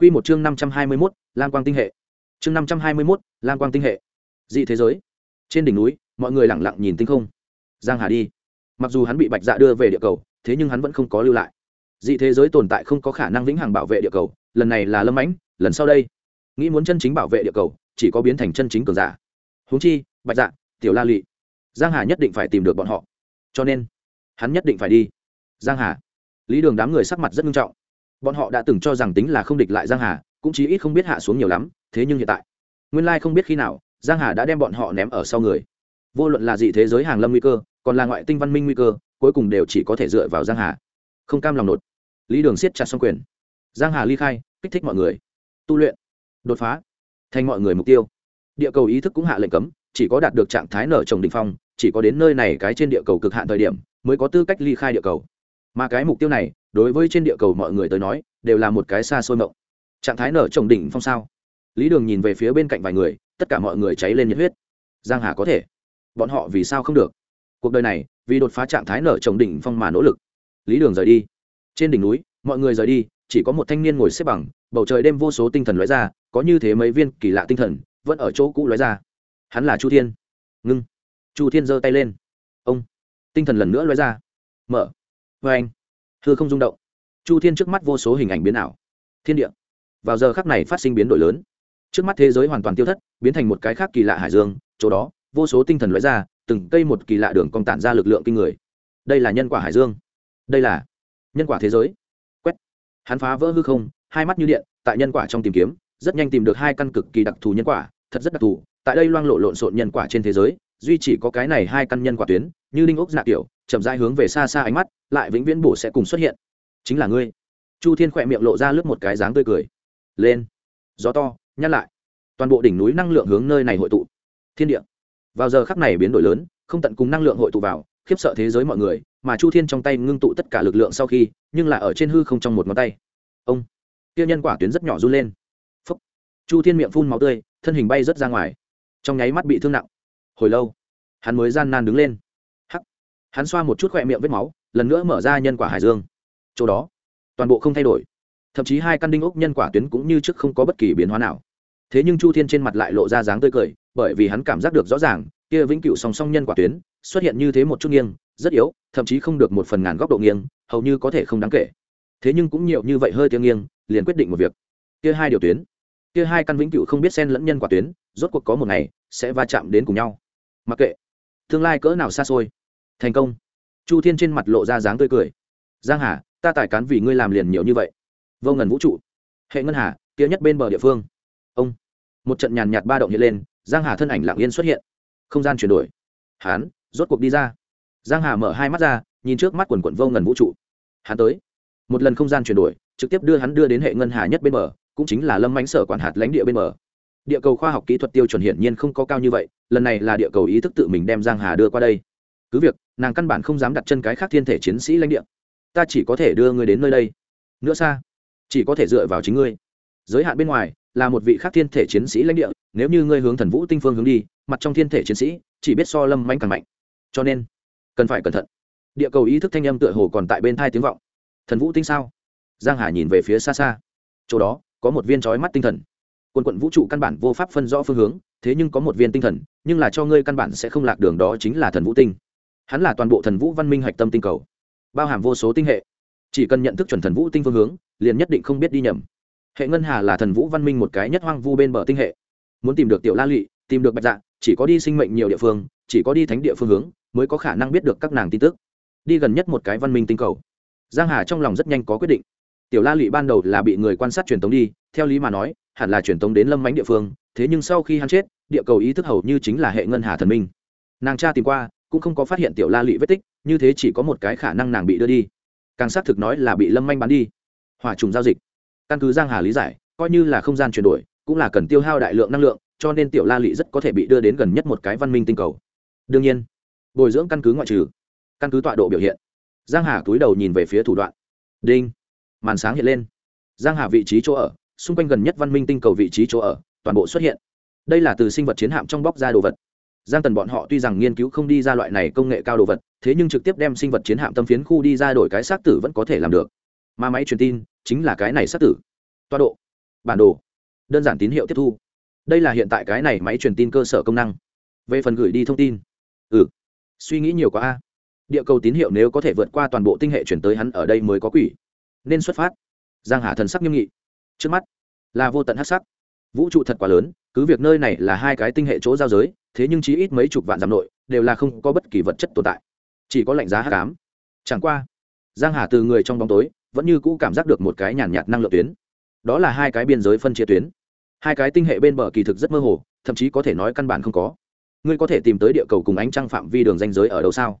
Quy một chương năm trăm hai mươi 521, Lam Quang tinh hệ. Chương năm trăm hai mươi 521, Lam Quang tinh hệ. Dị thế giới. Trên đỉnh núi, mọi người lặng lặng nhìn tinh không. Giang Hà đi. Mặc dù hắn bị Bạch Dạ đưa về địa cầu, thế nhưng hắn vẫn không có lưu lại. Dị thế giới tồn tại không có khả năng vĩnh hằng bảo vệ địa cầu, lần này là Lâm Mãnh, lần sau đây, nghĩ muốn chân chính bảo vệ địa cầu, chỉ có biến thành chân chính cường giả. Huống chi, Bạch Dạ, Tiểu La Lệ, Giang Hà nhất định phải tìm được bọn họ. Cho nên, hắn nhất định phải đi. Giang Hà. Lý Đường đám người sắc mặt rất nghiêm trọng bọn họ đã từng cho rằng tính là không địch lại giang hà, cũng chí ít không biết hạ xuống nhiều lắm, thế nhưng hiện tại, nguyên lai không biết khi nào, giang hà đã đem bọn họ ném ở sau người. Vô luận là dị thế giới hàng lâm nguy cơ, còn là ngoại tinh văn minh nguy cơ, cuối cùng đều chỉ có thể dựa vào giang hà. Không cam lòng nột. Lý đường siết chặt xong quyền. Giang hà ly khai, kích thích mọi người. Tu luyện. Đột phá. Thành mọi người mục tiêu. Địa cầu ý thức cũng hạ lệnh cấm, chỉ có đạt được trạng thái nở trồng đỉnh phong, chỉ có đến nơi này cái trên địa cầu cực hạn thời điểm, mới có tư cách ly khai địa cầu. Mà cái mục tiêu này đối với trên địa cầu mọi người tới nói, đều là một cái xa xôi mộng. Trạng thái nở trồng đỉnh phong sao? Lý đường nhìn về phía bên cạnh vài người, tất cả mọi người cháy lên nhiệt huyết. Giang hà có thể. Bọn họ vì sao không được? Cuộc đời này, vì đột phá trạng thái nở trồng đỉnh phong mà nỗ lực. Lý đường rời đi. Trên đỉnh núi, mọi người rời đi, chỉ có một thanh niên ngồi xếp bằng, bầu trời đêm vô số tinh thần lóe ra, có như thế mấy viên kỳ lạ tinh thần, vẫn ở chỗ cũ lóe ra. Hắn là chu thiên. Ngưng. Chu thiên giơ tay lên. Ông. Tinh thần lần nữa lóe ra. Mở. Vê anh hư không rung động. Chu thiên trước mắt vô số hình ảnh biến ảo. Thiên địa. Vào giờ khắc này phát sinh biến đổi lớn. Trước mắt thế giới hoàn toàn tiêu thất, biến thành một cái khác kỳ lạ hải dương, chỗ đó, vô số tinh thần lóe ra, từng cây một kỳ lạ đường cong tản ra lực lượng kinh người. Đây là nhân quả hải dương. Đây là nhân quả thế giới. Quét. Hắn phá vỡ hư không, hai mắt như điện, tại nhân quả trong tìm kiếm, rất nhanh tìm được hai căn cực kỳ đặc thù nhân quả, thật rất đặc thù. Tại đây loang lộ lộn xộn nhân quả trên thế giới, duy chỉ có cái này hai căn nhân quả tuyến, như linh ốc dạ kiểu chậm rãi hướng về xa xa ánh mắt, lại vĩnh viễn bổ sẽ cùng xuất hiện. Chính là ngươi. Chu thiên khỏe miệng lộ ra lướt một cái dáng tươi cười. Lên. Gió to nhắc lại. Toàn bộ đỉnh núi năng lượng hướng nơi này hội tụ. Thiên địa. Vào giờ khắc này biến đổi lớn, không tận cùng năng lượng hội tụ vào, khiếp sợ thế giới mọi người, mà chu thiên trong tay ngưng tụ tất cả lực lượng sau khi, nhưng là ở trên hư không trong một ngón tay. Ông. Tiêu nhân quả tuyến rất nhỏ run lên. Phúc. Chu thiên miệng phun máu tươi, thân hình bay rớt ra ngoài. Trong nháy mắt bị thương nặng. Hồi lâu, hắn mới gian nan đứng lên hắn xoa một chút khỏe miệng vết máu, lần nữa mở ra nhân quả hải dương. Chỗ đó, toàn bộ không thay đổi. Thậm chí hai căn đinh ốc nhân quả tuyến cũng như trước không có bất kỳ biến hóa nào. Thế nhưng chu thiên trên mặt lại lộ ra dáng tươi cười, bởi vì hắn cảm giác được rõ ràng, kia vĩnh cửu song song nhân quả tuyến xuất hiện như thế một chút nghiêng, rất yếu, thậm chí không được một phần ngàn góc độ nghiêng, hầu như có thể không đáng kể. Thế nhưng cũng nhiều như vậy hơi tiếng nghiêng, liền quyết định một việc. Kia hai điều tuyến, kia hai căn vĩnh cửu không biết xen lẫn nhân quả tuyến, rốt cuộc có một ngày sẽ va chạm đến cùng nhau. Mặc kệ, tương lai cỡ nào xa xôi thành công. Chu thiên trên mặt lộ ra dáng tươi cười. Giang hà, ta tài cán vì ngươi làm liền nhiều như vậy. Vô ngần vũ trụ. Hệ ngân hà, kia nhất bên bờ địa phương. Ông. Một trận nhàn nhạt ba động hiện lên, giang hà thân ảnh lặng yên xuất hiện. Không gian chuyển đổi. Hán, rốt cuộc đi ra. Giang hà mở hai mắt ra, nhìn trước mắt quần quận vô ngần vũ trụ. Hắn tới. Một lần không gian chuyển đổi, trực tiếp đưa hắn đưa đến hệ ngân hà nhất bên bờ, cũng chính là lâm mánh sở quản hạt lãnh địa bên bờ. Địa cầu khoa học kỹ thuật tiêu chuẩn hiển nhiên không có cao như vậy, lần này là địa cầu ý thức tự mình đem giang hà đưa qua đây cứ việc, nàng căn bản không dám đặt chân cái khác thiên thể chiến sĩ lãnh địa. Ta chỉ có thể đưa ngươi đến nơi đây. Nữa xa, chỉ có thể dựa vào chính ngươi. Giới hạn bên ngoài, là một vị khác thiên thể chiến sĩ lãnh địa, nếu như ngươi hướng thần vũ tinh phương hướng đi, mặt trong thiên thể chiến sĩ, chỉ biết so lâm manh càng mạnh. Cho nên, cần phải cẩn thận. Địa cầu ý thức thanh âm tựa hồ còn tại bên thai tiếng vọng. Thần vũ tinh sao? Giang hà nhìn về phía xa xa. Chỗ đó, có một viên trói mắt tinh thần. Quần quận vũ trụ căn bản vô pháp phân rõ phương hướng, thế nhưng có một viên tinh thần, nhưng là cho ngươi căn bản sẽ không lạc đường đó chính là thần vũ tinh hắn là toàn bộ thần vũ văn minh hạch tâm tinh cầu, bao hàm vô số tinh hệ. Chỉ cần nhận thức chuẩn thần vũ tinh phương hướng, liền nhất định không biết đi nhầm. Hệ ngân hà là thần vũ văn minh một cái nhất hoang vu bên bờ tinh hệ. Muốn tìm được tiểu la lụy, tìm được bạch dạ chỉ có đi sinh mệnh nhiều địa phương, chỉ có đi thánh địa phương hướng, mới có khả năng biết được các nàng tin tức. Đi gần nhất một cái văn minh tinh cầu. Giang hà trong lòng rất nhanh có quyết định. Tiểu la lụy ban đầu là bị người quan sát truyền tống đi, theo lý mà nói, hẳn là truyền tống đến lâm mánh địa phương, thế nhưng sau khi hắn chết, địa cầu ý thức hầu như chính là hệ ngân hà thần minh. Nàng cha tìm qua cũng không có phát hiện tiểu la lị vết tích, như thế chỉ có một cái khả năng nàng bị đưa đi. Càng xác thực nói là bị lâm manh bán đi. Hòa trùng giao dịch. Căn cứ giang hà lý giải, coi như là không gian chuyển đổi, cũng là cần tiêu hao đại lượng năng lượng, cho nên tiểu la lị rất có thể bị đưa đến gần nhất một cái văn minh tinh cầu. Đương nhiên, bồi dưỡng căn cứ ngoại trừ, căn cứ tọa độ biểu hiện. Giang hà cúi đầu nhìn về phía thủ đoạn. Đinh. Màn sáng hiện lên. Giang hà vị trí chỗ ở, xung quanh gần nhất văn minh tinh cầu vị trí chỗ ở, toàn bộ xuất hiện. Đây là từ sinh vật chiến hạm trong bóc ra đồ vật giang tần bọn họ tuy rằng nghiên cứu không đi ra loại này công nghệ cao đồ vật, thế nhưng trực tiếp đem sinh vật chiến hạm tâm phiến khu đi ra đổi cái xác tử vẫn có thể làm được. Mà máy truyền tin chính là cái này xác tử. Toa độ. Bản đồ. Đơn giản tín hiệu tiếp thu. Đây là hiện tại cái này máy truyền tin cơ sở công năng. Về phần gửi đi thông tin. Ừ. Suy nghĩ nhiều quá a. Địa cầu tín hiệu nếu có thể vượt qua toàn bộ tinh hệ chuyển tới hắn ở đây mới có quỷ. Nên xuất phát. Giang hà thần sắc nghiêm nghị. Trước mắt là vô tận hắc sắc. Vũ trụ thật quá lớn, cứ việc nơi này là hai cái tinh hệ chỗ giao giới thế nhưng chí ít mấy chục vạn dặm nội đều là không có bất kỳ vật chất tồn tại. Chỉ có lạnh giá hắc cám chẳng qua, giang hà từ người trong bóng tối, vẫn như cũ cảm giác được một cái nhàn nhạt năng lượng tuyến. Đó là hai cái biên giới phân chia tuyến. Hai cái tinh hệ bên bờ kỳ thực rất mơ hồ, thậm chí có thể nói căn bản không có. Ngươi có thể tìm tới địa cầu cùng ánh trăng phạm vi đường danh giới ở đâu sao?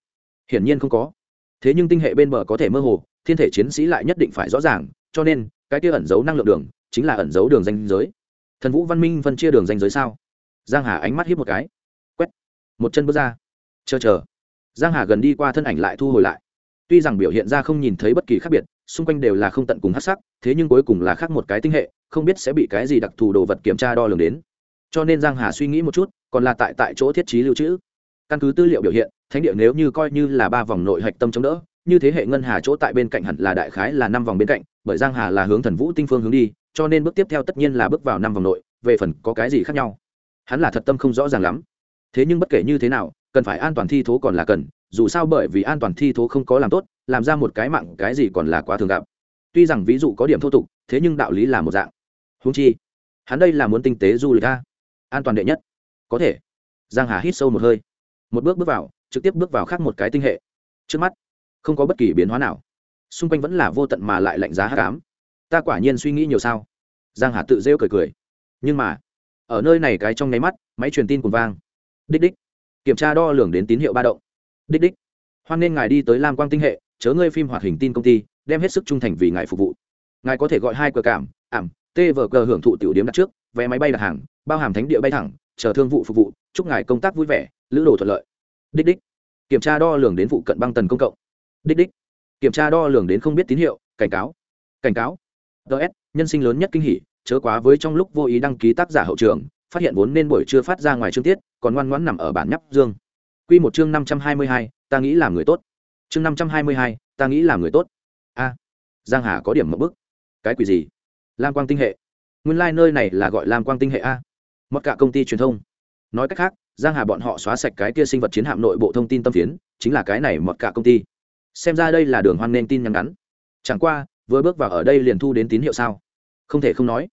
Hiển nhiên không có. Thế nhưng tinh hệ bên bờ có thể mơ hồ, thiên thể chiến sĩ lại nhất định phải rõ ràng, cho nên, cái kia ẩn giấu năng lượng đường, chính là ẩn giấu đường danh giới. Thần vũ văn minh phân chia đường danh giới sao? Giang hà ánh mắt hiếp một cái một chân bước ra. Chờ chờ. Giang hà gần đi qua thân ảnh lại thu hồi lại. Tuy rằng biểu hiện ra không nhìn thấy bất kỳ khác biệt, xung quanh đều là không tận cùng hát sắc, thế nhưng cuối cùng là khác một cái tinh hệ, không biết sẽ bị cái gì đặc thù đồ vật kiểm tra đo lường đến. Cho nên giang hà suy nghĩ một chút, còn là tại tại chỗ thiết trí lưu trữ. Căn cứ tư liệu biểu hiện, thánh địa nếu như coi như là ba vòng nội hạch tâm chống đỡ, như thế hệ ngân hà chỗ tại bên cạnh hẳn là đại khái là năm vòng bên cạnh, bởi giang hà là hướng thần vũ tinh phương hướng đi, cho nên bước tiếp theo tất nhiên là bước vào năm vòng nội, về phần có cái gì khác nhau? Hắn là thật tâm không rõ ràng lắm thế nhưng bất kể như thế nào, cần phải an toàn thi thố còn là cần, dù sao bởi vì an toàn thi thố không có làm tốt, làm ra một cái mạng cái gì còn là quá thường gặp. Tuy rằng ví dụ có điểm thô tục, thế nhưng đạo lý là một dạng. Húng chi, hắn đây là muốn tinh tế du lịch a. An toàn đệ nhất. Có thể. Giang hà hít sâu một hơi. Một bước bước vào, trực tiếp bước vào khác một cái tinh hệ. Trước mắt, không có bất kỳ biến hóa nào. Xung quanh vẫn là vô tận mà lại lạnh giá hát cám ta quả nhiên suy nghĩ nhiều sao? Giang hà tự rêu cười cười. Nhưng mà, ở nơi này cái trong nháy mắt, máy truyền tin cùng vang đích đích. Kiểm tra đo lường đến tín hiệu ba động. Đích đích. Hoan nên ngài đi tới lam quang tinh hệ, chớ ngươi phim hoạt hình tin công ty, đem hết sức trung thành vì ngài phục vụ. Ngài có thể gọi hai cờ cảm, ảm, tê vờ cờ hưởng thụ tiểu điếm đặt trước, vé máy bay đặt hàng, bao hàm thánh địa bay thẳng, chờ thương vụ phục vụ, chúc ngài công tác vui vẻ, lữ đồ thuận lợi. Đích đích. Kiểm tra đo lường đến vụ cận băng tần công cộng. Đích đích. Kiểm tra đo lường đến không biết tín hiệu, cảnh cáo. Cảnh cáo. Ts nhân sinh lớn nhất kinh hỉ, chớ quá với trong lúc vô ý đăng ký tác giả hậu trường phát hiện vốn nên buổi trưa phát ra ngoài chương tiết, còn ngoan ngoãn nằm ở bản nhắp dương. Quy một chương năm trăm hai mươi hai, ta nghĩ làm người tốt. Chương năm trăm hai mươi hai, ta nghĩ làm người tốt. A, giang hà có điểm mậu bức. Cái quỷ gì? Lam quang tinh hệ. Nguyên lai nơi này là gọi lam quang tinh hệ a. Mất cả công ty truyền thông. Nói cách khác, giang hà bọn họ xóa sạch cái kia sinh vật chiến hạm nội bộ thông tin tâm phiến, chính là cái này mọt cả công ty. Xem ra đây là đường hoan nên tin nhắn ngắn. Chẳng qua, vừa bước vào ở đây liền thu đến tín hiệu sao? Không thể không nói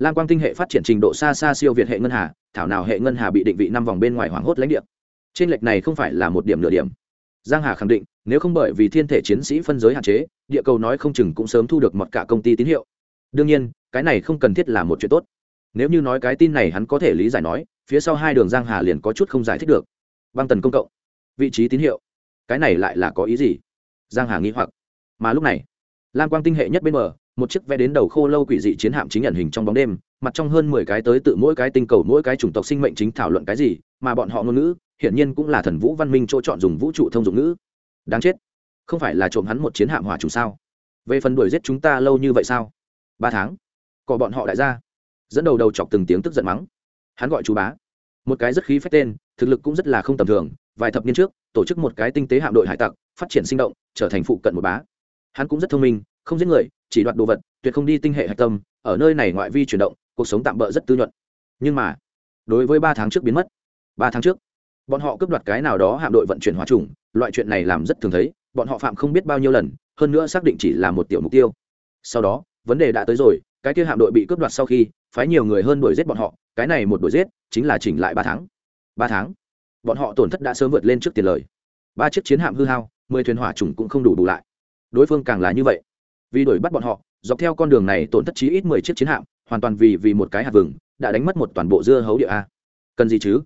lam quang tinh hệ phát triển trình độ xa xa siêu việt hệ ngân hà, thảo nào hệ ngân hà bị định vị năm vòng bên ngoài hoảng hốt lãnh địa. Trên lệch này không phải là một điểm nửa điểm. Giang hà khẳng định, nếu không bởi vì thiên thể chiến sĩ phân giới hạn chế, địa cầu nói không chừng cũng sớm thu được mọt cả công ty tín hiệu. Đương nhiên, cái này không cần thiết là một chuyện tốt. Nếu như nói cái tin này hắn có thể lý giải nói, phía sau hai đường giang hà liền có chút không giải thích được. Băng tần công cộng. Vị trí tín hiệu. Cái này lại là có ý gì? Giang hà nghĩ hoặc. Mà lúc này, lam quang tinh hệ nhất bên mở một chiếc ve đến đầu khô lâu quỷ dị chiến hạm chính nhận hình trong bóng đêm, mặt trong hơn mười cái tới tự mỗi cái tinh cầu, mỗi cái chủng tộc sinh mệnh chính thảo luận cái gì, mà bọn họ ngôn ngữ, hiển nhiên cũng là thần vũ văn minh chỗ chọn dùng vũ trụ thông dụng ngữ. Đáng chết, không phải là trộm hắn một chiến hạm hỏa chủ sao? Về phần đuổi giết chúng ta lâu như vậy sao? Ba tháng cọ bọn họ đại gia, dẫn đầu đầu chọc từng tiếng tức giận mắng. Hắn gọi chú bá. Một cái rất khí phách tên, thực lực cũng rất là không tầm thường, vài thập niên trước, tổ chức một cái tinh tế hạm đội hải tặc, phát triển sinh động, trở thành phụ cận một bá. Hắn cũng rất thông minh không giết người, chỉ đoạt đồ vật, tuyệt không đi tinh hệ hạch tâm, ở nơi này ngoại vi chuyển động, cuộc sống tạm bỡ rất tư nhuận. Nhưng mà, đối với ba tháng trước biến mất, ba tháng trước, bọn họ cướp đoạt cái nào đó hạm đội vận chuyển hóa trùng, loại chuyện này làm rất thường thấy, bọn họ phạm không biết bao nhiêu lần, hơn nữa xác định chỉ là một tiểu mục tiêu. Sau đó, vấn đề đã tới rồi, cái kia hạm đội bị cướp đoạt sau khi, phái nhiều người hơn đuổi giết bọn họ, cái này một đuổi giết, chính là chỉnh lại ba tháng. Ba tháng, bọn họ tổn thất đã sớm vượt lên trước tiền lời. Ba chiếc chiến hạm hư hao, mười thuyền hỏa trùng cũng không đủ bù lại. Đối phương càng là như vậy vì đuổi bắt bọn họ, dọc theo con đường này tổn thất chí ít mười chiếc chiến hạm, hoàn toàn vì vì một cái hạt vừng, đã đánh mất một toàn bộ dưa hấu địa a. Cần gì chứ?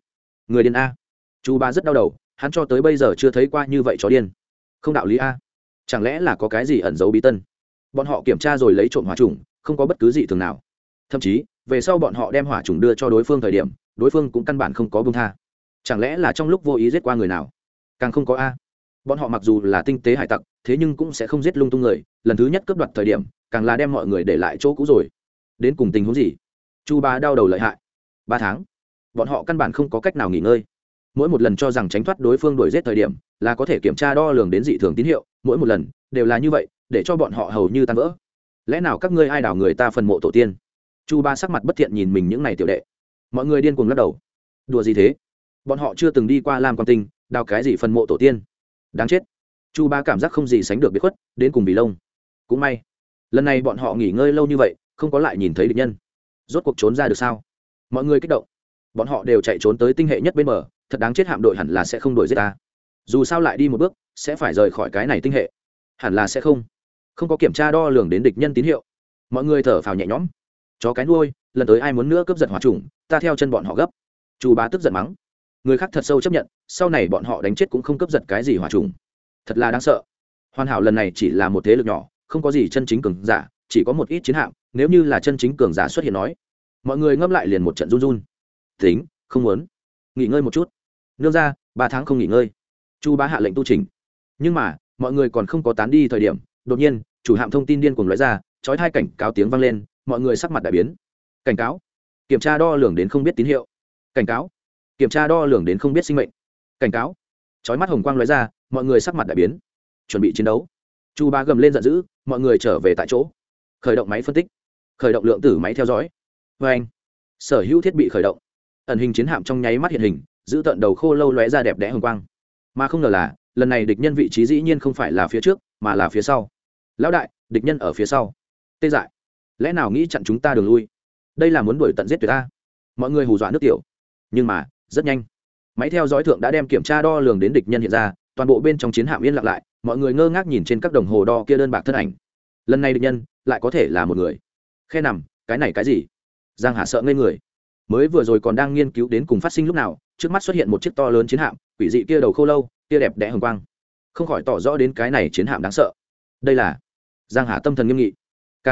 Người điên a. Chú ba rất đau đầu, hắn cho tới bây giờ chưa thấy qua như vậy chó điên. Không đạo lý a. Chẳng lẽ là có cái gì ẩn giấu bí tân? Bọn họ kiểm tra rồi lấy trộm hỏa trùng, không có bất cứ gì thường nào. Thậm chí, về sau bọn họ đem hỏa trùng đưa cho đối phương thời điểm, đối phương cũng căn bản không có bông tha. Chẳng lẽ là trong lúc vô ý giết qua người nào? Càng không có a. Bọn họ mặc dù là tinh tế hải tặc thế nhưng cũng sẽ không giết lung tung người, lần thứ nhất cướp đoạt thời điểm, càng là đem mọi người để lại chỗ cũ rồi. Đến cùng tình huống gì? Chu ba đau đầu lợi hại. Ba tháng. Bọn họ căn bản không có cách nào nghỉ ngơi. Mỗi một lần cho rằng tránh thoát đối phương đuổi giết thời điểm, là có thể kiểm tra đo lường đến dị thường tín hiệu, mỗi một lần, đều là như vậy, để cho bọn họ hầu như tan vỡ. Lẽ nào các ngươi ai đảo người ta phần mộ tổ tiên? Chu ba sắc mặt bất thiện nhìn mình những n à y tiểu đệ. Mọi người điên cuồng lắc đầu. Đùa gì thế? Bọn họ chưa từng đi qua lam quan tinh, đào cái gì phần mộ tổ tiên? Đáng chết chu ba cảm giác không gì sánh được bị khuất, đến cùng vì lông. Cũng may, lần này bọn họ nghỉ ngơi lâu như vậy, không có lại nhìn thấy địch nhân. Rốt cuộc trốn ra được sao? Mọi người kích động. Bọn họ đều chạy trốn tới tinh hệ nhất bên bờ, thật đáng chết hạm đội hẳn là sẽ không đuổi giết ta. Dù sao lại đi một bước, sẽ phải rời khỏi cái này tinh hệ. Hẳn là sẽ không. Không có kiểm tra đo lường đến địch nhân tín hiệu. Mọi người thở phào nhẹ nhõm. Chó cái nuôi, lần tới ai muốn nữa cướp giật hỏa trùng, ta theo chân bọn họ gấp. Chu bá tức giận mắng. Người khác thật sâu chấp nhận, sau này bọn họ đánh chết cũng không cướp giật cái gì hỏa trùng thật là đáng sợ. Hoàn hảo lần này chỉ là một thế lực nhỏ, không có gì chân chính cường giả, chỉ có một ít chiến hạm, nếu như là chân chính cường giả xuất hiện nói, mọi người ngâm lại liền một trận run run. Tính, không muốn. Nghỉ ngơi một chút. Nương ra, ba tháng không nghỉ ngơi. Chu bá hạ lệnh tu trình nhưng mà, mọi người còn không có tán đi thời điểm, đột nhiên, chủ hạm thông tin điên cuồng nói ra trói hai cảnh cáo tiếng vang lên, mọi người sắc mặt đại biến. Cảnh cáo. Kiểm tra đo lường đến không biết tín hiệu. Cảnh cáo. Kiểm tra đo lường đến không biết sinh mệnh. Cảnh cáo. Trói mắt hồng quang nói ra mọi người sắc mặt đại biến, chuẩn bị chiến đấu. Chu ba gầm lên giận dữ, mọi người trở về tại chỗ. Khởi động máy phân tích, khởi động lượng tử máy theo dõi. Vê anh, sở hữu thiết bị khởi động. Ẩn hình chiến hạm trong nháy mắt hiện hình, giữ tận đầu khô lâu lóe ra đẹp đẽ hồng quang. Mà không ngờ là, lần này địch nhân vị trí dĩ nhiên không phải là phía trước, mà là phía sau. Lão đại, địch nhân ở phía sau. Tê dại. Lẽ nào nghĩ chặn chúng ta đường lui? Đây là muốn đuổi tận giết tuyệt ta. Mọi người hù dọa nước tiểu. Nhưng mà, rất nhanh. Máy theo dõi thượng đã đem kiểm tra đo lường đến địch nhân hiện ra toàn bộ bên trong chiến hạm yên lặng lại, mọi người ngơ ngác nhìn trên các đồng hồ đo kia đơn bạc thân ảnh. Lần này địch nhân lại có thể là một người. Khe nằm, cái này cái gì? Giang hà sợ ngây người. Mới vừa rồi còn đang nghiên cứu đến cùng phát sinh lúc nào, trước mắt xuất hiện một chiếc to lớn chiến hạm, quỷ dị kia đầu khô lâu, kia đẹp đẽ hồng quang. Không khỏi tỏ rõ đến cái này chiến hạm đáng sợ. Đây là giang hà tâm thần nghiêm nghị. K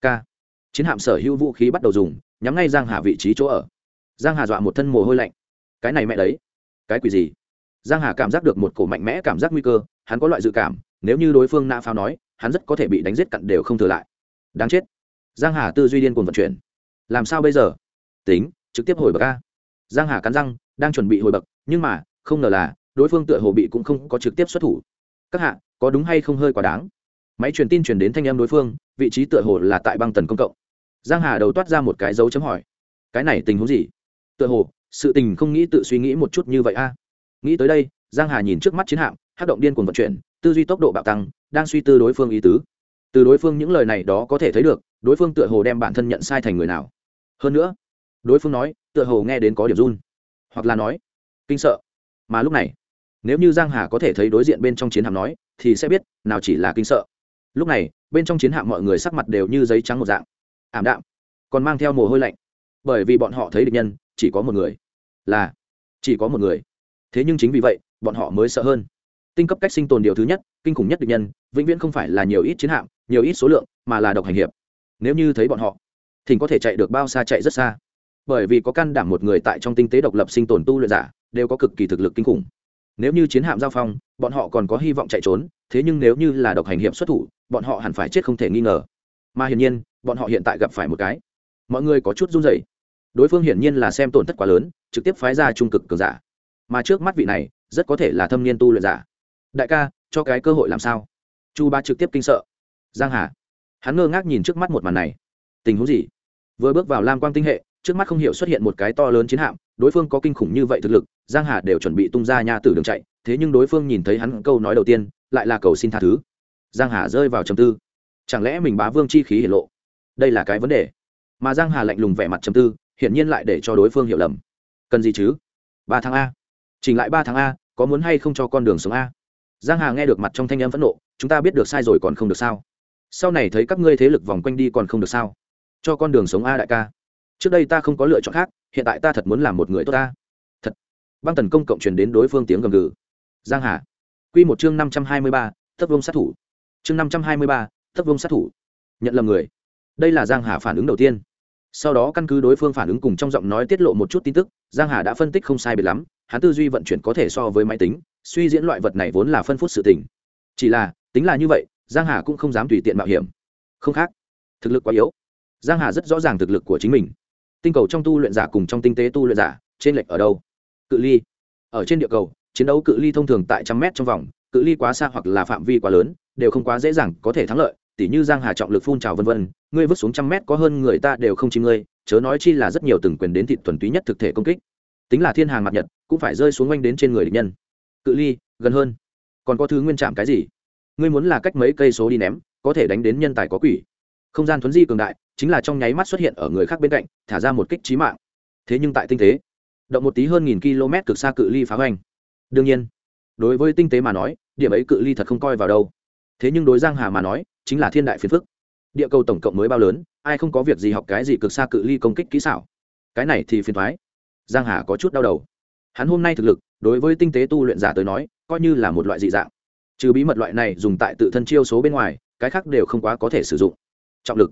k chiến hạm sở hữu vũ khí bắt đầu dùng, nhắm ngay giang hà vị trí chỗ ở. Giang hà dọa một thân mồ hôi lạnh. Cái này mẹ đấy. Cái quỷ gì? Giang hà cảm giác được một cổ mạnh mẽ cảm giác nguy cơ, hắn có loại dự cảm, nếu như đối phương nã pháo nói, hắn rất có thể bị đánh giết cặn đều không thừa lại. Đáng chết. Giang hà tư duy điên cuồng vận chuyển. Làm sao bây giờ? Tính, trực tiếp hồi bậc a. Giang hà cắn răng, đang chuẩn bị hồi bậc, nhưng mà, không ngờ là, đối phương tựa hồ bị cũng không có trực tiếp xuất thủ. Các hạ, có đúng hay không hơi quá đáng? Máy truyền tin truyền đến thanh em đối phương, vị trí tựa hồ là tại băng tần công cộng. Giang hà đầu toát ra một cái dấu chấm hỏi. Cái này tình huống gì? Tựa hồ, sự tình không nghĩ tự suy nghĩ một chút như vậy a nghĩ tới đây, giang hà nhìn trước mắt chiến hạm hát động điên cuồng vận chuyển, tư duy tốc độ bạo tăng, đang suy tư đối phương ý tứ. Từ đối phương những lời này đó có thể thấy được, đối phương tựa hồ đem bản thân nhận sai thành người nào. Hơn nữa, đối phương nói, tựa hồ nghe đến có điểm run, hoặc là nói, kinh sợ. Mà lúc này, nếu như giang hà có thể thấy đối diện bên trong chiến hạm nói, thì sẽ biết, nào chỉ là kinh sợ. Lúc này, bên trong chiến hạm mọi người sắc mặt đều như giấy trắng một dạng, ảm đạm, còn mang theo mồ hôi lạnh. Bởi vì bọn họ thấy địch nhân, chỉ có một người, là, chỉ có một người thế nhưng chính vì vậy, bọn họ mới sợ hơn. Tinh cấp cách sinh tồn điều thứ nhất, kinh khủng nhất địch nhân, vĩnh viễn không phải là nhiều ít chiến hạm, nhiều ít số lượng, mà là độc hành hiệp. Nếu như thấy bọn họ, thì có thể chạy được bao xa chạy rất xa. Bởi vì có can đảm một người tại trong tinh tế độc lập sinh tồn tu luyện giả, đều có cực kỳ thực lực kinh khủng. Nếu như chiến hạm giao phong, bọn họ còn có hy vọng chạy trốn, thế nhưng nếu như là độc hành hiệp xuất thủ, bọn họ hẳn phải chết không thể nghi ngờ. Mà hiển nhiên, bọn họ hiện tại gặp phải một cái. Mọi người có chút run rẩy. Đối phương hiển nhiên là xem tổn thất quá lớn, trực tiếp phái ra trung cực cường giả mà trước mắt vị này, rất có thể là thâm niên tu luyện giả. Đại ca, cho cái cơ hội làm sao? Chu ba trực tiếp kinh sợ. Giang hà. Hắn ngơ ngác nhìn trước mắt một màn này. Tình huống gì? Vừa bước vào lam quang tinh hệ, trước mắt không hiểu xuất hiện một cái to lớn chiến hạm, đối phương có kinh khủng như vậy thực lực, giang hà đều chuẩn bị tung ra nha tử đường chạy, thế nhưng đối phương nhìn thấy hắn câu nói đầu tiên, lại là cầu xin tha thứ. Giang hà rơi vào trầm tư. Chẳng lẽ mình bá vương chi khí hiển lộ? Đây là cái vấn đề. Mà giang hà lạnh lùng vẻ mặt trầm tư, hiển nhiên lại để cho đối phương hiểu lầm. Cần gì chứ? Ba tháng a chỉnh lại ba tháng a có muốn hay không cho con đường sống a? Giang hà nghe được mặt trong thanh âm phẫn nộ chúng ta biết được sai rồi còn không được sao? Sau này thấy các ngươi thế lực vòng quanh đi còn không được sao? Cho con đường sống a đại ca. Trước đây ta không có lựa chọn khác hiện tại ta thật muốn làm một người tốt ta thật. Băng tần công cộng truyền đến đối phương tiếng gầm gừ. Giang hà. Quy một chương năm trăm hai mươi ba, thấp vông sát thủ. Chương năm trăm hai mươi ba, thấp vông sát thủ. Nhận lầm người. Đây là giang hà phản ứng đầu tiên. Sau đó căn cứ đối phương phản ứng cùng trong giọng nói tiết lộ một chút tin tức giang hà đã phân tích không sai biệt lắm hắn tư duy vận chuyển có thể so với máy tính, suy diễn loại vật này vốn là phân phút sự tình. Chỉ là, tính là như vậy, giang hà cũng không dám tùy tiện mạo hiểm. Không khác, thực lực quá yếu. Giang hà rất rõ ràng thực lực của chính mình. Tinh cầu trong tu luyện giả cùng trong tinh tế tu luyện giả, trên lệch ở đâu? Cự ly. Ở trên địa cầu, chiến đấu cự ly thông thường tại trăm mét trong vòng, cự ly quá xa hoặc là phạm vi quá lớn, đều không quá dễ dàng có thể thắng lợi. Tỉ như giang hà trọng lực phun trào vân vân, ngươi vứt xuống trăm mét có hơn người ta đều không chim ngươi, chớ nói chi là rất nhiều từng quyền đến thịt thuần túy nhất thực thể công kích. Tính là thiên hàng mặt nhật cũng phải rơi xuống oanh đến trên người địch nhân. Cự ly, gần hơn. Còn có thứ nguyên chạm cái gì? Ngươi muốn là cách mấy cây số đi ném, có thể đánh đến nhân tài có quỷ. Không gian thuấn di cường đại, chính là trong nháy mắt xuất hiện ở người khác bên cạnh, thả ra một kích trí mạng. Thế nhưng tại tinh tế, động một tí hơn nghìn km cực xa cự ly phá hoành. Đương nhiên, đối với tinh tế mà nói, điểm ấy cự ly thật không coi vào đâu. Thế nhưng đối giang hà mà nói, chính là thiên đại phiền phức. Địa cầu tổng cộng mới bao lớn, ai không có việc gì học cái gì cực xa cự ly công kích kỹ xảo. Cái này thì phiền thoái giang hà có chút đau đầu hắn hôm nay thực lực, đối với tinh tế tu luyện giả tới nói, coi như là một loại dị dạng. Trừ bí mật loại này dùng tại tự thân chiêu số bên ngoài, cái khác đều không quá có thể sử dụng. Trọng lực.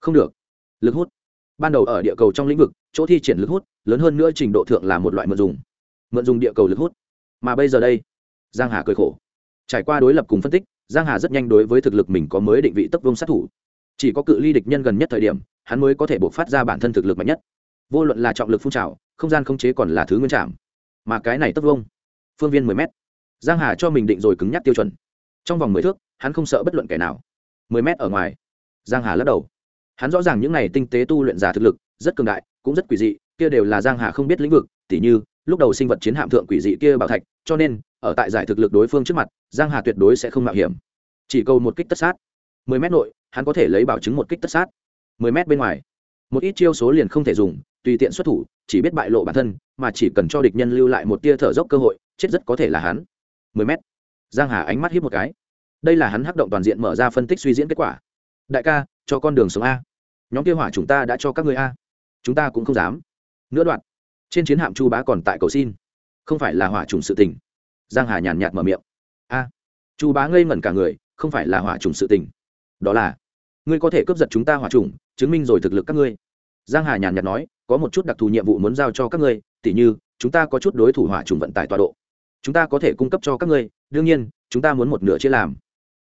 Không được. Lực hút. Ban đầu ở địa cầu trong lĩnh vực, chỗ thi triển lực hút, lớn hơn nữa trình độ thượng là một loại mượn dùng. Mượn dùng địa cầu lực hút. Mà bây giờ đây, giang hà cười khổ. Trải qua đối lập cùng phân tích, giang hà rất nhanh đối với thực lực mình có mới định vị tấp vông sát thủ. Chỉ có cự ly địch nhân gần nhất thời điểm, hắn mới có thể buộc phát ra bản thân thực lực mạnh nhất. Vô luận là trọng lực phun trào, không gian không chế còn là thứ nguyên trạm mà cái này tấp vông phương viên 10 m giang hà cho mình định rồi cứng nhắc tiêu chuẩn. Trong vòng mười thước, hắn không sợ bất luận kẻ nào. 10 m ở ngoài, giang hà lắc đầu. Hắn rõ ràng những này tinh tế tu luyện giả thực lực, rất cường đại, cũng rất quỷ dị, kia đều là giang hà không biết lĩnh vực, tỉ như, lúc đầu sinh vật chiến hạm thượng quỷ dị kia bảo thạch, cho nên, ở tại giải thực lực đối phương trước mặt, giang hà tuyệt đối sẽ không mạo hiểm. Chỉ câu một kích tất sát. 10 mét nội, hắn có thể lấy bảo chứng một kích tất sát. 10 mét bên ngoài, một ít chiêu số liền không thể dùng tùy tiện xuất thủ, chỉ biết bại lộ bản thân, mà chỉ cần cho địch nhân lưu lại một tia thở dốc cơ hội, chết rất có thể là hắn. 10 mét. Giang hà ánh mắt híp một cái. Đây là hắn hắc động toàn diện mở ra phân tích suy diễn kết quả. Đại ca, cho con đường sống a. Nhóm kia hỏa chúng ta đã cho các người a. Chúng ta cũng không dám. Nữa đoạn. Trên chiến hạm chu bá còn tại cầu xin. Không phải là hỏa trùng sự tình. Giang hà nhàn nhạt mở miệng. A. Chu bá ngây ngẩn cả người, không phải là hỏa trùng sự tình. Đó là, ngươi có thể cướp giật chúng ta hỏa trùng, chứng minh rồi thực lực các ngươi. Giang hà nhàn nhạt nói có một chút đặc thù nhiệm vụ muốn giao cho các ngươi, tỉ như, chúng ta có chút đối thủ hỏa trùng vận tải tọa độ. Chúng ta có thể cung cấp cho các ngươi, đương nhiên, chúng ta muốn một nửa chia làm.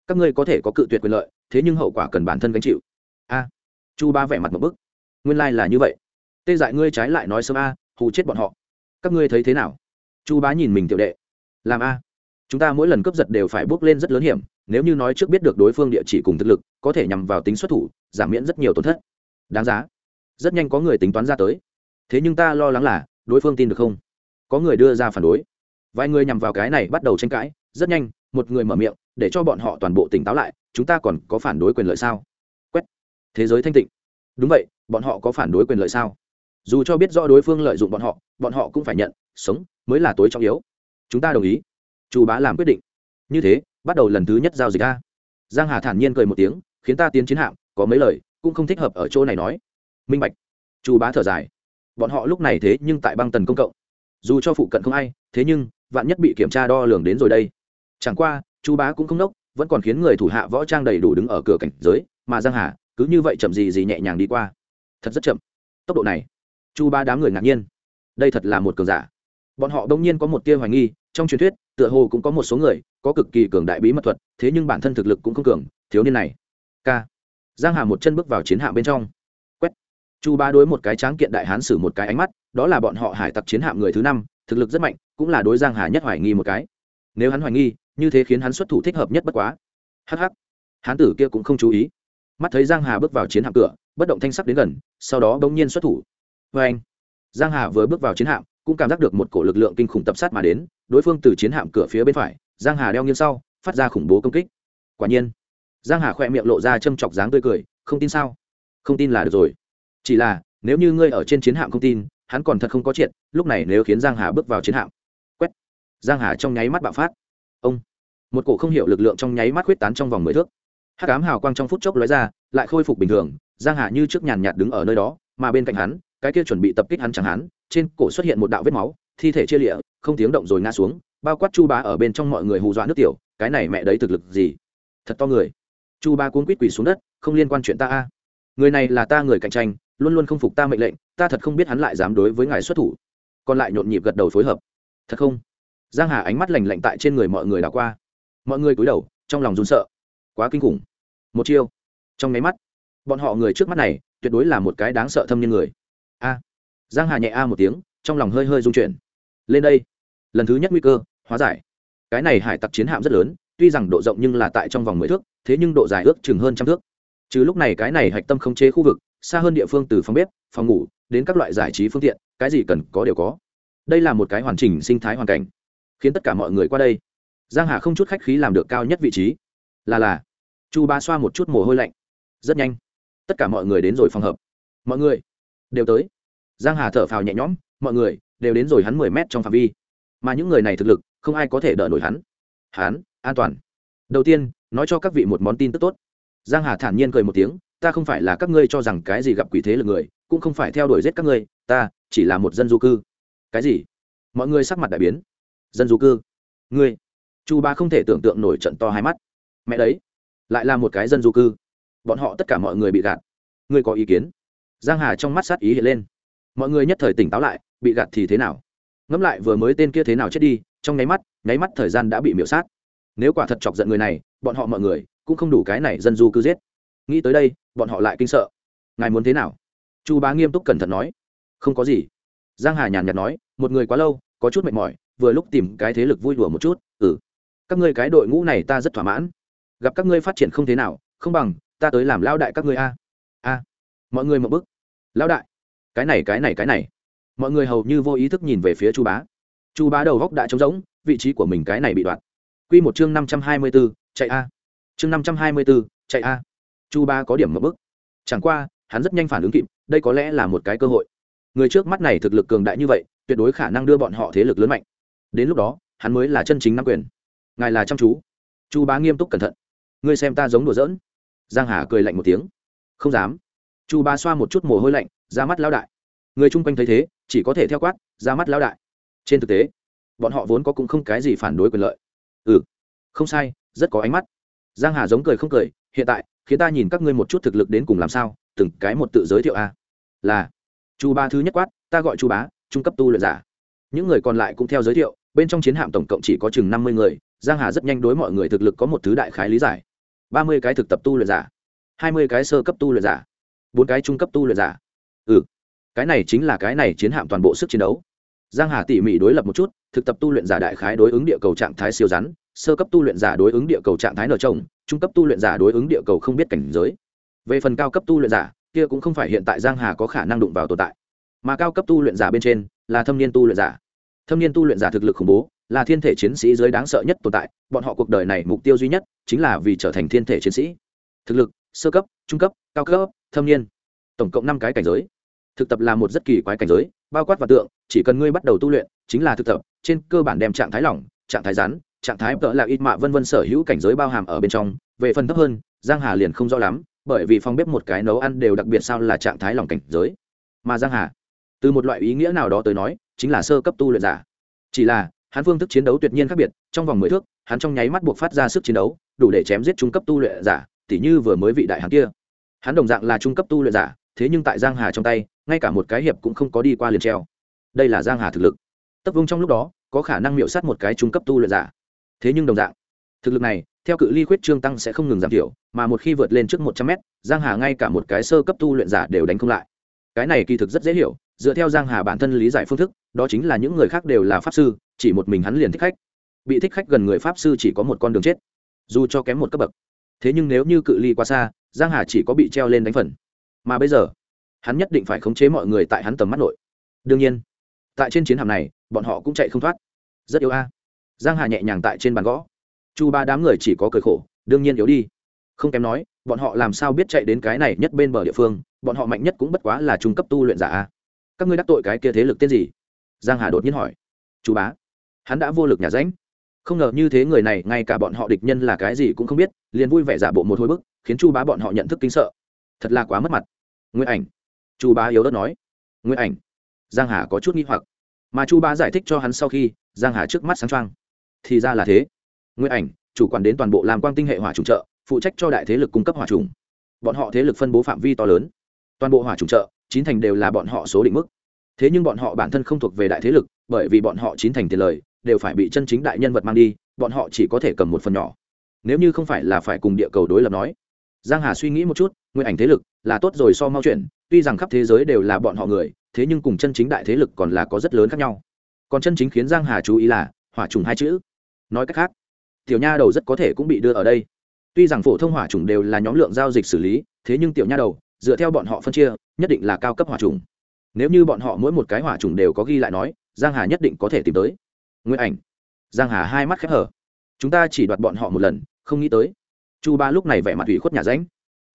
Các ngươi có thể có cự tuyệt quyền lợi, thế nhưng hậu quả cần bản thân gánh chịu. A. Chu ba vẻ mặt một bức. Nguyên lai、like、là như vậy. Tê dại ngươi trái lại nói sớm a, hù chết bọn họ. Các ngươi thấy thế nào? Chu bá nhìn mình tiểu đệ. Làm a. Chúng ta mỗi lần cướp giật đều phải bước lên rất lớn hiểm, nếu như nói trước biết được đối phương địa chỉ cùng thực lực, có thể nhằm vào tính xuất thủ, giảm miễn rất nhiều tổn thất. Đáng giá rất nhanh có người tính toán ra tới. Thế nhưng ta lo lắng là đối phương tin được không? Có người đưa ra phản đối. Vài người nhằm vào cái này bắt đầu tranh cãi rất nhanh một người mở miệng để cho bọn họ toàn bộ tỉnh táo lại chúng ta còn có phản đối quyền lợi sao? Quét. Thế giới thanh tịnh. Đúng vậy bọn họ có phản đối quyền lợi sao? Dù cho biết rõ đối phương lợi dụng bọn họ bọn họ cũng phải nhận sống mới là tối trọng yếu. Chúng ta đồng ý. Chu bá làm quyết định. Như thế bắt đầu lần thứ nhất giao dịch ra, giang hà thản nhiên cười một tiếng khiến ta tiến chiến hạm có mấy lời cũng không thích hợp ở chỗ này nói minh bạch. Chu bá thở dài. Bọn họ lúc này thế nhưng tại băng tần công cộng. Dù cho phụ cận không ai, thế nhưng, vạn nhất bị kiểm tra đo lường đến rồi đây. Chẳng qua, chu bá cũng không đốc vẫn còn khiến người thủ hạ võ trang đầy đủ đứng ở cửa cảnh giới, mà giang hà, cứ như vậy chậm gì gì nhẹ nhàng đi qua. Thật rất chậm. Tốc độ này, chu ba đám người ngạc nhiên. Đây thật là một cường giả. Bọn họ đông nhiên có một tia hoài nghi, trong truyền thuyết, tựa hồ cũng có một số người, có cực kỳ cường đại bí mật thuật, thế nhưng bản thân thực lực cũng không cường, thiếu niên này. K giang hà một chân bước vào chiến hạm bên trong chu ba đối một cái tráng kiện đại hán sử một cái ánh mắt, đó là bọn họ hải tặc chiến hạm người thứ năm, thực lực rất mạnh, cũng là đối giang hà nhất hoài nghi một cái. Nếu hắn hoài nghi, như thế khiến hắn xuất thủ thích hợp nhất bất quá. Hh hán tử kia cũng không chú ý. Mắt thấy giang hà bước vào chiến hạm cửa, bất động thanh sắc đến gần, sau đó bỗng nhiên xuất thủ. Vê anh. Giang hà vừa bước vào chiến hạm, cũng cảm giác được một cổ lực lượng kinh khủng tập sát mà đến, đối phương từ chiến hạm cửa phía bên phải, giang hà đeo nghiêng sau, phát ra khủng bố công kích. Quả nhiên, giang hà khỏe miệng lộ ra châm chọc dáng tươi cười, không tin sao? Không tin là được rồi chỉ là, nếu như ngươi ở trên chiến hạm không tin, hắn còn thật không có chuyện lúc này nếu khiến giang hà bước vào chiến hạm. Quét. Giang hà trong nháy mắt bạo phát. Ông. Một cổ không hiểu lực lượng trong nháy mắt huyết tán trong vòng mười thước. Hát cám hào quang trong phút chốc lóe ra, lại khôi phục bình thường, giang hà như trước nhàn nhạt đứng ở nơi đó, mà bên cạnh hắn, cái kia chuẩn bị tập kích hắn chẳng hắn trên cổ xuất hiện một đạo vết máu, thi thể chia lịa, không tiếng động rồi ngã xuống, bao quát chu bá ở bên trong mọi người hù dọa nước tiểu, cái này mẹ đấy thực lực gì? Thật to người. Chu ba cuốn quýt quỳ xuống đất, không liên quan chuyện ta a. Người này là ta người cạnh tranh luôn luôn không phục ta mệnh lệnh, ta thật không biết hắn lại dám đối với ngài xuất thủ. Còn lại nhộn nhịp gật đầu phối hợp. Thật không? Giang hà ánh mắt lành lạnh tại trên người mọi người đã qua. Mọi người cúi đầu, trong lòng run sợ. Quá kinh khủng. Một chiêu. Trong nháy mắt, bọn họ người trước mắt này, tuyệt đối là một cái đáng sợ thâm niên người. A. Giang hà nhẹ a một tiếng, trong lòng hơi hơi rung chuyển. Lên đây. Lần thứ nhất nguy cơ, hóa giải. Cái này hải tặc chiến hạm rất lớn, tuy rằng độ rộng nhưng là tại trong vòng mười thước, thế nhưng độ dài ước chừng hơn trăm thước trừ lúc này cái này hạch tâm không chế khu vực, xa hơn địa phương từ phòng bếp, phòng ngủ, đến các loại giải trí phương tiện, cái gì cần có đều có. Đây là một cái hoàn chỉnh sinh thái hoàn cảnh, khiến tất cả mọi người qua đây. Giang hà không chút khách khí làm được cao nhất vị trí. Là là. Chu ba xoa một chút mồ hôi lạnh. Rất nhanh. Tất cả mọi người đến rồi phòng hợp mọi người đều tới. Giang hà thở phào nhẹ nhõm, mọi người đều đến rồi hắn mười mét trong phạm vi. Mà những người này thực lực, không ai có thể đỡ nổi hắn. Hắn, an toàn. Đầu tiên, nói cho các vị một món tin tức tốt giang hà thản nhiên cười một tiếng, ta không phải là các ngươi cho rằng cái gì gặp quỷ thế lực người, cũng không phải theo đuổi giết các ngươi, ta chỉ là một dân du cư. Cái gì? Mọi người sắc mặt đại biến. Dân du cư? Ngươi? Chu ba không thể tưởng tượng nổi trận to hai mắt. Mẹ đấy, lại là một cái dân du cư. Bọn họ tất cả mọi người bị gạt. Ngươi có ý kiến? Giang hà trong mắt sát ý hiện lên. Mọi người nhất thời tỉnh táo lại, bị gạt thì thế nào? Ngẫm lại vừa mới tên kia thế nào chết đi, trong nháy mắt nháy mắt thời gian đã bị miễu sát. Nếu quả thật chọc giận người này, bọn họ mọi người cũng không đủ cái này dân du cư giết. Nghĩ tới đây, bọn họ lại kinh sợ. Ngài muốn thế nào? Chu bá nghiêm túc cẩn thận nói. Không có gì. Giang hà nhàn nhạt nói, một người quá lâu, có chút mệt mỏi, vừa lúc tìm cái thế lực vui đùa một chút ừ. Các ngươi cái đội ngũ này ta rất thỏa mãn. Gặp các ngươi phát triển không thế nào, không bằng, ta tới làm lao đại các ngươi a. A. Mọi người một bức lao đại. Cái này cái này cái này. Mọi người hầu như vô ý thức nhìn về phía chu bá. Chu bá đầu góc đã trống rỗng, vị trí của mình cái này bị đoạn quy một chương năm trăm hai mươi b ố chạy a chương năm trăm hai mươi b ố chạy a. Chu ba có điểm mập bức chẳng qua, hắn rất nhanh phản ứng kịp, đây có lẽ là một cái cơ hội. Người trước mắt này thực lực cường đại như vậy, tuyệt đối khả năng đưa bọn họ thế lực lớn mạnh. Đến lúc đó, hắn mới là chân chính nắm quyền. Ngài là chăm chú. Chu bá nghiêm túc cẩn thận. Ngươi xem ta giống đùa giỡn. Giang hà cười lạnh một tiếng. Không dám. Chu bá xoa một chút mồ hôi lạnh ra mắt lão đại. Người chung quanh thấy thế, chỉ có thể theo quát ra mắt lão đại. Trên thực tế, bọn họ vốn có cũng không cái gì phản đối quyền lợi. Ừ. Không sai, rất có ánh mắt giang hà giống cười không cười, hiện tại, khiến ta nhìn các ngươi một chút thực lực đến cùng làm sao, từng cái một tự giới thiệu a. Là, chu ba thứ nhất quát, ta gọi chu bá, trung cấp tu luyện giả. Những người còn lại cũng theo giới thiệu, bên trong chiến hạm tổng cộng chỉ có chừng năm mươi người, giang hà rất nhanh đối mọi người thực lực có một thứ đại khái lý giải. ba mươi cái thực tập tu luyện giả, hai mươi cái sơ cấp tu luyện giả, bốn cái trung cấp tu luyện giả. Ừ cái này chính là cái này chiến hạm toàn bộ sức chiến đấu. Giang hà tỉ mỉ đối lập một chút, thực tập tu luyện giả đại khái đối ứng địa cầu trạng thái siêu rắn sơ cấp tu luyện giả đối ứng địa cầu trạng thái nở trồng, trung cấp tu luyện giả đối ứng địa cầu không biết cảnh giới. Về phần cao cấp tu luyện giả, kia cũng không phải hiện tại giang hà có khả năng đụng vào tồn tại. Mà cao cấp tu luyện giả bên trên, là thâm niên tu luyện giả. Thâm niên tu luyện giả thực lực khủng bố, là thiên thể chiến sĩ giới đáng sợ nhất tồn tại, bọn họ cuộc đời này mục tiêu duy nhất chính là vì trở thành thiên thể chiến sĩ. Thực lực, sơ cấp, trung cấp, cao cấp, thâm niên. Tổng cộng năm cái cảnh giới. Thực tập là một rất kỳ quái cảnh giới, bao quát và tượng, chỉ cần ngươi bắt đầu tu luyện, chính là thực tập, trên cơ bản đem trạng thái lỏng, trạng thái rắn trạng thái tợ là ít mạ vân vân sở hữu cảnh giới bao hàm ở bên trong, về phần thấp hơn, giang hà liền không rõ lắm, bởi vì phòng bếp một cái nấu ăn đều đặc biệt sao là trạng thái lòng cảnh giới. Mà giang hà, từ một loại ý nghĩa nào đó tới nói, chính là sơ cấp tu luyện giả. Chỉ là, hắn phương thức chiến đấu tuyệt nhiên khác biệt, trong vòng mười thước, hắn trong nháy mắt buộc phát ra sức chiến đấu, đủ để chém giết trung cấp tu luyện giả, tỉ như vừa mới vị đại hắn kia. Hắn đồng dạng là trung cấp tu luyện giả, thế nhưng tại giang hà trong tay, ngay cả một cái hiệp cũng không có đi qua liền treo. Đây là giang hà thực lực. Tấp vung trong lúc đó, có khả năng miệu sát một cái trung cấp tu luyện giả thế nhưng đồng dạng, thực lực này, theo cự ly khuyết trương tăng sẽ không ngừng giảm thiểu, mà một khi vượt lên trước một trăm mét, giang hà ngay cả một cái sơ cấp tu luyện giả đều đánh không lại. Cái này kỳ thực rất dễ hiểu, dựa theo giang hà bản thân lý giải phương thức, đó chính là những người khác đều là pháp sư, chỉ một mình hắn liền thích khách. Bị thích khách gần người pháp sư chỉ có một con đường chết, dù cho kém một cấp bậc. Thế nhưng nếu như cự ly quá xa, giang hà chỉ có bị treo lên đánh phần. Mà bây giờ, hắn nhất định phải khống chế mọi người tại hắn tầm mắt nội. Đương nhiên, tại trên chiến hạm này, bọn họ cũng chạy không thoát. Rất yếu a giang hà nhẹ nhàng tại trên bàn gõ. Chu ba đám người chỉ có cười khổ, đương nhiên yếu đi. Không kém nói, bọn họ làm sao biết chạy đến cái này nhất bên bờ địa phương, bọn họ mạnh nhất cũng bất quá là trung cấp tu luyện giả a. Các ngươi đắc tội cái kia thế lực tên gì? Giang hà đột nhiên hỏi. Chú bá, hắn đã vô lực nhà ránh. Không ngờ như thế người này, ngay cả bọn họ địch nhân là cái gì cũng không biết, liền vui vẻ giả bộ một hồi bức, khiến chu bá bọn họ nhận thức kinh sợ. Thật là quá mất mặt. Nguyên ảnh, chu bá yếu đất nói. Nguyên ảnh, giang hà có chút nghi hoặc. Mà chu bá giải thích cho hắn sau khi, giang hà trước mắt sáng trăng thì ra là thế. Nguyên ảnh, chủ quản đến toàn bộ làm quang tinh hệ hỏa trùng trợ, phụ trách cho đại thế lực cung cấp hỏa trùng. Bọn họ thế lực phân bố phạm vi to lớn. Toàn bộ hỏa trùng trợ, chín thành đều là bọn họ số định mức. Thế nhưng bọn họ bản thân không thuộc về đại thế lực, bởi vì bọn họ chín thành tiền lời, đều phải bị chân chính đại nhân vật mang đi, bọn họ chỉ có thể cầm một phần nhỏ. Nếu như không phải là phải cùng địa cầu đối lập nói. Giang hà suy nghĩ một chút, nguyên ảnh thế lực là tốt rồi so mau chuyện tuy rằng khắp thế giới đều là bọn họ người, thế nhưng cùng chân chính đại thế lực còn là có rất lớn khác nhau. Còn chân chính khiến giang hà chú ý là hỏa trùng hai chữ nói cách khác, tiểu nha đầu rất có thể cũng bị đưa ở đây. Tuy rằng phổ thông hỏa trùng đều là nhóm lượng giao dịch xử lý, thế nhưng tiểu nha đầu, dựa theo bọn họ phân chia, nhất định là cao cấp hỏa trùng nếu như bọn họ mỗi một cái hỏa trùng đều có ghi lại nói, giang hà nhất định có thể tìm tới. Nguyên ảnh. Giang hà hai mắt khép hở chúng ta chỉ đoạt bọn họ một lần, không nghĩ tới. Chu ba lúc này vẻ mặt ủy khuất nhà ránh.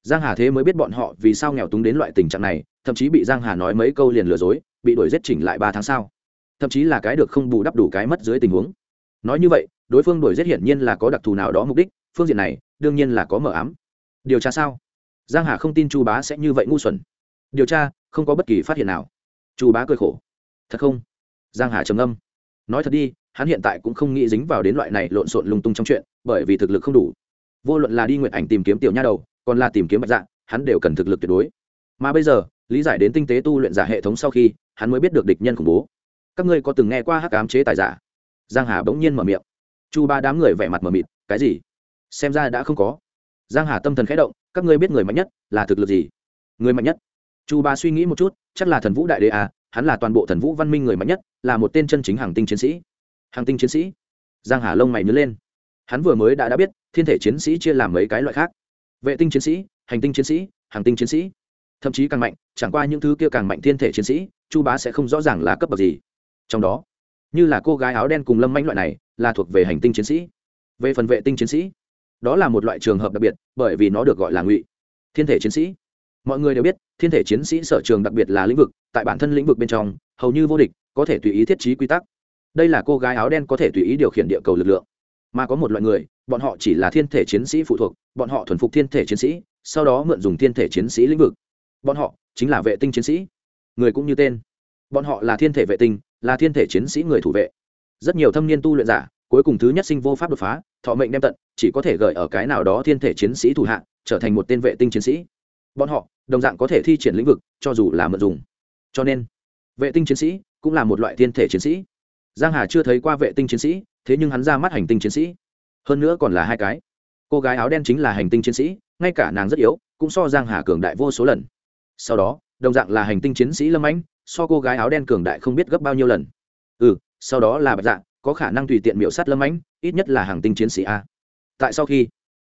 Giang hà thế mới biết bọn họ vì sao nghèo túng đến loại tình trạng này, thậm chí bị giang hà nói mấy câu liền lừa dối, bị đuổi giết chỉnh lại ba tháng sau. Thậm chí là cái được không bù đắp đủ cái mất dưới tình huống. Nói như vậy đối phương đổi giết hiển nhiên là có đặc thù nào đó mục đích, phương diện này, đương nhiên là có mở ám. Điều tra sao? Giang hà không tin chu bá sẽ như vậy ngu xuẩn. Điều tra, không có bất kỳ phát hiện nào. Chu bá cười khổ. Thật không? Giang hà trầm âm nói thật đi, hắn hiện tại cũng không nghĩ dính vào đến loại này lộn xộn lung tung trong chuyện, bởi vì thực lực không đủ. Vô luận là đi nguyện ảnh tìm kiếm tiểu nha đầu, còn là tìm kiếm bạch dạng hắn đều cần thực lực tuyệt đối. Mà bây giờ, lý giải đến tinh tế tu luyện giả hệ thống sau khi, hắn mới biết được địch nhân khủng bố. Các ngươi có từng nghe qua hắc ám chế tài giả? Giang hà bỗng nhiên mở miệng chu ba đám người vẻ mặt mờ mịt, cái gì? Xem ra đã không có. Giang hà tâm thần khẽ động, các ngươi biết người mạnh nhất là thực lực gì? Người mạnh nhất? Chu ba suy nghĩ một chút, chắc là thần vũ đại đế à hắn là toàn bộ thần vũ văn minh người mạnh nhất, là một tên chân chính hàng tinh chiến sĩ. Hàng tinh chiến sĩ? Giang hà lông mày nhớ lên. Hắn vừa mới đã đã biết, thiên thể chiến sĩ chia làm mấy cái loại khác. Vệ tinh chiến sĩ, hành tinh chiến sĩ, hàng tinh chiến sĩ. Thậm chí càng mạnh, chẳng qua những thứ kia càng mạnh thiên thể chiến sĩ, chu bá sẽ không rõ ràng là cấp bậc gì. Trong đó, như là cô gái áo đen cùng lâm manh loại này là thuộc về hành tinh chiến sĩ. Về phần vệ tinh chiến sĩ, đó là một loại trường hợp đặc biệt, bởi vì nó được gọi là ngụy, thiên thể chiến sĩ. Mọi người đều biết, thiên thể chiến sĩ sở trường đặc biệt là lĩnh vực, tại bản thân lĩnh vực bên trong, hầu như vô địch, có thể tùy ý thiết trí quy tắc. Đây là cô gái áo đen có thể tùy ý điều khiển địa cầu lực lượng. Mà có một loại người, bọn họ chỉ là thiên thể chiến sĩ phụ thuộc, bọn họ thuần phục thiên thể chiến sĩ, sau đó mượn dùng thiên thể chiến sĩ lĩnh vực. Bọn họ chính là vệ tinh chiến sĩ. Người cũng như tên. Bọn họ là thiên thể vệ tinh, là thiên thể chiến sĩ người thủ vệ rất nhiều thâm niên tu luyện giả, cuối cùng thứ nhất sinh vô pháp đột phá, thọ mệnh đem tận, chỉ có thể gợi ở cái nào đó thiên thể chiến sĩ thủ hạ, trở thành một tên vệ tinh chiến sĩ. Bọn họ, đồng dạng có thể thi triển lĩnh vực, cho dù là mượn dùng. Cho nên, vệ tinh chiến sĩ cũng là một loại thiên thể chiến sĩ. Giang hà chưa thấy qua vệ tinh chiến sĩ, thế nhưng hắn ra mắt hành tinh chiến sĩ. Hơn nữa còn là hai cái. Cô gái áo đen chính là hành tinh chiến sĩ, ngay cả nàng rất yếu, cũng so giang hà cường đại vô số lần. Sau đó, đồng dạng là hành tinh chiến sĩ lâm ánh, so cô gái áo đen cường đại không biết gấp bao nhiêu lần. Ừ sau đó là bạch dạ có khả năng tùy tiện miểu sát lâm ánh, ít nhất là hàng tinh chiến sĩ a. Tại sau khi,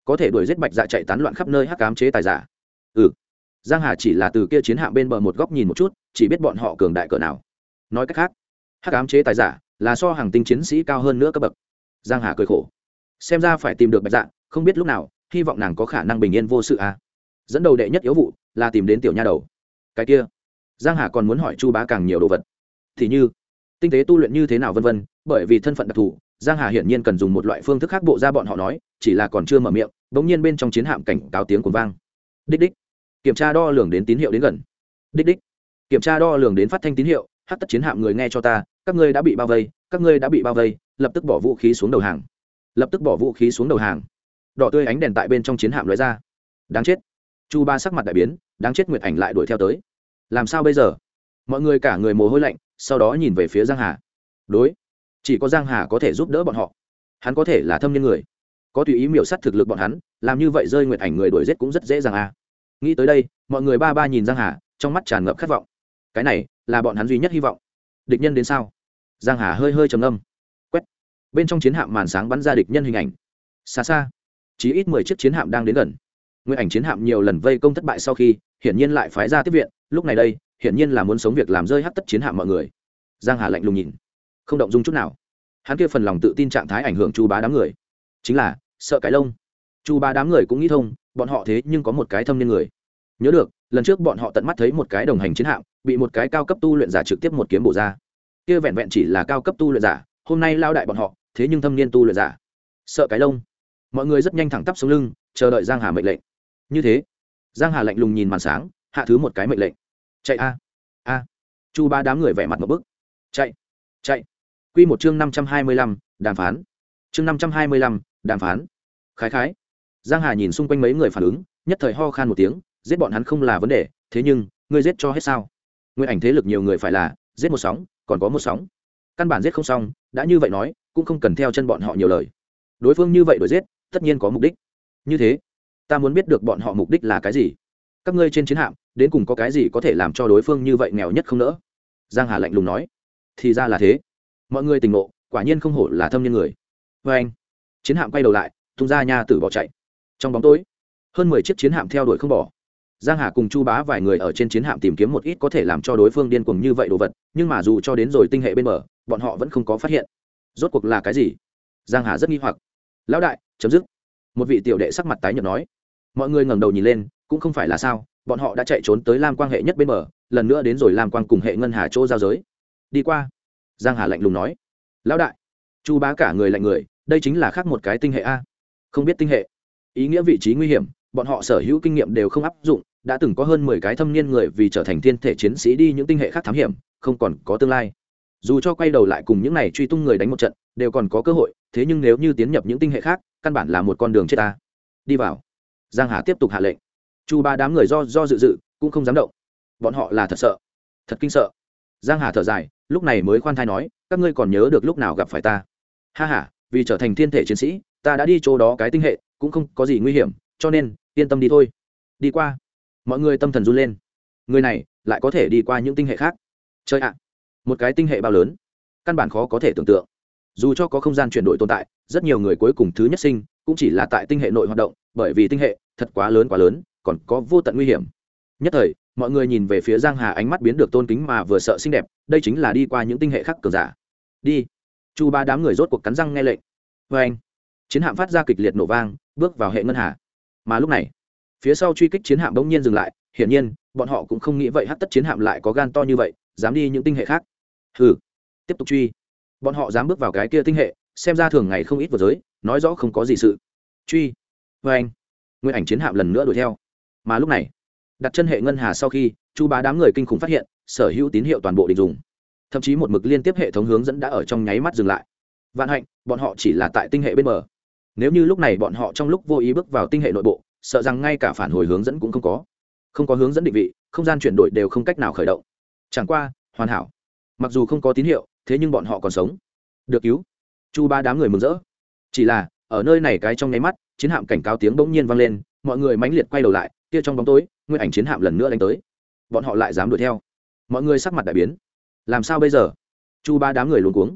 có thể đuổi giết bạch dạ chạy tán loạn khắp nơi hắc cám chế tài giả. Ừ. Giang hà chỉ là từ kia chiến hạm bên bờ một góc nhìn một chút, chỉ biết bọn họ cường đại cỡ nào. Nói cách khác, hắc ám chế tài giả là so hàng tinh chiến sĩ cao hơn nữa cấp bậc. Giang hà cười khổ. Xem ra phải tìm được bạch dạ không biết lúc nào, hy vọng nàng có khả năng bình yên vô sự à dẫn đầu đệ nhất yếu vụ là tìm đến tiểu nha đầu. Cái kia, giang hà còn muốn hỏi chu bá càng nhiều đồ vật. Thì như tinh tế tu luyện như thế nào vân vân, bởi vì thân phận đặc thù, giang hà hiển nhiên cần dùng một loại phương thức khác bộ ra bọn họ nói, chỉ là còn chưa mở miệng, bỗng nhiên bên trong chiến hạm cảnh cáo tiếng cuồng vang. Đích đích. Kiểm tra đo lường đến tín hiệu đến gần. Đích đích. Kiểm tra đo lường đến phát thanh tín hiệu, hát tất chiến hạm người nghe cho ta, các ngươi đã bị bao vây, các ngươi đã bị bao vây, lập tức bỏ vũ khí xuống đầu hàng. Lập tức bỏ vũ khí xuống đầu hàng. Đỏ tươi ánh đèn tại bên trong chiến hạm lóe ra. Đáng chết. Chu ba sắc mặt đại biến, đáng chết nguyệt ảnh lại đuổi theo tới. Làm sao bây giờ? Mọi người cả người mồ hôi lạnh sau đó nhìn về phía giang hà. Đối, chỉ có giang hà có thể giúp đỡ bọn họ. Hắn có thể là thâm nhân người, có tùy ý miểu sát thực lực bọn hắn, làm như vậy rơi nguyệt ảnh người đuổi giết cũng rất dễ dàng à. Nghĩ tới đây, mọi người ba ba nhìn giang hà, trong mắt tràn ngập khát vọng. Cái này là bọn hắn duy nhất hy vọng. Địch nhân đến sao? Giang hà hơi hơi trầm âm quét. Bên trong chiến hạm màn sáng bắn ra địch nhân hình ảnh. Xa xa chỉ ít mười chiếc chiến hạm đang đến gần. Nguyên ảnh chiến hạm nhiều lần vây công thất bại sau khi, hiển nhiên lại phái ra tiếp viện. Lúc này đây hiển nhiên là muốn sống việc làm rơi hắt tất chiến hạm mọi người. Giang hà lạnh lùng nhìn. Không động dung chút nào. Hắn kia phần lòng tự tin trạng thái ảnh hưởng chu bá đám người. Chính là, sợ cái lông. Chu bá đám người cũng nghĩ thông, bọn họ thế nhưng có một cái thâm niên người. Nhớ được, lần trước bọn họ tận mắt thấy một cái đồng hành chiến hạm, bị một cái cao cấp tu luyện giả trực tiếp một kiếm bổ ra. Kia vẹn vẹn chỉ là cao cấp tu luyện giả, hôm nay lao đại bọn họ, thế nhưng thâm niên tu luyện giả. Sợ cái lông. Mọi người rất nhanh thẳng tắp xuống lưng, chờ đợi giang hà mệnh lệnh. Như thế, giang hà lạnh lùng nhìn màn sáng, hạ thứ một cái mệnh lệnh chạy a a. Chu ba đám người vẻ mặt một bức. Chạy chạy. Quy một chương năm trăm hai mươi lăm, đàm phán. Chương năm trăm hai mươi lăm, đàm phán. Khái khái. Giang hà nhìn xung quanh mấy người phản ứng, nhất thời ho khan một tiếng, giết bọn hắn không là vấn đề, thế nhưng, ngươi giết cho hết sao? Nguyên ảnh thế lực nhiều người phải là, giết một sóng, còn có một sóng. Căn bản giết không xong, đã như vậy nói, cũng không cần theo chân bọn họ nhiều lời. Đối phương như vậy đuổi giết, tất nhiên có mục đích. Như thế, ta muốn biết được bọn họ mục đích là cái gì? Các ngươi trên chiến hạm đến cùng có cái gì có thể làm cho đối phương như vậy nghèo nhất không nỡ? Giang hà lạnh lùng nói. Thì ra là thế. Mọi người tình ngộ, quả nhiên không hổ là thâm nhân người. Vê anh, chiến hạm quay đầu lại, tung ra nha tử bỏ chạy. Trong bóng tối, hơn mười chiếc chiến hạm theo đuổi không bỏ. Giang hà cùng chu bá vài người ở trên chiến hạm tìm kiếm một ít có thể làm cho đối phương điên cuồng như vậy đồ vật, nhưng mà dù cho đến rồi tinh hệ bên bờ, bọn họ vẫn không có phát hiện. Rốt cuộc là cái gì? Giang hà rất nghi hoặc. Lão đại, chấm dứt. Một vị tiểu đệ sắc mặt tái nhợt nói. Mọi người ngẩng đầu nhìn lên cũng không phải là sao, bọn họ đã chạy trốn tới lam quang hệ nhất bên bờ, lần nữa đến rồi lam quang cùng hệ ngân hà chỗ giao giới. Đi qua, giang hà lạnh lùng nói, lão đại, chu bá cả người lạnh người, đây chính là khác một cái tinh hệ a. Không biết tinh hệ. Ý nghĩa vị trí nguy hiểm, bọn họ sở hữu kinh nghiệm đều không áp dụng, đã từng có hơn mười cái thâm niên người vì trở thành thiên thể chiến sĩ đi những tinh hệ khác thám hiểm, không còn có tương lai. Dù cho quay đầu lại cùng những này truy tung người đánh một trận, đều còn có cơ hội, thế nhưng nếu như tiến nhập những tinh hệ khác, căn bản là một con đường chết ta. Đi vào. Giang hà tiếp tục hạ lệnh chu ba đám người do do dự dự, cũng không dám động. Bọn họ là thật sợ, thật kinh sợ. Giang hà thở dài, lúc này mới khoan thai nói, các ngươi còn nhớ được lúc nào gặp phải ta? Ha ha, vì trở thành thiên thể chiến sĩ, ta đã đi chỗ đó cái tinh hệ, cũng không có gì nguy hiểm, cho nên, yên tâm đi thôi. Đi qua. Mọi người tâm thần run lên. Người này, lại có thể đi qua những tinh hệ khác. Chơi ạ. Một cái tinh hệ bao lớn. Căn bản khó có thể tưởng tượng. Dù cho có không gian chuyển đổi tồn tại, rất nhiều người cuối cùng thứ nhất sinh, cũng chỉ là tại tinh hệ nội hoạt động, bởi vì tinh hệ, thật quá lớn quá lớn còn có vô tận nguy hiểm. Nhất thời, mọi người nhìn về phía giang hà ánh mắt biến được tôn kính mà vừa sợ xinh đẹp, đây chính là đi qua những tinh hệ khác cường giả. Đi. Chu ba đám người rốt cuộc cắn răng nghe lệnh. Vê anh, chiến hạm phát ra kịch liệt nổ vang, bước vào hệ ngân hà. Mà lúc này, phía sau truy kích chiến hạm bỗng nhiên dừng lại, hiển nhiên, bọn họ cũng không nghĩ vậy hát tất chiến hạm lại có gan to như vậy, dám đi những tinh hệ khác. Hừ. Tiếp tục truy. Bọn họ dám bước vào cái kia tinh hệ, xem ra thường ngày không ít vừa giới, nói rõ không có gì sự. Truy. Vê anh, nguyên ảnh chiến hạm lần nữa đuổi theo mà lúc này, đặt chân hệ ngân hà sau khi, chu bá đám người kinh khủng phát hiện, sở hữu tín hiệu toàn bộ định dùng. Thậm chí một mực liên tiếp hệ thống hướng dẫn đã ở trong nháy mắt dừng lại. Vạn hạnh, bọn họ chỉ là tại tinh hệ bên bờ. Nếu như lúc này bọn họ trong lúc vô ý bước vào tinh hệ nội bộ, sợ rằng ngay cả phản hồi hướng dẫn cũng không có. Không có hướng dẫn định vị, không gian chuyển đổi đều không cách nào khởi động. Chẳng qua, hoàn hảo. Mặc dù không có tín hiệu, thế nhưng bọn họ còn sống. Được cứu. Chu ba đám người mừng rỡ. Chỉ là, ở nơi này cái trong nháy mắt, chiến hạm cảnh cáo tiếng bỗng nhiên vang lên, mọi người mãnh liệt quay đầu lại kia trong bóng tối, nguyên ảnh chiến hạm lần nữa đánh tới. Bọn họ lại dám đuổi theo. Mọi người sắc mặt đại biến. Làm sao bây giờ? Chu ba đám người luôn cuống.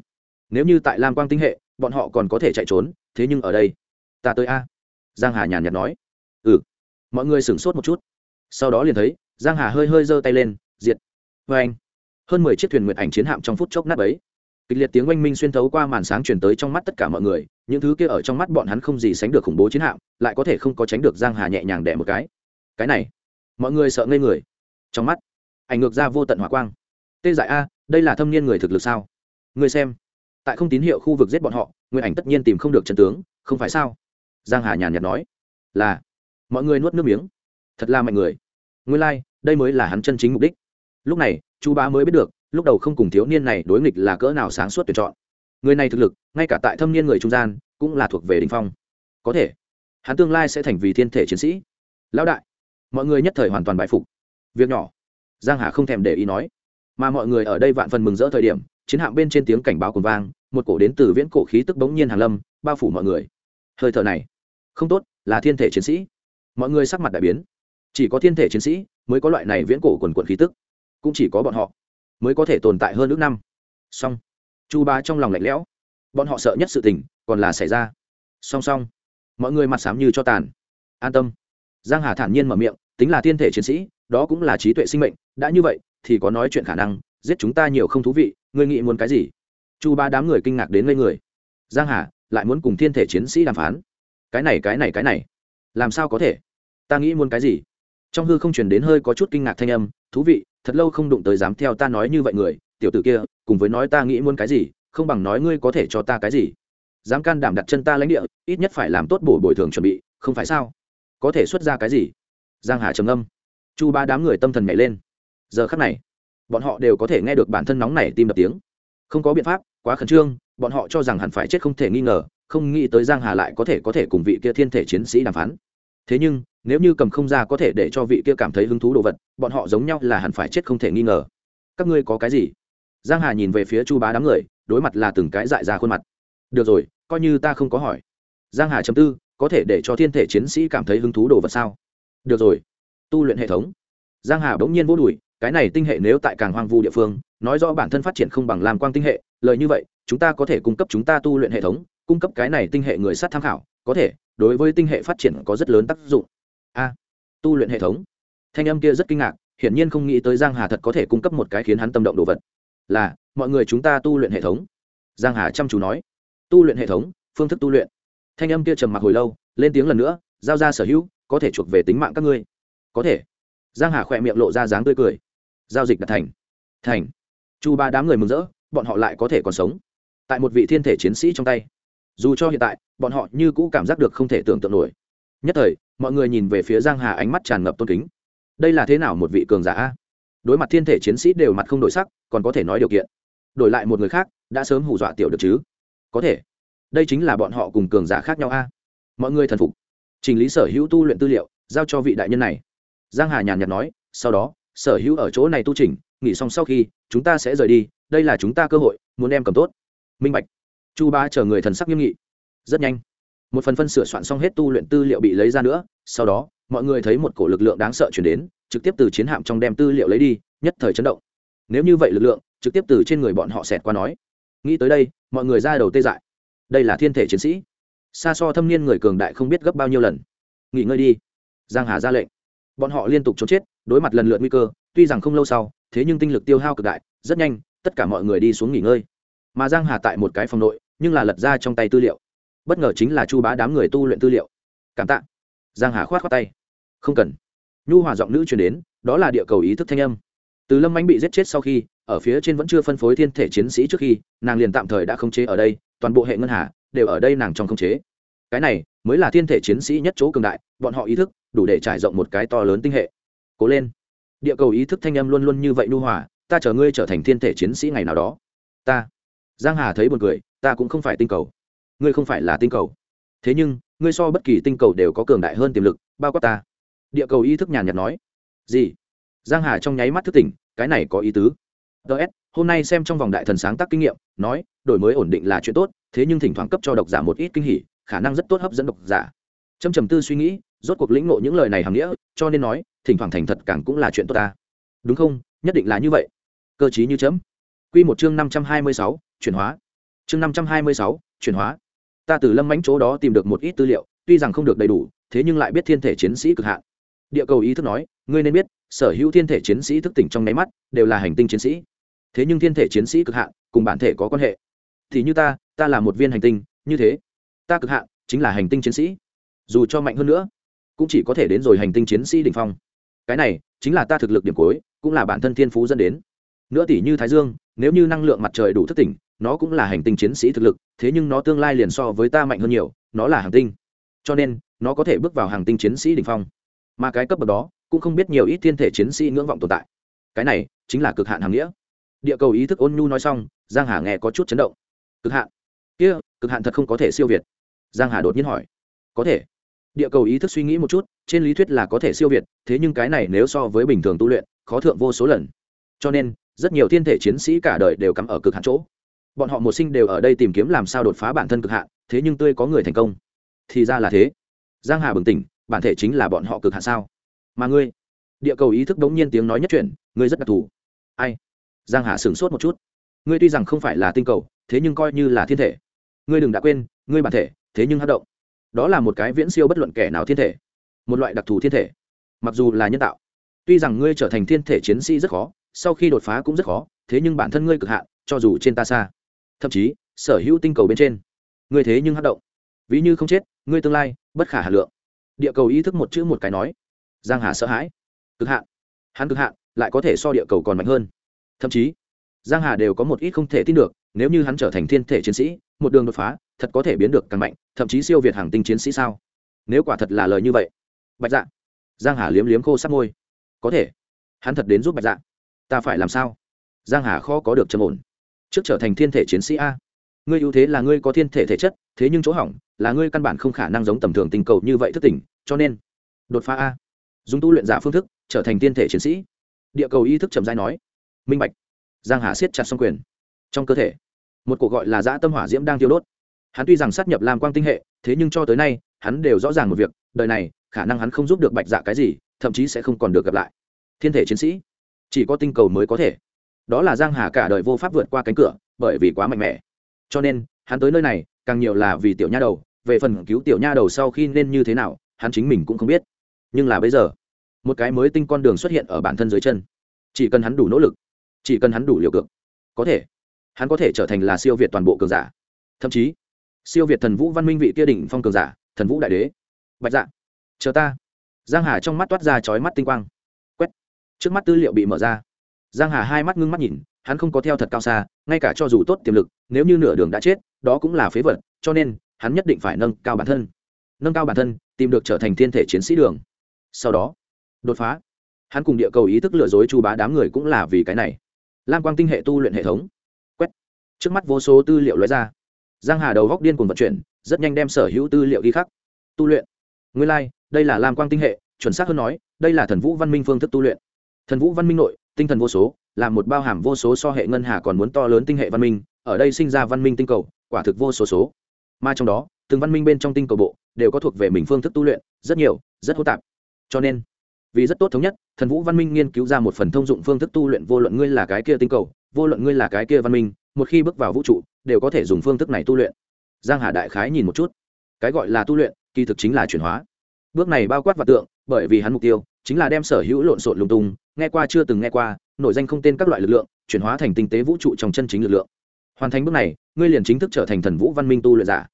Nếu như tại lam quang tinh hệ, bọn họ còn có thể chạy trốn, thế nhưng ở đây, ta tới a. Giang hà nhàn nhạt nói. Ừ. Mọi người sửng sốt một chút. Sau đó liền thấy, giang hà hơi hơi giơ tay lên, diệt. Vê anh. Hơn mười chiếc thuyền nguyện ảnh chiến hạm trong phút chốc nát ấy kịch liệt tiếng oanh minh xuyên thấu qua màn sáng truyền tới trong mắt tất cả mọi người, những thứ kia ở trong mắt bọn hắn không gì sánh được khủng bố chiến hạm, lại có thể không có tránh được giang hà nhẹ nhàng đẻ một cái cái này mọi người sợ ngây người. Trong mắt ảnh ngược ra vô tận hỏa quang. Tê dại a đây là thâm niên người thực lực sao? Người xem tại không tín hiệu khu vực giết bọn họ nguyên ảnh tất nhiên tìm không được chân tướng không phải sao? Giang hà nhàn nhạt nói. Là mọi người nuốt nước miếng. Thật là mạnh người. Nguyên lai、like, đây mới là hắn chân chính mục đích. Lúc này chú bá mới biết được lúc đầu không cùng thiếu niên này đối nghịch là cỡ nào sáng suốt tuyển chọn. Người này thực lực ngay cả tại thâm niên người trung gian cũng là thuộc về đình phong. Có thể hắn tương lai sẽ thành vì thiên thể chiến sĩ. Lão đại mọi người nhất thời hoàn toàn bại phục. Việc nhỏ. Giang hà không thèm để ý nói. Mà mọi người ở đây vạn phần mừng rỡ thời điểm, chiến hạm bên trên tiếng cảnh báo cuồn vang, một cổ đến từ viễn cổ khí tức bỗng nhiên hàn lâm, bao phủ mọi người. Hơi thở này, không tốt, là thiên thể chiến sĩ. Mọi người sắc mặt đại biến. Chỉ có thiên thể chiến sĩ mới có loại này viễn cổ quần quần khí tức. Cũng chỉ có bọn họ mới có thể tồn tại hơn nước năm. Song chu ba trong lòng lạnh lẽo. Bọn họ sợ nhất sự tình còn là xảy ra. Song song. Mọi người mặt sám như cho tàn. An tâm. Giang hà thản nhiên mở miệng tính là thiên thể chiến sĩ, đó cũng là trí tuệ sinh mệnh, đã như vậy, thì có nói chuyện khả năng, giết chúng ta nhiều không thú vị, ngươi nghĩ muốn cái gì? Chu ba đám người kinh ngạc đến ngây người. Giang hà, lại muốn cùng thiên thể chiến sĩ đàm phán. Cái này cái này cái này. Làm sao có thể? Ta nghĩ muốn cái gì? Trong hư không chuyển đến hơi có chút kinh ngạc thanh âm, thú vị, thật lâu không đụng tới dám theo ta nói như vậy người, tiểu tử kia, cùng với nói ta nghĩ muốn cái gì, không bằng nói ngươi có thể cho ta cái gì. Dám can đảm đặt chân ta lãnh địa, ít nhất phải làm tốt bổ bồi thường chuẩn bị, không phải sao? Có thể xuất ra cái gì? Giang hà trầm âm chu ba đám người tâm thần nhảy lên. Giờ khắc này, bọn họ đều có thể nghe được bản thân nóng này tim đập tiếng. Không có biện pháp, quá khẩn trương, bọn họ cho rằng hẳn phải chết không thể nghi ngờ, không nghĩ tới giang hà lại có thể có thể cùng vị kia thiên thể chiến sĩ đàm phán. Thế nhưng, nếu như cầm không ra có thể để cho vị kia cảm thấy hứng thú đồ vật, bọn họ giống nhau là hẳn phải chết không thể nghi ngờ. Các ngươi có cái gì? Giang hà nhìn về phía chu bá đám người, đối mặt là từng cái dại ra khuôn mặt. Được rồi, coi như ta không có hỏi. Giang hà chấm tư, có thể để cho thiên thể chiến sĩ cảm thấy hứng thú đồ vật sao? Được rồi. Tu luyện hệ thống. Giang hà bỗng nhiên vô đùi, cái này tinh hệ nếu tại càng hoang vu địa phương, nói rõ bản thân phát triển không bằng làm quang tinh hệ, lời như vậy, chúng ta có thể cung cấp chúng ta tu luyện hệ thống, cung cấp cái này tinh hệ người sát tham khảo, có thể, đối với tinh hệ phát triển có rất lớn tác dụng. A, tu luyện hệ thống. Thanh âm kia rất kinh ngạc, hiển nhiên không nghĩ tới giang hà thật có thể cung cấp một cái khiến hắn tâm động đồ vật. Là, mọi người chúng ta tu luyện hệ thống. Giang hà chăm chú nói. Tu luyện hệ thống, phương thức tu luyện. Thanh âm kia trầm mặc hồi lâu, lên tiếng lần nữa, giao ra sở hữu có thể chuộc về tính mạng các ngươi. Có thể. Giang hà khỏe miệng lộ ra dáng tươi cười. Giao dịch đạt thành. Thành. Chu ba đám người mừng rỡ, bọn họ lại có thể còn sống. Tại một vị thiên thể chiến sĩ trong tay. Dù cho hiện tại, bọn họ như cũ cảm giác được không thể tưởng tượng nổi. Nhất thời, mọi người nhìn về phía giang hà ánh mắt tràn ngập tôn kính. Đây là thế nào một vị cường giả a? Đối mặt thiên thể chiến sĩ đều mặt không đổi sắc, còn có thể nói điều kiện. Đổi lại một người khác, đã sớm hù dọa tiểu được chứ? Có thể. Đây chính là bọn họ cùng cường giả khác nhau a. Mọi người thần phục trình lý sở hữu tu luyện tư liệu, giao cho vị đại nhân này. Giang hà nhàn nhạt nói, sau đó, sở hữu ở chỗ này tu trình nghỉ xong sau khi, chúng ta sẽ rời đi, đây là chúng ta cơ hội, muốn em cầm tốt. Minh bạch. Chu ba chờ người thần sắc nghiêm nghị. Rất nhanh. Một phần phân sửa soạn xong hết tu luyện tư liệu bị lấy ra nữa, sau đó, mọi người thấy một cổ lực lượng đáng sợ chuyển đến, trực tiếp từ chiến hạm trong đem tư liệu lấy đi, nhất thời chấn động. Nếu như vậy lực lượng, trực tiếp từ trên người bọn họ xẹt qua nói. Nghĩ tới đây, mọi người ra đầu tê dại. Đây là thiên thể chiến sĩ xa so thâm niên người cường đại không biết gấp bao nhiêu lần. Nghỉ ngơi đi. Giang hà ra lệnh. Bọn họ liên tục trốn chết, đối mặt lần lượt nguy cơ, tuy rằng không lâu sau, thế nhưng tinh lực tiêu hao cực đại, rất nhanh, tất cả mọi người đi xuống nghỉ ngơi. Mà giang hà tại một cái phòng nội, nhưng là lật ra trong tay tư liệu. Bất ngờ chính là chu bá đám người tu luyện tư liệu. Cảm tạ. Giang hà khoát khoát tay. Không cần. Nhu hòa giọng nữ truyền đến, đó là địa cầu ý thức thanh âm. Từ lâm ánh bị giết chết sau khi, ở phía trên vẫn chưa phân phối thiên thể chiến sĩ trước khi, nàng liền tạm thời đã khống chế ở đây, toàn bộ hệ ngân hà đều ở đây nàng trong khống chế. Cái này mới là thiên thể chiến sĩ nhất chỗ cường đại, bọn họ ý thức đủ để trải rộng một cái to lớn tinh hệ. Cố lên. Địa cầu ý thức thanh âm luôn luôn như vậy nhu hòa, ta chờ ngươi trở thành thiên thể chiến sĩ ngày nào đó. Ta. Giang hà thấy buồn cười, ta cũng không phải tinh cầu. Ngươi không phải là tinh cầu. Thế nhưng, ngươi so bất kỳ tinh cầu đều có cường đại hơn tiềm lực, bao quát ta. Địa cầu ý thức nhàn nhạt nói. Gì? Giang hà trong nháy mắt thức tỉnh, cái này có ý tứ. Ts hôm nay xem trong vòng đại thần sáng tác kinh nghiệm, nói, đổi mới ổn định là chuyện tốt thế nhưng thỉnh thoảng cấp cho độc giả một ít kinh hỉ, khả năng rất tốt hấp dẫn độc giả. Trâm trầm tư suy nghĩ, rốt cuộc lĩnh ngộ những lời này hàm nghĩa, cho nên nói, thỉnh thoảng thành thật càng cũng là chuyện tốt ta. Đúng không? Nhất định là như vậy. Cơ chí như chấm. Quy một chương năm trăm hai mươi sáu, chuyển hóa. Chương năm trăm hai mươi sáu, chuyển hóa. Ta từ lâm mánh chỗ đó tìm được một ít tư liệu, tuy rằng không được đầy đủ, thế nhưng lại biết thiên thể chiến sĩ cực hạn. Địa cầu ý thức nói, ngươi nên biết, sở hữu thiên thể chiến sĩ thức tỉnh trong nháy mắt đều là hành tinh chiến sĩ. Thế nhưng thiên thể chiến sĩ cực hạn cùng bản thể có quan hệ. Thì như ta ta là một viên hành tinh, như thế. Ta cực hạn, chính là hành tinh chiến sĩ. Dù cho mạnh hơn nữa, cũng chỉ có thể đến rồi hành tinh chiến sĩ đ ỉ n h phong. Cái này, chính là ta thực lực điểm cuối, cũng là bản thân thiên phú dẫn đến. Nữa tỷ như thái dương, nếu như năng lượng mặt trời đủ thất tỉnh, nó cũng là hành tinh chiến sĩ thực lực, thế nhưng nó tương lai liền so với ta mạnh hơn nhiều, nó là hành tinh. Cho nên, nó có thể bước vào hàng tinh chiến sĩ đ ỉ n h phong. Mà cái cấp bậc đó, cũng không biết nhiều ít thiên thể chiến sĩ ngưỡng vọng tồn tại. Cái này, chính là cực hạn hàng nghĩa. Địa cầu ý thức ôn nhu nói xong, giang hà nghe có chút chấn động. Cực hạn cực hạn thật không có thể siêu việt. Giang hà đột nhiên hỏi. Có thể. Địa cầu ý thức suy nghĩ một chút, trên lý thuyết là có thể siêu việt, thế nhưng cái này nếu so với bình thường tu luyện, khó thượng vô số lần. Cho nên, rất nhiều thiên thể chiến sĩ cả đời đều cắm ở cực hạn chỗ. Bọn họ một sinh đều ở đây tìm kiếm làm sao đột phá bản thân cực hạn, thế nhưng tươi có người thành công. Thì ra là thế. Giang hà bừng tỉnh, bản thể chính là bọn họ cực hạn sao? Mà ngươi? Địa cầu ý thức đống nhiên tiếng nói nhất chuyện ngươi rất đặc thù. Ai? Giang hà sửng sốt một chút. Ngươi tuy rằng không phải là tinh cầu, thế nhưng coi như là thiên thể ngươi đừng đã quên, ngươi bản thể, thế nhưng hát động. Đó là một cái viễn siêu bất luận kẻ nào thiên thể. Một loại đặc thù thiên thể. Mặc dù là nhân tạo. Tuy rằng ngươi trở thành thiên thể chiến sĩ rất khó, sau khi đột phá cũng rất khó, thế nhưng bản thân ngươi cực hạn, cho dù trên ta xa. Thậm chí, sở hữu tinh cầu bên trên. Ngươi thế nhưng hát động. Ví như không chết, ngươi tương lai, bất khả hà lượng. Địa cầu ý thức một chữ một cái nói. Giang hà sợ hãi. Cực hạn. Hắn cực hạn, lại có thể so địa cầu còn mạnh hơn. Thậm chí, giang hà đều có một ít không thể tin được nếu như hắn trở thành thiên thể chiến sĩ, một đường đột phá, thật có thể biến được càng mạnh, thậm chí siêu việt hàng tinh chiến sĩ sao? Nếu quả thật là lời như vậy. Bạch dạ. Giang hà liếm liếm khô sắc môi. Có thể. Hắn thật đến giúp bạch dạ. Ta phải làm sao? Giang hà khó có được trầm ổn. Trước trở thành thiên thể chiến sĩ a. Ngươi ưu thế là ngươi có thiên thể thể chất, thế nhưng chỗ hỏng, là ngươi căn bản không khả năng giống tầm thường tình cầu như vậy thức tỉnh, cho nên, đột phá a. Dùng tu luyện giả phương thức, trở thành thiên thể chiến sĩ. Địa cầu ý thức trầm dai nói. Minh bạch. Giang hà siết chặt xong quyền. Trong cơ thể một cuộc gọi là dã tâm hỏa diễm đang tiêu đốt. Hắn tuy rằng sát nhập lam quang tinh hệ, thế nhưng cho tới nay, hắn đều rõ ràng một việc, đời này, khả năng hắn không giúp được bạch dạ cái gì, thậm chí sẽ không còn được gặp lại. Thiên thể chiến sĩ, chỉ có tinh cầu mới có thể. Đó là giang hà cả đời vô pháp vượt qua cánh cửa, bởi vì quá mạnh mẽ. Cho nên, hắn tới nơi này, càng nhiều là vì tiểu nha đầu, về phần cứu tiểu nha đầu sau khi nên như thế nào, hắn chính mình cũng không biết. Nhưng là bây giờ, một cái mới tinh con đường xuất hiện ở bản thân dưới chân. Chỉ cần hắn đủ nỗ lực, chỉ cần hắn đủ liều cực, có thể hắn có thể trở thành là siêu việt toàn bộ cường giả. Thậm chí, siêu việt thần vũ văn minh vị kia đỉnh phong cường giả, thần vũ đại đế. Bạch dạ chờ ta. Giang hà trong mắt toát ra chói mắt tinh quang. Quét. Trước mắt tư liệu bị mở ra. Giang hà hai mắt ngưng mắt nhìn, hắn không có theo thật cao xa, ngay cả cho dù tốt tiềm lực, nếu như nửa đường đã chết, đó cũng là phế vật, cho nên, hắn nhất định phải nâng cao bản thân. Nâng cao bản thân, tìm được trở thành thiên thể chiến sĩ đường. Sau đó, đột phá. Hắn cùng địa cầu ý thức lừa dối chu bá đám người cũng là vì cái này. Lam quang tinh hệ tu luyện hệ thống trước mắt vô số tư liệu lóe ra. Giang hà đầu góc điên cuồng vận chuyển rất nhanh đem sở hữu tư liệu ghi khắc. Tu luyện. Nguyên lai、like, đây là lam quang tinh hệ chuẩn xác hơn nói đây là thần vũ văn minh phương thức tu luyện. Thần vũ văn minh nội tinh thần vô số là một bao hàm vô số so hệ ngân hà còn muốn to lớn tinh hệ văn minh ở đây sinh ra văn minh tinh cầu quả thực vô số số. Mà trong đó từng văn minh bên trong tinh cầu bộ đều có thuộc về mình phương thức tu luyện rất nhiều rất hỗn tạp. Cho nên vì rất tốt thống nhất thần vũ văn minh nghiên cứu ra một phần thông dụng phương thức tu luyện vô luận ngươi là cái kia tinh cầu vô luận ngươi là cái kia văn minh một khi bước vào vũ trụ, đều có thể dùng phương thức này tu luyện. Giang hà đại khái nhìn một chút. Cái gọi là tu luyện, kỳ thực chính là chuyển hóa. Bước này bao quát và tượng, bởi vì hắn mục tiêu chính là đem sở hữu lộn xộn lung tung, nghe qua chưa từng nghe qua, nổi danh không tên các loại lực lượng, chuyển hóa thành tinh tế vũ trụ trong chân chính lực lượng. Hoàn thành bước này, ngươi liền chính thức trở thành thần vũ văn minh tu luyện giả.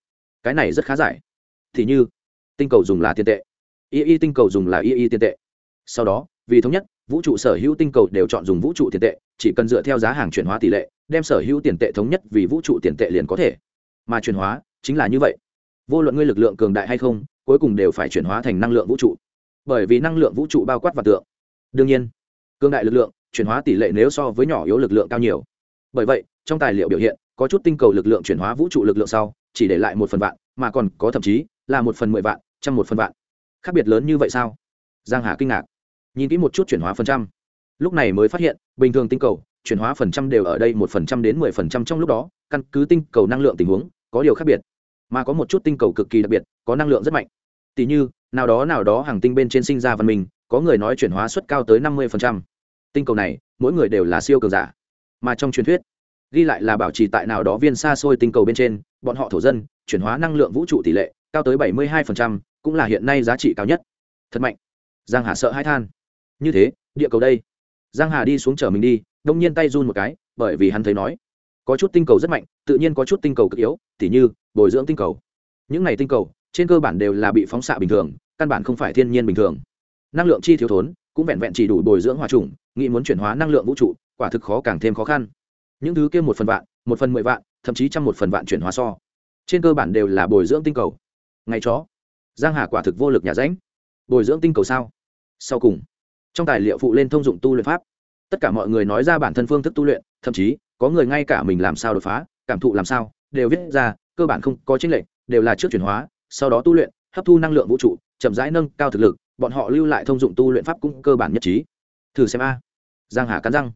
Cái này rất khá giải. Thì như, tinh cầu dùng là tiền tệ. Y y tinh cầu dùng là y y tiền tệ. Sau đó, vì thống nhất, vũ trụ sở hữu tinh cầu đều chọn dùng vũ trụ tiền tệ chỉ cần dựa theo giá hàng chuyển hóa tỷ lệ, đem sở hữu tiền tệ thống nhất vì vũ trụ tiền tệ liền có thể. Mà chuyển hóa chính là như vậy. Vô luận ngươi lực lượng cường đại hay không, cuối cùng đều phải chuyển hóa thành năng lượng vũ trụ. Bởi vì năng lượng vũ trụ bao quát và tượng. Đương nhiên, cường đại lực lượng chuyển hóa tỷ lệ nếu so với nhỏ yếu lực lượng cao nhiều. Bởi vậy, trong tài liệu biểu hiện, có chút tinh cầu lực lượng chuyển hóa vũ trụ lực lượng sau, chỉ để lại một phần vạn, mà còn có thậm chí là một phần mười vạn, trăm một phần vạn. Khác biệt lớn như vậy sao? Giang hà kinh ngạc. Nhìn kỹ một chút chuyển hóa phần trăm lúc này mới phát hiện, bình thường tinh cầu chuyển hóa phần trăm đều ở đây một phần trăm đến mười phần trăm trong lúc đó, căn cứ tinh cầu năng lượng tình huống, có điều khác biệt. Mà có một chút tinh cầu cực kỳ đặc biệt, có năng lượng rất mạnh. Tỷ như, nào đó nào đó hàng tinh bên trên sinh ra văn minh, có người nói chuyển hóa suất cao tới năm mươi phần trăm. Tinh cầu này, mỗi người đều là siêu cường giả. Mà trong truyền thuyết, ghi lại là bảo trì tại nào đó viên xa xôi tinh cầu bên trên, bọn họ thổ dân, chuyển hóa năng lượng vũ trụ tỷ lệ cao tới bảy mươi hai phần trăm, cũng là hiện nay giá trị cao nhất. Thật mạnh. Giang hà sợ hai than. Như thế, địa cầu đây giang hà đi xuống chở mình đi, đông nhiên tay run một cái, bởi vì hắn thấy nói, có chút tinh cầu rất mạnh, tự nhiên có chút tinh cầu cực yếu, tỉ như, bồi dưỡng tinh cầu. Những này tinh cầu, trên cơ bản đều là bị phóng xạ bình thường, căn bản không phải thiên nhiên bình thường. Năng lượng chi thiếu thốn, cũng vẹn vẹn chỉ đủ bồi dưỡng hòa trùng, nghĩ muốn chuyển hóa năng lượng vũ trụ, quả thực khó càng thêm khó khăn. Những thứ kia một phần vạn, một phần mười vạn, thậm chí trăm một phần vạn chuyển hóa so, trên cơ bản đều là bồi dưỡng tinh cầu. Ngay chó, giang hà quả thực vô lực nhà ránh bồi dưỡng tinh cầu sao? Sau cùng trong tài liệu phụ lên thông dụng tu luyện pháp. Tất cả mọi người nói ra bản thân phương thức tu luyện, thậm chí, có người ngay cả mình làm sao đột phá, cảm thụ làm sao, đều viết ra, cơ bản không có chính lệnh đều là trước chuyển hóa, sau đó tu luyện, hấp thu năng lượng vũ trụ, chậm rãi nâng cao thực lực, bọn họ lưu lại thông dụng tu luyện pháp cũng cơ bản nhất trí. Thử xem a. Giang hà cắn răng.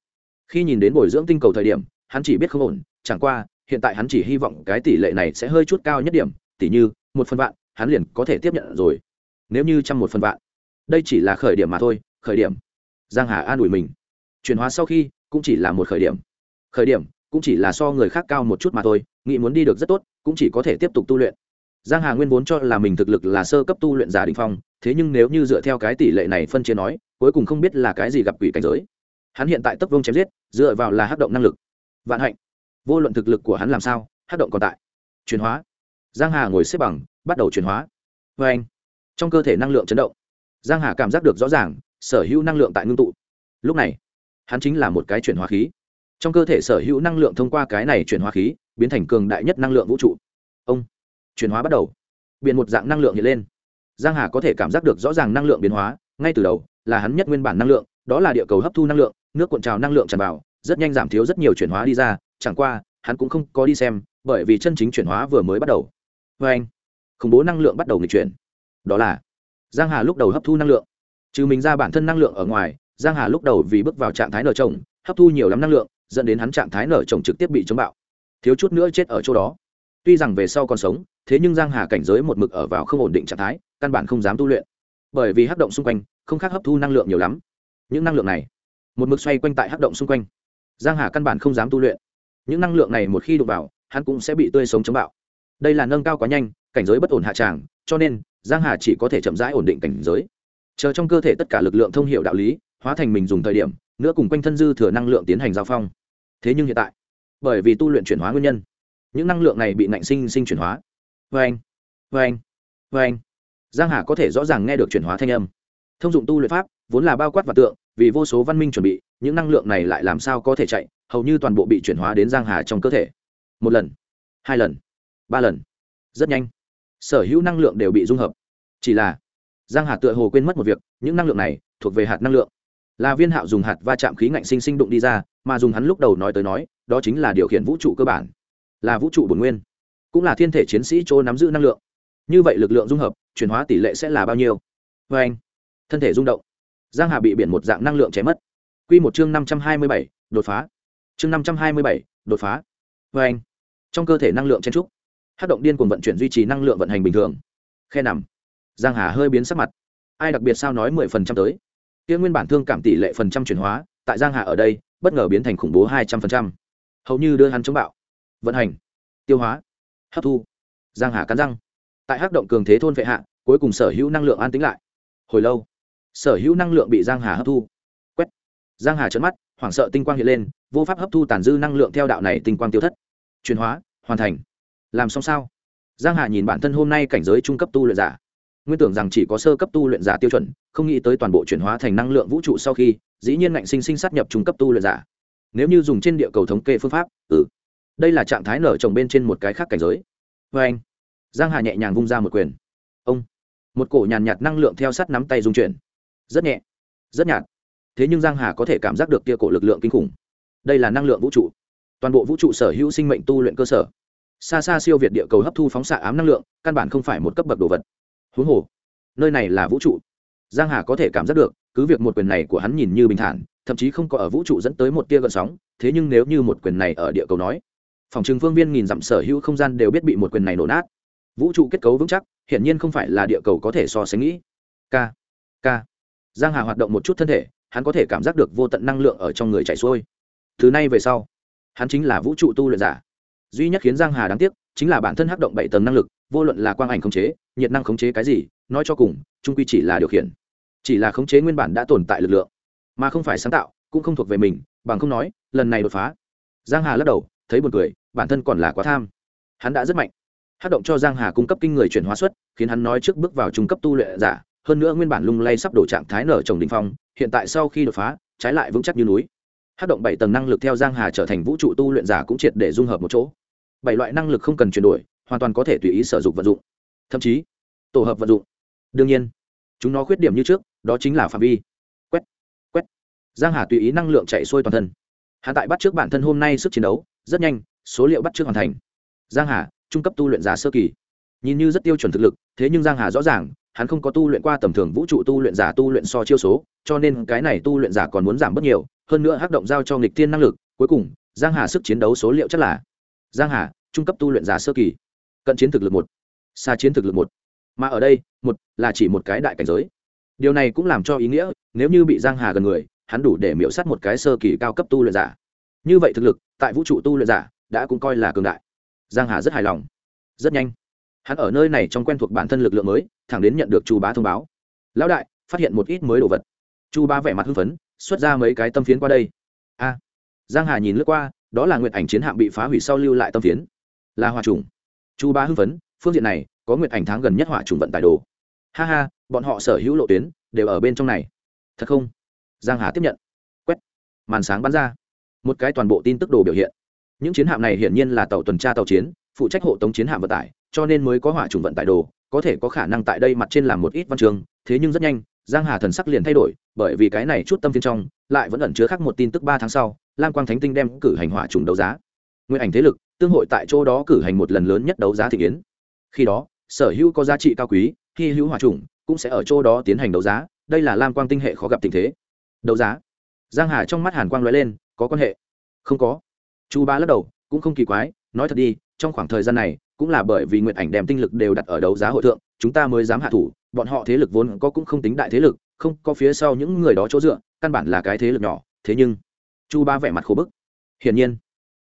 Khi nhìn đến bồi dưỡng tinh cầu thời điểm, hắn chỉ biết không ổn, chẳng qua, hiện tại hắn chỉ hy vọng cái tỷ lệ này sẽ hơi chút cao nhất điểm tỷ như, một phần vạn, hắn liền có thể tiếp nhận rồi. Nếu như trăm một phần vạn, đây chỉ là khởi điểm mà thôi khởi điểm. Giang hà an ủi mình. Chuyển hóa sau khi, cũng chỉ là một khởi điểm. Khởi điểm, cũng chỉ là so người khác cao một chút mà thôi, nghĩ muốn đi được rất tốt, cũng chỉ có thể tiếp tục tu luyện. Giang hà nguyên vốn cho là mình thực lực là sơ cấp tu luyện giả đình phong, thế nhưng nếu như dựa theo cái tỷ lệ này phân chia nói, cuối cùng không biết là cái gì gặp quỷ cảnh giới. Hắn hiện tại tấp vông chém giết, dựa vào là hát động năng lực. Vạn hạnh. Vô luận thực lực của hắn làm sao hát động còn tại. Chuyển hóa. Giang hà ngồi xếp bằng, bắt đầu chuyển hóa. Vê anh trong cơ thể năng lượng chấn động. Giang hà cảm giác được rõ ràng sở hữu năng lượng tại ngưng tụ. Lúc này, hắn chính là một cái chuyển hóa khí. Trong cơ thể sở hữu năng lượng thông qua cái này chuyển hóa khí, biến thành cường đại nhất năng lượng vũ trụ. Ông, chuyển hóa bắt đầu. Biến một dạng năng lượng hiện lên. Giang hà có thể cảm giác được rõ ràng năng lượng biến hóa, ngay từ đầu là hắn nhất nguyên bản năng lượng, đó là địa cầu hấp thu năng lượng, nước cuộn trào năng lượng tràn vào, rất nhanh giảm thiếu rất nhiều chuyển hóa đi ra, chẳng qua, hắn cũng không có đi xem, bởi vì chân chính chuyển hóa vừa mới bắt đầu. Vê anh, khủng bố năng lượng bắt đầu nghịch chuyển. Đó là, giang hà lúc đầu hấp thu năng lượng trừ mình ra bản thân năng lượng ở ngoài, giang hà lúc đầu vì bước vào trạng thái nở trồng hấp thu nhiều lắm năng lượng, dẫn đến hắn trạng thái nở trồng trực tiếp bị chống bạo. Thiếu chút nữa chết ở chỗ đó. Tuy rằng về sau còn sống, thế nhưng giang hà cảnh giới một mực ở vào không ổn định trạng thái, căn bản không dám tu luyện. Bởi vì hấp động xung quanh, không khác hấp thu năng lượng nhiều lắm. Những năng lượng này, một mực xoay quanh tại hấp động xung quanh. Giang hà căn bản không dám tu luyện. Những năng lượng này một khi đụng vào, hắn cũng sẽ bị tươi sống chống bạo. Đây là nâng cao quá nhanh, cảnh giới bất ổn hạ tràng, cho nên giang hà chỉ có thể chậm rãi ổn định cảnh giới chờ trong cơ thể tất cả lực lượng thông hiệu đạo lý, hóa thành mình dùng thời điểm, nữa cùng quanh thân dư thừa năng lượng tiến hành giao phong. Thế nhưng hiện tại, bởi vì tu luyện chuyển hóa nguyên nhân, những năng lượng này bị nạnh sinh sinh chuyển hóa. Vê anh vê anh vê anh giang hà có thể rõ ràng nghe được chuyển hóa thanh âm. Thông dụng tu luyện pháp, vốn là bao quát và tượng, vì vô số văn minh chuẩn bị, những năng lượng này lại làm sao có thể chạy, hầu như toàn bộ bị chuyển hóa đến giang hà trong cơ thể. Một lần, hai lần, ba lần, rất nhanh. Sở hữu năng lượng đều bị dung hợp. Chỉ là giang hà tựa hồ quên mất một việc, những năng lượng này thuộc về hạt năng lượng. Là viên hạo dùng hạt va chạm khí ngạnh sinh sinh đụng đi ra, mà dùng hắn lúc đầu nói tới nói, đó chính là điều khiển vũ trụ cơ bản. Là vũ trụ bổn nguyên, cũng là thiên thể chiến sĩ chỗ nắm giữ năng lượng. Như vậy lực lượng dung hợp, chuyển hóa tỷ lệ sẽ là bao nhiêu? Vê anh, thân thể rung động. Giang hà bị biển một dạng năng lượng chém mất. Quy một chương năm trăm hai mươi bảy, đột phá. Chương năm trăm hai mươi bảy, đột phá. Vê anh, trong cơ thể năng lượng chen trúc hát động điên cuồng vận chuyển duy trì năng lượng vận hành bình thường. Khe nằm giang hà hơi biến sắc mặt. Ai đặc biệt sao nói mười phần trăm tới? Kia nguyên bản thương cảm tỷ lệ phần trăm chuyển hóa, tại giang hà ở đây, bất ngờ biến thành khủng bố hai trăm phần trăm. Hầu như đưa hắn chống bạo. Vận hành. Tiêu hóa. Hấp thu. Giang hà cắn răng. Tại hắc động cường thế thôn vệ hạ, cuối cùng sở hữu năng lượng an tính lại. Hồi lâu, sở hữu năng lượng bị giang hà hấp thu. Quét. Giang hà trợn mắt, hoảng sợ tinh quang hiện lên, vô pháp hấp thu tàn dư năng lượng theo đạo này tinh quang tiêu thất. Chuyển hóa, hoàn thành. Làm xong sao? Giang hà nhìn bản thân hôm nay cảnh giới trung cấp tu luyện giả nguyên tưởng rằng chỉ có sơ cấp tu luyện giả tiêu chuẩn, không nghĩ tới toàn bộ chuyển hóa thành năng lượng vũ trụ sau khi, dĩ nhiên ngạnh sinh sinh sát nhập trung cấp tu luyện giả. Nếu như dùng trên địa cầu thống kê phương pháp ừ. Đây là trạng thái nở trồng bên trên một cái khác cảnh giới. Vê anh, giang hà nhẹ nhàng vung ra một quyền. Ông. Một cổ nhàn nhạt năng lượng theo sát nắm tay dung chuyển. Rất nhẹ. Rất nhạt. Thế nhưng giang hà có thể cảm giác được kia cổ lực lượng kinh khủng. Đây là năng lượng vũ trụ. Toàn bộ vũ trụ sở hữu sinh mệnh tu luyện cơ sở. Xa xa siêu việt địa cầu hấp thu phóng xạ ám năng lượng, căn bản không phải một cấp bậc đồ vật huống hồ, nơi này là vũ trụ. Giang hà có thể cảm giác được, cứ việc một quyền này của hắn nhìn như bình thản, thậm chí không có ở vũ trụ dẫn tới một tia gợn sóng, thế nhưng nếu như một quyền này ở địa cầu nói, phòng trường phương viên nghìn dặm sở hữu không gian đều biết bị một quyền này nổ nát. Vũ trụ kết cấu vững chắc, hiển nhiên không phải là địa cầu có thể so sánh nghĩ. K k giang hà hoạt động một chút thân thể, hắn có thể cảm giác được vô tận năng lượng ở trong người chảy xuôi. Thứ nay về sau, hắn chính là vũ trụ tu luyện giả. Duy nhất khiến giang hà đáng tiếc chính là bản thân hắc động bảy tầng năng lực, vô luận là quang ảnh khống chế, nhiệt năng khống chế cái gì, nói cho cùng, trung quy chỉ là điều khiển. Chỉ là khống chế nguyên bản đã tồn tại lực lượng, mà không phải sáng tạo, cũng không thuộc về mình, bằng không nói, lần này đột phá. Giang hà lắc đầu, thấy buồn cười, bản thân còn là quá tham. Hắn đã rất mạnh. Hát động cho giang hà cung cấp kinh người chuyển hóa suất, khiến hắn nói trước bước vào trung cấp tu luyện giả, hơn nữa nguyên bản lung lay sắp đổ trạng thái nở trồng đình phong, hiện tại sau khi đột phá, trái lại vững chắc như núi. Hát động bảy tầng năng lực theo giang hà trở thành vũ trụ tu luyện giả cũng triệt để dung hợp một chỗ bảy loại năng lực không cần chuyển đổi, hoàn toàn có thể tùy ý sử dụng vận dụng. Thậm chí, tổ hợp vận dụng. Đương nhiên, chúng nó khuyết điểm như trước, đó chính là phạm vi. Quét quét. Giang hà tùy ý năng lượng chạy xuôi toàn thân. Hạ tại bắt trước bản thân hôm nay sức chiến đấu, rất nhanh, số liệu bắt trước hoàn thành. Giang hà, trung cấp tu luyện giả sơ kỳ. Nhìn như rất tiêu chuẩn thực lực, thế nhưng giang hà rõ ràng, hắn không có tu luyện qua tầm thường vũ trụ tu luyện giả tu luyện so chiêu số, cho nên cái này tu luyện giả còn muốn giảm bớt nhiều, hơn nữa hắc động giao cho nghịch thiên năng lực, cuối cùng, giang hà sức chiến đấu số liệu chắc là giang hà, trung cấp tu luyện giả sơ kỳ. Cận chiến thực lực một, xa chiến thực lực một. Mà ở đây, một là chỉ một cái đại cảnh giới. Điều này cũng làm cho ý nghĩa, nếu như bị giang hà gần người, hắn đủ để miễu sát một cái sơ kỳ cao cấp tu luyện giả. Như vậy thực lực, tại vũ trụ tu luyện giả đã cũng coi là cường đại. Giang hà rất hài lòng. Rất nhanh. Hắn ở nơi này trong quen thuộc bản thân lực lượng mới, thẳng đến nhận được chu bá thông báo. Lão đại, phát hiện một ít mới đồ vật. Chu bá vẻ mặt hưng phấn, xuất ra mấy cái tâm phiến qua đây. A. Giang hà nhìn lướt qua đó là nguyện ảnh chiến hạm bị phá hủy sau lưu lại tâm phiến. Là hòa trùng. Chu ba hưng phấn, phương diện này, có nguyện ảnh tháng gần nhất hỏa trùng vận tải đồ. Ha ha, bọn họ sở hữu lộ tuyến, đều ở bên trong này. Thật không? Giang hà tiếp nhận. Quét. Màn sáng bắn ra. Một cái toàn bộ tin tức đồ biểu hiện. Những chiến hạm này hiển nhiên là tàu tuần tra tàu chiến, phụ trách hộ tống chiến hạm vận tải, cho nên mới có hỏa trùng vận tải đồ, có thể có khả năng tại đây mặt trên làm một ít văn trường, thế nhưng rất nhanh, giang hà thần sắc liền thay đổi, bởi vì cái này chút tâm phiên trong, lại vẫn ẩn chứa khác một tin tức ba tháng sau lam quang thánh tinh đem cử hành hỏa trùng đấu giá. Nguyên ảnh thế lực, tương hội tại chỗ đó cử hành một lần lớn nhất đấu giá thị kiến. Khi đó, sở hữu có giá trị cao quý, hy hữu hỏa trùng, cũng sẽ ở chỗ đó tiến hành đấu giá. Đây là lam quang tinh hệ khó gặp tình thế. Đấu giá. Giang hà trong mắt hàn quang lóe lên, có quan hệ? Không có. Chu ba lắc đầu, cũng không kỳ quái, nói thật đi, trong khoảng thời gian này, cũng là bởi vì nguyện ảnh đem tinh lực đều đặt ở đấu giá hội thượng, chúng ta mới dám hạ thủ, bọn họ thế lực vốn có cũng không tính đại thế lực, không có phía sau những người đó chỗ dựa, căn bản là cái thế lực nhỏ, thế nhưng chu ba vẻ mặt khổ bức. Hiển nhiên,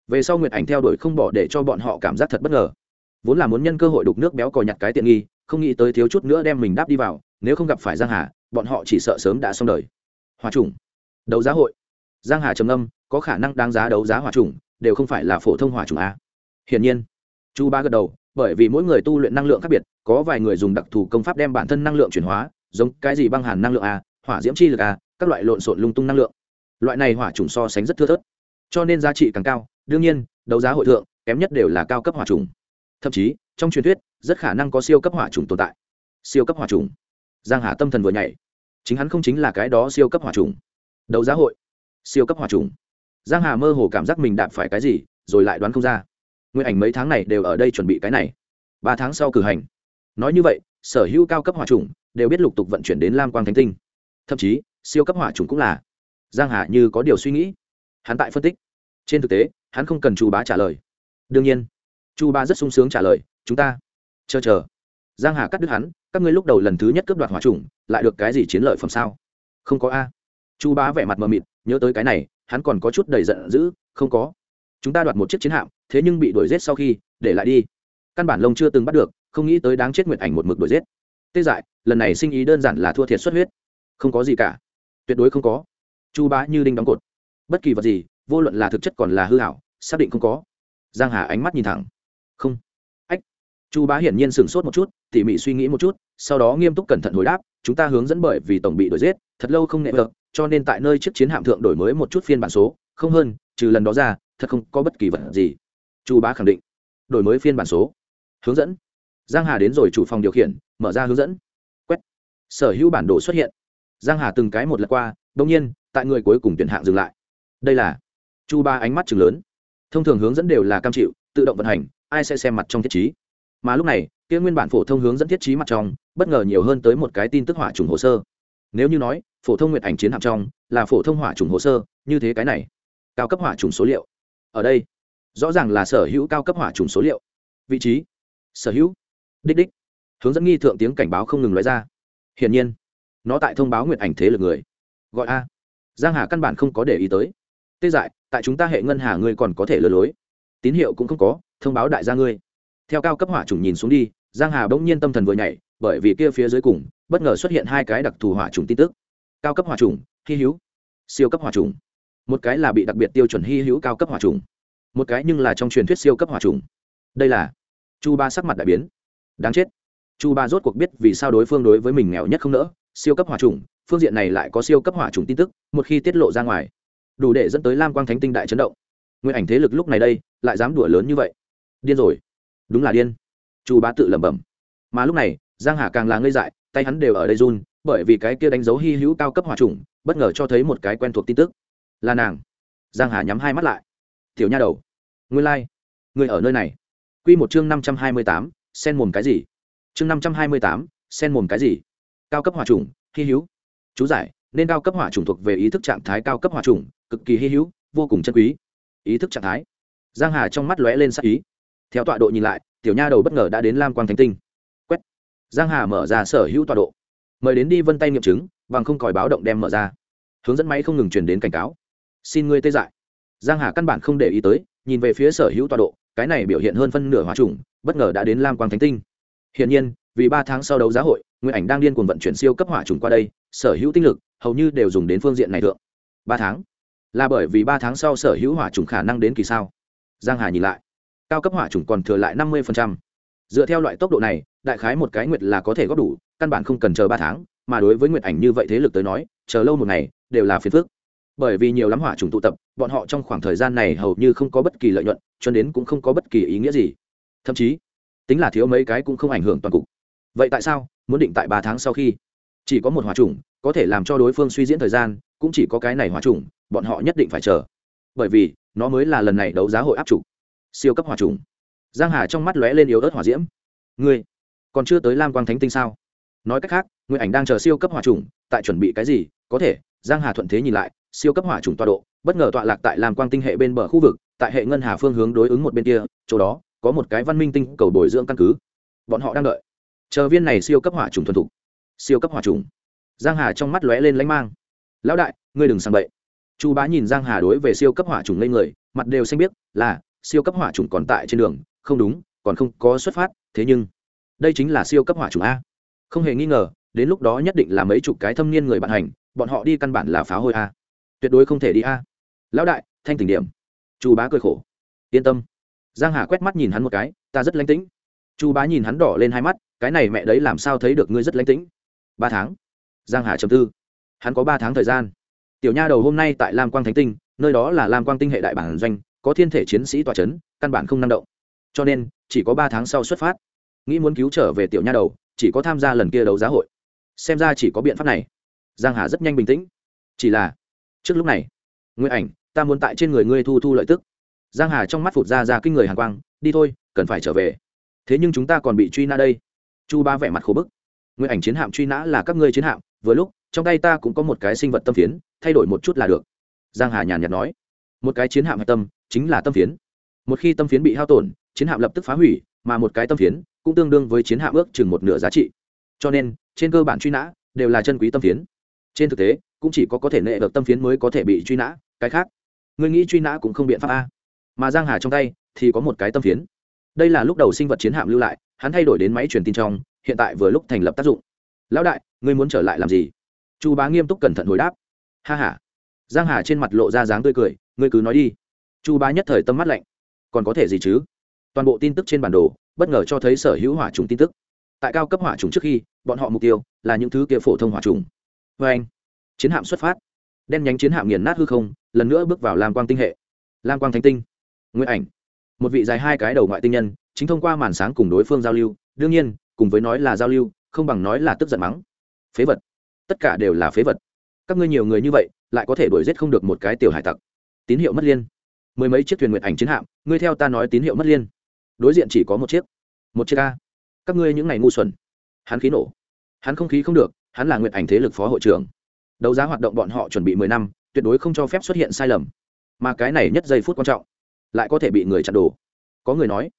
về sau Nguyệt ảnh theo đuổi không bỏ để cho bọn họ cảm giác thật bất ngờ. Vốn là muốn nhân cơ hội đục nước béo cò nhặt cái tiện nghi, không nghĩ tới thiếu chút nữa đem mình đáp đi vào, nếu không gặp phải giang hà, bọn họ chỉ sợ sớm đã xong đời. Hòa trùng. Đấu giá hội. Giang hà trầm âm có khả năng đáng giá đấu giá hòa trùng, đều không phải là phổ thông hòa trùng a. Hiển nhiên, chu ba gật đầu, bởi vì mỗi người tu luyện năng lượng khác biệt, có vài người dùng đặc thù công pháp đem bản thân năng lượng chuyển hóa, giống cái gì băng hàn năng lượng a, hỏa diễm chi lực a, các loại lộn xộn lung tung năng lượng loại này hỏa trùng so sánh rất thưa thớt, cho nên giá trị càng cao. Đương nhiên, đấu giá hội thượng, kém nhất đều là cao cấp hỏa trùng. Thậm chí, trong truyền thuyết, rất khả năng có siêu cấp hỏa trùng tồn tại. Siêu cấp hỏa trùng. Giang hà tâm thần vừa nhảy. Chính hắn không chính là cái đó siêu cấp hỏa trùng. Đấu giá hội. Siêu cấp hỏa trùng. Giang hà mơ hồ cảm giác mình đạp phải cái gì, rồi lại đoán không ra. Nguyên ảnh mấy tháng này đều ở đây chuẩn bị cái này. Ba tháng sau cử hành. Nói như vậy, sở hữu cao cấp hỏa trùng đều biết lục tục vận chuyển đến lam quang thánh tinh. Thậm chí, siêu cấp hỏa trùng cũng là giang hà như có điều suy nghĩ. Hắn tại phân tích. Trên thực tế, hắn không cần chu bá trả lời. Đương nhiên, chu bá rất sung sướng trả lời, chúng ta, chờ chờ. Giang hà cắt đứt hắn, các ngươi lúc đầu lần thứ nhất cướp đoạt hỏa trùng lại được cái gì chiến lợi phẩm sao? Không có a. Chu bá vẻ mặt mờ mịt, nhớ tới cái này, hắn còn có chút đầy giận dữ, không có. Chúng ta đoạt một chiếc chiến hạm, thế nhưng bị đuổi giết sau khi, để lại đi. Căn bản lông chưa từng bắt được, không nghĩ tới đáng chết nguyệt ảnh một mực đuổi giết. Tê dại, lần này sinh ý đơn giản là thua thiệt xuất huyết. Không có gì cả. Tuyệt đối không có chu bá như đinh đóng cột. Bất kỳ vật gì, vô luận là thực chất còn là hư hảo, xác định không có. Giang hà ánh mắt nhìn thẳng. Không. Ách. Chu bá hiển nhiên sửng sốt một chút, tỉ mỉ suy nghĩ một chút, sau đó nghiêm túc cẩn thận hồi đáp, chúng ta hướng dẫn bởi vì tổng bị đổi giết, thật lâu không nệ vợ, cho nên tại nơi chiếc chiến hạm thượng đổi mới một chút phiên bản số, không hơn, trừ lần đó ra, thật không có bất kỳ vật gì. Chu bá khẳng định. Đổi mới phiên bản số. Hướng dẫn. Giang hà đến rồi chủ phòng điều khiển, mở ra hướng dẫn. Quét. Sở hữu bản đồ xuất hiện. Giang hà từng cái một lần qua đông nhiên tại người cuối cùng tuyển hạng dừng lại. Đây là chu ba ánh mắt chừng lớn. Thông thường hướng dẫn đều là cam chịu, tự động vận hành, ai sẽ xem mặt trong thiết chí mà lúc này, kia nguyên bản phổ thông hướng dẫn thiết chí mặt trong, bất ngờ nhiều hơn tới một cái tin tức hỏa trùng hồ sơ. Nếu như nói, phổ thông nguyện ảnh chiến hạm trong, là phổ thông hỏa trùng hồ sơ, như thế cái này. Cao cấp hỏa trùng số liệu. Ở đây, rõ ràng là sở hữu cao cấp hỏa trùng số liệu. Vị trí, sở hữu, đích đích. Hướng dẫn nghi thượng tiếng cảnh báo không ngừng nói ra. Hiển nhiên, nó tại thông báo nguyện ảnh thế lực người. Gọi a giang hà căn bản không có để ý tới. Tê dại, tại chúng ta hệ ngân hà ngươi còn có thể lừa lối. Tín hiệu cũng không có, thông báo đại gia ngươi. Theo cao cấp hỏa trùng nhìn xuống đi, giang hà bỗng nhiên tâm thần vừa nhảy, bởi vì kia phía dưới cùng, bất ngờ xuất hiện hai cái đặc thù hỏa trùng tin tức. Cao cấp hỏa trùng hy hữu. Siêu cấp hỏa trùng một cái là bị đặc biệt tiêu chuẩn hy hữu cao cấp hỏa trùng một cái nhưng là trong truyền thuyết siêu cấp hỏa trùng đây là chu ba sắc mặt đại biến. Đáng chết. Chu ba rốt cuộc biết vì sao đối phương đối với mình nghèo nhất không nỡ, siêu cấp hỏa trùng phương diện này lại có siêu cấp hỏa trùng tin tức, một khi tiết lộ ra ngoài, đủ để dẫn tới lam quang thánh tinh đại chấn động. Nguyên ảnh thế lực lúc này đây, lại dám đùa lớn như vậy. Điên rồi. Đúng là điên. Chu bá tự lẩm bẩm. Mà lúc này, giang hà càng là ngây dại, tay hắn đều ở đây run, bởi vì cái kia đánh dấu hy hữu cao cấp hỏa trùng, bất ngờ cho thấy một cái quen thuộc tin tức. Là nàng. Giang hà nhắm hai mắt lại. Tiểu nha đầu. Nguyên lai、like. người ở nơi này. Quy một chương năm trăm hai mươi tám, sen mồm cái gì? Chương năm trăm hai mươi tám, sen mồm cái gì? Cao cấp hỏa trùng, hy hữu chú giải, nên cao cấp hỏa trùng thuộc về ý thức trạng thái cao cấp hỏa trùng, cực kỳ hy hữu, vô cùng chân quý. Ý thức trạng thái. Giang hà trong mắt lóe lên sắc ý. Theo tọa độ nhìn lại, tiểu nha đầu bất ngờ đã đến lam quang thánh tinh. Quét. Giang hà mở ra sở hữu tọa độ. Mời đến đi vân tay nghiệm chứng, bằng không còi báo động đem mở ra. Hướng dẫn máy không ngừng truyền đến cảnh cáo. Xin ngươi tê dại. Giang hà căn bản không để ý tới, nhìn về phía sở hữu tọa độ, cái này biểu hiện hơn phân nửa hóa trùng, bất ngờ đã đến lam quang thánh tinh. Hiển nhiên, vì ba tháng sau đấu giá hội nguyên ảnh đang điên cuồng vận chuyển siêu cấp hỏa trùng qua đây, sở hữu tinh lực, hầu như đều dùng đến phương diện này thượng. Ba tháng? Là bởi vì ba tháng sau sở hữu hỏa trùng khả năng đến kỳ sao? Giang hà nhìn lại. Cao cấp hỏa trùng còn thừa lại năm mươi dựa theo loại tốc độ này, đại khái một cái nguyệt là có thể góp đủ, căn bản không cần chờ ba tháng, mà đối với nguyệt ảnh như vậy thế lực tới nói, chờ lâu một ngày, đều là phiền phức. Bởi vì nhiều lắm hỏa trùng tụ tập, bọn họ trong khoảng thời gian này hầu như không có bất kỳ lợi nhuận, cho đến cũng không có bất kỳ ý nghĩa gì. Thậm chí, tính là thiếu mấy cái cũng không ảnh hưởng toàn cục. Vậy tại sao? Muốn định tại ba tháng sau khi. Chỉ có một hỏa trùng có thể làm cho đối phương suy diễn thời gian, cũng chỉ có cái này hỏa trùng bọn họ nhất định phải chờ. Bởi vì, nó mới là lần này đấu giá hội áp trục. Siêu cấp hỏa trùng giang hà trong mắt lóe lên yếu ớt hỏa diễm. Ngươi, còn chưa tới lam quang thánh tinh sao? Nói cách khác, ngươi ảnh đang chờ siêu cấp hỏa trùng tại chuẩn bị cái gì? Có thể, giang hà thuận thế nhìn lại, siêu cấp hỏa trùng tọa độ, bất ngờ tọa lạc tại lam quang tinh hệ bên bờ khu vực, tại hệ ngân hà phương hướng đối ứng một bên kia, chỗ đó, có một cái văn minh tinh cầu bồi dưỡng căn cứ. Bọn họ đang đợi chờ viên này siêu cấp hỏa trùng thuần thục. Siêu cấp hỏa trùng. Giang hà trong mắt lóe lên lánh mang. Lão đại, ngươi đừng sang bậy. Chu bá nhìn giang hà đối về siêu cấp hỏa trùng lên người, mặt đều xanh biết là, siêu cấp hỏa trùng còn tại trên đường, không đúng, còn không có xuất phát, thế nhưng đây chính là siêu cấp hỏa trùng a. Không hề nghi ngờ, đến lúc đó nhất định là mấy chục cái thâm niên người bạn hành, bọn họ đi căn bản là phá hôi a. Tuyệt đối không thể đi a. Lão đại, thanh tỉnh điểm. Chu bá cười khổ. Yên tâm. Giang hà quét mắt nhìn hắn một cái, ta rất lánh tĩnh. Chu bá nhìn hắn đỏ lên hai mắt cái này mẹ đấy làm sao thấy được ngươi rất lánh tĩnh? Ba tháng. Giang hà chấm tư. Hắn có ba tháng thời gian. Tiểu nha đầu hôm nay tại lam quang thánh tinh, nơi đó là lam quang tinh hệ đại bản doanh, có thiên thể chiến sĩ tòa c h ấ n căn bản không năng động. Cho nên, chỉ có ba tháng sau xuất phát. Nghĩ muốn cứu trở về tiểu nha đầu, chỉ có tham gia lần kia đấu giá hội. Xem ra chỉ có biện pháp này. Giang hà rất nhanh bình tĩnh. Chỉ là, trước lúc này nguyễn ảnh, ta muốn tại trên người ngươi thu thu lợi tức. Giang hà trong mắt phụt ra ra kinh người hàng quang, đi thôi, cần phải trở về. Thế nhưng chúng ta còn bị truy nã đây chu ba vẻ mặt khổ bức. Nguyễn ảnh chiến hạm truy nã là các ngươi chiến hạm, vừa lúc, trong tay ta cũng có một cái sinh vật tâm phiến, thay đổi một chút là được. Giang hà nhàn nhạt nói. Một cái chiến hạm hạch tâm, chính là tâm phiến. Một khi tâm phiến bị hao tổn, chiến hạm lập tức phá hủy, mà một cái tâm phiến cũng tương đương với chiến hạm ước chừng một nửa giá trị. Cho nên, trên cơ bản truy nã đều là chân quý tâm phiến. Trên thực tế, cũng chỉ có có thể nệ được tâm phiến mới có thể bị truy nã, cái khác người nghĩ truy nã cũng không biện pháp a. Mà giang hà trong tay thì có một cái tâm phiến. Đây là lúc đầu sinh vật chiến hạm lưu lại hắn thay đổi đến máy truyền tin trong, hiện tại vừa lúc thành lập tác dụng. Lão đại, ngươi muốn trở lại làm gì? Chu bá nghiêm túc cẩn thận hồi đáp. Ha ha. Giang hà trên mặt lộ ra dáng tươi cười, ngươi cứ nói đi. Chu bá nhất thời tâm mắt lạnh. Còn có thể gì chứ? Toàn bộ tin tức trên bản đồ, bất ngờ cho thấy sở hữu hỏa trùng tin tức. Tại cao cấp hỏa trùng trước khi, bọn họ mục tiêu là những thứ kia phổ thông hỏa trùng. Vê anh, chiến hạm xuất phát. Đen nhánh chiến hạm nghiền nát hư không, lần nữa bước vào lam quang tinh hệ. Lam quang thánh tinh. Nguyên ảnh. Một vị dài hai cái đầu ngoại tinh nhân chính thông qua màn sáng cùng đối phương giao lưu, đương nhiên, cùng với nói là giao lưu, không bằng nói là tức giận mắng. Phế vật. Tất cả đều là phế vật. Các ngươi nhiều người như vậy, lại có thể đuổi giết không được một cái tiểu hải tặc. Tín hiệu mất liên. Mười mấy chiếc thuyền nguyện ảnh chiến hạm, ngươi theo ta nói tín hiệu mất liên. Đối diện chỉ có một chiếc. Một chiếc a. Các ngươi những ngày ngu xuẩn. Hắn khí nổ. Hắn không khí không được, hắn là nguyện ảnh thế lực phó hội trưởng. Đấu giá hoạt động bọn họ chuẩn bị mười năm, tuyệt đối không cho phép xuất hiện sai lầm. Mà cái này nhất giây phút quan trọng. Lại có thể bị người chặn đồ có người nói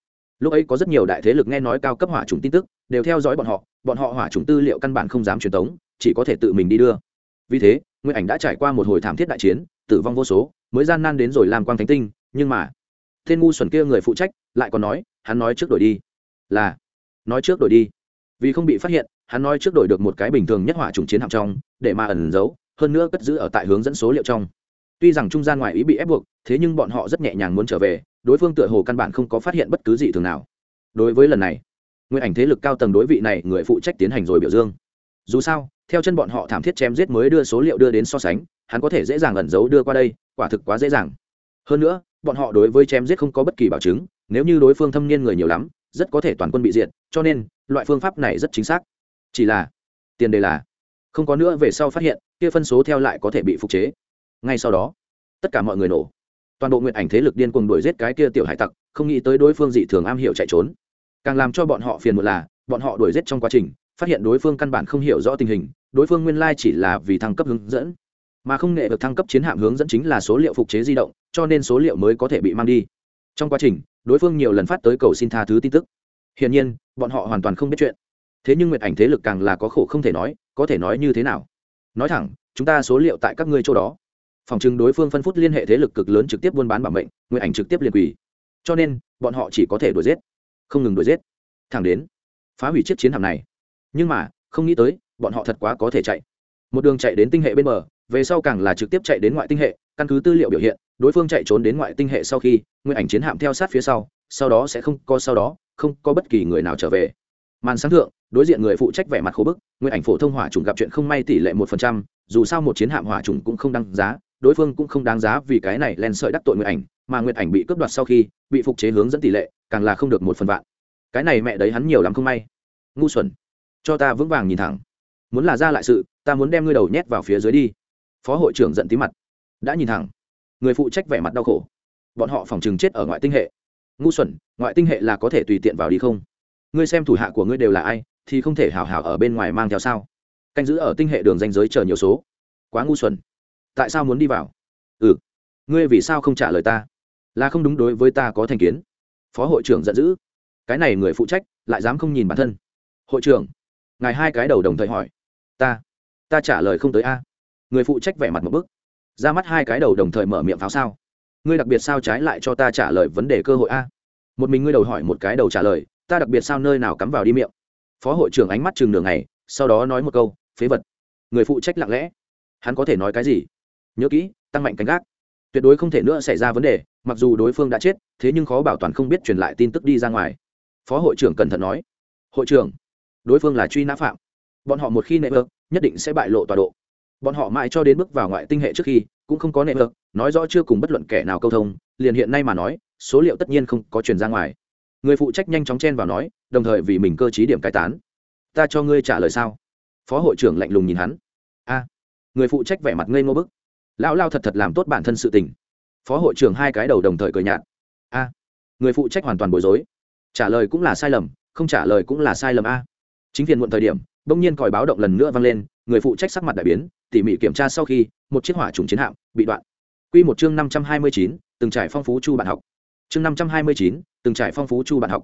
lúc ấy có rất nhiều đại thế lực nghe nói cao cấp hỏa chủng tin tức, đều theo dõi bọn họ bọn họ hỏa chủng tư liệu căn bản không dám truyền tống, chỉ có thể tự mình đi đưa. Vì thế, nguyên ảnh đã trải qua một hồi thảm thiết đại chiến, tử vong vô số, mới gian nan đến rồi làm quang thánh tinh, nhưng mà thiên ngu xuẩn kia người phụ trách lại còn nói, hắn nói trước đổi đi. Là, nói trước đổi đi. Vì không bị phát hiện, hắn nói trước đổi được một cái bình thường nhất hỏa trùng chiến hạm trong, để mà ẩn giấu, hơn nữa cất giữ ở tại hướng dẫn số liệu trong tuy rằng trung gian ngoài ý bị ép buộc, thế nhưng bọn họ rất nhẹ nhàng muốn trở về, đối phương tựa hồ căn bản không có phát hiện bất cứ gì thường nào. Đối với lần này, nguyên ảnh thế lực cao tầng đối vị này người phụ trách tiến hành rồi biểu dương. Dù sao, theo chân bọn họ thảm thiết chém giết mới đưa số liệu đưa đến so sánh, hắn có thể dễ dàng ẩn giấu đưa qua đây, quả thực quá dễ dàng. Hơn nữa, bọn họ đối với chém giết không có bất kỳ bảo chứng, nếu như đối phương thâm niên người nhiều lắm, rất có thể toàn quân bị diệt, cho nên, loại phương pháp này rất chính xác. Chỉ là, tiền đề là, không có nữa về sau phát hiện, kia phân số theo lại có thể bị phục chế ngay sau đó, tất cả mọi người nổ. Toàn bộ nguyện ảnh thế lực điên cuồng đuổi giết cái kia tiểu hải tặc, không nghĩ tới đối phương dị thường am hiểu chạy trốn. Càng làm cho bọn họ phiền một là, bọn họ đuổi giết trong quá trình, phát hiện đối phương căn bản không hiểu rõ tình hình, đối phương nguyên lai chỉ là vì thăng cấp hướng dẫn, mà không nghệ được thăng cấp chiến hạm hướng dẫn chính là số liệu phục chế di động, cho nên số liệu mới có thể bị mang đi. Trong quá trình, đối phương nhiều lần phát tới cầu xin tha thứ tin tức. Hiển nhiên, bọn họ hoàn toàn không biết chuyện. Thế nhưng nguyệt ảnh thế lực càng là có khổ không thể nói, có thể nói như thế nào? Nói thẳng, chúng ta số liệu tại các ngươi chỗ đó phòng chứng đối phương phân phút liên hệ thế lực cực lớn trực tiếp buôn bán bảo mệnh, nguyện ảnh trực tiếp liền quỳ. Cho nên, bọn họ chỉ có thể đuổi giết. Không ngừng đuổi giết. Thẳng đến, phá hủy chiếc chiến hạm này. Nhưng mà, không nghĩ tới, bọn họ thật quá có thể chạy. Một đường chạy đến tinh hệ bên bờ, về sau càng là trực tiếp chạy đến ngoại tinh hệ, căn cứ tư liệu biểu hiện, đối phương chạy trốn đến ngoại tinh hệ sau khi, nguyện ảnh chiến hạm theo sát phía sau sau đó sẽ không có sau đó, không có bất kỳ người nào trở về. Màn sáng thượng, đối diện người phụ trách vẻ mặt khổ bức, nguyện ảnh phổ thông hỏa trùng gặp chuyện không may tỷ lệ một phần trăm, dù sao một chiến hạm hỏa trùng cũng không đăng giá đối phương cũng không đáng giá vì cái này len sợi đắc tội Nguyệt ảnh, mà Nguyệt ảnh bị cướp đoạt sau khi bị phục chế hướng dẫn tỷ lệ, càng là không được một phần vạn. Cái này mẹ đấy hắn nhiều lắm không may. Ngu xuẩn. Cho ta vững vàng nhìn thẳng. Muốn là ra lại sự, ta muốn đem ngươi đầu nhét vào phía dưới đi. Phó hội trưởng giận tí mặt. Đã nhìn thẳng. Người phụ trách vẻ mặt đau khổ. Bọn họ phòng chừng chết ở ngoại tinh hệ. Ngu xuẩn, ngoại tinh hệ là có thể tùy tiện vào đi không? Ngươi xem thủ hạ của ngươi đều là ai, thì không thể hào hào ở bên ngoài mang theo sao? Canh giữ ở tinh hệ đường danh giới chờ nhiều số. Quá ngu xuẩn tại sao muốn đi vào? Ừ. Ngươi vì sao không trả lời ta? Là không đúng đối với ta có thành kiến. Phó hội trưởng giận dữ. Cái này người phụ trách lại dám không nhìn bản thân. Hội trưởng, ngài hai cái đầu đồng thời hỏi. Ta ta trả lời không tới a. Người phụ trách vẻ mặt một bức. Ra mắt hai cái đầu đồng thời mở miệng pháo sao. Ngươi đặc biệt sao trái lại cho ta trả lời vấn đề cơ hội a? Một mình ngươi đầu hỏi một cái đầu trả lời, ta đặc biệt sao nơi nào cắm vào đi miệng? Phó hội trưởng ánh mắt chừng nửa ngày, sau đó nói một câu, phế vật. Người phụ trách lặng lẽ. Hắn có thể nói cái gì? Nhớ kỹ, tăng mạnh canh gác. Tuyệt đối không thể nữa xảy ra vấn đề, mặc dù đối phương đã chết, thế nhưng khó bảo toàn không biết truyền lại tin tức đi ra ngoài. Phó hội trưởng cẩn thận nói. Hội trưởng, đối phương là truy nã phạm. Bọn họ một khi nệ vợ nhất định sẽ bại lộ tọa độ. Bọn họ mãi cho đến bước vào ngoại tinh hệ trước khi, cũng không có nệ vợ nói rõ chưa cùng bất luận kẻ nào câu thông, liền hiện nay mà nói, số liệu tất nhiên không có truyền ra ngoài. Người phụ trách nhanh chóng chen vào nói, đồng thời vì mình cơ t điểm cải tán. Ta cho ngươi trả lời sao? Phó hội trưởng lạnh lùng nhìn hắn. A, người phụ trách vẻ mặt ngây ngô bức lão lao thật thật làm tốt bản thân sự tình. Phó hội trưởng hai cái đầu đồng thời cười nhạt. A người phụ trách hoàn toàn bối rối. Trả lời cũng là sai lầm không trả lời cũng là sai lầm a. Chính phiền muộn thời điểm bỗng nhiên còi báo động lần nữa vang lên người phụ trách sắc mặt đại biến tỉ mỉ kiểm tra sau khi một chiếc hỏa trùng chiến hạm bị đoạn. Quy một chương năm trăm hai mươi chín từng trải phong phú chu bạn học. Chương năm trăm hai mươi chín từng trải phong phú chu bạn học.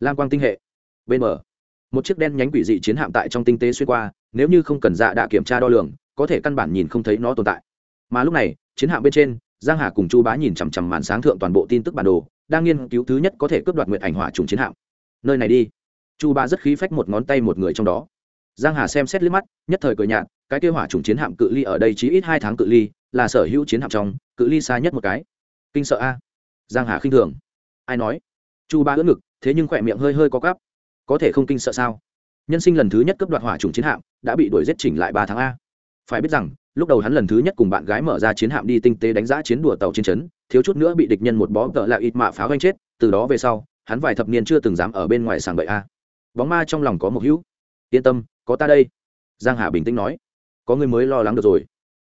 Lam quang tinh hệ. Bên mở, một chiếc đen nhánh quỷ dị chiến hạm tại trong tinh tế xuyên qua nếu như không cần dạ đã kiểm tra đo lường có thể căn bản nhìn không thấy nó tồn tại mà lúc này, chiến hạm bên trên, giang hà cùng chu bá nhìn chằm chằm màn sáng thượng toàn bộ tin tức bản đồ, đang nghiên cứu thứ nhất có thể cướp đoạt nguyện ảnh hỏa trùng chiến hạm. Nơi này đi. Chu bá rất khí phách một ngón tay một người trong đó. Giang hà xem xét liếc mắt, nhất thời cười nhạt, cái kêu hỏa trùng chiến hạm cự ly ở đây chỉ ít hai tháng cự ly, là sở hữu chiến hạm trong, cự ly xa nhất một cái. Kinh sợ a. Giang hà khinh thường. Ai nói? Chu Bá ưỡn ngực, thế nhưng khỏe miệng hơi hơi có cắp có thể không kinh sợ sao? Nhân sinh lần thứ nhất cấp đoạt hỏa trùng chiến hạm, đã bị đuổi giết chỉnh lại ba tháng a. Phải biết rằng lúc đầu hắn lần thứ nhất cùng bạn gái mở ra chiến hạm đi tinh tế đánh giá chiến đùa tàu chiến chấn, thiếu chút nữa bị địch nhân một bó tợ lại ít mạ pháo ganh chết, từ đó về sau, hắn vài thập niên chưa từng dám ở bên ngoài sàng bậy a. Bóng ma trong lòng có một hữu. Yên tâm, có ta đây. Giang hà bình tĩnh nói. Có người mới lo lắng được rồi.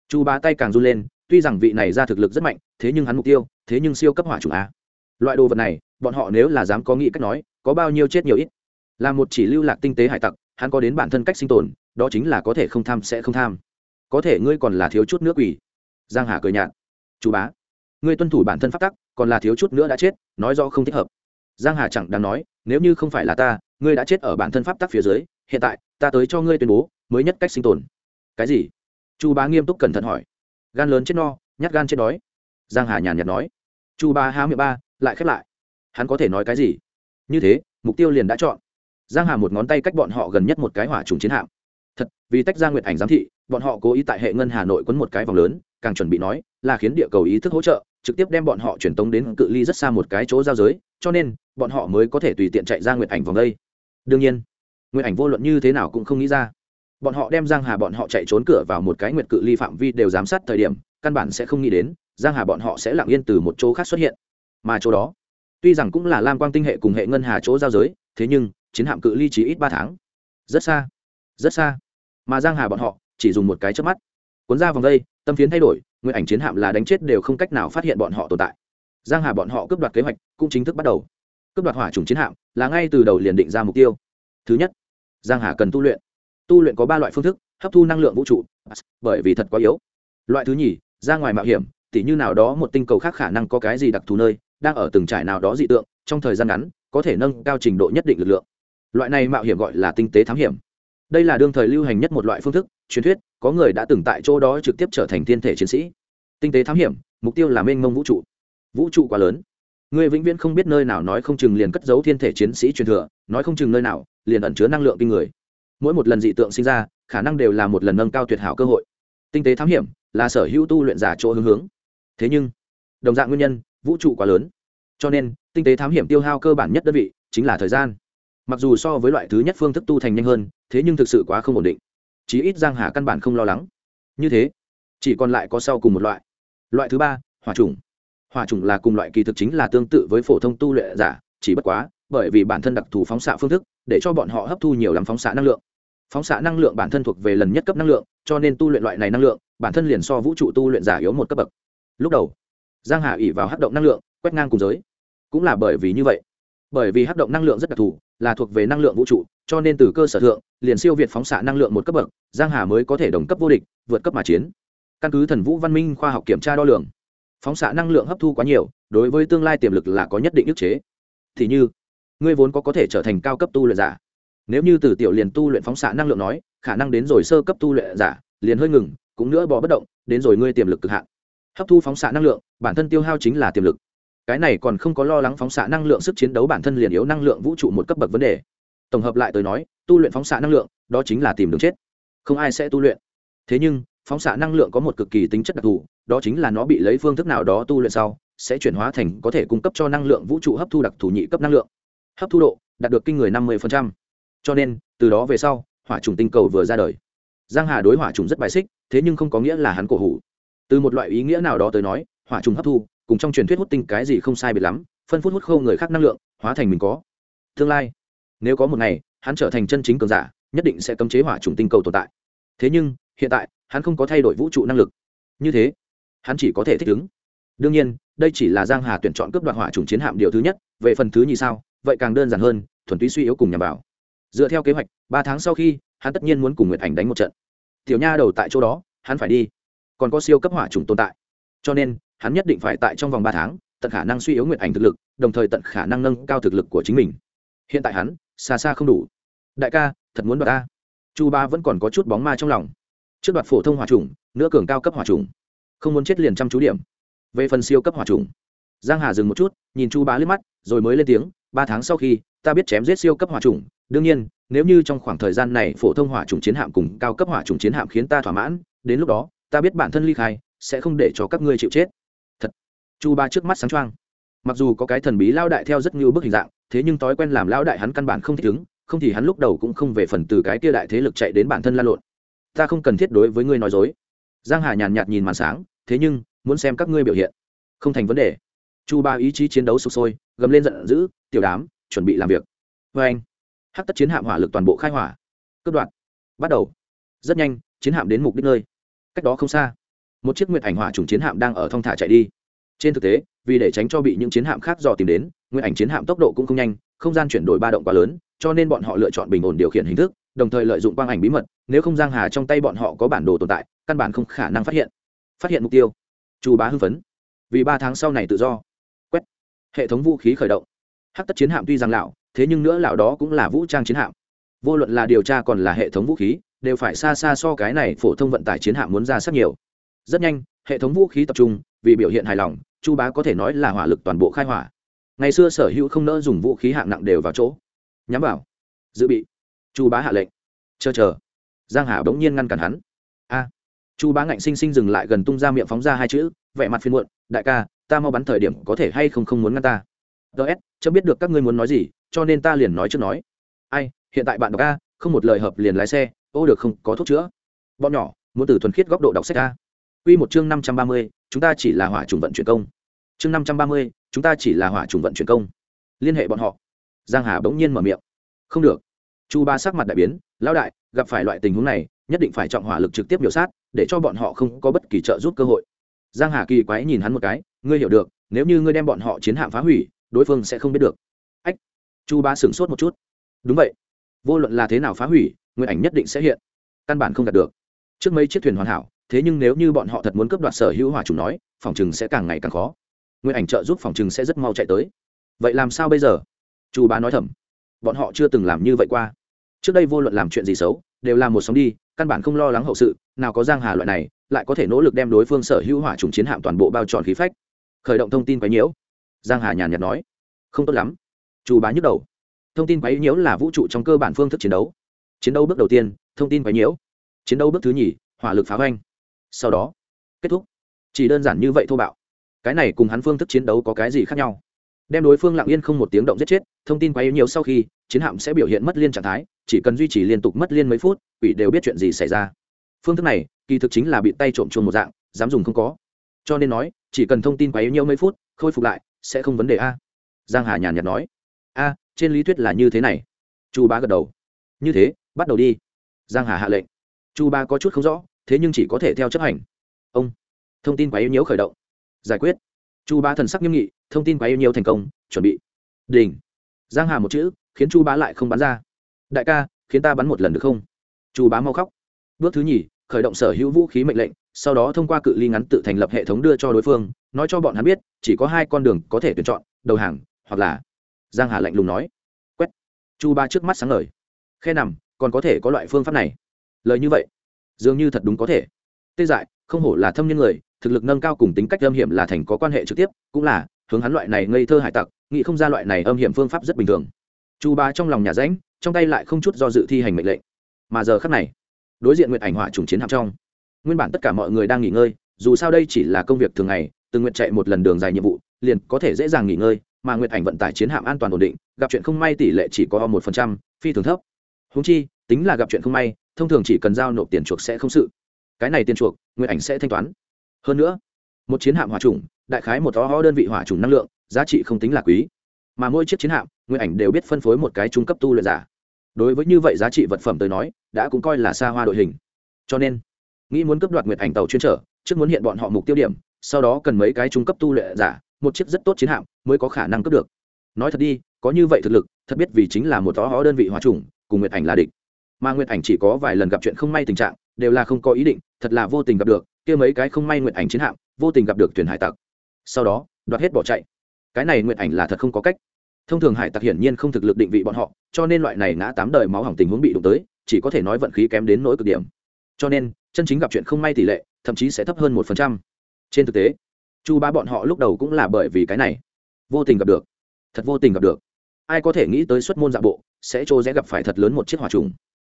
Chu ba tay càng run lên, tuy rằng vị này ra thực lực rất mạnh, thế nhưng hắn mục tiêu, thế nhưng siêu cấp hỏa trùng a. Loại đồ vật này, bọn họ nếu là dám có nghĩ cách nói, có bao nhiêu chết nhiều ít. Là một chỉ lưu lạc tinh tế hải tặc, hắn có đến bản thân cách sinh tồn, đó chính là có thể không tham sẽ không tham có thể ngươi còn là thiếu chút nữa quỷ giang hà cười nhạt. Chú bá, ngươi tuân thủ bản thân pháp tắc, còn là thiếu chút nữa đã chết, nói do không thích hợp. Giang hà chẳng đáng nói, nếu như không phải là ta, ngươi đã chết ở bản thân pháp tắc phía dưới, hiện tại, ta tới cho ngươi tuyên bố, mới nhất cách sinh tồn. Cái gì? Chu bá nghiêm túc cẩn thận hỏi. Gan lớn chết no, nhát gan chết đói. Giang hà nhàn nhạt nói. Chu bá há miệng ba, lại khép lại. Hắn có thể nói cái gì? Như thế, mục tiêu liền đã chọn. Giang hà một ngón tay cách bọn họ gần nhất một cái hỏa trùng chiến hạm. Thật, vì tách ra nguyệt ảnh giám thị bọn họ cố ý tại hệ ngân hà nội quấn một cái vòng lớn, càng chuẩn bị nói, là khiến địa cầu ý thức hỗ trợ, trực tiếp đem bọn họ truyền tống đến cự ly rất xa một cái chỗ giao giới, cho nên, bọn họ mới có thể tùy tiện chạy ra nguyệt ảnh vòng đây. Đương nhiên, nguyệt ảnh vô luận như thế nào cũng không nghĩ ra. Bọn họ đem giang hà bọn họ chạy trốn cửa vào một cái nguyệt cự ly phạm vi đều giám sát thời điểm, căn bản sẽ không nghĩ đến, giang hà bọn họ sẽ lặng yên từ một chỗ khác xuất hiện. Mà chỗ đó, tuy rằng cũng là lam quang tinh hệ cùng hệ ngân hà chỗ giao giới, thế nhưng, chiến hạm cự ly chỉ ít ba tháng. Rất xa rất xa. Mà giang hà bọn họ chỉ dùng một cái chớp mắt. Cuốn ra vòng đây, tâm phiến thay đổi nguyện ảnh chiến hạm là đánh chết đều không cách nào phát hiện bọn họ tồn tại. Giang hà bọn họ cướp đoạt kế hoạch, cũng chính thức bắt đầu. Cướp đoạt hỏa trùng chiến hạm, là ngay từ đầu liền định ra mục tiêu. Thứ nhất, giang hà cần tu luyện. Tu luyện có ba loại phương thức, hấp thu năng lượng vũ trụ, bởi vì thật quá yếu. Loại thứ nhì, ra ngoài mạo hiểm, tỉ như nào đó một tinh cầu khác khả năng có cái gì đặc thù nơi, đang ở từng trải nào đó dị tượng, trong thời gian ngắn, có thể nâng cao trình độ nhất định lực lượng. Loại này mạo hiểm gọi là tinh tế thám hiểm. Đây là đương thời lưu hành nhất một loại phương thức truyền thuyết, có người đã từng tại chỗ đó trực tiếp trở thành thiên thể chiến sĩ. Tinh tế thám hiểm, mục tiêu là mênh mông vũ trụ. Vũ trụ quá lớn. Người vĩnh viễn không biết nơi nào nói không chừng liền cất giấu thiên thể chiến sĩ truyền thừa, nói không chừng nơi nào liền ẩn chứa năng lượng kinh người. Mỗi một lần dị tượng sinh ra, khả năng đều là một lần nâng cao tuyệt hảo cơ hội. Tinh tế thám hiểm là sở hữu tu luyện giả chỗ hướng hướng. Thế nhưng, đồng dạng nguyên nhân, vũ trụ quá lớn. Cho nên, tinh tế thám hiểm tiêu hao cơ bản nhất đơn vị chính là thời gian. Mặc dù so với loại thứ nhất phương thức tu thành nhanh hơn, thế nhưng thực sự quá không ổn định chí ít giang hà căn bản không lo lắng. Như thế, chỉ còn lại có sau cùng một loại. Loại thứ ba, hỏa trùng hỏa trùng là cùng loại kỳ thực chính là tương tự với phổ thông tu luyện giả, chỉ bất quá, bởi vì bản thân đặc thù phóng xạ phương thức, để cho bọn họ hấp thu nhiều lắm phóng xạ năng lượng. Phóng xạ năng lượng bản thân thuộc về lần nhất cấp năng lượng, cho nên tu luyện loại này năng lượng, bản thân liền so vũ trụ tu luyện giả yếu một cấp bậc. Lúc đầu, giang hà ỉ vào hấp động năng lượng, quét ngang cùng giới. Cũng là bởi vì như vậy bởi vì hấp động năng lượng rất đặc thù, là thuộc về năng lượng vũ trụ, cho nên từ cơ sở thượng, liền siêu việt phóng xạ năng lượng một cấp bậc, giang hà mới có thể đồng cấp vô địch, vượt cấp mà chiến. Căn cứ thần vũ văn minh khoa học kiểm tra đo lường, phóng xạ năng lượng hấp thu quá nhiều, đối với tương lai tiềm lực là có nhất định ức chế. Thì như, ngươi vốn có có thể trở thành cao cấp tu luyện giả. Nếu như từ tiểu liền tu luyện phóng xạ năng lượng nói, khả năng đến rồi sơ cấp tu luyện giả, liền hơi ngừng, cũng nữa bỏ bất động, đến rồi ngươi tiềm lực cực hạn. Hấp thu phóng xạ năng lượng, bản thân tiêu hao chính là tiềm lực cái này còn không có lo lắng phóng xạ năng lượng sức chiến đấu bản thân liền yếu năng lượng vũ trụ một cấp bậc vấn đề. Tổng hợp lại tới nói, tu luyện phóng xạ năng lượng, đó chính là tìm đường chết. Không ai sẽ tu luyện. Thế nhưng, phóng xạ năng lượng có một cực kỳ tính chất đặc thù, đó chính là nó bị lấy phương thức nào đó tu luyện sau, sẽ chuyển hóa thành có thể cung cấp cho năng lượng vũ trụ hấp thu đặc thù nhị cấp năng lượng. Hấp thu độ, đạt được kinh người năm mươi cho nên, từ đó về sau, hỏa trùng tinh cầu vừa ra đời. Giang hà đối hỏa trùng rất bài xích, thế nhưng không có nghĩa là hắn cổ hủ. Từ một loại ý nghĩa nào đó tới nói, hỏa trùng hấp thu cùng trong truyền thuyết hút tinh cái gì không sai biệt lắm, phân phút hút khâu người khác năng lượng, hóa thành mình có. Tương lai, nếu có một ngày, hắn trở thành chân chính cường giả, nhất định sẽ cấm chế hỏa trùng tinh cầu tồn tại. Thế nhưng, hiện tại, hắn không có thay đổi vũ trụ năng lực. Như thế, hắn chỉ có thể thích ứng. Đương nhiên, đây chỉ là giang hà tuyển chọn cướp đoạt hỏa trùng chiến hạm điều thứ nhất, về phần thứ nhì sao, vậy càng đơn giản hơn, thuần túy suy yếu cùng nhằm vào. Dựa theo kế hoạch, ba tháng sau khi, hắn tất nhiên muốn cùng nguyệt ảnh đánh một trận. Tiểu nha đầu tại chỗ đó, hắn phải đi. Còn có siêu cấp hỏa trùng tồn tại. Cho nên hắn nhất định phải tại trong vòng ba tháng, tận khả năng suy yếu nguyệt ảnh thực lực, đồng thời tận khả năng nâng cao thực lực của chính mình. Hiện tại hắn, xa xa không đủ. Đại ca, thật muốn đoạt ta? Chu ba vẫn còn có chút bóng ma trong lòng. Trước đoạt phổ thông hỏa trùng nữa cường cao cấp hỏa trùng không muốn chết liền chăm chú điểm. Về phần siêu cấp hỏa trùng giang hà dừng một chút, nhìn chu bá liếc mắt, rồi mới lên tiếng, ba tháng sau khi, ta biết chém giết siêu cấp hỏa trùng đương nhiên, nếu như trong khoảng thời gian này phổ thông hỏa trùng chiến hạm cùng cao cấp hỏa trùng chiến hạm khiến ta thỏa mãn, đến lúc đó, ta biết bản thân ly khai, sẽ không để cho các ngươi chịu chết chu ba trước mắt sáng choang. Mặc dù có cái thần bí lao đại theo rất nhiều bức hình dạng, thế nhưng thói quen làm lao đại hắn căn bản không thích ứng, không thì hắn lúc đầu cũng không về phần từ cái kia đại thế lực chạy đến bản thân la lộn. Ta không cần thiết đối với ngươi nói dối. Giang hà nhàn nhạt nhìn màn sáng, thế nhưng, muốn xem các ngươi biểu hiện. Không thành vấn đề. Chu ba ý chí chiến đấu sụp sôi, gầm lên giận dữ, tiểu đám, chuẩn bị làm việc. Vê anh hắc tất chiến hạm hỏa lực toàn bộ khai hỏa. Cướp đoạn bắt đầu. Rất nhanh, chiến hạm đến mục đích nơi. Cách đó không xa, một chiếc nguyệt ảnh hỏa trùng chiến hạm đang ở thong thả chạy đi trên thực tế, vì để tránh cho bị những chiến hạm khác dò tìm đến, nguyên ảnh chiến hạm tốc độ cũng không nhanh, không gian chuyển đổi ba động quá lớn, cho nên bọn họ lựa chọn bình ổn điều khiển hình thức, đồng thời lợi dụng quang ảnh bí mật, nếu không giang hà trong tay bọn họ có bản đồ tồn tại, căn bản không khả năng phát hiện. Phát hiện mục tiêu. Chu bá hưng phấn. Vì ba tháng sau này tự do. Quét. Hệ thống vũ khí khởi động. Hắc tất chiến hạm tuy rằng lão, thế nhưng nữa lão đó cũng là vũ trang chiến hạm. Vô luận là điều tra còn là hệ thống vũ khí, đều phải xa xa so cái này phổ thông vận tải chiến hạm muốn ra rất nhiều. Rất nhanh, hệ thống vũ khí tập trung vì biểu hiện hài lòng chu bá có thể nói là hỏa lực toàn bộ khai hỏa. Ngày xưa sở hữu không nỡ dùng vũ khí hạng nặng đều vào chỗ. Nhắm vào. Dự bị. Chu bá hạ lệnh. Chờ chờ. Giang hà bỗng nhiên ngăn cản hắn. A. Chu bá ngạnh sinh sinh dừng lại gần tung ra miệng phóng ra hai chữ vẻ mặt phiền muộn đại ca ta mau bắn thời điểm có thể hay không không muốn ngăn ta? Ts chớ biết được các ngươi muốn nói gì cho nên ta liền nói trước nói. Ai hiện tại bạn đọc a không một lời hợp liền lái xe ô được không có thuốc chữa. Bọn nhỏ muốn từ thuần khiết góc độ đọc sách a. Quy một chương năm trăm ba mươi, chúng ta chỉ là hỏa trùng vận chuyển công. Chương năm trăm ba mươi, chúng ta chỉ là hỏa trùng vận chuyển công. Liên hệ bọn họ. Giang Hà bỗng nhiên mở miệng. Không được. Chu Ba sắc mặt đại biến, lão đại, gặp phải loại tình huống này, nhất định phải trọng hỏa lực trực tiếp biểu sát, để cho bọn họ không có bất kỳ trợ giúp cơ hội. Giang Hà kỳ quái nhìn hắn một cái, ngươi hiểu được, nếu như ngươi đem bọn họ chiến hạm phá hủy, đối phương sẽ không biết được. Ách. Chu Ba sửng sốt một chút. Đúng vậy. Vô luận là thế nào phá hủy, nguyên ảnh nhất định sẽ hiện. Căn bản không đạt được. Trước mấy chiếc thuyền hoàn hảo, thế nhưng nếu như bọn họ thật muốn cướp đoạt sở hữu hỏa trùng nói, phòng chừng sẽ càng ngày càng khó. Nguyên ảnh trợ giúp phòng chừng sẽ rất mau chạy tới. Vậy làm sao bây giờ? Chu bá nói thầm. Bọn họ chưa từng làm như vậy qua. Trước đây vô luận làm chuyện gì xấu, đều làm một sóng đi, căn bản không lo lắng hậu sự, nào có giang hà loại này, lại có thể nỗ lực đem đối phương sở hữu hỏa trùng chiến hạm toàn bộ bao tròn khí phách. Khởi động thông tin quấy nhiễu. Giang hà nhàn nhạt nói. Không tốt lắm. Chu bá nhức đầu. Thông tin quấy nhiễu là vũ trụ trong cơ bản phương thức chiến đấu. Chiến đấu bước đầu tiên, thông tin quấy nhiễu. Chiến đấu bước thứ nhì, hỏa lực phá hoanh sau đó, kết thúc. Chỉ đơn giản như vậy thô bạo. Cái này cùng hắn phương thức chiến đấu có cái gì khác nhau? Đem đối phương lặng yên không một tiếng động giết chết, thông tin quá yếu nhiều sau khi, chiến hạm sẽ biểu hiện mất liên trạng thái, chỉ cần duy trì liên tục mất liên mấy phút, quỷ đều biết chuyện gì xảy ra. Phương thức này, kỳ thực chính là bị tay trộm chuồn một dạng, dám dùng không có. Cho nên nói, chỉ cần thông tin quá yếu nhiều mấy phút, khôi phục lại, sẽ không vấn đề a. Giang hà nhàn nhạt nói. A, trên lý thuyết là như thế này. Chu ba gật đầu. Như thế, bắt đầu đi. Giang hà hạ lệnh. Chu ba có chút không rõ thế nhưng chỉ có thể theo chấp hành. Ông, thông tin quá yêu nhiễu khởi động. Giải quyết. Chu bá thần sắc nghiêm nghị, thông tin quá yêu nhiễu thành công, chuẩn bị. Đình giang hà một chữ, khiến chu bá lại không bắn ra. Đại ca, khiến ta bắn một lần được không? Chu bá mau khóc. Bước thứ nhì, khởi động sở hữu vũ khí mệnh lệnh, sau đó thông qua cự ly ngắn tự thành lập hệ thống đưa cho đối phương, nói cho bọn hắn biết, chỉ có hai con đường có thể tuyển chọn, đầu hàng, hoặc là. Giang hà lạnh lùng nói. Quét. Chu ba trước mắt sáng ngời. Khe nằm, còn có thể có loại phương pháp này. Lời như vậy dường như thật đúng có thể. Tê dại, không hổ là thâm nhân người, thực lực nâng cao cùng tính cách âm hiểm là thành có quan hệ trực tiếp, cũng là, hướng hắn loại này ngây thơ hải tặc, nghĩ không ra loại này âm hiểm phương pháp rất bình thường. Chu ba trong lòng nhà ránh trong tay lại không chút do dự thi hành mệnh lệnh. Mà giờ khắc này, đối diện nguyện ảnh hỏa trùng chiến hạm trong. Nguyên bản tất cả mọi người đang nghỉ ngơi, dù sao đây chỉ là công việc thường ngày từng nguyện chạy một lần đường dài nhiệm vụ, liền có thể dễ dàng nghỉ ngơi, mà nguyện ảnh vận tải chiến hạm an toàn ổn định, gặp chuyện không may tỷ lệ chỉ có một phần trăm, phi thường thấp. Húng chi tính là gặp chuyện không may, thông thường chỉ cần giao nộp tiền chuộc sẽ không sự. Cái này tiền chuộc nguyện ảnh sẽ thanh toán. Hơn nữa, một chiến hạm hỏa trùng, đại khái một ho đơn vị hỏa trùng năng lượng, giá trị không tính là quý. Mà mỗi chiếc chiến hạm nguyện ảnh đều biết phân phối một cái trung cấp tu luyện giả. Đối với như vậy giá trị vật phẩm tới nói, đã cũng coi là xa hoa đội hình. Cho nên, nghĩ muốn cấp đoạt nguyện ảnh tàu chuyên trở, trước muốn hiện bọn họ mục tiêu điểm, sau đó cần mấy cái trung cấp tu luyện giả, một chiếc rất tốt chiến hạm mới có khả năng cấp được. Nói thật đi, có như vậy thực lực, thật biết vì chính là một tó đơn vị hỏa trùng, cùng nguyện ảnh là địch mà nguyệt ảnh chỉ có vài lần gặp chuyện không may tình trạng, đều là không có ý định, thật là vô tình gặp được, kia mấy cái không may nguyệt ảnh chiến hạm, vô tình gặp được thuyền hải tặc. Sau đó, đoạt hết bỏ chạy. Cái này nguyệt ảnh là thật không có cách. Thông thường hải tặc hiển nhiên không thực lực định vị bọn họ, cho nên loại này ngã tám đời máu hỏng tình huống bị đụng tới, chỉ có thể nói vận khí kém đến nỗi cực điểm. Cho nên, chân chính gặp chuyện không may tỷ lệ, thậm chí sẽ thấp hơn một phần trăm. Trên thực tế, chu ba bọn họ lúc đầu cũng là bởi vì cái này. Vô tình gặp được. Thật vô tình gặp được. Ai có thể nghĩ tới xuất môn dạ bộ, sẽ trô rẽ gặp phải thật lớn một chiếc hỏa trùng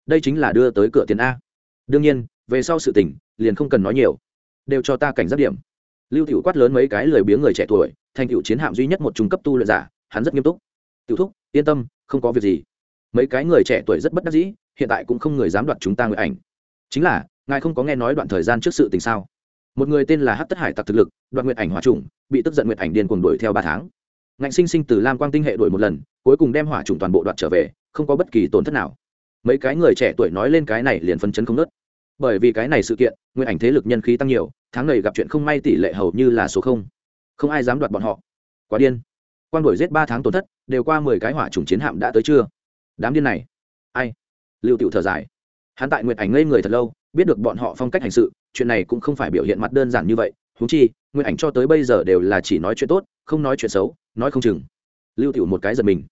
đây chính là đưa tới cửa tiền a. Đương nhiên, về sau sự tình, liền không cần nói nhiều. Đều cho ta cảnh giác điểm. Lưu tiểu quát lớn mấy cái lười biếng người trẻ tuổi, thành cựu chiến hạm duy nhất một trung cấp tu luyện giả, hắn rất nghiêm túc. Tiểu thúc, yên tâm, không có việc gì. Mấy cái người trẻ tuổi rất bất đắc dĩ, hiện tại cũng không người dám đoạt chúng ta người ảnh. Chính là, ngài không có nghe nói đoạn thời gian trước sự tình sao? Một người tên là hát tất hải tặc thực lực, đoạn nguyện ảnh hỏa trùng bị tức giận nguyện ảnh điên cuồng đuổi theo ba tháng. Ngạnh sinh sinh từ lam quang tinh hệ đuổi một lần, cuối cùng đem hỏa trùng toàn bộ đoạn trở về, không có bất kỳ tổn thất nào mấy cái người trẻ tuổi nói lên cái này liền phân chấn không nớt. Bởi vì cái này sự kiện, nguyên ảnh thế lực nhân khí tăng nhiều, tháng này gặp chuyện không may tỷ lệ hầu như là số không. Không ai dám đoạt bọn họ. Quá điên. Quan đuổi giết ba tháng tổn thất, đều qua mười cái hỏa trùng chiến hạm đã tới chưa? Đám điên này. Ai? Lưu tiểu thở dài. Hắn tại nguyện ảnh ngây người thật lâu, biết được bọn họ phong cách hành sự, chuyện này cũng không phải biểu hiện mặt đơn giản như vậy. Húng chi nguyện ảnh cho tới bây giờ đều là chỉ nói chuyện tốt, không nói chuyện xấu, nói không chừng. Lưu tiểu một cái giật mình.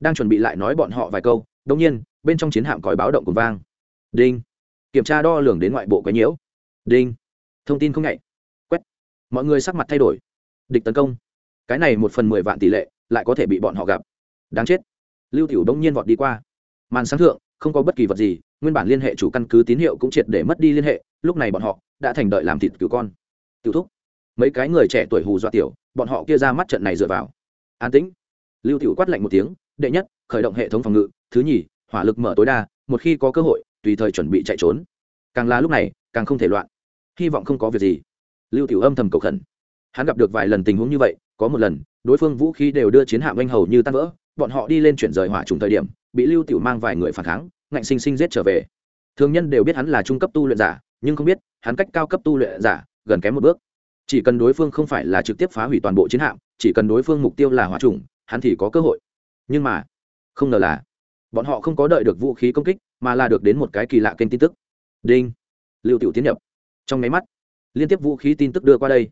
Đang chuẩn bị lại nói bọn họ vài câu đông nhiên bên trong chiến hạm còi báo động cùng vang. Đinh. Kiểm tra đo lường đến ngoại bộ quấy nhiễu. Đinh. Thông tin không nhạy. Quét. Mọi người sắc mặt thay đổi. Địch tấn công. Cái này một phần mười vạn tỷ lệ, lại có thể bị bọn họ gặp. Đáng chết. Lưu tiểu đông nhiên vọt đi qua. Màn sáng thượng, không có bất kỳ vật gì, nguyên bản liên hệ chủ căn cứ tín hiệu cũng triệt để mất đi liên hệ, lúc này bọn họ đã thành đợi làm thịt cứu con. Tiểu thúc. Mấy cái người trẻ tuổi hù dọa tiểu, bọn họ kia ra mắt trận này dựa vào. An tĩnh. Lưu tiểu quát lạnh một tiếng, đệ nhất, khởi động hệ thống phòng ngự, thứ nhì hỏa lực mở tối đa, một khi có cơ hội, tùy thời chuẩn bị chạy trốn. Càng là lúc này, càng không thể loạn. Hy vọng không có việc gì. Lưu tiểu âm thầm cầu khẩn. Hắn gặp được vài lần tình huống như vậy, có một lần, đối phương vũ khí đều đưa chiến hạm anh hầu như tan vỡ, bọn họ đi lên chuyển rời hỏa trùng thời điểm, bị lưu tiểu mang vài người phản kháng, ngạnh sinh sinh giết trở về. Thường nhân đều biết hắn là trung cấp tu luyện giả, nhưng không biết, hắn cách cao cấp tu luyện giả, gần kém một bước. Chỉ cần đối phương không phải là trực tiếp phá hủy toàn bộ chiến hạm, chỉ cần đối phương mục tiêu là hỏa trùng, hắn thì có cơ hội. Nhưng mà, không ngờ là bọn họ không có đợi được vũ khí công kích, mà là được đến một cái kỳ lạ kênh tin tức. Đinh. Lưu tiểu tiến nhập. Trong máy mắt, liên tiếp vũ khí tin tức đưa qua đây.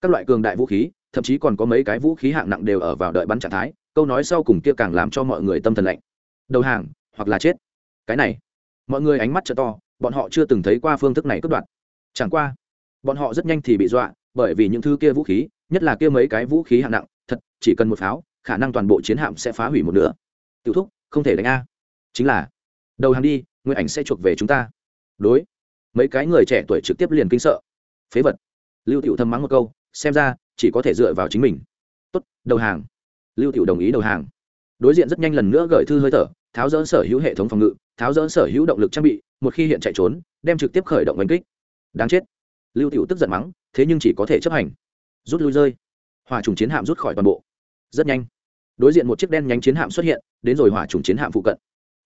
Các loại cường đại vũ khí, thậm chí còn có mấy cái vũ khí hạng nặng đều ở vào đợi bắn trạng thái, câu nói sau cùng kia càng làm cho mọi người tâm thần lạnh. Đầu hàng, hoặc là chết. Cái này, mọi người ánh mắt t to, bọn họ chưa từng thấy qua phương thức này cướp đoạt. Chẳng qua, bọn họ rất nhanh thì bị dọa, bởi vì những thứ kia vũ khí, nhất là kia mấy cái vũ khí hạng nặng, thật, chỉ cần một pháo, khả năng toàn bộ chiến hạm sẽ phá hủy một nửa. Tiểu thúc không thể đánh a. Chính là, đầu hàng đi nguyện ảnh sẽ chuộc về chúng ta. Đối, mấy cái người trẻ tuổi trực tiếp liền kinh sợ. Phế vật. Lưu tiểu thâm mắng một câu, xem ra, chỉ có thể dựa vào chính mình. Tốt, đầu hàng. Lưu tiểu đồng ý đầu hàng. Đối diện rất nhanh lần nữa gửi thư hơi thở, tháo rỡ sở hữu hệ thống phòng ngự, tháo rỡ sở hữu động lực trang bị, một khi hiện chạy trốn, đem trực tiếp khởi động đánh kích. Đáng chết. Lưu tiểu tức giận mắng, thế nhưng chỉ có thể chấp hành. Rút lui rơi. Hỏa trùng chiến hạm rút khỏi toàn bộ. Rất nhanh đối diện một chiếc đen nhánh chiến hạm xuất hiện, đến rồi hỏa trùng chiến hạm phụ cận.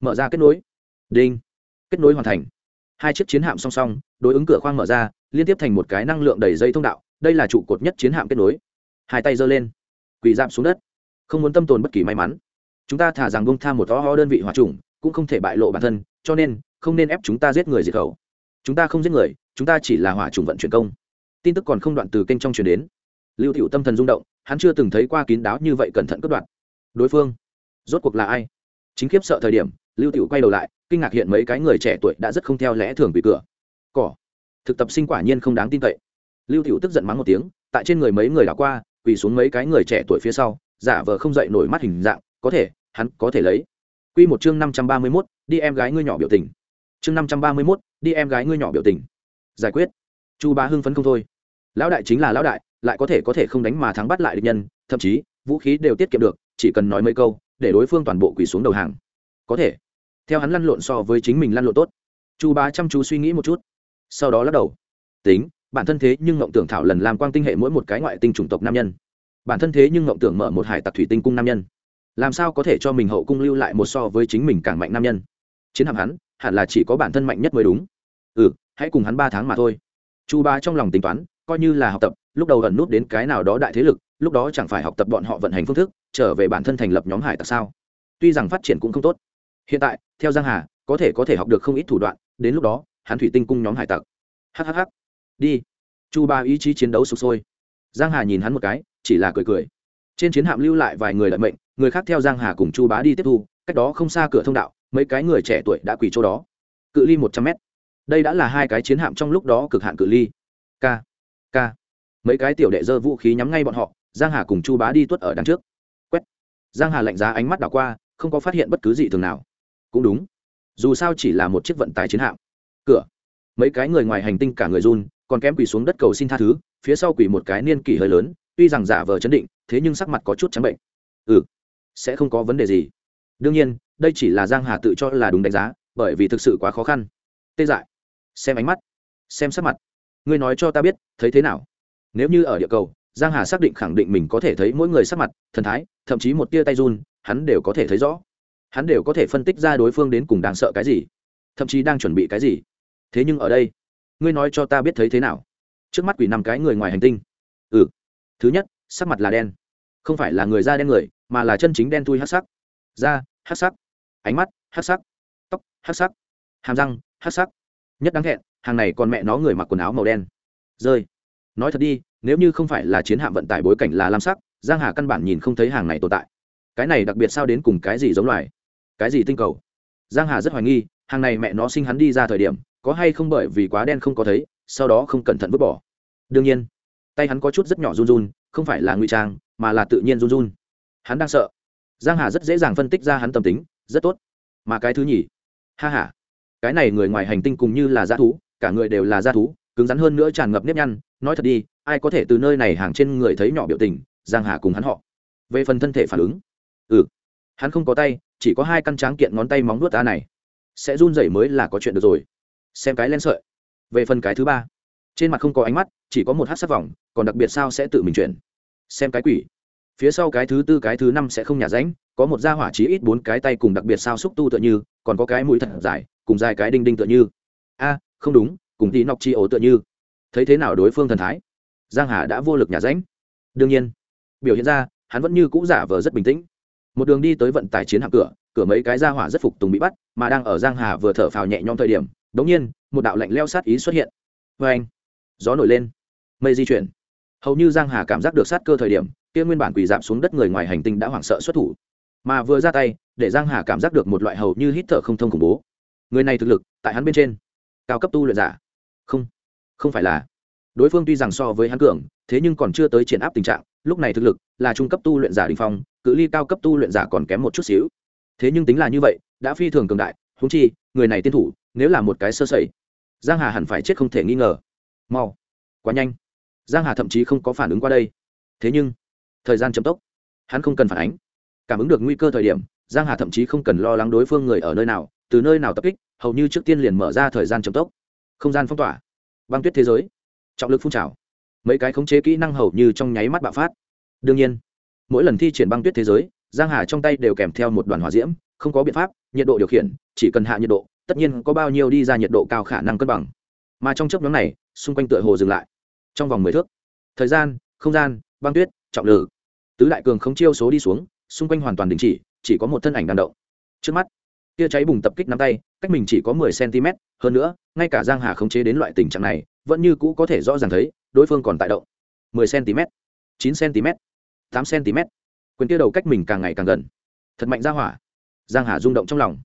Mở ra kết nối. Đinh. Kết nối hoàn thành. Hai chiếc chiến hạm song song, đối ứng cửa khoang mở ra, liên tiếp thành một cái năng lượng đầy dây thông đạo, đây là trụ cột nhất chiến hạm kết nối. Hai tay giơ lên, quỳ giảm xuống đất. Không muốn tâm tồn bất kỳ may mắn. Chúng ta thả rằng bông tha một to ho đơn vị hỏa trùng cũng không thể bại lộ bản thân, cho nên, không nên ép chúng ta giết người diệt khẩu. Chúng ta không giết người, chúng ta chỉ là hỏa trùng vận chuyển công. Tin tức còn không đoạn từ kênh trong truyền đến. Lưu t tâm thần rung động, hắn chưa từng thấy qua kín đáo như vậy cẩn thận cất đoạn đối phương. Rốt cuộc là ai? Chính khiếp sợ thời điểm lưu tiểu quay đầu lại kinh ngạc hiện mấy cái người trẻ tuổi đã rất không theo lẽ thường bị cửa. Cỏ. Thực tập sinh quả nhiên không đáng tin cậy. Lưu tiểu tức giận mắng một tiếng tại trên người mấy người đã qua quỳ xuống mấy cái người trẻ tuổi phía sau giả vờ không dậy nổi mắt hình dạng có thể hắn có thể lấy. Quy một chương năm trăm ba mươi 531, đi em gái ngươi nhỏ biểu tình. chương năm trăm ba mươi mốt đi em gái ngươi nhỏ biểu tình. Giải quyết. Chu bá hưng phấn không thôi. Lão đại chính là lão đại lại có thể có thể không đánh mà thắng bắt lại địch nhân thậm chí vũ khí đều tiết kiệm được chỉ cần nói mấy câu, để đối phương toàn bộ quỳ xuống đầu hàng. Có thể. Theo hắn lăn lộn so với chính mình lăn lộn tốt. Chu bá chăm chú suy nghĩ một chút. Sau đó lắc đầu. Tính, bản thân thế nhưng ngộng tưởng thảo lần làm quang tinh hệ mỗi một cái ngoại tinh chủng tộc nam nhân. Bản thân thế nhưng ngộng tưởng mở một hải tặc thủy tinh cung nam nhân. Làm sao có thể cho mình hậu cung lưu lại một so với chính mình càng mạnh nam nhân? Chiến hạm hắn, hẳn là chỉ có bản thân mạnh nhất mới đúng. Ừ hãy cùng hắn ba tháng mà thôi. Chu ba trong lòng tính toán, coi như là học tập lúc đầu ẩn nút đến cái nào đó đại thế lực, lúc đó chẳng phải học tập bọn họ vận hành phương thức, trở về bản thân thành lập nhóm hải tặc sao? Tuy rằng phát triển cũng không tốt. Hiện tại, theo giang hà, có thể có thể học được không ít thủ đoạn, đến lúc đó, hắn thủy tinh cung nhóm hải tặc. Hhh đi. Chu ba ý chí chiến đấu sụp sôi. Giang hà nhìn hắn một cái, chỉ là cười cười. Trên chiến hạm lưu lại vài người lợi mệnh, người khác theo giang hà cùng chu bá đi tiếp thu, cách đó không xa cửa thông đạo, mấy cái người trẻ tuổi đã quỳ chỗ đó. Cự ly một trăm mét. Đây đã là hai cái chiến hạm trong lúc đó cực hạn cự ly. K k mấy cái tiểu đệ dơ vũ khí nhắm ngay bọn họ, giang hà cùng chu bá đi tuất ở đằng trước. Quét. Giang hà lạnh giá ánh mắt đảo qua, không có phát hiện bất cứ gì thường nào. Cũng đúng. Dù sao chỉ là một chiếc vận tải chiến hạm. Cửa. Mấy cái người ngoài hành tinh cả người run, còn kém quỳ xuống đất cầu xin tha thứ, phía sau quỳ một cái niên kỷ hơi lớn, tuy rằng giả vờ chấn định, thế nhưng sắc mặt có chút trắng bệnh. Ừ sẽ không có vấn đề gì. Đương nhiên, đây chỉ là giang hà tự cho là đúng đánh giá, bởi vì thực sự quá khó khăn. Tê dại. Xem ánh mắt. Xem sắc mặt. Ngươi nói cho ta biết, thấy thế nào? Nếu như ở địa cầu, giang hà xác định khẳng định mình có thể thấy mỗi người sắc mặt, thần thái, thậm chí một tia tay run, hắn đều có thể thấy rõ. Hắn đều có thể phân tích ra đối phương đến cùng đang sợ cái gì, thậm chí đang chuẩn bị cái gì. Thế nhưng ở đây, ngươi nói cho ta biết thấy thế nào? Trước mắt quỷ năm cái người ngoài hành tinh. Ừ. Thứ nhất, sắc mặt là đen. Không phải là người da đen người, mà là chân chính đen thui hát sắc. Da hát sắc. Ánh mắt hát sắc. Tóc hát sắc. Hàm răng hát sắc. Nhất đáng thẹn, hàng này còn mẹ nó người mặc quần áo màu đen. Rơi. Nói thật đi nếu như không phải là chiến hạm vận tải bối cảnh là lam sắc, giang hà căn bản nhìn không thấy hàng này tồn tại. Cái này đặc biệt sao đến cùng cái gì giống loài? Cái gì tinh cầu? Giang hà rất hoài nghi, hàng này mẹ nó sinh hắn đi ra thời điểm, có hay không bởi vì quá đen không có thấy, sau đó không cẩn thận vứt bỏ. Đương nhiên, tay hắn có chút rất nhỏ run run, không phải là ngụy trang, mà là tự nhiên run run. Hắn đang sợ. Giang hà rất dễ dàng phân tích ra hắn tâm tính, rất tốt. Mà cái thứ nhì, ha ha, cái này người ngoài hành tinh cùng như là g thú, cả người đều là g thú cứng rắn hơn nữa tràn ngập nếp nhăn, nói thật đi, ai có thể từ nơi này hàng trên người thấy nhỏ biểu tình, giang hà cùng hắn họ. Về phần thân thể phản ứng ừ hắn không có tay, chỉ có hai căn tráng kiện ngón tay móng nuốt ta này. Sẽ run rẩy mới là có chuyện được rồi. Xem cái len sợi. Về phần cái thứ ba, trên mặt không có ánh mắt, chỉ có một hát sắc vòng, còn đặc biệt sao sẽ tự mình chuyển. Xem cái quỷ. Phía sau cái thứ tư, cái thứ năm sẽ không nhả ránh, có một da hỏa chí ít bốn cái tay cùng đặc biệt sao xúc tu tựa như, còn có cái mũi thật dài, cùng dài cái đinh đinh tựa như. A, không đúng cùng tí nọc chi ổ tựa như. Thấy thế nào đối phương thần thái? Giang hà đã vô lực nhả ránh đương nhiên, biểu hiện ra, hắn vẫn như cũ giả vờ rất bình tĩnh. Một đường đi tới vận tải chiến hạm cửa cửa mấy cái ra hỏa rất phục tùng bị bắt, mà đang ở giang hà vừa thở phào nhẹ nhõm thời điểm, đống nhiên, một đạo lạnh leo sát ý xuất hiện. Vê anh, gió nổi lên, mây di chuyển. Hầu như giang hà cảm giác được sát cơ thời điểm, kia nguyên bản quỳ giảm xuống đất người ngoài hành tinh đã hoảng sợ xuất thủ. Mà vừa ra tay, để giang hà cảm giác được một loại hầu như hít thở không thông khủng bố. Người này thực lực, tại hắn bên trên, cao cấp tu luyện giả không không phải là. Đối phương tuy rằng so với hắn cường, thế nhưng còn chưa tới triển áp tình trạng, lúc này thực lực là trung cấp tu luyện giả đình phong, cự ly cao cấp tu luyện giả còn kém một chút xíu. Thế nhưng tính là như vậy, đã phi thường cường đại húng chi, người này tiên thủ, nếu là một cái sơ sẩy, giang hà hẳn phải chết không thể nghi ngờ. Mau, quá nhanh. Giang hà thậm chí không có phản ứng qua đây. Thế nhưng, thời gian chậm tốc, hắn không cần phản ánh. Cảm ứng được nguy cơ thời điểm, giang hà thậm chí không cần lo lắng đối phương người ở nơi nào, từ nơi nào tập kích, hầu như trước tiên liền mở ra thời gian chậm tốc không gian phong tỏa. Băng tuyết thế giới. Trọng lực phun trào. Mấy cái khống chế kỹ năng hầu như trong nháy mắt bạo phát. Đương nhiên, mỗi lần thi triển băng tuyết thế giới, giang hà trong tay đều kèm theo một đoàn hỏa diễm, không có biện pháp, nhiệt độ điều khiển, chỉ cần hạ nhiệt độ, tất nhiên có bao nhiêu đi ra nhiệt độ cao khả năng cân bằng. Mà trong chớp nhóm này, xung quanh tựa hồ dừng lại. Trong vòng mười thước, thời gian, không gian, băng tuyết, trọng lử tứ đại cường không chiêu số đi xuống, xung quanh hoàn toàn đình chỉ chỉ có một thân ảnh đang động. Trước mắt tia cháy bùng tập kích nắm tay, cách mình chỉ có mười cm hơn nữa, ngay cả giang hà khống chế đến loại tình trạng này, vẫn như cũ có thể rõ ràng thấy, đối phương còn tại động. mười cm chín cm tám cm quyền kia đầu cách mình càng ngày càng gần. Thật mạnh ra hỏa. Giang hà rung động trong lòng.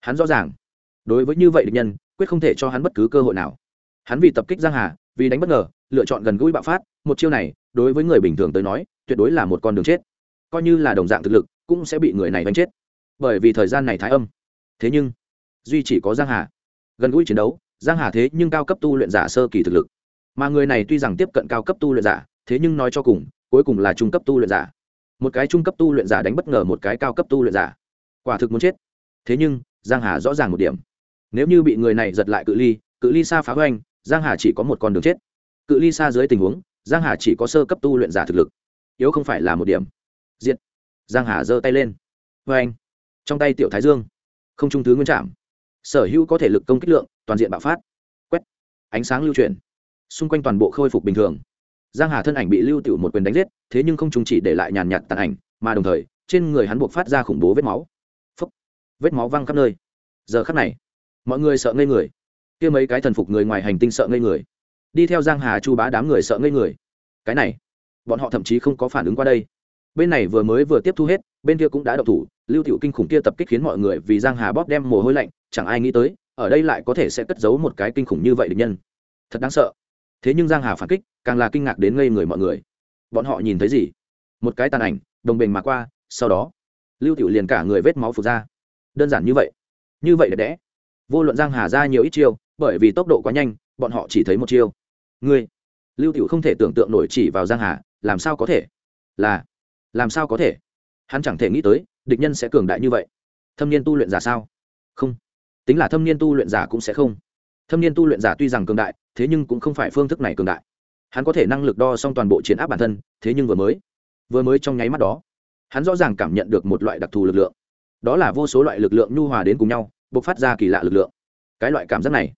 Hắn rõ ràng. Đối với như vậy địch nhân, quyết không thể cho hắn bất cứ cơ hội nào. Hắn vì tập kích giang hà, vì đánh bất ngờ, lựa chọn gần gũi bạo phát, một chiêu này, đối với người bình thường tới nói, tuyệt đối là một con đường chết. Coi như là đồng dạng thực lực, cũng sẽ bị người này đánh chết. Bởi vì thời gian này thái âm thế nhưng, duy chỉ có giang hà. Gần gũi chiến đấu, giang hà thế nhưng cao cấp tu luyện giả sơ kỳ thực lực. Mà người này tuy rằng tiếp cận cao cấp tu luyện giả, thế nhưng nói cho cùng, cuối cùng là trung cấp tu luyện giả. Một cái trung cấp tu luyện giả đánh bất ngờ một cái cao cấp tu luyện giả. Quả thực muốn chết. Thế nhưng, giang hà rõ ràng một điểm. Nếu như bị người này giật lại cự ly cự ly xa phá hoành, giang hà chỉ có một con đường chết. Cự ly xa dưới tình huống, giang hà chỉ có sơ cấp tu luyện giả thực lực. Yếu không phải là một điểm. Diện giang hà giơ tay lên. Vê anh trong tay tiểu thái dương không trung thứ nguyên trạm. Sở hữu có thể lực công kích lượng, toàn diện bạo phát. Quét. Ánh sáng lưu truyền xung quanh toàn bộ khôi phục bình thường. Giang hà thân ảnh bị lưu tiểu một quyền đánh giết, thế nhưng không trung chỉ để lại nhàn nhạt tàn ảnh, mà đồng thời, trên người hắn buộc phát ra khủng bố vết máu. Phúc. vết máu văng khắp nơi. Giờ khắc này, mọi người sợ ngây người. Kia mấy cái thần phục người ngoài hành tinh sợ ngây người. Đi theo giang hà chu bá đám người sợ ngây người. Cái này, bọn họ thậm chí không có phản ứng qua đây. Bên này vừa mới vừa tiếp thu hết bên kia cũng đã động thủ, lưu tiểu kinh khủng kia tập kích khiến mọi người vì giang hà bóp đem mồ hôi lạnh, chẳng ai nghĩ tới, ở đây lại có thể sẽ cất giấu một cái kinh khủng như vậy địch nhân. Thật đáng sợ. Thế nhưng giang hà phản kích, càng là kinh ngạc đến ngây người mọi người. Bọn họ nhìn thấy gì? Một cái tàn ảnh, đồng bình mà qua, sau đó, lưu tiểu liền cả người vết máu phục ra. Đơn giản như vậy. Như vậy đẹp đẽ. Vô luận giang hà ra nhiều ít chiêu, bởi vì tốc độ quá nhanh, bọn họ chỉ thấy một chiêu. Ngươi. Lưu tiểu không thể tưởng tượng nổi chỉ vào giang hà, làm sao có thể? Là, làm sao có thể? Hắn chẳng thể nghĩ tới, địch nhân sẽ cường đại như vậy. Thâm niên tu luyện giả sao? Không. Tính là thâm niên tu luyện giả cũng sẽ không. Thâm niên tu luyện giả tuy rằng cường đại, thế nhưng cũng không phải phương thức này cường đại. Hắn có thể năng lực đo xong toàn bộ chiến áp bản thân, thế nhưng vừa mới vừa mới trong nháy mắt đó, hắn rõ ràng cảm nhận được một loại đặc thù lực lượng. Đó là vô số loại lực lượng nhu hòa đến cùng nhau b ộ c phát ra kỳ lạ lực lượng. Cái loại cảm giác này,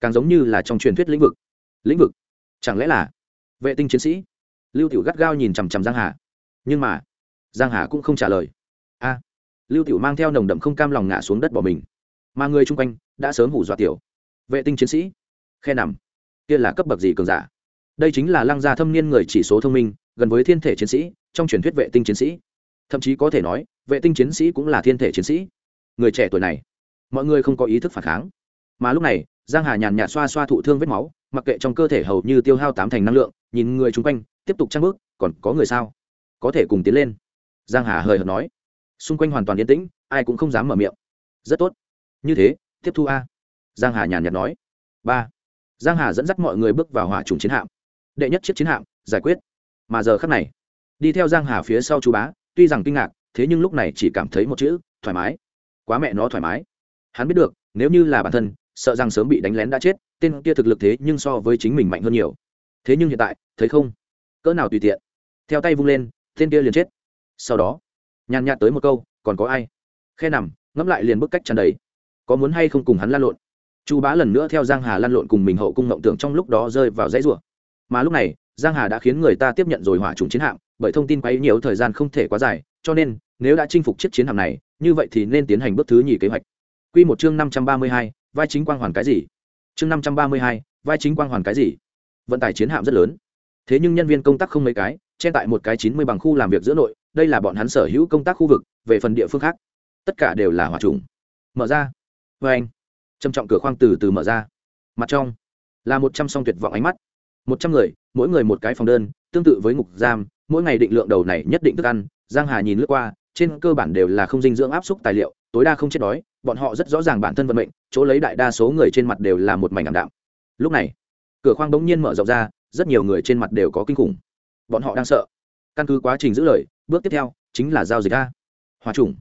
càng giống như là trong truyền thuyết lĩnh vực. Lĩnh vực? Chẳng lẽ là vệ tinh chiến sĩ? Lưu tiểu gắt gao nhìn chằm chằm giang hà. Nhưng mà giang hà cũng không trả lời. A, lưu tiểu mang theo nồng đậm không cam lòng ngã xuống đất bỏ mình. Mà người chung quanh đã sớm hủ dọa tiểu. Vệ tinh chiến sĩ, khe nằm. Kia là cấp bậc gì cường giả? Đây chính là lăng gia thâm niên người chỉ số thông minh, gần với thiên thể chiến sĩ, trong truyền thuyết vệ tinh chiến sĩ. Thậm chí có thể nói, vệ tinh chiến sĩ cũng là thiên thể chiến sĩ. Người trẻ tuổi này, mọi người không có ý thức phản kháng. Mà lúc này, giang hà nhàn nhạt xoa xoa thụ thương vết máu, mặc kệ trong cơ thể hầu như tiêu hao tám thành năng lượng, nhìn người chung quanh, tiếp tục trang bước, còn có người sao? Có thể cùng tiến lên giang hà hời hợt nói. Xung quanh hoàn toàn yên tĩnh, ai cũng không dám mở miệng. Rất tốt. Như thế, tiếp thu a. Giang hà nhàn nhạt nói. Ba. Giang hà dẫn dắt mọi người bước vào hỏa trùng chiến hạm. Đệ nhất chiếc chiến hạm, giải quyết. Mà giờ khắc này, đi theo giang hà phía sau chú bá, tuy rằng kinh ngạc, thế nhưng lúc này chỉ cảm thấy một chữ, thoải mái. Quá mẹ nó thoải mái. Hắn biết được, nếu như là bản thân, sợ rằng sớm bị đánh lén đã chết, tên kia thực lực thế nhưng so với chính mình mạnh hơn nhiều. Thế nhưng hiện tại, thấy không? Cỡ nào tùy tiện. Theo tay vung lên, tên kia liền chết sau đó nhàn nhạt tới một câu còn có ai? Khe nằm ngẫm lại liền bức cách tràn đầy. Có muốn hay không cùng hắn lan lộn? Chu bá lần nữa theo giang hà lan lộn cùng mình hậu cung ngộng tưởng trong lúc đó rơi vào dãy rủa. Mà lúc này giang hà đã khiến người ta tiếp nhận rồi hỏa trùng chiến hạm bởi thông tin quấy nhiều thời gian không thể quá dài cho nên nếu đã chinh phục chiếc chiến hạm này như vậy thì nên tiến hành bước thứ nhì kế hoạch. Quy một chương năm trăm ba mươi hai, vai chính quang hoàn cái gì? Chương năm trăm ba mươi hai, vai chính quang hoàn cái gì? Vận tải chiến hạm rất lớn thế nhưng nhân viên công tác không mấy cái che tại một cái chín mươi bằng khu làm việc giữa nội, đây là bọn hắn sở hữu công tác khu vực, về phần địa phương khác, tất cả đều là hỏa trùng. Mở ra. Vê anh. Trầm trọng cửa khoang từ từ mở ra. Mặt trong là một trăm song tuyệt vọng ánh mắt. Một trăm người, mỗi người một cái phòng đơn, tương tự với ngục giam, mỗi ngày định lượng đầu này nhất định thức ăn, giang hà nhìn lướt qua, trên cơ bản đều là không dinh dưỡng áp suất tài liệu, tối đa không chết đói, bọn họ rất rõ ràng bản thân vận mệnh, chỗ lấy đại đa số người trên mặt đều là một mảnh ảm đạm. Lúc này, cửa khoang bỗng nhiên mở rộng ra rất nhiều người trên mặt đều có kinh khủng. Bọn họ đang sợ. Căn cứ quá trình giữ lời, bước tiếp theo chính là giao dịch a. Hòa trùng.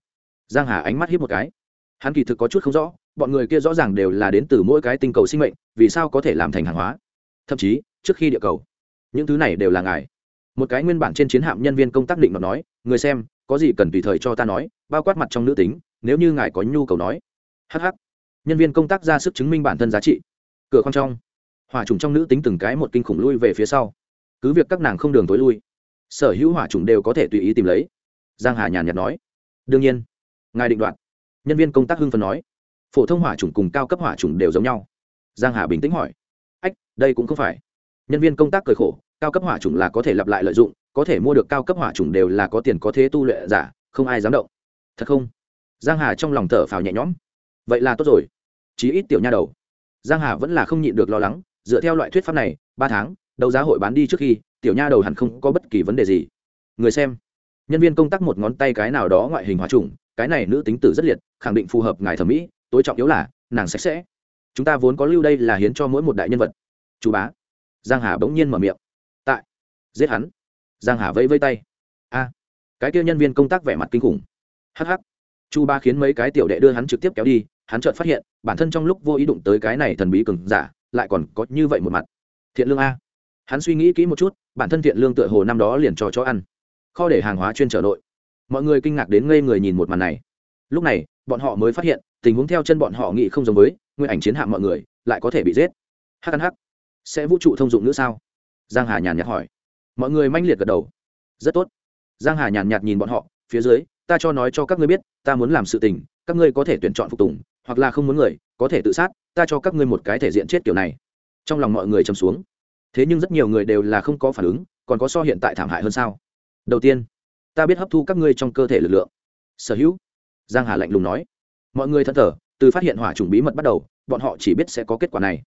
Giang hà ánh mắt hiếp một cái. Hắn kỳ thực có chút không rõ, bọn người kia rõ ràng đều là đến từ mỗi cái tinh cầu sinh mệnh, vì sao có thể làm thành hàng hóa? Thậm chí, trước khi địa cầu, những thứ này đều là ngài. Một cái nguyên bản trên chiến hạm nhân viên công tác định nói, người xem, có gì cần tùy thời cho ta nói, bao quát mặt trong nữ tính, nếu như ngài có nhu cầu nói. Hh nhân viên công tác ra sức chứng minh bản thân giá trị. Cửa khoang trong hỏa trùng trong nữ tính từng cái một kinh khủng lui về phía sau. Cứ việc các nàng không đường tối lui, sở hữu hỏa trùng đều có thể tùy ý tìm lấy. Giang hà nhàn nhạt nói, đương nhiên, ngài định đoạt. Nhân viên công tác hưng phấn nói, phổ thông hỏa trùng cùng cao cấp hỏa trùng đều giống nhau. Giang hà bình tĩnh hỏi, ách, đây cũng không phải. Nhân viên công tác cười khổ, cao cấp hỏa trùng là có thể lặp lại lợi dụng, có thể mua được cao cấp hỏa trùng đều là có tiền có thế tu luyện giả, không ai dám động. Thật không? Giang hà trong lòng thở phào nhẹ nhõm, vậy là tốt rồi, chí ít tiểu nha đầu. Giang hà vẫn là không nhịn được lo lắng dựa theo loại thuyết pháp này, ba tháng, đấu giá hội bán đi trước khi, tiểu nha đầu hẳn không có bất kỳ vấn đề gì. Người xem. Nhân viên công tác một ngón tay cái nào đó ngoại hình hóa trùng, cái này nữ tính tử rất liệt, khẳng định phù hợp ngài thẩm mỹ, tối trọng yếu là, nàng sạch sẽ. Chúng ta vốn có lưu đây là hiến cho mỗi một đại nhân vật. Chú bá. Giang hà bỗng nhiên mở miệng. Tại. Giết hắn. Giang hà vẫy vây tay. A. Cái kia nhân viên công tác vẻ mặt kinh khủng. Hắc hắc. Chu ba khiến mấy cái tiểu đệ đưa hắn trực tiếp kéo đi, hắn chợt phát hiện, bản thân trong lúc vô ý đụng tới cái này thần bí cường giả lại còn có như vậy một mặt. Thiện lương a. Hắn suy nghĩ kỹ một chút, bản thân thiện lương tựa hồ năm đó liền cho chó ăn. Kho để hàng hóa chuyên trở nội. Mọi người kinh ngạc đến ngây người nhìn một màn này. Lúc này, bọn họ mới phát hiện, tình huống theo chân bọn họ nghĩ không giống với, nguyên ảnh chiến hạm mọi người lại có thể bị giết. Hắc hắc. Sẽ vũ trụ thông dụng nữa sao? Giang hà nhàn nhạt hỏi. Mọi người manh liệt gật đầu. Rất tốt. Giang hà nhàn nhạt nhìn bọn họ, phía dưới, ta cho nói cho các ngươi biết, ta muốn làm sự tình, các ngươi có thể tuyển chọn phục tùng, hoặc là không muốn người, có thể tự sát ta cho các ngươi một cái thể diện chết kiểu này. Trong lòng mọi người trầm xuống. Thế nhưng rất nhiều người đều là không có phản ứng, còn có so hiện tại thảm hại hơn sao? Đầu tiên, ta biết hấp thu các ngươi trong cơ thể lực lượng. Sở hữu, giang hà lạnh lùng nói. Mọi người thân thở từ phát hiện hỏa chủng bí mật bắt đầu, bọn họ chỉ biết sẽ có kết quả này.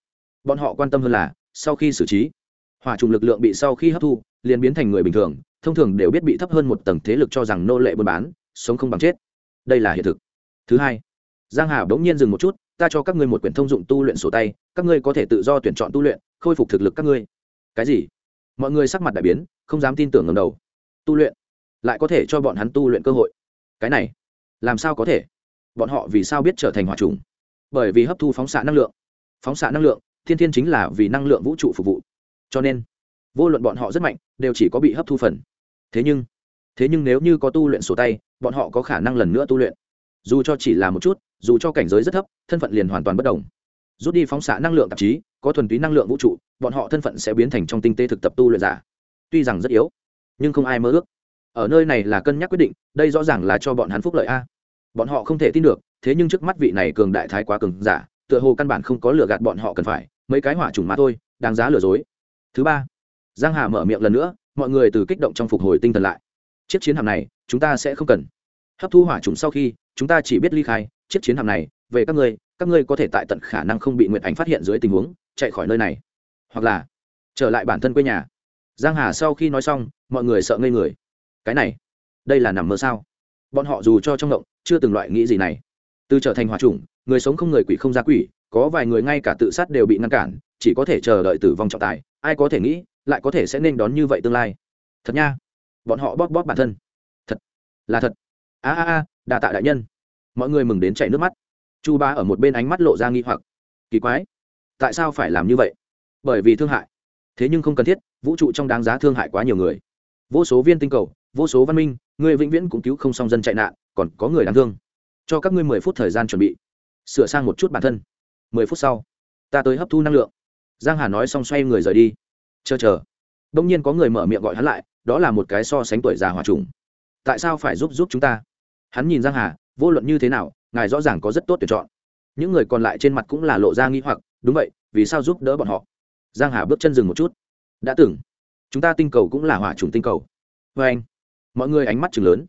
Bọn họ quan tâm hơn là, sau khi xử trí, hỏa trùng lực lượng bị sau khi hấp thu, liền biến thành người bình thường, thông thường đều biết bị thấp hơn một tầng thế lực cho rằng nô lệ buôn bán, sống không bằng chết. Đây là hiện thực. Thứ hai, giang hà bỗng nhiên dừng một chút ta cho các ngươi một quyển thông dụng tu luyện sổ tay, các ngươi có thể tự do tuyển chọn tu luyện, khôi phục thực lực các ngươi. Cái gì? Mọi người sắc mặt đại biến, không dám tin tưởng ngầm đầu. Tu luyện? Lại có thể cho bọn hắn tu luyện cơ hội? Cái này, làm sao có thể? Bọn họ vì sao biết trở thành hỏa trùng bởi vì hấp thu phóng xạ năng lượng. Phóng xạ năng lượng, thiên thiên chính là vì năng lượng vũ trụ phục vụ. Cho nên, vô luận bọn họ rất mạnh, đều chỉ có bị hấp thu phần. Thế nhưng thế nhưng nếu như có tu luyện sổ tay, bọn họ có khả năng lần nữa tu luyện dù cho chỉ là một chút, dù cho cảnh giới rất thấp, thân phận liền hoàn toàn bất đồng. Rút đi phóng xạ năng lượng tạp chí, có thuần túy năng lượng vũ trụ, bọn họ thân phận sẽ biến thành trong tinh tế thực tập tu luyện giả. Tuy rằng rất yếu, nhưng không ai mơ ước. Ở nơi này là cân nhắc quyết định, đây rõ ràng là cho bọn hắn phúc lợi a. Bọn họ không thể tin được, thế nhưng trước mắt vị này cường đại thái quá cường giả, tựa hồ căn bản không có lừa gạt bọn họ cần phải, mấy cái hỏa trùng mà thôi, đáng giá lừa dối. Thứ ba, giang hà mở miệng lần nữa, mọi người từ kích động trong phục hồi tinh thần lại. Chiếc chiến hạm này, chúng ta sẽ không cần. Hấp thu hỏa trùng sau khi chúng ta chỉ biết ly khai, chiếc chiến hạm này, về các ngươi các ngươi có thể tại tận khả năng không bị nguyệt ảnh phát hiện dưới tình huống, chạy khỏi nơi này. Hoặc là, trở lại bản thân quê nhà. Giang hà sau khi nói xong, mọi người sợ ngây người. Cái này, đây là nằm mơ sao? Bọn họ dù cho trong động, chưa từng loại nghĩ gì này. Từ trở thành hòa trùng người sống không người quỷ không ra quỷ, có vài người ngay cả tự sát đều bị ngăn cản, chỉ có thể chờ đợi tử vong trọng tài. Ai có thể nghĩ, lại có thể sẽ nên đón như vậy tương lai. Thật nha. Bọn họ bóp bóp bản thân. Thật. Là thật a a a đà tạ đại nhân. Mọi người mừng đến chảy nước mắt. Chu ba ở một bên ánh mắt lộ ra nghi hoặc. Kỳ quái, tại sao phải làm như vậy? Bởi vì thương hại. Thế nhưng không cần thiết, vũ trụ trong đáng giá thương hại quá nhiều người. Vô số viên tinh cầu, vô số văn minh, người vĩnh viễn cũng cứu không xong dân chạy nạn, còn có người đáng thương. Cho các ngươi mười phút thời gian chuẩn bị. Sửa sang một chút bản thân. Mười phút sau, ta tới hấp thu năng lượng. Giang hà nói xong xoay người rời đi. Chờ chờ. Đông nhiên có người mở miệng gọi hắn lại, đó là một cái so sánh tuổi già hòa trùng. Tại sao phải giúp giúp chúng ta? Hắn nhìn giang hà vô luận như thế nào ngài rõ ràng có rất tốt tuyển chọn. Những người còn lại trên mặt cũng là lộ ra nghi hoặc đúng vậy vì sao giúp đỡ bọn họ? Giang hà bước chân dừng một chút. Đã từng chúng ta tinh cầu cũng là hỏa trùng tinh cầu. Với anh mọi người ánh mắt chừng lớn.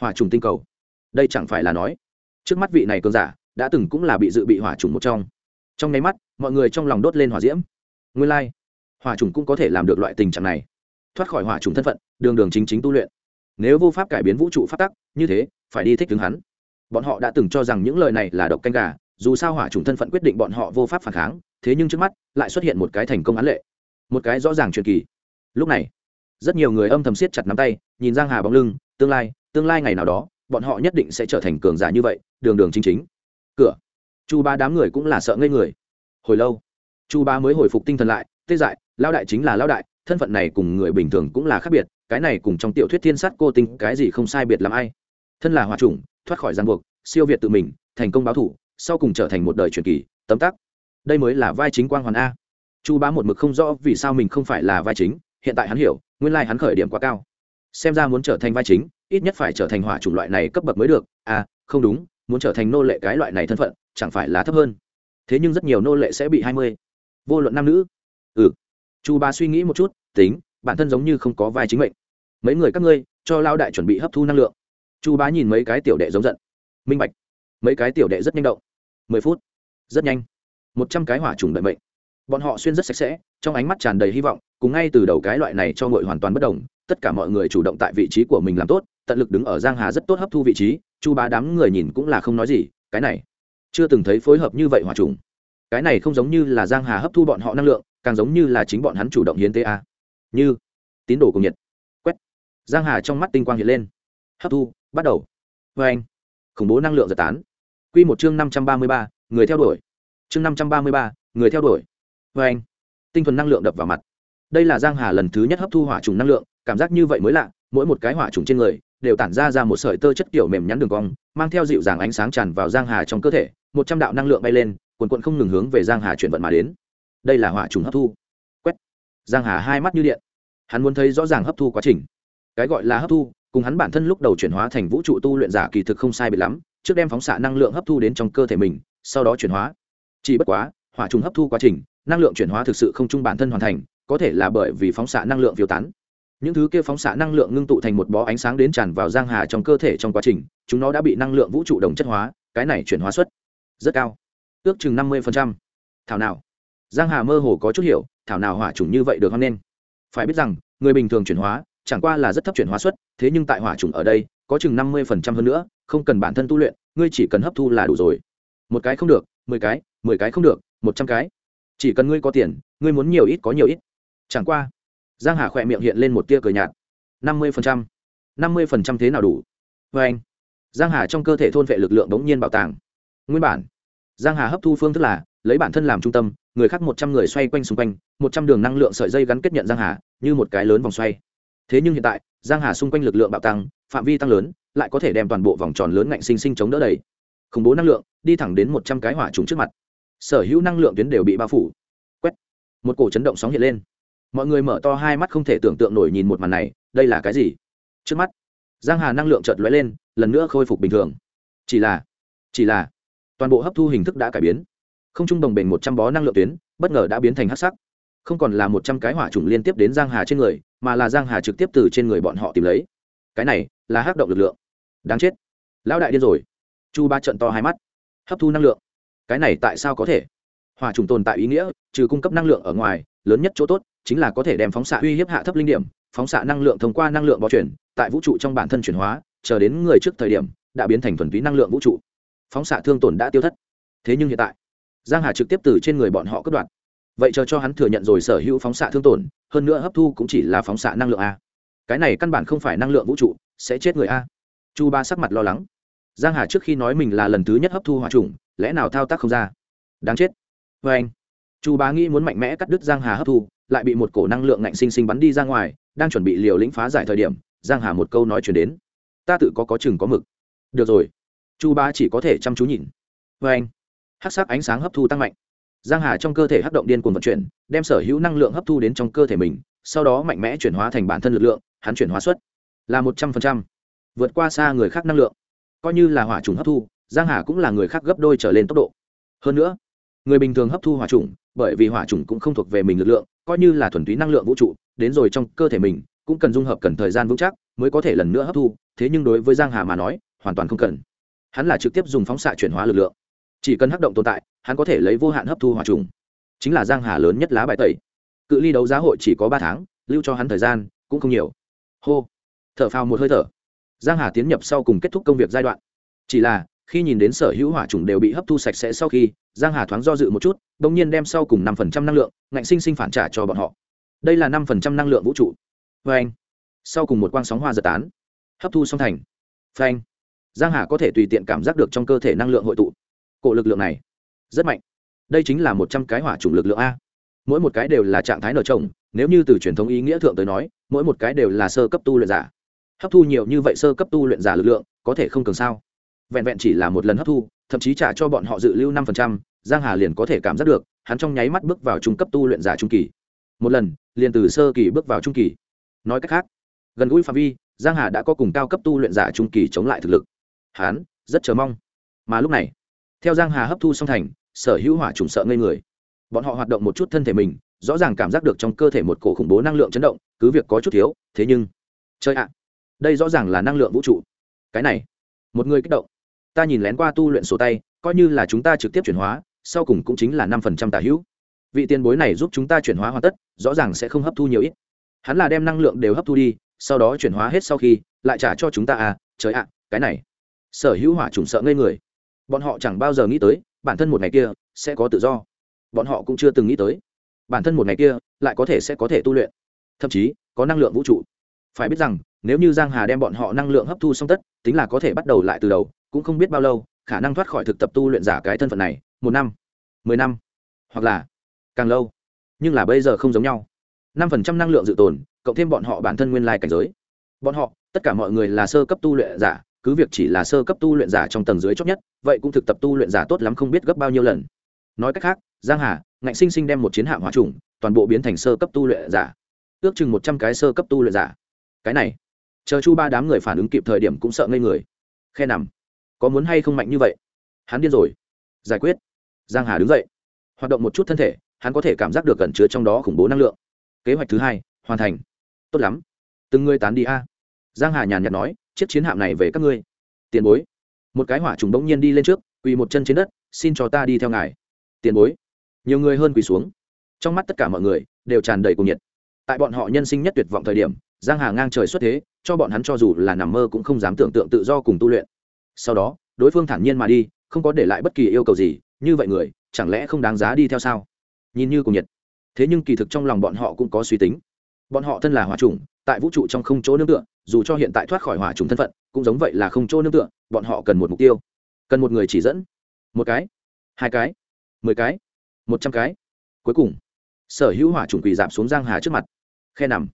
Hỏa trùng tinh cầu? Đây chẳng phải là nói trước mắt vị này cường giả đã từng cũng là bị dự bị hỏa trùng một trong. Trong nháy mắt mọi người trong lòng đốt lên hỏa diễm. Nguyên lai、like, hỏa trùng cũng có thể làm được loại tình trạng này. Thoát khỏi hỏa trùng thân phận đường đường chính chính tu luyện nếu vô pháp cải biến vũ trụ phát tắc, như thế, phải đi thích tướng hắn. Bọn họ đã từng cho rằng những lời này là độc canh gà, dù sao hỏa trùng thân phận quyết định bọn họ vô pháp phản kháng, thế nhưng trước mắt, lại xuất hiện một cái thành công án lệ. Một cái rõ ràng truyền kỳ. Lúc này, rất nhiều người âm thầm siết chặt nắm tay, nhìn giang hà bóng lưng, tương lai tương lai ngày nào đó, bọn họ nhất định sẽ trở thành cường giả như vậy, đường đường chính chính. Cửa. Chu ba đám người cũng là sợ ngây người. Hồi lâu, chu ba mới hồi phục tinh thần lại, tê dại lao đại chính là lao đại thân phận này cùng người bình thường cũng là khác biệt, cái này cùng trong tiểu thuyết thiên sát cô tinh cái gì không sai biệt làm ai. Thân là hòa trùng thoát khỏi giang buộc, siêu việt tự mình, thành công báo thủ, sau cùng trở thành một đời truyền kỳ, tấm tắc. Đây mới là vai chính quang hoàn a. Chu bá một mực không rõ vì sao mình không phải là vai chính, hiện tại hắn hiểu, nguyên lai hắn khởi điểm quá cao. Xem ra muốn trở thành vai chính, ít nhất phải trở thành hỏa chủng loại này cấp bậc mới được. À không đúng, muốn trở thành nô lệ cái loại này thân phận, chẳng phải là thấp hơn. Thế nhưng rất nhiều nô lệ sẽ bị hai mươi. Vô luận nam nữ. Ừ chu ba suy nghĩ một chút, tính, bản thân giống như không có vai chính mệnh. Mấy người các ngươi, cho lao đại chuẩn bị hấp thu năng lượng. Chu bá nhìn mấy cái tiểu đệ giống giận. Minh bạch. Mấy cái tiểu đệ rất nhanh động. Mười phút. Rất nhanh. Một trăm cái hỏa trùng đợi mệnh. Bọn họ xuyên rất sạch sẽ, trong ánh mắt tràn đầy hy vọng, cùng ngay từ đầu cái loại này cho ngội hoàn toàn bất đồng, tất cả mọi người chủ động tại vị trí của mình làm tốt, tận lực đứng ở giang hà rất tốt hấp thu vị trí, chu bá đám người nhìn cũng là không nói gì, cái này, chưa từng thấy phối hợp như vậy hòa trùng. Cái này không giống như là giang hà hấp thu bọn họ năng lượng càng giống như là chính bọn hắn chủ động hiến tế a. Như tín đồ cùng nhiệt. Quét. Giang hà trong mắt tinh quang hiện lên. Hấp thu bắt đầu. Vê anh. Khủng bố năng lượng giật tán. Quy một chương năm trăm ba mươi ba, người theo đuổi. Chương năm trăm ba mươi ba, người theo đuổi. Vê anh. Tinh thuần năng lượng đập vào mặt. Đây là giang hà lần thứ nhất hấp thu hỏa trùng năng lượng cảm giác như vậy mới lạ mỗi một cái hỏa trùng trên người đều tản ra ra một sợi tơ chất kiểu mềm nhắn đường cong mang theo dịu dàng ánh sáng tràn vào giang hà trong cơ thể một trăm đạo năng lượng bay lên quần quận không ngừng hướng về giang hà chuyển vận mà đến đây là hỏa trùng hấp thu. Quét. Giang hà hai mắt như điện. Hắn muốn thấy rõ ràng hấp thu quá trình. Cái gọi là hấp thu, cùng hắn bản thân lúc đầu chuyển hóa thành vũ trụ tu luyện giả kỳ thực không sai biệt lắm, trước đem phóng xạ năng lượng hấp thu đến trong cơ thể mình, sau đó chuyển hóa. Chỉ bất quá, hỏa trùng hấp thu quá trình, năng lượng chuyển hóa thực sự không chung bản thân hoàn thành, có thể là bởi vì phóng xạ năng lượng phiêu tán. Những thứ kia phóng xạ năng lượng ngưng tụ thành một bó ánh sáng đến tràn vào giang hà trong cơ thể trong quá trình, chúng nó đã bị năng lượng vũ trụ đồng chất hóa, cái này chuyển hóa suất rất cao. Ước chừng năm mươi thảo nào? Giang hà mơ hồ có chút hiểu, thảo nào hỏa trùng như vậy được hoang nên phải biết rằng, người bình thường chuyển hóa, chẳng qua là rất thấp chuyển hóa suất, thế nhưng tại hỏa trùng ở đây, có chừng năm mươi hơn nữa, không cần bản thân tu luyện, ngươi chỉ cần hấp thu là đủ rồi. Một cái không được, mười cái mười cái không được, một trăm cái. Chỉ cần ngươi có tiền, ngươi muốn nhiều ít có nhiều ít. Chẳng qua, giang hà khỏe miệng hiện lên một tia cười nhạt. năm mươi phần trăm. năm mươi phần trăm thế nào đủ? Vê anh, giang hà trong cơ thể thôn vệ lực lượng bỗng nhiên bảo tàng. Nguyên bản, giang hà hấp thu phương thức là, lấy bản thân làm trung tâm người khác một trăm người xoay quanh xung quanh, một trăm đường năng lượng sợi dây gắn kết nhận giang hà, như một cái lớn vòng xoay. Thế nhưng hiện tại, giang hà xung quanh lực lượng bạo tăng, phạm vi tăng lớn, lại có thể đem toàn bộ vòng tròn lớn ngạnh sinh sinh chống đỡ đầy. Khủng bố năng lượng, đi thẳng đến một trăm cái hỏa trùng trước mặt. Sở hữu năng lượng tuyến đều bị bao phủ. Quét. Một cổ chấn động sóng hiện lên. Mọi người mở to hai mắt không thể tưởng tượng nổi nhìn một màn này, đây là cái gì? Trước mắt, giang hà năng lượng chợt lóe lên, lần nữa khôi phục bình thường. Chỉ là chỉ là, toàn bộ hấp thu hình thức đã cải biến không trung đồng bền một trăm bó năng lượng tuyến, bất ngờ đã biến thành hắc sắc. Không còn là một trăm cái hỏa trùng liên tiếp đến giang hà trên người, mà là giang hà trực tiếp từ trên người bọn họ tìm lấy. Cái này là hắc động lực lượng. Đáng chết. Lão đại điên rồi. Chu ba trận to hai mắt. Hấp thu năng lượng. Cái này tại sao có thể? Hỏa trùng tồn tại ý nghĩa, trừ cung cấp năng lượng ở ngoài, lớn nhất chỗ tốt chính là có thể đem phóng xạ uy hiếp hạ thấp linh điểm, phóng xạ năng lượng thông qua năng lượng bó chuyển, tại vũ trụ trong bản thân chuyển hóa, chờ đến người trước thời điểm, đã biến thành thuần túy năng lượng vũ trụ. Phóng xạ thương tổn đã tiêu thất. Thế nhưng hiện tại giang hà trực tiếp từ trên người bọn họ cất đoạn vậy chờ cho hắn thừa nhận rồi sở hữu phóng xạ thương tổn, hơn nữa hấp thu cũng chỉ là phóng xạ năng lượng a. Cái này căn bản không phải năng lượng vũ trụ, sẽ chết người a. Chu ba sắc mặt lo lắng. Giang hà trước khi nói mình là lần thứ nhất hấp thu hỏa trùng, lẽ nào thao tác không ra? Đáng chết. Vê anh, chu bá nghĩ muốn mạnh mẽ cắt đứt giang hà hấp thu, lại bị một cổ năng lượng ngạnh sinh sinh bắn đi ra ngoài, đang chuẩn bị liều lĩnh phá giải thời điểm, giang hà một câu nói chuyển đến. Ta tự có có chừng có mực. Được rồi. Chu bá chỉ có thể chăm chú nhìn. Vê anh hắc sắc ánh sáng hấp thu tăng mạnh. Giang hà trong cơ thể hấp động điên cuồng vận chuyển, đem sở hữu năng lượng hấp thu đến trong cơ thể mình, sau đó mạnh mẽ chuyển hóa thành bản thân lực lượng, hắn chuyển hóa suất là một trăm phần trăm, vượt qua xa người khác năng lượng. Coi như là hỏa trùng hấp thu, giang hà cũng là người khác gấp đôi trở lên tốc độ. Hơn nữa, người bình thường hấp thu hỏa trùng, bởi vì hỏa trùng cũng không thuộc về mình lực lượng, coi như là thuần túy năng lượng vũ trụ, đến rồi trong cơ thể mình, cũng cần dung hợp cần thời gian vững chắc mới có thể lần nữa hấp thu, thế nhưng đối với giang hà mà nói, hoàn toàn không cần. Hắn là trực tiếp dùng phóng xạ chuyển hóa lực lượng chỉ cần hấp động tồn tại, hắn có thể lấy vô hạn hấp thu hỏa trùng. Chính là giang hà lớn nhất lá bài tẩy. Cự ly đấu giá hội chỉ có ba tháng, lưu cho hắn thời gian cũng không nhiều. Hô. Thở phào một hơi thở. Giang hà tiến nhập sau cùng kết thúc công việc giai đoạn. Chỉ là, khi nhìn đến sở hữu hỏa trùng đều bị hấp thu sạch sẽ sau khi, giang hà thoáng do dự một chút bỗng nhiên đem sau cùng năm phần trăm năng lượng, ngạnh sinh sinh phản trả cho bọn họ. Đây là năm phần trăm năng lượng vũ trụ. Phanh sau cùng một quang sóng hoa giật tán. Hấp thu xong thành. Phanh. Giang hà có thể tùy tiện cảm giác được trong cơ thể năng lượng hội tụ cổ lực lượng này. Rất mạnh. Đây chính là một trăm cái hỏa chủng lực lượng a. Mỗi một cái đều là trạng thái nở trồng, nếu như từ truyền thống ý nghĩa thượng tới nói, mỗi một cái đều là sơ cấp tu luyện giả. Hấp thu nhiều như vậy sơ cấp tu luyện giả lực lượng, có thể không cường sao? Vẹn vẹn chỉ là một lần hấp thu, thậm chí trả cho bọn họ dự lưu năm phần trăm, giang hà liền có thể cảm giác được, hắn trong nháy mắt bước vào trung cấp tu luyện giả trung kỳ. Một lần, liền từ sơ kỳ bước vào trung kỳ. Nói cách khác, gần gũi phạm vi, giang hà đã có cùng cao cấp tu luyện giả trung kỳ chống lại thực lực. Hắn rất chờ mong. Mà lúc này theo giang hà hấp thu xong thành, sở hữu hỏa trùng sợ ngây người. Bọn họ hoạt động một chút thân thể mình, rõ ràng cảm giác được trong cơ thể một cổ khủng bố năng lượng chấn động, cứ việc có chút thiếu, thế nhưng chơi ạ, đây rõ ràng là năng lượng vũ trụ. Cái này, một người kích động. Ta nhìn lén qua tu luyện sổ tay, coi như là chúng ta trực tiếp chuyển hóa, sau cùng cũng chính là năm phần trăm tả hữu. Vị tiền bối này giúp chúng ta chuyển hóa hoàn tất, rõ ràng sẽ không hấp thu nhiều ít. Hắn là đem năng lượng đều hấp thu đi, sau đó chuyển hóa hết sau khi, lại trả cho chúng ta à trời ạ, cái này. Sở hữu hỏa trùng sợ ngây người bọn họ chẳng bao giờ nghĩ tới, bản thân một ngày kia sẽ có tự do. Bọn họ cũng chưa từng nghĩ tới, bản thân một ngày kia lại có thể sẽ có thể tu luyện. Thậm chí, có năng lượng vũ trụ. Phải biết rằng, nếu như giang hà đem bọn họ năng lượng hấp thu xong tất, tính là có thể bắt đầu lại từ đầu, cũng không biết bao lâu, khả năng thoát khỏi thực tập tu luyện giả cái thân phận này, một năm, mười năm, hoặc là càng lâu. Nhưng là bây giờ không giống nhau. Năm phần trăm năng lượng dự tồn, cộng thêm bọn họ bản thân nguyên lai cảnh giới. Bọn họ, tất cả mọi người là sơ cấp tu luyện giả cứ việc chỉ là sơ cấp tu luyện giả trong tầng dưới chót nhất, vậy cũng thực tập tu luyện giả tốt lắm không biết gấp bao nhiêu lần. Nói cách khác, giang hà, ngạnh sinh sinh đem một chiến hạm hóa trùng, toàn bộ biến thành sơ cấp tu luyện giả. Ước chừng một trăm cái sơ cấp tu luyện giả. Cái này, chờ chu ba đám người phản ứng kịp thời điểm cũng sợ ngây người. Khe nằm, có muốn hay không mạnh như vậy? Hắn điên rồi. Giải quyết. Giang hà đứng dậy. Hoạt động một chút thân thể, hắn có thể cảm giác được cẩn chứa trong đó khủng bố năng lượng. Kế hoạch thứ hai, hoàn thành. Tốt lắm. Từng người tán đi a. Giang hà nhàn nhạt nói chiếc chiến hạm này về các ngươi. Tiền bối. Một cái hỏa trùng bỗng nhiên đi lên trước, quỳ một chân trên đất, xin cho ta đi theo ngài. Tiền bối. Nhiều người hơn quỳ xuống. Trong mắt tất cả mọi người, đều tràn đầy cuồng nhiệt. Tại bọn họ nhân sinh nhất tuyệt vọng thời điểm, giang hà ngang trời xuất thế, cho bọn hắn cho dù là nằm mơ cũng không dám tưởng tượng tự do cùng tu luyện. Sau đó, đối phương thản nhiên mà đi, không có để lại bất kỳ yêu cầu gì, như vậy người, chẳng lẽ không đáng giá đi theo sao? Nhìn như cùng nhiệt. Thế nhưng kỳ thực trong lòng bọn họ cũng có suy tính bọn họ thân là hỏa trùng tại vũ trụ trong không chỗ nương tựa, dù cho hiện tại thoát khỏi hỏa trùng thân phận, cũng giống vậy là không chỗ nương tựa, bọn họ cần một mục tiêu. Cần một người chỉ dẫn. Một cái, hai cái, mười cái, một trăm cái. Cuối cùng, sở hữu hỏa trùng quỳ giảm xuống giang hà trước mặt. Khe nằm.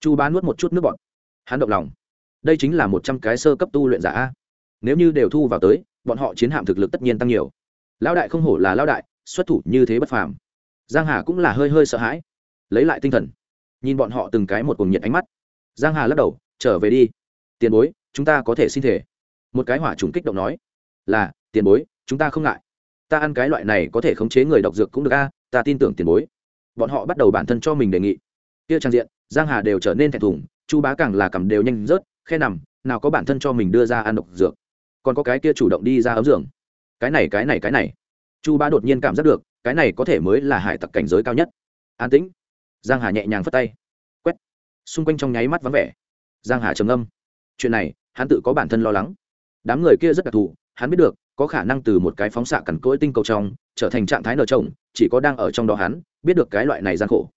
Chu bá nuốt một chút nước bọt. Hắn động lòng. Đây chính là một trăm cái sơ cấp tu luyện giả a. Nếu như đều thu vào tới, bọn họ chiến hạm thực lực tất nhiên tăng nhiều. Lão đại không hổ là lão đại, xuất thủ như thế bất phàm. Giang hà cũng là hơi hơi sợ hãi. Lấy lại tinh thần nhìn bọn họ từng cái một cùng nhiệt ánh mắt. Giang hà lắc đầu, trở về đi. Tiền bối, chúng ta có thể xin thể một cái hỏa trùng kích động nói, là, tiền bối, chúng ta không ngại. Ta ăn cái loại này có thể khống chế người độc dược cũng được a, ta tin tưởng tiền bối. Bọn họ bắt đầu bản thân cho mình đề nghị. Kia trang diện, giang hà đều trở nên thẹn thùng, chu bá càng là cầm đều nhanh rớt, khe nằm, nào có bản thân cho mình đưa ra ăn độc dược. Còn có cái kia chủ động đi ra ấm giường. Cái này cái này cái này. Chu bá đột nhiên cảm giác được, cái này có thể mới là hải tặc cảnh giới cao nhất. An tĩnh giang hà nhẹ nhàng phất tay. Quét. Xung quanh trong nháy mắt vắng vẻ. Giang hà trầm âm chuyện này, hắn tự có bản thân lo lắng. Đám người kia rất đặc thù, hắn biết được, có khả năng từ một cái phóng xạ cằn cỗi tinh cầu trong, trở thành trạng thái nở trồng, chỉ có đang ở trong đó hắn, biết được cái loại này gian khổ.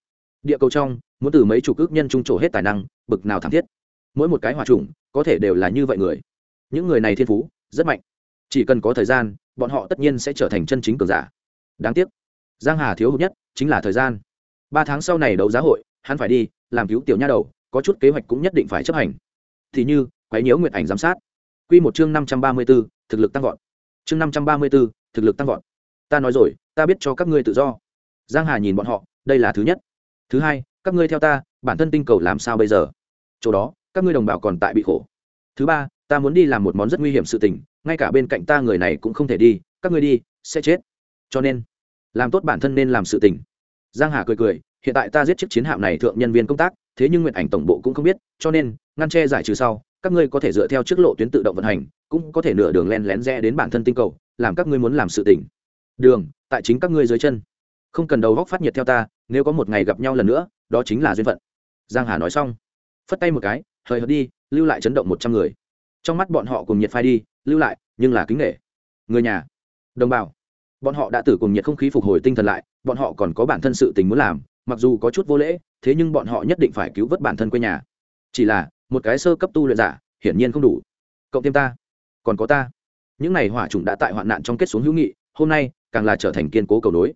Địa cầu trong, muốn từ mấy chủ cước nhân trung trổ hết tài năng, bực nào thảm thiết. Mỗi một cái hòa trùng, có thể đều là như vậy người. Những người này thiên phú, rất mạnh. Chỉ cần có thời gian, bọn họ tất nhiên sẽ trở thành chân chính cường giả. Đáng tiếc, giang hà thiếu hụt nhất chính là thời gian ba tháng sau này đấu giá hội hắn phải đi làm cứu tiểu nha đầu có chút kế hoạch cũng nhất định phải chấp hành. Thì như quái nhiễu nguyện ảnh giám sát. Quy một chương năm trăm ba mươi 534, thực lực tăng vọt. Chương năm trăm ba mươi 534, thực lực tăng vọt. Ta nói rồi ta biết cho các ngươi tự do. Giang hà nhìn bọn họ đây là thứ nhất. Thứ hai các ngươi theo ta bản thân tinh cầu làm sao bây giờ? Chỗ đó các ngươi đồng bào còn tại bị khổ. Thứ ba ta muốn đi làm một món rất nguy hiểm sự tình ngay cả bên cạnh ta người này cũng không thể đi các ngươi đi sẽ chết. Cho nên làm tốt bản thân nên làm sự tình giang hà cười cười, hiện tại ta giết chiếc chiến hạm này thượng nhân viên công tác, thế nhưng nguyện ảnh tổng bộ cũng không biết, cho nên, ngăn che giải trừ sau, các ngươi có thể dựa theo trước lộ tuyến tự động vận hành, cũng có thể nửa đường len lén rẽ đến bản thân tinh cầu, làm các ngươi muốn làm sự tình. Đường, tại chính các ngươi dưới chân. Không cần đầu góc phát nhiệt theo ta, nếu có một ngày gặp nhau lần nữa, đó chính là duyên phận. Giang hà nói xong, phất tay một cái, hời hợt đi, lưu lại chấn động một trăm người. Trong mắt bọn họ cùng nhiệt phai đi, lưu lại, nhưng là kính nghệ người nhà, đồng bào, bọn họ đã tử cùng nhiệt không khí phục hồi tinh thần lại bọn họ còn có bản thân sự tình muốn làm, mặc dù có chút vô lễ, thế nhưng bọn họ nhất định phải cứu vớt bản thân quê nhà. Chỉ là, một cái sơ cấp tu luyện giả, hiển nhiên không đủ. Cộng thêm ta, còn có ta. Những này hỏa trùng đã tại hoạn nạn trong kết xuống hữu nghị, hôm nay, càng là trở thành kiên cố cầu nối.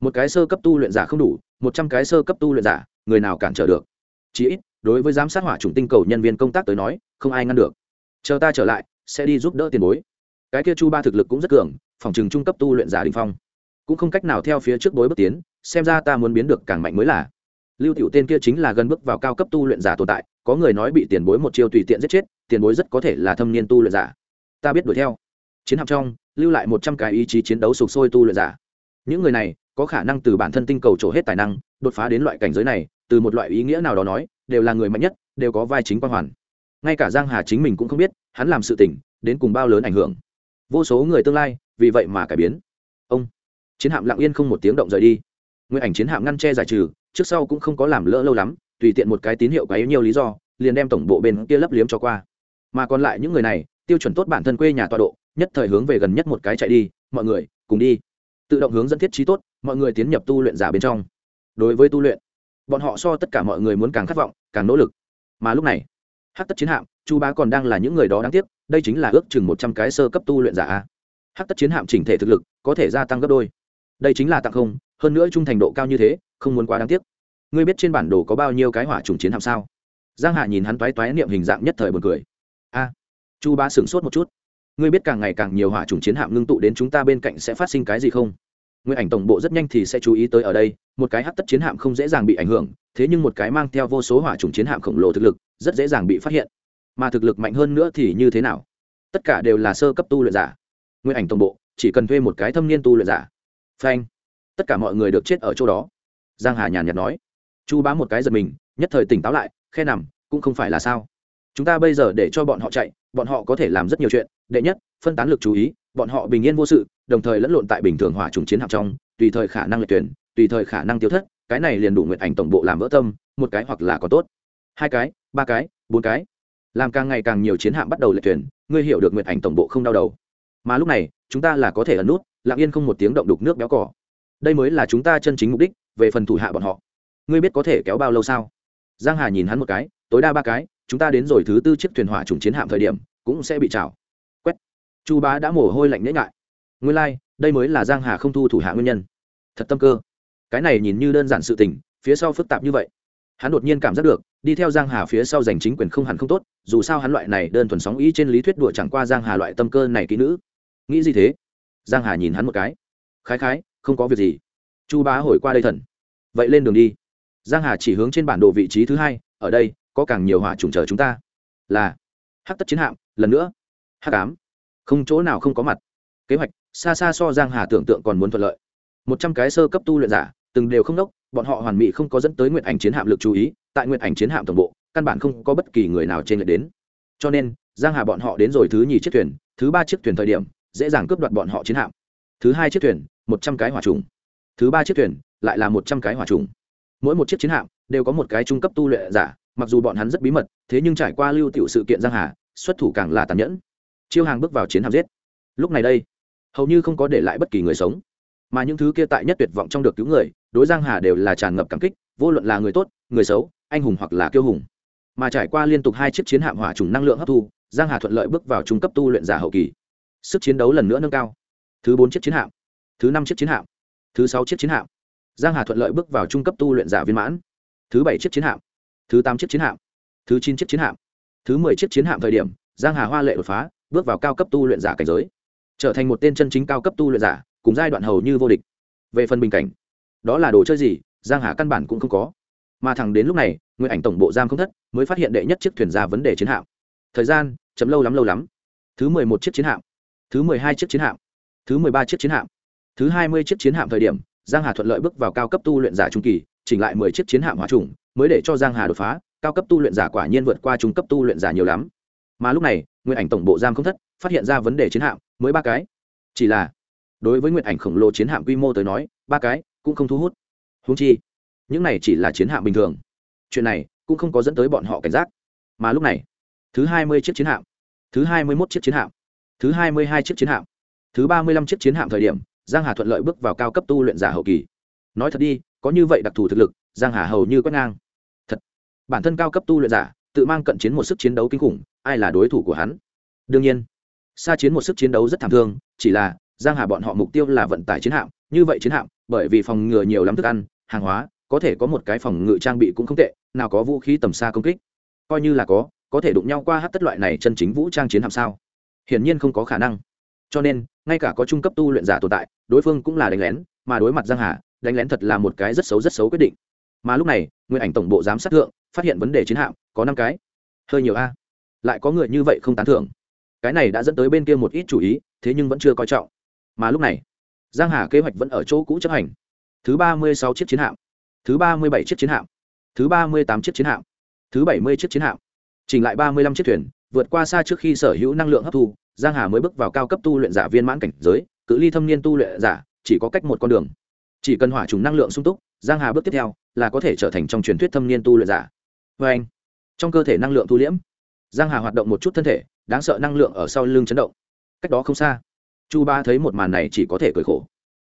Một cái sơ cấp tu luyện giả không đủ, một trăm cái sơ cấp tu luyện giả, người nào cản trở được? Chí ít, đối với giám sát hỏa trùng tinh cầu nhân viên công tác tới nói, không ai ngăn được. Chờ ta trở lại, sẽ đi giúp đỡ tiền bối. Cái kia chu ba thực lực cũng rất cường, phòng trừng trung cấp tu luyện giả đình phong cũng không cách nào theo phía trước bối bước tiến, xem ra ta muốn biến được càng mạnh mới là. Lưu tiểu tên kia chính là gần bước vào cao cấp tu luyện giả tồn tại, có người nói bị tiền bối một chiêu tùy tiện giết chết, tiền bối rất có thể là thâm niên tu luyện giả. Ta biết đuổi theo. Chiến hạm trong, lưu lại một trăm cái ý chí chiến đấu sục sôi tu luyện giả. Những người này, có khả năng từ bản thân tinh cầu trổ hết tài năng, đột phá đến loại cảnh giới này, từ một loại ý nghĩa nào đó nói, đều là người mạnh nhất, đều có vai chính quan hoàn. Ngay cả giang hà chính mình cũng không biết, hắn làm sự tỉnh đến cùng bao lớn ảnh hưởng. Vô số người tương lai, vì vậy mà cải biến chiến hạm lặng yên không một tiếng động rời đi. Nguyên ảnh chiến hạm ngăn che giải trừ, trước sau cũng không có làm lỡ lâu lắm, tùy tiện một cái tín hiệu quá yếu nhiều lý do, liền đem tổng bộ bên kia lấp liếm cho qua. Mà còn lại những người này, tiêu chuẩn tốt bản thân quê nhà tọa độ, nhất thời hướng về gần nhất một cái chạy đi, mọi người, cùng đi. Tự động hướng dẫn thiết trí tốt, mọi người tiến nhập tu luyện giả bên trong. Đối với tu luyện, bọn họ so tất cả mọi người muốn càng khát vọng, càng nỗ lực. Mà lúc này hát tất chiến hạm, chu bá còn đang là những người đó đáng tiếc, đây chính là ước chừng một trăm cái sơ cấp tu luyện giả hắc hát tất chiến hạm chỉnh thể thực lực có thể gia tăng gấp đôi đây chính là tặng không, hơn nữa trung thành độ cao như thế, không muốn quá đáng tiếc. Ngươi biết trên bản đồ có bao nhiêu cái hỏa trùng chiến hạm sao? Giang hạ nhìn hắn toái toái niệm hình dạng nhất thời buồn cười. A, chu bá sửng sốt một chút. Ngươi biết càng ngày càng nhiều hỏa trùng chiến hạm ngưng tụ đến chúng ta bên cạnh sẽ phát sinh cái gì không? Nguyên ảnh tổng bộ rất nhanh thì sẽ chú ý tới ở đây, một cái hắc tất chiến hạm không dễ dàng bị ảnh hưởng, thế nhưng một cái mang theo vô số hỏa trùng chiến hạm khổng lồ thực lực, rất dễ dàng bị phát hiện. Mà thực lực mạnh hơn nữa thì như thế nào? Tất cả đều là sơ cấp tu luyện giả. Nguyên ảnh tổng bộ, chỉ cần thuê một cái thâm niên tu luyện giả phanh. Tất cả mọi người được chết ở chỗ đó. Giang hà nhàn nhạt nói. Chu bá một cái giật mình, nhất thời tỉnh táo lại, khe nằm, cũng không phải là sao. Chúng ta bây giờ để cho bọn họ chạy, bọn họ có thể làm rất nhiều chuyện. Đệ nhất, phân tán lực chú ý, bọn họ bình yên vô sự, đồng thời lẫn lộn tại bình thường hỏa trùng chiến hạm trong, tùy thời khả năng lệ tuyển, tùy thời khả năng tiêu thất, cái này liền đủ nguyện ảnh tổng bộ làm vỡ tâm, một cái hoặc là có tốt. Hai cái, ba cái, bốn cái. Làm càng ngày càng nhiều chiến hạm bắt đầu lệ tuyển, ngươi hiểu được nguyện ảnh tổng bộ không đau đầu. Mà lúc này chúng ta là có thể ẩn nút lặng yên không một tiếng động đục nước béo cỏ đây mới là chúng ta chân chính mục đích về phần thủ hạ bọn họ. Ngươi biết có thể kéo bao lâu sao? Giang hà nhìn hắn một cái tối đa ba cái chúng ta đến rồi thứ tư chiếc thuyền hỏa trùng chiến hạm thời điểm cũng sẽ bị trào. Quét. Chu bá đã mồ hôi lạnh nhễ ngại. Nguyên lai、like, đây mới là giang hà không thu thủ hạ nguyên nhân. Thật tâm cơ. Cái này nhìn như đơn giản sự tình phía sau phức tạp như vậy. Hắn đột nhiên cảm giác được đi theo giang hà phía sau giành chính quyền không hẳn không tốt dù sao hắn loại này đơn thuần sóng ý trên lý thuyết đùa chẳng qua giang hà loại tâm cơ này kỹ nữ nghĩ gì thế? Giang hà nhìn hắn một cái. Khái khái, không có việc gì. Chu bá hồi qua đây thần. Vậy lên đường đi. Giang hà chỉ hướng trên bản đồ vị trí thứ hai, ở đây, có càng nhiều hỏa trùng chờ chúng ta. Là, hắc tất chiến hạm, lần nữa. Hắc ám. Không chỗ nào không có mặt. Kế hoạch, xa xa so giang hà tưởng tượng còn muốn thuận lợi. Một trăm cái sơ cấp tu luyện giả, từng đều không đốc, bọn họ hoàn mỹ không có dẫn tới nguyện ảnh chiến hạm lực chú ý, tại nguyện ảnh chiến hạm tổng bộ, căn bản không có bất kỳ người nào trên lệch đến. Cho nên, giang hà bọn họ đến rồi thứ nhì chiếc thuyền, thứ ba chiếc thuyền thời điểm dễ dàng cướp đoạt bọn họ chiến hạm. Thứ hai chiếc thuyền, một trăm cái hỏa trùng. Thứ ba chiếc thuyền, lại là một trăm cái hỏa trùng. Mỗi một chiếc chiến hạm đều có một cái trung cấp tu luyện giả, mặc dù bọn hắn rất bí mật, thế nhưng trải qua lưu tiểu sự kiện giang hà, xuất thủ càng là tàn nhẫn. Chiêu hàng bước vào chiến hạm giết. Lúc này đây, hầu như không có để lại bất kỳ người sống. Mà những thứ kia tại nhất tuyệt vọng trong được cứu người, đối giang hà đều là tràn ngập cảm kích, vô luận là người tốt, người xấu, anh hùng hoặc là kiêu hùng. Mà trải qua liên tục hai chiếc chiến hạm hỏa trùng năng lượng hấp thu, giang hà thuận lợi bước vào trung cấp tu luyện giả hậu kỳ sức chiến đấu lần nữa nâng cao. Thứ bốn chiếc chiến hạm, thứ năm chiếc chiến hạm, thứ sáu chiếc chiến hạm. Giang hà thuận lợi bước vào trung cấp tu luyện giả viên mãn. Thứ bảy chiếc chiến hạm, thứ tám chiếc chiến hạm, thứ chín chiếc chiến hạm. Thứ mười chiếc chiến hạm thời điểm, giang hà hoa lệ đột phá, bước vào cao cấp tu luyện giả cảnh giới. Trở thành một tên chân chính cao cấp tu luyện giả, cùng giai đoạn hầu như vô địch. Về phần bình cảnh, đó là đồ chơi gì, giang hà căn bản cũng không có. Mà thẳng đến lúc này người ảnh tổng bộ giam không thất, mới phát hiện đệ nhất chiếc thuyền ra vấn đề chiến hạm. Thời gian chấm lâu lắm lâu lắm. Thứ mười một chiếc chiến hạm thứ mười hai chiếc chiến hạm. Thứ mười ba chiếc chiến hạm. Thứ hai mươi chiếc chiến hạm thời điểm, giang hà thuận lợi bước vào cao cấp tu luyện giả trung kỳ, chỉnh lại mười chiếc chiến hạm hỏa trùng mới để cho giang hà đột phá, cao cấp tu luyện giả quả nhiên vượt qua trung cấp tu luyện giả nhiều lắm. Mà lúc này nguyên ảnh tổng bộ giam không thất, phát hiện ra vấn đề chiến hạm, mới ba cái. Chỉ là, đối với nguyện ảnh khổng lồ chiến hạm quy mô tới nói, ba cái cũng không thu hút. Húng chi, những này chỉ là chiến hạm bình thường. Chuyện này cũng không có dẫn tới bọn họ cảnh giác. Mà lúc này, thứ hai mươi chiếc chiến hạm, thứ hai mươi mốt chiếc chiến hạm thứ hai mươi hai chiếc chiến hạm. Thứ ba mươi lăm chiếc chiến hạm thời điểm, giang hà thuận lợi bước vào cao cấp tu luyện giả hậu kỳ. Nói thật đi, có như vậy đặc thù thực lực, giang hà hầu như quét ngang. Thật. Bản thân cao cấp tu luyện giả, tự mang cận chiến một sức chiến đấu kinh khủng, ai là đối thủ của hắn? Đương nhiên xa chiến một sức chiến đấu rất thảm thương, chỉ là, giang hà bọn họ mục tiêu là vận tải chiến hạm. Như vậy chiến hạm, bởi vì phòng ngừa nhiều lắm thức ăn, hàng hóa, có thể có một cái phòng ngự trang bị cũng không tệ, nào có vũ khí tầm xa công kích. Coi như là có có thể đụng nhau qua hát tất loại này chân chính vũ trang chiến hạm sao? Hiển nhiên không có khả năng. Cho nên, ngay cả có trung cấp tu luyện giả tồn tại, đối phương cũng là đánh lén, mà đối mặt giang hà, đánh lén thật là một cái rất xấu rất xấu quyết định. Mà lúc này, nguyên ảnh tổng bộ giám sát thượng, phát hiện vấn đề chiến hạm, có năm cái. Hơi nhiều a. Lại có người như vậy không tán thưởng. Cái này đã dẫn tới bên kia một ít chủ ý, thế nhưng vẫn chưa coi trọng. Mà lúc này, giang hà kế hoạch vẫn ở chỗ cũ chấp hành. Thứ ba mươi sáu chiếc chiến hạm, thứ ba mươi bảy chiếc chiến hạm, thứ ba mươi tám chiếc chiến hạm, thứ bảy mươi chiếc chiến hạm. Chỉnh lại ba mươi lăm chiếc thuyền vượt qua xa trước khi sở hữu năng lượng hấp thu, giang hà mới bước vào cao cấp tu luyện giả viên mãn cảnh giới, cự ly thâm niên tu luyện giả, chỉ có cách một con đường. Chỉ cần hỏa trùng năng lượng sung túc, giang hà bước tiếp theo là có thể trở thành trong truyền thuyết thâm niên tu luyện giả. Vê anh, trong cơ thể năng lượng thu liễm, giang hà hoạt động một chút thân thể, đáng sợ năng lượng ở sau lưng chấn động. Cách đó không xa, chu ba thấy một màn này chỉ có thể cười khổ.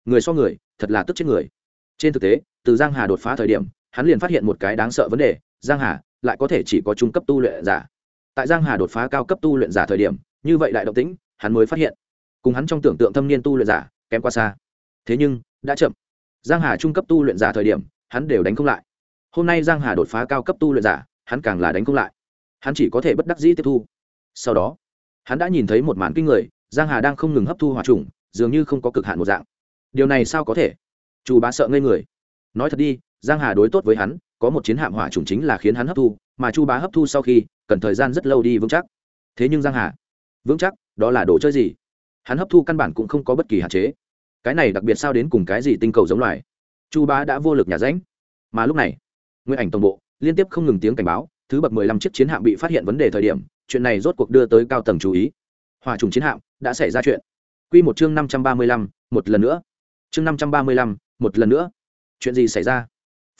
Người so người, thật là tức chết người. Trên thực tế, từ giang hà đột phá thời điểm, hắn liền phát hiện một cái đáng sợ vấn đề, giang hà lại có thể chỉ có trung cấp tu luyện giả tại giang hà đột phá cao cấp tu luyện giả thời điểm, như vậy đại động tĩnh, hắn mới phát hiện. Cùng hắn trong tưởng tượng thâm niên tu luyện giả, kém quá xa. Thế nhưng, đã chậm. Giang hà trung cấp tu luyện giả thời điểm, hắn đều đánh không lại. Hôm nay giang hà đột phá cao cấp tu luyện giả, hắn càng là đánh không lại. Hắn chỉ có thể bất đắc dĩ tiếp thu. Sau đó, hắn đã nhìn thấy một màn kinh người, giang hà đang không ngừng hấp thu hỏa trùng, dường như không có cực hạn một dạng. Điều này sao có thể? Chủ bá sợ ngây người. Nói thật đi, giang hà đối tốt với hắn, có một chiến hạm hỏa trùng chính là khiến hắn hấp thu, mà chu bá hấp thu sau khi cần thời gian rất lâu đi vững chắc. Thế nhưng giang hà, vững chắc, đó là đồ chơi gì? Hắn hấp thu căn bản cũng không có bất kỳ hạn chế. Cái này đặc biệt sao đến cùng cái gì tinh cầu giống loài? Chu bá đã vô lực nhà ránh. Mà lúc này, nguyên ảnh tổng bộ liên tiếp không ngừng tiếng cảnh báo, thứ bậc mười lăm chiếc chiến hạm bị phát hiện vấn đề thời điểm, chuyện này rốt cuộc đưa tới cao tầng chú ý. Hòa trùng chiến hạm đã xảy ra chuyện. Quy một chương năm trăm ba mươi lăm, một lần nữa. Chương năm trăm ba mươi lăm, một lần nữa. Chuyện gì xảy ra?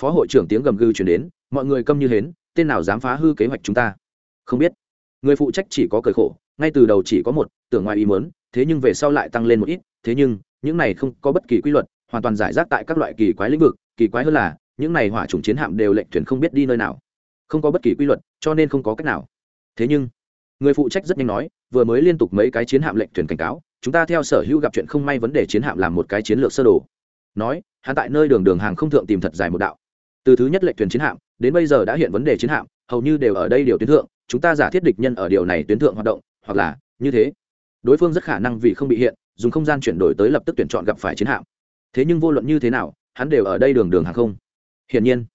Phó hội trưởng tiếng gầm gừ chuyển đến, mọi người câm như hến, tên nào dám phá hư kế hoạch chúng ta? Không biết. Người phụ trách chỉ có cởi khổ, ngay từ đầu chỉ có một, tưởng ngoài ý muốn, thế nhưng về sau lại tăng lên một ít, thế nhưng, những này không có bất kỳ quy luật, hoàn toàn giải rác tại các loại kỳ quái lĩnh vực, kỳ quái hơn là, những này hỏa chủng chiến hạm đều lệnh thuyền không biết đi nơi nào. Không có bất kỳ quy luật, cho nên không có cách nào. Thế nhưng, người phụ trách rất nhanh nói, vừa mới liên tục mấy cái chiến hạm lệnh thuyền cảnh cáo, chúng ta theo sở hữu gặp chuyện không may vấn đề chiến hạm làm một cái chiến lược sơ đồ. Nói, hắn tại nơi đường đường hàng không thượng tìm thật dài một đạo. Từ thứ nhất lệnh thuyền chiến hạm, đến bây giờ đã hiện vấn đề chiến hạm, hầu như đều ở đây điều tuyến thượng chúng ta giả thiết địch nhân ở điều này tuyến thượng hoạt động, hoặc là, như thế. Đối phương rất khả năng vì không bị hiện, dùng không gian chuyển đổi tới lập tức tuyển chọn gặp phải chiến hạm. Thế nhưng vô luận như thế nào, hắn đều ở đây đường đường hàng không. Hiển nhiên,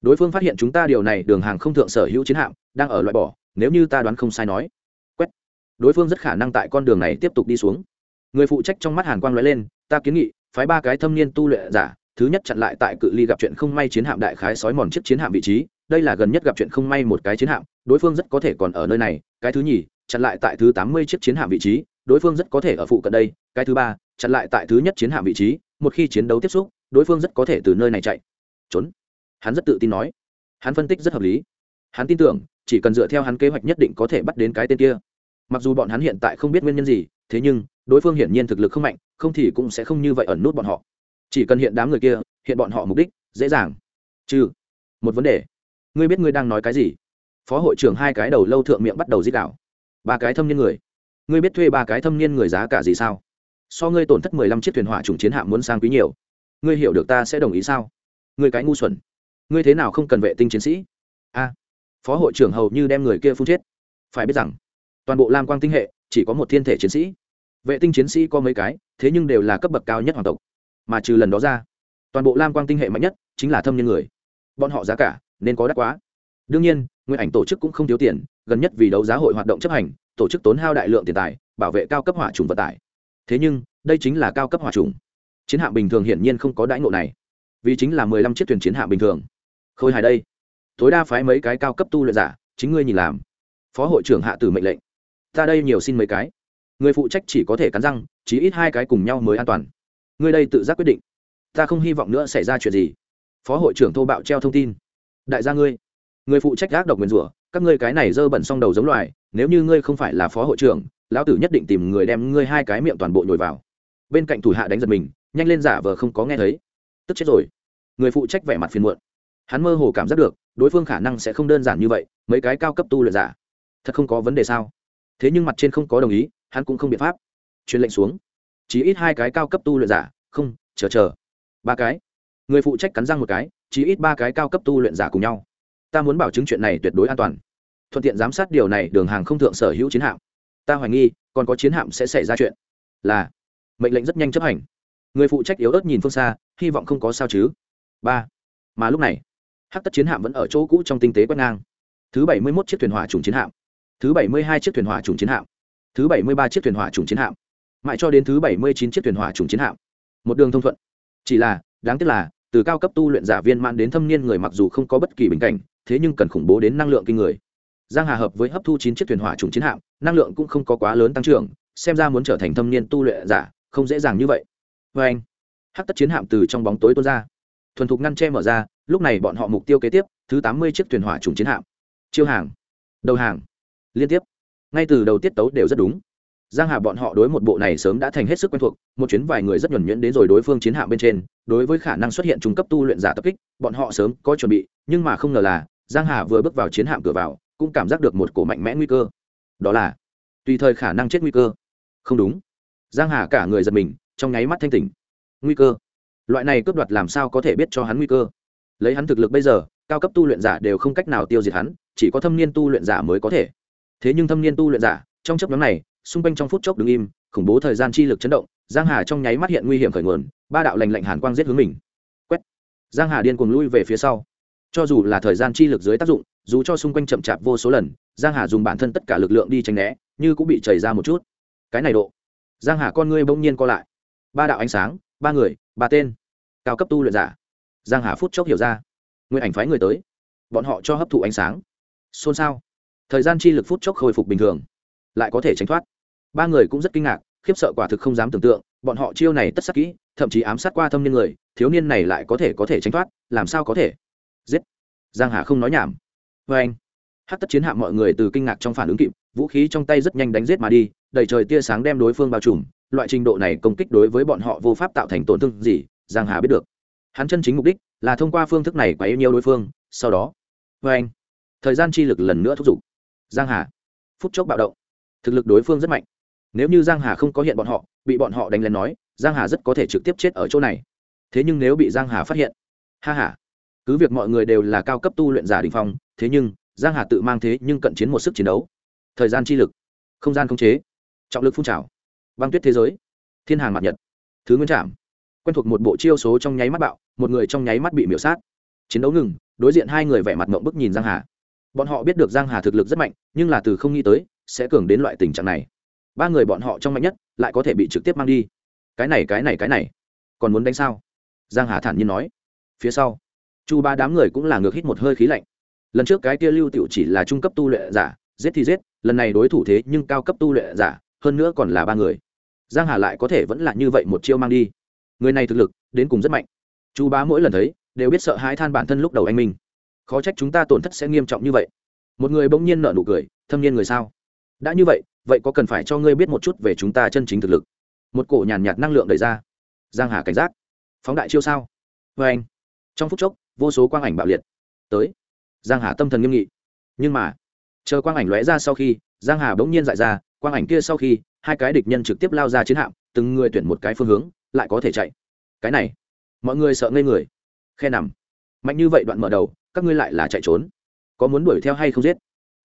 đối phương phát hiện chúng ta điều này đường hàng không thượng sở hữu chiến hạm, đang ở loại bỏ, nếu như ta đoán không sai nói. Quét. Đối phương rất khả năng tại con đường này tiếp tục đi xuống. Người phụ trách trong mắt hàn quang nói lên, ta kiến nghị, phái ba cái thâm niên tu luyện giả, thứ nhất chặn lại tại cự ly gặp chuyện không may chiến hạm đại khái sói mòn chiếc chiến hạm vị trí đây là gần nhất gặp chuyện không may một cái chiến hạm, đối phương rất có thể còn ở nơi này, cái thứ nhì, chặn lại tại thứ tám mươi chiếc chiến hạm vị trí, đối phương rất có thể ở phụ cận đây, cái thứ ba, chặn lại tại thứ nhất chiến hạm vị trí, một khi chiến đấu tiếp xúc, đối phương rất có thể từ nơi này chạy. Trốn. Hắn rất tự tin nói. Hắn phân tích rất hợp lý. Hắn tin tưởng, chỉ cần dựa theo hắn kế hoạch nhất định có thể bắt đến cái tên kia. Mặc dù bọn hắn hiện tại không biết nguyên nhân gì, thế nhưng, đối phương hiển nhiên thực lực không mạnh, không thì cũng sẽ không như vậy ẩn nút bọn họ. Chỉ cần hiện đám người kia, hiện bọn họ mục đích, dễ dàng. Trừ. Một vấn đề ngươi biết ngươi đang nói cái gì? Phó hội trưởng hai cái đầu lâu thượng miệng bắt đầu dít đạo ba cái thâm niên người. Ngươi biết thuê ba cái thâm niên người giá cả gì sao? So ngươi tổn thất mười lăm chiếc thuyền hỏa trùng chiến hạm muốn sang quý nhiều. Ngươi hiểu được ta sẽ đồng ý sao? Ngươi cái ngu xuẩn. Ngươi thế nào không cần vệ tinh chiến sĩ? A. Phó hội trưởng hầu như đem người kia phun chết. Phải biết rằng, toàn bộ lam quang tinh hệ chỉ có một thiên thể chiến sĩ. Vệ tinh chiến sĩ có mấy cái, thế nhưng đều là cấp bậc cao nhất hoàng tộc. Mà trừ lần đó ra, toàn bộ lam quang tinh hệ mạnh nhất chính là thâm nhân người. Bọn họ giá cả nên có đắt quá. Đương nhiên nguy ảnh tổ chức cũng không thiếu tiền, gần nhất vì đấu giá hội hoạt động chấp hành, tổ chức tốn hao đại lượng tiền tài, bảo vệ cao cấp hỏa trùng vận tải. Thế nhưng, đây chính là cao cấp hỏa trùng. Chiến hạm bình thường hiển nhiên không có đãi ngộ này. Vì chính là mười lăm chiếc thuyền chiến hạm bình thường. Khôi hài đây. Tối đa phái mấy cái cao cấp tu luyện giả, chính ngươi nhìn làm. Phó hội trưởng hạ tử mệnh lệnh. Ta đây nhiều xin mấy cái. Người phụ trách chỉ có thể cắn răng chỉ ít hai cái cùng nhau mới an toàn. Ngươi đây tự giác quyết định. Ta không hy vọng nữa xảy ra chuyện gì. Phó hội trưởng thô bạo treo thông tin đại gia ngươi người phụ trách gác độc nguyền rủa, các ngươi cái này dơ bẩn xong đầu giống loài, nếu như ngươi không phải là phó hội trưởng, lão tử nhất định tìm người đem ngươi hai cái miệng toàn bộ nhồi vào. Bên cạnh thủ hạ đánh giật mình, nhanh lên giả vờ không có nghe thấy. Tức chết rồi. Người phụ trách vẻ mặt phiền muộn. Hắn mơ hồ cảm giác được, đối phương khả năng sẽ không đơn giản như vậy, mấy cái cao cấp tu luyện giả. Thật không có vấn đề sao? Thế nhưng mặt trên không có đồng ý, hắn cũng không biện pháp. Truyền lệnh xuống. Chỉ ít hai cái cao cấp tu luyện giả, không, chờ chờ. Ba cái. Người phụ trách cắn răng một cái chỉ ít ba cái cao cấp tu luyện giả cùng nhau. Ta muốn bảo chứng chuyện này tuyệt đối an toàn. Thuận tiện giám sát điều này, đường hàng không thượng sở hữu chiến hạm. Ta hoài nghi, còn có chiến hạm sẽ xảy ra chuyện. Là, mệnh lệnh rất nhanh chấp hành. Người phụ trách yếu ớt nhìn phương xa, hy vọng không có sao chứ. Ba, mà lúc này, hắc tất chiến hạm vẫn ở chỗ cũ trong tinh tế quét ngang. Thứ bảy mươi một chiếc thuyền hỏa trùng chiến hạm. Thứ bảy mươi hai chiếc thuyền hỏa trùng chiến hạm. Thứ bảy mươi ba chiếc thuyền hỏa trùng chiến hạm. Mãi cho đến thứ bảy mươi chín chiếc thuyền hỏa trùng chiến hạm. Một đường thông thuận. Chỉ là, đáng tiếc là từ cao cấp tu luyện giả viên mãn đến thâm niên người mặc dù không có bất kỳ bình cảnh, thế nhưng cần khủng bố đến năng lượng kinh người. Giang hà hợp với hấp thu chín chiếc thuyền hỏa trùng chiến hạm, năng lượng cũng không có quá lớn tăng trưởng, xem ra muốn trở thành thâm niên tu luyện giả, không dễ dàng như vậy. Với anh, hắc tất chiến hạm từ trong bóng tối tuôn ra. Thuần thục ngăn che mở ra, lúc này bọn họ mục tiêu kế tiếp, thứ tám mươi chiếc thuyền hỏa trùng chiến hạm. Chiêu hàng, đầu hàng, liên tiếp. Ngay từ đầu tiết tấu đều rất đúng giang hà bọn họ đối một bộ này sớm đã thành hết sức quen thuộc, một chuyến vài người rất nhuẩn nhuyễn đến rồi đối phương chiến hạm bên trên, đối với khả năng xuất hiện trung cấp tu luyện giả tập kích, bọn họ sớm có chuẩn bị, nhưng mà không ngờ là, giang hà vừa bước vào chiến hạm cửa vào, cũng cảm giác được một cổ mạnh mẽ nguy cơ. Đó là, tùy thời khả năng chết nguy cơ. Không đúng. Giang hà cả người giật mình, trong nháy mắt thanh tỉnh. Nguy cơ? Loại này cướp đoạt làm sao có thể biết cho hắn nguy cơ? Lấy hắn thực lực bây giờ, cao cấp tu luyện giả đều không cách nào tiêu diệt hắn, chỉ có thâm niên tu luyện giả mới có thể. Thế nhưng thâm niên tu luyện giả, trong chấp nhóm này xung quanh trong phút chốc đứng im, khủng bố thời gian chi lực chấn động, giang hà trong nháy mắt hiện nguy hiểm khởi nguồn, ba đạo lành lạnh hàn quang giết hướng mình. Quét. Giang hà điên cuồng lui về phía sau. Cho dù là thời gian chi lực dưới tác dụng, dù cho xung quanh chậm chạp vô số lần, giang hà dùng bản thân tất cả lực lượng đi tránh né, như cũng bị chảy ra một chút. Cái này độ. Giang hà con ngươi bỗng nhiên co lại. Ba đạo ánh sáng, ba người, ba tên. Cao cấp tu luyện giả. Giang hà phút chốc hiểu ra. Nguyên ảnh phái người tới. Bọn họ cho hấp thụ ánh sáng. Xôn xao. Thời gian chi lực phút chốc khôi phục bình thường. Lại có thể tránh thoát ba người cũng rất kinh ngạc, khiếp sợ quả thực không dám tưởng tượng, bọn họ chiêu này tất sắc kỹ, thậm chí ám sát qua thâm niên người, thiếu niên này lại có thể có thể tránh thoát, làm sao có thể? Giết! Giang hà không nói nhảm. Vê anh, hát tất chiến hạ mọi người từ kinh ngạc trong phản ứng kịp, vũ khí trong tay rất nhanh đánh giết mà đi, đầy trời tia sáng đem đối phương bao trùm, loại trình độ này công kích đối với bọn họ vô pháp tạo thành tổn thương gì, giang hà biết được. Hắn chân chính mục đích là thông qua phương thức này quá yêu nhiều đối phương, sau đó vê anh, thời gian chi lực lần nữa thúc giục. Giang hà, phút chốc bạo động. Thực lực đối phương rất mạnh nếu như giang hà không có hiện bọn họ, bị bọn họ đánh lén nói, giang hà rất có thể trực tiếp chết ở chỗ này. Thế nhưng nếu bị giang hà phát hiện, ha ha, cứ việc mọi người đều là cao cấp tu luyện giả đình phong, thế nhưng giang hà tự mang thế nhưng cận chiến một sức chiến đấu. Thời gian chi lực, không gian khống chế, trọng lực phun trào, băng tuyết thế giới, thiên hàng mặt nhật, thứ nguyên trạm quen thuộc một bộ chiêu số trong nháy mắt bạo, một người trong nháy mắt bị miễu sát. Chiến đấu ngừng, đối diện hai người vẻ mặt mộng bức nhìn giang hà. Bọn họ biết được giang hà thực lực rất mạnh, nhưng là từ không nghĩ tới, sẽ cường đến loại tình trạng này ba người bọn họ trong mạnh nhất lại có thể bị trực tiếp mang đi. Cái này cái này cái này. Còn muốn đánh sao? Giang hà thản nhiên nói. Phía sau, chu ba đám người cũng là ngược hít một hơi khí lạnh. Lần trước cái kia lưu tiểu chỉ là trung cấp tu luyện giả, giết thì giết, lần này đối thủ thế nhưng cao cấp tu luyện giả, hơn nữa còn là ba người. Giang hà lại có thể vẫn là như vậy một chiêu mang đi. Người này thực lực, đến cùng rất mạnh. Chu bá mỗi lần thấy, đều biết sợ hãi than bản thân lúc đầu anh minh. Khó trách chúng ta tổn thất sẽ nghiêm trọng như vậy. Một người bỗng nhiên nở nụ cười, thâm nhiên người sao? Đã như vậy vậy có cần phải cho ngươi biết một chút về chúng ta chân chính thực lực? Một cổ nhàn nhạt năng lượng đẩy ra. Giang hà cảnh giác. Phóng đại chiêu sao? Vê anh. Trong phút chốc, vô số quang ảnh bạo liệt. Tới. Giang hà tâm thần nghiêm nghị. Nhưng mà, chờ quang ảnh lóe ra sau khi, giang hà bỗng nhiên dại ra, quang ảnh kia sau khi, hai cái địch nhân trực tiếp lao ra chiến hạm, từng người tuyển một cái phương hướng, lại có thể chạy. Cái này, mọi người sợ ngây người. Khe nằm. Mạnh như vậy đoạn mở đầu, các ngươi lại là chạy trốn. Có muốn đuổi theo hay không giết?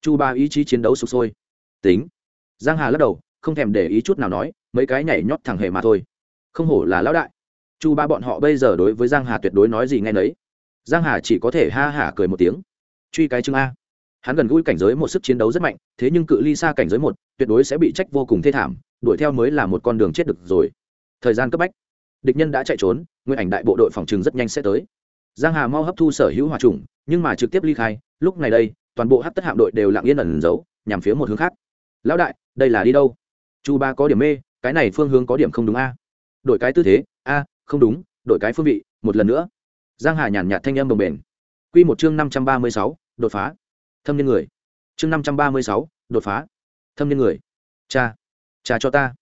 Chu ba ý chí chiến đấu sụp sôi. Tính giang hà lắc đầu, không thèm để ý chút nào nói, mấy cái nhảy nhót thẳng hề mà thôi. Không hổ là lão đại. Chu ba bọn họ bây giờ đối với giang hà tuyệt đối nói gì nghe nấy. Giang hà chỉ có thể ha hả cười một tiếng. Truy cái chương a. Hắn gần gũi cảnh giới một sức chiến đấu rất mạnh, thế nhưng cự ly xa cảnh giới một, tuyệt đối sẽ bị trách vô cùng thê thảm, đuổi theo mới là một con đường chết được rồi. Thời gian cấp bách. Địch nhân đã chạy trốn, nguyên ảnh đại bộ đội phòng trừng rất nhanh sẽ tới. Giang hà mau hấp thu sở hữu hòa trùng, nhưng mà trực tiếp ly khai, lúc này đây, toàn bộ hát tất hạm đội đều lặng yên ẩn giấu, nhằm phía một hướng khác. Lão đại đây là đi đâu? Chu ba có điểm mê cái này phương hướng có điểm không đúng a. Đổi cái tư thế a không đúng đổi cái phương vị một lần nữa. Giang hà nhàn nhạt thanh âm bồng bền quy một chương năm trăm ba mươi sáu, đột phá. Thâm niên người. Chương năm trăm ba mươi sáu, đột phá. Thâm niên người. Cha cha cho ta.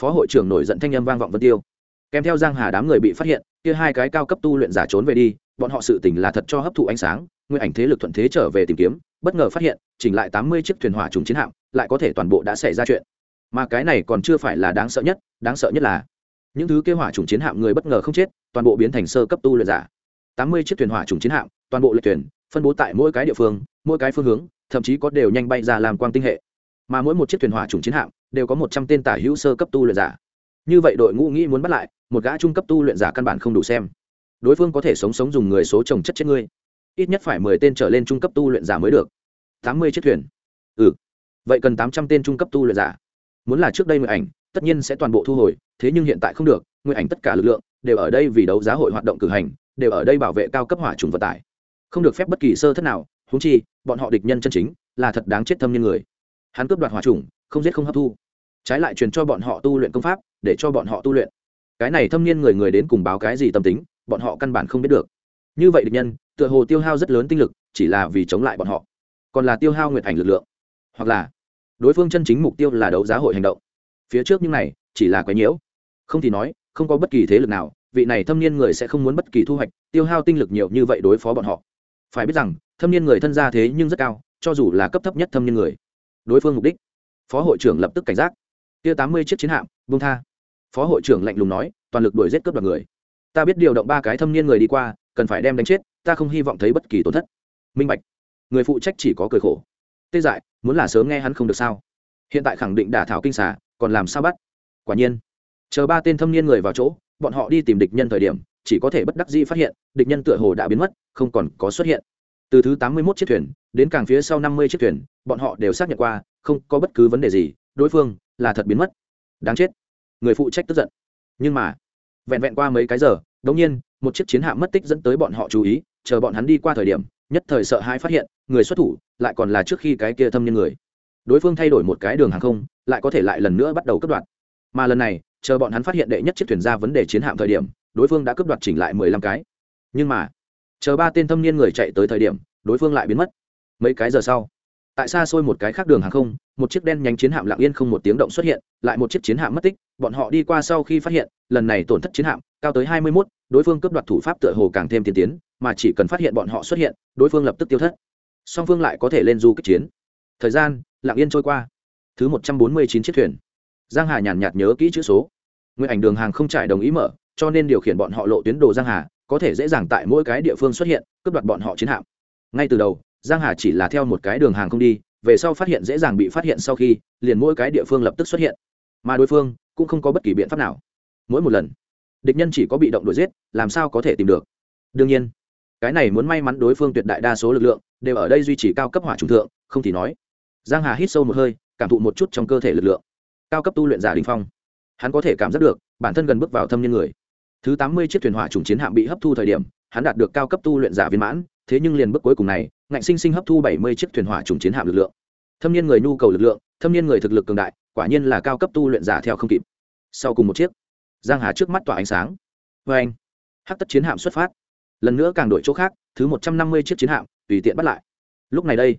Phó hội trưởng nổi giận thanh âm vang vọng vân tiêu. Kèm theo giang hà đám người bị phát hiện kia hai cái cao cấp tu luyện giả trốn về đi bọn họ sự tình là thật cho hấp thụ ánh sáng nguyên ảnh thế lực thuận thế trở về tìm kiếm bất ngờ phát hiện, chỉnh lại tám mươi chiếc thuyền hỏa trùng chiến hạm, lại có thể toàn bộ đã xảy ra chuyện. Mà cái này còn chưa phải là đáng sợ nhất, đáng sợ nhất là, những thứ kế hỏa trùng chiến hạm người bất ngờ không chết, toàn bộ biến thành sơ cấp tu luyện giả. tám mươi chiếc thuyền hỏa trùng chiến hạm, toàn bộ lệ thuyền, phân bố tại mỗi cái địa phương, mỗi cái phương hướng, thậm chí có đều nhanh bay ra làm quang tinh hệ. Mà mỗi một chiếc thuyền hỏa trùng chiến hạm, đều có một trăm tên tả hữu sơ cấp tu luyện giả. Như vậy đội ngũ nghĩ muốn bắt lại, một gã trung cấp tu luyện giả căn bản không đủ xem. Đối phương có thể sống sống dùng người số trồng chất chết ngươi ít nhất phải mười tên trở lên trung cấp tu luyện giả mới được. Tám mươi chiếc thuyền. Ừ. Vậy cần tám trăm tên trung cấp tu luyện giả. Muốn là trước đây nguyện ảnh, tất nhiên sẽ toàn bộ thu hồi, thế nhưng hiện tại không được, nguyện ảnh tất cả lực lượng đều ở đây vì đấu giá hội hoạt động cử hành, đều ở đây bảo vệ cao cấp hỏa trùng vận tải. Không được phép bất kỳ sơ thất nào húng chi, bọn họ địch nhân chân chính, là thật đáng chết thâm nhân người. Hắn cướp đoạt hỏa trùng, không giết không hấp thu. Trái lại truyền cho bọn họ tu luyện công pháp, để cho bọn họ tu luyện. Cái này thâm niên người người đến cùng báo cái gì tâm tính, bọn họ căn bản không biết được. Như vậy địch nhân tựa hồ tiêu hao rất lớn tinh lực, chỉ là vì chống lại bọn họ. Còn là tiêu hao nguyệt ảnh lực lượng. Hoặc là, đối phương chân chính mục tiêu là đấu giá hội hành động. Phía trước những này, chỉ là quái nhiễu. Không thì nói, không có bất kỳ thế lực nào, vị này thâm niên người sẽ không muốn bất kỳ thu hoạch, tiêu hao tinh lực nhiều như vậy đối phó bọn họ. Phải biết rằng, thâm niên người thân gia thế nhưng rất cao, cho dù là cấp thấp nhất thâm niên người. Đối phương mục đích. Phó hội trưởng lập tức cảnh giác. Kia tám mươi chiếc chiến hạm bung tha. Phó hội trưởng lạnh lùng nói, toàn lực đuổi giết cướp đoạt người. Ta biết điều động ba cái thâm niên người đi qua, cần phải đem đánh chết ta không hy vọng thấy bất kỳ tổn thất. Minh bạch, người phụ trách chỉ có cười khổ. Tê dại, muốn là sớm nghe hắn không được sao? Hiện tại khẳng định đả thảo kinh xả còn làm sao bắt? Quả nhiên, chờ ba tên thâm niên người vào chỗ, bọn họ đi tìm địch nhân thời điểm, chỉ có thể bất đắc dĩ phát hiện, địch nhân tựa hồ đã biến mất, không còn có xuất hiện. Từ thứ tám mươi 81 chiếc thuyền, đến càng phía sau năm mươi chiếc thuyền, bọn họ đều xác nhận qua, không có bất cứ vấn đề gì, đối phương là thật biến mất. Đáng chết, người phụ trách tức giận. Nhưng mà, vẹn vẹn qua mấy cái giờ đống nhiên một chiếc chiến hạm mất tích dẫn tới bọn họ chú ý, chờ bọn hắn đi qua thời điểm, nhất thời sợ hãi phát hiện, người xuất thủ lại còn là trước khi cái kia thâm niên người. Đối phương thay đổi một cái đường hàng không, lại có thể lại lần nữa bắt đầu cấp đoạt. Mà lần này, chờ bọn hắn phát hiện đệ nhất chiếc thuyền ra vấn đề chiến hạm thời điểm, đối phương đã cấp đoạt chỉnh lại mười lăm cái. Nhưng mà, chờ ba tên thâm niên người chạy tới thời điểm, đối phương lại biến mất. Mấy cái giờ sau tại xa xôi một cái khác đường hàng không, một chiếc đen nhánh chiến hạm lặng yên không một tiếng động xuất hiện, lại một chiếc chiến hạm mất tích, bọn họ đi qua sau khi phát hiện, lần này tổn thất chiến hạm cao tới hai mươi mốt, đối phương cướp đoạt thủ pháp tựa hồ càng thêm tiên tiến, mà chỉ cần phát hiện bọn họ xuất hiện, đối phương lập tức tiêu thất. Song phương lại có thể lên du kích chiến. Thời gian, lặng yên trôi qua. Thứ một trăm bốn mươi chín chiếc thuyền. Giang hà nhàn nhạt nhớ kỹ chữ số. Nguyên ảnh đường hàng không trải đồng ý mở, cho nên điều khiển bọn họ lộ tuyến đồ giang hà, có thể dễ dàng tại mỗi cái địa phương xuất hiện, cướp đoạt bọn họ chiến hạm. Ngay từ đầu giang hà chỉ là theo một cái đường hàng không đi, về sau phát hiện dễ dàng bị phát hiện sau khi, liền mỗi cái địa phương lập tức xuất hiện. Mà đối phương cũng không có bất kỳ biện pháp nào. Mỗi một lần, địch nhân chỉ có bị động đuổi giết, làm sao có thể tìm được? Đương nhiên, cái này muốn may mắn đối phương tuyệt đại đa số lực lượng đều ở đây duy trì cao cấp hỏa trùng thượng, không thì nói. Giang hà hít sâu một hơi, cảm thụ một chút trong cơ thể lực lượng. Cao cấp tu luyện giả đình phong. Hắn có thể cảm giác được, bản thân gần bước vào thâm nhân người. Thứ tám mươi chiếc thuyền hỏa trùng chiến hạm bị hấp thu thời điểm, hắn đạt được cao cấp tu luyện giả viên mãn, thế nhưng liền bước cuối cùng này ngạnh sinh sinh hấp thu bảy mươi chiếc thuyền hỏa trùng chiến hạm lực lượng. Thâm niên người nhu cầu lực lượng, thâm niên người thực lực cường đại, quả nhiên là cao cấp tu luyện giả theo không kịp. Sau cùng một chiếc, giang hà trước mắt tỏa ánh sáng. Vê anh hắc tất chiến hạm xuất phát. Lần nữa càng đổi chỗ khác, thứ một trăm năm mươi chiếc chiến hạm, tùy tiện bắt lại. Lúc này đây,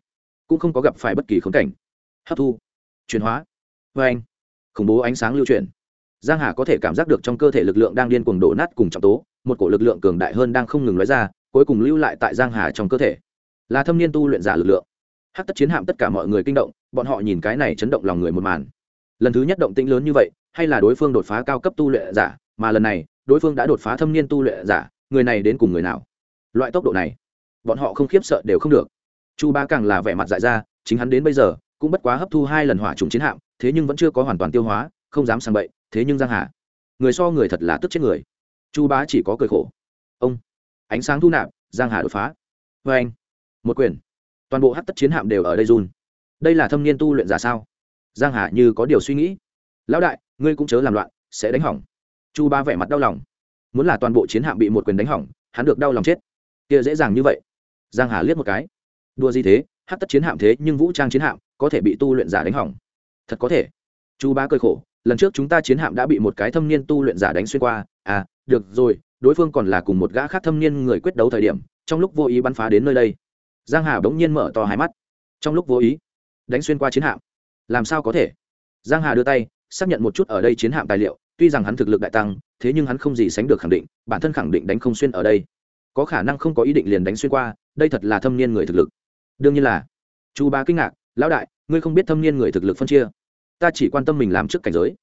cũng không có gặp phải bất kỳ khống cảnh. Hấp thu, chuyển hóa. Vê anh, khủng bố ánh sáng lưu chuyển. Giang hà có thể cảm giác được trong cơ thể lực lượng đang điên cuồng đổ nát cùng trọng tố, một cổ lực lượng cường đại hơn đang không ngừng nói ra, cuối cùng lưu lại tại giang hà trong cơ thể là thâm niên tu luyện giả lực lượng. Hắc tất chiến hạm tất cả mọi người kinh động, bọn họ nhìn cái này chấn động lòng người một màn. Lần thứ nhất động tĩnh lớn như vậy, hay là đối phương đột phá cao cấp tu luyện giả, mà lần này, đối phương đã đột phá thâm niên tu luyện giả, người này đến cùng người nào? Loại tốc độ này, bọn họ không khiếp sợ đều không được. Chu ba càng là vẻ mặt dại ra, chính hắn đến bây giờ, cũng bất quá hấp thu hai lần hỏa trùng chiến hạm, thế nhưng vẫn chưa có hoàn toàn tiêu hóa, không dám sang bậy, thế nhưng giang hà. Người so người thật là tức chết người. Chu bá chỉ có cười khổ. Ông, ánh sáng thu nạp, giang hà đột phá. Vê anh một quyền. Toàn bộ hát tất chiến hạm đều ở đây run. Đây là thâm niên tu luyện giả sao? Giang hà như có điều suy nghĩ. Lão đại, ngươi cũng chớ làm loạn, sẽ đánh hỏng. Chu ba vẻ mặt đau lòng. Muốn là toàn bộ chiến hạm bị một quyền đánh hỏng, hắn được đau lòng chết. Kia dễ dàng như vậy. Giang hà liếc một cái. Đua gì thế? Hát tất chiến hạm thế nhưng vũ trang chiến hạm, có thể bị tu luyện giả đánh hỏng. Thật có thể. Chu ba cơi khổ. Lần trước chúng ta chiến hạm đã bị một cái thâm niên tu luyện giả đánh xuyên qua. À được rồi, đối phương còn là cùng một gã khác thâm niên người quyết đấu thời điểm, trong lúc vô ý bắn phá đến nơi đây giang hà bỗng nhiên mở to hai mắt. Trong lúc vô ý, đánh xuyên qua chiến hạm. Làm sao có thể? Giang hà đưa tay, xác nhận một chút ở đây chiến hạm tài liệu, tuy rằng hắn thực lực đại tăng, thế nhưng hắn không gì sánh được khẳng định, bản thân khẳng định đánh không xuyên ở đây. Có khả năng không có ý định liền đánh xuyên qua, đây thật là thâm niên người thực lực. Đương nhiên là, chu ba kinh ngạc, lão đại, ngươi không biết thâm niên người thực lực phân chia? Ta chỉ quan tâm mình làm trước cảnh giới.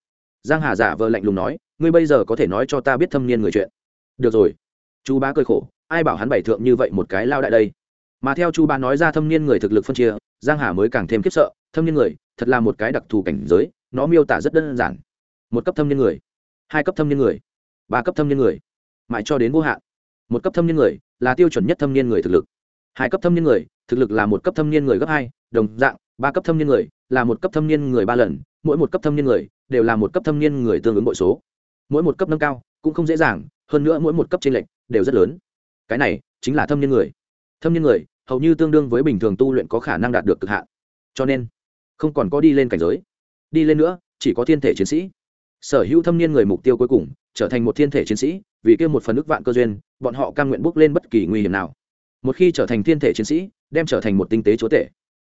Giang hà giả vờ lạnh lùng nói, ngươi bây giờ có thể nói cho ta biết thâm niên người chuyện. Được rồi. Chu ba cười khổ, ai bảo hắn bày thượng như vậy một cái lao đại đây? Mà theo chu ba nói ra thâm niên người thực lực phân chia giang hà mới càng thêm khiếp sợ thâm niên người thật là một cái đặc thù cảnh giới nó miêu tả rất đơn giản một cấp thâm niên người hai cấp thâm niên người ba cấp thâm niên người mãi cho đến vô hạn một cấp thâm niên người là tiêu chuẩn nhất thâm niên người thực lực hai cấp thâm niên người thực lực là một cấp thâm niên người gấp hai đồng dạng ba cấp thâm niên người là một cấp thâm niên người ba lần mỗi một cấp thâm niên người đều là một cấp thâm niên người tương ứng bội số mỗi một cấp nâng cao cũng không dễ dàng hơn nữa mỗi một cấp trên lệnh đều rất lớn cái này chính là thâm niên người thâm niên người hầu như tương đương với bình thường tu luyện có khả năng đạt được cực hạn. Cho nên, không còn có đi lên cảnh giới. Đi lên nữa, chỉ có thiên thể chiến sĩ. Sở hữu thâm niên người mục tiêu cuối cùng, trở thành một thiên thể chiến sĩ, vì kêu một phần ức vạn cơ duyên, bọn họ cam nguyện bước lên bất kỳ nguy hiểm nào. Một khi trở thành thiên thể chiến sĩ, đem trở thành một tinh tế chúa tể.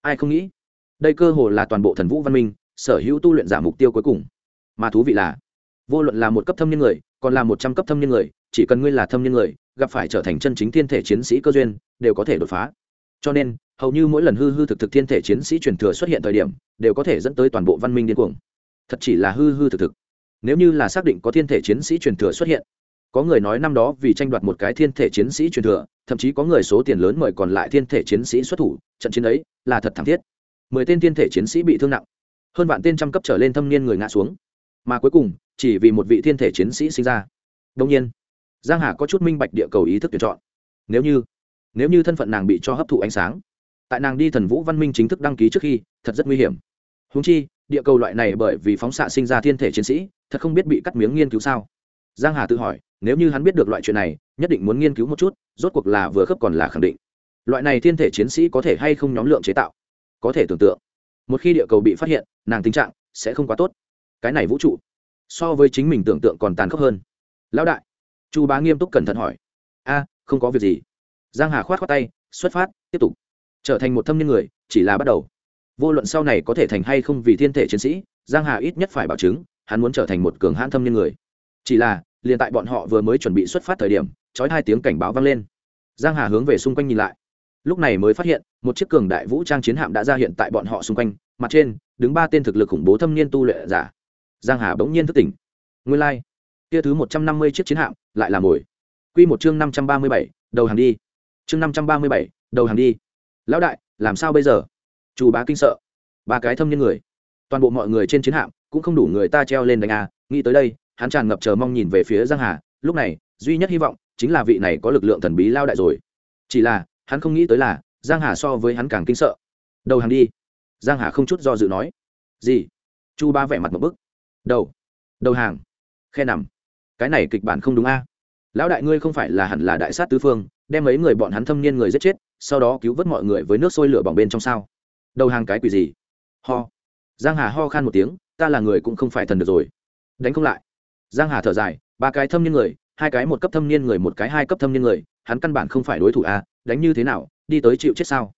Ai không nghĩ, đây cơ hồ là toàn bộ thần vũ văn minh, sở hữu tu luyện giả mục tiêu cuối cùng. Mà thú vị là, vô luận là một cấp thâm niên người, còn là một trăm cấp thâm niên người, chỉ cần ngươi là thâm niên người gặp phải trở thành chân chính thiên thể chiến sĩ cơ duyên, đều có thể đột phá. Cho nên, hầu như mỗi lần hư hư thực thực thiên thể chiến sĩ truyền thừa xuất hiện thời điểm, đều có thể dẫn tới toàn bộ văn minh điên cuồng. Thật chỉ là hư hư thực thực. Nếu như là xác định có thiên thể chiến sĩ truyền thừa xuất hiện, có người nói năm đó vì tranh đoạt một cái thiên thể chiến sĩ truyền thừa, thậm chí có người số tiền lớn mời còn lại thiên thể chiến sĩ xuất thủ, trận chiến ấy là thật thảm thiết. Mười tên thiên thể chiến sĩ bị thương nặng, hơn vạn tên trăm cấp trở lên thâm niên người ngã xuống. Mà cuối cùng, chỉ vì một vị thiên thể chiến sĩ sinh ra. Đông nhiên giang hà có chút minh bạch địa cầu ý thức tuyển chọn. Nếu như nếu như thân phận nàng bị cho hấp thụ ánh sáng, tại nàng đi thần vũ văn minh chính thức đăng ký trước khi, thật rất nguy hiểm. Húng chi, địa cầu loại này bởi vì phóng xạ sinh ra thiên thể chiến sĩ, thật không biết bị cắt miếng nghiên cứu sao? Giang hà tự hỏi, nếu như hắn biết được loại chuyện này, nhất định muốn nghiên cứu một chút, rốt cuộc là vừa khớp còn là khẳng định. Loại này thiên thể chiến sĩ có thể hay không nhóm lượng chế tạo? Có thể tưởng tượng. Một khi địa cầu bị phát hiện, nàng tình trạng sẽ không quá tốt. Cái này vũ trụ, so với chính mình tưởng tượng còn tàn khốc hơn. Lão đại chu bá nghiêm túc cẩn thận hỏi. A, không có việc gì. Giang hà khoát khoát tay, xuất phát, tiếp tục. Trở thành một thâm niên người, chỉ là bắt đầu. Vô luận sau này có thể thành hay không vì thiên thể chiến sĩ, giang hà ít nhất phải bảo chứng, hắn muốn trở thành một cường hãn thâm niên người. Chỉ là, liền tại bọn họ vừa mới chuẩn bị xuất phát thời điểm trói hai tiếng cảnh báo vang lên. Giang hà hướng về xung quanh nhìn lại. Lúc này mới phát hiện, một chiếc cường đại vũ trang chiến hạm đã ra hiện tại bọn họ xung quanh, mặt trên, đứng ba tên thực lực khủng bố thâm niên tu luyện giả. Giang hà bỗng nhiên thức tỉnh. Nguyên lai、like kia thứ một trăm năm mươi chiếc chiến hạm lại là mồi. Quy một chương năm trăm ba mươi bảy, đầu hàng đi. Chương năm trăm ba mươi bảy, đầu hàng đi. Lão đại, làm sao bây giờ? Chủ bá kinh sợ. Ba cái thâm niên người. Toàn bộ mọi người trên chiến hạm cũng không đủ người ta treo lên đánh a. Nghĩ tới đây, hắn tràn ngập chờ mong nhìn về phía giang hà. Lúc này, duy nhất hy vọng chính là vị này có lực lượng thần bí lao đại rồi. Chỉ là, hắn không nghĩ tới là giang hà so với hắn càng kinh sợ. Đầu hàng đi. Giang hà không chút do dự nói. Gì? Chu ba vẻ mặt một bức. Đầu. Đầu hàng. Khe nằm cái này kịch bản không đúng a. Lão đại ngươi không phải là hẳn là đại sát tứ phương, đem mấy người bọn hắn thâm niên người giết chết, sau đó cứu vớt mọi người với nước sôi lửa bỏng bên trong sao? Đầu hàng cái quỷ gì? Ho. Giang hà ho khan một tiếng, ta là người cũng không phải thần được rồi. Đánh không lại. Giang hà thở dài, ba cái thâm niên người, hai cái một cấp thâm niên người, một cái hai cấp thâm niên người, hắn căn bản không phải đối thủ a, đánh như thế nào, đi tới chịu chết sao?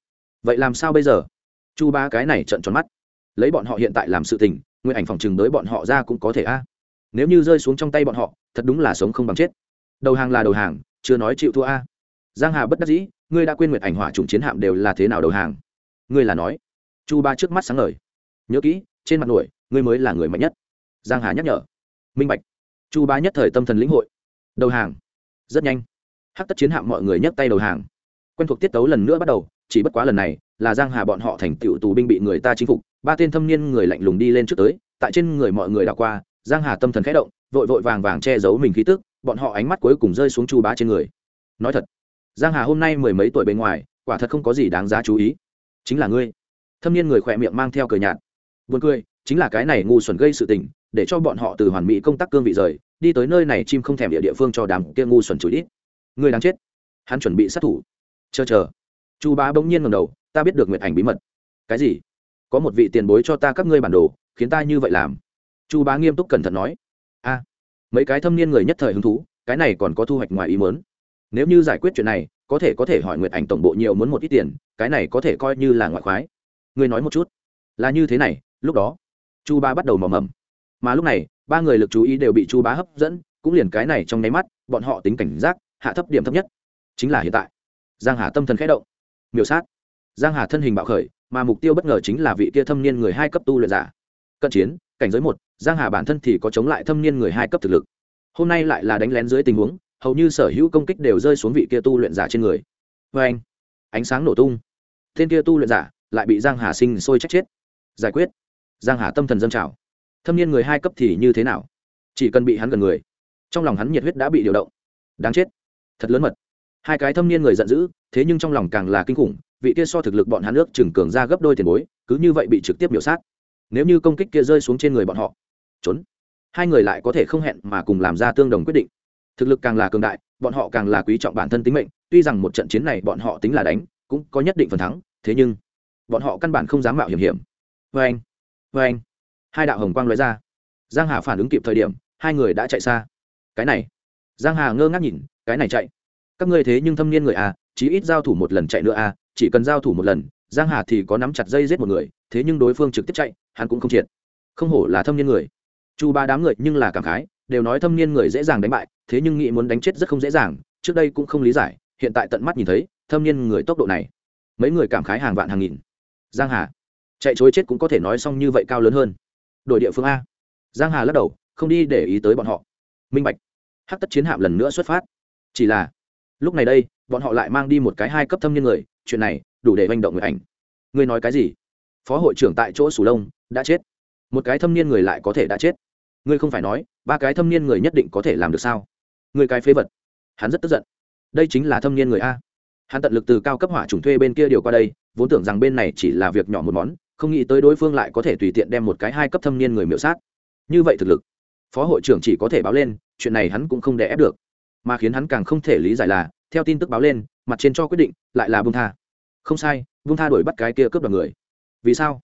Vậy làm sao bây giờ? Chu ba cái này trận tròn mắt. Lấy bọn họ hiện tại làm sự tình nguyên ảnh phòng chừng đới bọn họ ra cũng có thể a. Nếu như rơi xuống trong tay bọn họ thật đúng là sống không bằng chết. Đầu hàng là đầu hàng, chưa nói chịu thua a. Giang hà bất đắc dĩ, ngươi đã quên nguyệt ảnh hỏa trùng chiến hạm đều là thế nào đầu hàng? Ngươi là nói. Chu ba trước mắt sáng ngời. Nhớ kỹ, trên mặt nổi, ngươi mới là người mạnh nhất. Giang hà nhắc nhở. Minh bạch. Chu ba nhất thời tâm thần lĩnh hội. Đầu hàng. Rất nhanh. Hắc tất chiến hạm mọi người nhấc tay đầu hàng. Quen thuộc tiết tấu lần nữa bắt đầu, chỉ bất quá lần này, là giang hà bọn họ thành tựu tù binh bị người ta chinh phục, ba tên thâm niên người lạnh lùng đi lên trước tới, tại trên người mọi người đảo qua, giang hà tâm thần khẽ động vội vội vàng vàng che giấu mình khí tức, bọn họ ánh mắt cuối cùng rơi xuống chu bá trên người. Nói thật, giang hà hôm nay mười mấy tuổi bên ngoài, quả thật không có gì đáng giá chú ý. Chính là ngươi. Thâm niên người khỏe miệng mang theo cười nhạt. Buồn cười, chính là cái này ngu xuẩn gây sự tình, để cho bọn họ từ hoàn mỹ công tác cương vị rời, đi tới nơi này chim không thèm địa địa phương cho đám kia ngu xuẩn chửi ít ngươi đáng chết. Hắn chuẩn bị sát thủ. Chờ chờ. Chu bá bỗng nhiên ngầm đầu, ta biết được nguyện ảnh bí mật. Cái gì? Có một vị tiền bối cho ta các ngươi bản đồ, khiến ta như vậy làm. Chu bá nghiêm túc cẩn thận nói a mấy cái thâm niên người nhất thời hứng thú, cái này còn có thu hoạch ngoài ý mớn nếu như giải quyết chuyện này, có thể có thể hỏi Nguyệt ảnh tổng bộ nhiều muốn một ít tiền, cái này có thể coi như là ngoại khoái. Ngươi nói một chút. Là như thế này, lúc đó, chu Ba bắt đầu mò mầm mà lúc này, ba người lực chú ý đều bị chu bá hấp dẫn, cũng liền cái này trong nháy mắt, bọn họ tính cảnh giác, hạ thấp điểm thấp nhất. Chính là hiện tại. Giang hà tâm thần khẽ động. Miêu sát. Giang hà thân hình bạo khởi, mà mục tiêu bất ngờ chính là vị kia thâm niên người hai cấp tu luyện giả cận chiến, cảnh giới một, giang hà bản thân thì có chống lại thâm niên người hai cấp thực lực. Hôm nay lại là đánh lén dưới tình huống, hầu như sở hữu công kích đều rơi xuống vị kia tu luyện giả trên người. Với anh, ánh sáng nổ tung. Tên kia tu luyện giả lại bị giang hà sinh sôi chết chết. Giải quyết. Giang hà tâm thần dâng trào. Thâm niên người hai cấp thì như thế nào? Chỉ cần bị hắn gần người, trong lòng hắn nhiệt huyết đã bị điều động. Đáng chết. Thật lớn mật. Hai cái thâm niên người giận dữ, thế nhưng trong lòng càng là kinh khủng, vị kia so thực lực bọn hắn nước chừng cường ra gấp đôi tiền bối, cứ như vậy bị trực tiếp biểu sát nếu như công kích kia rơi xuống trên người bọn họ, trốn. Hai người lại có thể không hẹn mà cùng làm ra tương đồng quyết định. Thực lực càng là cường đại, bọn họ càng là quý trọng bản thân tính mệnh, tuy rằng một trận chiến này bọn họ tính là đánh, cũng có nhất định phần thắng, thế nhưng, bọn họ căn bản không dám mạo hiểm hiểm. Vê anh vê anh. Hai đạo hồng quang nói ra. Giang hà phản ứng kịp thời điểm, hai người đã chạy xa. Cái này, giang hà ngơ ngác nhìn, cái này chạy. Các ngươi thế nhưng thâm niên người à chí ít giao thủ một lần chạy nữa à chỉ cần giao thủ một lần giang hà thì có nắm chặt dây giết một người, thế nhưng đối phương trực tiếp chạy, hắn cũng không triệt. Không hổ là thâm niên người. Chu ba đám người nhưng là cảm khái, đều nói thâm niên người dễ dàng đánh bại, thế nhưng nghĩ muốn đánh chết rất không dễ dàng, trước đây cũng không lý giải, hiện tại tận mắt nhìn thấy, thâm niên người tốc độ này. Mấy người cảm khái hàng vạn hàng nghìn. Giang hà, chạy chối chết cũng có thể nói xong như vậy cao lớn hơn. Đội địa phương a. Giang hà lắc đầu, không đi để ý tới bọn họ. Minh bạch. Hắc tất chiến hạm lần nữa xuất phát. Chỉ là, lúc này đây bọn họ lại mang đi một cái hai cấp thâm niên người, chuyện này đủ để manh động người ảnh. Ngươi nói cái gì? Phó hội trưởng tại chỗ sủ lông, đã chết. Một cái thâm niên người lại có thể đã chết. Ngươi không phải nói, ba cái thâm niên người nhất định có thể làm được sao? Ngươi cái phế vật. Hắn rất tức giận. Đây chính là thâm niên người a. Hắn tận lực từ cao cấp hỏa trùng thuê bên kia điều qua đây, vốn tưởng rằng bên này chỉ là việc nhỏ một món, không nghĩ tới đối phương lại có thể tùy tiện đem một cái hai cấp thâm niên người miễu sát. Như vậy thực lực, phó hội trưởng chỉ có thể báo lên, chuyện này hắn cũng không đè ép được mà khiến hắn càng không thể lý giải là, theo tin tức báo lên, mặt trên cho quyết định, lại là bung tha. Không sai bung tha đuổi bắt cái kia cướp đoạt người. Vì sao?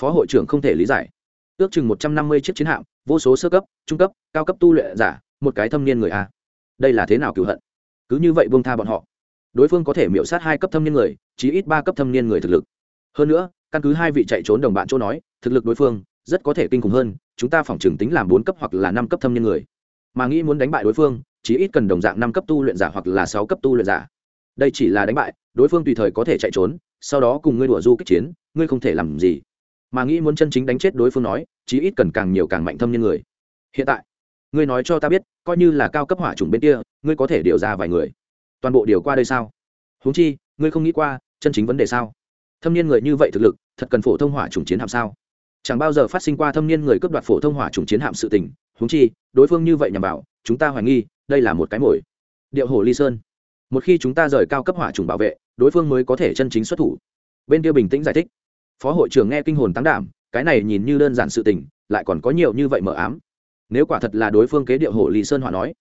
Phó hội trưởng không thể lý giải. Ước chừng một trăm năm mươi chiếc chiến hạm, vô số sơ cấp, trung cấp, cao cấp tu luyện giả, một cái thâm niên người a. Đây là thế nào cựu hận? Cứ như vậy bung tha bọn họ. Đối phương có thể miễu sát hai cấp thâm niên người, chí ít ba cấp thâm niên người thực lực. Hơn nữa, căn cứ hai vị chạy trốn đồng bạn chỗ nói, thực lực đối phương rất có thể kinh khủng hơn, chúng ta phỏng chừng tính làm bốn cấp hoặc là năm cấp thâm niên người. Mà nghĩ muốn đánh bại đối phương chí ít cần đồng dạng năm cấp tu luyện giả hoặc là sáu cấp tu luyện giả. Đây chỉ là đánh bại, đối phương tùy thời có thể chạy trốn, sau đó cùng ngươi đùa du kích chiến, ngươi không thể làm gì. Mà nghĩ muốn chân chính đánh chết đối phương nói, chí ít cần càng nhiều càng mạnh thâm nhân người. Hiện tại, ngươi nói cho ta biết, coi như là cao cấp hỏa chủng bên kia, ngươi có thể điều ra vài người. Toàn bộ điều qua đây sao? Huống chi, ngươi không nghĩ qua, chân chính vấn đề sao? Thâm niên người như vậy thực lực, thật cần phổ thông hỏa chủng chiến hạm sao? Chẳng bao giờ phát sinh qua thâm niên người cướp đoạt phổ thông hỏa chủng chiến hạm sự tình. Huống chi, đối phương như vậy nhằm bảo chúng ta hoài nghi đây là một cái mồi. Điệu hồ ly sơn. Một khi chúng ta rời cao cấp hỏa trùng bảo vệ, đối phương mới có thể chân chính xuất thủ. Bên kia bình tĩnh giải thích. Phó hội trưởng nghe kinh hồn tăng đảm, cái này nhìn như đơn giản sự tình, lại còn có nhiều như vậy mờ ám. Nếu quả thật là đối phương kế điệu hồ ly sơn hỏa nói,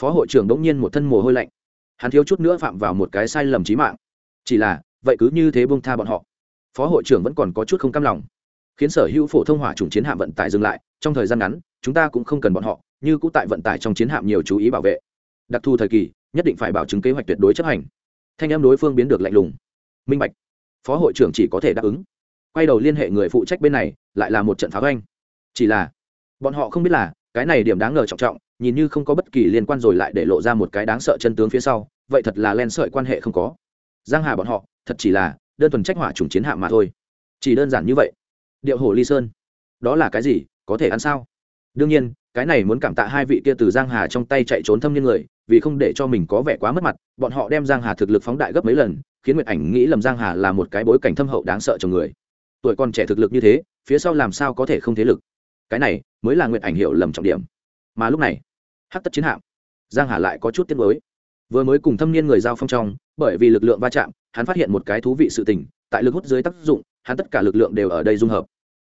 phó hội trưởng đống nhiên một thân mồ hôi lạnh. Hắn thiếu chút nữa phạm vào một cái sai lầm trí mạng. Chỉ là, vậy cứ như thế bông tha bọn họ. Phó hội trưởng vẫn còn có chút không cam lòng. Khiến sở hữu phổ thông hỏa trùng chiến hạm vận tải dừng lại, trong thời gian ngắn, chúng ta cũng không cần bọn họ như cũ tại vận tải trong chiến hạm nhiều chú ý bảo vệ. Đặc thù thời kỳ, nhất định phải bảo chứng kế hoạch tuyệt đối chấp hành. Thanh em đối phương biến được lạnh lùng. Minh bạch, phó hội trưởng chỉ có thể đáp ứng. Quay đầu liên hệ người phụ trách bên này, lại là một trận pháo anh chỉ là, bọn họ không biết là, cái này điểm đáng ngờ trọng trọng, nhìn như không có bất kỳ liên quan rồi lại để lộ ra một cái đáng sợ chân tướng phía sau, vậy thật là len sợi quan hệ không có. Giang hà bọn họ, thật chỉ là đơn thuần trách hỏa chủng chiến hạm mà thôi. Chỉ đơn giản như vậy. Điệu hồ ly sơn, đó là cái gì, có thể ăn sao? Đương nhiên cái này muốn cảm tạ hai vị kia từ giang hà trong tay chạy trốn thâm niên người, vì không để cho mình có vẻ quá mất mặt, bọn họ đem giang hà thực lực phóng đại gấp mấy lần, khiến nguyệt ảnh nghĩ lầm giang hà là một cái bối cảnh thâm hậu đáng sợ cho người. Tuổi còn trẻ thực lực như thế, phía sau làm sao có thể không thế lực? Cái này mới là nguyệt ảnh hiểu lầm trọng điểm. Mà lúc này, hắc tất chiến hạm, giang hà lại có chút tiếc nuối. Vừa mới cùng thâm niên người giao phong trong, bởi vì lực lượng va chạm, hắn phát hiện một cái thú vị sự tình, tại lực hút dưới tác dụng, hắn tất cả lực lượng đều ở đây dung hợp.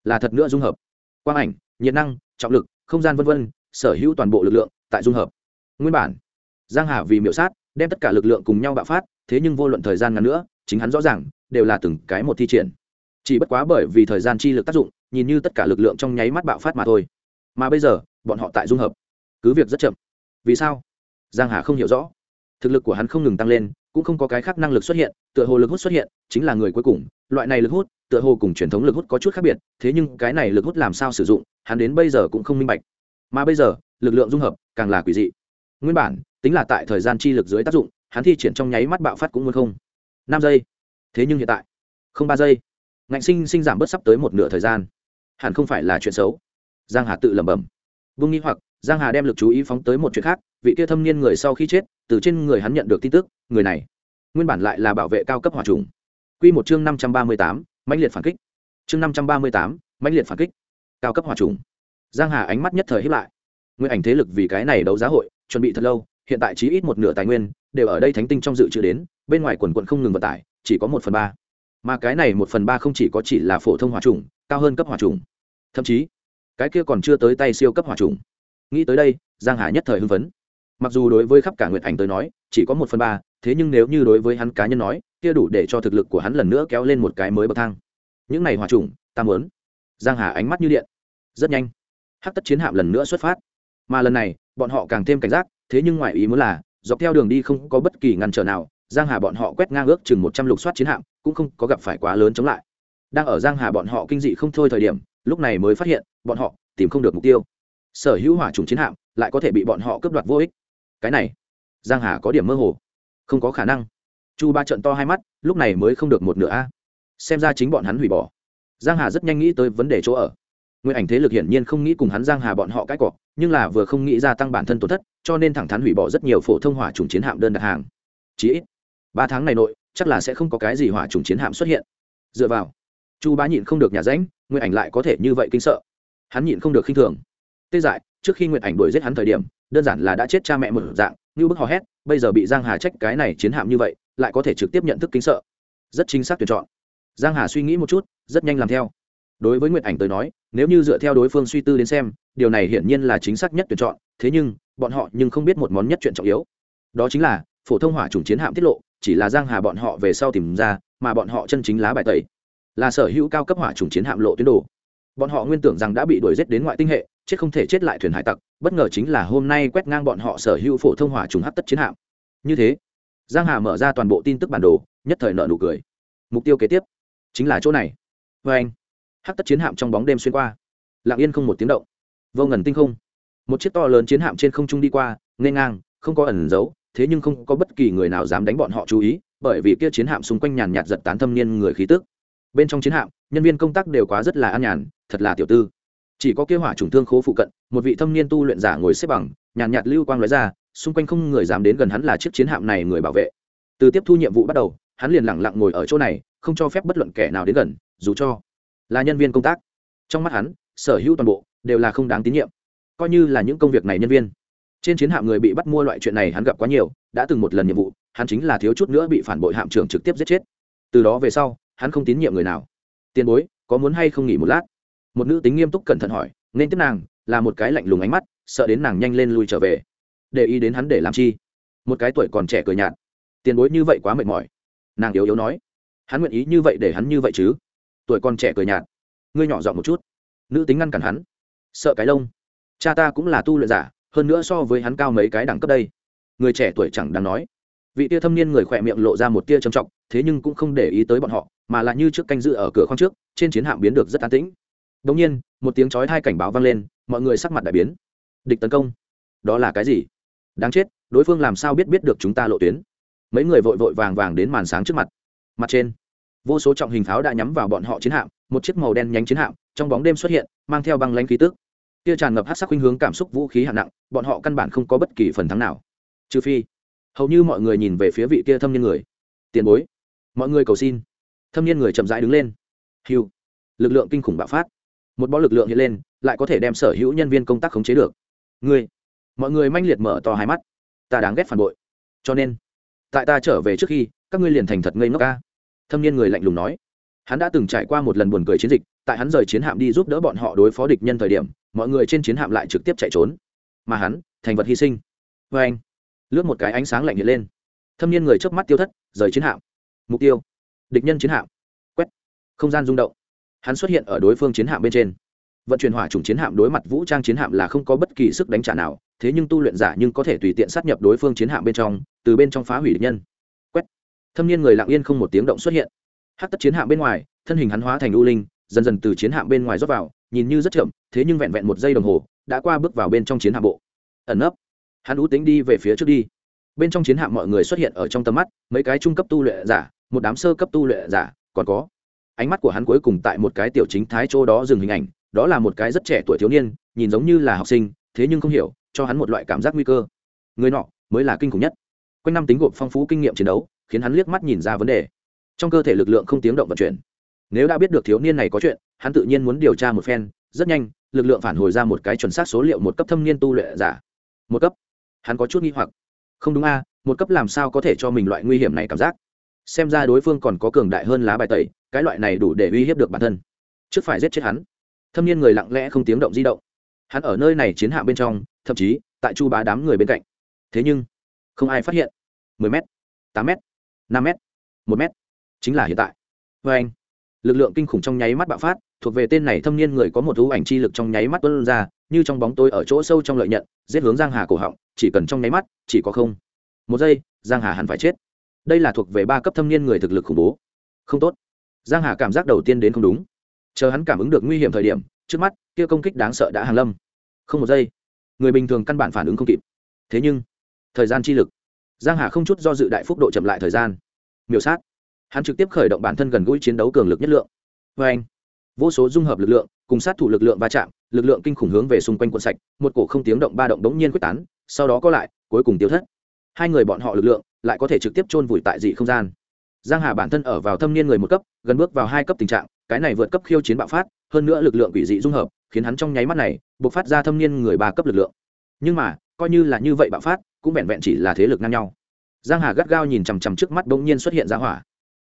Là thật nữa dung hợp. Quang ảnh, nhiệt năng, trọng lực không gian vân vân, sở hữu toàn bộ lực lượng tại dung hợp. Nguyên bản, giang hà vì miểu sát, đem tất cả lực lượng cùng nhau bạo phát, thế nhưng vô luận thời gian ngắn nữa, chính hắn rõ ràng đều là từng cái một thi triển. Chỉ bất quá bởi vì thời gian chi lực tác dụng, nhìn như tất cả lực lượng trong nháy mắt bạo phát mà thôi. Mà bây giờ, bọn họ tại dung hợp. Cứ việc rất chậm. Vì sao? Giang hà không hiểu rõ. Thực lực của hắn không ngừng tăng lên cũng không có cái khác năng lực xuất hiện, tựa hồ lực hút xuất hiện chính là người cuối cùng. Loại này lực hút, tựa hồ cùng truyền thống lực hút có chút khác biệt, thế nhưng cái này lực hút làm sao sử dụng, hắn đến bây giờ cũng không minh bạch. Mà bây giờ, lực lượng dung hợp càng là quỷ dị. Nguyên bản, tính là tại thời gian chi lực dưới tác dụng, hắn thi triển trong nháy mắt bạo phát cũng muốn không. Năm giây. Thế nhưng hiện tại, không ba giây. Ngạnh sinh sinh giảm bớt sắp tới một nửa thời gian. Hẳn không phải là chuyện xấu. Giang hà tự lẩm bẩm. Vương nghi hoặc giang hà đem lực chú ý phóng tới một chuyện khác vị kia thâm niên người sau khi chết từ trên người hắn nhận được tin tức người này nguyên bản lại là bảo vệ cao cấp hỏa trùng. Quy một chương năm trăm ba mươi tám, mãnh liệt phản kích. Chương năm trăm ba mươi tám, mãnh liệt phản kích. Cao cấp hỏa trùng. Giang hà ánh mắt nhất thời hiếp lại. Nguyên ảnh thế lực vì cái này đấu giá hội chuẩn bị thật lâu hiện tại chỉ ít một nửa tài nguyên đều ở đây thánh tinh trong dự trữ đến bên ngoài quần quận không ngừng vận tải chỉ có một phần ba. Mà cái này một phần ba không chỉ có chỉ là phổ thông hỏa trùng cao hơn cấp hỏa trùng. Thậm chí cái kia còn chưa tới tay siêu cấp hỏa trùng nghĩ tới đây, giang hà nhất thời hưng phấn. Mặc dù đối với khắp cả nguyệt ảnh tới nói, chỉ có một phần ba, thế nhưng nếu như đối với hắn cá nhân nói, kia đủ để cho thực lực của hắn lần nữa kéo lên một cái mới bậc thang. Những này hòa trùng, ta muốn. Giang hà ánh mắt như điện. Rất nhanh, hắc tất chiến hạm lần nữa xuất phát. Mà lần này, bọn họ càng thêm cảnh giác, thế nhưng ngoài ý muốn là, dọc theo đường đi không có bất kỳ ngăn trở nào, giang hà bọn họ quét ngang ước chừng một trăm lục soát chiến hạm, cũng không có gặp phải quá lớn chống lại. Đang ở giang hà bọn họ kinh dị không thôi thời điểm, lúc này mới phát hiện, bọn họ tìm không được mục tiêu sở hữu hỏa trùng chiến hạm lại có thể bị bọn họ cướp đoạt vô ích. Cái này, giang hà có điểm mơ hồ. Không có khả năng. Chu ba trận to hai mắt, lúc này mới không được một nửa a. Xem ra chính bọn hắn hủy bỏ. Giang hà rất nhanh nghĩ tới vấn đề chỗ ở. Nguyên ảnh thế lực hiển nhiên không nghĩ cùng hắn giang hà bọn họ cãi cọ, nhưng là vừa không nghĩ ra tăng bản thân tổn thất, cho nên thẳng thắn hủy bỏ rất nhiều phổ thông hỏa trùng chiến hạm đơn đặt hàng. Chỉ ít, ba tháng này nội, chắc là sẽ không có cái gì hỏa trùng chiến hạm xuất hiện. Dựa vào, chu bá nhịn không được nhà ránh, nguyên ảnh lại có thể như vậy kinh sợ. Hắn nhịn không được khinh thường tê dại, trước khi nguyệt ảnh đuổi giết hắn thời điểm, đơn giản là đã chết cha mẹ một dạng, như bức hò hét, bây giờ bị giang hà trách cái này chiến hạm như vậy, lại có thể trực tiếp nhận thức kính sợ. Rất chính xác tuyển chọn. Giang hà suy nghĩ một chút, rất nhanh làm theo. Đối với nguyệt ảnh tới nói, nếu như dựa theo đối phương suy tư đến xem, điều này hiển nhiên là chính xác nhất tuyển chọn, thế nhưng, bọn họ nhưng không biết một món nhất chuyện trọng yếu. Đó chính là, phổ thông hỏa chủng chiến hạm tiết lộ, chỉ là giang hà bọn họ về sau tìm ra, mà bọn họ chân chính lá bài tẩy. Là sở hữu cao cấp hỏa chủng chiến hạm lộ tuyến đồ bọn họ nguyên tưởng rằng đã bị đuổi giết đến ngoại tinh hệ, chết không thể chết lại thuyền hải tặc, bất ngờ chính là hôm nay quét ngang bọn họ sở hữu phổ thông hỏa trùng hấp tất chiến hạm. Như thế, giang hà mở ra toàn bộ tin tức bản đồ, nhất thời nợ nụ cười. Mục tiêu kế tiếp chính là chỗ này. Vê anh, hấp tất chiến hạm trong bóng đêm xuyên qua. Lặng yên không một tiếng động. Vô ngần tinh không. Một chiếc to lớn chiến hạm trên không trung đi qua nên ngang, không có ẩn giấu, thế nhưng không có bất kỳ người nào dám đánh bọn họ chú ý, bởi vì kia chiến hạm xung quanh nhàn nhạt giật tán thâm niên người khí tức bên trong chiến hạm, nhân viên công tác đều quá rất là an nhàn, thật là tiểu tư. Chỉ có kia hỏa trùng thương khố phụ cận, một vị thâm niên tu luyện giả ngồi xếp bằng, nhàn nhạt lưu quang nói ra, xung quanh không người dám đến gần hắn là chiếc chiến hạm này người bảo vệ. Từ tiếp thu nhiệm vụ bắt đầu, hắn liền lẳng lặng ngồi ở chỗ này, không cho phép bất luận kẻ nào đến gần, dù cho là nhân viên công tác. Trong mắt hắn, sở hữu toàn bộ đều là không đáng tín nhiệm. Coi như là những công việc này nhân viên. Trên chiến hạm người bị bắt mua loại chuyện này hắn gặp quá nhiều, đã từng một lần nhiệm vụ, hắn chính là thiếu chút nữa bị phản bội hạm trưởng trực tiếp giết chết. Từ đó về sau hắn không tín nhiệm người nào. Tiền bối, có muốn hay không nghỉ một lát? Một nữ tính nghiêm túc cẩn thận hỏi, nên tiếp nàng, là một cái lạnh lùng ánh mắt, sợ đến nàng nhanh lên lui trở về. Để ý đến hắn để làm chi? Một cái tuổi còn trẻ cười nhạt. Tiền bối như vậy quá mệt mỏi. Nàng yếu yếu nói. Hắn nguyện ý như vậy để hắn như vậy chứ? Tuổi còn trẻ cười nhạt. Ngươi nhỏ giọng một chút. Nữ tính ngăn cản hắn. Sợ cái lông. Cha ta cũng là tu luyện giả, hơn nữa so với hắn cao mấy cái đẳng cấp đây. Người trẻ tuổi chẳng đáng nói. Vị tia thâm niên người khỏe miệng lộ ra một tia trầm trọng thế nhưng cũng không để ý tới bọn họ mà là như trước canh dự ở cửa khoang trước trên chiến hạm biến được rất an tĩnh Đống nhiên, một tiếng chói hai cảnh báo vang lên, mọi người sắc mặt đại biến. Địch tấn công. Đó là cái gì? Đáng chết, đối phương làm sao biết biết được chúng ta lộ tuyến? Mấy người vội vội vàng vàng đến màn sáng trước mặt. Mặt trên, vô số trọng hình pháo đã nhắm vào bọn họ chiến hạm, một chiếc màu đen nhánh chiến hạm, trong bóng đêm xuất hiện, mang theo băng lãnh khí tức. Kia tràn ngập hắc sắc khuynh hướng cảm xúc vũ khí hạng nặng, bọn họ căn bản không có bất kỳ phần thắng nào. Trừ phi, hầu như mọi người nhìn về phía vị kia thâm niên người. Tiền bối, mọi người cầu xin. Thâm niên người chậm rãi đứng lên. hiu, lực lượng kinh khủng bạo phát. Một bó lực lượng hiện lên lại có thể đem sở hữu nhân viên công tác khống chế được. Ngươi. Mọi người manh liệt mở to hai mắt. Ta đáng ghét phản bội. Cho nên tại ta trở về trước khi các ngươi liền thành thật ngây ngốc ca thâm niên người lạnh lùng nói. Hắn đã từng trải qua một lần buồn cười chiến dịch tại hắn rời chiến hạm đi giúp đỡ bọn họ đối phó địch nhân thời điểm mọi người trên chiến hạm lại trực tiếp chạy trốn. Mà hắn thành vật hy sinh. Vê anh lướt một cái ánh sáng lạnh hiện lên. Thâm niên người chớp mắt tiêu thất rời chiến hạm mục tiêu. Địch nhân chiến hạm. Quét. Không gian rung động. Hắn xuất hiện ở đối phương chiến hạm bên trên. Vận chuyển hỏa chủng chiến hạm đối mặt vũ trang chiến hạm là không có bất kỳ sức đánh trả nào, thế nhưng tu luyện giả nhưng có thể tùy tiện sát nhập đối phương chiến hạm bên trong, từ bên trong phá hủy địch nhân. Quét. Thâm niên người lặng yên không một tiếng động xuất hiện. Hát tất chiến hạm bên ngoài, thân hình hắn hóa thành u linh, dần dần từ chiến hạm bên ngoài rót vào, nhìn như rất chậm, thế nhưng vẹn vẹn một giây đồng hồ, đã qua bước vào bên trong chiến hạm bộ. Ẩn nấp. Hắn ú tính đi về phía trước đi. Bên trong chiến hạm mọi người xuất hiện ở trong tầm mắt, mấy cái trung cấp tu luyện giả một đám sơ cấp tu luyện giả, còn có ánh mắt của hắn cuối cùng tại một cái tiểu chính thái chỗ đó dừng hình ảnh, đó là một cái rất trẻ tuổi thiếu niên, nhìn giống như là học sinh, thế nhưng không hiểu, cho hắn một loại cảm giác nguy cơ. Người nọ mới là kinh khủng nhất. Quanh năm tính gộp phong phú kinh nghiệm chiến đấu, khiến hắn liếc mắt nhìn ra vấn đề. Trong cơ thể lực lượng không tiếng động vận chuyển. Nếu đã biết được thiếu niên này có chuyện, hắn tự nhiên muốn điều tra một phen, rất nhanh, lực lượng phản hồi ra một cái chuẩn xác số liệu một cấp thâm niên tu luyện giả. Một cấp. Hắn có chút nghi hoặc. Không đúng a, một cấp làm sao có thể cho mình loại nguy hiểm này cảm giác? Xem ra đối phương còn có cường đại hơn lá bài tẩy, cái loại này đủ để uy hiếp được bản thân. Trước phải giết chết hắn. Thâm niên người lặng lẽ không tiếng động di động. Hắn ở nơi này chiến hạ bên trong, thậm chí, tại chu bá đám người bên cạnh. Thế nhưng, không ai phát hiện. mười m tám m năm m một m chính là hiện tại. Vê anh, lực lượng kinh khủng trong nháy mắt bạo phát, thuộc về tên này thâm niên người có một thú ảnh chi lực trong nháy mắt tuân ra, như trong bóng tối ở chỗ sâu trong lợi nhận, giết hướng giang hà cổ họng, chỉ cần trong nháy mắt, chỉ có không. Một giây, giang hà hẳn phải chết đây là thuộc về ba cấp thâm niên người thực lực khủng bố. Không tốt. Giang hà cảm giác đầu tiên đến không đúng. Chờ hắn cảm ứng được nguy hiểm thời điểm, trước mắt, kia công kích đáng sợ đã hàng lâm. Không một giây. Người bình thường căn bản phản ứng không kịp. Thế nhưng, thời gian chi lực. Giang hà không chút do dự đại phúc độ chậm lại thời gian. Miểu sát. Hắn trực tiếp khởi động bản thân gần gũi chiến đấu cường lực nhất lượng. Vê anh, vô số dung hợp lực lượng, cùng sát thủ lực lượng va chạm, lực lượng kinh khủng hướng về xung quanh quận sạch, một cổ không tiếng động ba động đống nhiên quyết tán, sau đó có lại, cuối cùng tiêu thất. Hai người bọn họ lực lượng lại có thể trực tiếp chôn vùi tại dị không gian. Giang hà bản thân ở vào thâm niên người một cấp, gần bước vào hai cấp tình trạng, cái này vượt cấp khiêu chiến bạo phát, hơn nữa lực lượng quỷ dị dung hợp, khiến hắn trong nháy mắt này, buộc phát ra thâm niên người ba cấp lực lượng. Nhưng mà, coi như là như vậy bạo phát, cũng vẹn vẹn chỉ là thế lực ngang nhau. Giang hà gắt gao nhìn chằm chằm trước mắt bỗng nhiên xuất hiện ra hỏa.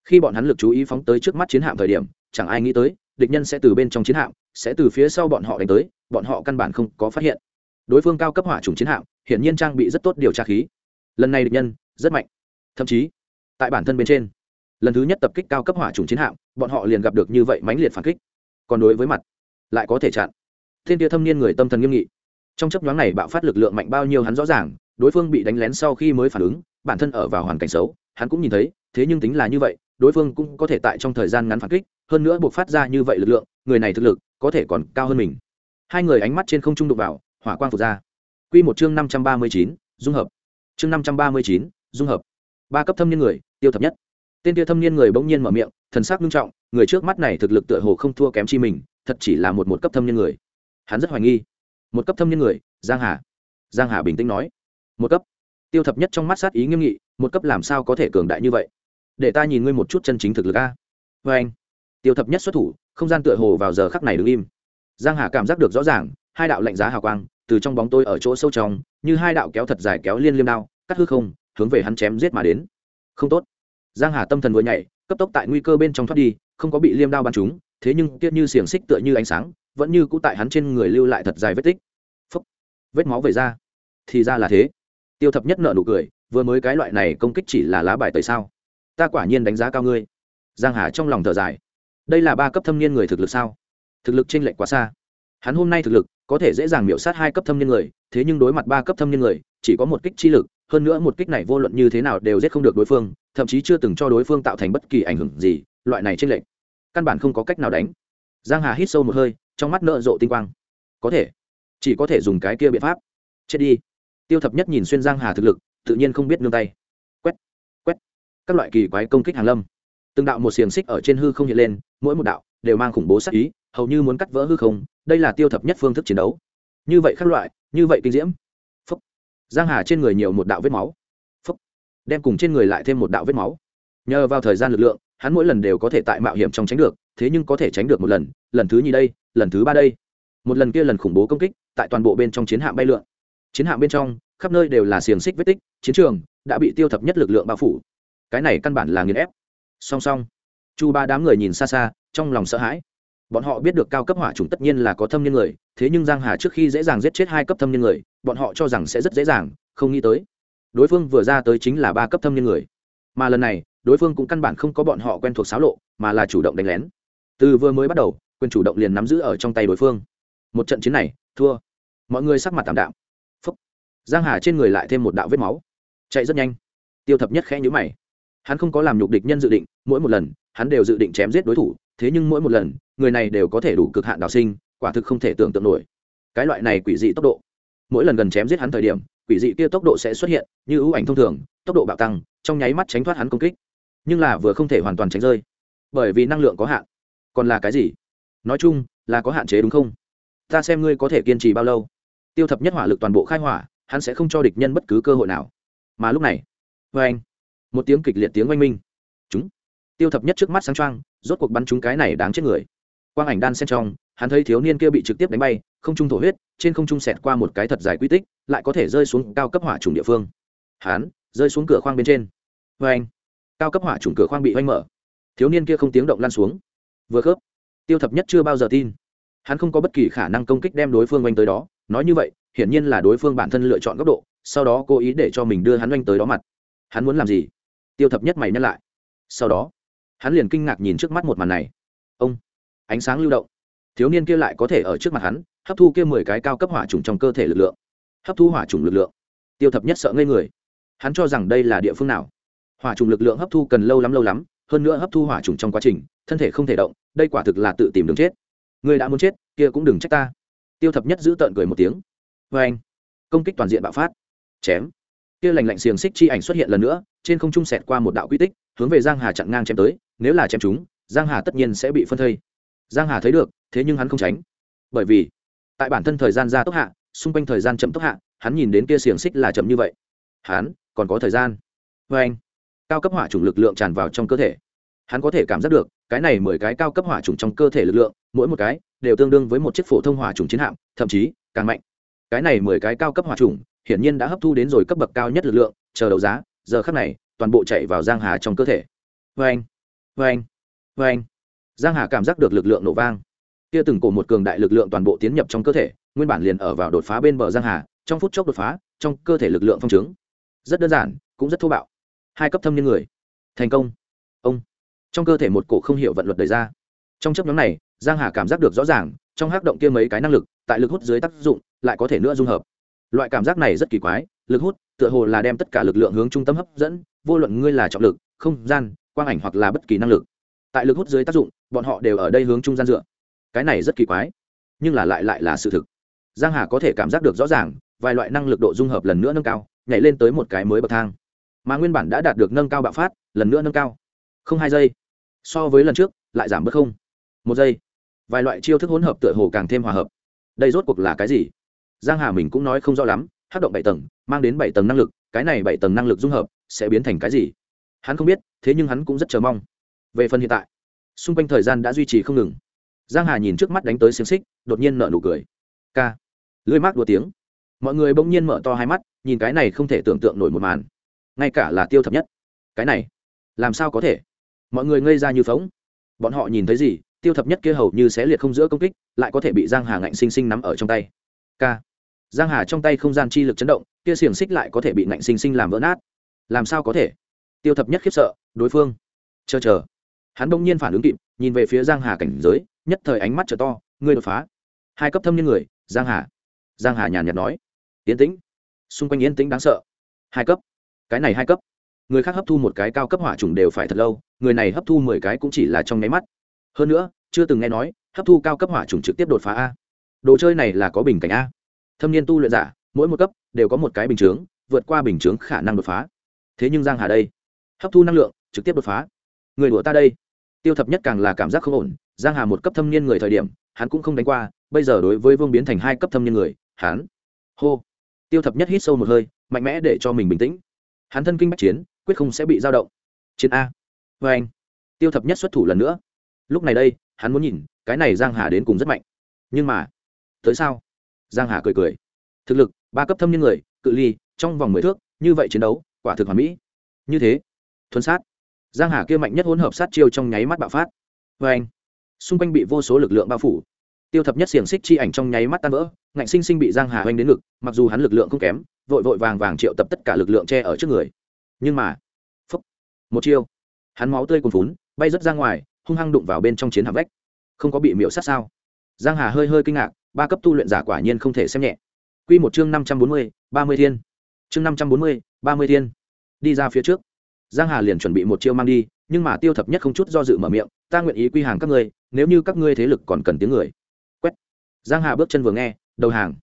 Khi bọn hắn lực chú ý phóng tới trước mắt chiến hạm thời điểm, chẳng ai nghĩ tới, địch nhân sẽ từ bên trong chiến hạm, sẽ từ phía sau bọn họ đánh tới, bọn họ căn bản không có phát hiện. Đối phương cao cấp hỏa trùng chiến hạm, hiển nhiên trang bị rất tốt điều tra khí. Lần này địch nhân rất mạnh. Thậm chí, tại bản thân bên trên, lần thứ nhất tập kích cao cấp hỏa trùng chiến hạm, bọn họ liền gặp được như vậy mãnh liệt phản kích. Còn đối với mặt, lại có thể chặn. Thiên tia thâm niên người tâm thần nghiêm nghị. Trong chấp nhoáng này bạo phát lực lượng mạnh bao nhiêu hắn rõ ràng, đối phương bị đánh lén sau khi mới phản ứng, bản thân ở vào hoàn cảnh xấu, hắn cũng nhìn thấy, thế nhưng tính là như vậy, đối phương cũng có thể tại trong thời gian ngắn phản kích, hơn nữa buộc phát ra như vậy lực lượng, người này thực lực có thể còn cao hơn mình. Hai người ánh mắt trên không trung đụng vào, hỏa quang phục ra. Quy một chương năm trăm ba mươi chín, dung hợp. Chương năm trăm ba mươi chín dung hợp. Ba cấp thâm niên người, tiêu thập nhất. Tên tiêu thâm niên người bỗng nhiên mở miệng, thần sắc nghiêm trọng, người trước mắt này thực lực tựa hồ không thua kém chi mình, thật chỉ là một một cấp thâm niên người. Hắn rất hoài nghi. Một cấp thâm niên người, giang hà. Giang hà bình tĩnh nói. Một cấp. Tiêu thập nhất trong mắt sát ý nghiêm nghị, một cấp làm sao có thể cường đại như vậy? Để ta nhìn ngươi một chút chân chính thực lực a. Vê anh. Tiêu thập nhất xuất thủ, không gian tựa hồ vào giờ khắc này đứng im. Giang hà cảm giác được rõ ràng, hai đạo lạnh giá hào quang, từ trong bóng tôi ở chỗ sâu trong, như hai đạo kéo thật dài kéo liên liêm đao, cắt hư không hướng về hắn chém giết mà đến. Không tốt. Giang hà tâm thần vừa nhảy, cấp tốc tại nguy cơ bên trong thoát đi, không có bị liêm đao bắn trúng, thế nhưng tiếc như xiềng xích tựa như ánh sáng, vẫn như cũ tại hắn trên người lưu lại thật dài vết tích. Phúc. vết máu về ra. Thì ra là thế. Tiêu thập nhất nợ nụ cười, vừa mới cái loại này công kích chỉ là lá bài tẩy sao? Ta quả nhiên đánh giá cao ngươi. Giang hà trong lòng thở dài. Đây là ba cấp thâm niên người thực lực sao? Thực lực chênh lệch quá xa. Hắn hôm nay thực lực có thể dễ dàng miểu sát hai cấp thâm niên người, thế nhưng đối mặt ba cấp thâm niên người, chỉ có một kích chi lực hơn nữa một kích này vô luận như thế nào đều giết không được đối phương, thậm chí chưa từng cho đối phương tạo thành bất kỳ ảnh hưởng gì, loại này trên lệnh căn bản không có cách nào đánh. Giang hà hít sâu một hơi, trong mắt nợ rộ tinh quang. Có thể, chỉ có thể dùng cái kia biện pháp. Chết đi. Tiêu thập nhất nhìn xuyên giang hà thực lực, tự nhiên không biết nương tay. Quét quét. Các loại kỳ quái công kích hàng lâm. Từng đạo một xiềng xích ở trên hư không hiện lên, mỗi một đạo đều mang khủng bố sát ý, hầu như muốn cắt vỡ hư không, đây là tiêu thập nhất phương thức chiến đấu. Như vậy các loại, như vậy kinh diễm giang hà trên người nhiều một đạo vết máu. Phúc. đem cùng trên người lại thêm một đạo vết máu. Nhờ vào thời gian lực lượng, hắn mỗi lần đều có thể tại mạo hiểm trong tránh được, thế nhưng có thể tránh được một lần lần thứ nhì đây, lần thứ ba đây. Một lần kia lần khủng bố công kích, tại toàn bộ bên trong chiến hạm bay lượn. Chiến hạm bên trong, khắp nơi đều là xiềng xích vết tích, chiến trường đã bị tiêu thập nhất lực lượng bao phủ. Cái này căn bản là nghiền ép. Song song. Chu ba đám người nhìn xa xa, trong lòng sợ hãi bọn họ biết được cao cấp hỏa trùng tất nhiên là có thâm niên người, thế nhưng giang hà trước khi dễ dàng giết chết hai cấp thâm niên người, bọn họ cho rằng sẽ rất dễ dàng, không nghĩ tới. Đối phương vừa ra tới chính là ba cấp thâm niên người. Mà lần này, đối phương cũng căn bản không có bọn họ quen thuộc xáo lộ, mà là chủ động đánh lén. Từ vừa mới bắt đầu, quyền chủ động liền nắm giữ ở trong tay đối phương. Một trận chiến này, thua. Mọi người sắc mặt tạm đạm. Phúc. giang hà trên người lại thêm một đạo vết máu. Chạy rất nhanh. Tiêu thập nhất khẽ nhíu mày. Hắn không có làm nhục địch nhân dự định, mỗi một lần, hắn đều dự định chém giết đối thủ, thế nhưng mỗi một lần người này đều có thể đủ cực hạn đào sinh, quả thực không thể tưởng tượng nổi. Cái loại này quỷ dị tốc độ. Mỗi lần gần chém giết hắn thời điểm, quỷ dị kia tốc độ sẽ xuất hiện, như ưu ảnh thông thường, tốc độ bạo tăng, trong nháy mắt tránh thoát hắn công kích. Nhưng là vừa không thể hoàn toàn tránh rơi, bởi vì năng lượng có hạn. Còn là cái gì? Nói chung, là có hạn chế đúng không? Ta xem ngươi có thể kiên trì bao lâu. Tiêu thập nhất hỏa lực toàn bộ khai hỏa, hắn sẽ không cho địch nhân bất cứ cơ hội nào. Mà lúc này vê anh, một tiếng kịch liệt tiếng oanh minh. Chúng, tiêu thập nhất trước mắt sáng trăng rốt cuộc bắn chúng cái này đáng chết người quang ảnh đan sen trong, hắn thấy thiếu niên kia bị trực tiếp đánh bay, không trung thổ huyết, trên không trung xẹt qua một cái thật dài quy tích, lại có thể rơi xuống cao cấp hỏa trùng địa phương. Hắn rơi xuống cửa khoang bên trên. Vê anh, cao cấp hỏa trùng cửa khoang bị oanh mở. Thiếu niên kia không tiếng động lan xuống. Vừa khớp, tiêu thập nhất chưa bao giờ tin. Hắn không có bất kỳ khả năng công kích đem đối phương oanh tới đó. Nói như vậy, hiển nhiên là đối phương bản thân lựa chọn góc độ, sau đó cố ý để cho mình đưa hắn oanh tới đó mặt. Hắn muốn làm gì? Tiêu thập nhất mày nhắc lại. Sau đó, hắn liền kinh ngạc nhìn trước mắt một màn này. Ông ánh sáng lưu động. Thiếu niên kia lại có thể ở trước mặt hắn, hấp thu kia mười cái cao cấp hỏa trùng trong cơ thể lực lượng. Hấp thu hỏa trùng lực lượng. Tiêu thập nhất sợ ngây người. Hắn cho rằng đây là địa phương nào? Hỏa trùng lực lượng hấp thu cần lâu lắm lâu lắm, hơn nữa hấp thu hỏa trùng trong quá trình, thân thể không thể động, đây quả thực là tự tìm đường chết. Người đã muốn chết, kia cũng đừng trách ta. Tiêu thập nhất giữ tợn cười một tiếng. Vê anh, công kích toàn diện bạo phát. Chém. Kia lành lạnh xiềng xích chi ảnh xuất hiện lần nữa, trên không trung sẹt qua một đạo quy tích, hướng về giang hà chặn ngang chém tới, nếu là chém chúng, giang hà tất nhiên sẽ bị phân thây giang hà thấy được, thế nhưng hắn không tránh. Bởi vì, tại bản thân thời gian gia tốc hạ, xung quanh thời gian chậm tốc hạ, hắn nhìn đến kia xiềng xích là chậm như vậy. Hắn, còn có thời gian. Vê anh, cao cấp hỏa chủng lực lượng tràn vào trong cơ thể. Hắn có thể cảm giác được, cái này mười cái cao cấp hỏa chủng trong cơ thể lực lượng, mỗi một cái đều tương đương với một chiếc phổ thông hỏa chủng chiến hạm, thậm chí càng mạnh. Cái này mười cái cao cấp hỏa chủng, hiển nhiên đã hấp thu đến rồi cấp bậc cao nhất lực lượng, chờ đấu giá, giờ khắc này, toàn bộ chạy vào giang hà trong cơ thể. Vê anh vê anh vê anh giang hà cảm giác được lực lượng nổ vang. Kia từng cổ một cường đại lực lượng toàn bộ tiến nhập trong cơ thể, nguyên bản liền ở vào đột phá bên bờ giang hà, trong phút chốc đột phá, trong cơ thể lực lượng phong trướng rất đơn giản, cũng rất thô bạo. Hai cấp thâm niên người. Thành công. Ông. Trong cơ thể một cổ không hiểu vận luật đời ra. Trong chấp nhóm này, giang hà cảm giác được rõ ràng, trong hắc động kia mấy cái năng lực, tại lực hút dưới tác dụng, lại có thể nữa dung hợp. Loại cảm giác này rất kỳ quái, lực hút, tựa hồ là đem tất cả lực lượng hướng trung tâm hấp dẫn, vô luận ngươi là trọng lực, không gian, quang ảnh hoặc là bất kỳ năng lực tại lực hút dưới tác dụng, bọn họ đều ở đây hướng trung gian dựa. Cái này rất kỳ quái, nhưng là lại lại là sự thực. Giang hà có thể cảm giác được rõ ràng, vài loại năng lực độ dung hợp lần nữa nâng cao, nhảy lên tới một cái mới bậc thang. Mà nguyên bản đã đạt được nâng cao bạo phát, lần nữa nâng cao. Không hai giây, so với lần trước, lại giảm bớt không. Một giây, vài loại chiêu thức hỗn hợp tựa hồ càng thêm hòa hợp. Đây rốt cuộc là cái gì? Giang hà mình cũng nói không rõ lắm, hát động bảy tầng, mang đến bảy tầng năng lực, cái này bảy tầng năng lực dung hợp sẽ biến thành cái gì? Hắn không biết, thế nhưng hắn cũng rất chờ mong về phần hiện tại, xung quanh thời gian đã duy trì không ngừng. Giang hà nhìn trước mắt đánh tới xiềng xích, đột nhiên nở nụ cười. K lưỡi mát đua tiếng. Mọi người bỗng nhiên mở to hai mắt, nhìn cái này không thể tưởng tượng nổi một màn. Ngay cả là tiêu thập nhất. Cái này, làm sao có thể? Mọi người ngây ra như phóng bọn họ nhìn thấy gì, tiêu thập nhất kia hầu như xé liệt không giữa công kích, lại có thể bị giang hà ngạnh sinh sinh nắm ở trong tay. K giang hà trong tay không gian chi lực chấn động, kia xiềng xích lại có thể bị ngạnh sinh sinh làm vỡ nát. Làm sao có thể? Tiêu thập nhất khiếp sợ, đối phương. Chờ chờ hắn đông nhiên phản ứng kịp, nhìn về phía giang hà cảnh giới, nhất thời ánh mắt trở to, ngươi đột phá. Hai cấp thâm niên người, giang hà. Giang hà nhàn nhạt nói yên tĩnh. Xung quanh yên tĩnh đáng sợ. Hai cấp. Cái này hai cấp. Người khác hấp thu một cái cao cấp hỏa trùng đều phải thật lâu, người này hấp thu mười cái cũng chỉ là trong nháy mắt. Hơn nữa, chưa từng nghe nói, hấp thu cao cấp hỏa trùng trực tiếp đột phá a. Đồ chơi này là có bình cảnh a. Thâm niên tu luyện giả, mỗi một cấp đều có một cái bình chướng, vượt qua bình chướng khả năng đột phá. Thế nhưng giang hà đây, hấp thu năng lượng, trực tiếp đột phá. Người đùa ta đây tiêu thập nhất càng là cảm giác không ổn, giang hà một cấp thâm niên người thời điểm, hắn cũng không đánh qua, bây giờ đối với vương biến thành hai cấp thâm niên người, hắn hô. Tiêu thập nhất hít sâu một hơi, mạnh mẽ để cho mình bình tĩnh. Hắn thân kinh bách chiến, quyết không sẽ bị dao động. Chiến a. Vê anh, tiêu thập nhất xuất thủ lần nữa. Lúc này đây, hắn muốn nhìn, cái này giang hà đến cùng rất mạnh. Nhưng mà, tới sao? Giang hà cười cười. Thực lực, ba cấp thâm niên người, cự ly, trong vòng mười thước, như vậy chiến đấu, quả thực hoàn mỹ. Như thế, thuần sát giang hà kia mạnh nhất hỗn hợp sát chiêu trong nháy mắt bạo phát. Vê anh xung quanh bị vô số lực lượng bao phủ. Tiêu thập nhất xiềng xích chi ảnh trong nháy mắt tan vỡ ngạnh sinh sinh bị giang hà oanh đến ngực mặc dù hắn lực lượng không kém vội vội vàng vàng triệu tập tất cả lực lượng che ở trước người. Nhưng mà phúc, một chiêu. Hắn máu tươi cuồn phún bay rất ra ngoài hung hăng đụng vào bên trong chiến hạm vách. Không có bị miễu sát sao? Giang hà hơi hơi kinh ngạc ba cấp tu luyện giả quả nhiên không thể xem nhẹ. Quy một chương năm trăm bốn mươi ba mươi thiên. Chương năm trăm bốn mươi ba mươi thiên. Đi ra phía trước giang hà liền chuẩn bị một chiêu mang đi, nhưng mà tiêu thập nhất không chút do dự mở miệng, ta nguyện ý quy hàng các ngươi, nếu như các ngươi thế lực còn cần tiếng người. Quét. Giang hà bước chân vừa nghe, đầu hàng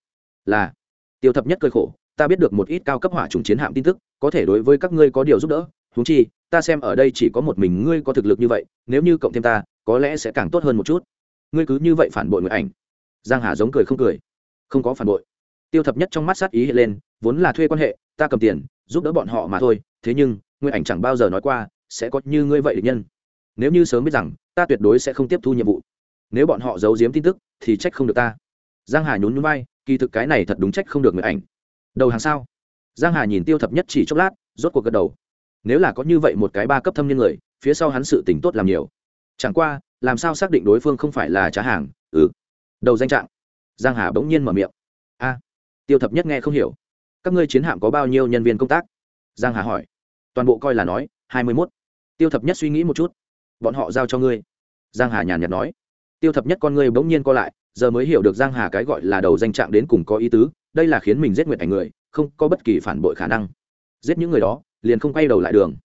là, tiêu thập nhất cơi khổ, ta biết được một ít cao cấp hỏa trùng chiến hạm tin tức, có thể đối với các ngươi có điều giúp đỡ, huống chi, ta xem ở đây chỉ có một mình ngươi có thực lực như vậy, nếu như cộng thêm ta, có lẽ sẽ càng tốt hơn một chút. Ngươi cứ như vậy phản bội người ảnh. Giang hà giống cười không cười. Không có phản bội. Tiêu thập nhất trong mắt sát ý hiện lên, vốn là thuê quan hệ, ta cầm tiền giúp đỡ bọn họ mà thôi, thế nhưng, nguyên ảnh chẳng bao giờ nói qua sẽ có như ngươi vậy địch nhân. Nếu như sớm biết rằng, ta tuyệt đối sẽ không tiếp thu nhiệm vụ. Nếu bọn họ giấu giếm tin tức, thì trách không được ta. Giang hà nhún nhún vai, kỳ thực cái này thật đúng trách không được người ảnh. Đầu hàng sao? Giang hà nhìn tiêu thập nhất chỉ chốc lát, rốt cuộc gật đầu. Nếu là có như vậy một cái ba cấp thâm niên người, phía sau hắn sự tỉnh tốt làm nhiều. Chẳng qua, làm sao xác định đối phương không phải là trá hàng? Ừ. Đầu danh trạng. Giang hà bỗng nhiên mở miệng. A. Tiêu thập nhất nghe không hiểu các ngươi chiến hạm có bao nhiêu nhân viên công tác? Giang hà hỏi. Toàn bộ coi là nói, hai mươi 21. tiêu thập nhất suy nghĩ một chút. Bọn họ giao cho ngươi. Giang hà nhàn nhạt nói. Tiêu thập nhất con ngươi bỗng nhiên co lại, giờ mới hiểu được giang hà cái gọi là đầu danh trạng đến cùng có ý tứ, đây là khiến mình giết nguyện ảnh người, không có bất kỳ phản bội khả năng. Giết những người đó, liền không quay đầu lại đường.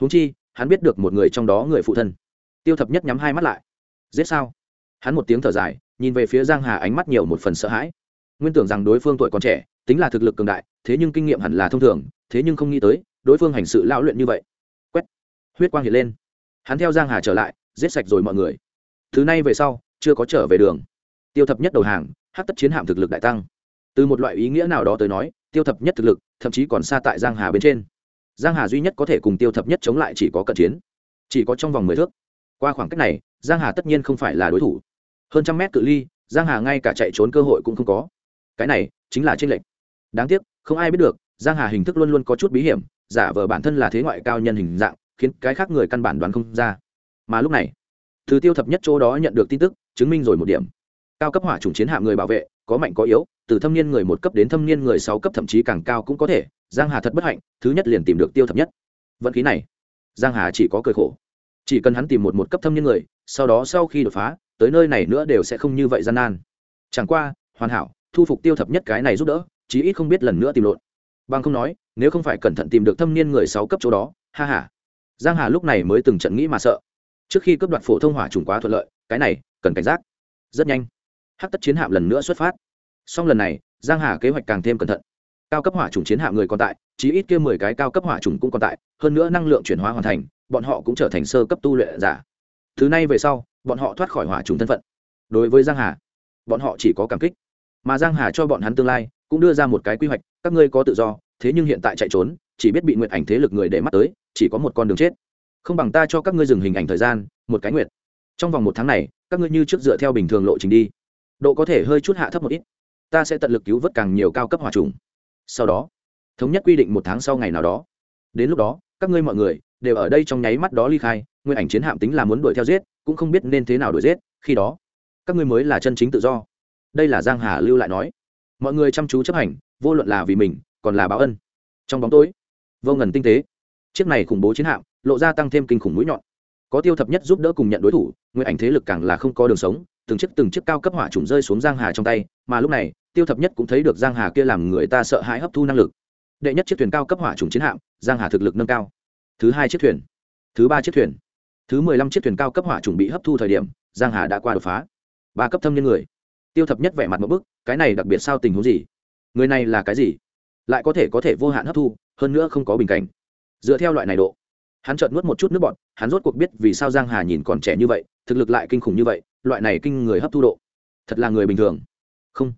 Huống chi, hắn biết được một người trong đó người phụ thân. Tiêu thập nhất nhắm hai mắt lại. Giết sao? Hắn một tiếng thở dài, nhìn về phía giang hà ánh mắt nhiều một phần sợ hãi nguyên tưởng rằng đối phương tuổi còn trẻ, tính là thực lực cường đại, thế nhưng kinh nghiệm hẳn là thông thường, thế nhưng không nghĩ tới, đối phương hành sự lão luyện như vậy. Quét. Huyết quang hiện lên. Hắn theo giang hà trở lại, giết sạch rồi mọi người. Thứ này về sau, chưa có trở về đường. Tiêu thập nhất đầu hàng hát tất chiến hạm thực lực đại tăng. Từ một loại ý nghĩa nào đó tới nói, tiêu thập nhất thực lực, thậm chí còn xa tại giang hà bên trên. Giang hà duy nhất có thể cùng tiêu thập nhất chống lại chỉ có cận chiến. Chỉ có trong vòng mười thước. Qua khoảng cách này, giang hà tất nhiên không phải là đối thủ. Hơn trăm mét cự ly, giang hà ngay cả chạy trốn cơ hội cũng không có cái này chính là tranh lệch. Đáng tiếc, không ai biết được, giang hà hình thức luôn luôn có chút bí hiểm, giả vờ bản thân là thế ngoại cao nhân hình dạng, khiến cái khác người căn bản đoán không ra. Mà lúc này, từ tiêu thập nhất chỗ đó nhận được tin tức, chứng minh rồi một điểm. Cao cấp hỏa chủng chiến hạm người bảo vệ, có mạnh có yếu, từ thâm niên người một cấp đến thâm niên người sáu cấp thậm chí càng cao cũng có thể, giang hà thật bất hạnh, thứ nhất liền tìm được tiêu thập nhất. Vận khí này, giang hà chỉ có cười khổ. Chỉ cần hắn tìm một một cấp thâm niên người, sau đó sau khi đột phá, tới nơi này nữa đều sẽ không như vậy gian nan. Chẳng qua, hoàn hảo thu phục tiêu thập nhất cái này giúp đỡ, chí ít không biết lần nữa tìm lộn. Bằng không nói, nếu không phải cẩn thận tìm được thâm niên người sáu cấp chỗ đó, ha ha. Giang hà lúc này mới từng trận nghĩ mà sợ. Trước khi cấp đoạt phổ thông hỏa trùng quá thuận lợi, cái này, cần cảnh giác. Rất nhanh. Hắc tất chiến hạm lần nữa xuất phát. Song lần này, giang hà kế hoạch càng thêm cẩn thận. Cao cấp hỏa trùng chiến hạm người còn tại, chí ít kia mười cái cao cấp hỏa trùng cũng còn tại, hơn nữa năng lượng chuyển hóa hoàn thành, bọn họ cũng trở thành sơ cấp tu luyện giả. Thứ này về sau, bọn họ thoát khỏi hỏa trùng thân phận. Đối với giang hà, bọn họ chỉ có cảm kích mà giang hà cho bọn hắn tương lai, cũng đưa ra một cái quy hoạch, các ngươi có tự do, thế nhưng hiện tại chạy trốn, chỉ biết bị nguyện ảnh thế lực người để mắt tới, chỉ có một con đường chết. Không bằng ta cho các ngươi dừng hình ảnh thời gian, một cái nguyện trong vòng một tháng này, các ngươi như trước dựa theo bình thường lộ trình đi. Độ có thể hơi chút hạ thấp một ít. Ta sẽ tận lực cứu vớt càng nhiều cao cấp hòa trùng. Sau đó, thống nhất quy định một tháng sau ngày nào đó. Đến lúc đó, các ngươi mọi người đều ở đây trong nháy mắt đó ly khai nguyên ảnh chiến hạm tính là muốn đuổi theo giết, cũng không biết nên thế nào đuổi giết, khi đó, các ngươi mới là chân chính tự do đây là giang hà lưu lại nói. Mọi người chăm chú chấp hành, vô luận là vì mình, còn là báo ân. Trong bóng tối, vô ngần tinh tế, chiếc này khủng bố chiến hạm lộ ra tăng thêm kinh khủng mũi nhọn. Có tiêu thập nhất giúp đỡ cùng nhận đối thủ nguyên ảnh thế lực càng là không có đường sống, từng chiếc từng chiếc cao cấp hỏa trùng rơi xuống giang hà trong tay, mà lúc này, tiêu thập nhất cũng thấy được giang hà kia làm người ta sợ hãi hấp thu năng lực. Đệ nhất chiếc thuyền cao cấp hỏa trùng chiến hạm, giang hà thực lực nâng cao. Thứ hai chiếc thuyền, thứ ba chiếc thuyền, thứ mười lăm chiếc thuyền cao cấp hỏa trùng bị hấp thu thời điểm, giang hà đã qua đột phá. Ba cấp thâm nhân người tiêu thập nhất vẻ mặt một bức, cái này đặc biệt sao tình huống gì? Người này là cái gì? Lại có thể có thể vô hạn hấp thu, hơn nữa không có bình cảnh. Dựa theo loại này độ, hắn chợt nuốt một chút nước bọt, hắn rốt cuộc biết vì sao giang hà nhìn còn trẻ như vậy, thực lực lại kinh khủng như vậy, loại này kinh người hấp thu độ, thật là người bình thường. Không,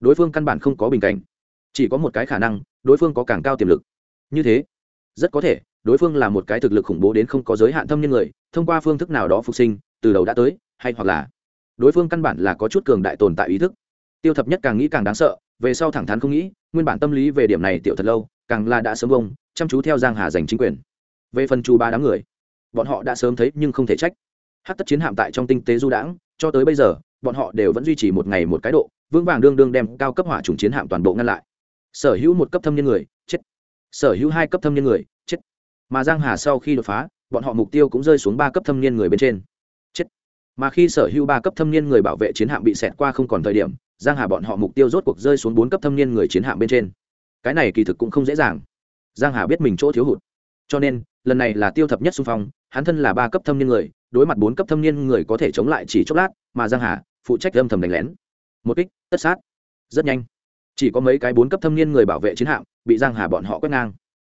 đối phương căn bản không có bình cảnh. Chỉ có một cái khả năng, đối phương có càng cao tiềm lực. Như thế, rất có thể, đối phương là một cái thực lực khủng bố đến không có giới hạn thâm nhân người, thông qua phương thức nào đó phục sinh, từ đầu đã tới, hay hoặc là đối phương căn bản là có chút cường đại tồn tại ý thức. Tiêu thập nhất càng nghĩ càng đáng sợ, về sau thẳng thắn không nghĩ, nguyên bản tâm lý về điểm này tiểu thật lâu, càng là đã sớm bông, chăm chú theo giang hà giành chính quyền. Về phần chu ba đám người, bọn họ đã sớm thấy nhưng không thể trách. Hát tất chiến hạm tại trong tinh tế du đãng, cho tới bây giờ, bọn họ đều vẫn duy trì một ngày một cái độ, vững vàng đương đương đem cao cấp hỏa chủng chiến hạm toàn bộ ngăn lại. Sở hữu một cấp thâm nhân người, chết. Sở hữu hai cấp thâm nhân người, chết. Mà giang hà sau khi đột phá, bọn họ mục tiêu cũng rơi xuống ba cấp thâm niên người bên trên mà khi sở hữu ba cấp thâm niên người bảo vệ chiến hạm bị xẹt qua không còn thời điểm, giang hà bọn họ mục tiêu rốt cuộc rơi xuống bốn cấp thâm niên người chiến hạm bên trên. Cái này kỳ thực cũng không dễ dàng. Giang hà biết mình chỗ thiếu hụt. Cho nên, lần này là tiêu thập nhất xung phong, hắn thân là ba cấp thâm niên người, đối mặt bốn cấp thâm niên người có thể chống lại chỉ chốc lát, mà giang hà phụ trách âm thầm đánh lén. Một kích, tất sát. Rất nhanh. Chỉ có mấy cái bốn cấp thâm niên người bảo vệ chiến hạm bị giang hà bọn họ quét ngang.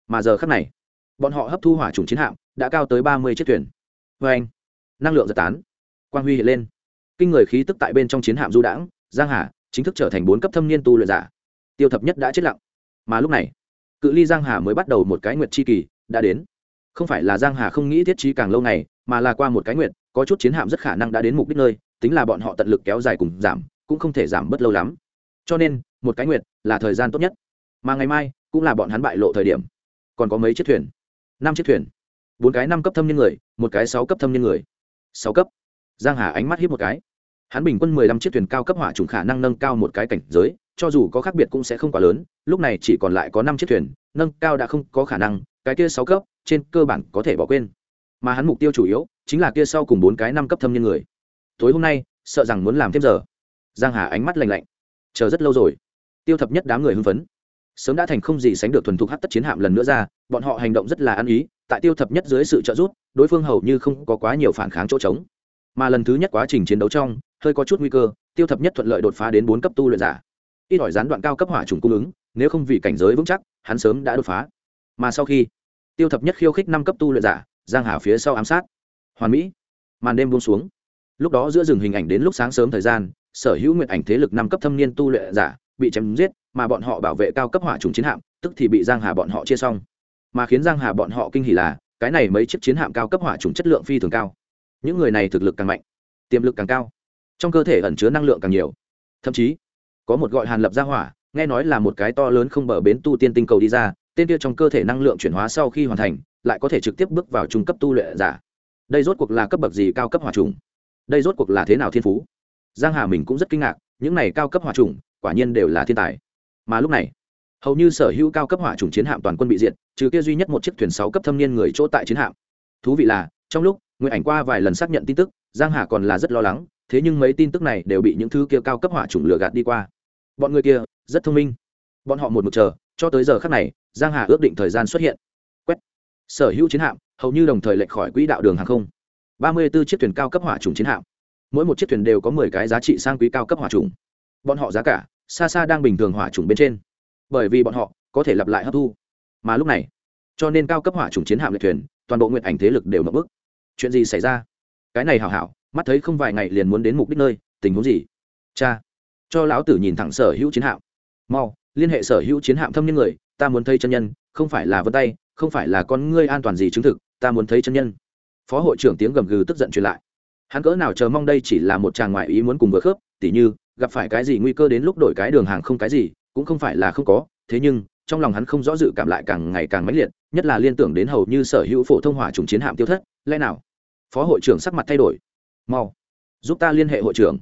Mà giờ khắc này, bọn họ hấp thu hỏa trùng chiến hạm đã cao tới ba mươi chiếc thuyền. Vê anh năng lượng giật tán quang huy hiện lên. Kinh người khí tức tại bên trong chiến hạm du đãng, giang hà chính thức trở thành bốn cấp thâm niên tu luyện giả. Tiêu thập nhất đã chết lặng. Mà lúc này, cự ly giang hà mới bắt đầu một cái nguyệt chi kỳ đã đến. Không phải là giang hà không nghĩ thiết trí càng lâu ngày, mà là qua một cái nguyệt, có chút chiến hạm rất khả năng đã đến mục đích nơi, tính là bọn họ tận lực kéo dài cùng giảm, cũng không thể giảm bớt lâu lắm. Cho nên, một cái nguyệt là thời gian tốt nhất. Mà ngày mai, cũng là bọn hắn bại lộ thời điểm. Còn có mấy chiếc thuyền? Năm chiếc thuyền. Bốn cái năm cấp thâm nhân người, một cái sáu cấp thâm nhân người. Sáu cấp giang hà ánh mắt hiếp một cái. Hắn bình quân mười lăm chiếc thuyền cao cấp hỏa trùng khả năng nâng cao một cái cảnh giới, cho dù có khác biệt cũng sẽ không quá lớn, lúc này chỉ còn lại có năm chiếc thuyền, nâng cao đã không có khả năng, cái kia sáu cấp, trên cơ bản có thể bỏ quên. Mà hắn mục tiêu chủ yếu, chính là kia sau cùng bốn cái năm cấp thâm nhân người. Tối hôm nay, sợ rằng muốn làm thêm giờ. Giang hà ánh mắt lạnh lạnh. Chờ rất lâu rồi. Tiêu thập nhất đám người hưng phấn. Sớm đã thành không gì sánh được thuần thục hát tất chiến hạm lần nữa ra, bọn họ hành động rất là ăn ý, tại tiêu thập nhất dưới sự trợ giúp, đối phương hầu như không có quá nhiều phản kháng chỗ trống mà lần thứ nhất quá trình chiến đấu trong, hơi có chút nguy cơ, tiêu thập nhất thuận lợi đột phá đến bốn cấp tu luyện giả. Ít ỏi gián đoạn cao cấp hỏa trùng cung ứng, nếu không vì cảnh giới vững chắc, hắn sớm đã đột phá. Mà sau khi tiêu thập nhất khiêu khích năm cấp tu luyện giả, giang hà phía sau ám sát. Hoàn mỹ. Màn đêm buông xuống. Lúc đó giữa rừng hình ảnh đến lúc sáng sớm thời gian, sở hữu nguyện ảnh thế lực năm cấp thâm niên tu luyện giả bị chém giết, mà bọn họ bảo vệ cao cấp hỏa trùng chiến hạm, tức thì bị giang hà bọn họ chia xong. Mà khiến giang hà bọn họ kinh hỉ là, cái này mấy chiếc chiến hạm cao cấp hỏa trùng chất lượng phi thường cao những người này thực lực càng mạnh, tiềm lực càng cao, trong cơ thể ẩn chứa năng lượng càng nhiều. Thậm chí, có một gọi hàn lập ra hỏa, nghe nói là một cái to lớn không bờ bến tu tiên tinh cầu đi ra, tên kia trong cơ thể năng lượng chuyển hóa sau khi hoàn thành, lại có thể trực tiếp bước vào trung cấp tu luyện giả. Đây rốt cuộc là cấp bậc gì cao cấp hỏa trùng đây rốt cuộc là thế nào thiên phú? Giang hà mình cũng rất kinh ngạc, những này cao cấp hỏa trùng quả nhiên đều là thiên tài. Mà lúc này, hầu như sở hữu cao cấp hỏa trùng chiến hạm toàn quân bị diệt, trừ kia duy nhất một chiếc thuyền sáu cấp thâm niên người chỗ tại chiến hạm. Thú vị là, trong lúc người ảnh qua vài lần xác nhận tin tức, giang hà còn là rất lo lắng, thế nhưng mấy tin tức này đều bị những thứ kia cao cấp hỏa trùng lừa gạt đi qua. Bọn người kia, rất thông minh. Bọn họ một mực chờ, cho tới giờ khắc này, giang hà ước định thời gian xuất hiện. Quét. Sở hữu chiến hạm, hầu như đồng thời lệch khỏi quỹ đạo đường hàng không. Ba mươi 34 chiếc thuyền cao cấp hỏa trùng chiến hạm. Mỗi một chiếc thuyền đều có mười cái giá trị sang quý cao cấp hỏa trùng bọn họ giá cả, xa xa đang bình thường hỏa trùng bên trên. Bởi vì bọn họ có thể lặp lại hấp thu. Mà lúc này, cho nên cao cấp hỏa trùng chiến hạm lệ thuyền, toàn bộ nguyện ảnh thế lực đều nộp bức chuyện gì xảy ra? Cái này hảo hảo, mắt thấy không vài ngày liền muốn đến mục đích nơi, tình huống gì? Cha, cho lão tử nhìn thẳng sở hữu chiến hạm. Mau, liên hệ sở hữu chiến hạm thâm niên người, ta muốn thấy chân nhân, không phải là vân tay, không phải là con ngươi an toàn gì chứng thực, ta muốn thấy chân nhân. Phó hội trưởng tiếng gầm gừ tức giận truyền lại. Hắn cỡ nào chờ mong đây chỉ là một chàng ngoại ý muốn cùng vừa khớp, tỉ như, gặp phải cái gì nguy cơ đến lúc đổi cái đường hàng không cái gì, cũng không phải là không có, thế nhưng, trong lòng hắn không rõ dự cảm lại càng ngày càng mãnh liệt, nhất là liên tưởng đến hầu như sở hữu phổ thông hỏa trùng chiến hạm tiêu thất, lẽ nào? Phó hội trưởng sắc mặt thay đổi. Mau giúp ta liên hệ hội trưởng.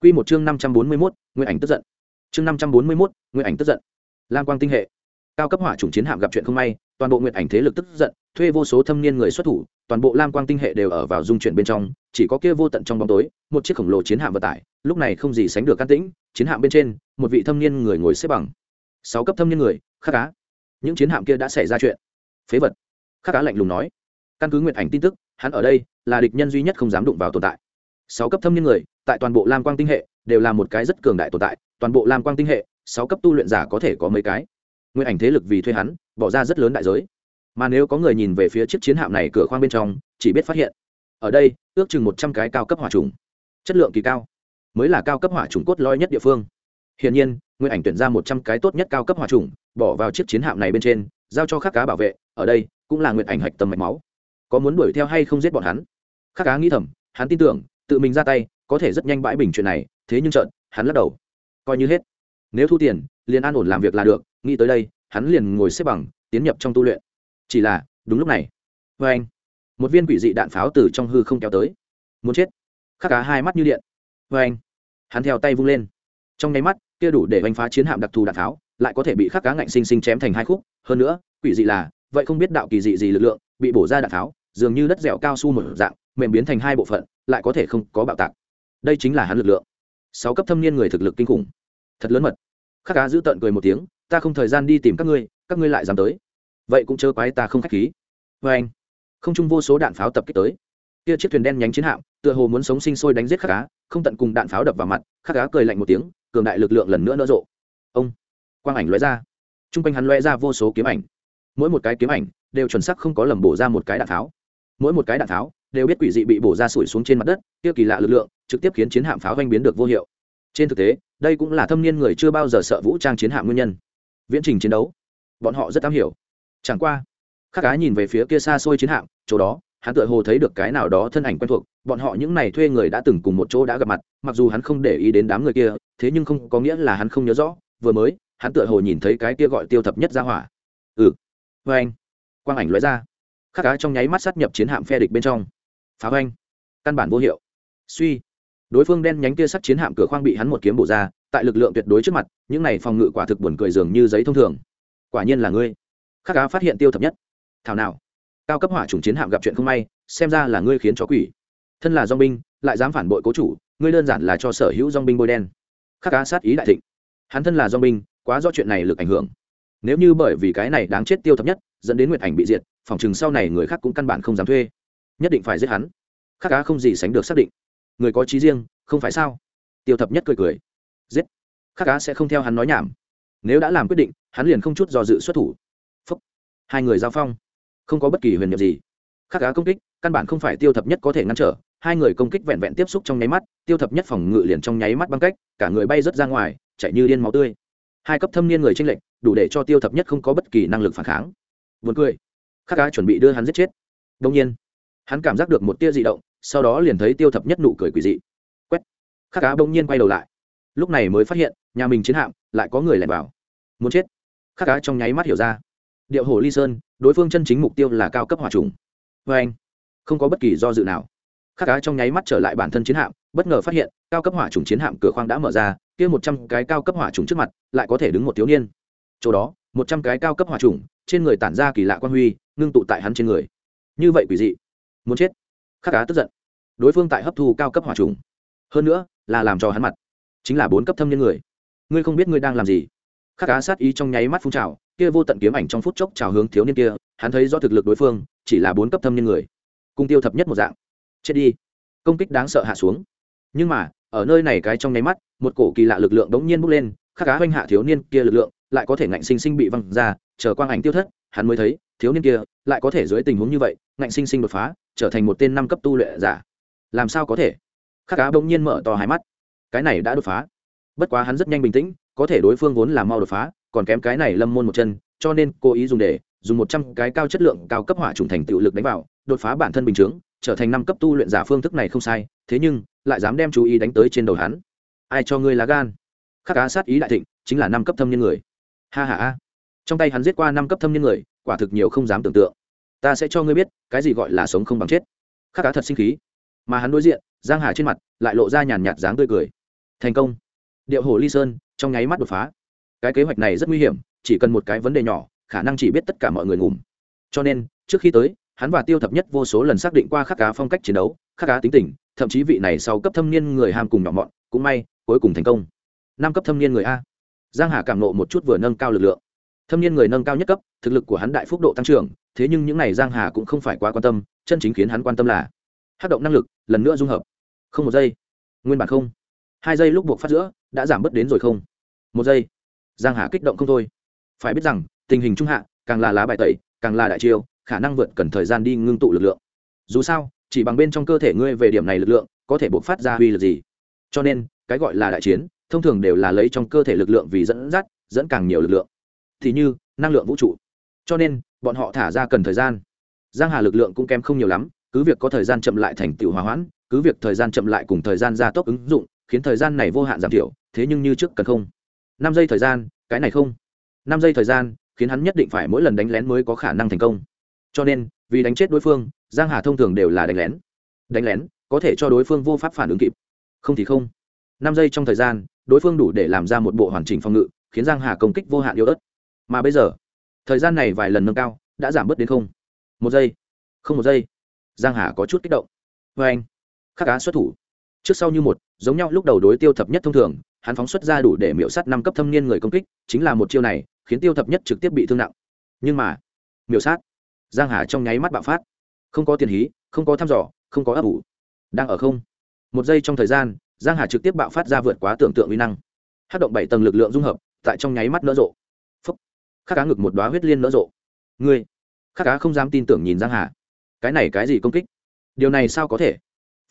Quy một chương năm trăm bốn mươi 541, nguyên ảnh tức giận. Chương năm trăm bốn mươi 541, nguyên ảnh tức giận. Lam quang tinh hệ. Cao cấp hỏa chủng chiến hạm gặp chuyện không may toàn bộ nguyện ảnh thế lực tức giận thuê vô số thâm niên người xuất thủ toàn bộ lam quang tinh hệ đều ở vào dung chuyển bên trong chỉ có kia vô tận trong bóng tối một chiếc khổng lồ chiến hạm vận tải lúc này không gì sánh được can tĩnh chiến hạm bên trên một vị thâm niên người ngồi xếp bằng. Sáu cấp thâm niên người khắc cá. Những chiến hạm kia đã xảy ra chuyện. Phế vật. Khắc cá lạnh lùng nói. Căn cứ nguyện ảnh tin tức hắn ở đây là địch nhân duy nhất không dám đụng vào tồn tại. Sáu cấp thâm niên người, tại toàn bộ lam quang tinh hệ, đều là một cái rất cường đại tồn tại. Toàn bộ lam quang tinh hệ, sáu cấp tu luyện giả có thể có mấy cái? Nguyên ảnh thế lực vì thuê hắn, bỏ ra rất lớn đại giới. Mà nếu có người nhìn về phía chiếc chiến hạm này cửa khoang bên trong, chỉ biết phát hiện, ở đây, ước chừng một trăm cái cao cấp hỏa trùng. Chất lượng kỳ cao, mới là cao cấp hỏa trùng cốt lõi nhất địa phương. Hiển nhiên, nguyên ảnh tuyển ra một trăm cái tốt nhất cao cấp hỏa trùng, bỏ vào chiếc chiến hạm này bên trên, giao cho khắc cá bảo vệ, ở đây, cũng là nguyện ảnh hạch tầm mạch máu có muốn đuổi theo hay không giết bọn hắn? Khắc cá nghĩ thầm, hắn tin tưởng, tự mình ra tay, có thể rất nhanh bãi bình chuyện này, thế nhưng trợn hắn lắc đầu. Coi như hết. Nếu thu tiền, liền an ổn làm việc là được, nghĩ tới đây, hắn liền ngồi xếp bằng, tiến nhập trong tu luyện. Chỉ là, đúng lúc này. Vê anh, một viên quỷ dị đạn pháo từ trong hư không kéo tới. Muốn chết. Khắc cá hai mắt như điện. Vê anh, hắn theo tay vung lên. Trong nháy mắt, kia đủ để oanh phá chiến hạm đặc thù đạn pháo, lại có thể bị khắc cá ngạnh sinh sinh chém thành hai khúc. Hơn nữa, quỷ dị là vậy không biết đạo kỳ dị gì lực lượng bị bổ ra đạn pháo dường như đất dẻo cao su một dạng, mềm biến thành hai bộ phận, lại có thể không có bạo tạc. Đây chính là hắn lực lượng. Sáu cấp thâm niên người thực lực kinh khủng. Thật lớn mật. Khắc cá giữ tợn cười một tiếng, ta không thời gian đi tìm các ngươi các ngươi lại dám tới. Vậy cũng chớ quái ta không k h á c h khí. Vê anh, không chung vô số đạn pháo tập kích tới. Kia chiếc thuyền đen nhánh chiến hạm, tựa hồ muốn sống sinh sôi đánh giết khắc cá không tận cùng đạn pháo đập vào mặt, khắc cá cười lạnh một tiếng, cường đại lực lượng lần nữa nỡ rộ. Ông, quang ảnh lóe ra. T r u n g quanh hắn lóe ra vô số kiếm ảnh mỗi một cái kiếm ảnh đều chuẩn sắc không có lầm bổ ra một cái đạn pháo mỗi một cái đạn pháo đều biết quỷ dị bị bổ ra sủi xuống trên mặt đất, kia kỳ lạ lực lượng trực tiếp khiến chiến hạm pháo vanh biến được vô hiệu. Trên thực tế, đây cũng là thâm niên người chưa bao giờ sợ vũ trang chiến hạm nguyên nhân. Viễn trình chiến đấu, bọn họ rất am hiểu. Chẳng qua, khắc cá nhìn về phía kia xa xôi chiến hạm, chỗ đó, hắn tựa hồ thấy được cái nào đó thân ảnh quen thuộc, bọn họ những này thuê người đã từng cùng một chỗ đã gặp mặt, mặc dù hắn không để ý đến đám người kia, thế nhưng không có nghĩa là hắn không nhớ rõ, vừa mới, hắn tựa hồ nhìn thấy cái kia gọi tiêu thập nhất ra hỏa. Ừ vê anh. Quang ảnh lóe ra. Khắc cá trong nháy mắt sát nhập chiến hạm phe địch bên trong. Phá anh căn bản vô hiệu. Suy. Đối phương đen nhánh kia sắt chiến hạm cửa khoang bị hắn một kiếm bổ ra, tại lực lượng tuyệt đối trước mặt, những này phòng ngự quả thực buồn cười dường như giấy thông thường. Quả nhiên là ngươi. Khắc cá phát hiện tiêu thập nhất. Thảo nào. Cao cấp hỏa chủng chiến hạm gặp chuyện không may, xem ra là ngươi khiến chó quỷ. Thân là dong binh, lại dám phản bội cố chủ, ngươi đơn giản là cho sở hữu dong binh bôi đen. Khắc cá sát ý đại thịnh. Hắn thân là dong binh, quá do chuyện này lực ảnh hưởng nếu như bởi vì cái này đáng chết tiêu thập nhất, dẫn đến nguyệt ảnh bị diệt, phòng chừng sau này người khác cũng căn bản không dám thuê. Nhất định phải giết hắn. Khắc cá không gì sánh được xác định. Người có trí riêng, không phải sao? Tiêu thập nhất cười cười. Giết. Khắc cá sẽ không theo hắn nói nhảm. Nếu đã làm quyết định, hắn liền không chút do dự xuất thủ. Phúc. hai người giao phong. Không có bất kỳ huyền nhiệm gì. Khắc cá công kích, căn bản không phải tiêu thập nhất có thể ngăn trở. Hai người công kích vẹn vẹn tiếp xúc trong nháy mắt, tiêu thập nhất phòng ngự liền trong nháy mắt băng cách, cả người bay rớt ra ngoài, chạy như điên máu tươi. Hai cấp thâm niên người tranh lệnh đủ để cho tiêu thập nhất không có bất kỳ năng lực phản kháng. Vượt cười. Khắc cá chuẩn bị đưa hắn giết chết. Đông nhiên, hắn cảm giác được một tia dị động, sau đó liền thấy tiêu thập nhất nụ cười quỷ dị. Quét. Khắc cá bỗng nhiên quay đầu lại. Lúc này mới phát hiện, nhà mình chiến hạm, lại có người lẻn vào. Muốn chết. Khắc cá trong nháy mắt hiểu ra. Điệu hồ ly sơn, đối phương chân chính mục tiêu là cao cấp hỏa trùng. Vê anh, không có bất kỳ do dự nào. Khắc cá trong nháy mắt trở lại bản thân chiến hạm, bất ngờ phát hiện, cao cấp hỏa trùng chiến hạm cửa khoang đã mở ra, kia một trăm cái cao cấp hỏa trùng trước mặt, lại có thể đứng một thiếu niên chỗ đó, một trăm cái cao cấp hỏa trùng, trên người tản ra kỳ lạ quan huy, ngưng tụ tại hắn trên người. Như vậy quỷ dị. Muốn chết. Khắc cá tức giận. Đối phương tại hấp thu cao cấp hỏa trùng. Hơn nữa, là làm cho hắn mặt. Chính là bốn cấp thâm nhân người. Ngươi không biết ngươi đang làm gì. Khắc cá sát ý trong nháy mắt phun trào, kia vô tận kiếm ảnh trong phút chốc trào hướng thiếu niên kia, hắn thấy do thực lực đối phương, chỉ là bốn cấp thâm nhân người. Cung tiêu thập nhất một dạng. Chết đi. Công kích đáng sợ hạ xuống. Nhưng mà, ở nơi này cái trong nháy mắt, một cổ kỳ lạ lực lượng đống nhiên bốc lên, khắc cá oanh hạ thiếu niên kia lực lượng lại có thể ngạnh sinh sinh bị văng ra, chờ quang ảnh tiêu thất, hắn mới thấy, thiếu niên kia lại có thể dưới tình huống như vậy, ngạnh sinh sinh đột phá, trở thành một tên năm cấp tu luyện giả. Làm sao có thể? Khắc cá bỗng nhiên mở to hai mắt. Cái này đã đột phá. Bất quá hắn rất nhanh bình tĩnh, có thể đối phương vốn là mau đột phá, còn kém cái này lâm môn một chân, cho nên cố ý dùng để, dùng một trăm cái cao chất lượng, cao cấp hỏa trùng thành tựu lực đánh vào, đột phá bản thân bình chướng, trở thành năm cấp tu luyện giả phương thức này không sai, thế nhưng, lại dám đem chú ý đánh tới trên đầu hắn. Ai cho ngươi lá gan? Khắc cá sát ý đại thịnh, chính là năm cấp thâm nhân người ha ha a trong tay hắn giết qua năm cấp thâm niên người, quả thực nhiều không dám tưởng tượng. Ta sẽ cho ngươi biết, cái gì gọi là sống không bằng chết. Khắc cá thật sinh khí. Mà hắn đối diện, giang hà trên mặt, lại lộ ra nhàn nhạt dáng tươi cười. Thành công. Điệu hồ ly sơn, trong nháy mắt đột phá. Cái kế hoạch này rất nguy hiểm, chỉ cần một cái vấn đề nhỏ, khả năng chỉ biết tất cả mọi người ngủm. Cho nên, trước khi tới, hắn và tiêu thập nhất vô số lần xác định qua khắc cá phong cách chiến đấu, khắc cá tính tình, thậm chí vị này sau cấp thâm niên người ham cùng nhỏ mọn, cũng may, cuối cùng thành công. Năm cấp thâm niên người a giang hà cảm nộ một chút vừa nâng cao lực lượng. Thâm niên người nâng cao nhất cấp, thực lực của hắn đại phúc độ tăng trưởng, thế nhưng những này giang hà cũng không phải quá quan tâm, chân chính khiến hắn quan tâm là hát động năng lực, lần nữa dung hợp. Không một giây. Nguyên bản không. Hai giây lúc buộc phát giữa, đã giảm bớt đến rồi không. Một giây. Giang hà kích động không thôi. Phải biết rằng, tình hình trung hạ, càng là lá bài tẩy, càng là đại chiêu, khả năng vượt cần thời gian đi ngưng tụ lực lượng. Dù sao, chỉ bằng bên trong cơ thể ngươi về điểm này lực lượng, có thể buộc phát ra uy lực gì? Cho nên, cái gọi là đại chiến thông thường đều là lấy trong cơ thể lực lượng vì dẫn dắt, dẫn càng nhiều lực lượng. Thì như, năng lượng vũ trụ. Cho nên, bọn họ thả ra cần thời gian. Giang hà lực lượng cũng kém không nhiều lắm, cứ việc có thời gian chậm lại thành tựu hòa hoãn, cứ việc thời gian chậm lại cùng thời gian gia tốc ứng dụng, khiến thời gian này vô hạn giảm thiểu, thế nhưng như trước cần không? Năm giây thời gian, cái này không. Năm giây thời gian, khiến hắn nhất định phải mỗi lần đánh lén mới có khả năng thành công. Cho nên, vì đánh chết đối phương, giang hà thông thường đều là đánh lén. Đánh lén, có thể cho đối phương vô pháp phản ứng kịp. Không thì không. Năm giây trong thời gian đối phương đủ để làm ra một bộ hoàn chỉnh phòng ngự, khiến giang hà công kích vô hạn yếu ớt. Mà bây giờ, thời gian này vài lần nâng cao, đã giảm bớt đến không. Một giây, không một giây. Giang hà có chút kích động. Vê anh, khắc cá xuất thủ. Trước sau như một, giống nhau lúc đầu đối tiêu thập nhất thông thường, hắn phóng xuất ra đủ để miễu sát năm cấp thâm niên người công kích, chính là một chiêu này, khiến tiêu thập nhất trực tiếp bị thương nặng. Nhưng mà miễu sát. Giang hà trong nháy mắt bạo phát. Không có tiền hí, không có thăm dò, không có ấp ủ. Đang ở không. Một giây trong thời gian giang hà trực tiếp bạo phát ra vượt quá tưởng tượng uy năng. Hát động bảy tầng lực lượng dung hợp, tại trong nháy mắt nỡ rộ. Phúc. Khắc cá ngực một đoá huyết liên nỡ rộ. Ngươi. Khắc cá không dám tin tưởng nhìn giang hà. Cái này cái gì công kích? Điều này sao có thể?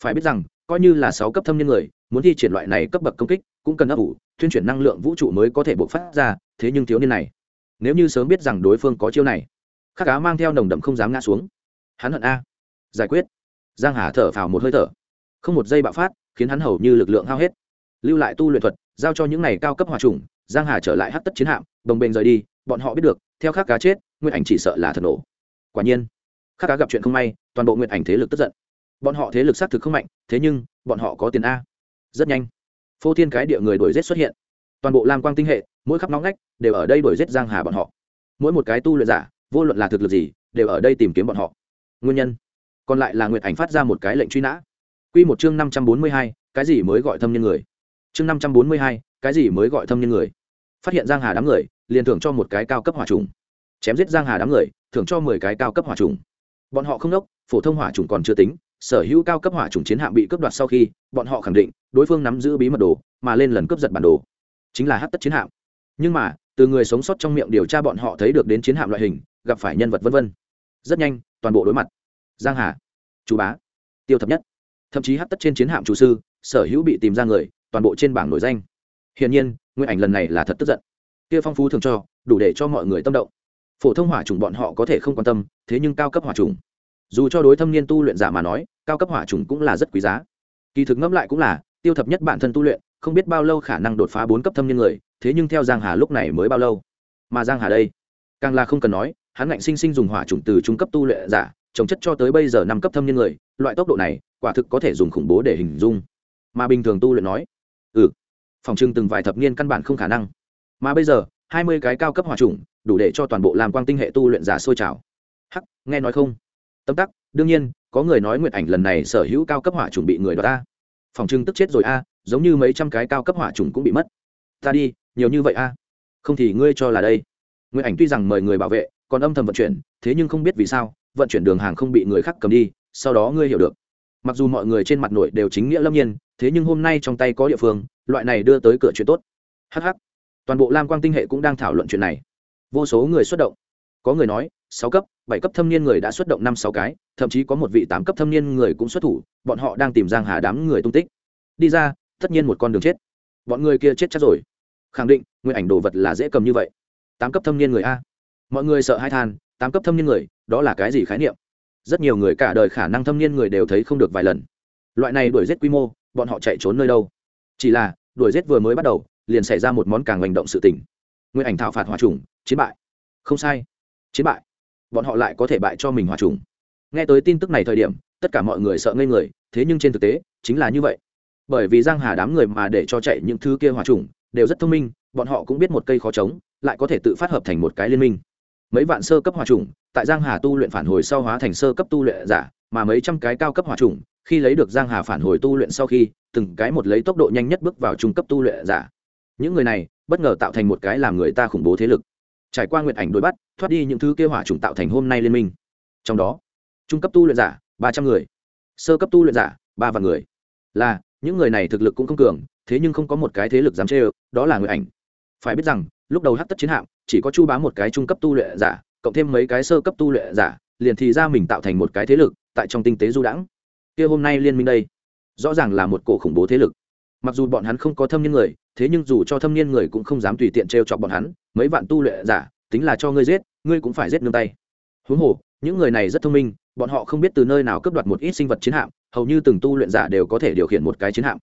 Phải biết rằng, coi như là sáu cấp thâm nhân người, muốn thi triển loại này cấp bậc công kích, cũng cần ấp ủ, thuyên chuyển năng lượng vũ trụ mới có thể bộc phát ra, thế nhưng thiếu niên này, nếu như sớm biết rằng đối phương có chiêu này, khắc cá mang theo nồng đậm không dám ngã xuống. Hắn hận a. Giải quyết. Giang hà thở phào một hơi thở. Không một giây bạo phát khiến hắn hầu như lực lượng hao hết. Lưu lại tu luyện thuật, giao cho những này cao cấp hòa trùng giang hà trở lại hắc tất chiến hạm, đồng bền rời đi, bọn họ biết được, theo khắc cá chết nguyên ảnh chỉ sợ là thật nổ. Quả nhiên, khắc cá gặp chuyện không may, toàn bộ nguyện ảnh thế lực tức giận. Bọn họ thế lực xác thực không mạnh, thế nhưng, bọn họ có tiền a. Rất nhanh, phô thiên cái địa người đuổi rết xuất hiện. Toàn bộ lam quang tinh hệ, mỗi khắp nóng ngách, đều ở đây đuổi rết giang hà bọn họ. Mỗi một cái tu luyện giả, vô luận là thực lực gì, đều ở đây tìm kiếm bọn họ. Nguyên nhân, còn lại là nguyện ảnh phát ra một cái lệnh truy nã quy một chương năm trăm bốn mươi hai, cái gì mới gọi thâm nhân người? Chương năm trăm bốn mươi hai, cái gì mới gọi thâm nhân người? Phát hiện giang hà đám người liền thưởng cho một cái cao cấp hỏa trùng. Chém giết giang hà đám người thưởng cho mười cái cao cấp hỏa trùng. Bọn họ không đốc phổ thông hỏa trùng còn chưa tính sở hữu cao cấp hỏa trùng chiến hạm bị cướp đoạt sau khi bọn họ khẳng định đối phương nắm giữ bí mật đồ mà lên lần cướp giật bản đồ. Chính là hắc tất chiến hạm. Nhưng mà từ người sống sót trong miệng điều tra bọn họ thấy được đến chiến hạm loại hình gặp phải nhân vật vân vân. Rất nhanh toàn bộ đối mặt. Giang hà chú bá tiêu thập nhất thậm chí hát tất trên chiến hạm chủ sư, sở hữu bị tìm ra người, toàn bộ trên bảng nổi danh. Hiển nhiên, nguyên ảnh lần này là thật tức giận. Kia phong phú thường cho, đủ để cho mọi người tâm động. Phổ thông hỏa trùng bọn họ có thể không quan tâm, thế nhưng cao cấp hỏa trùng dù cho đối thâm niên tu luyện giả mà nói, cao cấp hỏa trùng cũng là rất quý giá. Kỳ thực ngẫm lại cũng là, tiêu thập nhất bản thân tu luyện, không biết bao lâu khả năng đột phá bốn cấp thâm niên người, thế nhưng theo giang hà lúc này mới bao lâu? Mà giang hà đây, càng là không cần nói, hắn ngạnh sinh sinh dùng hỏa trùng từ trung cấp tu luyện giả trồng chất cho tới bây giờ năm cấp thâm niên người, loại tốc độ này quả thực có thể dùng khủng bố để hình dung. Mà bình thường tu luyện nói ừ phòng trưng từng vài thập niên căn bản không khả năng. Mà bây giờ, hai mươi cái cao cấp hỏa trùng đủ để cho toàn bộ làm quang tinh hệ tu luyện giả sôi trào. Hắc, nghe nói không? Tâm tắc, đương nhiên, có người nói nguyện ảnh lần này sở hữu cao cấp hỏa trùng bị người đoạt ta. Phòng trưng tức chết rồi a, giống như mấy trăm cái cao cấp hỏa trùng cũng bị mất. Ta đi, nhiều như vậy a. Không thì ngươi cho là đây. Nguyện ảnh tuy rằng mời người bảo vệ, còn âm thầm vận chuyển, thế nhưng không biết vì sao, vận chuyển đường hàng không bị người khác cầm đi, sau đó ngươi hiểu được mặc dù mọi người trên mặt nội đều chính nghĩa lâm nhiên, thế nhưng hôm nay trong tay có địa phương, loại này đưa tới cửa chuyện tốt. Hh toàn bộ lam quang tinh hệ cũng đang thảo luận chuyện này. Vô số người xuất động. Có người nói, sáu cấp, bảy cấp thâm niên người đã xuất động năm, sáu cái, thậm chí có một vị tám cấp thâm niên người cũng xuất thủ, bọn họ đang tìm giang hà đám người tung tích. Đi ra, tất nhiên một con đường chết. Bọn người kia chết chắc rồi. Khẳng định nguyên ảnh đồ vật là dễ cầm như vậy. Tám cấp thâm niên người a. Mọi người sợ hai than, tám cấp thâm niên người, đó là cái gì khái niệm? Rất nhiều người cả đời khả năng thâm niên người đều thấy không được vài lần. Loại này đuổi giết quy mô, bọn họ chạy trốn nơi đâu? Chỉ là, đuổi giết vừa mới bắt đầu, liền xảy ra một món càng hành động sự tình. Nguyên ảnh thảo phạt hòa trùng, chiến bại. Không sai, chiến bại. Bọn họ lại có thể bại cho mình hòa trùng. Nghe tới tin tức này thời điểm, tất cả mọi người sợ ngây người, thế nhưng trên thực tế, chính là như vậy. Bởi vì giang hà đám người mà để cho chạy những thứ kia hòa trùng, đều rất thông minh, bọn họ cũng biết một cây khó chống, lại có thể tự phát hợp thành một cái liên minh mấy vạn sơ cấp hòa trùng, tại giang hà tu luyện phản hồi sau hóa thành sơ cấp tu luyện giả, mà mấy trăm cái cao cấp hòa trùng, khi lấy được giang hà phản hồi tu luyện sau khi, từng cái một lấy tốc độ nhanh nhất bước vào trung cấp tu luyện giả. Những người này, bất ngờ tạo thành một cái làm người ta khủng bố thế lực. Trải qua nguyện ảnh đối bắt, thoát đi những thứ kêu hỏa trùng tạo thành hôm nay liên minh. Trong đó, trung cấp tu luyện giả, ba trăm người. Sơ cấp tu luyện giả, ba vạn người. Là, những người này thực lực cũng không cường, thế nhưng không có một cái thế lực dám chê đó là người ảnh. Phải biết rằng lúc đầu hắc tất chiến hạm, chỉ có chu bá một cái trung cấp tu luyện giả, cộng thêm mấy cái sơ cấp tu luyện giả, liền thì ra mình tạo thành một cái thế lực, tại trong tinh tế du đãng. Kia hôm nay liên minh đây, rõ ràng là một cổ khủng bố thế lực. Mặc dù bọn hắn không có thâm niên người, thế nhưng dù cho thâm niên người cũng không dám tùy tiện t r e o chọc bọn hắn, mấy vạn tu luyện giả, tính là cho ngươi giết, ngươi cũng phải giết nương tay. Huống hồ, những người này rất thông minh, bọn họ không biết từ nơi nào cướp đoạt một ít sinh vật chiến hạm, hầu như từng tu luyện giả đều có thể điều khiển một cái chiến hạm.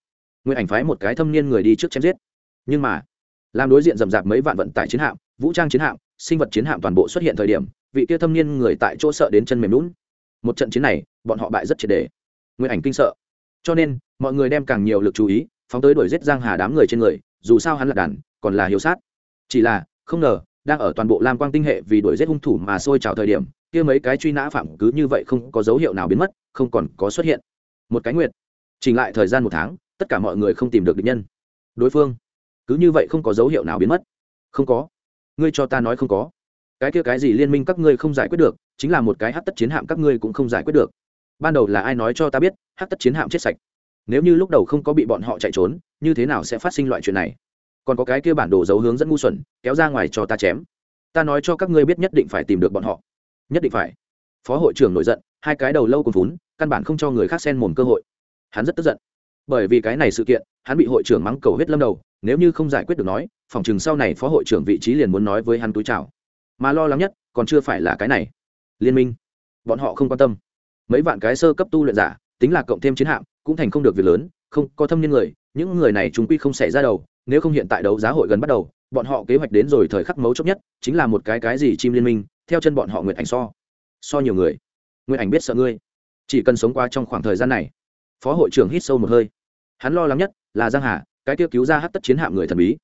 Nguyên ảnh phái một cái thâm niên người đi trước chém giết. Nhưng mà làm đối diện rầm rạp mấy vạn vận tải chiến hạm, vũ trang chiến hạm, sinh vật chiến hạm toàn bộ xuất hiện thời điểm, vị kia thâm niên người tại chỗ sợ đến chân mềm lún một trận chiến này, bọn họ bại rất triệt đề. Nguyên ảnh kinh sợ. Cho nên, mọi người đem càng nhiều lực chú ý, phóng tới đuổi giết giang hà đám người trên người, dù sao hắn là đàn, còn là hiếu sát. Chỉ là, không ngờ, đang ở toàn bộ lam quang tinh hệ vì đuổi giết hung thủ mà sôi trào thời điểm, kia mấy cái truy nã phạm cứ như vậy không có dấu hiệu nào biến mất, không còn có xuất hiện. Một cái nguyện chỉnh lại thời gian một tháng, tất cả mọi người không tìm được địch nhân. Đối phương cứ như vậy không có dấu hiệu nào biến mất. Không có. Ngươi cho ta nói không có. Cái kia cái gì liên minh các ngươi không giải quyết được, chính là một cái hát tất chiến hạm các ngươi cũng không giải quyết được. Ban đầu là ai nói cho ta biết hát tất chiến hạm chết sạch. Nếu như lúc đầu không có bị bọn họ chạy trốn, như thế nào sẽ phát sinh loại chuyện này? Còn có cái kia bản đồ dấu hướng dẫn ngu xuẩn, kéo ra ngoài cho ta chém. Ta nói cho các ngươi biết nhất định phải tìm được bọn họ. Nhất định phải. Phó hội trưởng nổi giận, hai cái đầu lâu còn vốn căn bản không cho người khác xen mồm cơ hội. Hắn rất tức giận. Bởi vì cái này sự kiện, hắn bị hội trưởng mắng cầu hết lâm đầu nếu như không giải quyết được nói, phòng chừng sau này phó hội trưởng vị trí liền muốn nói với hắn túi chào. Mà lo lắng nhất, còn chưa phải là cái này. Liên minh, bọn họ không quan tâm. Mấy vạn cái sơ cấp tu luyện giả, tính là cộng thêm chiến hạm, cũng thành không được việc lớn, không, có thâm niên người, những người này chúng quy không xảy ra đầu, nếu không hiện tại đấu giá hội gần bắt đầu, bọn họ kế hoạch đến rồi thời khắc mấu chốt nhất, chính là một cái cái gì chim liên minh, theo chân bọn họ nguyện ảnh so. So nhiều người, nguyện ảnh biết sợ ngươi. Chỉ cần sống qua trong khoảng thời gian này, phó hội trưởng hít sâu một hơi. Hắn lo lắng nhất là giang hà cái tiêu cứu ra hát tất chiến hạm người thần bí.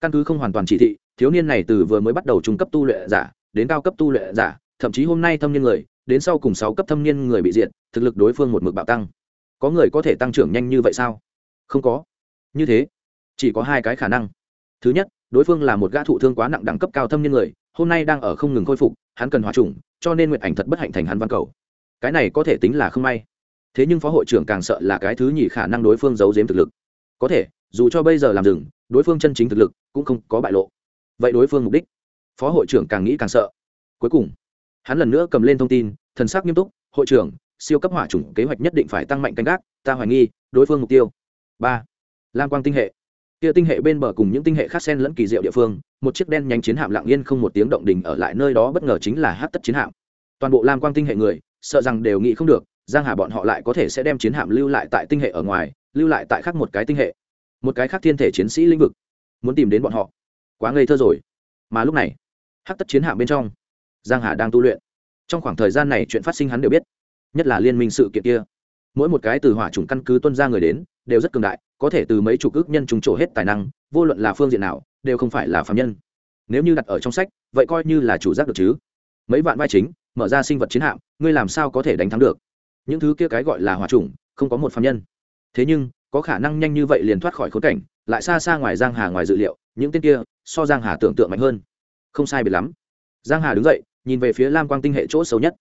Căn cứ không hoàn toàn chỉ thị, thiếu niên này từ vừa mới bắt đầu trung cấp tu luyện giả, đến cao cấp tu luyện giả, thậm chí hôm nay thâm niên người, đến sau cùng sáu cấp thâm niên người bị diệt, thực lực đối phương một mực bạo tăng. Có người có thể tăng trưởng nhanh như vậy sao? Không có. Như thế, chỉ có hai cái khả năng. Thứ nhất, đối phương là một gã thụ thương quá nặng đẳng cấp cao thâm niên người, hôm nay đang ở không ngừng khôi phục, hắn cần hòa trùng, cho nên nguyện ảnh thật bất hạnh thành hắn văn cầu. Cái này có thể tính là không may. Thế nhưng phó hội trưởng càng sợ là cái thứ nhì khả năng đối phương giấu giếm thực lực. Có thể dù cho bây giờ làm rừng, đối phương chân chính thực lực cũng không có bại lộ. Vậy đối phương mục đích? Phó hội trưởng càng nghĩ càng sợ. Cuối cùng, hắn lần nữa cầm lên thông tin, thần sắc nghiêm túc, hội trưởng, siêu cấp hỏa chủng kế hoạch nhất định phải tăng mạnh canh gác, ta hoài nghi, đối phương mục tiêu. Ba, lam quang tinh hệ. Kia tinh hệ bên bờ cùng những tinh hệ khác sen lẫn kỳ diệu địa phương, một chiếc đen nhanh chiến hạm lặng yên không một tiếng động đình ở lại nơi đó bất ngờ chính là hát tất chiến hạm. Toàn bộ lam quang tinh hệ người, sợ rằng đều nghĩ không được, giang hà bọn họ lại có thể sẽ đem chiến hạm lưu lại tại tinh hệ ở ngoài, lưu lại tại khác một cái tinh hệ một cái khác thiên thể chiến sĩ lĩnh vực, muốn tìm đến bọn họ. Quá ngây thơ rồi. Mà lúc này, hắc tất chiến hạm bên trong, giang hà đang tu luyện. Trong khoảng thời gian này chuyện phát sinh hắn đều biết, nhất là liên minh sự kiện kia. Mỗi một cái từ hỏa chủng căn cứ tuân ra người đến, đều rất cường đại, có thể từ mấy chục ước nhân trùng trổ hết tài năng, vô luận là phương diện nào, đều không phải là phạm nhân. Nếu như đặt ở trong sách, vậy coi như là chủ giác được chứ. Mấy vạn vai chính, mở ra sinh vật chiến hạm, ngươi làm sao có thể đánh thắng được? Những thứ kia cái gọi là hỏa chủng, không có một phạm nhân. Thế nhưng có khả năng nhanh như vậy liền thoát khỏi khốn cảnh, lại xa xa ngoài giang hà ngoài dự liệu, những tên kia, so giang hà tưởng tượng mạnh hơn. Không sai biệt lắm. Giang hà đứng dậy, nhìn về phía lam quang tinh hệ chỗ xấu nhất.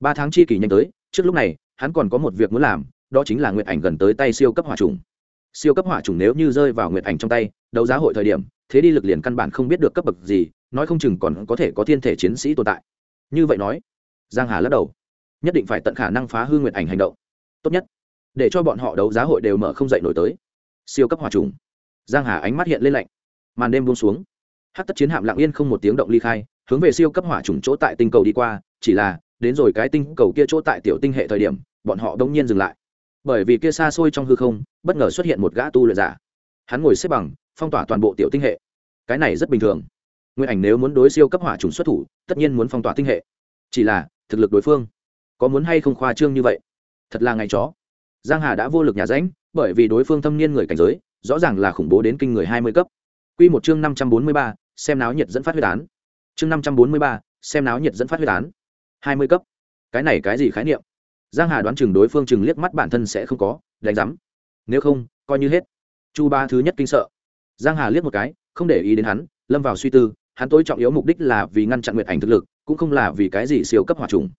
Ba tháng chi kỷ nhanh tới, trước lúc này, hắn còn có một việc muốn làm, đó chính là nguyện ảnh gần tới tay siêu cấp hỏa trùng. Siêu cấp hỏa trùng nếu như rơi vào nguyện ảnh trong tay, đấu giá hội thời điểm, thế đi lực liền căn bản không biết được cấp bậc gì, nói không chừng còn có thể có thiên thể chiến sĩ tồn tại. Như vậy nói, giang hà lắc đầu. Nhất định phải tận khả năng phá hư nguyện ảnh hành động. Tốt nhất để cho bọn họ đấu giá hội đều mở không dậy nổi tới. Siêu cấp hỏa trùng. Giang hà ánh mắt hiện lên lạnh. Màn đêm buông xuống. Hát tất chiến hạm lặng yên không một tiếng động ly khai, hướng về siêu cấp hỏa trùng chỗ tại tinh cầu đi qua, chỉ là, đến rồi cái tinh cầu kia chỗ tại tiểu tinh hệ thời điểm, bọn họ đông nhiên dừng lại. Bởi vì kia xa xôi trong hư không, bất ngờ xuất hiện một gã tu luyện giả. Hắn ngồi xếp bằng, phong tỏa toàn bộ tiểu tinh hệ. Cái này rất bình thường. Nguyên ảnh nếu muốn đối siêu cấp hỏa trùng xuất thủ, tất nhiên muốn phong tỏa tinh hệ. Chỉ là, thực lực đối phương, có muốn hay không khoa trương như vậy? Thật là ngày chó giang hà đã vô lực nhà ránh bởi vì đối phương thâm niên người cảnh giới rõ ràng là khủng bố đến kinh người hai mươi cấp. Quy một chương năm trăm bốn mươi ba, xem náo nhiệt dẫn phát huyết án. Chương năm trăm bốn mươi ba, xem náo nhiệt dẫn phát huyết án. Hai mươi cấp. Cái này cái gì khái niệm? Giang hà đoán chừng đối phương chừng liếc mắt bản thân sẽ không có đánh rắm nếu không coi như hết. Chu ba thứ nhất kinh sợ. Giang hà liếc một cái không để ý đến hắn lâm vào suy tư hắn tối trọng yếu mục đích là vì ngăn chặn nguyệt ảnh thực lực cũng không là vì cái gì siêu cấp hỏa trùng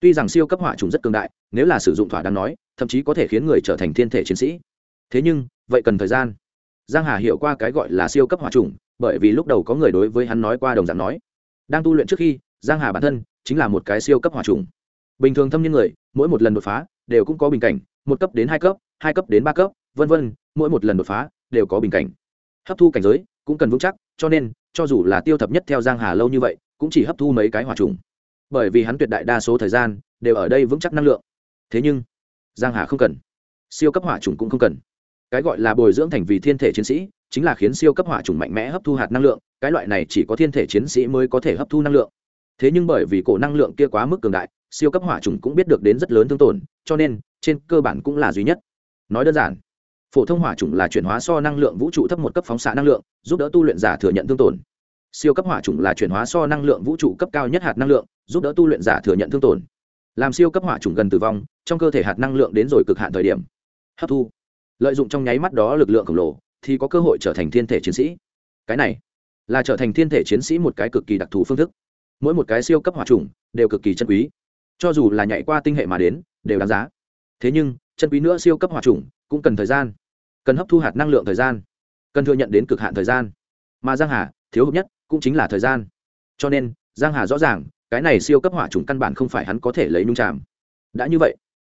tuy rằng siêu cấp hỏa trùng rất cường đại, nếu là sử dụng thỏa đáng nói, thậm chí có thể khiến người trở thành thiên thể chiến sĩ. Thế nhưng, vậy cần thời gian. Giang hà hiểu qua cái gọi là siêu cấp hỏa trùng, bởi vì lúc đầu có người đối với hắn nói qua đồng dạng nói. Đang tu luyện trước khi, giang hà bản thân chính là một cái siêu cấp hỏa trùng. Bình thường thâm niên người, mỗi một lần đột phá, đều cũng có bình cảnh, một cấp đến hai cấp hai cấp đến ba cấp, vân vân, mỗi một lần đột phá, đều có bình cảnh. Hấp thu cảnh giới cũng cần vững chắc, cho nên, cho dù là tiêu thập nhất theo giang hà lâu như vậy, cũng chỉ hấp thu mấy cái hỏa trùng bởi vì hắn tuyệt đại đa số thời gian đều ở đây vững chắc năng lượng. Thế nhưng, giang hà không cần. Siêu cấp hỏa trùng cũng không cần. Cái gọi là bồi dưỡng thành vì thiên thể chiến sĩ, chính là khiến siêu cấp hỏa trùng mạnh mẽ hấp thu hạt năng lượng, cái loại này chỉ có thiên thể chiến sĩ mới có thể hấp thu năng lượng. Thế nhưng bởi vì cổ năng lượng kia quá mức cường đại, siêu cấp hỏa trùng cũng biết được đến rất lớn thương tổn, cho nên, trên cơ bản cũng là duy nhất. Nói đơn giản, phổ thông hỏa trùng là chuyển hóa so năng lượng vũ trụ thấp một cấp phóng xạ năng lượng, giúp đỡ tu luyện giả thừa nhận thương tổn siêu cấp hỏa trùng là chuyển hóa so năng lượng vũ trụ cấp cao nhất hạt năng lượng, giúp đỡ tu luyện giả thừa nhận thương tổn. Làm siêu cấp hỏa trùng gần tử vong, trong cơ thể hạt năng lượng đến rồi cực hạn thời điểm. Hấp thu. Lợi dụng trong nháy mắt đó lực lượng khổng lồ, thì có cơ hội trở thành thiên thể chiến sĩ. Cái này là trở thành thiên thể chiến sĩ một cái cực kỳ đặc thù phương thức. Mỗi một cái siêu cấp hỏa trùng đều cực kỳ chân quý. Cho dù là nhảy qua tinh hệ mà đến, đều đáng giá. Thế nhưng, chân quý nữa siêu cấp hỏa trùng cũng cần thời gian. Cần hấp thu hạt năng lượng thời gian. Cần thừa nhận đến cực hạn thời gian. Mà giang hà thiếu hụt nhất cũng chính là thời gian. Cho nên, giang hà rõ ràng, cái này siêu cấp hỏa trùng căn bản không phải hắn có thể lấy nhung tràm đã như vậy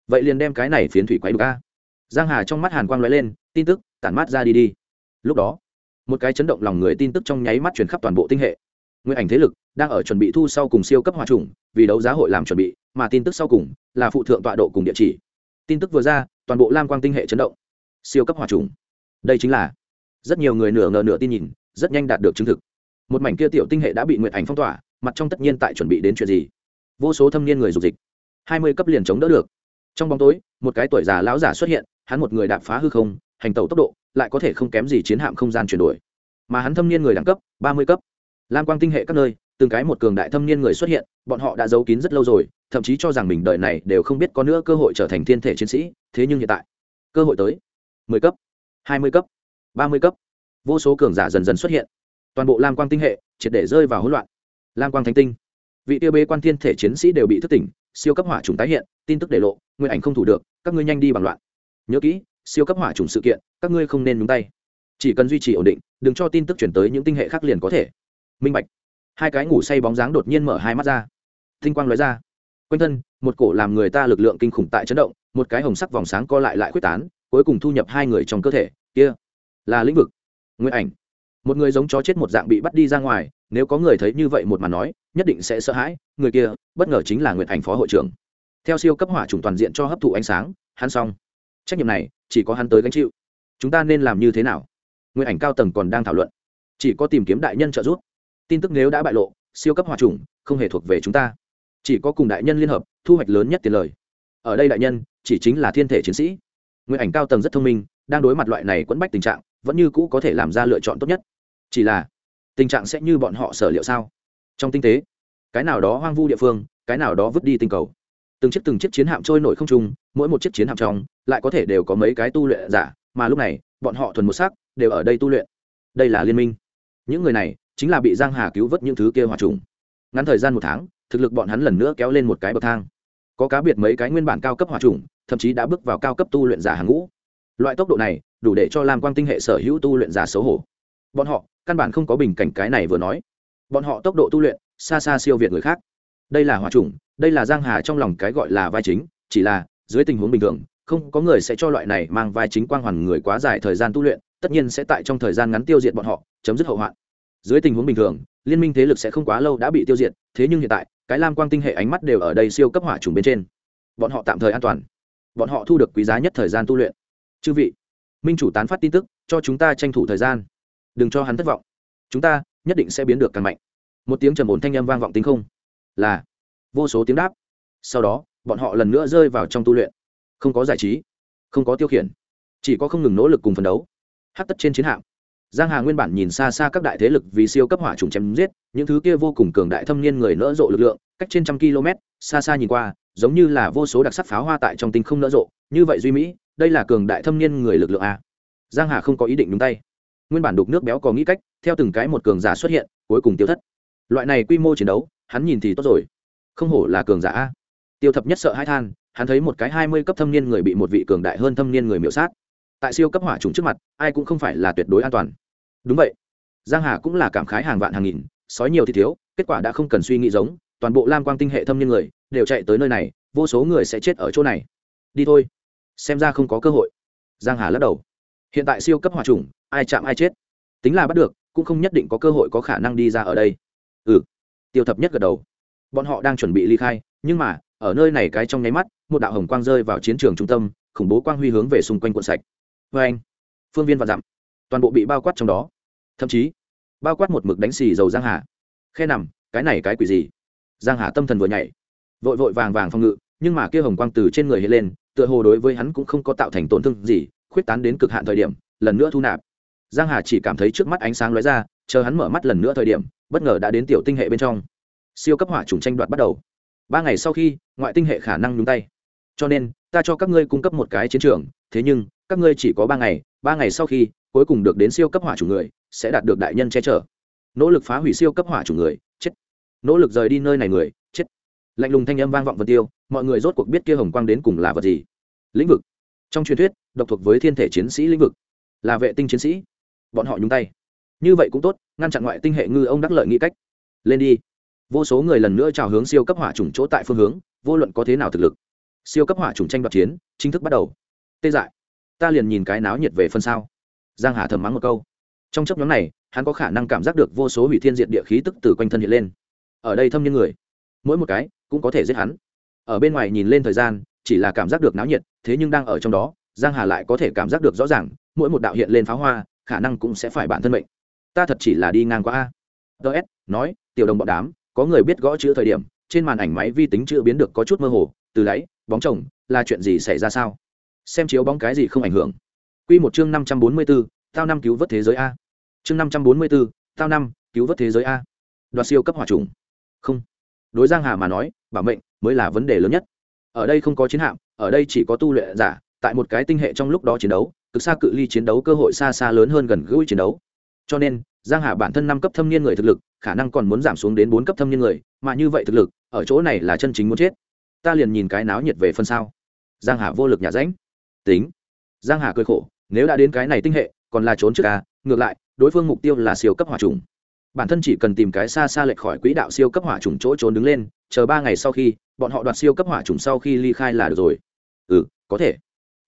vậy liền đem cái này phiến thủy quái được ca giang hà trong mắt hàn quang lóe lên, tin tức, tản mát ra đi đi. Lúc đó, một cái chấn động lòng người tin tức trong nháy mắt truyền khắp toàn bộ tinh hệ. Nguyên ảnh thế lực đang ở chuẩn bị thu sau cùng siêu cấp hỏa trùng, vì đấu giá hội làm chuẩn bị, mà tin tức sau cùng là phụ thượng tọa độ cùng địa chỉ. Tin tức vừa ra, toàn bộ lam quang tinh hệ chấn động. Siêu cấp hỏa trùng. Đây chính là rất nhiều người nửa ngờ nửa tin nhìn rất nhanh đạt được chứng thực. Một mảnh kia tiểu tinh hệ đã bị nguyện ảnh phong tỏa, mặt trong tất nhiên tại chuẩn bị đến chuyện gì? Vô số thâm niên người dục dịch. Hai mươi cấp liền chống đỡ được. Trong bóng tối, một cái tuổi già lão giả xuất hiện, hắn một người đạp phá hư không, hành tẩu tốc độ, lại có thể không kém gì chiến hạm không gian chuyển đổi. Mà hắn thâm niên người đẳng cấp, ba mươi cấp. Lam quang tinh hệ các nơi, từng cái một cường đại thâm niên người xuất hiện, bọn họ đã giấu kín rất lâu rồi, thậm chí cho rằng mình đời này đều không biết có nữa cơ hội trở thành thiên thể chiến sĩ, thế nhưng hiện tại, cơ hội tới. mười cấp, hai mươi cấp, ba mươi cấp vô số cường giả dần dần xuất hiện. Toàn bộ lam quang tinh hệ, triệt để rơi vào hỗn loạn. Lam quang thánh tinh. Vị tiêu bế quan thiên thể chiến sĩ đều bị thức tỉnh, siêu cấp hỏa trùng tái hiện, tin tức để lộ, nguyên ảnh không thủ được, các ngươi nhanh đi bằng loạn. Nhớ kỹ, siêu cấp hỏa trùng sự kiện, các ngươi không nên nhúng tay. Chỉ cần duy trì ổn định, đừng cho tin tức chuyển tới những tinh hệ khác liền có thể. Minh bạch. Hai cái ngủ say bóng dáng đột nhiên mở hai mắt ra. Tinh quang lóe ra. Quanh thân, một cổ làm người ta lực lượng kinh khủng tại chấn động, một cái hồng sắc vòng sáng co lại lại quyết tán, cuối cùng thu nhập hai người trong cơ thể. Kia là lĩnh vực nguyên ảnh. Một người giống chó chết một dạng bị bắt đi ra ngoài, nếu có người thấy như vậy một màn nói, nhất định sẽ sợ hãi, người kia, bất ngờ chính là nguyện ảnh phó hội trưởng. Theo siêu cấp hỏa trùng toàn diện cho hấp thụ ánh sáng, hắn xong. Trách nhiệm này, chỉ có hắn tới gánh chịu. Chúng ta nên làm như thế nào? Nguyện ảnh cao tầng còn đang thảo luận. Chỉ có tìm kiếm đại nhân trợ giúp. Tin tức nếu đã bại lộ, siêu cấp hỏa trùng không hề thuộc về chúng ta. Chỉ có cùng đại nhân liên hợp, thu hoạch lớn nhất tiền lời. Ở đây đại nhân, chỉ chính là thiên thể chiến sĩ. Nguyện ảnh cao tầng rất thông minh, đang đối mặt loại này quẫn bách tình trạng vẫn như cũ có thể làm ra lựa chọn tốt nhất. Chỉ là, tình trạng sẽ như bọn họ sở liệu sao? Trong tinh tế, cái nào đó hoang vu địa phương, cái nào đó vứt đi tinh cầu. Từng chiếc từng chiếc chiến hạm trôi nổi không trung, mỗi một chiếc chiến hạm trong, lại có thể đều có mấy cái tu luyện giả, mà lúc này, bọn họ thuần một sắc, đều ở đây tu luyện. Đây là liên minh. Những người này, chính là bị giang hà cứu vớt những thứ kia hòa trùng. Ngắn thời gian một tháng, thực lực bọn hắn lần nữa kéo lên một cái bậc thang. Có cá biệt mấy cái nguyên bản cao cấp hòa trùng, thậm chí đã bước vào cao cấp tu luyện giả hàng ngũ. Loại tốc độ này đủ để cho lam quang tinh hệ sở hữu tu luyện giả xấu hổ. Bọn họ, căn bản không có bình cảnh cái này vừa nói. Bọn họ tốc độ tu luyện, xa xa siêu việt người khác. Đây là hòa trùng đây là giang hà trong lòng cái gọi là vai chính, chỉ là, dưới tình huống bình thường, không có người sẽ cho loại này mang vai chính quang hoàn người quá dài thời gian tu luyện, tất nhiên sẽ tại trong thời gian ngắn tiêu diệt bọn họ, chấm dứt hậu hoạn. Dưới tình huống bình thường, liên minh thế lực sẽ không quá lâu đã bị tiêu diệt, thế nhưng hiện tại, cái lam quang tinh hệ ánh mắt đều ở đây siêu cấp hỏa trùng bên trên. Bọn họ tạm thời an toàn. Bọn họ thu được quý giá nhất thời gian tu luyện. Chư vị minh chủ tán phát tin tức, cho chúng ta tranh thủ thời gian. Đừng cho hắn thất vọng. Chúng ta nhất định sẽ biến được càng mạnh. Một tiếng trầm ổn thanh âm vang vọng tính không. Là, vô số tiếng đáp. Sau đó, bọn họ lần nữa rơi vào trong tu luyện. Không có giải trí, không có tiêu khiển, chỉ có không ngừng nỗ lực cùng phấn đấu. Hát tất trên chiến hạm. Giang hà nguyên bản nhìn xa xa các đại thế lực vì siêu cấp hỏa trùng chém giết, những thứ kia vô cùng cường đại thâm niên người nỡ rộ lực lượng, cách trên trăm km, xa xa nhìn qua, giống như là vô số đặc sắc pháo hoa tại trong tinh không nỡ rộ. Như vậy duy mỹ đây là cường đại thâm niên người lực lượng a. Giang hà không có ý định nhúng tay. Nguyên bản đục nước béo có nghĩ cách, theo từng cái một cường giả xuất hiện, cuối cùng tiêu thất. Loại này quy mô chiến đấu, hắn nhìn thì tốt rồi. Không hổ là cường giả a. Tiêu thập nhất sợ hai than, hắn thấy một cái hai mươi cấp thâm niên người bị một vị cường đại hơn thâm niên người miểu sát. Tại siêu cấp hỏa trùng trước mặt, ai cũng không phải là tuyệt đối an toàn. Đúng vậy. Giang hà cũng là cảm khái hàng vạn hàng nghìn, sói nhiều thì thiếu, kết quả đã không cần suy nghĩ giống, toàn bộ lam quang tinh hệ thâm niên người đều chạy tới nơi này, vô số người sẽ chết ở chỗ này. Đi thôi xem ra không có cơ hội. Giang hà lắc đầu. Hiện tại siêu cấp hỏa trùng ai chạm ai chết. Tính là bắt được, cũng không nhất định có cơ hội có khả năng đi ra ở đây. Ừ. Tiêu thập nhất gật đầu. Bọn họ đang chuẩn bị ly khai, nhưng mà, ở nơi này cái trong nháy mắt, một đạo hồng quang rơi vào chiến trường trung tâm, khủng bố quang huy hướng về xung quanh cuộn sạch. Vê anh, phương viên và dặm, toàn bộ bị bao quát trong đó. Thậm chí, bao quát một mực đánh xì dầu giang hà. Khe nằm, cái này cái quỷ gì? Giang hà tâm thần vừa nhảy. Vội vội vàng vàng phòng ngự, nhưng mà kia hồng quang từ trên người hiện lên tựa hồ đối với hắn cũng không có tạo thành tổn thương gì, khuyết tán đến cực hạn thời điểm, lần nữa thu nạp. Giang hà chỉ cảm thấy trước mắt ánh sáng lóe ra, chờ hắn mở mắt lần nữa thời điểm, bất ngờ đã đến tiểu tinh hệ bên trong. Siêu cấp hỏa trùng tranh đoạt bắt đầu. Ba ngày sau khi, ngoại tinh hệ khả năng nhúng tay. Cho nên, ta cho các ngươi cung cấp một cái chiến trường, thế nhưng, các ngươi chỉ có ba ngày ba ngày sau khi, cuối cùng được đến siêu cấp hỏa chủ người, sẽ đạt được đại nhân che chở. Nỗ lực phá hủy siêu cấp hỏa chủ người, chết. Nỗ lực rời đi nơi này người, chết lạnh lùng thanh âm vang vọng vân tiêu, mọi người rốt cuộc biết kia hồng quang đến cùng là vật gì. Lĩnh vực. Trong truyền thuyết, độc thuộc với thiên thể chiến sĩ lĩnh vực. Là vệ tinh chiến sĩ. Bọn họ nhúng tay. Như vậy cũng tốt, ngăn chặn ngoại tinh hệ ngư ông đắc lợi nghĩ cách. Lên đi. Vô số người lần nữa chào hướng siêu cấp hỏa trùng chỗ tại phương hướng, vô luận có thế nào thực lực. Siêu cấp hỏa trùng tranh đoạt chiến, chính thức bắt đầu. Tê dại. Ta liền nhìn cái náo nhiệt về phân sao. Giang hà thầm mắng một câu. Trong chấp nhóm này, hắn có khả năng cảm giác được vô số hủy thiên diện địa khí tức từ quanh thân hiện lên. Ở đây thâm nhân người. Mỗi một cái cũng có thể giết hắn ở bên ngoài nhìn lên thời gian chỉ là cảm giác được náo nhiệt thế nhưng đang ở trong đó giang hà lại có thể cảm giác được rõ ràng mỗi một đạo hiện lên pháo hoa khả năng cũng sẽ phải bản thân mệnh ta thật chỉ là đi ngang qua a ts nói tiểu đồng bọn đám có người biết gõ chữ thời điểm trên màn ảnh máy vi tính chữ biến được có chút mơ hồ từ lấy bóng chồng là chuyện gì xảy ra sao xem chiếu bóng cái gì không ảnh hưởng Quy một chương năm trăm bốn mươi 544, tao năm cứu vớt thế giới a. Chương năm trăm bốn mươi 544, tao năm cứu vớt thế giới a. Đoạt siêu cấp hỏa trùng. Không. Đối Giang Hà mà nói, bảo mệnh mới là vấn đề lớn nhất. Ở đây không có chiến hạm, ở đây chỉ có tu luyện giả, tại một cái tinh hệ trong lúc đó chiến đấu, cực xa cự ly chiến đấu cơ hội xa xa lớn hơn gần gũi chiến đấu. Cho nên, Giang Hà bản thân năm cấp thâm niên người thực lực, khả năng còn muốn giảm xuống đến bốn cấp thâm niên người, mà như vậy thực lực, ở chỗ này là chân chính muốn chết. Ta liền nhìn cái náo nhiệt về phân sao giang hà vô lực nhà ránh tính giang hà cười khổ nếu đã đến cái này tinh hệ còn là trốn trước ca ngược lại đối phương mục tiêu là siêu cấp hỏa trùng bản thân chỉ cần tìm cái xa xa lệch khỏi quỹ đạo siêu cấp hỏa trùng chỗ trốn đứng lên, chờ ba ngày sau khi, bọn họ đoạt siêu cấp hỏa trùng sau khi ly khai là được rồi. Ừ có thể.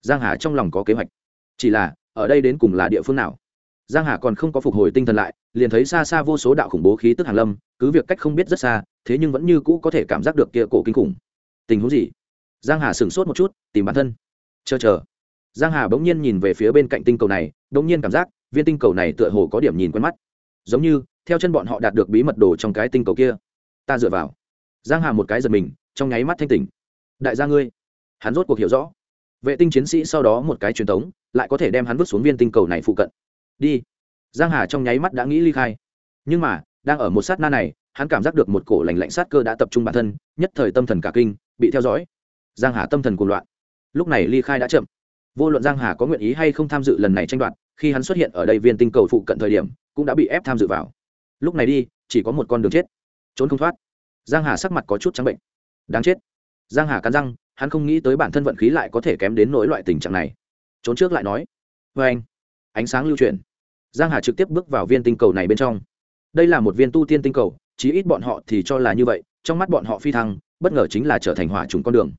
Giang hà trong lòng có kế hoạch. Chỉ là, ở đây đến cùng là địa phương nào? Giang hà còn không có phục hồi tinh thần lại, liền thấy xa xa vô số đạo khủng bố khí tức hàn lâm, cứ việc cách không biết rất xa, thế nhưng vẫn như cũ có thể cảm giác được kia cổ kinh khủng. Tình huống gì? Giang hà sửng sốt một chút, tìm bản thân. Chờ chờ. Giang hà bỗng nhiên nhìn về phía bên cạnh tinh cầu này, bỗng nhiên cảm giác, viên tinh cầu này tựa hồ có điểm nhìn quen mắt. Giống như theo chân bọn họ đạt được bí mật đồ trong cái tinh cầu kia. Ta dựa vào. Giang hà một cái giật mình, trong nháy mắt thanh tỉnh. Đại gia ngươi, hắn rốt cuộc hiểu rõ. Vệ tinh chiến sĩ sau đó một cái truyền thống lại có thể đem hắn vứt xuống viên tinh cầu này phụ cận. Đi. Giang hà trong nháy mắt đã nghĩ ly khai. Nhưng mà, đang ở một sát na này, hắn cảm giác được một cổ lành lạnh sát cơ đã tập trung bản thân, nhất thời tâm thần cả kinh, bị theo dõi. Giang hà tâm thần cuồng loạn. Lúc này ly khai đã chậm. Vô luận giang hà có nguyện ý hay không tham dự lần này tranh đoạt, khi hắn xuất hiện ở đây viên tinh cầu phụ cận thời điểm, cũng đã bị ép tham dự vào lúc này đi, chỉ có một con đường chết. Trốn không thoát. Giang hà sắc mặt có chút trắng bệnh. Đáng chết. Giang hà cắn răng, hắn không nghĩ tới bản thân vận khí lại có thể kém đến nỗi loại tình trạng này. Trốn trước lại nói. Với anh. Ánh sáng lưu chuyển. Giang hà trực tiếp bước vào viên tinh cầu này bên trong. Đây là một viên tu tiên tinh cầu, chí ít bọn họ thì cho là như vậy, trong mắt bọn họ phi thăng, bất ngờ chính là trở thành hỏa trùng con đường.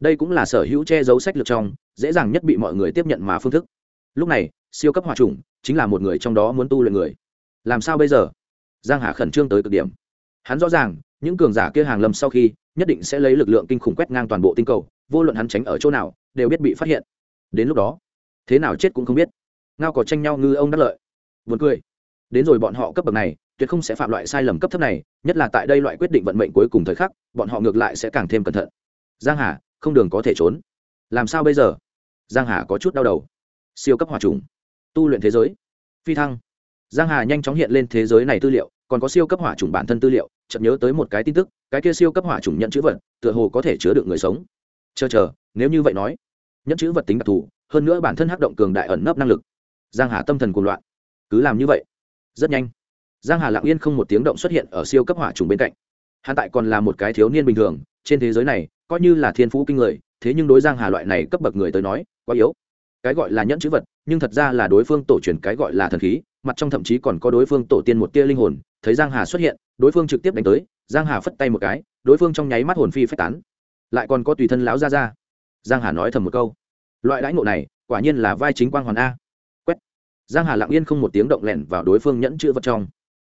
Đây cũng là sở hữu che giấu sách lược trong, dễ dàng nhất bị mọi người tiếp nhận mà phương thức. Lúc này, siêu cấp hỏa trùng chính là một người trong đó muốn tu luyện người. Làm sao bây giờ? Giang hà khẩn trương tới cực điểm. Hắn rõ ràng, những cường giả kia hàng lâm sau khi, nhất định sẽ lấy lực lượng kinh khủng quét ngang toàn bộ tinh cầu, vô luận hắn tránh ở chỗ nào, đều biết bị phát hiện. Đến lúc đó, thế nào chết cũng không biết. Ngao có tranh nhau ngư ông đắc lợi. Vượt cười. Đến rồi bọn họ cấp bậc này, tuyệt không sẽ phạm loại sai lầm cấp thấp này, nhất là tại đây loại quyết định vận mệnh cuối cùng thời khắc, bọn họ ngược lại sẽ càng thêm cẩn thận. Giang hà, không đường có thể trốn. Làm sao bây giờ? Giang hà có chút đau đầu. Siêu cấp hòa trùng tu luyện thế giới. Phi thăng giang hà nhanh chóng hiện lên thế giới này tư liệu, còn có siêu cấp hỏa trùng bản thân tư liệu, chợt nhớ tới một cái tin tức, cái kia siêu cấp hỏa trùng nhận chữ vật, tựa hồ có thể chứa được người sống. Chờ chờ, nếu như vậy nói, nhận chữ vật tính đặc thù, hơn nữa bản thân hắc động cường đại ẩn nấp năng lực. Giang hà tâm thần cuồng loạn. Cứ làm như vậy. Rất nhanh. Giang hà lặng yên không một tiếng động xuất hiện ở siêu cấp hỏa trùng bên cạnh. Hắn tại còn là một cái thiếu niên bình thường, trên thế giới này, coi như là thiên phú kinh người, thế nhưng đối giang hà loại này cấp bậc người tới nói, quá yếu. Cái gọi là nhẫn chữ vật, nhưng thật ra là đối phương tổ truyền cái gọi là thần khí mặt trong thậm chí còn có đối phương tổ tiên một tia linh hồn, thấy giang hà xuất hiện, đối phương trực tiếp đánh tới, giang hà phất tay một cái, đối phương trong nháy mắt hồn phi phách tán. Lại còn có tùy thân lão ra ra giang hà nói thầm một câu. Loại đãi ngộ này, quả nhiên là vai chính quang hoàn a. Quét. Giang hà lặng yên không một tiếng động lẻn vào đối phương nhẫn chữ vật trong.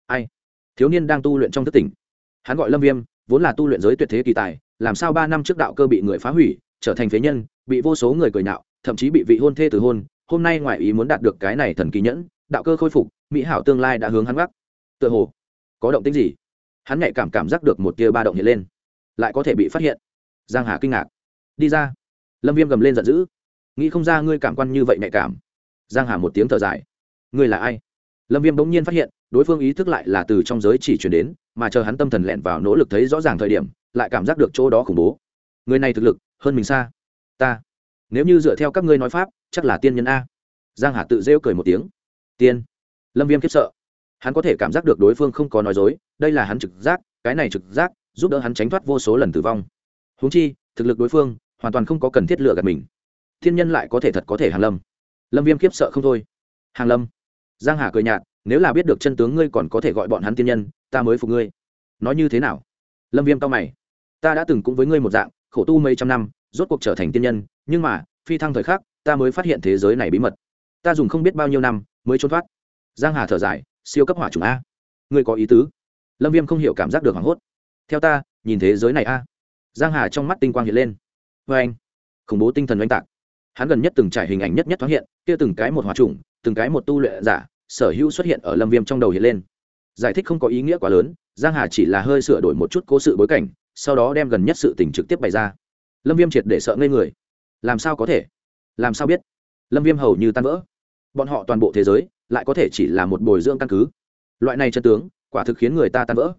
Ai? Thiếu niên đang tu luyện trong thức tỉnh. Hắn gọi lâm viêm, vốn là tu luyện giới tuyệt thế kỳ tài, làm sao ba năm trước đạo cơ bị người phá hủy, trở thành phế nhân, bị vô số người cười nhạo, thậm chí bị vị hôn thê từ hôn, hôm nay ngoại ý muốn đạt được cái này thần kỳ nhẫn đạo cơ khôi phục, mỹ hảo tương lai đã hướng hắn gác. Tựa hồ, có động tính gì? Hắn nhạy cảm cảm giác được một tia ba động hiện lên. Lại có thể bị phát hiện. Giang hà kinh ngạc. Đi ra. Lâm viêm gầm lên giận dữ. Nghĩ không ra ngươi cảm quan như vậy nhạy cảm. Giang hà một tiếng thở dài. Ngươi là ai? Lâm viêm bỗng nhiên phát hiện, đối phương ý thức lại là từ trong giới chỉ chuyển đến, mà chờ hắn tâm thần lẹn vào nỗ lực thấy rõ ràng thời điểm, lại cảm giác được chỗ đó khủng bố. Người này thực lực, hơn mình xa. Ta. Nếu như dựa theo các ngươi nói pháp, chắc là tiên nhân a. Giang hà tự rêu cười một tiếng tiên. Lâm viêm khiếp sợ. Hắn có thể cảm giác được đối phương không có nói dối, đây là hắn trực giác, cái này trực giác, giúp đỡ hắn tránh thoát vô số lần tử vong. Húng chi, thực lực đối phương, hoàn toàn không có cần thiết lựa gạt mình. Thiên nhân lại có thể thật có thể hàng lâm. Lâm viêm khiếp sợ không thôi. Hàng lâm. Giang hà cười nhạt, nếu là biết được chân tướng ngươi còn có thể gọi bọn hắn tiên nhân, ta mới phục ngươi. Nói như thế nào? Lâm viêm cao mày. Ta đã từng cũng với ngươi một dạng, khổ tu mấy trăm năm, rốt cuộc trở thành tiên nhân, nhưng mà, phi thăng thời khắc, ta mới phát hiện thế giới này bí mật. Ta dùng không biết bao nhiêu năm mới trốn thoát. Giang hà thở dài, siêu cấp hỏa chủng a. Ngươi có ý tứ? Lâm viêm không hiểu cảm giác được hoảng hốt. Theo ta, nhìn thế giới này a. Giang hà trong mắt tinh quang hiện lên. Vê anh, khủng bố tinh thần oanh tạc. Hắn gần nhất từng trải hình ảnh nhất nhất thoáng hiện, kia từng cái một hỏa chủng, từng cái một tu luyện giả, sở hữu xuất hiện ở lâm viêm trong đầu hiện lên. Giải thích không có ý nghĩa quá lớn, giang hà chỉ là hơi sửa đổi một chút cố sự bối cảnh, sau đó đem gần nhất sự tình trực tiếp bày ra. Lâm viêm triệt để sợ ngây người. Làm sao có thể? Làm sao biết? Lâm viêm hầu như tan vỡ bọn họ toàn bộ thế giới lại có thể chỉ là một bồi dưỡng căn cứ. Loại này chân tướng, quả thực khiến người ta tan vỡ.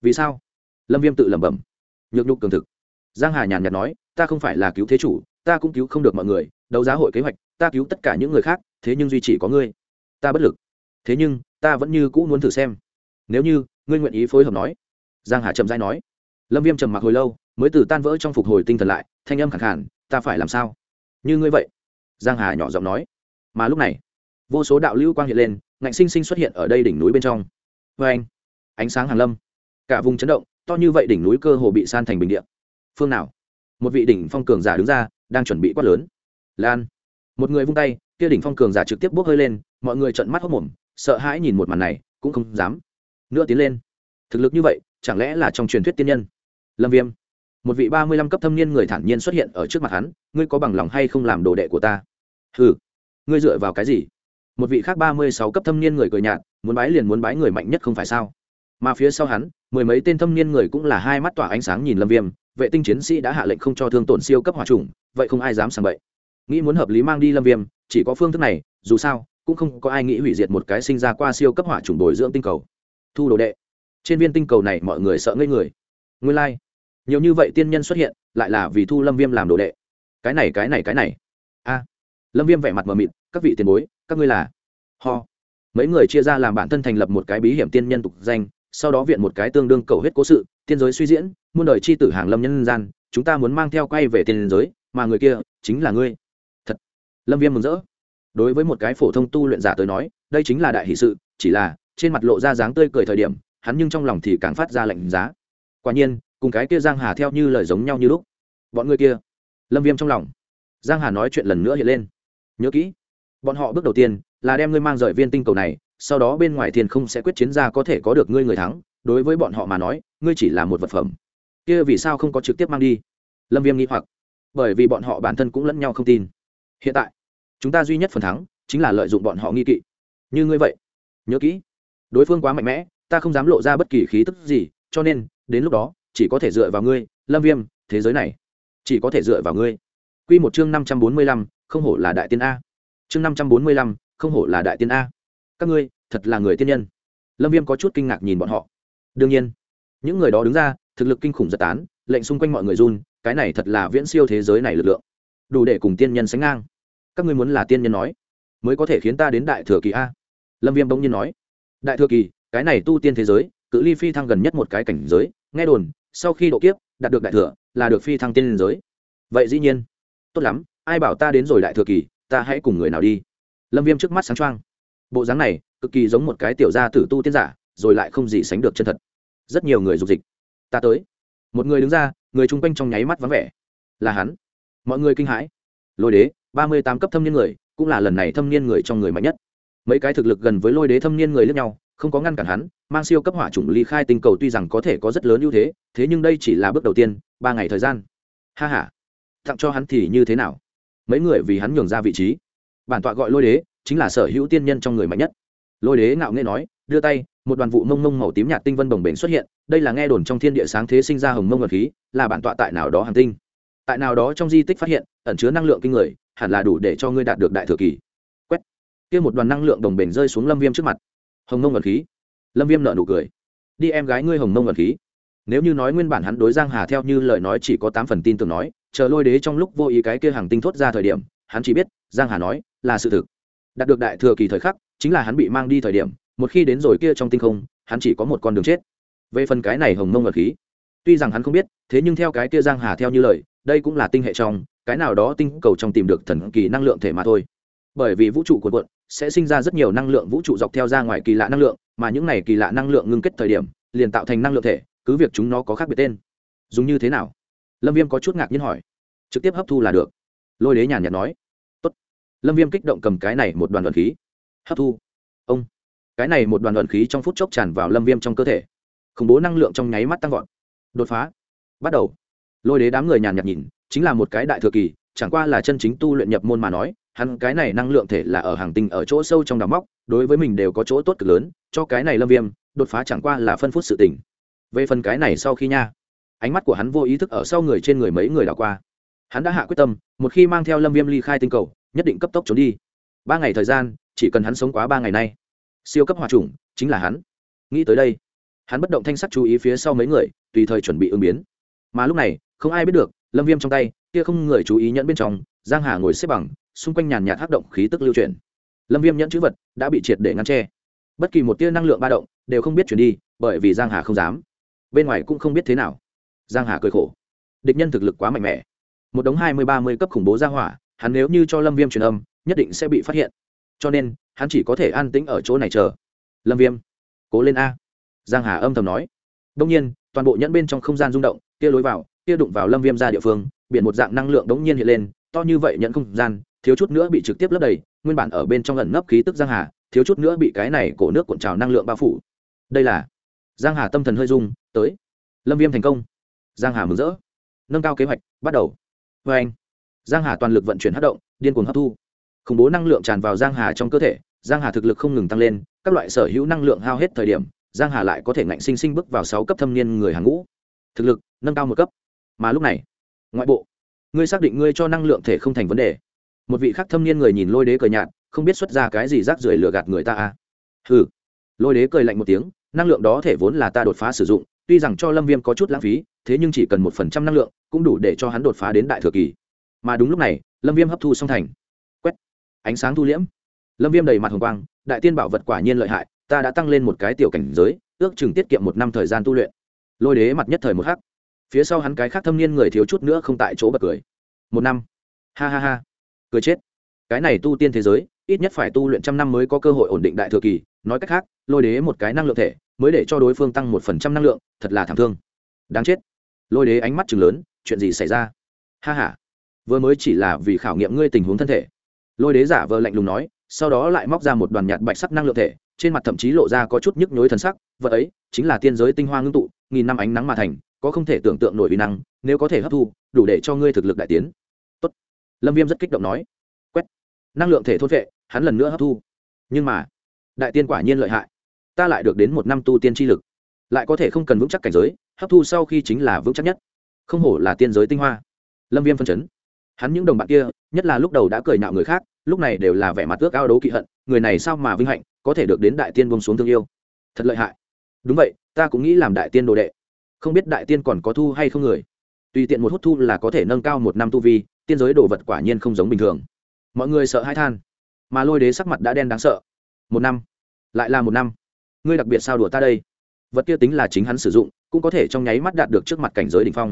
Vì sao? Lâm viêm tự lẩm bẩm. Nhược nhục cường thực. Giang hà nhàn nhạt nói, ta không phải là cứu thế chủ, ta cũng cứu không được mọi người, đấu giá hội kế hoạch, ta cứu tất cả những người khác, thế nhưng duy chỉ có ngươi. Ta bất lực. Thế nhưng, ta vẫn như cũ muốn thử xem. Nếu như, ngươi nguyện ý phối hợp nói. Giang hà chậm dai nói. Lâm viêm trầm mặc hồi lâu, mới từ tan vỡ trong phục hồi tinh thần lại, thanh âm khẳng khản ta phải làm sao? Như ngươi vậy. Giang hà nhỏ giọng nói. Mà lúc này vô số đạo lưu quang hiện lên, ngạnh sinh sinh xuất hiện ở đây đỉnh núi bên trong. Vê anh, ánh sáng hàng lâm. Cả vùng chấn động, to như vậy đỉnh núi cơ hồ bị san thành bình điện phương nào? Một vị đỉnh phong cường giả đứng ra, đang chuẩn bị quát lớn. Lan. Một người vung tay, kia đỉnh phong cường giả trực tiếp bốc hơi lên, mọi người trợn mắt hốc mồm, sợ hãi nhìn một màn này, cũng không dám nữa tiến lên. Thực lực như vậy, chẳng lẽ là trong truyền thuyết tiên nhân? Lâm viêm. Một vị ba mươi lăm cấp thâm niên người thản nhiên xuất hiện ở trước mặt hắn, ngươi có bằng lòng hay không làm đồ đệ của ta? Ừ ngươi dựa vào cái gì? Một vị khác ba mươi sáu cấp thâm niên người cười nhạt, muốn bái liền muốn bái người mạnh nhất không phải sao? Mà phía sau hắn, mười mấy tên thâm niên người cũng là hai mắt tỏa ánh sáng nhìn lâm viêm, vệ tinh chiến sĩ đã hạ lệnh không cho thương tổn siêu cấp hỏa trùng vậy không ai dám sàng bậy. Nghĩ muốn hợp lý mang đi lâm viêm, chỉ có phương thức này, dù sao, cũng không có ai nghĩ hủy diệt một cái sinh ra qua siêu cấp hỏa trùng bồi dưỡng tinh cầu. Thu đồ đệ. Trên viên tinh cầu này mọi người sợ ngây người. Nguyên lai、like. nhiều như vậy tiên nhân xuất hiện, lại là vì thu lâm viêm làm đồ đệ. Cái này cái này cái này. A. Lâm viêm vẻ mặt mờ mịt, các vị tiền bối các ngươi là? Ho. Mấy người chia ra làm bản thân thành lập một cái bí hiểm tiên nhân tục danh, sau đó viện một cái tương đương cầu hết cố sự, tiên giới suy diễn, muôn đời c h i tử hàng lâm nhân gian, chúng ta muốn mang theo quay về tiên giới, mà người kia chính là ngươi. Thật. Lâm viêm mừng rỡ. Đối với một cái phổ thông tu luyện giả tới nói, đây chính là đại hỷ sự, chỉ là, trên mặt lộ ra dáng tươi cười thời điểm, hắn nhưng trong lòng thì càng phát ra lạnh giá. Quả nhiên, cùng cái kia giang hà theo như lời giống nhau như lúc. Bọn người kia. Lâm viêm trong lòng. Giang hà nói chuyện lần nữa hiện lên. Nhớ kỹ bọn họ bước đầu tiên là đem ngươi mang rời viên tinh cầu này, sau đó bên ngoài thiên không sẽ quyết chiến ra có thể có được ngươi người thắng. Đối với bọn họ mà nói, ngươi chỉ là một vật phẩm. Kia vì sao không có trực tiếp mang đi? Lâm viêm nghĩ hoặc. Bởi vì bọn họ bản thân cũng lẫn nhau không tin. Hiện tại, chúng ta duy nhất phần thắng chính là lợi dụng bọn họ nghi kỵ. Như ngươi vậy, nhớ kỹ, đối phương quá mạnh mẽ, ta không dám lộ ra bất kỳ khí tức gì, cho nên, đến lúc đó, chỉ có thể dựa vào ngươi, lâm viêm, thế giới này, chỉ có thể dựa vào ngươi. Quy một chương năm trăm bốn mươi lăm, không hổ là đại tiên a chương năm trăm bốn mươi lăm, không hổ là đại tiên a. Các ngươi, thật là người tiên nhân. Lâm viêm có chút kinh ngạc nhìn bọn họ. Đương nhiên, những người đó đứng ra, thực lực kinh khủng giật tán, lệnh xung quanh mọi người run, cái này thật là viễn siêu thế giới này lực lượng. Đủ để cùng tiên nhân sánh ngang. Các ngươi muốn là tiên nhân nói, mới có thể khiến ta đến đại thừa kỳ a. Lâm viêm bỗng nhiên nói, đại thừa kỳ, cái này tu tiên thế giới, cự ly phi thăng gần nhất một cái cảnh giới, nghe đồn, sau khi độ kiếp, đạt được đại thừa, là được phi thăng tiên giới. Vậy dĩ nhiên, tốt lắm, ai bảo ta đến rồi đại thừa kỳ ta hãy cùng người nào đi. Lâm viêm trước mắt sáng trăng bộ dáng này, cực kỳ giống một cái tiểu gia tử tu tiên giả, rồi lại không gì sánh được chân thật. Rất nhiều người dục dịch. Ta tới. Một người đứng ra, người chung quanh trong nháy mắt vắng vẻ. Là hắn. Mọi người kinh hãi. Lôi đế, ba mươi tám cấp thâm niên người, cũng là lần này thâm niên người trong người mạnh nhất. Mấy cái thực lực gần với lôi đế thâm niên người lẫn nhau, không có ngăn cản hắn, mang siêu cấp hỏa chủng ly khai tinh cầu tuy rằng có thể có rất lớn ưu thế thế nhưng đây chỉ là bước đầu tiên, ba ngày thời gian. Ha h a tặng cho hắn thì như thế nào? Mấy người vì hắn nhường ra vị trí. Bản tọa gọi lôi đế, chính là sở hữu tiên nhân trong người mạnh nhất. Lôi đế ngạo nghễ nói, đưa tay, một đoàn vụ mông mông màu tím nhạt tinh vân bồng bềnh xuất hiện, đây là nghe đồn trong thiên địa sáng thế sinh ra hồng mông vật khí, là bản tọa tại nào đó hàng tinh. Tại nào đó trong di tích phát hiện, ẩn chứa năng lượng kinh người, hẳn là đủ để cho ngươi đạt được đại thừa kỳ. Quét. Kia một đoàn năng lượng đồng bền rơi xuống lâm viêm trước mặt. Hồng mông vật khí. Lâm viêm nợ nụ cười. Đi em gái ngươi hồng mông vật khí nếu như nói nguyên bản hắn đối giang hà theo như lời nói chỉ có tám phần tin tưởng nói, chờ lôi đế trong lúc vô ý cái kia hàng tinh thốt ra thời điểm, hắn chỉ biết, giang hà nói, là sự thực. Đạt được đại thừa kỳ thời khắc, chính là hắn bị mang đi thời điểm, một khi đến rồi kia trong tinh không, hắn chỉ có một con đường chết. Về phần cái này hồng mông vật khí, tuy rằng hắn không biết, thế nhưng theo cái kia giang hà theo như lời, đây cũng là tinh hệ trong, cái nào đó tinh cầu trong tìm được thần kỳ năng lượng thể mà thôi. Bởi vì vũ trụ cuộn cuộn, sẽ sinh ra rất nhiều năng lượng vũ trụ dọc theo ra ngoài kỳ lạ năng lượng, mà những này kỳ lạ năng lượng ngưng kết thời điểm, liền tạo thành năng lượng thể cứ việc chúng nó có khác biệt tên. Dùng như thế nào? Lâm viêm có chút ngạc nhiên hỏi. Trực tiếp hấp thu là được. Lôi đế nhàn nhạt nói. Tốt. lâm viêm kích động cầm cái này một đoàn đoàn khí. Hấp thu. Ông. Cái này một đoàn đoàn khí trong phút chốc tràn vào lâm viêm trong cơ thể. Khủng bố năng lượng trong nháy mắt tăng vọt. Đột phá. Bắt đầu. Lôi đế đám người nhàn nhạt nhìn, chính là một cái đại thừa kỳ, chẳng qua là chân chính tu luyện nhập môn mà nói, hắn cái này năng lượng thể là ở hàng tinh ở chỗ sâu trong đào móc, đối với mình đều có chỗ tốt cực lớn, cho cái này lâm viêm, đột phá chẳng qua là phân phút sự tỉnh về phần cái này sau khi nha. Ánh mắt của hắn vô ý thức ở sau người trên người mấy người đảo qua. Hắn đã hạ quyết tâm, một khi mang theo lâm viêm ly khai tinh cầu, nhất định cấp tốc trốn đi. Ba ngày thời gian, chỉ cần hắn sống quá ba ngày nay. Siêu cấp hòa trùng chính là hắn. Nghĩ tới đây, hắn bất động thanh sắc chú ý phía sau mấy người, tùy thời chuẩn bị ứng biến. Mà lúc này, không ai biết được, lâm viêm trong tay, kia không người chú ý nhẫn bên trong, giang hà ngồi xếp bằng, xung quanh nhàn nhạt tác động khí tức lưu chuyển. Lâm viêm nhẫn chữ vật đã bị triệt để ngăn tre bất kỳ một tia năng lượng ba động, đều không biết chuyển đi, bởi vì giang hà không dám bên ngoài cũng không biết thế nào. Giang hà cười khổ. Địch nhân thực lực quá mạnh mẽ. Một đống hai mươi, ba mươi cấp khủng bố ra hỏa, hắn nếu như cho lâm viêm truyền âm, nhất định sẽ bị phát hiện. Cho nên, hắn chỉ có thể an tĩnh ở chỗ này chờ. Lâm viêm, cố lên a. Giang hà âm thầm nói. Đông nhiên, toàn bộ nhẫn bên trong không gian rung động, kia lối vào, kia đụng vào lâm viêm ra địa phương, biển một dạng năng lượng đống nhiên hiện lên, to như vậy nhẫn không gian, thiếu chút nữa bị trực tiếp lấp đầy, nguyên bản ở bên trong ẩn nấp khí tức giang hà, thiếu chút nữa bị cái này cổ nước cuộn trào năng lượng bao phủ. Đây là giang hà tâm thần hơi rung tới. Lâm viêm thành công. Giang hà mừng rỡ. Nâng cao kế hoạch, bắt đầu. Vê anh, giang hà toàn lực vận chuyển hát động, điên cuồng hấp thu. Khủng bố năng lượng tràn vào giang hà trong cơ thể, giang hà thực lực không ngừng tăng lên, các loại sở hữu năng lượng hao hết thời điểm, giang hà lại có thể ngạnh sinh sinh bước vào sáu cấp thâm niên người hàng ngũ. Thực lực, nâng cao một cấp. Mà lúc này, ngoại bộ, ngươi xác định ngươi cho năng lượng thể không thành vấn đề. Một vị khác thâm niên người nhìn lôi đế cười nhạt, không biết xuất ra cái gì rác rưởi lừa gạt người ta à? Ừ lôi đế cười lạnh một tiếng, năng lượng đó thể vốn là ta đột phá sử dụng tuy rằng cho lâm viêm có chút lãng phí, thế nhưng chỉ cần một phần trăm năng lượng cũng đủ để cho hắn đột phá đến đại thừa kỳ. Mà đúng lúc này, lâm viêm hấp thu xong thành. Quét. Ánh sáng thu liễm. Lâm viêm đầy mặt hồng quang, đại tiên bảo vật quả nhiên lợi hại, ta đã tăng lên một cái tiểu cảnh giới, ước chừng tiết kiệm một năm thời gian tu luyện. Lôi đế mặt nhất thời một khắc phía sau hắn cái khác thâm niên người thiếu chút nữa không tại chỗ bật cười. Một năm. Ha ha ha. Cười chết. Cái này tu tiên thế giới, ít nhất phải tu luyện trăm năm mới có cơ hội ổn định đại thừa kỳ nói cách khác, lôi đế một cái năng lượng thể mới để cho đối phương tăng một phần trăm năng lượng, thật là thảm thương. Đáng chết. Lôi đế ánh mắt chừng lớn, chuyện gì xảy ra? Ha h a vừa mới chỉ là vì khảo nghiệm ngươi tình huống thân thể. Lôi đế giả vờ lạnh lùng nói, sau đó lại móc ra một đoàn nhạt bạch sắc năng lượng thể, trên mặt thậm chí lộ ra có chút nhức nhối thần sắc, vật ấy chính là tiên giới tinh hoa ngưng tụ, nghìn năm ánh nắng mà thành, có không thể tưởng tượng nổi uy năng, nếu có thể hấp thu, đủ để cho ngươi thực lực đại tiến. Tốt. lâm viêm rất kích động nói. Quét. Năng lượng thể thôn vệ, hắn lần nữa hấp thu. Nhưng mà đại tiên quả nhiên lợi hại. Ta lại được đến một năm tu tiên tri lực. Lại có thể không cần vững chắc cảnh giới, hấp thu sau khi chính là vững chắc nhất. Không hổ là tiên giới tinh hoa. Lâm viêm phân chấn. Hắn những đồng bạn kia, nhất là lúc đầu đã cười nhạo người khác, lúc này đều là vẻ mặt ước ao đấu kỵ hận, người này sao mà vinh hạnh, có thể được đến đại tiên bông xuống thương yêu. Thật lợi hại. Đúng vậy, ta cũng nghĩ làm đại tiên đồ đệ. Không biết đại tiên còn có thu hay không người. Tùy tiện một hút thu là có thể nâng cao một năm tu vi, tiên giới đồ vật quả nhiên không giống bình thường. Mọi người sợ hãi than. Mà lôi đế sắc mặt đã đen đáng sợ một năm. Lại là một năm. Ngươi đặc biệt sao đùa ta đây? Vật kia tính là chính hắn sử dụng, cũng có thể trong nháy mắt đạt được trước mặt cảnh giới đ ỉ n h phong.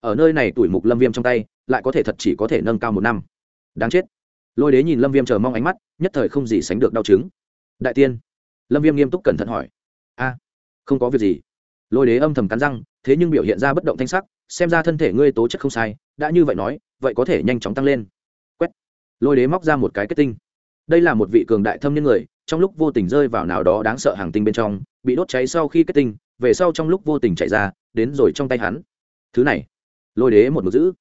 Ở nơi này tuổi mục lâm viêm trong tay, lại có thể thật chỉ có thể nâng cao một năm. Đáng chết. Lôi đế nhìn lâm viêm chờ mong ánh mắt, nhất thời không gì sánh được đau chứng. Đại tiên. Lâm viêm nghiêm túc cẩn thận hỏi. A, không có việc gì. Lôi đế âm thầm cắn răng, thế nhưng biểu hiện ra bất động thanh sắc, xem ra thân thể ngươi tố chất không sai, đã như vậy nói, vậy có thể nhanh chóng tăng lên. Quét. Lôi đế móc ra một cái kết tinh. Đây là một vị cường đại thâm nhân người trong lúc vô tình rơi vào nào đó đáng sợ hàng tinh bên trong, bị đốt cháy sau khi kết tinh, về sau trong lúc vô tình chạy ra, đến rồi trong tay hắn. Thứ này, lôi đế một mực giữ.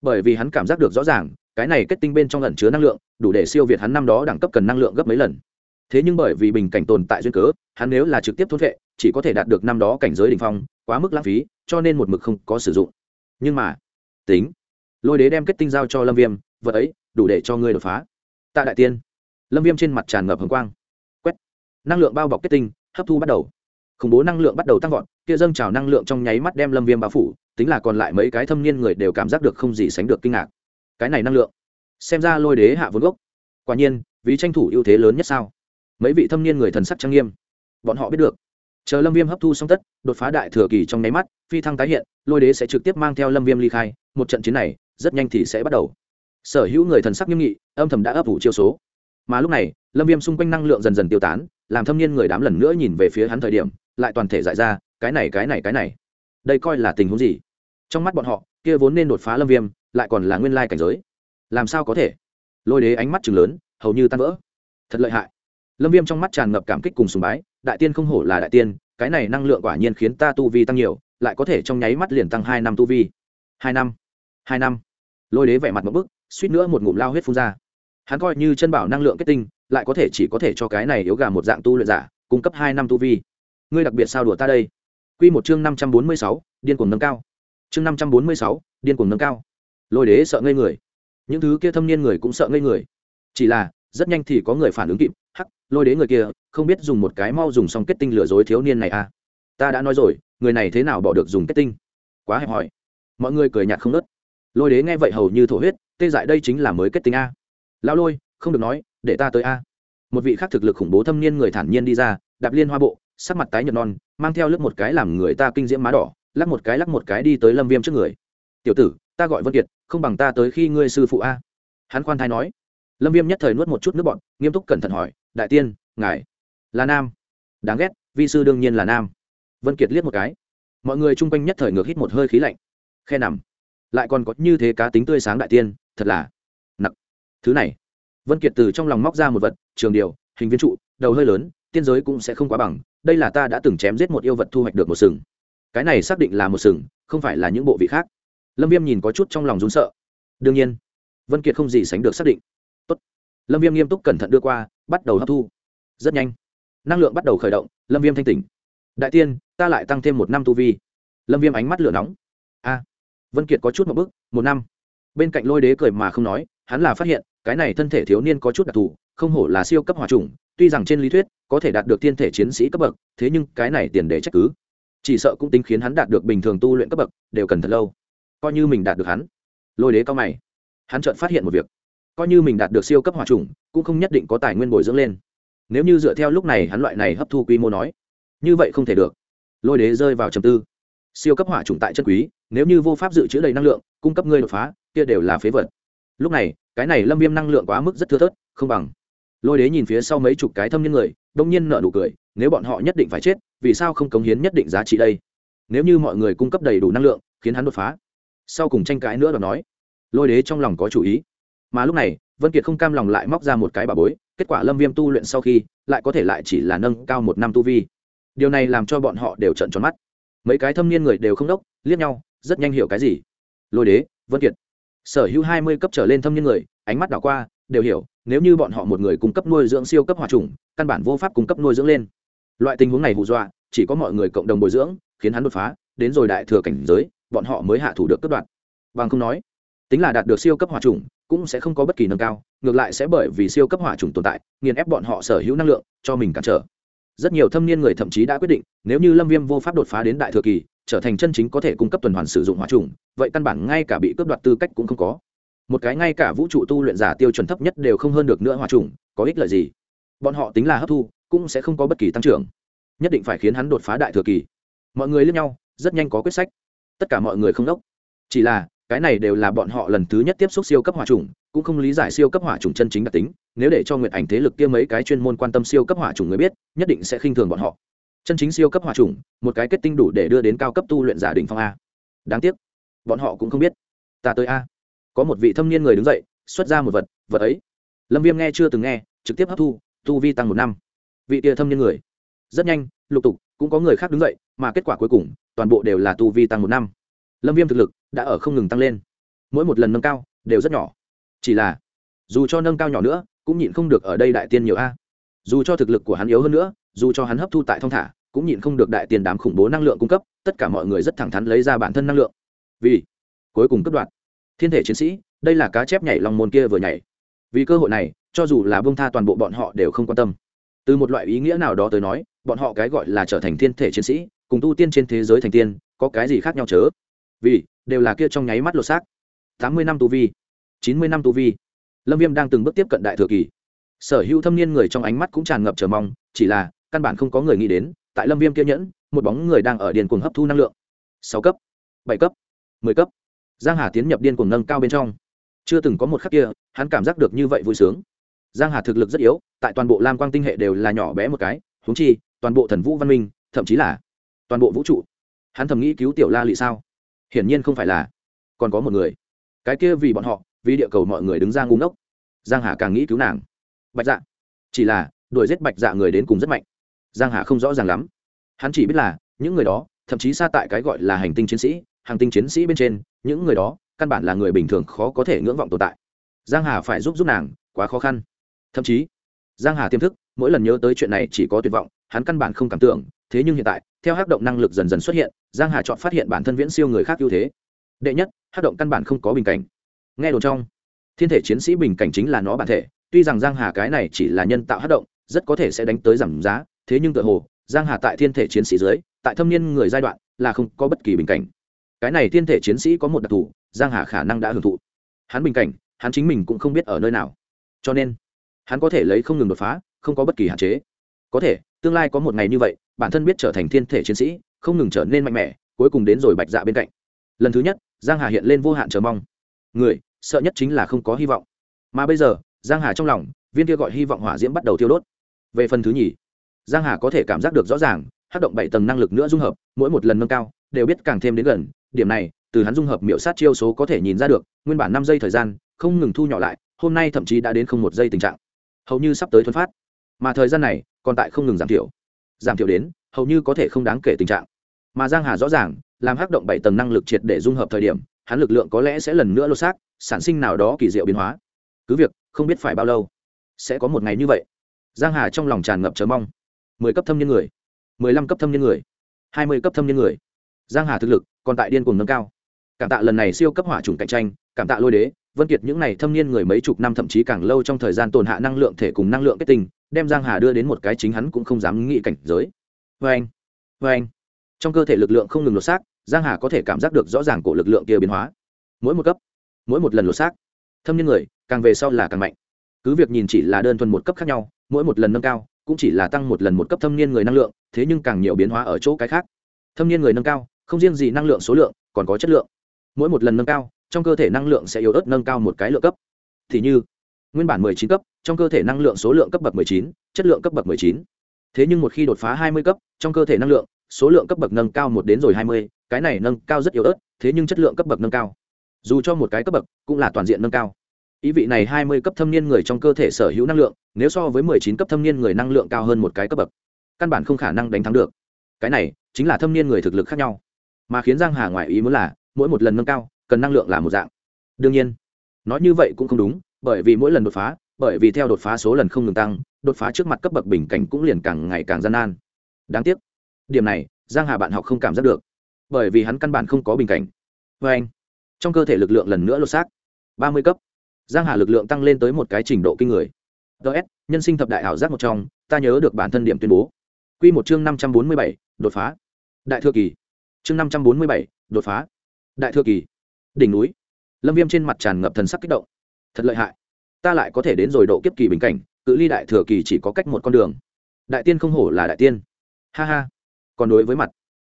Bởi vì hắn cảm giác được rõ ràng, cái này kết tinh bên trong lẩn chứa năng lượng, đủ để siêu việt hắn năm đó đẳng cấp cần năng lượng gấp mấy lần. Thế nhưng bởi vì bình cảnh tồn tại duyên cớ, hắn nếu là trực tiếp thốt vệ, chỉ có thể đạt được năm đó cảnh giới đ ỉ n h phong, quá mức lãng phí, cho nên một mực không có sử dụng. Nhưng mà, tính, lôi đế đem kết tinh giao cho lâm viêm, vật ấy, đủ để cho ngươi đột phá. Tạ đại tiên, lâm viêm trên mặt tràn ngập hồng quang năng lượng bao bọc kết tinh, hấp thu bắt đầu. Khủng bố năng lượng bắt đầu tăng vọt, kia dâng trào năng lượng trong nháy mắt đem lâm viêm bao phủ, tính là còn lại mấy cái thâm niên người đều cảm giác được không gì sánh được kinh ngạc. Cái này năng lượng, xem ra lôi đế hạ vốn gốc. Quả nhiên, vì tranh thủ ưu thế lớn nhất sao? Mấy vị thâm niên người thần sắc trang nghiêm. Bọn họ biết được. Chờ lâm viêm hấp thu xong tất, đột phá đại thừa kỳ trong nháy mắt, phi thăng tái hiện, lôi đế sẽ trực tiếp mang theo lâm viêm ly khai, một trận chiến này, rất nhanh thì sẽ bắt đầu. Sở hữu người thần sắc nghiêm nghị, âm thầm đã ấp ủ chiêu số. Mà lúc này, lâm viêm xung quanh năng lượng dần dần tiêu tán làm thâm niên người đám lần nữa nhìn về phía hắn thời điểm, lại toàn thể dại ra, cái này cái này cái này. Đây coi là tình huống gì? Trong mắt bọn họ, kia vốn nên đột phá lâm viêm, lại còn là nguyên lai cảnh giới. Làm sao có thể? Lôi đế ánh mắt chừng lớn, hầu như tan vỡ. Thật lợi hại. Lâm viêm trong mắt tràn ngập cảm kích cùng sùng bái, đại tiên không hổ là đại tiên, cái này năng lượng quả nhiên khiến ta tu vi tăng nhiều, lại có thể trong nháy mắt liền tăng hai năm tu vi. Hai năm. Hai năm. Lôi đế vẻ mặt một bức, suýt nữa một ngụm lao huyết phun ra. Hắn coi như chân bảo năng lượng kết tinh lại có thể chỉ có thể cho cái này yếu gà một dạng tu luyện giả, cung cấp hai năm tu vi. Ngươi đặc biệt sao đùa ta đây? Quy một chương năm trăm bốn mươi sáu, điên cuồng nâng cao. Chương năm trăm bốn mươi sáu, điên cuồng nâng cao. Lôi đế sợ ngây người. Những thứ kia thâm niên người cũng sợ ngây người. Chỉ là, rất nhanh thì có người phản ứng kịp. Hắc, lôi đế người kia, không biết dùng một cái mau dùng xong kết tinh lừa dối thiếu niên này à? Ta đã nói rồi, người này thế nào bỏ được dùng kết tinh? Quá hẹp hòi. Mọi người cười nhạt không nớt lôi đế nghe vậy hầu như thổ huyết, tê dại đây chính là mới kết tinh a. Lão lôi không được nói, để ta tới a. Một vị khác thực lực khủng bố thâm niên người thản nhiên đi ra, đạp liên hoa bộ, sắc mặt tái nhợt non, mang theo lướt một cái làm người ta kinh diễm má đỏ, lắc một cái lắc một cái đi tới lâm viêm trước người. Tiểu tử, ta gọi vân kiệt, không bằng ta tới khi ngươi sư phụ a. Hắn khoan thai nói. Lâm viêm nhất thời nuốt một chút nước bọn nghiêm túc cẩn thận hỏi, đại tiên, ngài là nam? Đáng ghét, vi sư đương nhiên là nam. Vân kiệt liếc một cái. Mọi người chung quanh nhất thời ngược hít một hơi khí lạnh. Khe nằm. Lại còn có như thế cá tính tươi sáng đại tiên, thật là nặng. Thứ này vân kiệt từ trong lòng móc ra một vật, trường điều, hình viên trụ, đầu hơi lớn, tiên giới cũng sẽ không quá bằng, đây là ta đã từng chém giết một yêu vật thu hoạch được một sừng. Cái này xác định là một sừng, không phải là những bộ vị khác. Lâm viêm nhìn có chút trong lòng rún sợ. Đương nhiên, vân kiệt không gì sánh được xác định. Tốt. lâm viêm nghiêm túc cẩn thận đưa qua, bắt đầu hấp thu. Rất nhanh. Năng lượng bắt đầu khởi động, lâm viêm thanh tỉnh. Đại tiên, ta lại tăng thêm một năm tu vi. Lâm viêm ánh mắt lửa nóng. A. Vân kiệt có chút một bước, một năm. Bên cạnh lôi đế cười mà không nói, hắn là phát hiện cái này thân thể thiếu niên có chút đặc thù, không hổ là siêu cấp hòa trùng, tuy rằng trên lý thuyết có thể đạt được thiên thể chiến sĩ cấp bậc, thế nhưng cái này tiền để trách cứ. Chỉ sợ cũng tính khiến hắn đạt được bình thường tu luyện cấp bậc, đều cần thật lâu. Coi như mình đạt được hắn. Lôi đế cao mày. Hắn chợt phát hiện một việc. Coi như mình đạt được siêu cấp hòa trùng, cũng không nhất định có tài nguyên bồi dưỡng lên. Nếu như dựa theo lúc này hắn loại này hấp thu quy mô nói, như vậy không thể được. Lôi đế rơi vào trầm tư. Siêu cấp hỏa trùng tại chân quý, nếu như vô pháp dự trữ đầy năng lượng, cung cấp ngươi đột phá, kia đều là phế vật. Lúc này cái này lâm viêm năng lượng quá mức rất thưa thớt, không bằng. Lôi đế nhìn phía sau mấy chục cái thâm nhân người, đông nhiên nợ nụ cười, nếu bọn họ nhất định phải chết, vì sao không cống hiến nhất định giá trị đây? Nếu như mọi người cung cấp đầy đủ năng lượng, khiến hắn đột phá. Sau cùng tranh cãi nữa và nói, lôi đế trong lòng có chủ ý. Mà lúc này, vân kiệt không cam lòng lại móc ra một cái bà bối, kết quả lâm viêm tu luyện sau khi, lại có thể lại chỉ là nâng cao một năm tu vi. Điều này làm cho bọn họ đều trận tròn mắt. Mấy cái thâm niên người đều không đốc, liếc nhau, rất nhanh hiểu cái gì. Lôi đế, vân kiệt sở hữu hai mươi cấp trở lên thâm niên người, ánh mắt đảo qua, đều hiểu, nếu như bọn họ một người cung cấp nuôi dưỡng siêu cấp hòa trùng, căn bản vô pháp cung cấp nuôi dưỡng lên. Loại tình huống này hù dọa, chỉ có mọi người cộng đồng bồi dưỡng, khiến hắn đột phá, đến rồi đại thừa cảnh giới, bọn họ mới hạ thủ được cấp đoạn. Bằng không nói, tính là đạt được siêu cấp hỏa trùng, cũng sẽ không có bất kỳ nâng cao, ngược lại sẽ bởi vì siêu cấp hỏa trùng tồn tại, nghiền ép bọn họ sở hữu năng lượng, cho mình cản trở. Rất nhiều thâm niên người thậm chí đã quyết định, nếu như lâm viêm vô pháp đột phá đến đại thừa kỳ trở thành chân chính có thể cung cấp tuần hoàn sử dụng hỏa trùng, vậy căn bản ngay cả bị cướp đoạt tư cách cũng không có. Một cái ngay cả vũ trụ tu luyện giả tiêu chuẩn thấp nhất đều không hơn được nữa hỏa trùng, có ích lợi gì? Bọn họ tính là hấp thu, cũng sẽ không có bất kỳ tăng trưởng. Nhất định phải khiến hắn đột phá đại thừa kỳ. Mọi người lẫn nhau, rất nhanh có quyết sách. Tất cả mọi người không đốc. Chỉ là, cái này đều là bọn họ lần thứ nhất tiếp xúc siêu cấp hỏa trùng, cũng không lý giải siêu cấp hỏa trùng chân chính đặc tính. Nếu để cho nguyện ảnh thế lực kia mấy cái chuyên môn quan tâm siêu cấp hỏa trùng người biết, nhất định sẽ khinh thường bọn họ chân chính siêu cấp hỏa trùng một cái kết tinh đủ để đưa đến cao cấp tu luyện giả đỉnh phong a. Đáng tiếc, bọn họ cũng không biết. Ta tới a. Có một vị thâm niên người đứng dậy, xuất ra một vật vật ấy. Lâm viêm nghe chưa từng nghe, trực tiếp hấp thu, tu vi tăng một năm. Vị kia thâm niên người. Rất nhanh, lục tục, cũng có người khác đứng dậy, mà kết quả cuối cùng, toàn bộ đều là tu vi tăng một năm. Lâm viêm thực lực đã ở không ngừng tăng lên. Mỗi một lần nâng cao, đều rất nhỏ. Chỉ là, dù cho nâng cao nhỏ nữa, cũng nhịn không được ở đây đại tiên nhiều a. Dù cho thực lực của hắn yếu hơn nữa dù cho hắn hấp thu tại thong thả, cũng nhịn không được đại tiền đám khủng bố năng lượng cung cấp, tất cả mọi người rất thẳng thắn lấy ra bản thân năng lượng. Vì cuối cùng cấp đoạt thiên thể chiến sĩ, đây là cá chép nhảy lòng môn kia vừa nhảy. Vì cơ hội này, cho dù là bông tha toàn bộ bọn họ đều không quan tâm. Từ một loại ý nghĩa nào đó tới nói, bọn họ cái gọi là trở thành thiên thể chiến sĩ, cùng tu tiên trên thế giới thành tiên, có cái gì khác nhau chớ? Vì, đều là kia trong nháy mắt lột xác. Tám mươi năm tu vi. Chín mươi năm tu vi. Lâm viêm đang từng bước tiếp cận đại thừa kỳ. Sở hữu thâm niên người trong ánh mắt cũng tràn ngập chờ mong, chỉ là căn bản không có người nghĩ đến, tại lâm viêm kiên nhẫn, một bóng người đang ở điền cuồng hấp thu năng lượng. Sáu cấp, bảy cấp, mười cấp. Giang hà tiến nhập điên cuồng nâng cao bên trong. Chưa từng có một khắc kia, hắn cảm giác được như vậy vui sướng. Giang hà thực lực rất yếu, tại toàn bộ lam quang tinh hệ đều là nhỏ bé một cái húng chi, toàn bộ thần vũ văn minh, thậm chí là toàn bộ vũ trụ. Hắn thầm nghĩ cứu tiểu la lị sao? Hiển nhiên không phải là. Còn có một người. Cái kia vì bọn họ, vì địa cầu mọi người đứng ra ngu ngốc. Giang hà càng nghĩ cứu nàng. Bạch dạ. Chỉ là, đuổi giết bạch dạ người đến cùng rất mạnh giang hà không rõ ràng lắm. Hắn chỉ biết là, những người đó, thậm chí xa tại cái gọi là hành tinh chiến sĩ, hàng tinh chiến sĩ bên trên, những người đó, căn bản là người bình thường khó có thể ngưỡng vọng tồn tại. Giang hà phải giúp giúp nàng, quá khó khăn. Thậm chí, giang hà tiềm thức, mỗi lần nhớ tới chuyện này chỉ có tuyệt vọng, hắn căn bản không cảm tưởng, thế nhưng hiện tại, theo hắc động năng lực dần dần xuất hiện, giang hà chọn phát hiện bản thân viễn siêu người khác ưu thế. Đệ nhất, hắc động căn bản không có bình cảnh. Nghe đồn trong, thiên thể chiến sĩ bình cảnh chính là nó bản thể, tuy rằng giang hà cái này chỉ là nhân tạo hắc động, rất có thể sẽ đánh tới giảm giá thế nhưng tự hồ, giang hà tại thiên thể chiến sĩ dưới, tại thâm niên người giai đoạn, là không có bất kỳ bình cảnh. Cái này thiên thể chiến sĩ có một đặc thù, giang hà khả năng đã hưởng thụ. Hắn bình cảnh, hắn chính mình cũng không biết ở nơi nào. Cho nên, hắn có thể lấy không ngừng đột phá, không có bất kỳ hạn chế. Có thể, tương lai có một ngày như vậy, bản thân biết trở thành thiên thể chiến sĩ, không ngừng trở nên mạnh mẽ, cuối cùng đến rồi bạch dạ bên cạnh. Lần thứ nhất, giang hà hiện lên vô hạn chờ mong. Người, sợ nhất chính là không có hy vọng. Mà bây giờ, giang hà trong lòng, viên kia gọi hy vọng hỏa diễm bắt đầu thiêu đốt. Về phần thứ nhì giang hà có thể cảm giác được rõ ràng, hát động bảy tầng năng lực nữa dung hợp, mỗi một lần nâng cao, đều biết càng thêm đến gần. Điểm này, từ hắn dung hợp miểu sát chiêu số có thể nhìn ra được, nguyên bản năm giây thời gian, không ngừng thu nhỏ lại, hôm nay thậm chí đã đến không một giây tình trạng. Hầu như sắp tới thuần phát. Mà thời gian này, còn tại không ngừng giảm thiểu. Giảm thiểu đến, hầu như có thể không đáng kể tình trạng. Mà giang hà rõ ràng, làm hắc động bảy tầng năng lực triệt để dung hợp thời điểm, hắn lực lượng có lẽ sẽ lần nữa lô xác, sản sinh nào đó kỳ diệu biến hóa. Cứ việc, không biết phải bao lâu, sẽ có một ngày như vậy. Giang hà trong lòng tràn ngập chờ mong mười cấp thâm nhân người, mười lăm cấp thâm nhân người, hai mươi cấp thâm nhân người. Giang hà thực lực còn tại điên cuồng nâng cao. Cảm tạ lần này siêu cấp hỏa chủng cạnh tranh, cảm tạ lôi đế, vân kiệt những này thâm niên người mấy chục năm thậm chí càng lâu trong thời gian tồn hạ năng lượng thể cùng năng lượng kết tinh, đem giang hà đưa đến một cái chính hắn cũng không dám nghĩ cảnh giới. Vê anh vê anh trong cơ thể lực lượng không ngừng lột xác, giang hà có thể cảm giác được rõ ràng của lực lượng kia biến hóa. Mỗi một cấp, mỗi một lần lột xác, thâm niên người càng về sau là càng mạnh. Cứ việc nhìn chỉ là đơn thuần một cấp khác nhau, mỗi một lần nâng cao cũng chỉ là tăng một lần một cấp thâm niên người năng lượng thế nhưng càng nhiều biến hóa ở chỗ cái khác. Thâm niên người nâng cao không riêng gì năng lượng số lượng còn có chất lượng. Mỗi một lần nâng cao trong cơ thể năng lượng sẽ yếu ớt nâng cao một cái lượng cấp. Thì như nguyên bản 19 cấp trong cơ thể năng lượng số lượng cấp bậc 19, chất lượng cấp bậc 19. thế nhưng một khi đột phá 20 cấp trong cơ thể năng lượng số lượng cấp bậc nâng cao một đến rồi 20, cái này nâng cao rất yếu ớt thế nhưng chất lượng cấp bậc nâng cao. Dù cho một cái cấp bậc cũng là toàn diện nâng cao ý vị này 20 cấp thâm niên người trong cơ thể sở hữu năng lượng, nếu so với 19 cấp thâm niên người năng lượng cao hơn một cái cấp bậc, căn bản không khả năng đánh thắng được. Cái này chính là thâm niên người thực lực khác nhau. Mà khiến giang hà ngoại ý muốn là, mỗi một lần nâng cao, cần năng lượng là một dạng. Đương nhiên, nói như vậy cũng không đúng, bởi vì mỗi lần đột phá, bởi vì theo đột phá số lần không ngừng tăng, đột phá trước mặt cấp bậc bình cảnh cũng liền càng ngày càng gian nan. Đáng tiếc, điểm này, giang hà bạn học không cảm giác được, bởi vì hắn căn bản không có bình cảnh. Vê anh, trong cơ thể lực lượng lần nữa lột xác, ba mươi cấp giang hà lực lượng tăng lên tới một cái trình độ kinh người. Ts nhân sinh thập đại ảo giác một trong, ta nhớ được bản thân điểm tuyên bố. Quy một chương năm trăm bốn mươi bảy, đột phá. Đại thừa kỳ. Chương năm trăm bốn mươi bảy, đột phá. Đại thừa kỳ. Đỉnh núi. Lâm viêm trên mặt tràn ngập thần sắc kích động. Thật lợi hại. Ta lại có thể đến rồi độ kiếp kỳ bình cảnh, cự ly đại thừa kỳ chỉ có cách một con đường. Đại tiên không hổ là đại tiên. Ha ha. Còn đối với mặt,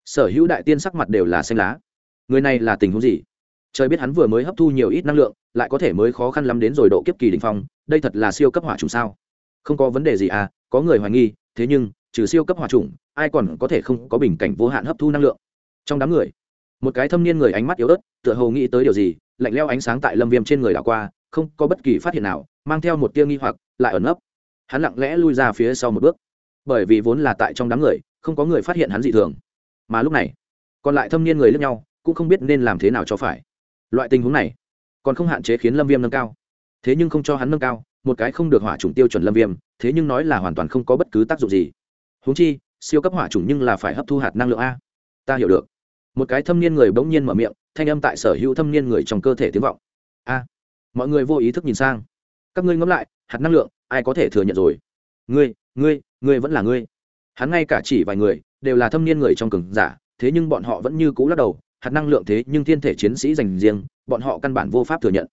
sở hữu đại tiên sắc mặt đều là xanh lá. Người này là tình huống gì? Trời biết hắn vừa mới hấp thu nhiều ít năng lượng, lại có thể mới khó khăn lắm đến rồi độ kiếp kỳ đình phong, đây thật là siêu cấp hỏa trùng sao? Không có vấn đề gì à có người hoài nghi, thế nhưng, trừ siêu cấp hỏa trùng ai còn có thể không có bình cảnh vô hạn hấp thu năng lượng? Trong đám người, một cái thâm niên người ánh mắt yếu ớt, tựa hồ nghĩ tới điều gì, lạnh leo ánh sáng tại lâm viêm trên người đảo qua, không có bất kỳ phát hiện nào, mang theo một tia nghi hoặc, lại ẩn ấp hắn lặng lẽ lui ra phía sau một bước. Bởi vì vốn là tại trong đám người, không có người phát hiện hắn dị thường. Mà lúc này, còn lại thâm niên người lẫn nhau, cũng không biết nên làm thế nào cho phải loại tình huống này còn không hạn chế khiến lâm viêm nâng cao. Thế nhưng không cho hắn nâng cao, một cái không được hỏa chủng tiêu chuẩn lâm viêm, thế nhưng nói là hoàn toàn không có bất cứ tác dụng gì. Húng chi, siêu cấp hỏa chủng nhưng là phải hấp thu hạt năng lượng a. Ta hiểu được. Một cái thâm niên người bỗng nhiên mở miệng, thanh âm tại sở hữu thâm niên người trong cơ thể tiếng vọng. A. Mọi người vô ý thức nhìn sang. Các ngươi ngẫm lại, hạt năng lượng, ai có thể thừa nhận rồi? Ngươi ngươi ngươi vẫn là ngươi. Hắn ngay cả chỉ vài người, đều là thâm niên người trong cường giả, thế nhưng bọn họ vẫn như cũ lắc đầu hạt năng lượng thế nhưng thiên thể chiến sĩ dành riêng, bọn họ căn bản vô pháp thừa nhận.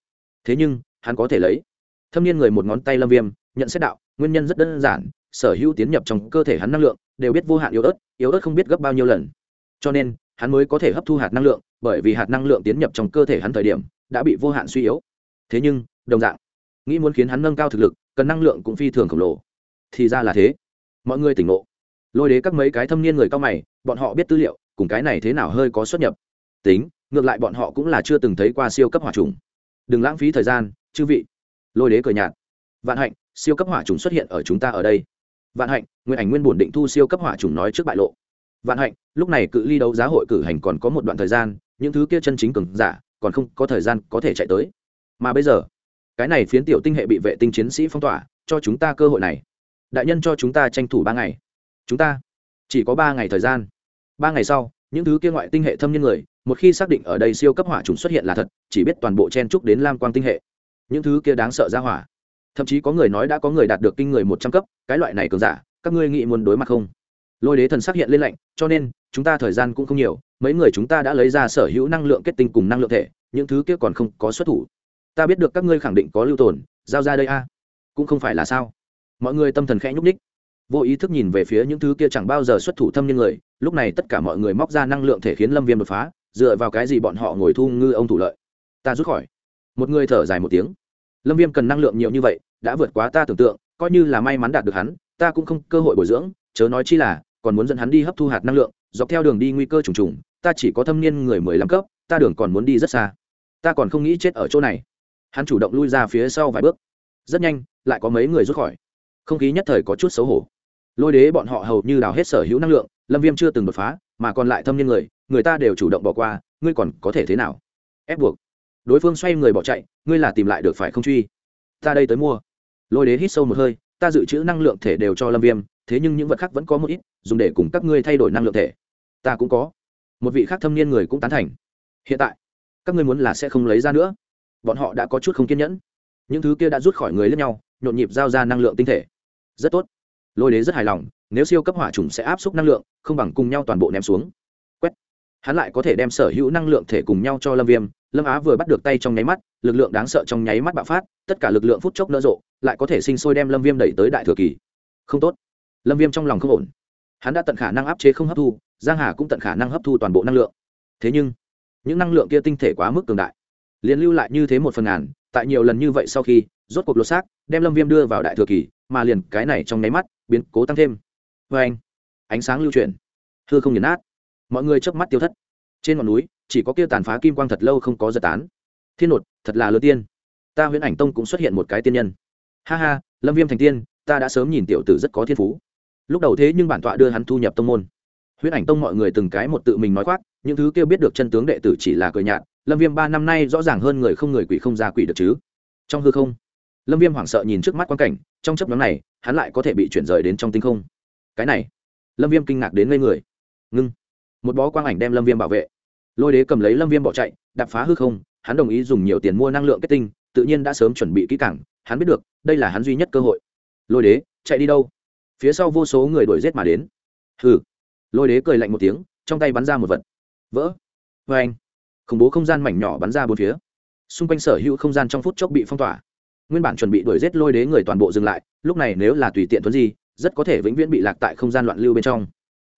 Thế nhưng, hắn có thể lấy. Thâm niên người một ngón tay lâm viêm, nhận xét đạo, nguyên nhân rất đơn giản, sở hữu tiến nhập trong cơ thể hắn năng lượng, đều biết vô hạn yếu ớt yếu ớt không biết gấp bao nhiêu lần. Cho nên, hắn mới có thể hấp thu hạt năng lượng, bởi vì hạt năng lượng tiến nhập trong cơ thể hắn thời điểm, đã bị vô hạn suy yếu. Thế nhưng, đồng dạng, nghĩ muốn khiến hắn nâng cao thực lực, cần năng lượng cũng phi thường khổng lồ. Thì ra là thế. Mọi người tỉnh ngộ. Lôi đế các mấy cái thâm niên người cao mày, bọn họ biết tư liệu, cùng cái này thế nào hơi có xuất nhập tính, ngược lại bọn họ cũng là chưa từng thấy qua siêu cấp hỏa trùng. Đừng lãng phí thời gian, chư vị. Lôi đế cười nhạt. Vạn hạnh, siêu cấp hỏa trùng xuất hiện ở chúng ta ở đây. Vạn hạnh nguyên ảnh nguyên bổn định thu siêu cấp hỏa trùng nói trước bại lộ. Vạn hạnh, lúc này cự ly đấu giá hội cử hành còn có một đoạn thời gian, những thứ kia chân chính cường giả, còn không có thời gian có thể chạy tới. Mà bây giờ, cái này phiến tiểu tinh hệ bị vệ tinh chiến sĩ phong tỏa, cho chúng ta cơ hội này. Đại nhân cho chúng ta tranh thủ ba ngày. Chúng ta, chỉ có ba ngày thời gian. Ba ngày sau, những thứ kia ngoại tinh hệ thâm nhân người một khi xác định ở đây siêu cấp hỏa trùng xuất hiện là thật, chỉ biết toàn bộ chen trúc đến lam quang tinh hệ. Những thứ kia đáng sợ ra hỏa. Thậm chí có người nói đã có người đạt được kinh người một trăm cấp, cái loại này cường giả, các ngươi nghĩ muốn đối mặt không? Lôi đế thần xác hiện lên lạnh, cho nên, chúng ta thời gian cũng không nhiều, mấy người chúng ta đã lấy ra sở hữu năng lượng kết tinh cùng năng lượng thể, những thứ kia còn không có xuất thủ. Ta biết được các ngươi khẳng định có lưu tồn, giao ra đây a. Cũng không phải là sao. Mọi người tâm thần khẽ nhúc ních vô ý thức nhìn về phía những thứ kia chẳng bao giờ xuất thủ thâm nhân người, lúc này tất cả mọi người móc ra năng lượng thể khiến lâm viêm đột phá dựa vào cái gì bọn họ ngồi thu ngư ông thủ lợi? Ta rút khỏi. Một người thở dài một tiếng. Lâm viêm cần năng lượng nhiều như vậy, đã vượt quá ta tưởng tượng, coi như là may mắn đạt được hắn, ta cũng không cơ hội bồi dưỡng, chớ nói chi là, còn muốn dẫn hắn đi hấp thu hạt năng lượng, dọc theo đường đi nguy cơ trùng trùng, ta chỉ có thâm niên người mười lăm cấp, ta đường còn muốn đi rất xa. Ta còn không nghĩ chết ở chỗ này. Hắn chủ động lui ra phía sau vài bước. Rất nhanh, lại có mấy người rút khỏi. Không khí nhất thời có chút xấu hổ. Lôi đế bọn họ hầu như đào hết sở hữu năng lượng, lâm viêm chưa từng đột phá, mà còn lại thâm niên người người ta đều chủ động bỏ qua, ngươi còn có thể thế nào? Ép buộc. Đối phương xoay người bỏ chạy, ngươi là tìm lại được phải không truy? Ta đây tới mua. Lôi đế hít sâu một hơi, ta dự trữ năng lượng thể đều cho lâm viêm, thế nhưng những vật khác vẫn có một ít, dùng để cùng các ngươi thay đổi năng lượng thể. Ta cũng có. Một vị khác thâm niên người cũng tán thành. Hiện tại, các ngươi muốn là sẽ không lấy ra nữa. Bọn họ đã có chút không kiên nhẫn. Những thứ kia đã rút khỏi người lẫn nhau, nhộn nhịp giao ra năng lượng tinh thể. Rất tốt. Lôi đế rất hài lòng, nếu siêu cấp hỏa trùng sẽ áp suất năng lượng, không bằng cùng nhau toàn bộ ném xuống hắn lại có thể đem sở hữu năng lượng thể cùng nhau cho lâm viêm, lâm á vừa bắt được tay trong nháy mắt, lực lượng đáng sợ trong nháy mắt bạo phát, tất cả lực lượng phút chốc nở rộ, lại có thể sinh sôi đem lâm viêm đẩy tới đại thừa kỳ. Không tốt. Lâm viêm trong lòng không ổn. Hắn đã tận khả năng áp chế không hấp thu, giang hà cũng tận khả năng hấp thu toàn bộ năng lượng. Thế nhưng, những năng lượng kia tinh thể quá mức cường đại. Liền lưu lại như thế một phần ngàn, tại nhiều lần như vậy sau khi, rốt cuộc lột xác, đem lâm viêm đưa vào đại thừa kỳ, mà liền cái này trong nháy mắt, biến cố tăng thêm. Vê anh ánh sáng lưu chuyển. Thưa không nhấn át mọi người chớp mắt tiêu thất. Trên ngọn núi, chỉ có kia tàn phá kim quang thật lâu không có giật tán. Thiên nột, thật là lơ tiên. Ta huyễn ảnh tông cũng xuất hiện một cái tiên nhân. Ha ha, lâm viêm thành tiên, ta đã sớm nhìn tiểu tử rất có thiên phú. Lúc đầu thế nhưng bản tọa đưa hắn thu nhập tông môn. Huyễn ảnh tông mọi người từng cái một tự mình nói khoác, những thứ kêu biết được chân tướng đệ tử chỉ là cười nhạt, lâm viêm ba năm nay rõ ràng hơn người không người quỷ không ra quỷ được chứ. Trong hư không, lâm viêm hoảng sợ nhìn trước mắt quan cảnh, trong chấp nhóm này, hắn lại có thể bị chuyển rời đến trong tinh không. Cái này, lâm viêm kinh ngạc đến ngây người. Ngưng một bó quang ảnh đem lâm viêm bảo vệ. Lôi đế cầm lấy lâm viêm bỏ chạy đập phá hư không, hắn đồng ý dùng nhiều tiền mua năng lượng kết tinh, tự nhiên đã sớm chuẩn bị kỹ cảng hắn biết được, đây là hắn duy nhất cơ hội. Lôi đế, chạy đi đâu? Phía sau vô số người đuổi g mà đến. Hừ. Lôi đế cười lạnh một tiếng, trong tay bắn ra một vật. Vỡ. Vê anh khủng bố không gian mảnh nhỏ bắn ra bốn phía. Xung quanh sở hữu không gian trong phút chốc bị phong tỏa. Nguyên bản chuẩn bị đuổi giết lôi đế người toàn bộ dừng lại, lúc này nếu là tùy tiện tuấn gì rất có thể vĩnh viễn bị lạc tại không gian loạn lưu bên trong.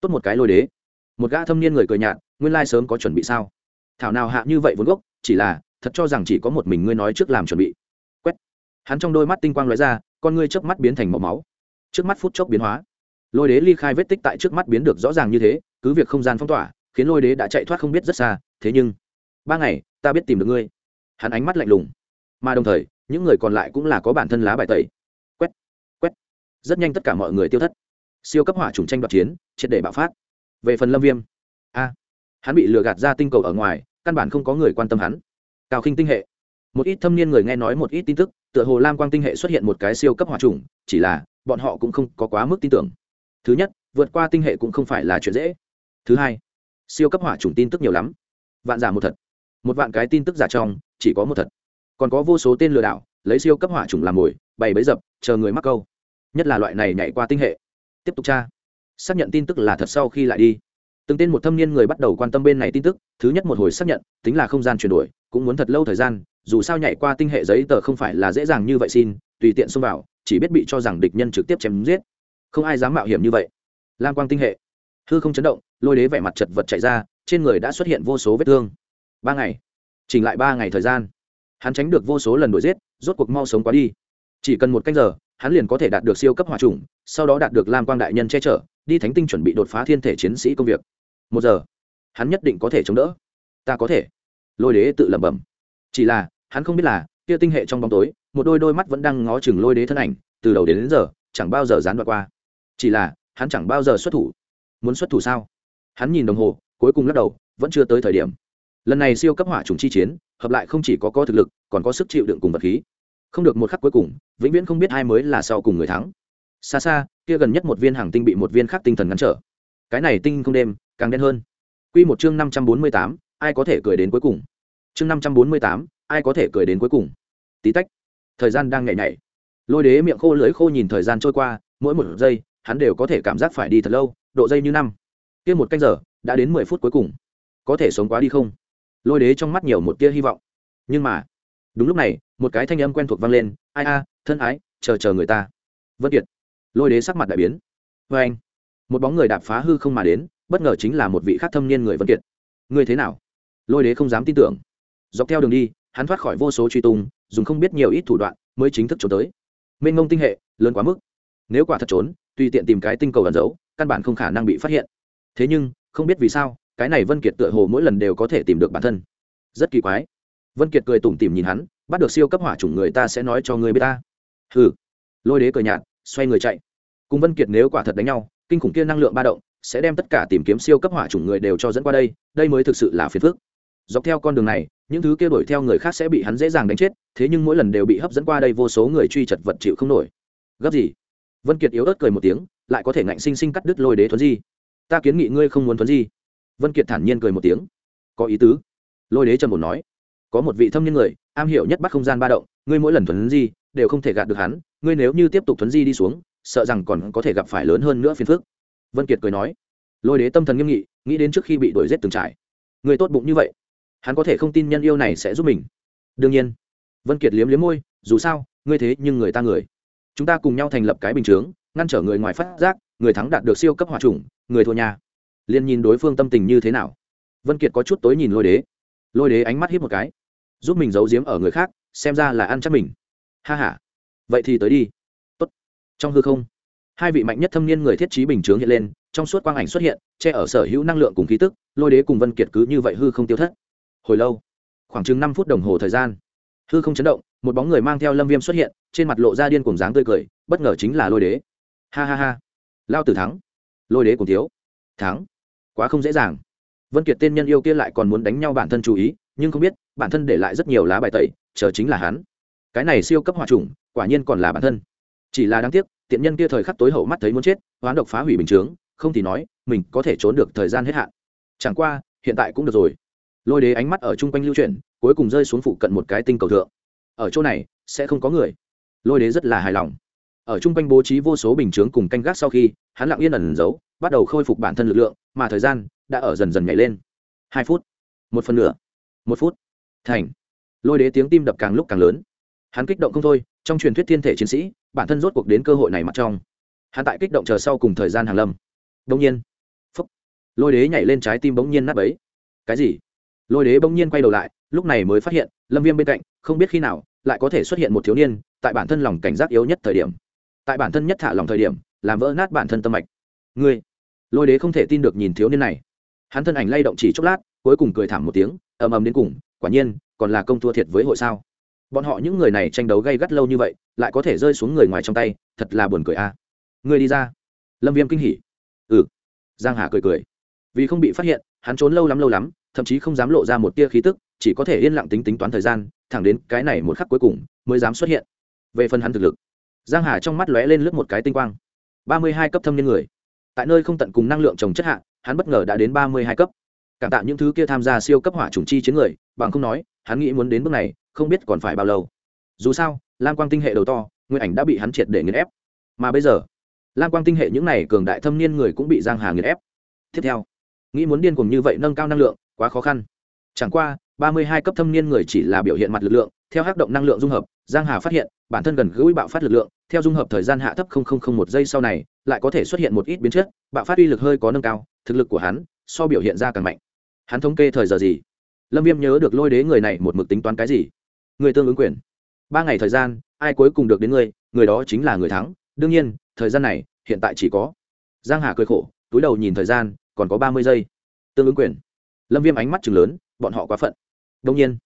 Tốt một cái lôi đế một gã thâm niên người cười nhạt, nguyên lai sớm có chuẩn bị sao? Thảo nào hạ như vậy vốn gốc, chỉ là, thật cho rằng chỉ có một mình ngươi nói trước làm chuẩn bị. Quét. Hắn trong đôi mắt tinh quang lóe ra, con ngươi chớp mắt biến thành màu máu. Trước mắt phút chốc biến hóa. Lôi đế ly khai vết tích tại trước mắt biến được rõ ràng như thế, cứ việc không gian phong tỏa, khiến lôi đế đã chạy thoát không biết rất xa, thế nhưng, ba ngày, ta biết tìm được ngươi. Hắn ánh mắt lạnh lùng. Mà đồng thời, những người còn lại cũng là có bản thân lá bài tẩy. Quét quét. Rất nhanh tất cả mọi người tiêu thất. Siêu cấp hỏa trùng tranh đoạt chiến, triệt để bạo phát về phần lâm viêm a hắn bị lừa gạt ra tinh cầu ở ngoài căn bản không có người quan tâm hắn cao khinh tinh hệ một ít thâm niên người nghe nói một ít tin tức tựa hồ lam quang tinh hệ xuất hiện một cái siêu cấp hỏa trùng chỉ là bọn họ cũng không có quá mức tin tưởng thứ nhất vượt qua tinh hệ cũng không phải là chuyện dễ thứ hai siêu cấp hỏa trùng tin tức nhiều lắm vạn giả một thật một vạn cái tin tức giả trong chỉ có một thật còn có vô số tên lừa đảo lấy siêu cấp hỏa trùng làm mồi bày bấy dập chờ người mắc câu nhất là loại này nhảy qua tinh hệ tiếp tục tra xác nhận tin tức là thật sau khi lại đi. Từng tên một thâm niên người bắt đầu quan tâm bên này tin tức, thứ nhất một hồi xác nhận, tính là không gian chuyển đổi, cũng muốn thật lâu thời gian, dù sao nhảy qua tinh hệ giấy tờ không phải là dễ dàng như vậy xin, tùy tiện xông vào, chỉ biết bị cho rằng địch nhân trực tiếp chém giết. Không ai dám mạo hiểm như vậy. Lam quang tinh hệ. Hư không chấn động, lôi đế vẻ mặt chật vật chạy ra, trên người đã xuất hiện vô số vết thương. Ba ngày. Chỉnh lại ba ngày thời gian. Hắn tránh được vô số lần đuổi giết, rốt cuộc mau sống quá đi. Chỉ cần một canh giờ, hắn liền có thể đạt được siêu cấp hòa trùng sau đó đạt được lam quang đại nhân che chở đi thánh tinh chuẩn bị đột phá thiên thể chiến sĩ công việc. Một giờ hắn nhất định có thể chống đỡ. Ta có thể. Lôi đế tự lẩm bẩm. Chỉ là hắn không biết là kia tinh hệ trong bóng tối một đôi đôi mắt vẫn đang ngó chừng lôi đế thân ảnh từ đầu đến, đến giờ chẳng bao giờ dán đoạn qua. Chỉ là hắn chẳng bao giờ xuất thủ. Muốn xuất thủ sao? Hắn nhìn đồng hồ cuối cùng lắc đầu vẫn chưa tới thời điểm. Lần này siêu cấp hỏa trùng chi chiến hợp lại không chỉ có có thực lực còn có sức chịu đựng cùng vật khí. Không được một khắc cuối cùng vĩnh viễn không biết ai mới là sau cùng người thắng xa xa, kia gần nhất một viên hàng tinh bị một viên khác tinh thần ngăn trở. Cái này tinh không đêm, càng đen hơn. Quy một chương năm trăm bốn mươi tám, ai có thể cười đến cuối cùng? Chương năm trăm bốn mươi tám, ai có thể cười đến cuối cùng? Tí tách. Thời gian đang nhảy nhảy. Lôi đế miệng khô lưỡi khô nhìn thời gian trôi qua, mỗi một giây, hắn đều có thể cảm giác phải đi thật lâu, độ dây như năm. Kia một canh giờ, đã đến mười phút cuối cùng. Có thể sống quá đi không? Lôi đế trong mắt nhiều một tia hy vọng. Nhưng mà, đúng lúc này, một cái thanh âm quen thuộc vang lên. Ai a, thân ái, chờ chờ người ta. Vân kiệt lôi đế sắc mặt đại biến. Vê anh. Một bóng người đạp phá hư không mà đến, bất ngờ chính là một vị khác thâm niên người vân kiệt. Người thế nào? Lôi đế không dám tin tưởng. Dọc theo đường đi, hắn thoát khỏi vô số truy tung, dùng không biết nhiều ít thủ đoạn mới chính thức trốn tới. Mênh ngông tinh hệ, lớn quá mức. Nếu quả thật trốn, tùy tiện tìm cái tinh cầu ẩn giấu, căn bản không khả năng bị phát hiện. Thế nhưng, không biết vì sao, cái này vân kiệt tựa hồ mỗi lần đều có thể tìm được bản thân. Rất kỳ quái. Vân kiệt cười tủm tỉm nhìn hắn, bắt được siêu cấp hỏa chủng người ta sẽ nói cho người biết ta. Hừ. Lôi đế cười nhạt, xoay người chạy cùng vân kiệt nếu quả thật đánh nhau, kinh khủng kia năng lượng ba động sẽ đem tất cả tìm kiếm siêu cấp hỏa chủng người đều cho dẫn qua đây đây mới thực sự là phiền phức. Dọc theo con đường này, những thứ kia đuổi theo người khác sẽ bị hắn dễ dàng đánh chết, thế nhưng mỗi lần đều bị hấp dẫn qua đây vô số người truy chật vật chịu không nổi. Gấp gì? Vân kiệt yếu ớt cười một tiếng, lại có thể ngạnh sinh sinh cắt đứt lôi đế thuấn di. Ta kiến nghị ngươi không muốn thuấn di. Vân kiệt thản nhiên cười một tiếng. Có ý tứ. Lôi đế trầm một nói. Có một vị thâm niên người, am hiểu nhất bắt không gian ba động, ngươi mỗi lần thuấn di đều không thể gạt được hắn, ngươi nếu như tiếp tục thuấn di đi xuống sợ rằng còn có thể gặp phải lớn hơn nữa phiền phức. Vân kiệt cười nói, lôi đế tâm thần nghiêm nghị, nghĩ đến trước khi bị đuổi g i ế t từng trải. Người tốt bụng như vậy, hắn có thể không tin nhân yêu này sẽ giúp mình. Đương nhiên, vân kiệt liếm liếm môi, dù sao, ngươi thế nhưng người ta người. Chúng ta cùng nhau thành lập cái bình chướng, ngăn trở người ngoài phát giác, người thắng đạt được siêu cấp hòa trùng người thua nhà. Liền nhìn đối phương tâm tình như thế nào. Vân kiệt có chút tối nhìn lôi đế. Lôi đế ánh mắt híp một cái, giúp mình giấu giếm ở người khác, xem ra là ăn chắc mình. Ha h a vậy thì tới đi trong hư không, hai vị mạnh nhất thâm niên người thiết trí bình chướng hiện lên, trong suốt quang ảnh xuất hiện, che ở sở hữu năng lượng cùng khí tức, lôi đế cùng vân kiệt cứ như vậy hư không tiêu thất. Hồi lâu, khoảng chừng năm phút đồng hồ thời gian, hư không chấn động, một bóng người mang theo lâm viêm xuất hiện, trên mặt lộ ra điên cùng dáng tươi cười, bất ngờ chính là lôi đế. Ha ha ha, lao tử thắng, lôi đế cùng thiếu, thắng, quá không dễ dàng. Vân kiệt tên nhân yêu kia lại còn muốn đánh nhau bản thân chú ý, nhưng không biết, bản thân để lại rất nhiều lá bài tẩy, chờ chính là hắn. Cái này siêu cấp hòa trùng quả nhiên còn là bản thân chỉ là đáng tiếc, tiện nhân kia thời khắc tối hậu mắt thấy muốn chết, hoán độc phá hủy bình chướng, không thì nói, mình có thể trốn được thời gian hết hạn. Chẳng qua, hiện tại cũng được rồi. Lôi đế ánh mắt ở chung quanh lưu chuyển, cuối cùng rơi xuống phụ cận một cái tinh cầu thượng. Ở chỗ này, sẽ không có người. Lôi đế rất là hài lòng. Ở chung quanh bố trí vô số bình chướng cùng canh gác sau khi, hắn lặng yên ẩn giấu, bắt đầu khôi phục bản thân lực lượng, mà thời gian đã ở dần dần nhảy lên. Hai phút. Một phần nửa. Một phút. Thành. Lôi đế tiếng tim đập càng lúc càng lớn. Hắn kích động không thôi, trong truyền thuyết thiên thể chiến sĩ bản thân rốt cuộc đến cơ hội này mặt trong. Hắn tại kích động chờ sau cùng thời gian hàng lâm. Đông nhiên, phúc, lôi đế nhảy lên trái tim bỗng nhiên nát ấy cái gì? Lôi đế bỗng nhiên quay đầu lại, lúc này mới phát hiện, lâm viêm bên cạnh, không biết khi nào, lại có thể xuất hiện một thiếu niên, tại bản thân lòng cảnh giác yếu nhất thời điểm. Tại bản thân nhất thả lòng thời điểm, làm vỡ nát bản thân tâm mạch. Ngươi, lôi đế không thể tin được nhìn thiếu niên này. Hắn thân ảnh lay động chỉ chốc lát, cuối cùng cười thảm một tiếng, ầm ầm đến cùng, quả nhiên, còn là công thua thiệt với hội sao? Bọn họ những người này tranh đấu gây gắt lâu như vậy, lại có thể rơi xuống người ngoài trong tay, thật là buồn cười a. À. đi ra. Lâm viêm kinh hỉ. Ừ. Giang hà cười cười. Vì không bị phát hiện, hắn trốn lâu lắm lâu lắm, thậm chí không dám lộ ra một tia khí tức, chỉ có thể yên lặng tính tính toán thời gian, thẳng đến cái này một khắc cuối cùng, mới dám xuất hiện. Về phần hắn thực lực, giang hà trong mắt lóe lên lướt một cái tinh quang. Ba mươi hai cấp thâm niên người. Tại nơi không tận cùng năng lượng trồng chất hạ, hắn bất ngờ đã đến ba mươi hai cấp. Cảm tạ những thứ kia tham gia siêu cấp hỏa chủng chi chiến người, bằng không nói, hắn nghĩ muốn đến bước này không biết còn phải bao lâu. Dù sao, lam quang tinh hệ đầu to, nguyên ảnh đã bị hắn triệt để nghiền ép. Mà bây giờ, lam quang tinh hệ những này cường đại thâm niên người cũng bị giang hà nghiền ép. Tiếp theo, nghĩ muốn điên cùng như vậy nâng cao năng lượng, quá khó khăn. Chẳng qua, ba mươi hai cấp thâm niên người chỉ là biểu hiện mặt lực lượng, theo hắc động năng lượng dung hợp, giang hà phát hiện, bản thân gần gũi bạo phát lực lượng, theo dung hợp thời gian hạ thấp một giây sau này, lại có thể xuất hiện một ít biến chất, bạo phát uy lực hơi có nâng cao, thực lực của hắn, so biểu hiện ra càng mạnh. Hắn thống kê thời giờ gì? Lâm viêm nhớ được lôi đế người này một mực tính toán cái gì? Người tương ứng quyền. Ba ngày thời gian, ai cuối cùng được đến người người đó chính là người thắng. Đương nhiên, thời gian này, hiện tại chỉ có. Giang hà cười khổ, túi đầu nhìn thời gian, còn có ba mươi giây. Tương ứng quyền. Lâm viêm ánh mắt chừng lớn, bọn họ quá phận. Đông nhiên,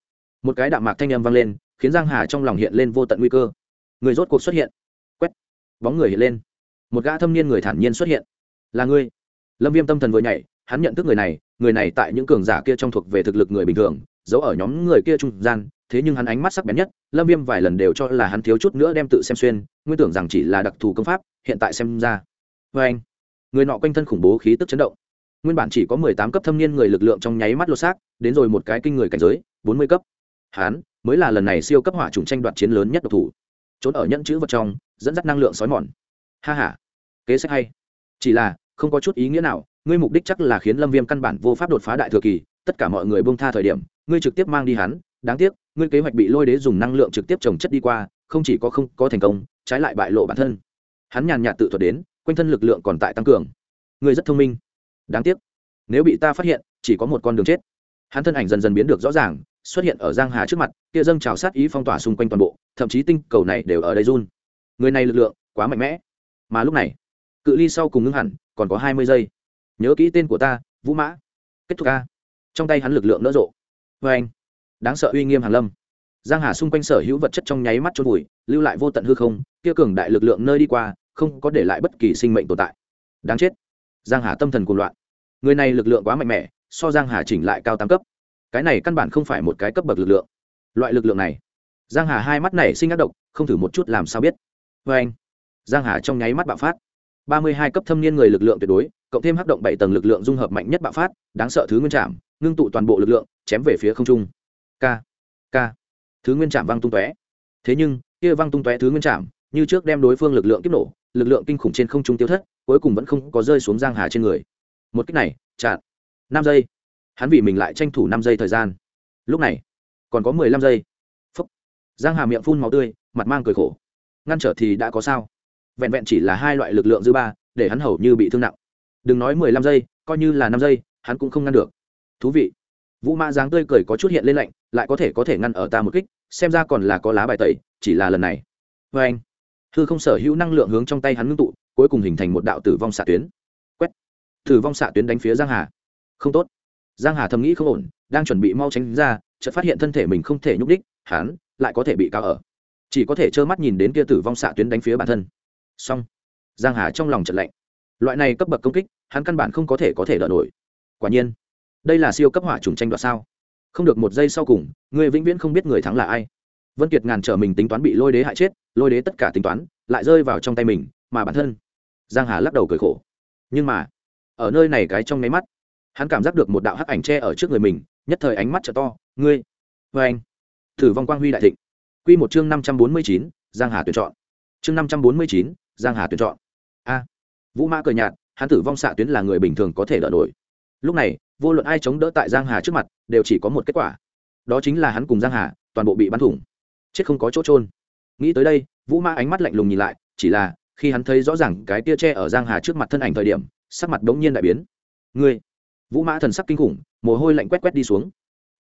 một cái đạm mạc thanh âm vang lên, khiến giang hà trong lòng hiện lên vô tận nguy cơ. Người rốt cuộc xuất hiện. Quét. Bóng người hiện lên. Một gã thâm niên người thản nhiên xuất hiện. Là ngươi. Lâm viêm tâm thần vừa nhảy, hắn nhận thức người này người này tại những cường giả kia trong thuộc về thực lực người bình thường giấu ở nhóm người kia trung gian, thế nhưng hắn ánh mắt sắc bén nhất, lâm viêm vài lần đều cho là hắn thiếu chút nữa đem tự xem xuyên, nguyên tưởng rằng chỉ là đặc thù công pháp, hiện tại xem ra. Vê anh, người nọ quanh thân khủng bố khí tức chấn động. Nguyên bản chỉ có mười tám cấp thâm niên người lực lượng trong nháy mắt lột xác, đến rồi một cái kinh người cảnh giới, bốn mươi cấp. Hắn mới là lần này siêu cấp hỏa trùng tranh đoạt chiến lớn nhất độc thủ. Trốn ở nhẫn chữ vật trong, dẫn dắt năng lượng sói mòn. Ha h a kế sách hay. Chỉ là, không có chút ý nghĩa nào, ngươi mục đích chắc là khiến lâm viêm căn bản vô pháp đột phá đại thừa kỳ, tất cả mọi người bông tha thời điểm ngươi trực tiếp mang đi hắn, đáng tiếc, ngươi kế hoạch bị lôi đế dùng năng lượng trực tiếp trồng chất đi qua, không chỉ có không có thành công, trái lại bại lộ bản thân. Hắn nhàn nhạt tự thuật đến, quanh thân lực lượng còn tại tăng cường. Ngươi rất thông minh. Đáng tiếc. Nếu bị ta phát hiện, chỉ có một con đường chết. Hắn thân ảnh dần dần biến được rõ ràng, xuất hiện ở giang hà trước mặt, kia dâng trào sát ý phong tỏa xung quanh toàn bộ, thậm chí tinh cầu này đều ở đây run. Người này lực lượng quá mạnh mẽ. Mà lúc này, cự ly sau cùng ngưng hẳn, còn có hai mươi giây. Nhớ kỹ tên của ta, vũ mã. Kết thúc a. Trong tay hắn lực lượng nỡ rộ vê anh. Đáng sợ uy nghiêm hàn lâm. Giang hà xung quanh sở hữu vật chất trong nháy mắt trôn vùi, lưu lại vô tận hư không, kia cường đại lực lượng nơi đi qua, không có để lại bất kỳ sinh mệnh tồn tại. Đáng chết. Giang hà tâm thần cuồng loạn. Người này lực lượng quá mạnh mẽ, so giang hà chỉnh lại cao tám cấp. Cái này căn bản không phải một cái cấp bậc lực lượng. Loại lực lượng này. Giang hà hai mắt này sinh ác độc, không thử một chút làm sao biết. Vê anh. Giang hà trong nháy mắt bạo phát. Ba mươi hai cấp thâm niên người lực lượng tuyệt đối, cộng thêm hắc động bảy tầng lực lượng dung hợp mạnh nhất bạo phát, đáng sợ thứ nguyên trạm ngưng tụ toàn bộ lực lượng, chém về phía không trung. K k. Thứ nguyên trạm văng tung tóe. Thế nhưng, kia văng tung tóe thứ nguyên trạm như trước đem đối phương lực lượng kích nổ, lực lượng kinh khủng trên không trung tiêu thất, cuối cùng vẫn không có rơi xuống giang hà trên người. Một cách này chặn năm giây. Hắn vì mình lại tranh thủ năm giây thời gian. Lúc này, còn có mười lăm giây. Phúc. Giang hà miệng phun máu tươi, mặt mang cười khổ. Ngăn trở thì đã có sao? Vẹn vẹn chỉ là hai loại lực lượng dư ba, để hắn hầu như bị thương nặng. Đừng nói mười lăm giây, coi như là năm giây, hắn cũng không ngăn được thú vị. Vũ mã dáng tươi cười có chút hiện lên lạnh, lại có thể có thể ngăn ở ta một kích, xem ra còn là có lá bài tẩy, chỉ là lần này. Vê anh, hư không sở hữu năng lượng hướng trong tay hắn ngưng tụ, cuối cùng hình thành một đạo tử vong xạ tuyến. Quét. Tử vong xạ tuyến đánh phía giang hà. Không tốt. Giang hà thầm nghĩ không ổn, đang chuẩn bị mau tránh ra, chợt phát hiện thân thể mình không thể nhúc đích, hắn lại có thể bị cao ở. Chỉ có thể trơ mắt nhìn đến kia tử vong xạ tuyến đánh phía bản thân. Xong. Giang hà trong lòng chợt lạnh. Loại này cấp bậc công kích, hắn căn bản không có thể có thể đỡ nổi. Quả nhiên đây là siêu cấp hỏa trùng tranh đoạt sao? Không được một giây sau cùng người vĩnh viễn không biết người thắng là ai. Vân kiệt ngàn trở mình tính toán bị lôi đế hại chết, lôi đế tất cả tính toán, lại rơi vào trong tay mình, mà bản thân, giang hà lắc đầu cười khổ. Nhưng mà, ở nơi này cái trong nháy mắt, hắn cảm giác được một đạo hắc ảnh tre ở trước người mình, nhất thời ánh mắt trở to, ngươi vê anh. Thử vong quang huy đại thịnh. Quy một chương năm trăm bốn mươi chín, giang hà tuyển chọn. Chương năm trăm bốn mươi chín, giang hà tuyển chọn. A. Vũ mã cờ nhạt, hắn tử vong xạ tuyến là người bình thường có thể đỡ nổi. Lúc này vô luận ai chống đỡ tại giang hà trước mặt, đều chỉ có một kết quả. Đó chính là hắn cùng giang hà, toàn bộ bị bắn thủng. Chết không có chỗ trôn nghĩ tới đây, vũ mã ánh mắt lạnh lùng nhìn lại, chỉ là, khi hắn thấy rõ ràng cái tia tre ở giang hà trước mặt thân ảnh thời điểm, sắc mặt đống nhiên đại biến. Ngươi! Vũ mã thần sắc kinh khủng, mồ hôi lạnh quét quét đi xuống.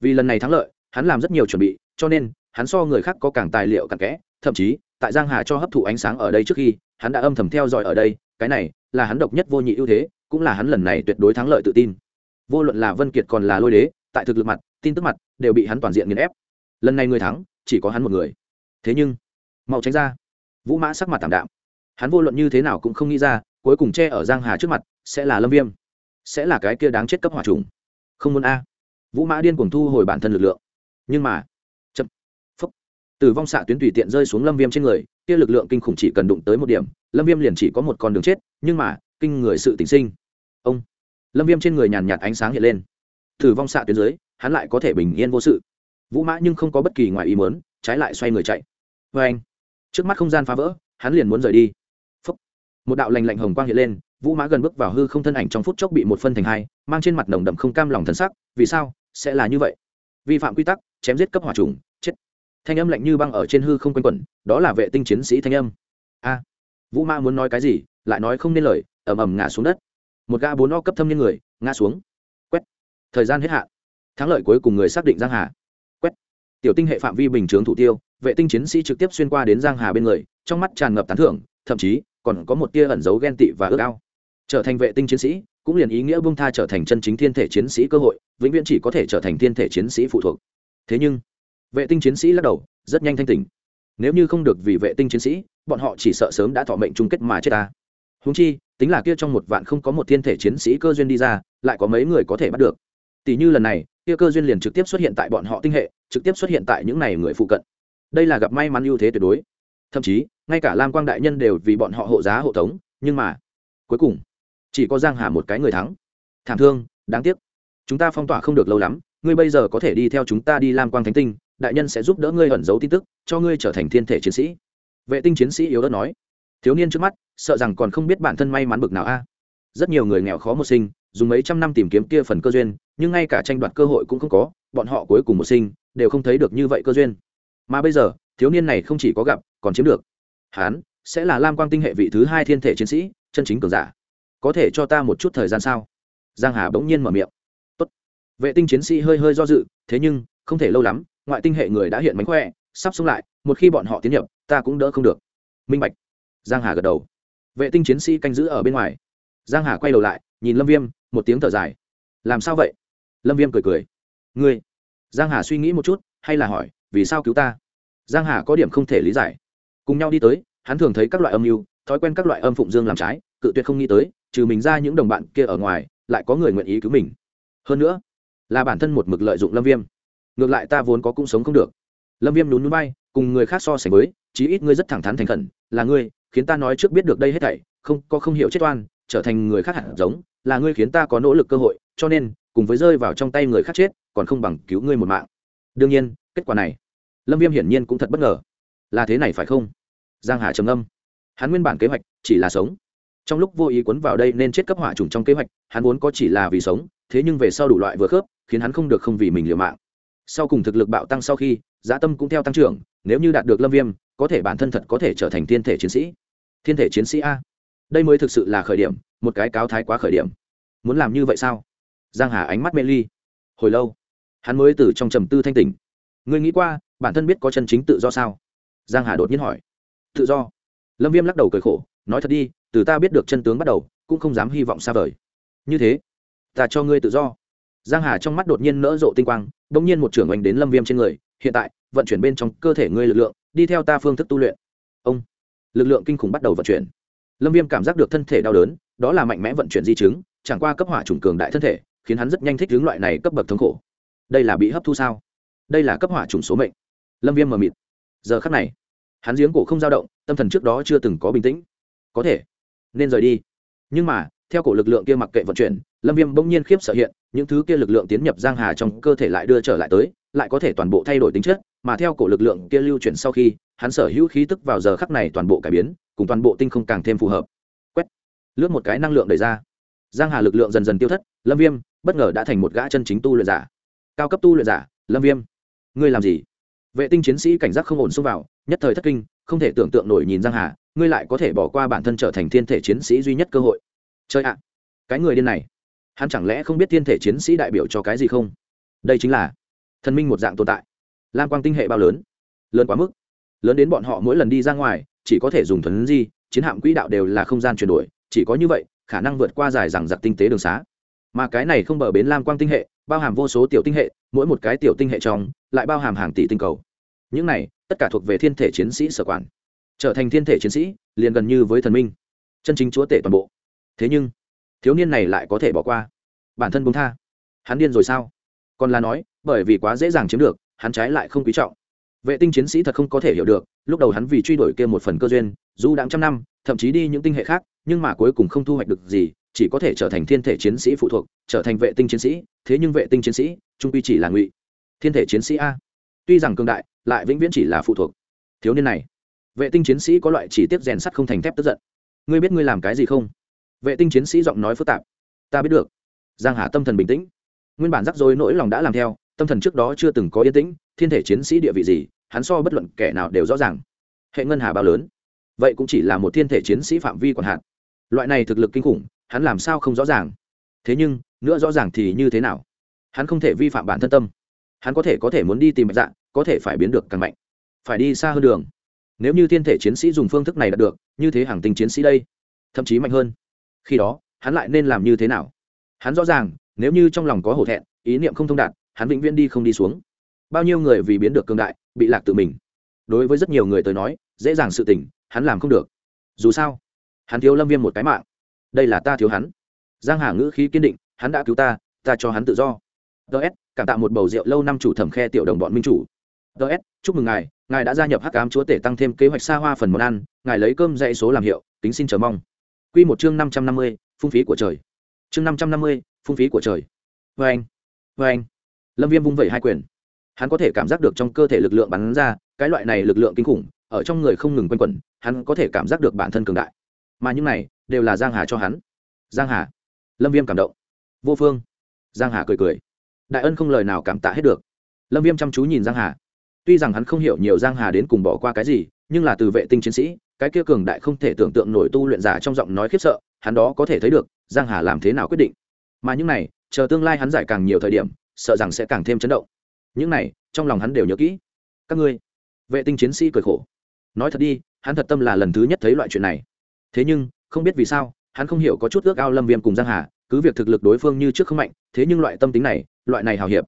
Vì lần này thắng lợi, hắn làm rất nhiều chuẩn bị, cho nên, hắn so người khác có càng tài liệu càng kẽ, thậm chí, tại giang hà cho hấp thụ ánh sáng ở đây trước khi, hắn đã âm thầm theo dõi ở đây, cái này là hắn độc nhất vô nhị ưu thế, cũng là hắn lần này tuyệt đối thắng lợi tự tin vô luận là vân kiệt còn là lôi đế, tại thực lực mặt, tin tức mặt, đều bị hắn toàn diện nghiền ép. Lần này người thắng, chỉ có hắn một người. Thế nhưng, mau tránh ra. Vũ mã sắc mặt tảm đạm. Hắn vô luận như thế nào cũng không nghĩ ra, cuối cùng che ở giang hà trước mặt, sẽ là lâm viêm. Sẽ là cái kia đáng chết cấp hỏa trùng. Không muốn a. Vũ mã điên cuồng thu hồi bản thân lực lượng. Nhưng mà, chậm. Phúc. Tử vong xạ tuyến tùy tiện rơi xuống lâm viêm trên người, kia lực lượng kinh khủng chỉ cần đụng tới một điểm, lâm viêm liền chỉ có một con đường chết, nhưng mà, kinh người sự tỉnh sinh. Ông lâm viêm trên người nhàn nhạt ánh sáng hiện lên thử vong xạ tuyến dưới hắn lại có thể bình yên vô sự vũ mã nhưng không có bất kỳ ngoài ý mớn trái lại xoay người chạy vê anh trước mắt không gian phá vỡ hắn liền muốn rời đi Phúc. một đạo lành lạnh hồng quang hiện lên vũ mã gần bước vào hư không thân ảnh trong phút chốc bị một phân thành hai mang trên mặt nồng đậm không cam lòng thân sắc vì sao sẽ là như vậy vi phạm quy tắc chém giết cấp hỏa trùng, chết thanh âm lạnh như băng ở trên hư không quanh quẩn, đó là vệ tinh chiến sĩ thanh âm a vũ mã muốn nói cái gì lại nói không nên lời ầm ầm ngã xuống đất một gã bốn o cấp thâm niên người, ngã xuống. Quét. Thời gian hết hạn. Thắng lợi cuối cùng người xác định giang hà. Quét. Tiểu tinh hệ phạm vi bình chướng thủ tiêu, vệ tinh chiến sĩ trực tiếp xuyên qua đến giang hà bên người, trong mắt tràn ngập tán thưởng, thậm chí còn có một tia ẩn giấu ghen tị và ước ao. Trở thành vệ tinh chiến sĩ, cũng liền ý nghĩa bung tha trở thành chân chính thiên thể chiến sĩ cơ hội, vĩnh viễn chỉ có thể trở thành thiên thể chiến sĩ phụ thuộc. Thế nhưng, vệ tinh chiến sĩ lắc đầu, rất nhanh thanh tỉnh. Nếu như không được vì vệ tinh chiến sĩ, bọn họ chỉ sợ sớm đã thọ mệnh chung kết mà chết ta húng chi, tính là kia trong một vạn không có một thiên thể chiến sĩ cơ duyên đi ra, lại có mấy người có thể bắt được. Tỷ như lần này, kia cơ duyên liền trực tiếp xuất hiện tại bọn họ tinh hệ, trực tiếp xuất hiện tại những này người phụ cận. Đây là gặp may mắn ưu thế tuyệt đối. Thậm chí, ngay cả lam quang đại nhân đều vì bọn họ hộ giá hộ tống, nhưng mà, cuối cùng, chỉ có giang hà một cái người thắng. Thảm thương, đáng tiếc. Chúng ta phong tỏa không được lâu lắm, ngươi bây giờ có thể đi theo chúng ta đi lam quang thánh tinh, đại nhân sẽ giúp đỡ ngươi ẩn giấu tin tức, cho ngươi trở thành thiên thể chiến sĩ. Vệ tinh chiến sĩ yếu đất nói thiếu niên trước mắt, sợ rằng còn không biết bản thân may mắn bực nào a. Rất nhiều người nghèo khó một sinh, dùng mấy trăm năm tìm kiếm kia phần cơ duyên, nhưng ngay cả tranh đoạt cơ hội cũng không có, bọn họ cuối cùng một sinh, đều không thấy được như vậy cơ duyên. Mà bây giờ, thiếu niên này không chỉ có gặp, còn chiếm được. Hán, sẽ là lam quang tinh hệ vị thứ hai thiên thể chiến sĩ, chân chính cường giả. Có thể cho ta một chút thời gian sao? Giang hà bỗng nhiên mở miệng. Tốt. vệ tinh chiến sĩ hơi hơi do dự, thế nhưng, không thể lâu lắm, ngoại tinh hệ người đã hiện mánh khỏe, sắp xuống lại, một khi bọn họ tiến nhập, ta cũng đỡ không được. Minh bạch giang hà gật đầu. Vệ tinh chiến sĩ canh giữ ở bên ngoài. Giang hà quay đầu lại, nhìn lâm viêm, một tiếng thở dài. Làm sao vậy? Lâm viêm cười cười. Ngươi? Giang hà suy nghĩ một chút, hay là hỏi, vì sao cứu ta? Giang hà có điểm không thể lý giải. Cùng nhau đi tới, hắn thường thấy các loại âm mưu, thói quen các loại âm phụng dương làm trái, cự tuyệt không nghĩ tới, trừ mình ra những đồng bạn kia ở ngoài, lại có người nguyện ý cứu mình. Hơn nữa, là bản thân một mực lợi dụng lâm viêm. Ngược lại ta vốn có cũng sống không được. Lâm viêm lún núi bay cùng người khác so sánh với, chí ít ngươi rất thẳng thắn thành khẩn, là ngươi khiến ta nói trước biết được đây hết thảy, không, có không hiểu chết oan, trở thành người khác hẳn giống, là ngươi khiến ta có nỗ lực cơ hội, cho nên, cùng với rơi vào trong tay người khác chết, còn không bằng cứu ngươi một mạng. Đương nhiên, kết quả này, lâm viêm hiển nhiên cũng thật bất ngờ. Là thế này phải không? Giang hà trầm âm hắn nguyên bản kế hoạch chỉ là sống. Trong lúc vô ý cuốn vào đây nên chết cấp hỏa trùng trong kế hoạch, hắn vốn có chỉ là vì sống, thế nhưng về sau đủ loại vừa khớp, khiến hắn không được không vì mình liều mạng. Sau cùng thực lực bạo tăng sau khi, giá tâm cũng theo tăng trưởng, nếu như đạt được lâm viêm có thể bản thân thật có thể trở thành thiên thể chiến sĩ. Thiên thể chiến sĩ a. Đây mới thực sự là khởi điểm, một cái cáo thái quá khởi điểm. Muốn làm như vậy sao? Giang hà ánh mắt mê ly. Hồi lâu, hắn mới từ trong trầm tư thanh tỉnh. Ngươi nghĩ qua, bản thân biết có chân chính tự do sao? Giang hà đột nhiên hỏi. Tự do. Lâm viêm lắc đầu cười khổ, nói thật đi, từ ta biết được chân tướng bắt đầu, cũng không dám hy vọng xa vời. Như thế, ta cho ngươi tự do. Giang hà trong mắt đột nhiên nỡ rộ tinh quang, bỗng nhiên một trưởng oanh đến lâm viêm trên người, hiện tại, vận chuyển bên trong cơ thể ngươi lực lượng đi theo ta phương thức tu luyện. Ông. Lực lượng kinh khủng bắt đầu vận chuyển. Lâm viêm cảm giác được thân thể đau đớn, đó là mạnh mẽ vận chuyển di chứng, chẳng qua cấp hỏa trùng cường đại thân thể, khiến hắn rất nhanh thích hướng loại này cấp bậc thống khổ. Đây là bị hấp thu sao? Đây là cấp hỏa trùng số mệnh. Lâm viêm mờ mịt. Giờ khắc này, hắn giếng cổ không dao động, tâm thần trước đó chưa từng có bình tĩnh. Có thể, nên rời đi. Nhưng mà, theo cổ lực lượng kia mặc kệ vận chuyển lâm viêm bỗng nhiên khiếp sợ hiện, những thứ kia lực lượng tiến nhập giang hà trong cơ thể lại đưa trở lại tới, lại có thể toàn bộ thay đổi tính chất, mà theo cổ lực lượng kia lưu chuyển sau khi, hắn sở hữu khí tức vào giờ khắc này toàn bộ cải biến, cùng toàn bộ tinh không càng thêm phù hợp. Quét. Lướt một cái năng lượng đẩy ra. Giang hà lực lượng dần dần tiêu thất, lâm viêm, bất ngờ đã thành một gã chân chính tu luyện giả. Cao cấp tu luyện giả, lâm viêm. Ngươi làm gì? Vệ tinh chiến sĩ cảnh giác không ổn xông vào, nhất thời thất kinh, không thể tưởng tượng nổi nhìn giang hà, ngươi lại có thể bỏ qua bản thân trở thành thiên thể chiến sĩ duy nhất cơ hội. Chơi ạ. Cái người điên này hắn chẳng lẽ không biết thiên thể chiến sĩ đại biểu cho cái gì không? Đây chính là thần minh một dạng tồn tại. Lam quang tinh hệ bao lớn? Lớn quá mức. Lớn đến bọn họ mỗi lần đi ra ngoài, chỉ có thể dùng thuần di, chiến hạm quỹ đạo đều là không gian chuyển đổi, chỉ có như vậy, khả năng vượt qua dài rằng giặc tinh tế đường xá. Mà cái này không bờ bến lam quang tinh hệ, bao hàm vô số tiểu tinh hệ, mỗi một cái tiểu tinh hệ trong, lại bao hàm hàng tỷ tinh cầu. Những này, tất cả thuộc về thiên thể chiến sĩ sở quản. Trở thành thiên thể chiến sĩ, liền gần như với thần minh. Chân chính chúa tể toàn bộ. Thế nhưng thiếu niên này lại có thể bỏ qua. Bản thân bông tha. Hắn điên rồi sao? Còn là nói, bởi vì quá dễ dàng chiếm được, hắn trái lại không quý trọng. Vệ tinh chiến sĩ thật không có thể hiểu được, lúc đầu hắn vì truy đuổi kia một phần cơ duyên, dù đáng trăm năm, thậm chí đi những tinh hệ khác, nhưng mà cuối cùng không thu hoạch được gì, chỉ có thể trở thành thiên thể chiến sĩ phụ thuộc, trở thành vệ tinh chiến sĩ, thế nhưng vệ tinh chiến sĩ, trung quy chỉ là ngụy. Thiên thể chiến sĩ a. Tuy rằng cường đại, lại vĩnh viễn chỉ là phụ thuộc. Thiếu niên này. Vệ tinh chiến sĩ có loại chỉ tiết rèn sắt không thành thép tức giận. Ngươi biết ngươi làm cái gì không? Vệ tinh chiến sĩ giọng nói phức tạp. Ta biết được. Giang hà tâm thần bình tĩnh. Nguyên bản rắc rối nỗi lòng đã làm theo, tâm thần trước đó chưa từng có yên tĩnh, thiên thể chiến sĩ địa vị gì, hắn so bất luận kẻ nào đều rõ ràng. Hệ ngân hà bao lớn? Vậy cũng chỉ là một thiên thể chiến sĩ phạm vi còn hạn. Loại này thực lực kinh khủng, hắn làm sao không rõ ràng? Thế nhưng, nữa rõ ràng thì như thế nào? Hắn không thể vi phạm bản thân tâm. Hắn có thể có thể muốn đi tìm bạch dạ có thể phải biến được càng mạnh. Phải đi xa hơn đường. Nếu như thiên thể chiến sĩ dùng phương thức này đạt được, như thế hàng tinh chiến sĩ đây, thậm chí mạnh hơn khi đó, hắn lại nên làm như thế nào? Hắn rõ ràng, nếu như trong lòng có hổ thẹn, ý niệm không thông đạt, hắn vĩnh viễn đi không đi xuống. Bao nhiêu người vì biến được cương đại, bị lạc tự mình. Đối với rất nhiều người tới nói, dễ dàng sự tình, hắn làm không được. Dù sao, hắn thiếu lâm viêm một cái mạng. Đây là ta thiếu hắn. Giang hà ngữ khí kiên định, hắn đã cứu ta ta cho hắn tự do. Ts cảm tạ một bầu rượu lâu năm chủ thẩm khe tiểu đồng bọn minh chủ. Ts chúc mừng ngài ngài đã gia nhập hắc cám chúa tể tăng thêm kế hoạch xa hoa phần món ăn, ngài lấy cơm dạy số làm hiệu tính xin chờ mong. Quy một chương năm trăm năm mươi, phung phí của trời. Chương năm trăm năm mươi, phung phí của trời. Vê anh anh. Lâm viêm vung vẩy hai quyền. Hắn có thể cảm giác được trong cơ thể lực lượng bắn ra, cái loại này lực lượng kinh khủng, ở trong người không ngừng quanh quẩn, hắn có thể cảm giác được bản thân cường đại. Mà những này, đều là giang hà cho hắn. Giang hà. Lâm viêm cảm động. Vô phương. Giang hà cười cười. Đại ân không lời nào cảm tạ hết được. Lâm viêm chăm chú nhìn giang hà. Tuy rằng hắn không hiểu nhiều giang hà đến cùng bỏ qua cái gì, nhưng là từ vệ tinh chiến sĩ cái kia cường đại không thể tưởng tượng nổi tu luyện giả trong giọng nói khiếp sợ, hắn đó có thể thấy được, giang hà làm thế nào quyết định. Mà những này, chờ tương lai hắn giải càng nhiều thời điểm, sợ rằng sẽ càng thêm chấn động. Những này, trong lòng hắn đều nhớ kỹ. Các ngươi, vệ tinh chiến sĩ cười khổ. Nói thật đi, hắn thật tâm là lần thứ nhất thấy loại chuyện này. Thế nhưng, không biết vì sao, hắn không hiểu có chút ước ao lâm viêm cùng giang hà, cứ việc thực lực đối phương như trước không mạnh, thế nhưng loại tâm tính này, loại này hào hiệp.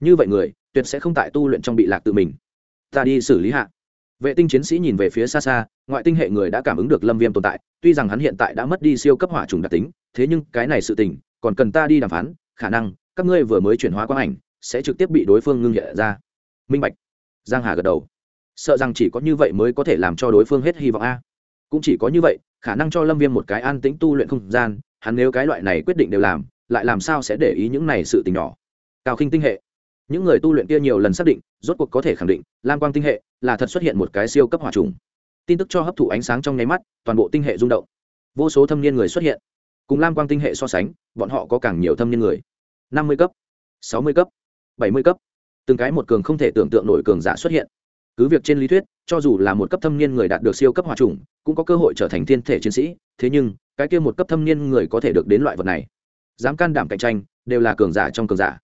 Như vậy người, tuyệt sẽ không tại tu luyện trong bị lạc tự mình. Ta đi xử lý hạ vệ tinh chiến sĩ nhìn về phía xa xa, ngoại tinh hệ người đã cảm ứng được lâm viêm tồn tại, tuy rằng hắn hiện tại đã mất đi siêu cấp hỏa trùng đặc tính, thế nhưng cái này sự tình, còn cần ta đi đàm phán, khả năng, các ngươi vừa mới chuyển hóa quang ảnh, sẽ trực tiếp bị đối phương ngưng hiện ra. Minh bạch. Giang hà gật đầu. Sợ rằng chỉ có như vậy mới có thể làm cho đối phương hết hy vọng a. Cũng chỉ có như vậy, khả năng cho lâm viêm một cái an tĩnh tu luyện không gian, hắn nếu cái loại này quyết định đều làm, lại làm sao sẽ để ý những này sự tình nhỏ. Cao khinh tinh hệ. Những người tu luyện kia nhiều lần xác định, rốt cuộc có thể khẳng định, lam quang tinh hệ là thật xuất hiện một cái siêu cấp hỏa trùng. Tin tức cho hấp thụ ánh sáng trong nháy mắt, toàn bộ tinh hệ rung động. Vô số thâm niên người xuất hiện. Cùng lam quang tinh hệ so sánh, bọn họ có càng nhiều thâm niên người. Năm mươi cấp, sáu mươi cấp, bảy mươi cấp. Từng cái một cường không thể tưởng tượng nổi cường giả xuất hiện. Cứ việc trên lý thuyết, cho dù là một cấp thâm niên người đạt được siêu cấp hòa trùng, cũng có cơ hội trở thành thiên thể chiến sĩ, thế nhưng, cái kia một cấp thâm niên người có thể được đến loại vật này. Dám can đảm cạnh tranh, đều là cường giả trong cường giả.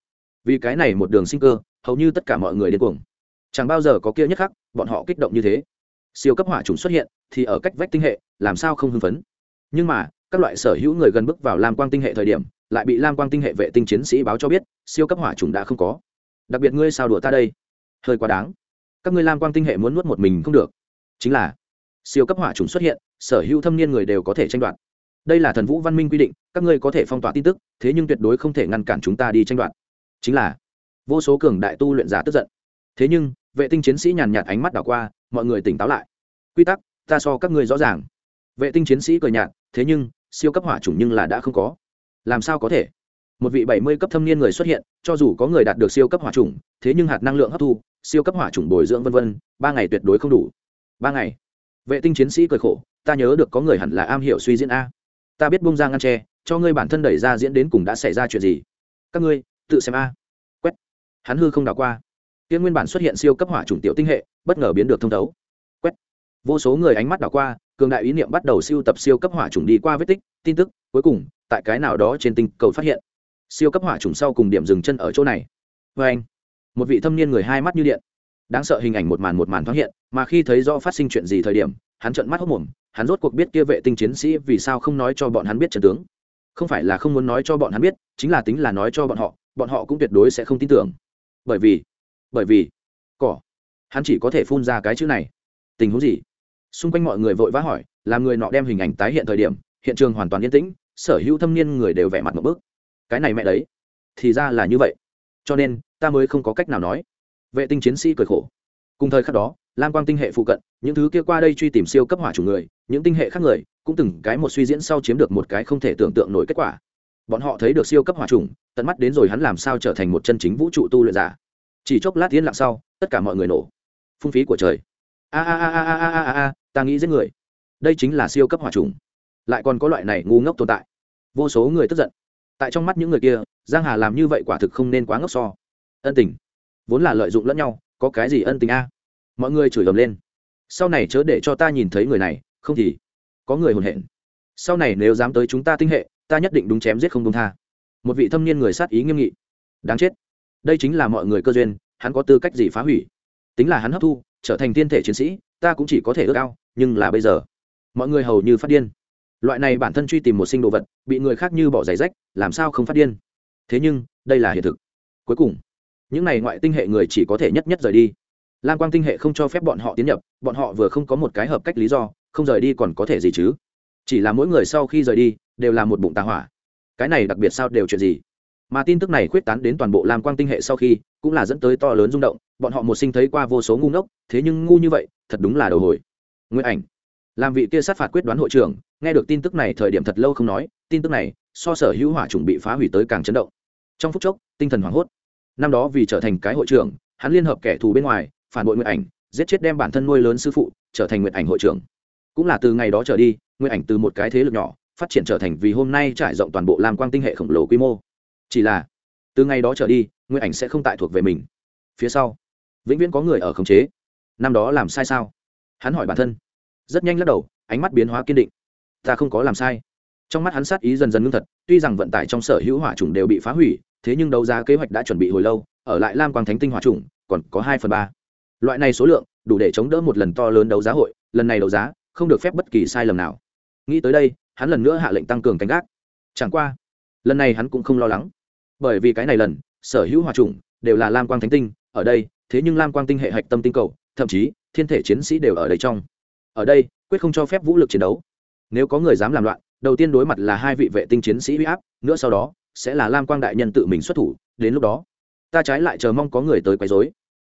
Vì cái này một đường sinh cơ, hầu như tất cả mọi người điên cuồng chẳng bao giờ có kia nhất khắc, bọn họ kích động như thế. Siêu cấp hỏa trùng xuất hiện, thì ở cách vách tinh hệ, làm sao không hưng phấn? Nhưng mà, các loại sở hữu người gần bước vào lam quang tinh hệ thời điểm, lại bị lam quang tinh hệ vệ tinh chiến sĩ báo cho biết, siêu cấp hỏa trùng đã không có. Đặc biệt ngươi sao đùa ta đây? Hơi quá đáng. Các ngươi lam quang tinh hệ muốn nuốt một mình không được. Chính là, siêu cấp hỏa trùng xuất hiện, sở hữu thâm niên người đều có thể tranh đoạt. Đây là thần vũ văn minh quy định, các ngươi có thể phong tỏa tin tức, thế nhưng tuyệt đối không thể ngăn cản chúng ta đi tranh đoạt. Chính là, vô số cường đại tu luyện giả tức giận. Thế nhưng vệ tinh chiến sĩ nhàn nhạt ánh mắt đảo qua, mọi người tỉnh táo lại. Quy tắc, ta so các ngươi rõ ràng. Vệ tinh chiến sĩ cười nhạt, thế nhưng, siêu cấp hỏa chủng nhưng là đã không có. Làm sao có thể? Một vị bảy mươi cấp thâm niên người xuất hiện, cho dù có người đạt được siêu cấp hỏa chủng, thế nhưng hạt năng lượng hấp thu, siêu cấp hỏa chủng bồi dưỡng vân vân, ba ngày tuyệt đối không đủ. Ba ngày. Vệ tinh chiến sĩ cười khổ, ta nhớ được có người hẳn là am hiểu suy diễn a. Ta biết bung ra ngăn tre, cho ngươi bản thân đẩy ra diễn đến cùng đã xảy ra chuyện gì. Các ngươi, tự xem a. Quét. Hắn hư không đảo qua kia nguyên bản xuất hiện siêu cấp hỏa chủng tiểu tinh hệ, bất ngờ biến được thông thấu. Quét. Vô số người ánh mắt đảo qua, cường đại ý niệm bắt đầu siêu tập siêu cấp hỏa trùng đi qua vết tích, tin tức, cuối cùng, tại cái nào đó trên tinh cầu phát hiện. Siêu cấp hỏa trùng sau cùng điểm dừng chân ở chỗ này. Vê anh, một vị thâm niên người hai mắt như điện. Đáng sợ hình ảnh một màn một màn thoáng hiện, mà khi thấy rõ phát sinh chuyện gì thời điểm, hắn trợn mắt hốc mồm, hắn rốt cuộc biết kia vệ tinh chiến sĩ vì sao không nói cho bọn hắn biết trận tướng. Không phải là không muốn nói cho bọn hắn biết, chính là tính là nói cho bọn họ bọn họ cũng tuyệt đối sẽ không tin tưởng. Bởi vì bởi vì cỏ. Hắn chỉ có thể phun ra cái chữ này. Tình huống gì? Xung quanh mọi người vội vã hỏi, làm người nọ đem hình ảnh tái hiện thời điểm, hiện trường hoàn toàn yên tĩnh, sở hữu thâm niên người đều vẻ mặt một bước cái này mẹ đấy. Thì ra là như vậy. Cho nên, ta mới không có cách nào nói. Vệ tinh chiến sĩ cười khổ. Cùng thời khắc đó, lam quang tinh hệ phụ cận, những thứ kia qua đây truy tìm siêu cấp hỏa chủ người, những tinh hệ khác người, cũng từng cái một suy diễn sau chiếm được một cái không thể tưởng tượng nổi kết quả. Bọn họ thấy được siêu cấp hỏa trùng tận mắt đến rồi hắn làm sao trở thành một chân chính vũ trụ tu luyện giả chỉ chốc lát tiến lặng sau, tất cả mọi người nổ. Phung phí của trời. A a a a a a a a, ta nghĩ giết người. Đây chính là siêu cấp hỏa trùng. Lại còn có loại này ngu ngốc tồn tại. Vô số người tức giận. Tại trong mắt những người kia, giang hà làm như vậy quả thực không nên quá ngốc so. Ân tình. Vốn là lợi dụng lẫn nhau, có cái gì ân tình a? Mọi người chửi ầm lên. Sau này chớ để cho ta nhìn thấy người này, không thì có người hồn hển sau này nếu dám tới chúng ta tinh hệ, ta nhất định đúng chém giết không đúng tha. Một vị thâm niên người sát ý nghiêm nghị. Đáng chết đây chính là mọi người cơ duyên, hắn có tư cách gì phá hủy? Tính là hắn hấp thu, trở thành tiên thể chiến sĩ, ta cũng chỉ có thể ước ao, nhưng là bây giờ, mọi người hầu như phát điên. Loại này bản thân truy tìm một sinh đồ vật, bị người khác như bỏ giày rách, làm sao không phát điên? Thế nhưng, đây là hiện thực. Cuối cùng, những này ngoại tinh hệ người chỉ có thể nhất nhất rời đi. Lan quang tinh hệ không cho phép bọn họ tiến nhập, bọn họ vừa không có một cái hợp cách lý do, không rời đi còn có thể gì chứ? Chỉ là mỗi người sau khi rời đi, đều là một bụng tà hỏa. Cái này đặc biệt sao đều chuyện gì? Mà tin tức này khuyết tán đến toàn bộ lam quang tinh hệ sau khi, cũng là dẫn tới to lớn rung động, bọn họ một sinh thấy qua vô số ngu ngốc, thế nhưng ngu như vậy, thật đúng là đầu hồi. Nguyên ảnh. Làm vị kia sát phạt quyết đoán hội trưởng, nghe được tin tức này thời điểm thật lâu không nói, tin tức này, so sở hữu hỏa trùng bị phá hủy tới càng chấn động. Trong phút chốc, tinh thần hoảng hốt. Năm đó vì trở thành cái hội trưởng, hắn liên hợp kẻ thù bên ngoài, phản bội nguyện ảnh, giết chết đem bản thân nuôi lớn sư phụ, trở thành nguyện ảnh hội trưởng. Cũng là từ ngày đó trở đi nguyện ảnh từ một cái thế lực nhỏ, phát triển trở thành vì hôm nay trải rộng toàn bộ lam quang tinh hệ khổng lồ quy mô chỉ là, từ ngày đó trở đi nguyện ảnh sẽ không tại thuộc về mình. Phía sau, vĩnh viễn có người ở khống chế. Năm đó làm sai sao? Hắn hỏi bản thân. Rất nhanh lắc đầu, ánh mắt biến hóa kiên định. Ta không có làm sai. Trong mắt hắn sát ý dần dần ngưng thật, tuy rằng vận tải trong sở hữu hỏa trùng đều bị phá hủy, thế nhưng đấu giá kế hoạch đã chuẩn bị hồi lâu, ở lại lam quang thánh tinh hỏa trùng còn có hai phần ba. Loại này số lượng, đủ để chống đỡ một lần to lớn đấu giá hội, lần này đấu giá, không được phép bất kỳ sai lầm nào. Nghĩ tới đây, hắn lần nữa hạ lệnh tăng cường canh gác. Chẳng qua, lần này hắn cũng không lo lắng bởi vì cái này lần, sở hữu hòa trùng đều là lam quang thánh tinh, ở đây, thế nhưng lam quang tinh hệ hạch tâm tinh cầu, thậm chí, thiên thể chiến sĩ đều ở đây trong. Ở đây, quyết không cho phép vũ lực chiến đấu. Nếu có người dám làm loạn, đầu tiên đối mặt là hai vị vệ tinh chiến sĩ huy áp, nữa sau đó, sẽ là lam quang đại nhân tự mình xuất thủ, đến lúc đó, ta trái lại chờ mong có người tới quấy rối.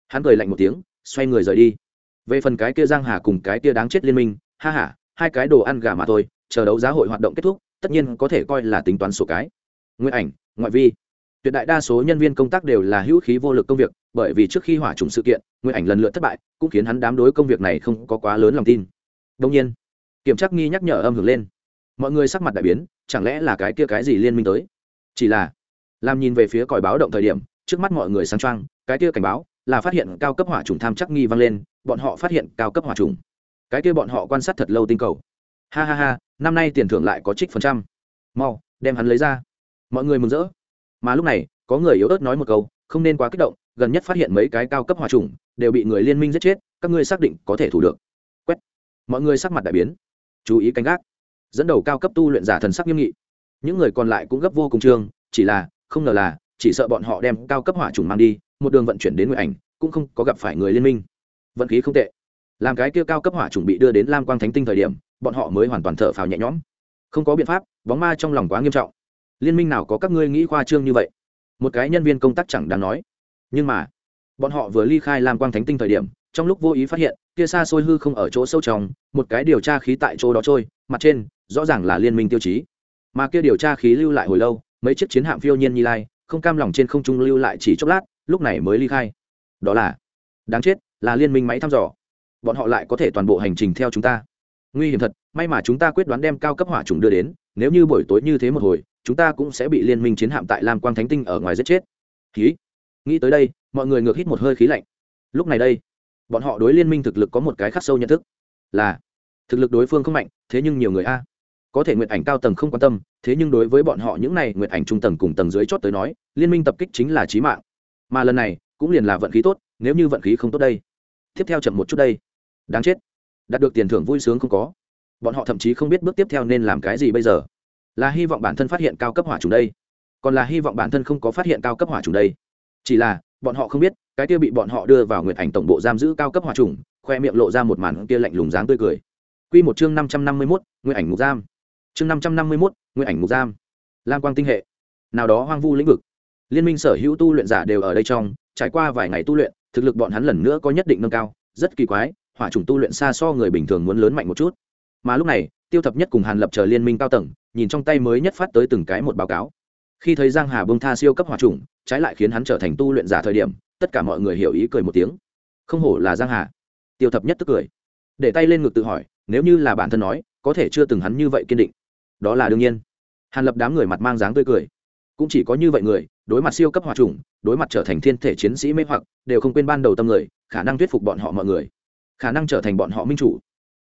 Hắn cười lạnh một tiếng, xoay người rời đi. Về phần cái kia giang hà cùng cái kia đáng chết liên minh, ha ha, hai cái đồ ăn gà mà thôi, chờ đấu giá hội hoạt động kết thúc, tất nhiên có thể coi là tính toán sổ cái. Nguyên ảnh, ngoại vi tuyệt đại đa số nhân viên công tác đều là hữu khí vô lực công việc, bởi vì trước khi hỏa trùng sự kiện nguyên ảnh lần lượt thất bại, cũng khiến hắn đám đối công việc này không có quá lớn lòng tin. Đông nhiên, kiểm tra nghi nhắc nhở âm hưởng lên. Mọi người sắc mặt đại biến, chẳng lẽ là cái kia cái gì liên minh tới? Chỉ là, làm nhìn về phía còi báo động thời điểm, trước mắt mọi người sáng trăng cái kia cảnh báo là phát hiện cao cấp hỏa trùng tham chắc nghi vang lên, bọn họ phát hiện cao cấp hỏa trùng. Cái kia bọn họ quan sát thật lâu tinh cầu. Ha ha ha, năm nay tiền thưởng lại có trích phần trăm. Mau, đem hắn lấy ra. Mọi người mừng rỡ mà lúc này, có người yếu ớt nói một câu, không nên quá kích động, gần nhất phát hiện mấy cái cao cấp hỏa trùng, đều bị người liên minh giết chết, các ngươi xác định có thể thủ được. Quét. Mọi người sắc mặt đại biến. Chú ý canh gác. Dẫn đầu cao cấp tu luyện giả thần sắc nghiêm nghị. Những người còn lại cũng gấp vô cùng trương chỉ là, không ngờ là, chỉ sợ bọn họ đem cao cấp hỏa trùng mang đi, một đường vận chuyển đến nguyện ảnh, cũng không có gặp phải người liên minh. Vận khí không tệ. Làm cái kia cao cấp hỏa trùng bị đưa đến lam quang thánh tinh thời điểm, bọn họ mới hoàn toàn thở phào nhẹ nhõm. Không có biện pháp, bóng ma trong lòng quá nghiêm trọng liên minh nào có các ngươi nghĩ khoa trương như vậy? Một cái nhân viên công tác chẳng đáng nói. Nhưng mà, bọn họ vừa ly khai làm quang thánh tinh thời điểm, trong lúc vô ý phát hiện, kia xa xôi hư không ở chỗ sâu trong, một cái điều tra khí tại chỗ đó trôi, mặt trên, rõ ràng là liên minh tiêu chí. Mà kia điều tra khí lưu lại hồi lâu, mấy chiếc chiến hạm phiêu nhiên nhi lai, không cam lòng trên không trung lưu lại chỉ chốc lát, lúc này mới ly khai. Đó là, đáng chết, là liên minh máy thăm dò. Bọn họ lại có thể toàn bộ hành trình theo chúng ta. Nguy hiểm thật, may mà chúng ta quyết đoán đem cao cấp hỏa trùng đưa đến, nếu như buổi tối như thế một hồi chúng ta cũng sẽ bị liên minh chiến hạm tại lam quang thánh tinh ở ngoài giết chết. Khí nghĩ tới đây, mọi người ngược hít một hơi khí lạnh. Lúc này đây, bọn họ đối liên minh thực lực có một cái khắc sâu nhận thức. Là, thực lực đối phương không mạnh, thế nhưng nhiều người a. Có thể nguyện ảnh cao tầng không quan tâm, thế nhưng đối với bọn họ những này nguyện ảnh trung tầng cùng tầng dưới chót tới nói, liên minh tập kích chính là trí mạng. Mà lần này, cũng liền là vận khí tốt, nếu như vận khí không tốt đây. Tiếp theo chậm một chút đây. Đáng chết. Đạt được tiền thưởng vui sướng không có. Bọn họ thậm chí không biết bước tiếp theo nên làm cái gì bây giờ là hy vọng bản thân phát hiện cao cấp hỏa trùng đây còn là hy vọng bản thân không có phát hiện cao cấp hỏa trùng đây chỉ là bọn họ không biết cái kia bị bọn họ đưa vào nguyện ảnh tổng bộ giam giữ cao cấp hỏa trùng khoe miệng lộ ra một màn kia lạnh lùng dáng tươi cười Quy một chương năm trăm năm mươi 551, nguyện ảnh ngục giam. Chương năm trăm năm mươi 551, nguyện ảnh ngục giam. Lam quang tinh hệ. Nào đó hoang vu lĩnh vực. Liên minh sở hữu tu luyện giả đều ở đây trong, trải qua vài ngày tu luyện, thực lực bọn hắn lần nữa có nhất định nâng cao, rất kỳ quái, hỏa trùng tu luyện xa so người bình thường muốn lớn mạnh một chút. Mà lúc này, Tiêu Thập Nhất cùng Hàn Lập chờ liên minh cao tầng, nhìn trong tay mới nhất phát tới từng cái một báo cáo. Khi thấy Giang Hà bông tha siêu cấp hỏa trùng, trái lại khiến hắn trở thành tu luyện giả thời điểm, tất cả mọi người hiểu ý cười một tiếng. Không hổ là Giang Hà. Tiêu Thập Nhất tức cười, để tay lên ngực tự hỏi, nếu như là bản thân nói có thể chưa từng hắn như vậy kiên định. Đó là đương nhiên. Hàn lập đám người mặt mang dáng tươi cười. Cũng chỉ có như vậy người đối mặt siêu cấp hòa trùng đối mặt trở thành thiên thể chiến sĩ mê hoặc đều không quên ban đầu tâm người khả năng thuyết phục bọn họ mọi người. Khả năng trở thành bọn họ minh chủ.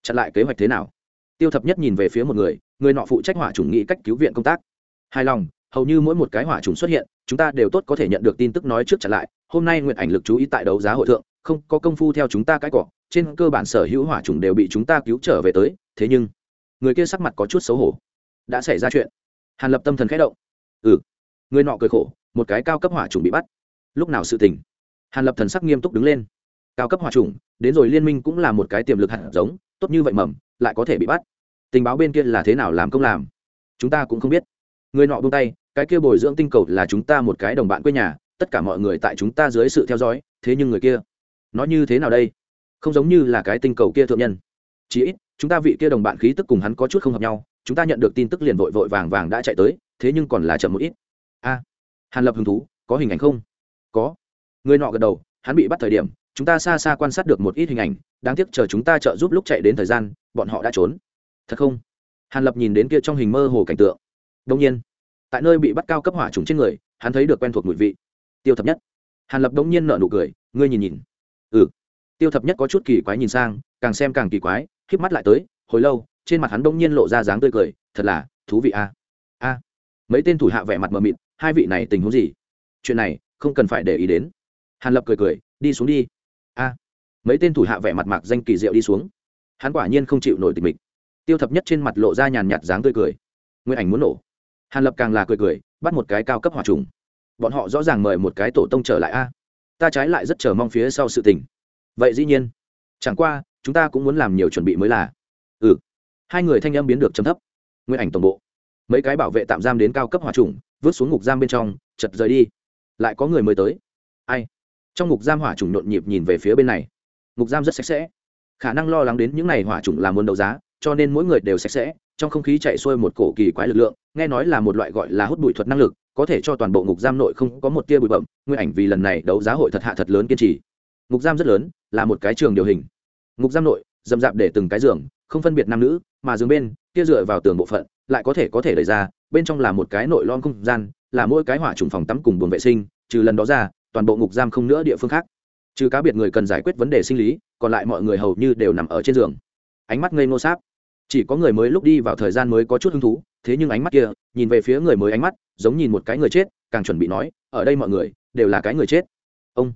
Chặn lại kế hoạch thế nào? Tiêu thập nhất nhìn về phía một người người nọ phụ trách hỏa trùng nghĩ cách cứu viện công tác. Hài lòng, hầu như mỗi một cái hỏa trùng xuất hiện, chúng ta đều tốt có thể nhận được tin tức nói trước trả lại. Hôm nay nguyện ảnh lực chú ý tại đấu giá hội thượng, không có công phu theo chúng ta cái cỏ, trên cơ bản sở hữu hỏa trùng đều bị chúng ta cứu trở về tới, thế nhưng, người kia sắc mặt có chút xấu hổ. Đã xảy ra chuyện. Hàn lập tâm thần khẽ động. Ừ. Người nọ cười khổ, một cái cao cấp hỏa trùng bị bắt. Lúc nào sự tình? Hàn lập thần sắc nghiêm túc đứng lên. Cao cấp hỏa trùng đến rồi liên minh cũng là một cái tiềm lực hạt giống tốt như vậy mầm, lại có thể bị bắt. Tình báo bên kia là thế nào làm công làm? Chúng ta cũng không biết. Người nọ buông tay, cái kia bồi dưỡng tinh cầu là chúng ta một cái đồng bạn quê nhà, tất cả mọi người tại chúng ta dưới sự theo dõi, thế nhưng người kia, nó như thế nào đây? Không giống như là cái tinh cầu kia thượng nhân. Chỉ ít, chúng ta vị kia đồng bạn khí tức cùng hắn có chút không hợp nhau, chúng ta nhận được tin tức liền vội vội vàng vàng đã chạy tới, thế nhưng còn là chậm một ít. A, hàn lập hứng thú, có hình ảnh không? Có. Người nọ gật đầu, hắn bị bắt thời điểm chúng ta xa xa quan sát được một ít hình ảnh, đáng tiếc chờ chúng ta trợ giúp lúc chạy đến thời gian, bọn họ đã trốn. Thật không? Hàn lập nhìn đến kia trong hình mơ hồ cảnh tượng. Đông nhiên, tại nơi bị bắt cao cấp hỏa trùng trên người, hắn thấy được quen thuộc mùi vị. Tiêu thập nhất. Hàn lập đông nhiên nở nụ cười, ngươi nhìn nhìn. Ừ. Tiêu thập nhất có chút kỳ quái nhìn sang, càng xem càng kỳ quái híp mắt lại tới, hồi lâu, trên mặt hắn đông nhiên lộ ra dáng tươi cười, thật là thú vị a. A. Mấy tên thủ hạ vẻ mặt mờ mịt, hai vị này tình huống gì? Chuyện này, không cần phải để ý đến. Hàn lập cười cười, đi xuống đi mấy tên thủ hạ vẻ mặt mạc danh kỳ diệu đi xuống. Hắn quả nhiên không chịu nổi tình mình. Tiêu thập nhất trên mặt lộ ra nhàn nhạt dáng tươi cười. Nguyên ảnh muốn nổ. Hàn lập càng là cười cười, bắt một cái cao cấp hỏa trùng. Bọn họ rõ ràng mời một cái tổ tông trở lại a. Ta trái lại rất chờ mong phía sau sự tình. Vậy dĩ nhiên. Chẳng qua, chúng ta cũng muốn làm nhiều chuẩn bị mới là. Ừ. Hai người thanh âm biến được chấm thấp. Nguyên ảnh tổng bộ. Mấy cái bảo vệ tạm giam đến cao cấp hỏa trùng, vứt xuống ngục giam bên trong, chật rời đi. Lại có người mới tới. Ai? Trong ngục giam hỏa trùng nhộn nhịp nhìn về phía bên này ngục giam rất sạch sẽ. Khả năng lo lắng đến những n à y hỏa trùng là muốn đấu giá, cho nên mỗi người đều sạch sẽ, trong không khí chạy xuôi một cổ kỳ quái lực lượng, nghe nói là một loại gọi là hút bụi thuật năng lực, có thể cho toàn bộ ngục giam nội không có một tia bụi bậm nguyên ảnh vì lần này đấu giá hội thật hạ thật lớn kiên trì. Ngục giam rất lớn, là một cái trường điều hình. Ngục giam nội dầm dạp để từng cái giường, không phân biệt nam nữ, mà giường bên, kia dựa vào tường bộ phận, lại có thể có thể đẩy ra, bên trong là một cái nội lon không gian, là mỗi cái hỏa trùng phòng tắm cùng buồng vệ sinh, trừ lần đó ra, toàn bộ ngục giam không nữa địa phương khác trừ cá biệt người cần giải quyết vấn đề sinh lý, còn lại mọi người hầu như đều nằm ở trên giường. Ánh mắt ngây nô sáp. Chỉ có người mới lúc đi vào thời gian mới có chút hứng thú, thế nhưng ánh mắt kia, nhìn về phía người mới ánh mắt, giống nhìn một cái người chết, càng chuẩn bị nói, ở đây mọi người, đều là cái người chết. Ông.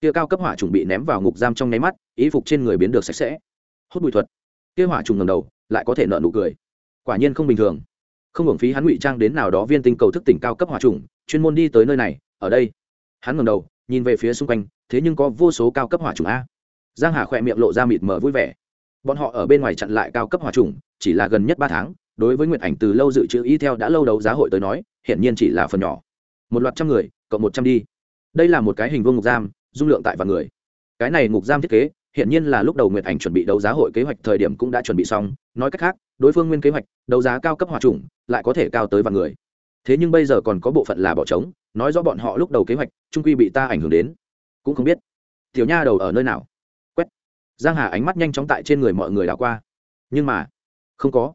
Kia cao cấp hỏa trùng bị ném vào ngục giam trong nháy mắt ý phục trên người biến được sạch sẽ. Hốt bụi thuật. Kia hỏa trùng ngầm đầu, lại có thể nợ nụ cười. Quả nhiên không bình thường. Không hưởng phí hắn ngụy trang đến nào đó viên tinh cầu thức tỉnh cao cấp hỏa trùng, chuyên môn đi tới nơi này, ở đây. Hắn ngầm đầu nhìn về phía xung quanh, thế nhưng có vô số cao cấp hỏa trùng a. Giang hà khỏe miệng lộ ra mịt mờ vui vẻ. Bọn họ ở bên ngoài chặn lại cao cấp hỏa trùng chỉ là gần nhất ba tháng, đối với nguyệt ảnh từ lâu dự trữ y theo đã lâu đấu giá hội tới nói, hiển nhiên chỉ là phần nhỏ. Một loạt trăm người, cộng một trăm đi. Đây là một cái hình vuông ngục giam, dung lượng tại vạn người. Cái này ngục giam thiết kế hiện nhiên là lúc đầu nguyệt ảnh chuẩn bị đấu giá hội kế hoạch thời điểm cũng đã chuẩn bị xong. Nói cách khác, đối phương nguyên kế hoạch, đấu giá cao cấp hòa trùng lại có thể cao tới vạn người thế nhưng bây giờ còn có bộ phận là bỏ trống, nói rõ bọn họ lúc đầu kế hoạch, trung quy bị ta ảnh hưởng đến. Cũng không biết. Tiểu nha đầu ở nơi nào? Quét. Giang hà ánh mắt nhanh chóng tại trên người mọi người đảo qua. Nhưng mà, không có.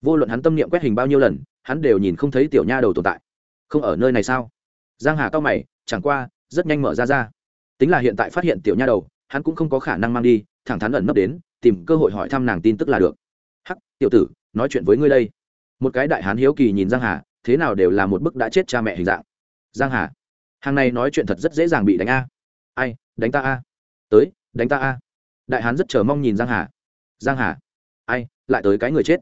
Vô luận hắn tâm niệm quét hình bao nhiêu lần, hắn đều nhìn không thấy tiểu nha đầu tồn tại. Không ở nơi này sao? Giang hà cao mày, chẳng qua, rất nhanh mở ra ra. Tính là hiện tại phát hiện tiểu nha đầu, hắn cũng không có khả năng mang đi, thẳng thắn ẩn nấp đến, tìm cơ hội hỏi thăm nàng tin tức là được. Hắc, tiểu tử, nói chuyện với ngươi đây. Một cái đại hán hiếu kỳ nhìn giang hà thế nào đều là một bức đã chết cha mẹ hình dạng. Giang hà, hàng này nói chuyện thật rất dễ dàng bị đánh a. Ai, đánh ta a. Tới, đánh ta a. Đại hán rất chờ mong nhìn giang hà. Giang hà, ai, lại tới cái người chết.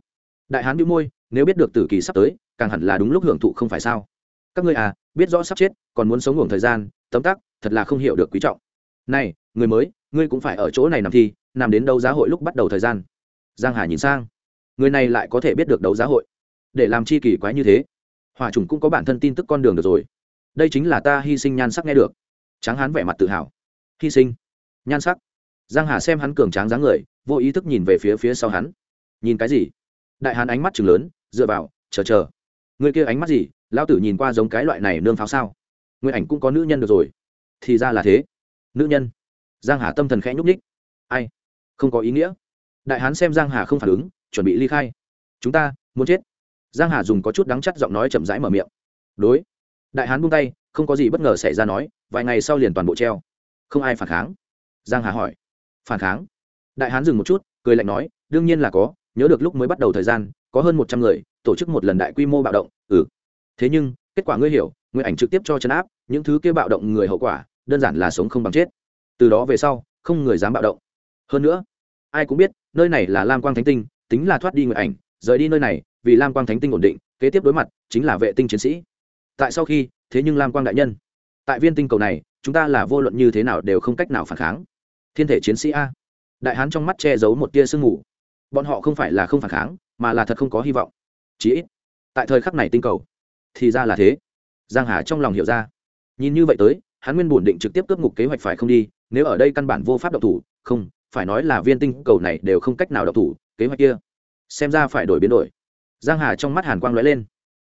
Đại hán bĩu môi, nếu biết được tử kỳ sắp tới, càng hẳn là đúng lúc hưởng thụ không phải sao. Các ngươi à biết rõ sắp chết, còn muốn sống ngủ thời gian, tấm tắc, thật là không hiểu được quý trọng. Này, người mới, ngươi cũng phải ở chỗ này nằm thi, nằm đến đấu giá hội lúc bắt đầu thời gian. Giang hà nhìn sang, người này lại có thể biết được đấu giá hội. Để làm chi kỳ quái như thế hòa trùng cũng có bản thân tin tức con đường được rồi. Đây chính là ta hy sinh nhan sắc nghe được. Tráng hán vẻ mặt tự hào. Hy sinh. Nhan sắc. Giang hà xem hắn cường tráng dáng người, vô ý thức nhìn về phía phía sau hắn. Nhìn cái gì? Đại hán ánh mắt chừng lớn, dựa vào, chờ chờ. Người kia ánh mắt gì? Lão tử nhìn qua giống cái loại này nương pháo sao? Người ảnh cũng có nữ nhân được rồi. Thì ra là thế. Nữ nhân. Giang hà tâm thần khẽ nhúc nhích. Ai? Không có ý nghĩa. Đại hán xem giang hà không phản ứng, chuẩn bị ly khai. Chúng ta, muốn chết giang hà dùng có chút đắng chắc giọng nói chậm rãi mở miệng. Đối. Đại hán buông tay, không có gì bất ngờ xảy ra nói, vài ngày sau liền toàn bộ treo. Không ai phản kháng. Giang hà hỏi. Phản kháng? Đại hán dừng một chút, cười lạnh nói, đương nhiên là có, nhớ được lúc mới bắt đầu thời gian, có hơn một trăm người, tổ chức một lần đại quy mô bạo động ừ. Thế nhưng, kết quả ngươi hiểu, ngươi ảnh trực tiếp cho chấn áp, những thứ kia bạo động người hậu quả, đơn giản là sống không bằng chết. Từ đó về sau, không người dám bạo động. Hơn nữa, ai cũng biết, nơi này là lam quang thánh tinh, tính là thoát đi người ảnh, rời đi nơi này vì lam quang thánh tinh ổn định, kế tiếp đối mặt chính là vệ tinh chiến sĩ. Tại sau khi, thế nhưng lam quang đại nhân, tại viên tinh cầu này, chúng ta là vô luận như thế nào đều không cách nào phản kháng. Thiên thể chiến sĩ a. Đại hán trong mắt che giấu một tia sương mù. Bọn họ không phải là không phản kháng, mà là thật không có hy vọng. Chí ít, tại thời khắc này tinh cầu, thì ra là thế. Giang hà trong lòng hiểu ra. Nhìn như vậy tới, hắn nguyên bổn định trực tiếp cướp ngục kế hoạch phải không đi, nếu ở đây căn bản vô pháp độc thủ, không, phải nói là viên tinh cầu này đều không cách nào độc thủ, kế hoạch kia, xem ra phải đổi biến đổi giang hà trong mắt hàn quang lóe lên.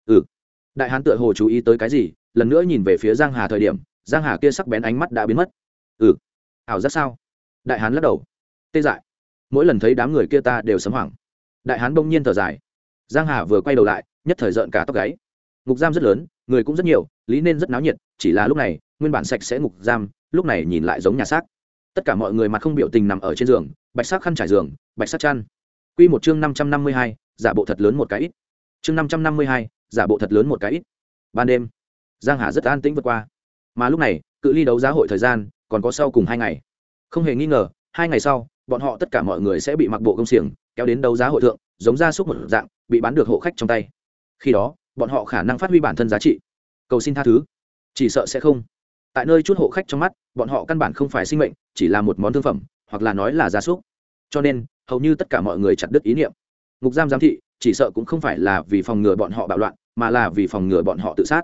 Ừ. Đại hán tựa hồ chú ý tới cái gì, lần nữa nhìn về phía giang hà thời điểm, giang hà kia sắc bén ánh mắt đã biến mất. Ừ. Ảo rất sao? Đại hán lắc đầu. Tê dại. Mỗi lần thấy đám người kia ta đều sấm hoảng. Đại hán bỗng nhiên thở dài. Giang hà vừa quay đầu lại, nhất thời rợn cả tóc gáy. Ngục giam rất lớn, người cũng rất nhiều, lý nên rất náo nhiệt, chỉ là lúc này, nguyên bản sạch sẽ ngục giam, lúc này nhìn lại giống nhà xác. Tất cả mọi người mặt không biểu tình nằm ở trên giường, bạch sắc khăn trải giường, bạch sắc chăn. Quy một chương năm trăm năm mươi hai giả bộ thật lớn một cái ít. Chương năm trăm năm mươi hai, giả bộ thật lớn một cái ít. Ban đêm, giang hà rất an tĩnh vượt qua. Mà lúc này, cự ly đấu giá hội thời gian còn có sau cùng hai ngày. Không hề nghi ngờ, hai ngày sau, bọn họ tất cả mọi người sẽ bị mặc bộ công xiềng kéo đến đấu giá hội thượng, giống ra súc một dạng, bị bán được hộ khách trong tay. Khi đó, bọn họ khả năng phát huy bản thân giá trị. Cầu xin tha thứ. Chỉ sợ sẽ không. Tại nơi chút hộ khách trong mắt, bọn họ căn bản không phải sinh mệnh, chỉ là một món thương phẩm, hoặc là nói là gia súc. Cho nên, hầu như tất cả mọi người chặt đứt ý niệm ngục giam giám thị, chỉ sợ cũng không phải là vì phòng ngừa bọn họ bạo loạn, mà là vì phòng ngừa bọn họ tự sát.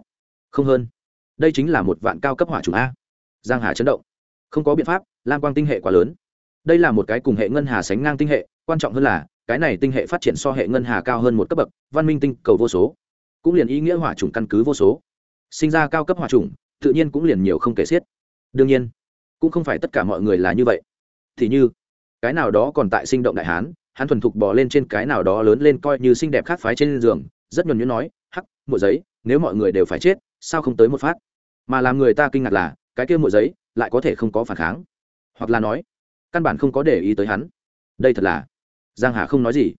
Không hơn. Đây chính là một vạn cao cấp hỏa trùng a. Giang hà chấn động. Không có biện pháp, lam quang tinh hệ quá lớn. Đây là một cái cùng hệ ngân hà sánh ngang tinh hệ, quan trọng hơn là, cái này tinh hệ phát triển so hệ ngân hà cao hơn một cấp bậc, văn minh tinh cầu vô số. Cũng liền ý nghĩa hỏa trùng căn cứ vô số. Sinh ra cao cấp hỏa trùng tự nhiên cũng liền nhiều không kể xiết. Đương nhiên, cũng không phải tất cả mọi người là như vậy. Thì như, cái nào đó còn tại sinh động đại hán hắn thuần thục bò lên trên cái nào đó lớn lên coi như xinh đẹp khác phái trên giường, rất nhuần nhuyễn nói, hắc mùa giấy, nếu mọi người đều phải chết, sao không tới một phát? Mà làm người ta kinh ngạc là, cái kia mùa giấy lại có thể không có phản kháng. Hoặc là nói, căn bản không có để ý tới hắn. Đây thật là, giang hà không nói gì.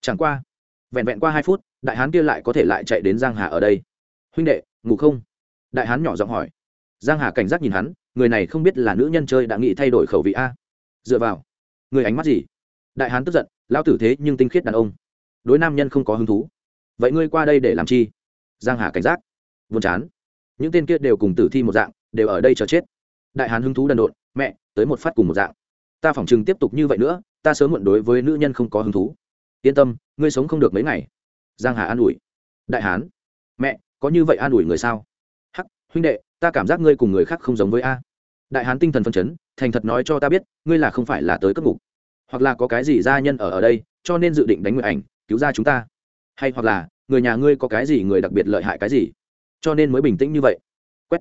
Chẳng qua, vẹn vẹn qua hai phút, đại hán kia lại có thể lại chạy đến giang hà ở đây. Huynh đệ, ngủ không? Đại hán nhỏ giọng hỏi. Giang hà cảnh giác nhìn hắn, người này không biết là nữ nhân chơi đã nghĩ thay đổi khẩu vị a? Dựa vào, người ánh mắt gì? Đại hán tức giận lao tử thế nhưng tinh khiết đàn ông. Đối nam nhân không có hứng thú. Vậy ngươi qua đây để làm chi? Giang hà cảnh giác. Buồn chán. Những tên kia đều cùng tử thi một dạng, đều ở đây chờ chết. Đại hán hứng thú đần độn, mẹ, tới một phát cùng một dạng. Ta phỏng chừng tiếp tục như vậy nữa, ta sớm muộn đối với nữ nhân không có hứng thú. Yên tâm, ngươi sống không được mấy ngày. Giang hà an ủi. Đại hán. Mẹ, có như vậy an ủi người sao? Hắc, huynh đệ, ta cảm giác ngươi cùng người khác không giống với a. Đại hán tinh thần phân chấn, thành thật nói cho ta biết, ngươi là không phải là tới cất ngục hoặc là có cái gì gia nhân ở ở đây, cho nên dự định đánh người ảnh, cứu ra chúng ta. Hay hoặc là, người nhà ngươi có cái gì người đặc biệt lợi hại cái gì? Cho nên mới bình tĩnh như vậy. Quét.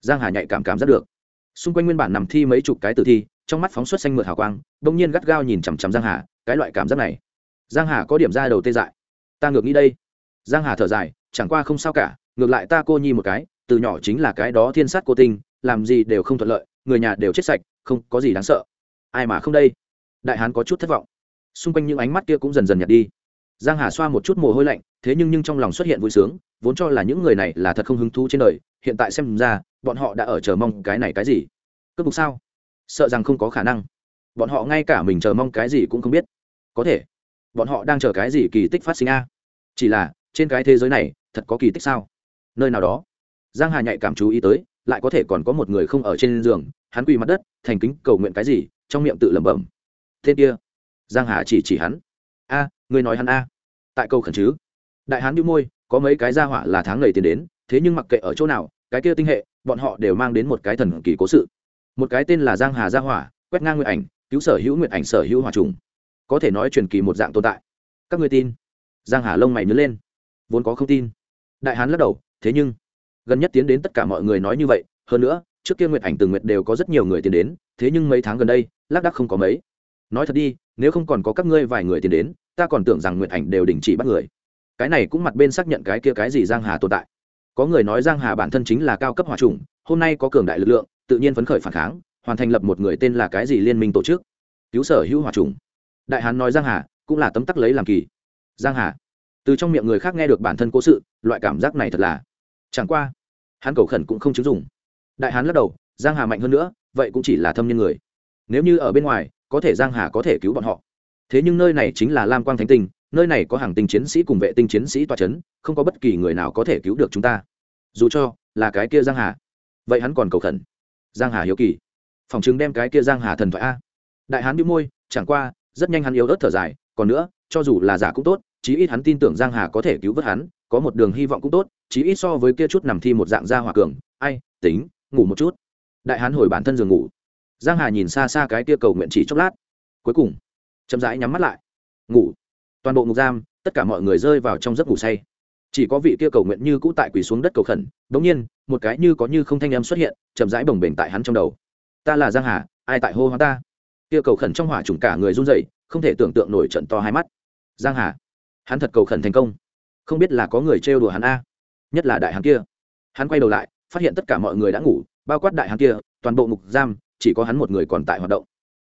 Giang hà nhạy cảm cảm giác được. Xung quanh nguyên bản nằm thi mấy chục cái tử thi, trong mắt phóng xuất xanh mượt hào quang đông nhiên gắt gao nhìn chằm chằm giang hà, cái loại cảm giác này. Giang hà có điểm ra đầu tê dại. Ta ngược nghĩ đây. Giang hà thở dài, chẳng qua không sao cả, ngược lại ta cô nhi một cái, từ nhỏ chính là cái đó thiên sát cô tinh, làm gì đều không thuận lợi, người nhà đều chết sạch, không có gì đáng sợ. Ai mà không đây? Đại hán có chút thất vọng. Xung quanh những ánh mắt kia cũng dần dần nhạt đi. Giang hà xoa một chút mồ hôi lạnh, thế nhưng nhưng trong lòng xuất hiện vui sướng, vốn cho là những người này là thật không hứng thú trên đời, hiện tại xem ra, bọn họ đã ở chờ mong cái này cái gì? Cướp bục sao? Sợ rằng không có khả năng. Bọn họ ngay cả mình chờ mong cái gì cũng không biết. Có thể. Bọn họ đang chờ cái gì kỳ tích phát sinh a? Chỉ là, trên cái thế giới này, thật có kỳ tích sao? Nơi nào đó. Giang hà nhạy cảm chú ý tới, lại có thể còn có một người không ở trên giường, hắn quỳ mặt đất, thành kính cầu nguyện cái gì, trong miệng tự lẩm bẩm tên kia. Giang hà chỉ chỉ hắn. A à, người nói hắn a. Tại câu khẩn chứ? Đại hán đĩu môi có mấy cái gia hỏa là tháng ngày tiền đến thế nhưng mặc kệ ở chỗ nào cái kia tinh hệ bọn họ đều mang đến một cái thần kỳ cố sự. Một cái tên là giang hà gia hỏa quét ngang nguyện ảnh cứu sở hữu nguyện ảnh sở hữu hòa trùng. Có thể nói truyền kỳ một dạng tồn tại. Các người tin? Giang hà lông mày nhớ lên. Vốn có không tin. Đại hán lắc đầu thế nhưng gần nhất tiến đến tất cả mọi người nói như vậy hơn nữa trước kia nguyện ảnh từng nguyện đều có rất nhiều người tiến đến thế nhưng mấy tháng gần đây lác đắc không có mấy nói thật đi, nếu không còn có các ngươi vài người tiến đến, ta còn tưởng rằng nguyện ảnh đều đình chỉ bắt người. Cái này cũng mặt bên xác nhận cái kia cái gì giang hà tồn tại. Có người nói giang hà bản thân chính là cao cấp hòa trùng hôm nay có cường đại lực lượng, tự nhiên phấn khởi phản kháng, hoàn thành lập một người tên là cái gì liên minh tổ chức. Cứu sở hữu hòa trùng đại hán nói giang hà, cũng là tấm tắc lấy làm kỳ. Giang hà. Từ trong miệng người khác nghe được bản thân cố sự, loại cảm giác này thật là. Chẳng qua, hắn cầu khẩn cũng không chứng dùng đại hán lắc đầu, giang hà mạnh hơn nữa, vậy cũng chỉ là thâm nhân người. Nếu như ở bên ngoài có thể giang hà có thể cứu bọn họ. Thế nhưng nơi này chính là lam quang thánh tinh, nơi này có hàng tinh chiến sĩ cùng vệ tinh chiến sĩ toa c h ấ n không có bất kỳ người nào có thể cứu được chúng ta. Dù cho là cái kia giang hà, vậy hắn còn cầu khẩn. Giang hà hiếu kỳ. Phòng chứng đem cái kia giang hà thần thoại a. Đại hán bị môi, chẳng qua, rất nhanh hắn yếu ớt thở dài, còn nữa, cho dù là giả cũng tốt, chí ít hắn tin tưởng giang hà có thể cứu vớt hắn, có một đường hy vọng cũng tốt, chí ít so với kia chút nằm thi một dạng gia hòa cường, ai, tính, ngủ một chút. Đại hán hồi bản thân giường ngủ giang hà nhìn xa xa cái kia cầu nguyện chỉ chốc lát. Cuối cùng, chậm rãi nhắm mắt lại. Ngủ. Toàn bộ ngục giam, tất cả mọi người rơi vào trong giấc ngủ say. Chỉ có vị kia cầu nguyện như cũ tại quỳ xuống đất cầu khẩn. Đống nhiên, một cái như có như không thanh em xuất hiện, chậm rãi bồng bềnh tại hắn trong đầu. Ta là giang hà, ai tại hô hoa ta? Kia cầu khẩn trong hỏa trùng cả người run rẩy, không thể tưởng tượng nổi trận to hai mắt. Giang hà, hắn thật cầu khẩn thành công. Không biết là có người trêu đùa hắn a, nhất là đại hắn kia. Hắn quay đầu lại, phát hiện tất cả mọi người đã ngủ, bao quát đại hắn kia, toàn bộ ngục giam chỉ có hắn một người còn tại hoạt động.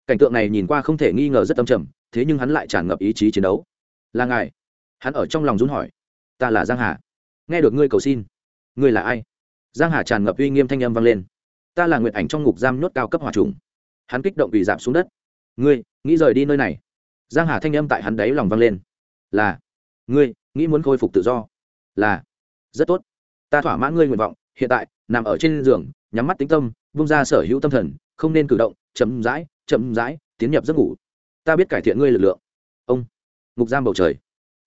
Cảnh tượng này nhìn qua không thể nghi ngờ rất âm trầm, thế nhưng hắn lại tràn ngập ý chí chiến đấu. Là ngài? Hắn ở trong lòng run hỏi. Ta là giang hà. Nghe được ngươi cầu xin. Ngươi là ai? Giang hà tràn ngập uy nghiêm thanh âm vang lên. Ta là nguyện ảnh trong ngục giam nhốt cao cấp hòa trùng. Hắn kích động bị giảm xuống đất. Ngươi, nghĩ rời đi nơi này. Giang hà thanh âm tại hắn đáy lòng vang lên. Là, ngươi, nghĩ muốn khôi phục tự do. Là, rất tốt. Ta thỏa mãn ngươi nguyện vọng, hiện tại, nằm ở trên giường, nhắm mắt tính tâm vung ra sở hữu tâm thần, không nên cử động, chậm rãi chậm rãi, tiến nhập giấc ngủ. Ta biết cải thiện ngươi lực lượng. Ông, ngục giam bầu trời.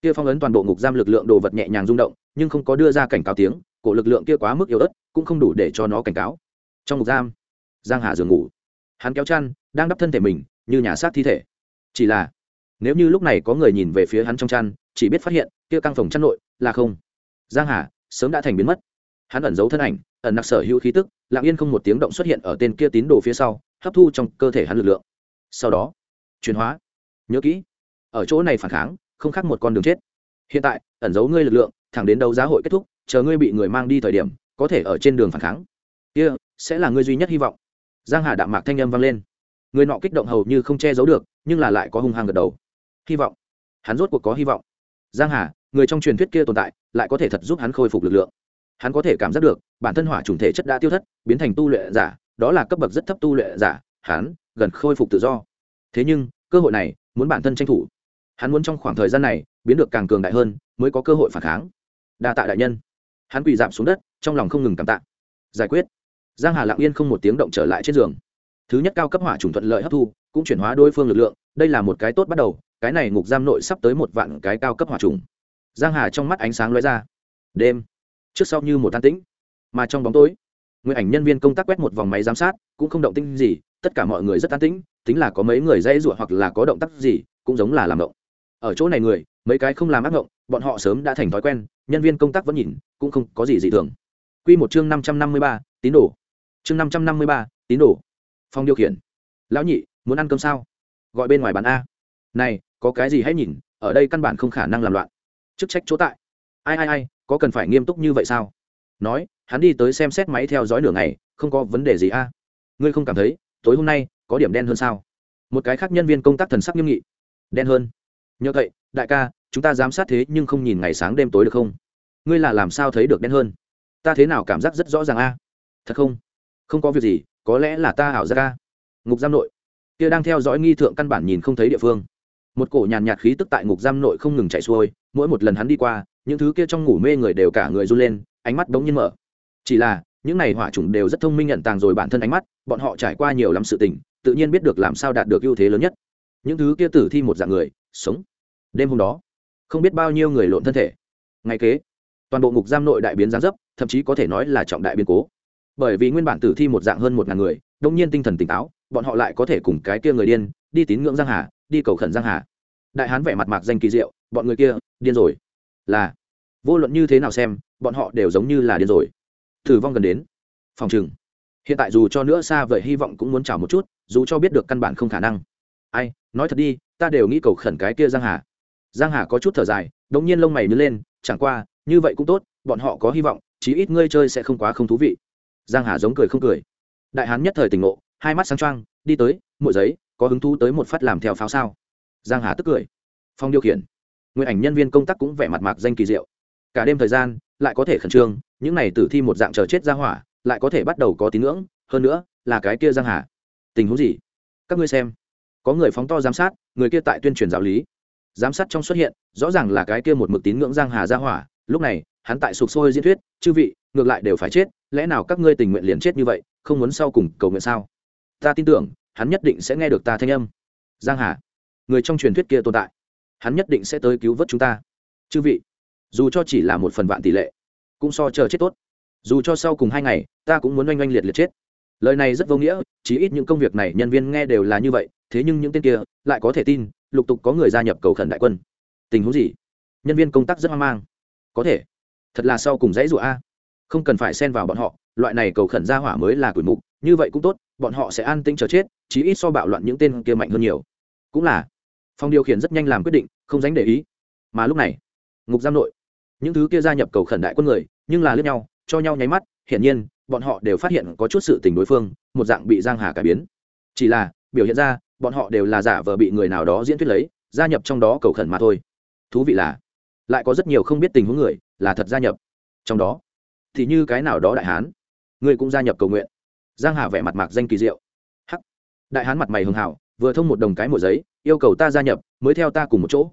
Kia phong ấn toàn bộ ngục giam lực lượng đồ vật nhẹ nhàng rung động, nhưng không có đưa ra cảnh cáo tiếng, cổ lực lượng kia quá mức yếu ớt, cũng không đủ để cho nó cảnh cáo. Trong ngục giam, giang hà giường ngủ. Hắn kéo chăn, đang đắp thân thể mình, như nhà xác thi thể. Chỉ là, nếu như lúc này có người nhìn về phía hắn trong chăn, chỉ biết phát hiện, kia căng phòng chăn nội là không. Giang hà, sớm đã thành biến mất hắn ẩn giấu thân ảnh ẩn nặc sở hữu khí tức lặng yên không một tiếng động xuất hiện ở tên kia tín đồ phía sau hấp thu trong cơ thể hắn lực lượng. Sau đó chuyển hóa. Nhớ kỹ ở chỗ này phản kháng không khác một con đường chết. Hiện tại ẩn giấu ngươi lực lượng thẳng đến đấu giá hội kết thúc chờ ngươi bị người mang đi thời điểm có thể ở trên đường phản kháng. Kia、yeah, sẽ là ngươi duy nhất hy vọng. Giang hà đạm mạc thanh âm vang lên. Người nọ kích động hầu như không che giấu được nhưng là lại có hung hăng gật đầu. Hy vọng. Hắn rốt cuộc có hy vọng. Giang hà người trong truyền thuyết kia tồn tại lại có thể thật giúp hắn khôi phục lực lượng hắn có thể cảm giác được, bản thân hỏa chủng thể chất đã tiêu thất, biến thành tu luyện giả, đó là cấp bậc rất thấp tu luyện giả, hắn gần khôi phục tự do. Thế nhưng, cơ hội này muốn bản thân tranh thủ. Hắn muốn trong khoảng thời gian này biến được càng cường đại hơn, mới có cơ hội phản kháng. Đa tạ đại nhân. Hắn quỳ giảm xuống đất, trong lòng không ngừng cảm tạ. Giải quyết. Giang hà lặng yên không một tiếng động trở lại trên giường. Thứ nhất cao cấp hỏa trùng thuận lợi hấp thu, cũng chuyển hóa đối phương lực lượng, đây là một cái tốt bắt đầu, cái này ngục giam nội sắp tới một vạn cái cao cấp hỏa trùng giang hà trong mắt ánh sáng lóe ra. Đêm trước sau như một tan tĩnh, mà trong bóng tối nguyên ảnh nhân viên công tác quét một vòng máy giám sát, cũng không động tinh gì, tất cả mọi người rất an tĩnh, tính là có mấy người dãy rụa hoặc là có động tác gì, cũng giống là làm động. Ở chỗ này người, mấy cái không làm ác động bọn họ sớm đã thành thói quen, nhân viên công tác vẫn nhìn, cũng không có gì dị thường. Quy một chương năm trăm năm mươi ba, tín đồ. Chương năm trăm năm mươi ba, tín đồ. Phong điều khiển. Lão nhị, muốn ăn cơm sao? Gọi bên ngoài bàn a. Này, có cái gì hãy nhìn, ở đây căn bản không khả năng làm loạn. Chức trách chỗ tại. Ai ai ai có cần phải nghiêm túc như vậy sao? Nói, hắn đi tới xem xét máy theo dõi nửa ngày, không có vấn đề gì a. Ngươi không cảm thấy, tối hôm nay, có điểm đen hơn sao? Một cái khác nhân viên công tác thần sắc nghiêm nghị. Đen hơn. Nhờ vậy, đại ca, chúng ta giám sát thế nhưng không nhìn ngày sáng đêm tối được không? Ngươi là làm sao thấy được đen hơn? Ta thế nào cảm giác rất rõ ràng a? Thật không? Không có việc gì, có lẽ là ta ảo ra ca ngục giam nội. Kia đang theo dõi nghi thượng căn bản nhìn không thấy địa phương. Một cổ nhàn nhạt khí tức tại ngục giam nội không ngừng chạy xuôi, mỗi một lần hắn đi qua những thứ kia trong ngủ mê người đều cả người run lên, ánh mắt đống nhiên mở. Chỉ là, những này hỏa chủng đều rất thông minh nhận tàng rồi bản thân ánh mắt, bọn họ trải qua nhiều lắm sự tình, tự nhiên biết được làm sao đạt được ưu thế lớn nhất. Những thứ kia tử thi một dạng người, sống. Đêm hôm đó, không biết bao nhiêu người lộn thân thể. Ngay kế, toàn bộ ngục giam nội đại biến gián dấp, thậm chí có thể nói là trọng đại biến cố. Bởi vì nguyên bản tử thi một dạng hơn một ngàn người đông nhiên tinh thần tỉnh táo, bọn họ lại có thể cùng cái kia người điên, đi tín ngưỡng giang hà, đi cầu khẩn giang hà. Đại hán vẻ mặt mạc danh kỳ diệu, bọn người kia, điên rồi là, vô luận như thế nào xem, bọn họ đều giống như là điên rồi. Thử vong gần đến. Phòng chừng hiện tại dù cho nữa xa vậy hy vọng cũng muốn chào một chút, dù cho biết được căn bản không khả năng. Ai, nói thật đi, ta đều nghĩ cầu khẩn cái kia giang hà. Giang hà có chút thở dài, đống nhiên lông mày nhớ lên, chẳng qua, như vậy cũng tốt, bọn họ có hy vọng, chí ít ngươi chơi sẽ không quá không thú vị. Giang hà giống cười không cười. Đại hán nhất thời tỉnh ngộ, hai mắt sáng trăng đi tới mỗi giấy, có hứng thú tới một phát làm theo pháo sao? Giang hà tức cười. Phong điều khiển nguyện ảnh nhân viên công tác cũng vẻ mặt mạc danh kỳ diệu. Cả đêm thời gian, lại có thể khẩn trương, những này tử thi một dạng chờ chết ra hỏa, lại có thể bắt đầu có tín ngưỡng, hơn nữa, là cái kia giang hà. Tình huống gì? Các ngươi xem. Có người phóng to giám sát, người kia tại tuyên truyền giáo lý. Giám sát trong xuất hiện, rõ ràng là cái kia một mực tín ngưỡng giang hà ra hỏa. Lúc này, hắn tại sụp sôi diễn thuyết, chư vị, ngược lại đều phải chết, lẽ nào các ngươi tình nguyện liền chết như vậy, không muốn sau cùng cầu nguyện sao? Ta tin tưởng, hắn nhất định sẽ nghe được ta thanh âm. Giang hà. Người trong truyền thuyết kia tồn tại hắn nhất định sẽ tới cứu vớt chúng ta. Chư vị, dù cho chỉ là một phần vạn tỷ lệ, cũng so chờ chết tốt. Dù cho sau cùng hai ngày, ta cũng muốn oanh oanh liệt liệt chết. Lời này rất vô nghĩa, chí ít những công việc này nhân viên nghe đều là như vậy, thế nhưng những tên kia lại có thể tin, lục tục có người gia nhập cầu khẩn đại quân. Tình huống gì? Nhân viên công tác rất hoang mang. Có thể. Thật là sau cùng dãy rủa a. Không cần phải xen vào bọn họ, loại này cầu khẩn ra hỏa mới là tuổi mục, như vậy cũng tốt, bọn họ sẽ an tĩnh chờ chết, chí ít so bạo loạn những tên kia mạnh hơn nhiều. Cũng là phong điều khiển rất nhanh làm quyết định, không dánh để ý. Mà lúc này, ngục giam nội, những thứ kia gia nhập cầu khẩn đại quân người, nhưng là lướt nhau, cho nhau nháy mắt, hiển nhiên, bọn họ đều phát hiện có chút sự tình đối phương, một dạng bị giang hà cải biến. Chỉ là, biểu hiện ra, bọn họ đều là giả vờ bị người nào đó diễn thuyết lấy, gia nhập trong đó cầu khẩn mà thôi. Thú vị là, lại có rất nhiều không biết tình huống người, là thật gia nhập. Trong đó, thì như cái nào đó đại hán ngươi cũng gia nhập cầu nguyện. Giang hà vẻ mặt mạc danh kỳ diệu. Hắc. Đại hán mặt mày hường hảo vừa thông một đồng cái mộ giấy, yêu cầu ta gia nhập, mới theo ta cùng một chỗ.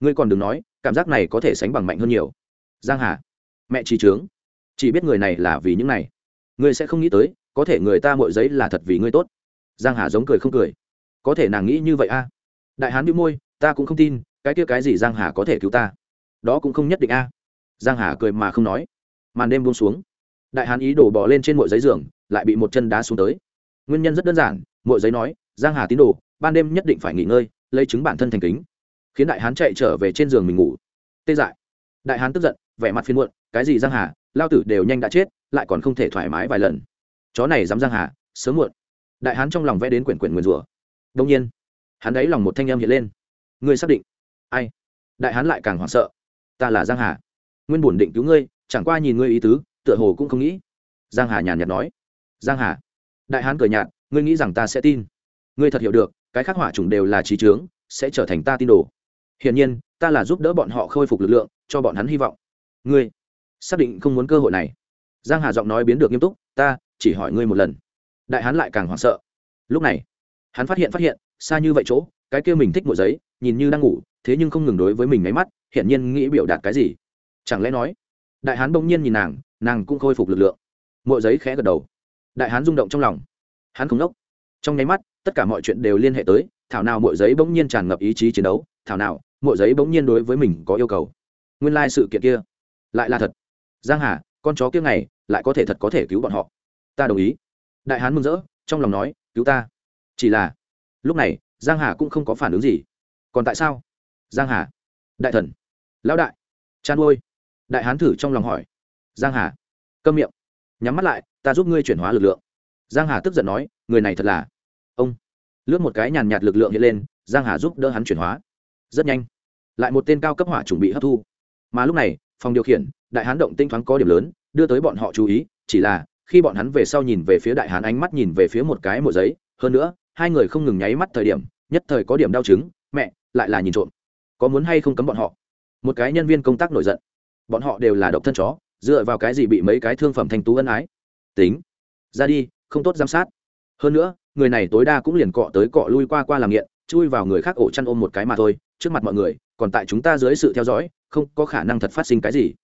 Ngươi còn đừng nói, cảm giác này có thể sánh bằng mạnh hơn nhiều. Giang hà. Mẹ trí trướng. Chỉ biết người này là vì những này. Ngươi sẽ không nghĩ tới, có thể người ta mội giấy là thật vì ngươi tốt. Giang hà giống cười không cười. Có thể nàng nghĩ như vậy a? Đại hán bĩu môi, ta cũng không tin, cái kia cái gì giang hà có thể cứu ta? Đó cũng không nhất định a. Giang hà cười mà không nói. Màn đêm buông xuống. Đại hán ý đổ bỏ lên trên mội giấy giường, lại bị một chân đá xuống tới. Nguyên nhân rất đơn giản mội giấy nói giang hà tín đồ, ban đêm nhất định phải nghỉ ngơi, lấy chứng bản thân thành kính. Khiến đại hán chạy trở về trên giường mình ngủ. Tê dại. Đại hán tức giận, vẻ mặt phiên muộn, cái gì giang hà, lao tử đều nhanh đã chết, lại còn không thể thoải mái vài lần. Chó này dám giang hà, sớm muộn. Đại hán trong lòng vẽ đến quyển quyển nguyền rủa. Đông nhiên, hắn ấy lòng một thanh âm hiện lên. Ngươi xác định? Ai? Đại hán lại càng hoảng sợ. Ta là giang hà. Nguyên bổn định cứu ngươi, chẳng qua nhìn ngươi ý tứ, tựa hồ cũng không nghĩ. Giang hà nhàn nhạt nói. Giang hà. Đại hán cười nhạt, ngươi nghĩ rằng ta sẽ tin ngươi thật hiểu được cái khắc hỏa chủng đều là trí trướng sẽ trở thành ta tin đồ hiển nhiên ta là giúp đỡ bọn họ khôi phục lực lượng cho bọn hắn hy vọng. Ngươi xác định không muốn cơ hội này. Giang hà giọng nói biến được nghiêm túc ta chỉ hỏi ngươi một lần. Đại hán lại càng hoảng sợ. Lúc này hắn phát hiện phát hiện xa như vậy chỗ cái kia mình thích mộ giấy nhìn như đang ngủ thế nhưng không ngừng đối với mình ngáy mắt hiển nhiên nghĩ biểu đạt cái gì. Chẳng lẽ nói đại hán bỗng nhiên nhìn nàng nàng cũng khôi phục lực lượng. Mỗi giấy khẽ gật đầu. Đại hán rung động trong lòng. Hắn không lốc, trong nháy mắt tất cả mọi chuyện đều liên hệ tới, thảo nào mỗi giấy bỗng nhiên tràn ngập ý chí chiến đấu, thảo nào mỗi giấy bỗng nhiên đối với mình có yêu cầu. Nguyên lai、like、sự kiện kia lại là thật. Giang hà, con chó kia ngày, lại có thể thật có thể cứu bọn họ. Ta đồng ý. Đại hán mừng rỡ, trong lòng nói, cứu ta. Chỉ là, lúc này, giang hà cũng không có phản ứng gì. Còn tại sao? Giang hà. Đại thần. Lão đại. Chan ôi đại hán thử trong lòng hỏi. Giang hà. Câm miệng. Nhắm mắt lại, ta giúp ngươi chuyển hóa lực lượng. Giang hà tức giận nói, người này thật là ông. Lướt một cái nhàn nhạt lực lượng hiện lên, giang hà giúp đỡ hắn chuyển hóa. Rất nhanh. Lại một tên cao cấp hỏa chuẩn bị hấp thu. Mà lúc này, phòng điều khiển, đại hán động tinh thoáng có điểm lớn, đưa tới bọn họ chú ý, chỉ là, khi bọn hắn về sau nhìn về phía đại hán ánh mắt nhìn về phía một cái một giấy, hơn nữa, hai người không ngừng nháy mắt thời điểm, nhất thời có điểm đau chứng, mẹ, lại là nhìn trộm. Có muốn hay không cấm bọn họ? Một cái nhân viên công tác nổi giận. Bọn họ đều là độc thân chó, dựa vào cái gì bị mấy cái thương phẩm thanh tú ân ái? Tính. Ra đi, không tốt giám sát. Hơn nữa người này tối đa cũng liền cọ tới cọ lui qua qua làm nghiện, chui vào người khác ổ chăn ôm một cái mà thôi, trước mặt mọi người, còn tại chúng ta dưới sự theo dõi, không có khả năng thật phát sinh cái gì.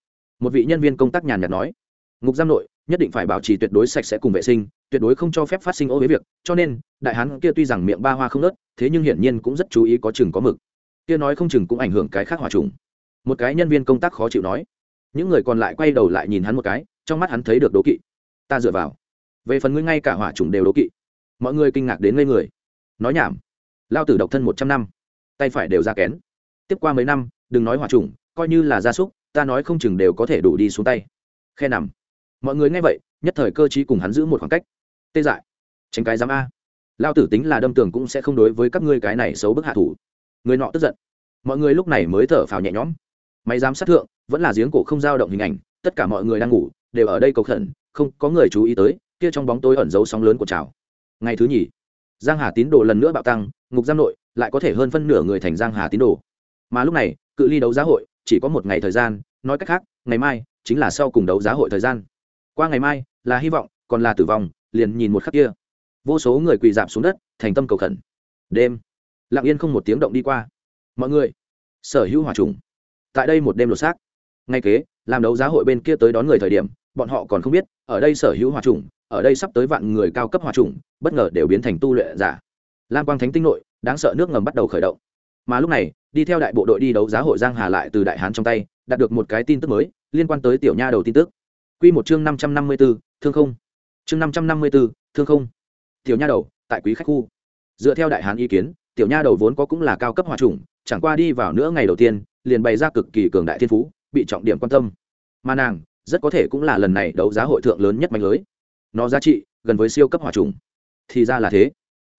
Một vị nhân viên công tác nhàn nhạt nói, ngục giam nội, nhất định phải bảo trì tuyệt đối sạch sẽ cùng vệ sinh, tuyệt đối không cho phép phát sinh ô với việc, cho nên, đại hán kia tuy rằng miệng ba hoa không nớt thế nhưng hiển nhiên cũng rất chú ý có chừng có mực. Kia nói không chừng cũng ảnh hưởng cái khác hòa trùng. Một cái nhân viên công tác khó chịu nói, những người còn lại quay đầu lại nhìn hắn một cái, trong mắt hắn thấy được đố kỵ. Ta dựa vào. Về phần ngươi ngay cả hỏa trùng đều đố kỵ mọi người kinh ngạc đến ngây người. Nói nhảm. Lao tử độc thân một trăm năm, tay phải đều ra kén. Tiếp qua mấy năm, đừng nói hỏa trùng, coi như là gia súc, ta nói không chừng đều có thể đủ đi xuống tay. Khe nằm. Mọi người nghe vậy, nhất thời cơ chí cùng hắn giữ một khoảng cách. Tê dại. Tránh cái dám a. Lao tử tính là đâm tường cũng sẽ không đối với các ngươi cái này xấu bức hạ thủ. Người nọ tức giận. Mọi người lúc này mới thở phào nhẹ nhõm. Máy giám sát thượng, vẫn là giếng cổ không dao động hình ảnh, tất cả mọi người đang ngủ, đều ở đây cầu khẩn, không có người chú ý tới, kia trong bóng tối ẩn giấu sóng lớn của trào ngày thứ nhì, giang hà tín đồ lần nữa bạo tăng, ngục giam nội lại có thể hơn phân nửa người thành giang hà tín đồ. Mà lúc này, cự ly đấu giá hội chỉ có một ngày thời gian, nói cách khác, ngày mai chính là sau cùng đấu giá hội thời gian. Qua ngày mai là hy vọng, còn là tử vong, liền nhìn một khắc kia. Vô số người quỳ dạp xuống đất, thành tâm cầu khẩn. Đêm, lặng yên không một tiếng động đi qua. Mọi người, sở hữu hòa trùng. Tại đây một đêm lột xác. Ngay kế, làm đấu giá hội bên kia tới đón người thời điểm bọn họ còn không biết ở đây sở hữu hòa trùng ở đây sắp tới vạn người cao cấp hòa trùng bất ngờ đều biến thành tu luyện giả. Lam quang thánh tinh nội đáng sợ nước ngầm bắt đầu khởi động. Mà lúc này đi theo đại bộ đội đi đấu giá hội giang hà lại từ đại hán trong tay đạt được một cái tin tức mới liên quan tới tiểu nha đầu tin tức. Quy một chương năm trăm năm mươi 554, thương không. Chương năm trăm năm mươi 554, thương không. Tiểu nha đầu tại quý khách khu. Dựa theo đại hán ý kiến tiểu nha đầu vốn có cũng là cao cấp hòa trùng chẳng qua đi vào nữa ngày đầu tiên liền bày ra cực kỳ cường đại thiên phú bị trọng điểm quan tâm. Mà nàng rất có thể cũng là lần này đấu giá hội thượng lớn nhất mạnh lưới. Nó giá trị gần với siêu cấp hòa trùng. Thì ra là thế.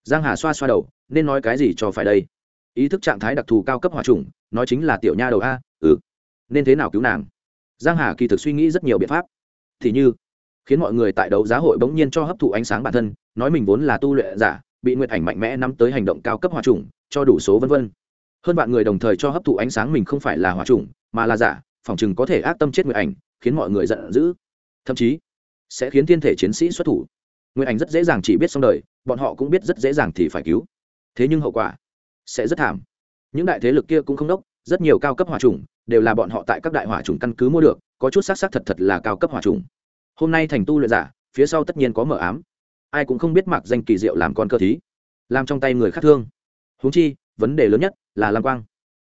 Giang hà xoa xoa đầu, nên nói cái gì cho phải đây? Ý thức trạng thái đặc thù cao cấp hòa trùng, nói chính là tiểu nha đầu a ừ. Nên thế nào cứu nàng? Giang hà kỳ thực suy nghĩ rất nhiều biện pháp. Thì như, khiến mọi người tại đấu giá hội bỗng nhiên cho hấp thụ ánh sáng bản thân, nói mình vốn là tu luyện giả, bị nguyệt ảnh mạnh mẽ nắm tới hành động cao cấp hòa trùng, cho đủ số vân vân. Hơn bạn người đồng thời cho hấp thụ ánh sáng mình không phải là hòa trùng, mà là giả phòng chừng có thể ác tâm chết nguyệt ảnh khiến mọi người giận dữ. Thậm chí, sẽ khiến thiên thể chiến sĩ xuất thủ. Nguyên ảnh rất dễ dàng chỉ biết xong đời, bọn họ cũng biết rất dễ dàng thì phải cứu. Thế nhưng hậu quả sẽ rất thảm. Những đại thế lực kia cũng không đốc, rất nhiều cao cấp hỏa trùng đều là bọn họ tại các đại hỏa trùng căn cứ mua được, có chút xác xác thật thật là cao cấp hỏa trùng hôm nay thành tu luyện giả, phía sau tất nhiên có mở ám. Ai cũng không biết mặc danh kỳ diệu làm con cơ thí, làm trong tay người khác thương. Huống chi, vấn đề lớn nhất là lam quang.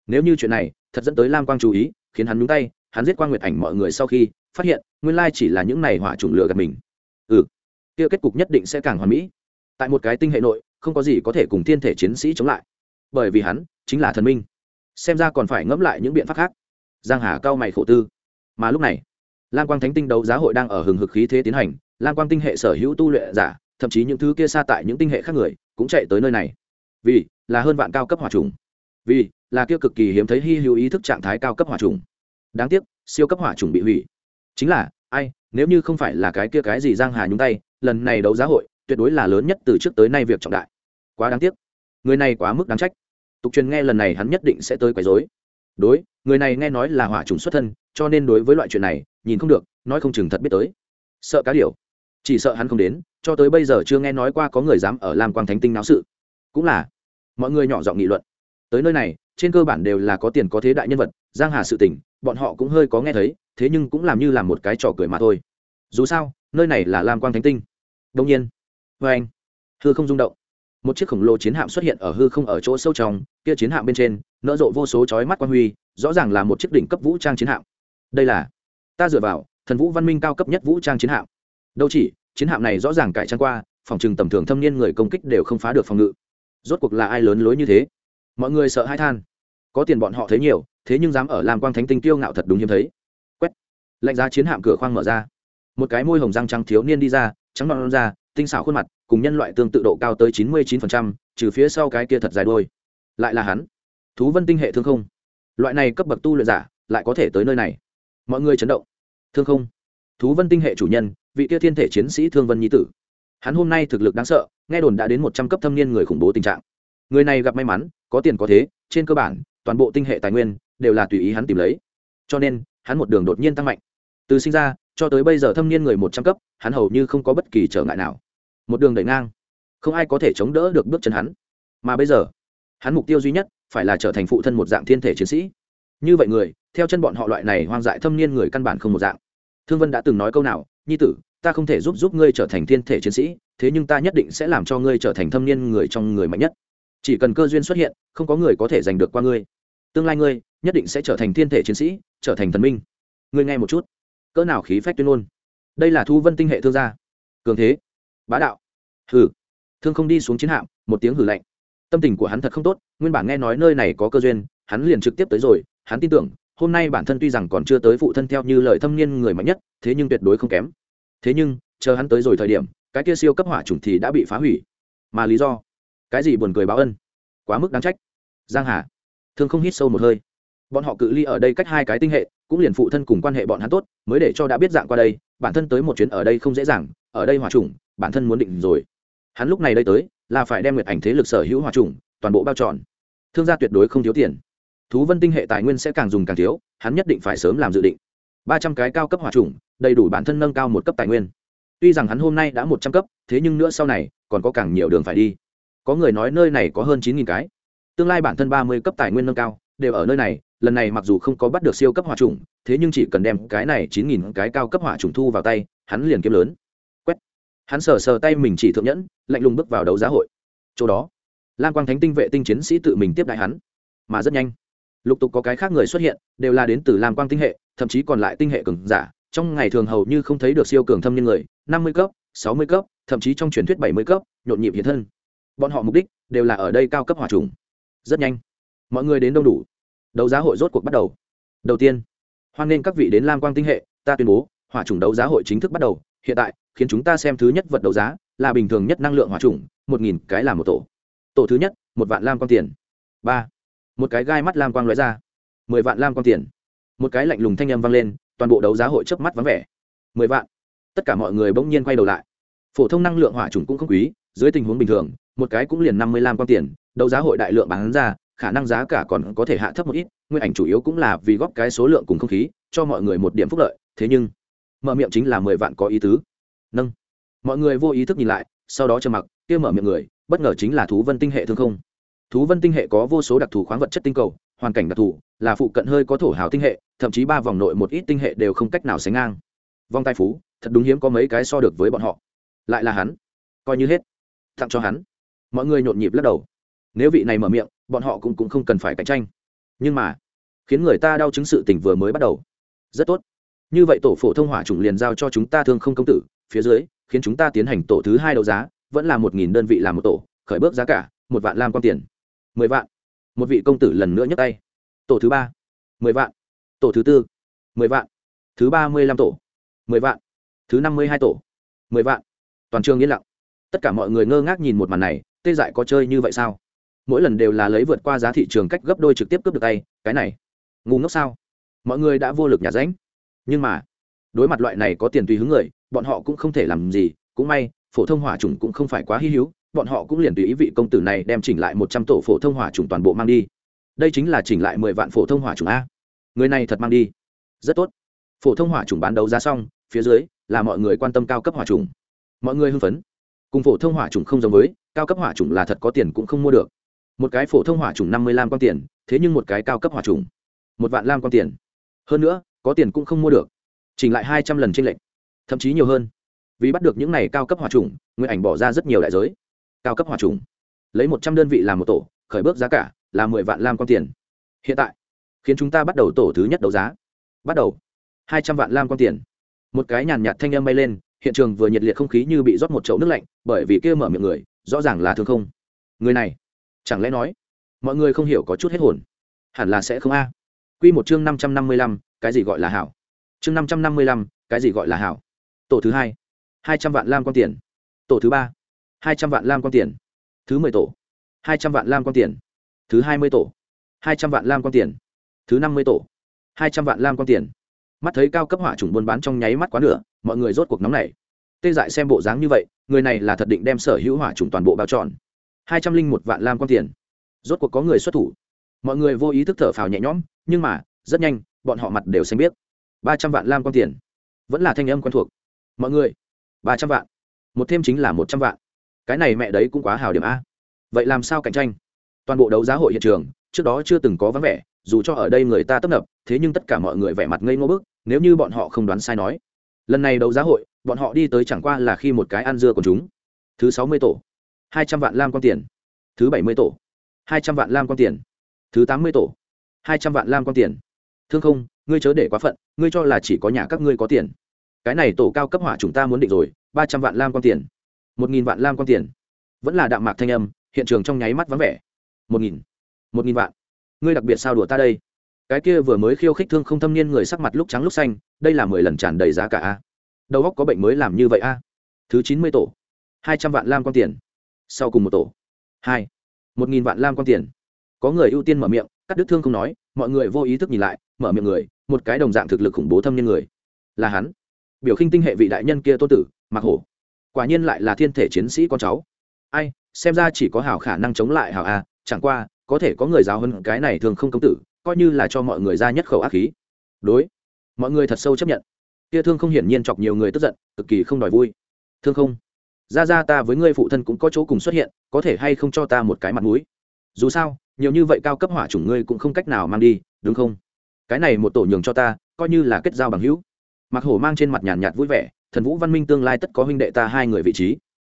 Nếu như chuyện này thật dẫn tới lam quang chú ý, khiến hắn nhúng tay hắn giết quang nguyệt ảnh mọi người sau khi, phát hiện, nguyên lai chỉ là những này hỏa trùng lừa gạt mình. Ừ kia kết cục nhất định sẽ càng hoàn mỹ. Tại một cái tinh hệ nội, không có gì có thể cùng thiên thể chiến sĩ chống lại. Bởi vì hắn, chính là thần minh. Xem ra còn phải ngẫm lại những biện pháp khác. Giang hà cao mày khổ tư. Mà lúc này, lam quang thánh tinh đấu giá hội đang ở hừng hực khí thế tiến hành, lam quang tinh hệ sở hữu tu luyện giả, thậm chí những thứ kia xa tại những tinh hệ khác người, cũng chạy tới nơi này. Vì là hơn vạn cao cấp hỏa trùng vì là kia cực kỳ hiếm thấy hy hữu ý thức trạng thái cao cấp hỏa trùng đáng tiếc, siêu cấp hỏa trùng bị hủy. Chính là, ai, nếu như không phải là cái kia cái gì giang hà nhúng tay, lần này đấu giá hội, tuyệt đối là lớn nhất từ trước tới nay việc trọng đại. Quá đáng tiếc. Người này quá mức đáng trách. Tục truyền nghe lần này hắn nhất định sẽ tới quấy rối. Đối, người này nghe nói là hỏa trùng xuất thân, cho nên đối với loại chuyện này, nhìn không được, nói không chừng thật biết tới. Sợ cá điều chỉ sợ hắn không đến, cho tới bây giờ chưa nghe nói qua có người dám ở lam quang thánh tinh náo sự. Cũng là, mọi người nhỏ giọng nghị luận. Tới nơi này, trên cơ bản đều là có tiền có thế đại nhân vật, giang hà sự tình bọn họ cũng hơi có nghe thấy, thế nhưng cũng làm như là một cái trò cười mà thôi. Dù sao, nơi này là lam quang thánh tinh. Đông nhiên vê anh, hư không rung động. Một chiếc khổng lồ chiến hạm xuất hiện ở hư không ở chỗ sâu trong, kia chiến hạm bên trên, nở rộ vô số chói mắt quan huy, rõ ràng là một chiếc đỉnh cấp vũ trang chiến hạm. Đây là, ta dựa vào, thần vũ văn minh cao cấp nhất vũ trang chiến hạm. Đâu chỉ, chiến hạm này rõ ràng cải trang qua, phòng trừng tầm thường thâm niên người công kích đều không phá được phòng ngự. Rốt cuộc là ai lớn lối như thế? Mọi người sợ hãi than. Có tiền bọn họ thấy nhiều thế nhưng dám ở làm quang thánh tinh tiêu ngạo thật đúng hiếm thấy. Quét. Lạnh giá chiến hạm cửa khoang mở ra. Một cái môi hồng răng trắng thiếu niên đi ra trắng non ra tinh xảo khuôn mặt cùng nhân loại tương tự độ cao tới chín mươi chín phần trăm, trừ phía sau cái kia thật dài đôi lại là hắn. Thú vân tinh hệ thương không. Loại này cấp bậc tu luyện giả lại có thể tới nơi này. Mọi người chấn động. Thương không. Thú vân tinh hệ chủ nhân vị kia thiên thể chiến sĩ thương vân nhi tử. Hắn hôm nay thực lực đáng sợ nghe đồn đã đến một trăm cấp thâm niên người khủng bố tình trạng. Người này gặp may mắn có tiền có thế trên cơ bản toàn bộ tinh hệ tài nguyên đều là tùy ý hắn tìm lấy. Cho nên, hắn một đường đột nhiên tăng mạnh. Từ sinh ra, cho tới bây giờ thâm niên người một trăm cấp, hắn hầu như không có bất kỳ trở ngại nào. Một đường đẩy ngang, không ai có thể chống đỡ được bước chân hắn. Mà bây giờ, hắn mục tiêu duy nhất phải là trở thành phụ thân một dạng thiên thể chiến sĩ. Như vậy người, theo chân bọn họ loại này hoang dại thâm niên người căn bản không một dạng. Thương vân đã từng nói câu nào, nhi tử, ta không thể giúp giúp ngươi trở thành thiên thể chiến sĩ, thế nhưng ta nhất định sẽ làm cho ngươi trở thành thâm niên người trong người mạnh nhất. Chỉ cần cơ duyên xuất hiện, không có người có thể giành được qua ngươi. Tương lai ngươi nhất định sẽ trở thành thiên thể chiến sĩ, trở thành thần minh. Ngươi nghe một chút. Cỡ nào khí phách tuyên ngôn. Đây là thu vân tinh hệ thương gia. Cường thế. Bá đạo. Hừ. Thương không đi xuống chiến hạm, một tiếng hử lạnh. Tâm tình của hắn thật không tốt, nguyên bản nghe nói nơi này có cơ duyên, hắn liền trực tiếp tới rồi, hắn tin tưởng, hôm nay bản thân tuy rằng còn chưa tới phụ thân theo như lời thâm niên người mạnh nhất, thế nhưng tuyệt đối không kém. Thế nhưng, chờ hắn tới rồi thời điểm, cái kia siêu cấp hỏa chủng thì đã bị phá hủy. Mà lý do? Cái gì buồn cười báo ân? Quá mức đáng trách. Giang hà. Thương không hít sâu một hơi bọn họ cự ly ở đây cách hai cái tinh hệ cũng liền phụ thân cùng quan hệ bọn hắn tốt mới để cho đã biết dạng qua đây bản thân tới một chuyến ở đây không dễ dàng ở đây hỏa trùng, bản thân muốn định rồi. Hắn lúc này đây tới là phải đem nguyệt ảnh thế lực sở hữu hỏa trùng toàn bộ bao tròn thương gia tuyệt đối không thiếu tiền. Thú vân tinh hệ tài nguyên sẽ càng dùng càng thiếu hắn nhất định phải sớm làm dự định. Ba trăm cái cao cấp hỏa trùng đầy đủ bản thân nâng cao một cấp tài nguyên. Tuy rằng hắn hôm nay đã một trăm cấp thế nhưng nữa sau này còn có càng nhiều đường phải đi. Có người nói nơi này có hơn chín nghìn cái. Tương lai bản thân ba mươi cấp tài nguyên nâng cao đều ở nơi này, lần này mặc dù không có bắt được siêu cấp hỏa trùng thế nhưng chỉ cần đem cái này chín nghìn cái cao cấp hỏa trùng thu vào tay, hắn liền kiếm lớn. Quét. Hắn sờ sờ tay mình chỉ thượng nhẫn, lạnh lùng bước vào đấu giá hội. Chỗ đó, lam quang thánh tinh vệ tinh chiến sĩ tự mình tiếp đại hắn. Mà rất nhanh, lục tục có cái khác người xuất hiện, đều là đến từ lam quang tinh hệ, thậm chí còn lại tinh hệ cường giả. Trong ngày thường hầu như không thấy được siêu cường thâm nhân người, năm mươi cấp, sáu mươi cấp, thậm chí trong truyền thuyết bảy mươi cấp, nhộn nhịp hiện thân. Bọn họ mục đích đều là ở đây cao cấp hỏa trùng rất nhanh mọi người đến đông đủ. Đấu giá hội rốt cuộc bắt đầu. Đầu tiên, hoan nghênh các vị đến lam quang tinh hệ, ta tuyên bố, hỏa trùng đấu giá hội chính thức bắt đầu. Hiện tại, khiến chúng ta xem thứ nhất vật đấu giá là bình thường nhất năng lượng hỏa trùng một nghìn cái là một tổ. Tổ thứ nhất, một vạn lam quang tiền. Ba, một cái gai mắt lam quang loại ra. Mười vạn lam quang tiền. Một cái lạnh lùng thanh âm vang lên, toàn bộ đấu giá hội chớp mắt vắng vẻ. Mười vạn. Tất cả mọi người bỗng nhiên quay đầu lại. Phổ thông năng lượng hỏa trùng cũng không quý, dưới tình huống bình thường, một cái cũng liền năm mươi lam quang tiền, đấu giá hội đại lượng bán ra khả năng giá cả còn có thể hạ thấp một ít, nguyên ảnh chủ yếu cũng là vì góp cái số lượng cùng không khí, cho mọi người một điểm phúc lợi, thế nhưng, mở miệng chính là mười vạn có ý tứ. Nâng. Mọi người vô ý thức nhìn lại, sau đó trầm mặc, kia mở miệng người, bất ngờ chính là thú vân tinh hệ thương không. Thú vân tinh hệ có vô số đặc thù khoáng vật chất tinh cầu, hoàn cảnh đặc thù, là phụ cận hơi có thổ hào tinh hệ, thậm chí ba vòng nội một ít tinh hệ đều không cách nào sánh ngang. Vong tai phú, thật đúng hiếm có mấy cái so được với bọn họ. Lại là hắn. Coi như hết. Tặng cho hắn. Mọi người nhộn nhịp lắc đầu. Nếu vị này mở miệng bọn họ cũng, cũng không cần phải cạnh tranh. Nhưng mà khiến người ta đau chứng sự tình vừa mới bắt đầu. Rất tốt. Như vậy tổ phổ thông hỏa chủng liền giao cho chúng ta thương không công tử phía dưới khiến chúng ta tiến hành tổ thứ hai đấu giá vẫn là một nghìn đơn vị làm một tổ khởi bước giá cả một vạn lam quan tiền. Mười vạn. Một vị công tử lần nữa nhấc tay. Tổ thứ ba. Mười vạn. Tổ thứ tư. Mười vạn. Thứ ba mươi lăm tổ. Mười vạn. Thứ năm mươi hai tổ. Mười vạn. Toàn trường yên lặng. Tất cả mọi người ngơ ngác nhìn một màn này tê dại có chơi như vậy sao? Mỗi lần đều là lấy vượt qua giá thị trường cách gấp đôi trực tiếp cướp được tay, cái này, ngu ngốc sao? Mọi người đã vô lực nhà ránh. Nhưng mà, đối mặt loại này có tiền tùy hứng người, bọn họ cũng không thể làm gì, cũng may, phổ thông hỏa chủng cũng không phải quá hy hữu, bọn họ cũng liền tùy ý vị công tử này đem chỉnh lại một trăm tổ phổ thông hỏa chủng toàn bộ mang đi. Đây chính là chỉnh lại mười vạn phổ thông hỏa chủng a. Người này thật mang đi. Rất tốt. Phổ thông hỏa chủng bán đấu giá xong, phía dưới là mọi người quan tâm cao cấp hỏa chủng. Mọi người hưng phấn. Cùng phổ thông hỏa chủng không giống với, cao cấp hỏa chủng là thật có tiền cũng không mua được một cái phổ thông hỏa chủng năm mươi lam con tiền, thế nhưng một cái cao cấp hỏa chủng một vạn lam con tiền. Hơn nữa, có tiền cũng không mua được, chỉnh lại hai trăm lần tranh lệch, thậm chí nhiều hơn. Vì bắt được những này cao cấp hỏa trùng nguyên ảnh bỏ ra rất nhiều đại giới. Cao cấp hỏa trùng, lấy một trăm đơn vị làm một tổ, khởi bước giá cả là mười vạn lam con tiền. Hiện tại, khiến chúng ta bắt đầu tổ thứ nhất đấu giá. Bắt đầu. Hai trăm vạn lam con tiền. Một cái nhàn nhạt thanh âm bay lên, hiện trường vừa nhiệt liệt không khí như bị rót một chậu nước lạnh, bởi vì kia mở miệng người, rõ ràng là thương không. Người này chẳng lẽ nói mọi người không hiểu có chút hết hồn hẳn là sẽ không a Quy một chương 555, cái gì gọi là hảo? Chương 555, cái gì gọi là hảo? Tổ thứ hai, 200 vạn lam quan tiền. Tổ thứ ba, 200 vạn lam quan tiền. Thứ 10 tổ, 200 vạn lam quan tiền. Thứ 20 tổ, 200 vạn lam quan tiền. Thứ 50 tổ, 200 vạn lam quan tiền. Mắt thấy cao cấp hỏa chủng buôn bán trong nháy mắt quá nửa, mọi người rốt cuộc nóng này Tê dại xem bộ dáng như vậy, người này là thật định đem sở hữu hỏa chủng toàn bộ bao hai trăm linh một vạn lam quan tiền. Rốt cuộc có người xuất thủ. Mọi người vô ý thức thở phào nhẹ nhõm, nhưng mà rất nhanh bọn họ mặt đều xanh biết ba trăm vạn lam quan tiền. Vẫn là thanh âm quen thuộc. Mọi người ba trăm vạn. Một thêm chính là một trăm vạn. Cái này mẹ đấy cũng quá hào điểm a. Vậy làm sao cạnh tranh? Toàn bộ đấu giá hội hiện trường trước đó chưa từng có vắng vẻ dù cho ở đây người ta tấp nập thế nhưng tất cả mọi người vẻ mặt ngây ngô bức nếu như bọn họ không đoán sai nói. Lần này đấu giá hội bọn họ đi tới chẳng qua là khi một cái ăn dưa của chúng. Thứ sáu mươi tổ hai trăm vạn lam quan tiền. Thứ bảy mươi tổ. hai trăm vạn lam quan tiền. Thứ tám mươi tổ. hai trăm vạn lam quan tiền. Thương không, ngươi chớ để quá phận, ngươi cho là chỉ có nhà các ngươi có tiền. Cái này tổ cao cấp hỏa chúng ta muốn định rồi, ba trăm vạn lam quan tiền. Một nghìn vạn lam quan tiền. Vẫn là đạm mạc thanh âm, hiện trường trong nháy mắt vắng vẻ. Một nghìn. Một nghìn vạn. Ngươi đặc biệt sao đùa ta đây? Cái kia vừa mới khiêu khích thương không thâm niên người sắc mặt lúc trắng lúc xanh, đây là mười lần tràn đầy giá cả a. Đầu góc có bệnh mới làm như vậy a. Thứ chín mươi tổ. hai trăm vạn lam quan tiền sau cùng một tổ. Hai. Một nghìn vạn lam quan tiền. Có người ưu tiên mở miệng, cắt đứt thương không nói, mọi người vô ý thức nhìn lại, mở miệng người, một cái đồng dạng thực lực khủng bố thâm nhân người. Là hắn. Biểu khinh tinh hệ vị đại nhân kia tôn tử mặc hổ. Quả nhiên lại là thiên thể chiến sĩ con cháu. Ai, xem ra chỉ có hảo khả năng chống lại hảo a, chẳng qua, có thể có người giáo hơn cái này thường không công tử, coi như là cho mọi người ra nhất khẩu ác khí. Đối. Mọi người thật sâu chấp nhận. Kia thương không hiển nhiên chọc nhiều người tức giận, cực kỳ không đòi vui. Thương không ra ra ta với ngươi phụ thân cũng có chỗ cùng xuất hiện có thể hay không cho ta một cái mặt mũi? Dù sao nhiều như vậy cao cấp hỏa chủng ngươi cũng không cách nào mang đi đúng không? Cái này một tổ nhường cho ta coi như là kết giao bằng hữu. Mặc hổ mang trên mặt nhàn nhạt, vui vẻ thần vũ văn minh tương lai tất có huynh đệ ta hai người vị trí.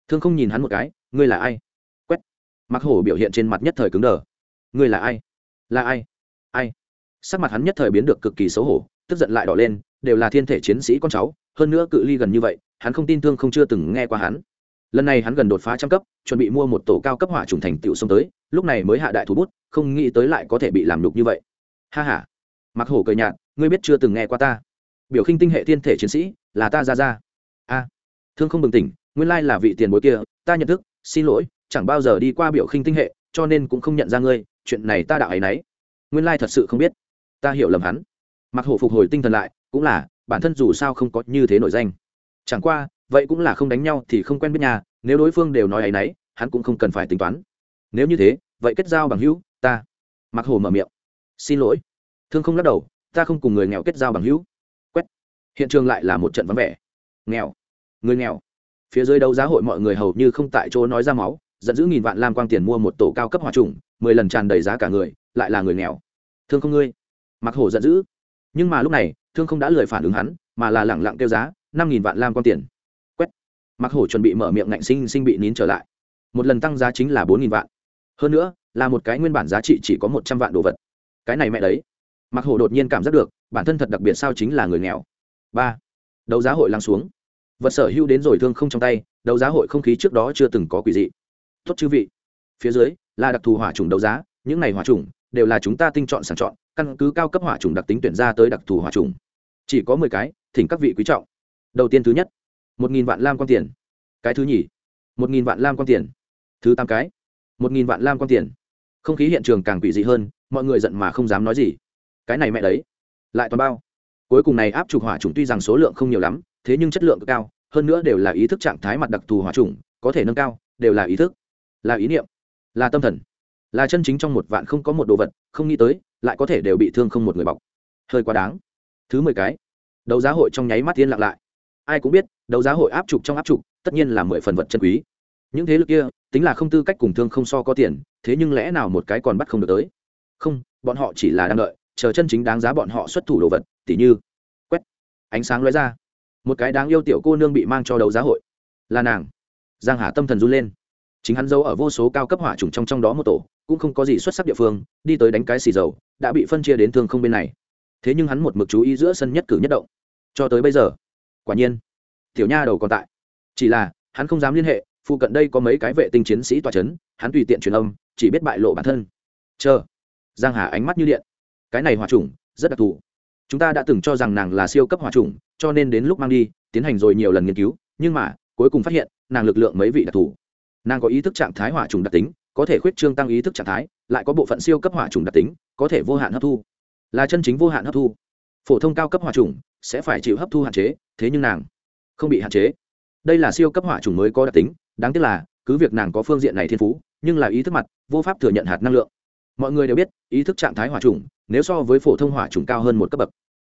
Thương không nhìn hắn một cái ngươi là ai? Quét. Mặc hổ biểu hiện trên mặt nhất thời cứng đờ. Ngươi là ai? Là ai? Ai? Sắc mặt hắn nhất thời biến được cực kỳ xấu hổ tức giận lại đỏ lên đều là thiên thể chiến sĩ con cháu hơn nữa cự ly gần như vậy hắn không tin thương không chưa từng nghe qua hắn lần này hắn gần đột phá trăm cấp, chuẩn bị mua một tổ cao cấp hỏa trùng thành tựu xông tới, lúc này mới hạ đại thủ bút, không nghĩ tới lại có thể bị làm nhục như vậy. Ha h a mặc hổ cười nhạt, ngươi biết chưa từng nghe qua ta. Biểu khinh tinh hệ thiên thể chiến sĩ, là ta ra ra. A. Thương không bừng tỉnh, nguyên lai là vị tiền bối kia, ta nhận thức, xin lỗi, chẳng bao giờ đi qua biểu khinh tinh hệ, cho nên cũng không nhận ra ngươi, chuyện này ta đạo ấy nấy. Nguyên lai thật sự không biết. Ta hiểu lầm hắn. Mặc hổ phục hồi tinh thần lại, cũng là, bản thân dù sao không có như thế nổi danh. Chẳng qua vậy cũng là không đánh nhau thì không quen biết nhà, nếu đối phương đều nói ấy nấy, hắn cũng không cần phải tính toán. Nếu như thế, vậy kết giao bằng hữu, ta. Mặc hồ mở miệng. Xin lỗi. Thương không lắc đầu, ta không cùng người nghèo kết giao bằng hữu. Quét. Hiện trường lại là một trận vắng vẻ. Nghèo. Người nghèo. Phía dưới đấu giá hội mọi người hầu như không tại chỗ nói ra máu, giận dữ nghìn vạn lam quang tiền mua một tổ cao cấp hòa trùng, mười lần tràn đầy giá cả người, lại là người nghèo. Thương không ngươi. Mặc hổ giận dữ. Nhưng mà lúc này, thương không đã lười phản ứng hắn, mà là lẳng lặng kêu giá, năm nghìn vạn lam quang tiền mặc hổ chuẩn bị mở miệng ngạnh sinh sinh bị nín trở lại. Một lần tăng giá chính là bốn nghìn vạn. Hơn nữa, là một cái nguyên bản giá trị chỉ có một trăm vạn đồ vật. Cái này mẹ đấy. Mặc hổ đột nhiên cảm giác được, bản thân thật đặc biệt sao chính là người nghèo. Ba. Đấu giá hội lắng xuống. Vật sở hữu đến rồi thương không trong tay, đấu giá hội không khí trước đó chưa từng có quỷ dị. Tốt chư vị. Phía dưới, là đặc thù hỏa trùng đấu giá, những này hỏa trùng đều là chúng ta tinh chọn sàng chọn, căn cứ cao cấp hỏa trùng đặc tính tuyển ra tới đặc thù hỏa trùng chỉ có mười cái, thỉnh các vị quý trọng. Đầu tiên thứ nhất một nghìn vạn lam quan tiền. Cái thứ nhì. Một nghìn vạn lam quan tiền. Thứ tám cái. Một nghìn vạn lam quan tiền. Không khí hiện trường càng quỷ dị hơn, mọi người giận mà không dám nói gì. Cái này mẹ đấy. Lại toàn bao. Cuối cùng này áp trục hỏa trùng tuy rằng số lượng không nhiều lắm, thế nhưng chất lượng cực cao, hơn nữa đều là ý thức trạng thái mặt đặc thù hỏa trùng có thể nâng cao, đều là ý thức, là ý niệm, là tâm thần, là chân chính trong một vạn không có một đồ vật, không nghĩ tới, lại có thể đều bị thương không một người bọc. Hơi quá đáng. Thứ mười cái. Đấu giá hội trong nháy mắt tiên lặng lại. Ai cũng biết đấu giá hội áp trục trong áp trục, tất nhiên là mười phần vật chân quý. Những thế lực kia, tính là không tư cách cùng thương không so có tiền, thế nhưng lẽ nào một cái còn bắt không được tới? Không, bọn họ chỉ là đang đợi, chờ chân chính đáng giá bọn họ xuất thủ đồ vật, tỉ như, quét, ánh sáng lóe ra. Một cái đáng yêu tiểu cô nương bị mang cho đấu giá hội. Là nàng. Giang hà tâm thần run lên. Chính hắn giấu ở vô số cao cấp hỏa trùng trong trong đó một tổ, cũng không có gì xuất sắc địa phương, đi tới đánh cái xì dầu, đã bị phân chia đến thương không bên này. Thế nhưng hắn một mực chú ý giữa sân nhất cử nhất động. Cho tới bây giờ, quả nhiên tiểu nha đầu còn tại. Chỉ là, hắn không dám liên hệ, phụ cận đây có mấy cái vệ tinh chiến sĩ tòa c h ấ n hắn tùy tiện truyền âm, chỉ biết bại lộ bản thân. Chờ. Giang hà ánh mắt như điện. Cái này hòa trùng rất đặc thù. Chúng ta đã từng cho rằng nàng là siêu cấp hòa trùng cho nên đến lúc mang đi, tiến hành rồi nhiều lần nghiên cứu, nhưng mà, cuối cùng phát hiện, nàng lực lượng mấy vị đặc thù. Nàng có ý thức trạng thái hỏa trùng đặc tính, có thể khuyết trương tăng ý thức trạng thái, lại có bộ phận siêu cấp hỏa trùng đặc tính, có thể vô hạn hấp thu. Là chân chính vô hạn hấp thu. Phổ thông cao cấp hỏa trùng sẽ phải chịu hấp thu hạn chế, thế nhưng nàng không bị hạn chế. Đây là siêu cấp hỏa trùng mới có đặc tính, đáng tiếc là, cứ việc nàng có phương diện này thiên phú, nhưng là ý thức mặt, vô pháp thừa nhận hạt năng lượng. Mọi người đều biết, ý thức trạng thái hỏa trùng nếu so với phổ thông hỏa trùng cao hơn một cấp bậc.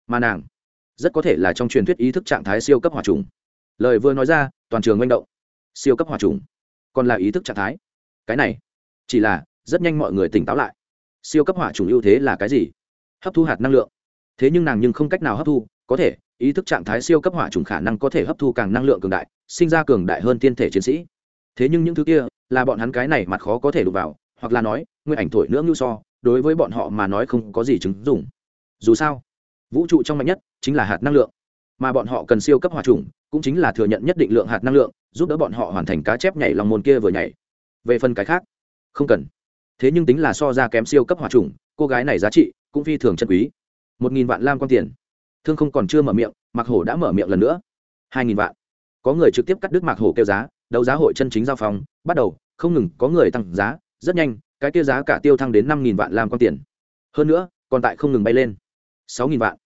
Mà nàng, rất có thể là trong truyền thuyết ý thức trạng thái siêu cấp hỏa trùng lời vừa nói ra, toàn trường manh động. Siêu cấp hỏa trùng còn là ý thức trạng thái. Cái này, chỉ là, rất nhanh mọi người tỉnh táo lại. Siêu cấp hỏa trùng ưu thế là cái gì? Hấp thu hạt năng lượng. Thế nhưng nàng nhưng không cách nào hấp thu, có thể ý thức trạng thái siêu cấp hỏa trùng khả năng có thể hấp thu càng năng lượng cường đại, sinh ra cường đại hơn thiên thể chiến sĩ. Thế nhưng những thứ kia, là bọn hắn cái này mặt khó có thể đụng vào, hoặc là nói, nguyên ảnh thổi nữa ngưu so, đối với bọn họ mà nói không có gì chứng dùng dù sao, vũ trụ trong mạnh nhất chính là hạt năng lượng. Mà bọn họ cần siêu cấp hỏa trùng, cũng chính là thừa nhận nhất định lượng hạt năng lượng, giúp đỡ bọn họ hoàn thành cá chép nhảy lòng môn kia vừa nhảy. Về phần cái khác, không cần. Thế nhưng tính là so ra kém siêu cấp hỏa trùng, cô gái này giá trị cũng phi thường chân quý. Một nghìn vạn lam quan tiền thương không còn chưa mở miệng, mạc hổ đã mở miệng lần nữa. Hai nghìn vạn. Có người trực tiếp cắt đứt mạc hổ kêu giá, đấu giá hội chân chính giao phòng bắt đầu, không ngừng, có người tăng giá, rất nhanh, cái kia giá cả tiêu thăng đến năm nghìn vạn lam quan tiền. Hơn nữa, còn tại không ngừng bay lên. Sáu nghìn vạn.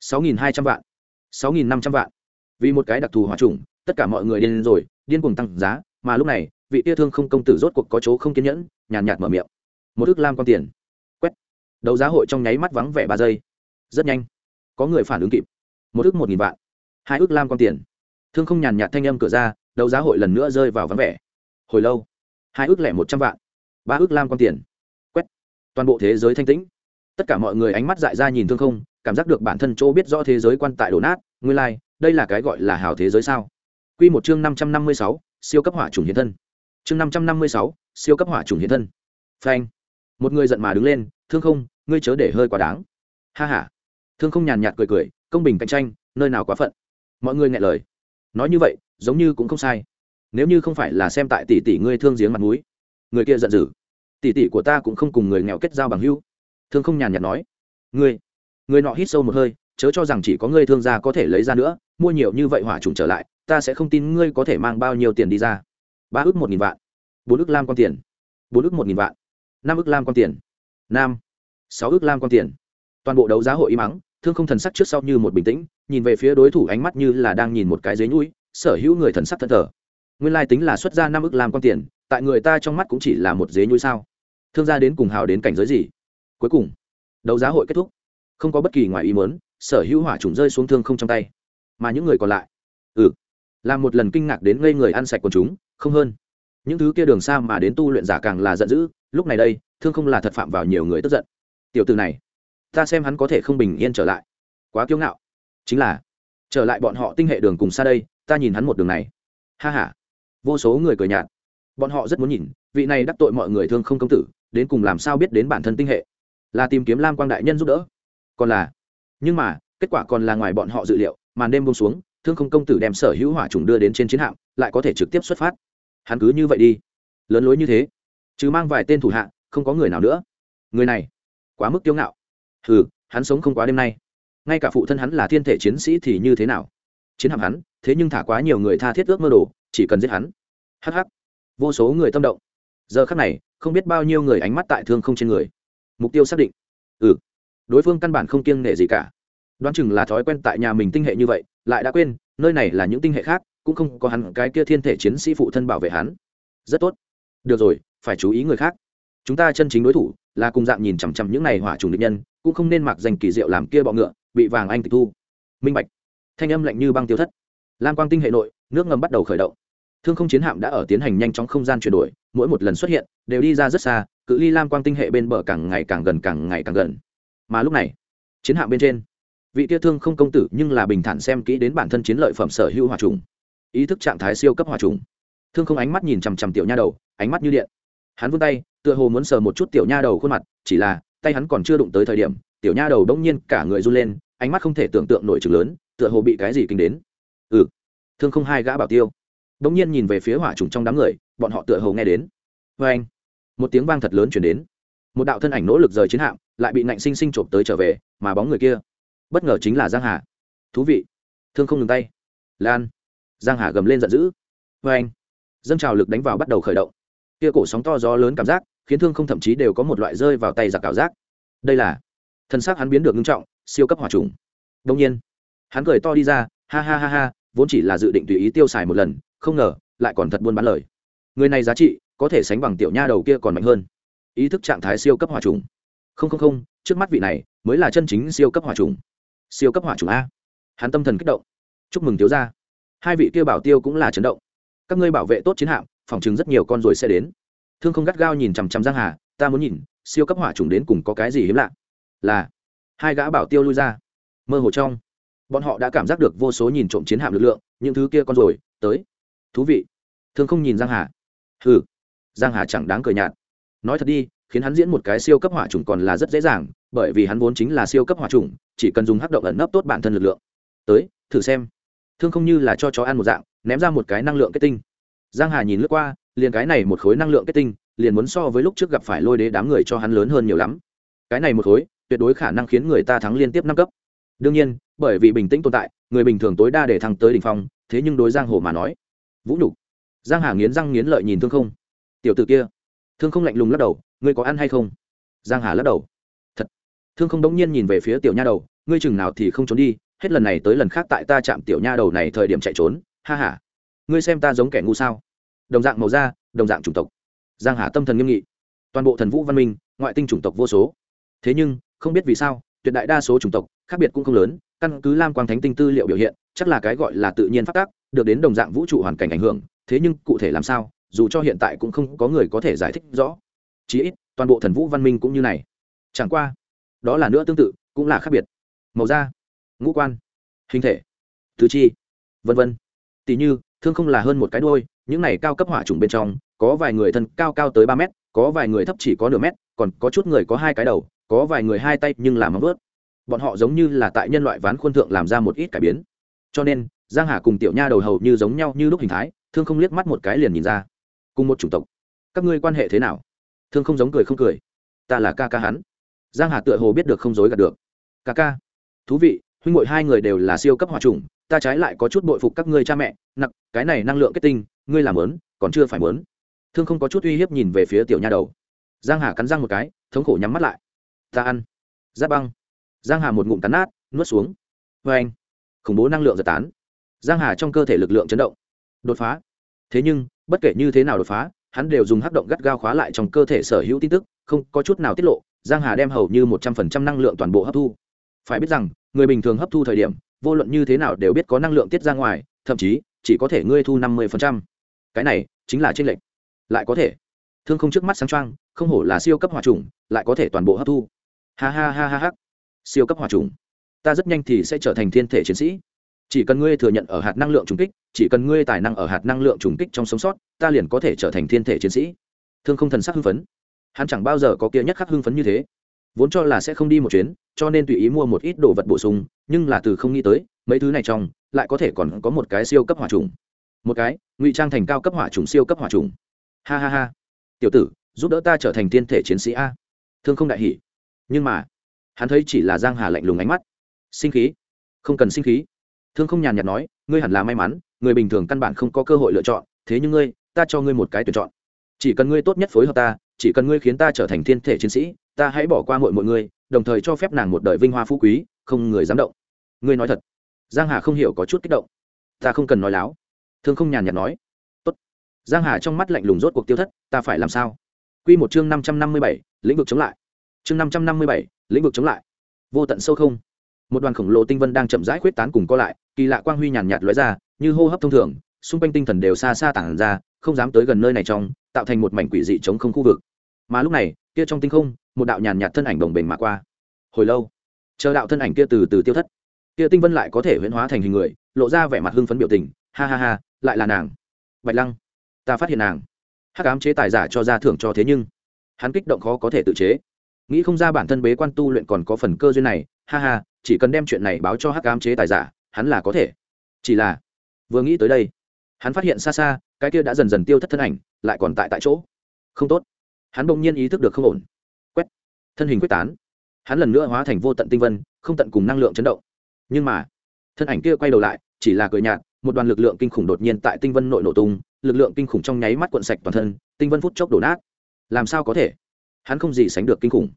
Sáu nghìn hai trăm vạn. Sáu nghìn năm trăm vạn. Vì một cái đặc thù hòa trùng tất cả mọi người điên rồi, điên cùng tăng giá, mà lúc này, vị tia thương không công tử rốt cuộc có chỗ không kiên nhẫn, nhàn nhạt mở miệng. Một ước lam quan tiền. Quét. Đấu giá hội trong nháy mắt vắng vẻ ba giây. Rất nhanh có người phản ứng kịp. Một ước một nghìn vạn hai ước lam quan tiền. Thương không nhàn nhạt thanh âm cửa ra đấu giá hội lần nữa rơi vào vắng vẻ. Hồi lâu hai ước lẻ một trăm vạn ba ước lam quan tiền. Quét. Toàn bộ thế giới thanh tĩnh. Tất cả mọi người ánh mắt dại ra nhìn thương không cảm giác được bản thân chỗ biết rõ thế giới quan tại đổ nát nguyên lai、like, đây là cái gọi là hào thế giới sao? Q một chương năm trăm năm mươi sáu siêu cấp hỏa chủng hiện thân. Chương năm trăm năm mươi sáu siêu cấp hỏa chủng hiện thân. Phanh. Một người giận mà đứng lên thương không ngươi chớ để hơi quá đáng. Ha h a thương không nhàn nhạt cười cười công bình cạnh tranh nơi nào quá phận. Mọi người nghe lời. Nói như vậy giống như cũng không sai. Nếu như không phải là xem tại tỷ tỷ ngươi thương giếng mặt mũi. Người kia giận dữ. Tỷ tỷ của ta cũng không cùng người nghèo kết giao bằng hữu. Thương không nhàn nhạt nói. Ngươi người nọ hít sâu một hơi chớ cho rằng chỉ có ngươi thương gia có thể lấy ra nữa mua nhiều như vậy hỏa trùng trở lại ta sẽ không tin ngươi có thể mang bao nhiêu tiền đi ra. Ba ước một nghìn vạn. Bốn ước lam quan tiền. Bốn ước một nghìn vạn. Năm ước lam quan tiền. Năm, sáu ước lam quan tiền. Toàn bộ đấu giá hội im mắng thương không thần sắc trước sau như một bình tĩnh, nhìn về phía đối thủ ánh mắt như là đang nhìn một cái dế nhũi, sở hữu người thần sắc thân thờ. Nguyên lai tính là xuất ra năm ức làm con tiền, tại người ta trong mắt cũng chỉ là một dế nhũi sao? Thương gia đến cùng hào đến cảnh giới gì? Cuối cùng, đấu giá hội kết thúc. Không có bất kỳ ngoài ý muốn, sở hữu hỏa trùng rơi xuống thương không trong tay. Mà những người còn lại ừ là một lần kinh ngạc đến ngây người ăn sạch quần chúng, không hơn. Những thứ kia đường xa mà đến tu luyện giả càng là giận dữ, lúc này đây, thương không là thật phạm vào nhiều người tức giận. Tiểu từ này ta xem hắn có thể không bình yên trở lại. Quá kiêu ngạo. Chính là, trở lại bọn họ tinh hệ đường cùng xa đây, ta nhìn hắn một đường này. Ha h a vô số người cười nhạt. Bọn họ rất muốn nhìn, vị này đắc tội mọi người thương không công tử, đến cùng làm sao biết đến bản thân tinh hệ. Là tìm kiếm lam quang đại nhân giúp đỡ. Còn là, nhưng mà, kết quả còn là ngoài bọn họ dự liệu, màn đêm bông xuống, thương không công tử đem sở hữu hỏa trùng đưa đến trên chiến hạm, lại có thể trực tiếp xuất phát. Hắn cứ như vậy đi. Lớn lối như thế. Chứ mang vài tên thủ hạ, không có người nào nữa. Người này, quá mức kiêu ngạo hừ, hắn sống không quá đêm nay. Ngay cả phụ thân hắn là thiên thể chiến sĩ thì như thế nào? Chiến hạm hắn, thế nhưng thả quá nhiều người tha thiết ước mơ đồ, chỉ cần giết hắn. Hh vô số người tâm động. Giờ khắc này, không biết bao nhiêu người ánh mắt tại thương không trên người. Mục tiêu xác định. Ừ. Đối phương căn bản không kiêng nể gì cả. Đoán chừng là thói quen tại nhà mình tinh hệ như vậy, lại đã quên, nơi này là những tinh hệ khác, cũng không có hắn, cái kia thiên thể chiến sĩ phụ thân bảo vệ hắn. Rất tốt. Được rồi, phải chú ý người khác. Chúng ta chân chính đối thủ là cùng dạng nhìn chằm chằm những này hỏa trùng địch nhân, cũng không nên mặc danh kỳ diệu làm kia bọ ngựa, bị vàng anh tịch thu. Minh bạch. Thanh âm lạnh như băng tiêu thất. Lam quang tinh hệ nội, nước ngầm bắt đầu khởi động. Thương không chiến hạm đã ở tiến hành nhanh chóng không gian chuyển đổi, mỗi một lần xuất hiện, đều đi ra rất xa, cự ly lam quang tinh hệ bên bờ càng ngày càng gần, càng ngày càng gần. Mà lúc này, chiến hạm bên trên, vị kia thương không công tử nhưng là bình thản xem kỹ đến bản thân chiến lợi phẩm sở hữu hòa trùng. Ý thức trạng thái siêu cấp hòa trùng. Thương không ánh mắt nhìn chằm chằm tiểu nha đầu, ánh mắt như điện. Hắn vươn tay tựa hồ muốn sờ một chút tiểu nha đầu khuôn mặt, chỉ là, tay hắn còn chưa đụng tới thời điểm, tiểu nha đầu đông nhiên cả người run lên, ánh mắt không thể tưởng tượng nổi chừng lớn, tựa hồ bị cái gì kinh đến. Ừ thương không hai gã bảo tiêu. Đông nhiên nhìn về phía hỏa trùng trong đám người, bọn họ tựa hồ nghe đến. Vê anh, một tiếng vang thật lớn chuyển đến. Một đạo thân ảnh nỗ lực rời chiến hạm, lại bị nạnh sinh sinh trộm tới trở về, mà bóng người kia, bất ngờ chính là giang hà. Thú vị, thương không ngừng tay. Lan, giang hà gầm lên giận dữ. Vê anh, dâng trào lực đánh vào bắt đầu khởi động. Kia cổ sóng to gió lớn cảm giác khiến thương không thậm chí đều có một loại rơi vào tay giặc cảo giác. Đây là thân xác hắn biến được ngưng trọng, siêu cấp hỏa trùng. Đông nhiên, hắn cười to đi ra, ha ha ha ha, vốn chỉ là dự định tùy ý tiêu xài một lần, không ngờ, lại còn thật buôn bán lời. Người này giá trị có thể sánh bằng tiểu nha đầu kia còn mạnh hơn. Ý thức trạng thái siêu cấp hỏa trùng. Không không không, trước mắt vị này mới là chân chính siêu cấp hỏa trùng. Siêu cấp hỏa trùng a. Hắn tâm thần kích động. Chúc mừng thiếu gia. Hai vị kia bảo tiêu cũng là chấn động. Các ngươi bảo vệ tốt chiến hạm, phòng chừng rất nhiều con rồi sẽ đến thương không gắt gao nhìn chằm chằm giang hà ta muốn nhìn siêu cấp hỏa trùng đến cùng có cái gì hiếm lạ. Là hai gã bảo tiêu lui ra. Mơ hồ trong bọn họ đã cảm giác được vô số nhìn trộm chiến hạm lực lượng những thứ kia con rồi tới. Thú vị. Thương không nhìn giang hà. Hừ, giang hà chẳng đáng cười nhạt. Nói thật đi khiến hắn diễn một cái siêu cấp hỏa trùng còn là rất dễ dàng bởi vì hắn vốn chính là siêu cấp hỏa trùng chỉ cần dùng hắc động ẩn nấp tốt bản thân lực lượng. Tới thử xem. Thương không như là cho chó ăn một dạng ném ra một cái năng lượng kết tinh. Giang hà nhìn lướt qua liền cái này một khối năng lượng kết tinh, liền muốn so với lúc trước gặp phải lôi đế đám người cho hắn lớn hơn nhiều lắm. Cái này một khối, tuyệt đối khả năng khiến người ta thắng liên tiếp năm cấp. Đương nhiên, bởi vì bình tĩnh tồn tại, người bình thường tối đa để thăng tới đỉnh phong, thế nhưng đối giang hồ mà nói, vũ nhục. Giang hà nghiến răng nghiến lợi nhìn thương không. Tiểu tử kia. Thương không lạnh lùng lắc đầu, ngươi có ăn hay không? Giang hà lắc đầu. Thật. Thương không đống nhiên nhìn về phía tiểu nha đầu, ngươi chừng nào thì không trốn đi, hết lần này tới lần khác tại ta chạm tiểu nha đầu này thời điểm chạy trốn, ha ha. Ngươi xem ta giống kẻ ngu sao? Đồng dạng màu da, đồng dạng chủng tộc. Giang hà tâm thần nghiêm nghị. Toàn bộ thần vũ văn minh, ngoại tinh chủng tộc vô số. Thế nhưng, không biết vì sao, tuyệt đại đa số chủng tộc, khác biệt cũng không lớn, căn cứ lam quang thánh tinh tư liệu biểu hiện, chắc là cái gọi là tự nhiên phát tác, được đến đồng dạng vũ trụ hoàn cảnh ảnh hưởng, thế nhưng cụ thể làm sao, dù cho hiện tại cũng không có người có thể giải thích rõ. Chí ít, toàn bộ thần vũ văn minh cũng như này. Chẳng qua, đó là nữa tương tự, cũng là khác biệt. Màu da, ngũ quan, hình thể, tứ chi, vân vân. Tỷ như, thương không là hơn một cái đôi những này cao cấp hỏa trùng bên trong, có vài người thân cao cao tới ba mét, có vài người thấp chỉ có nửa mét, còn có chút người có hai cái đầu, có vài người hai tay nhưng làm móng vớt bọn họ giống như là tại nhân loại ván khuôn thượng làm ra một ít cải biến. Cho nên, giang hà cùng tiểu nha đầu hầu như giống nhau như lúc hình thái, thương không liếc mắt một cái liền nhìn ra. Cùng một chủng tộc, các ngươi quan hệ thế nào? Thương không giống cười không cười. Ta là ca ca hắn. Giang hà tựa hồ biết được không dối gạt được. Ca ca, thú vị, huynh ngội hai người đều là siêu cấp hòa trùng, ta trái lại có chút bội phục các ngươi cha mẹ. Nặc, cái này năng lượng kết tinh ngươi làm lớn, còn chưa phải mớn thương không có chút uy hiếp nhìn về phía tiểu nha đầu. Giang hà cắn răng một cái, thống khổ nhắm mắt lại. Ta ăn. Giáp băng. Giang hà một ngụm cắn nát, nuốt xuống. Vê anh. Khủng bố năng lượng giật tán. Giang hà trong cơ thể lực lượng chấn động. Đột phá. Thế nhưng, bất kể như thế nào đột phá, hắn đều dùng hắc động gắt gao khóa lại trong cơ thể sở hữu tin tức, không có chút nào tiết lộ. Giang hà đem hầu như một trăm phần trăm năng lượng toàn bộ hấp thu. Phải biết rằng, người bình thường hấp thu thời điểm, vô luận như thế nào đều biết có năng lượng tiết ra ngoài, thậm chí chỉ có thể ngươi thu năm mươi cái này chính là trên lệch. Lại có thể. Thương không trước mắt sáng trăng không hổ là siêu cấp hòa trùng lại có thể toàn bộ hấp thu. Ha ha ha ha ha. Siêu cấp hòa trùng ta rất nhanh thì sẽ trở thành thiên thể chiến sĩ. Chỉ cần ngươi thừa nhận ở hạt năng lượng trùng kích, chỉ cần ngươi tài năng ở hạt năng lượng trùng kích trong sống sót, ta liền có thể trở thành thiên thể chiến sĩ. Thương không thần sắc hưng phấn. Hắn chẳng bao giờ có kia nhất khắc hưng phấn như thế. Vốn cho là sẽ không đi một chuyến, cho nên tùy ý mua một ít đồ vật bổ sung, nhưng là từ không nghĩ tới, mấy thứ này trong, lại có thể còn có một cái siêu cấp hỏa trùng một cái, ngụy trang thành cao cấp hỏa trùng, siêu cấp hỏa trùng. Ha ha ha. Tiểu tử, giúp đỡ ta trở thành thiên thể chiến sĩ a. Thương không đại hỷ nhưng mà, hắn thấy chỉ là giang hà lạnh lùng ánh mắt. Sinh khí. Không cần sinh khí. Thương không nhàn nhạt nói, ngươi hẳn là may mắn, người bình thường căn bản không có cơ hội lựa chọn. Thế nhưng ngươi, ta cho ngươi một cái tuyển chọn. Chỉ cần ngươi tốt nhất phối hợp ta, chỉ cần ngươi khiến ta trở thành thiên thể chiến sĩ, ta hãy bỏ qua mọi mọi người, đồng thời cho phép nàng một đời vinh hoa phú quý, không người dám động. Ngươi nói thật. Giang hà không hiểu có chút kích động. Ta không cần nói láo thương không nhàn nhạt nói, tốt. Giang hà trong mắt lạnh lùng rốt cuộc tiêu thất, ta phải làm sao? Quy một chương năm trăm năm mươi bảy, lĩnh vực chống lại. Chương năm trăm năm mươi bảy, lĩnh vực chống lại. Vô tận sâu không. Một đoàn khổng lồ tinh vân đang chậm rãi khuyết tán cùng co lại, kỳ lạ quang huy nhàn nhạt lóe ra, như hô hấp thông thường, xung quanh tinh thần đều xa xa tản ra, không dám tới gần nơi này trong, tạo thành một mảnh quỷ dị chống không khu vực. Mà lúc này, kia trong tinh không, một đạo nhàn nhạt thân ảnh đồng bình mà qua. Hồi lâu, chờ đạo thân ảnh kia từ từ tiêu thất, kia tinh vân lại có thể huyễn hóa thành hình người, lộ ra vẻ mặt hưng phấn biểu tình, ha ha ha lại là nàng. Bạch lăng, ta phát hiện nàng. Hắc ám chế tài giả cho ra thưởng cho thế nhưng, hắn kích động khó có thể tự chế. Nghĩ không ra bản thân bế quan tu luyện còn có phần cơ duyên này, ha ha, chỉ cần đem chuyện này báo cho hắc ám chế tài giả, hắn là có thể. Chỉ là, vừa nghĩ tới đây, hắn phát hiện xa xa, cái kia đã dần dần tiêu thất thân ảnh, lại còn tại tại chỗ. Không tốt. Hắn bỗng nhiên ý thức được không ổn. Quét. Thân hình quyết tán. Hắn lần nữa hóa thành vô tận tinh vân, không tận cùng năng lượng chấn động. Nhưng mà, thân ảnh kia quay đầu lại, chỉ là cười nhạt một đoàn lực lượng kinh khủng đột nhiên tại tinh vân nội nổ tung, lực lượng kinh khủng trong nháy mắt cuộn sạch toàn thân, tinh vân phút chốc đổ nát. Làm sao có thể? Hắn không gì sánh được kinh khủng.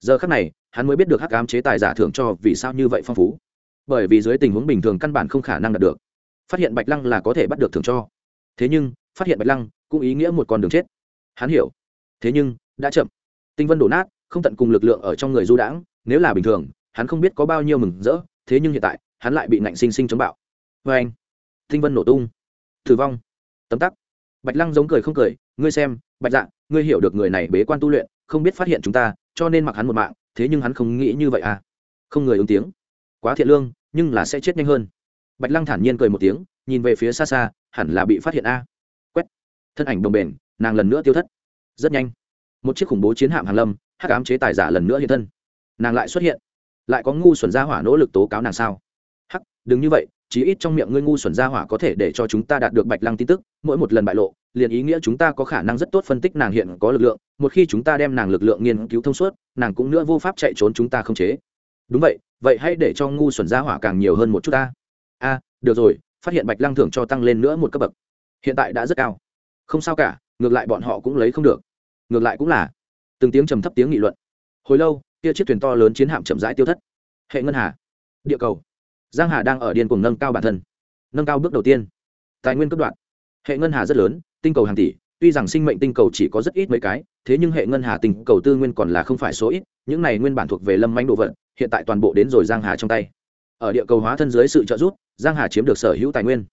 Giờ khắc này, hắn mới biết được hắc ám chế tài giả thưởng cho vì sao như vậy phong phú. Bởi vì dưới tình huống bình thường căn bản không khả năng đạt được. Phát hiện bạch lăng là có thể bắt được thưởng cho. Thế nhưng, phát hiện bạch lăng cũng ý nghĩa một con đường chết. Hắn hiểu. Thế nhưng, đã chậm. Tinh vân đổ nát, không tận cùng lực lượng ở trong người du đãng, nếu là bình thường, hắn không biết có bao nhiêu mừng rỡ, thế nhưng hiện tại, hắn lại bị nạnh sinh sinh chống bạo. Vê anh tinh vân nổ tung. Thử vong. Tấm tắc. Bạch lăng giống cười không cười, ngươi xem, bạch dạ ngươi hiểu được người này bế quan tu luyện, không biết phát hiện chúng ta, cho nên mặc hắn một mạng, thế nhưng hắn không nghĩ như vậy à? Không người ứng tiếng. Quá thiện lương, nhưng là sẽ chết nhanh hơn. Bạch lăng thản nhiên cười một tiếng, nhìn về phía xa xa, hẳn là bị phát hiện a. Quét. Thân ảnh đồng bền, nàng lần nữa tiêu thất. Rất nhanh. Một chiếc khủng bố chiến hạm hàn lâm, hắc ám chế tài giả lần nữa hiện thân. Nàng lại xuất hiện. Lại có ngu xuẩn ra hỏa nỗ lực tố cáo nàng sao? Hắc, đừng như vậy chí ít trong miệng ngươi ngu xuẩn gia hỏa có thể để cho chúng ta đạt được bạch lăng tin tức, mỗi một lần bại lộ, liền ý nghĩa chúng ta có khả năng rất tốt phân tích nàng hiện có lực lượng, một khi chúng ta đem nàng lực lượng nghiên cứu thông suốt, nàng cũng nữa vô pháp chạy trốn chúng ta không chế. Đúng vậy vậy hãy để cho ngu xuẩn gia hỏa càng nhiều hơn một chút ta. A, được rồi, phát hiện bạch lăng thưởng cho tăng lên nữa một cấp bậc. Hiện tại đã rất cao. Không sao cả, ngược lại bọn họ cũng lấy không được. Ngược lại cũng là. Từng tiếng trầm thấp tiếng nghị luận. Hồi lâu, kia chiếc thuyền to lớn chiến hạm chậm rãi tiêu thất. Hệ ngân hà, địa cầu giang hà đang ở điên cuồng nâng cao bản thân. Nâng cao bước đầu tiên. Tài nguyên cấp đoạn. Hệ ngân hà rất lớn, tinh cầu hàng tỷ, tuy rằng sinh mệnh tinh cầu chỉ có rất ít mấy cái, thế nhưng hệ ngân hà tinh cầu tư nguyên còn là không phải số ít, những này nguyên bản thuộc về lâm manh đồ vật, hiện tại toàn bộ đến rồi giang hà trong tay. Ở địa cầu hóa thân dưới sự trợ giúp, giang hà chiếm được sở hữu tài nguyên.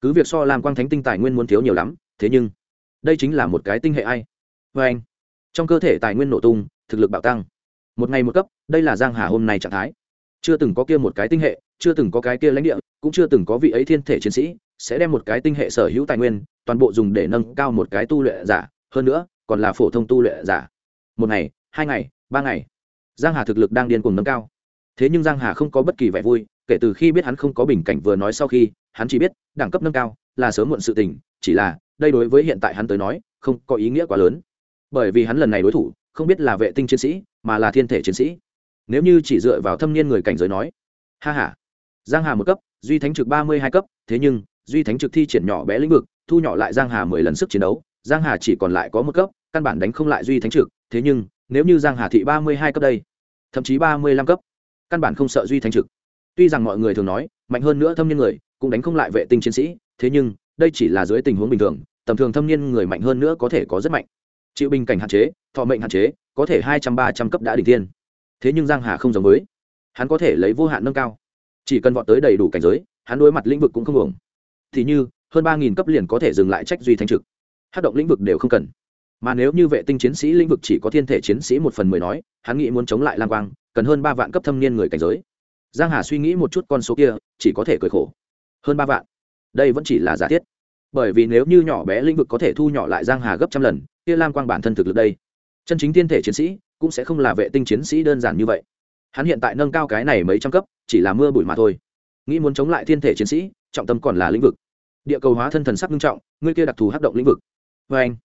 Cứ việc so làm quang thánh tinh tài nguyên muốn thiếu nhiều lắm, thế nhưng đây chính là một cái tinh hệ ai? Vê anh, trong cơ thể tài nguyên nổ tung, thực lực bạo tăng. Một ngày một cấp, đây là giang hà hôm nay trạng thái. Chưa từng có kia một cái tinh hệ chưa từng có cái kia lãnh địa, cũng chưa từng có vị ấy thiên thể chiến sĩ, sẽ đem một cái tinh hệ sở hữu tài nguyên, toàn bộ dùng để nâng cao một cái tu luyện giả. Hơn nữa, còn là phổ thông tu luyện giả. Một ngày, hai ngày, ba ngày. Giang hà thực lực đang điên cuồng nâng cao. Thế nhưng giang hà không có bất kỳ vẻ vui, kể từ khi biết hắn không có bình cảnh vừa nói sau khi, hắn chỉ biết đẳng cấp nâng cao là sớm muộn sự tình, chỉ là đây đối với hiện tại hắn tới nói, không có ý nghĩa quá lớn. Bởi vì hắn lần này đối thủ, không biết là vệ tinh chiến sĩ, mà là thiên thể chiến sĩ. Nếu như chỉ dựa vào thâm niên người cảnh giới nói, ha ha giang hà một cấp, duy thánh trực ba mươi hai cấp, thế nhưng, duy thánh trực thi triển nhỏ bé lĩnh vực, thu nhỏ lại giang hà mười lần sức chiến đấu, giang hà chỉ còn lại có một cấp, căn bản đánh không lại duy thánh trực, thế nhưng, nếu như giang hà thị ba mươi hai cấp đây, thậm chí ba mươi lăm cấp, căn bản không sợ duy thánh trực. Tuy rằng mọi người thường nói, mạnh hơn nữa thâm niên người, cũng đánh không lại vệ tinh chiến sĩ, thế nhưng, đây chỉ là dưới tình huống bình thường, tầm thường thâm niên người mạnh hơn nữa có thể có rất mạnh. Chịu bình cảnh hạn chế, thọ mệnh hạn chế, có thể hai trăm ba trăm cấp đã đỉnh tiên thế nhưng giang hà không giống với, hắn có thể lấy vô hạn nâng cao chỉ cần vọt tới đầy đủ cảnh giới, hắn đối mặt lĩnh vực cũng không hưởng thì như, hơn ba nghìn cấp liền có thể dừng lại trách duy thanh trực. Hát động lĩnh vực đều không cần. Mà nếu như vệ tinh chiến sĩ lĩnh vực chỉ có thiên thể chiến sĩ một phần mười nói, hắn nghĩ muốn chống lại lang quang, cần hơn ba vạn cấp thâm niên người cảnh giới. Giang hà suy nghĩ một chút con số kia, chỉ có thể cười khổ. Hơn ba vạn. Đây vẫn chỉ là giả thiết. Bởi vì nếu như nhỏ bé lĩnh vực có thể thu nhỏ lại giang hà gấp trăm lần, kia lam quang bản thân thực lực đây, chân chính thiên thể chiến sĩ, cũng sẽ không là vệ tinh chiến sĩ đơn giản như vậy. Hắn hiện tại nâng cao cái này mấy trăm cấp chỉ là mưa bụi mà thôi. Nghĩ muốn chống lại thiên thể chiến sĩ, trọng tâm còn là lĩnh vực. Địa cầu hóa thân thần sắc nghiêm trọng, ngươi kia đặc thù hắc động lĩnh vực. Vê anh,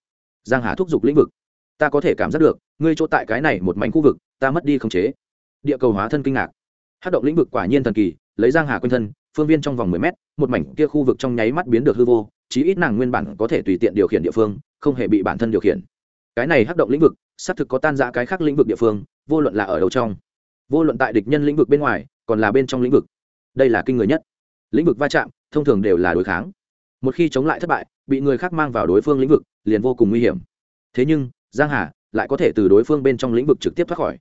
giang hà thúc giục lĩnh vực. Ta có thể cảm giác được, ngươi chỗ tại cái này một mảnh khu vực, ta mất đi khống chế. Địa cầu hóa thân kinh ngạc. Hắc động lĩnh vực quả nhiên thần kỳ, lấy giang hà quanh thân, phương viên trong vòng mười mét, một mảnh kia khu vực trong nháy mắt biến được hư vô, chí ít nàng nguyên bản có thể tùy tiện điều khiển địa phương, không hề bị bản thân điều khiển. Cái này hắc động lĩnh vực, xác thực có tan giã cái khác lĩnh vực địa phương, vô luận là ở đâu trong. Vô luận tại địch nhân lĩnh vực bên ngoài còn là bên trong lĩnh vực. Đây là kinh người nhất. Lĩnh vực va chạm, thông thường đều là đối kháng. Một khi chống lại thất bại, bị người khác mang vào đối phương lĩnh vực, liền vô cùng nguy hiểm. Thế nhưng, giang hà lại có thể từ đối phương bên trong lĩnh vực trực tiếp thoát khỏi.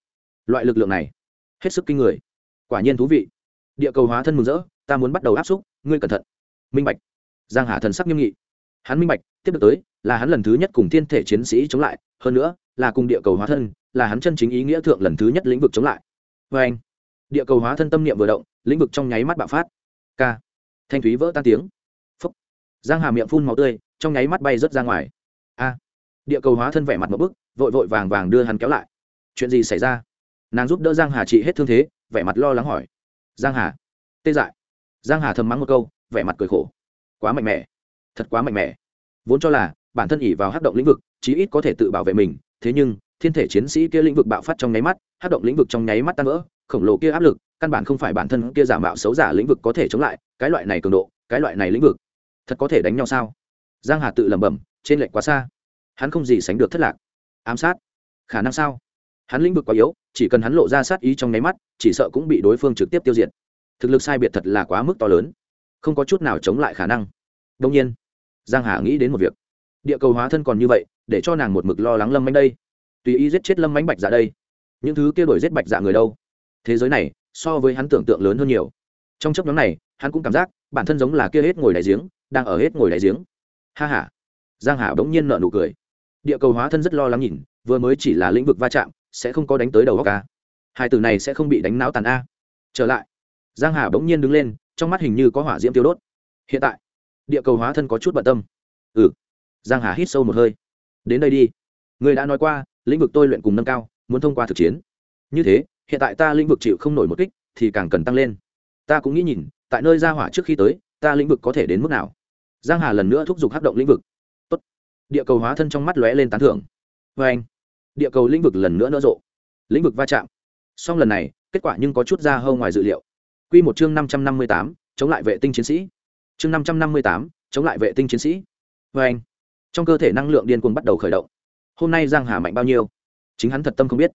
Loại lực lượng này, hết sức kinh người. Quả nhiên thú vị. Địa cầu hóa thân mừng rỡ, ta muốn bắt đầu áp xúc, ngươi cẩn thận. Minh bạch. Giang hà thần sắc nghiêm nghị. Hắn minh bạch, tiếp được tới, là hắn lần thứ nhất cùng thiên thể chiến sĩ chống lại, hơn nữa, là cùng địa cầu hóa thân, là hắn chân chính ý nghĩa thượng lần thứ nhất lĩnh vực chống lại. Vê anh địa cầu hóa thân tâm niệm vừa động, lĩnh vực trong nháy mắt bạo phát. K thanh thúy vỡ tan tiếng. Phúc. Giang hà miệng phun màu tươi, trong nháy mắt bay rớt ra ngoài. A. Địa cầu hóa thân vẻ mặt một bức, vội vội vàng vàng đưa hắn kéo lại. Chuyện gì xảy ra? Nàng giúp đỡ giang hà trị hết thương thế, vẻ mặt lo lắng hỏi. Giang hà. Tê dại. Giang hà thầm mắng một câu, vẻ mặt cười khổ. Quá mạnh mẽ. Thật quá mạnh mẽ. Vốn cho là, bản thân ỉ vào hát động lĩnh vực, chí ít có thể tự bảo vệ mình. Thế nhưng, thiên thể chiến sĩ kia lĩnh vực bạo phát trong nháy mắt hát động lĩnh vực trong nháy mắt tan vỡ khổng lồ kia áp lực, căn bản không phải bản thân kia giả mạo xấu giả lĩnh vực có thể chống lại, cái loại này cường độ, cái loại này lĩnh vực, thật có thể đánh nhau sao? Giang hà tự lẩm bẩm, trên lệch quá xa. Hắn không gì sánh được thất lạc. Ám sát? Khả năng sao? Hắn lĩnh vực quá yếu, chỉ cần hắn lộ ra sát ý trong nháy mắt, chỉ sợ cũng bị đối phương trực tiếp tiêu diệt. Thực lực sai biệt thật là quá mức to lớn. Không có chút nào chống lại khả năng. Đông nhiên, giang hà nghĩ đến một việc. Địa cầu hóa thân còn như vậy, để cho nàng một mực lo lắng lâm manh đây. Tùy ý giết chết lâm mánh bạch dạ đây. Những thứ kia đổi giết bạch dạ người đâu? Thế giới này, so với hắn tưởng tượng lớn hơn nhiều. Trong chấp nhóm này, hắn cũng cảm giác, bản thân giống là kia hết ngồi đại giếng, đang ở hết ngồi đại giếng. Ha ha. Giang hà bỗng nhiên nợ nụ cười. Địa cầu hóa thân rất lo lắng nhìn, vừa mới chỉ là lĩnh vực va chạm, sẽ không có đánh tới đầu góc ca hai từ này sẽ không bị đánh não tàn a. Trở lại. Giang hà bỗng nhiên đứng lên, trong mắt hình như có hỏa diễm tiêu đốt. Hiện tại, địa cầu hóa thân có chút bận tâm. Ừ. Giang hà hít sâu một hơi. Đến đây đi. Người đã nói qua, lĩnh vực tôi luyện cùng nâng cao, muốn thông qua thực chiến. Như thế hiện tại ta lĩnh vực chịu không nổi một kích, thì càng cần tăng lên. Ta cũng nghĩ nhìn, tại nơi ra hỏa trước khi tới, ta lĩnh vực có thể đến mức nào? Giang hà lần nữa thúc giục hắc động lĩnh vực. Tốt. địa cầu hóa thân trong mắt lóe lên tán thưởng. Vê anh, địa cầu lĩnh vực lần nữa nở rộ. Lĩnh vực va chạm. Song lần này, kết quả nhưng có chút ra hơn ngoài dự liệu. Quy một chương năm trăm năm mươi tám, chống lại vệ tinh chiến sĩ. Chương năm trăm năm mươi tám, chống lại vệ tinh chiến sĩ. Vê anh, trong cơ thể năng lượng điên cuồng bắt đầu khởi động. Hôm nay giang hà mạnh bao nhiêu? Chính hắn thật tâm không biết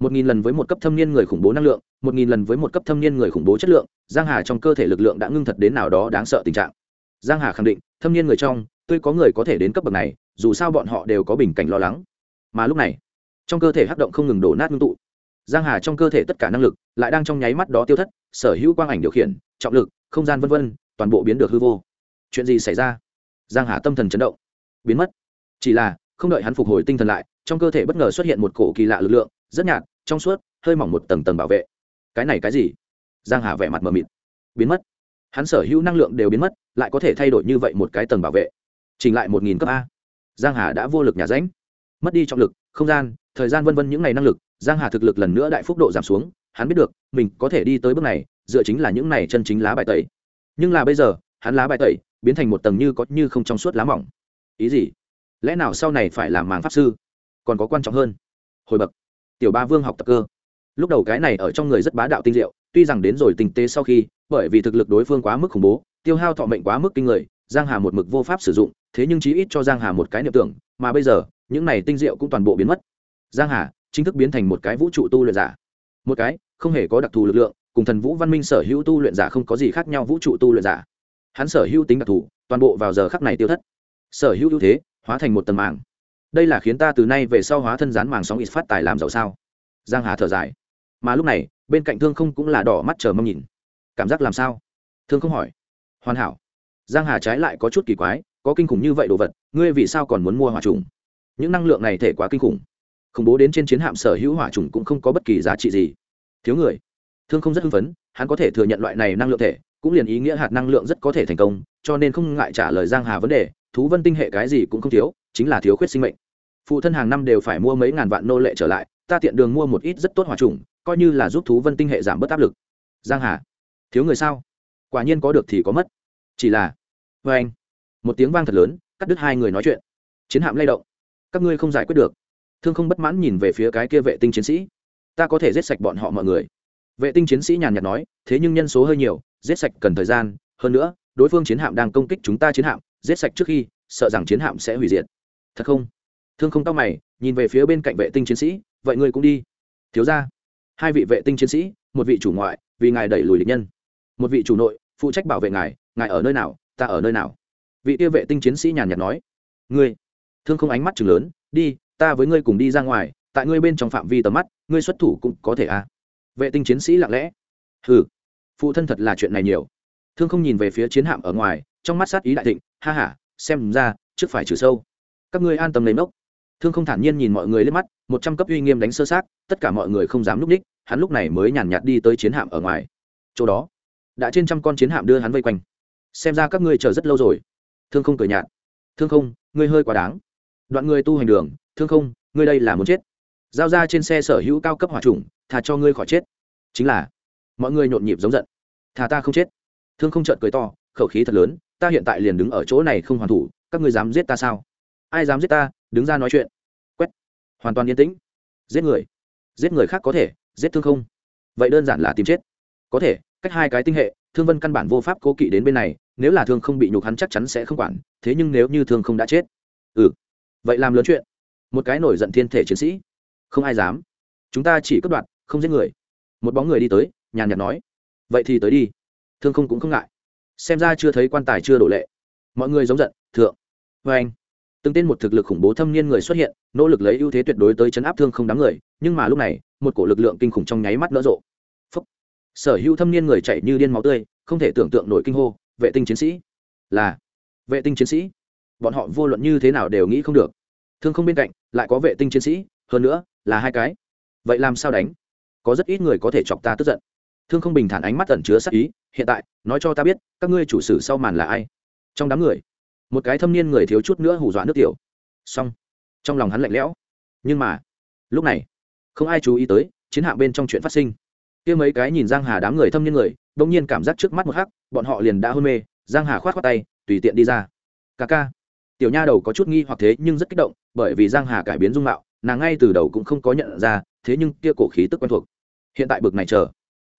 một nghìn lần với một cấp thâm niên người khủng bố năng lượng, một nghìn lần với một cấp thâm niên người khủng bố chất lượng, giang hà trong cơ thể lực lượng đã ngưng thật đến nào đó đáng sợ tình trạng. Giang hà khẳng định, thâm niên người trong, tôi có người có thể đến cấp bậc này, dù sao bọn họ đều có bình cảnh lo lắng. Mà lúc này, trong cơ thể hắc động không ngừng đổ nát ngưng tụ. Giang hà trong cơ thể tất cả năng lực lại đang trong nháy mắt đó tiêu thất, sở hữu quang ảnh điều khiển, trọng lực, không gian vân vân, toàn bộ biến được hư vô. Chuyện gì xảy ra? Giang hà tâm thần chấn động. Biến mất. Chỉ là, không đợi hắn phục hồi tinh thần lại, trong cơ thể bất ngờ xuất hiện một cổ kỳ lạ lực lượng rất nhạt, trong suốt, hơi mỏng một tầng tầng bảo vệ. Cái này cái gì? Giang hà vẻ mặt mờ mịt. Biến mất. Hắn sở hữu năng lượng đều biến mất, lại có thể thay đổi như vậy một cái tầng bảo vệ. Chỉnh lại một nghìn cấp a. Giang hà đã vô lực nhà ránh mất đi trọng lực, không gian, thời gian vân vân những ngày năng lực, giang hà thực lực lần nữa đại phúc độ giảm xuống. Hắn biết được, mình có thể đi tới bước này, dựa chính là những này chân chính lá bài tẩy. Nhưng là bây giờ, hắn lá bài tẩy, biến thành một tầng như có như không trong suốt lá mỏng. Ý gì? Lẽ nào sau này phải làm màng pháp sư? Còn có quan trọng hơn, hồi bậc tiểu ba vương học tập cơ. Lúc đầu cái này ở trong người rất bá đạo tinh diệu, tuy rằng đến rồi tình tế sau khi, bởi vì thực lực đối phương quá mức khủng bố, tiêu hao thọ mệnh quá mức kinh người, giang hà một mực vô pháp sử dụng, thế nhưng chí ít cho giang hà một cái niệm tưởng, mà bây giờ, những này tinh diệu cũng toàn bộ biến mất. Giang hà chính thức biến thành một cái vũ trụ tu luyện giả. Một cái không hề có đặc thù lực lượng, cùng thần vũ văn minh sở hữu tu luyện giả không có gì khác nhau vũ trụ tu luyện giả. Hắn sở hữu tính đặc thù, toàn bộ vào giờ khắc này tiêu thất. Sở hữu ưu thế, hóa thành một tầng mạng đây là khiến ta từ nay về sau hóa thân rán màng sóng ít phát tài làm giàu sao? Giang hà thở dài. Mà lúc này, bên cạnh thương không cũng là đỏ mắt chờ mong nhìn. Cảm giác làm sao? Thương không hỏi. Hoàn hảo. Giang hà trái lại có chút kỳ quái, có kinh khủng như vậy đồ vật, ngươi vì sao còn muốn mua hỏa trùng? Những năng lượng này thể quá kinh khủng. Khủng bố đến trên chiến hạm sở hữu hỏa trùng cũng không có bất kỳ giá trị gì. Thiếu người. Thương không rất hưng phấn, hắn có thể thừa nhận loại này năng lượng thể, cũng liền ý nghĩa hạt năng lượng rất có thể thành công, cho nên không ngại trả lời giang hà vấn đề, thú vân tinh hệ cái gì cũng không thiếu chính là thiếu khuyết sinh mệnh. Phụ thân hàng năm đều phải mua mấy ngàn vạn nô lệ trở lại, ta tiện đường mua một ít rất tốt hòa trùng, coi như là giúp thú vân tinh hệ giảm bớt áp lực. Giang hà, thiếu người sao? Quả nhiên có được thì có mất. Chỉ là vê anh. Một tiếng vang thật lớn, cắt đứt hai người nói chuyện. Chiến hạm lay động. Các ngươi không giải quyết được. Thương không bất mãn nhìn về phía cái kia vệ tinh chiến sĩ. Ta có thể giết sạch bọn họ mọi người. Vệ tinh chiến sĩ nhàn nhạt nói, thế nhưng nhân số hơi nhiều, giết sạch cần thời gian. Hơn nữa, đối phương chiến hạm đang công kích chúng ta chiến hạm, giết sạch trước khi, sợ rằng chiến hạm sẽ hủy diệt thật không? Thương không tóc mày, nhìn về phía bên cạnh vệ tinh chiến sĩ, vậy ngươi cũng đi. Thiếu ra hai vị vệ tinh chiến sĩ, một vị chủ ngoại, vì ngài đẩy lùi địch nhân. Một vị chủ nội, phụ trách bảo vệ ngài ngài ở nơi nào, ta ở nơi nào. Vị kia vệ tinh chiến sĩ nhàn nhạt nói. Ngươi. Thương không ánh mắt chừng lớn, đi, ta với ngươi cùng đi ra ngoài, tại ngươi bên trong phạm vi tầm mắt, ngươi xuất thủ cũng có thể à. Vệ tinh chiến sĩ lặng lẽ. Ừ phụ thân thật là chuyện này nhiều. Thương không nhìn về phía chiến hạm ở ngoài, trong mắt sát ý đại thịnh, ha h a xem ra, trước phải trừ sâu các ngươi an tâm lấy nốc. Thương không thản nhiên nhìn mọi người lên mắt, một trăm cấp uy nghiêm đánh sơ sát tất cả mọi người không dám núp ních, hắn lúc này mới nhàn nhạt đi tới chiến hạm ở ngoài. Chỗ đó, đã trên trăm con chiến hạm đưa hắn vây quanh. Xem ra các ngươi chờ rất lâu rồi. Thương không cười nhạt. Thương không, ngươi hơi quá đáng. Đoạn người tu hành đường, thương không, ngươi đây là muốn chết. Giao ra trên xe sở hữu cao cấp hỏa trùng thà cho ngươi khỏi chết. Chính là, mọi người nhộn nhịp giống giận. Thà ta không chết. Thương không trợn cười to, khẩu khí thật lớn, ta hiện tại liền đứng ở chỗ này không hoàn thủ, các ngươi dám giết ta sao? Ai dám giết ta, đứng ra nói chuyện. Quét. Hoàn toàn yên tĩnh. Giết người. Giết người khác có thể, giết thương không. Vậy đơn giản là tìm chết. Có thể, cách hai cái tinh hệ, thương vân căn bản vô pháp cố kỵ đến bên này, nếu là thương không bị nhục hắn chắc chắn sẽ không quản, thế nhưng nếu như thương không đã chết. Ừ. Vậy làm lớn chuyện. Một cái nổi giận thiên thể chiến sĩ. Không ai dám. Chúng ta chỉ cất đoạt, không giết người. Một bóng người đi tới, nhàn nhạt nói. Vậy thì tới đi. Thương không cũng không ngại. Xem ra chưa thấy quan tài chưa đổ lệ. Mọi người giống giận, thượng. Vê anh từng tên một thực lực khủng bố thâm niên người xuất hiện, nỗ lực lấy ưu thế tuyệt đối tới chấn áp thương không đám người, nhưng mà lúc này, một cổ lực lượng kinh khủng trong nháy mắt nở rộ. Phúc. sở hữu thâm niên người chạy như điên máu tươi, không thể tưởng tượng nổi kinh hô, vệ tinh chiến sĩ. Là, vệ tinh chiến sĩ. Bọn họ vô luận như thế nào đều nghĩ không được. Thương không bên cạnh, lại có vệ tinh chiến sĩ, hơn nữa, là hai cái. Vậy làm sao đánh? Có rất ít người có thể chọc ta tức giận. Thương không bình thản ánh mắt ẩn chứa sắc ý, hiện tại, nói cho ta biết, các ngươi chủ sử sau màn là ai? Trong đám người một cái thâm niên người thiếu chút nữa hù dọa nước tiểu. Xong. Trong lòng hắn lạnh lẽo. Nhưng mà, lúc này, không ai chú ý tới, chiến hạm bên trong chuyện phát sinh. Kia mấy cái nhìn giang hà đám người thâm niên người, bỗng nhiên cảm giác trước mắt một hắc, bọn họ liền đã hôn mê. Giang hà khoát khoát tay, tùy tiện đi ra. Ca ca. Tiểu nha đầu có chút nghi hoặc thế nhưng rất kích động, bởi vì giang hà cải biến dung mạo, nàng ngay từ đầu cũng không có nhận ra, thế nhưng kia cổ khí tức quen thuộc. Hiện tại bực này chờ.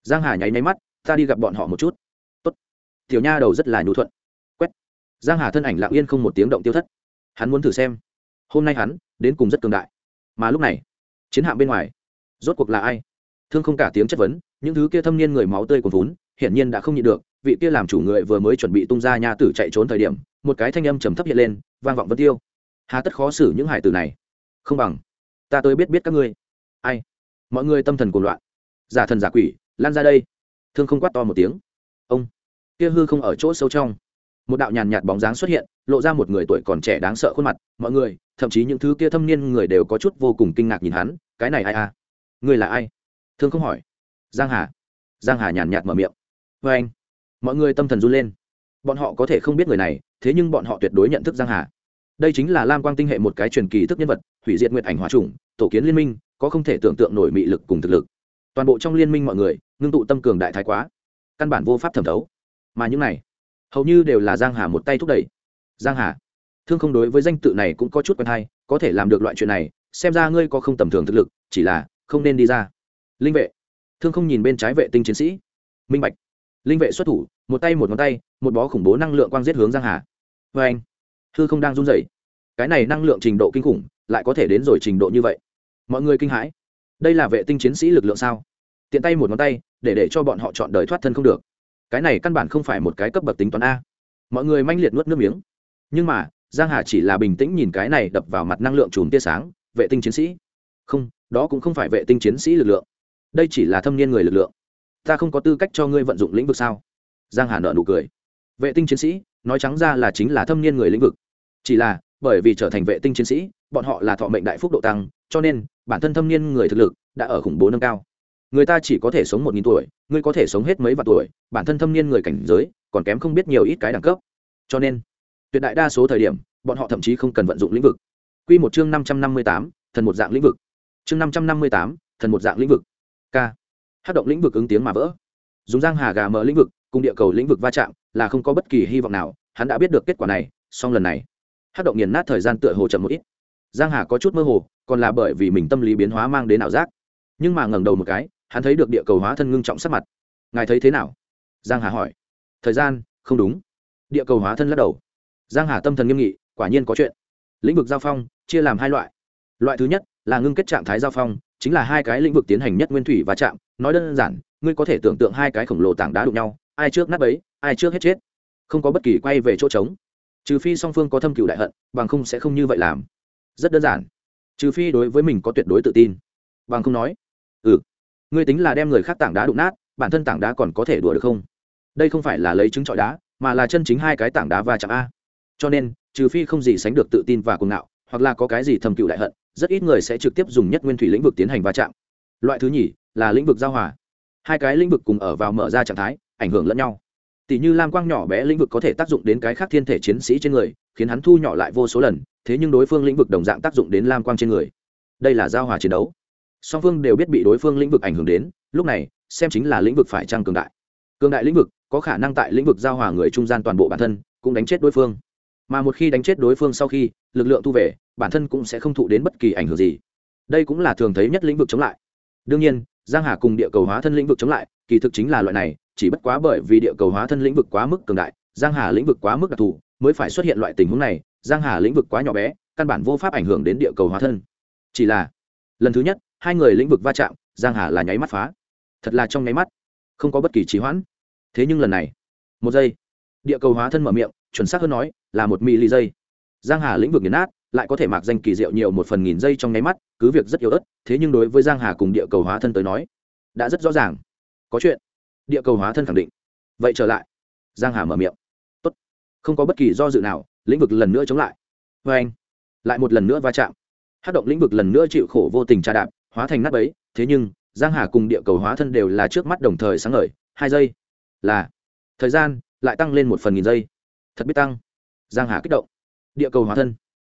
Giang hà nháy nháy mắt, ta đi gặp bọn họ một chút. Tốt. tiểu nha đầu rất là nhu thuận giang hà thân ảnh lặng yên không một tiếng động tiêu thất. Hắn muốn thử xem, hôm nay hắn đến cùng rất cường đại. Mà lúc này, chiến hạm bên ngoài, rốt cuộc là ai? Thương không cả tiếng chất vấn, những thứ kia thâm niên người máu tươi còn vốn hiển nhiên đã không nhịn được, vị kia làm chủ người vừa mới chuẩn bị tung ra nha tử chạy trốn thời điểm, một cái thanh âm trầm thấp hiện lên, vang vọng vân tiêu. Hà tất khó xử những hải tử này. Không bằng, ta tôi biết biết các ngươi. Ai? Mọi người tâm thần cuồng loạn. Giả thần giả quỷ, lan ra đây. Thương không quát to một tiếng. Ông, kia hư không ở chỗ sâu trong một đạo nhàn nhạt bóng dáng xuất hiện, lộ ra một người tuổi còn trẻ đáng sợ khuôn mặt. Mọi người, thậm chí những thứ kia thâm niên người đều có chút vô cùng kinh ngạc nhìn hắn. Cái này ai à? Người là ai? Thương không hỏi. Giang hà. Giang hà nhàn nhạt mở miệng. Vê anh. Mọi người tâm thần run lên. Bọn họ có thể không biết người này, thế nhưng bọn họ tuyệt đối nhận thức giang hà. Đây chính là lam quang tinh hệ một cái truyền kỳ thức nhân vật, hủy diệt nguyệt ảnh hòa trùng tổ kiến liên minh, có không thể tưởng tượng nổi mị lực cùng thực lực. Toàn bộ trong liên minh mọi người, ngưng tụ tâm cường đại thái quá. Căn bản vô pháp thẩm thấu. Mà những này hầu như đều là giang hà một tay thúc đẩy. Giang hà, thương không đối với danh tự này cũng có chút quen hay, có thể làm được loại chuyện này, xem ra ngươi có không tầm thường thực lực, chỉ là không nên đi ra. Linh vệ, thương không nhìn bên trái vệ tinh chiến sĩ. Minh bạch, linh vệ xuất thủ, một tay một ngón tay, một bó khủng bố năng lượng quang giết hướng giang hà. Vê anh thư không đang run rẩy. Cái này năng lượng trình độ kinh khủng, lại có thể đến rồi trình độ như vậy. Mọi người kinh hãi. Đây là vệ tinh chiến sĩ lực lượng sao? Tiện tay một ngón tay, để để cho bọn họ chọn đời thoát thân không được cái này căn bản không phải một cái cấp bậc tính toán a. Mọi người manh liệt nuốt nước miếng. Nhưng mà, giang hà chỉ là bình tĩnh nhìn cái này đập vào mặt năng lượng chùm tia sáng, vệ tinh chiến sĩ. Không, đó cũng không phải vệ tinh chiến sĩ lực lượng. Đây chỉ là thâm niên người lực lượng. Ta không có tư cách cho ngươi vận dụng lĩnh vực sao? Giang hà nợ nụ cười. Vệ tinh chiến sĩ, nói trắng ra là chính là thâm niên người lĩnh vực. Chỉ là, bởi vì trở thành vệ tinh chiến sĩ, bọn họ là thọ mệnh đại phúc độ tăng, cho nên, bản thân thâm niên người thực lực đã ở khủng bố nâng cao người ta chỉ có thể sống một nghìn tuổi, ngươi có thể sống hết mấy vạn tuổi, bản thân thâm niên người cảnh giới, còn kém không biết nhiều ít cái đẳng cấp. Cho nên, tuyệt đại đa số thời điểm, bọn họ thậm chí không cần vận dụng lĩnh vực. Quy một chương năm trăm năm mươi tám, thần một dạng lĩnh vực. Chương năm trăm năm mươi tám, thần một dạng lĩnh vực. K. Hát động lĩnh vực ứng tiếng mà vỡ. Dùng giang hà gà mở lĩnh vực, cùng địa cầu lĩnh vực va chạm, là không có bất kỳ hy vọng nào, hắn đã biết được kết quả này song lần này. Hát động nghiền nát thời gian tựa hồ chậm một ít. Giang hà có chút mơ hồ, còn là bởi vì mình tâm lý biến hóa mang đến ảo giác. Nhưng mà ngẩng đầu một cái hắn thấy được địa cầu hóa thân ngưng trọng sắc mặt. Ngài thấy thế nào? Giang hà hỏi. Thời gian, không đúng. Địa cầu hóa thân lắc đầu. Giang hà tâm thần nghiêm nghị, quả nhiên có chuyện. Lĩnh vực giao phong, chia làm hai loại. Loại thứ nhất là ngưng kết trạng thái giao phong, chính là hai cái lĩnh vực tiến hành nhất nguyên thủy và chạm. Nói đơn giản, ngươi có thể tưởng tượng hai cái khổng lồ tảng đá đụng nhau, ai trước nát ấy ai trước hết chết. Không có bất kỳ quay về chỗ trống. Trừ phi song phương có thâm cựu đại hận, bằng không sẽ không như vậy làm. Rất đơn giản. Trừ phi đối với mình có tuyệt đối tự tin. Bằng không nói. Ừ ngươi tính là đem người khác tảng đá đụng nát, bản thân tảng đá còn có thể đùa được không? Đây không phải là lấy trứng trọi đá, mà là chân chính hai cái tảng đá va chạm a. Cho nên, trừ phi không gì sánh được tự tin và cuồng ngạo, hoặc là có cái gì thầm cựu đại hận, rất ít người sẽ trực tiếp dùng nhất nguyên thủy lĩnh vực tiến hành va chạm. Loại thứ nhì là lĩnh vực giao hòa. Hai cái lĩnh vực cùng ở vào mở ra trạng thái, ảnh hưởng lẫn nhau. Tỷ như lam quang nhỏ bé lĩnh vực có thể tác dụng đến cái khác thiên thể chiến sĩ trên người, khiến hắn thu nhỏ lại vô số lần, thế nhưng đối phương lĩnh vực đồng dạng tác dụng đến lam quang trên người. Đây là giao hòa chiến đấu song phương đều biết bị đối phương lĩnh vực ảnh hưởng đến, lúc này, xem chính là lĩnh vực phải trăng cường đại. Cường đại lĩnh vực, có khả năng tại lĩnh vực giao hòa người trung gian toàn bộ bản thân, cũng đánh chết đối phương. Mà một khi đánh chết đối phương sau khi, lực lượng thu về, bản thân cũng sẽ không thụ đến bất kỳ ảnh hưởng gì. Đây cũng là thường thấy nhất lĩnh vực chống lại. Đương nhiên, giang hà cùng địa cầu hóa thân lĩnh vực chống lại, kỳ thực chính là loại này, chỉ bất quá bởi vì địa cầu hóa thân lĩnh vực quá mức cường đại, giang hà lĩnh vực quá mức đặc thù, mới phải xuất hiện loại tình huống này, giang hà lĩnh vực quá nhỏ bé, căn bản vô pháp ảnh hưởng đến địa cầu hóa thân. Chỉ là, lần thứ nhất hai người lĩnh vực va chạm, giang hà là nháy mắt phá. Thật là trong nháy mắt, không có bất kỳ trì hoãn. Thế nhưng lần này, một giây, địa cầu hóa thân mở miệng, chuẩn xác hơn nói, là một mili giây. Giang hà lĩnh vực nghiền nát, lại có thể mặc danh kỳ diệu nhiều một phần nghìn giây trong nháy mắt, cứ việc rất yếu ớt, thế nhưng đối với giang hà cùng địa cầu hóa thân tới nói, đã rất rõ ràng. Có chuyện, địa cầu hóa thân khẳng định. Vậy trở lại, giang hà mở miệng. Tốt. Không có bất kỳ do dự nào, lĩnh vực lần nữa chống lại. Với anh lại một lần nữa va chạm. Hát động lĩnh vực lần nữa chịu khổ vô tình tra đạp hóa thành nát bấy, thế nhưng, giang hà cùng địa cầu hóa thân đều là trước mắt đồng thời sáng ngời, hai giây là thời gian lại tăng lên một phần nghìn giây. Thật biết tăng. Giang hà kích động. Địa cầu hóa thân.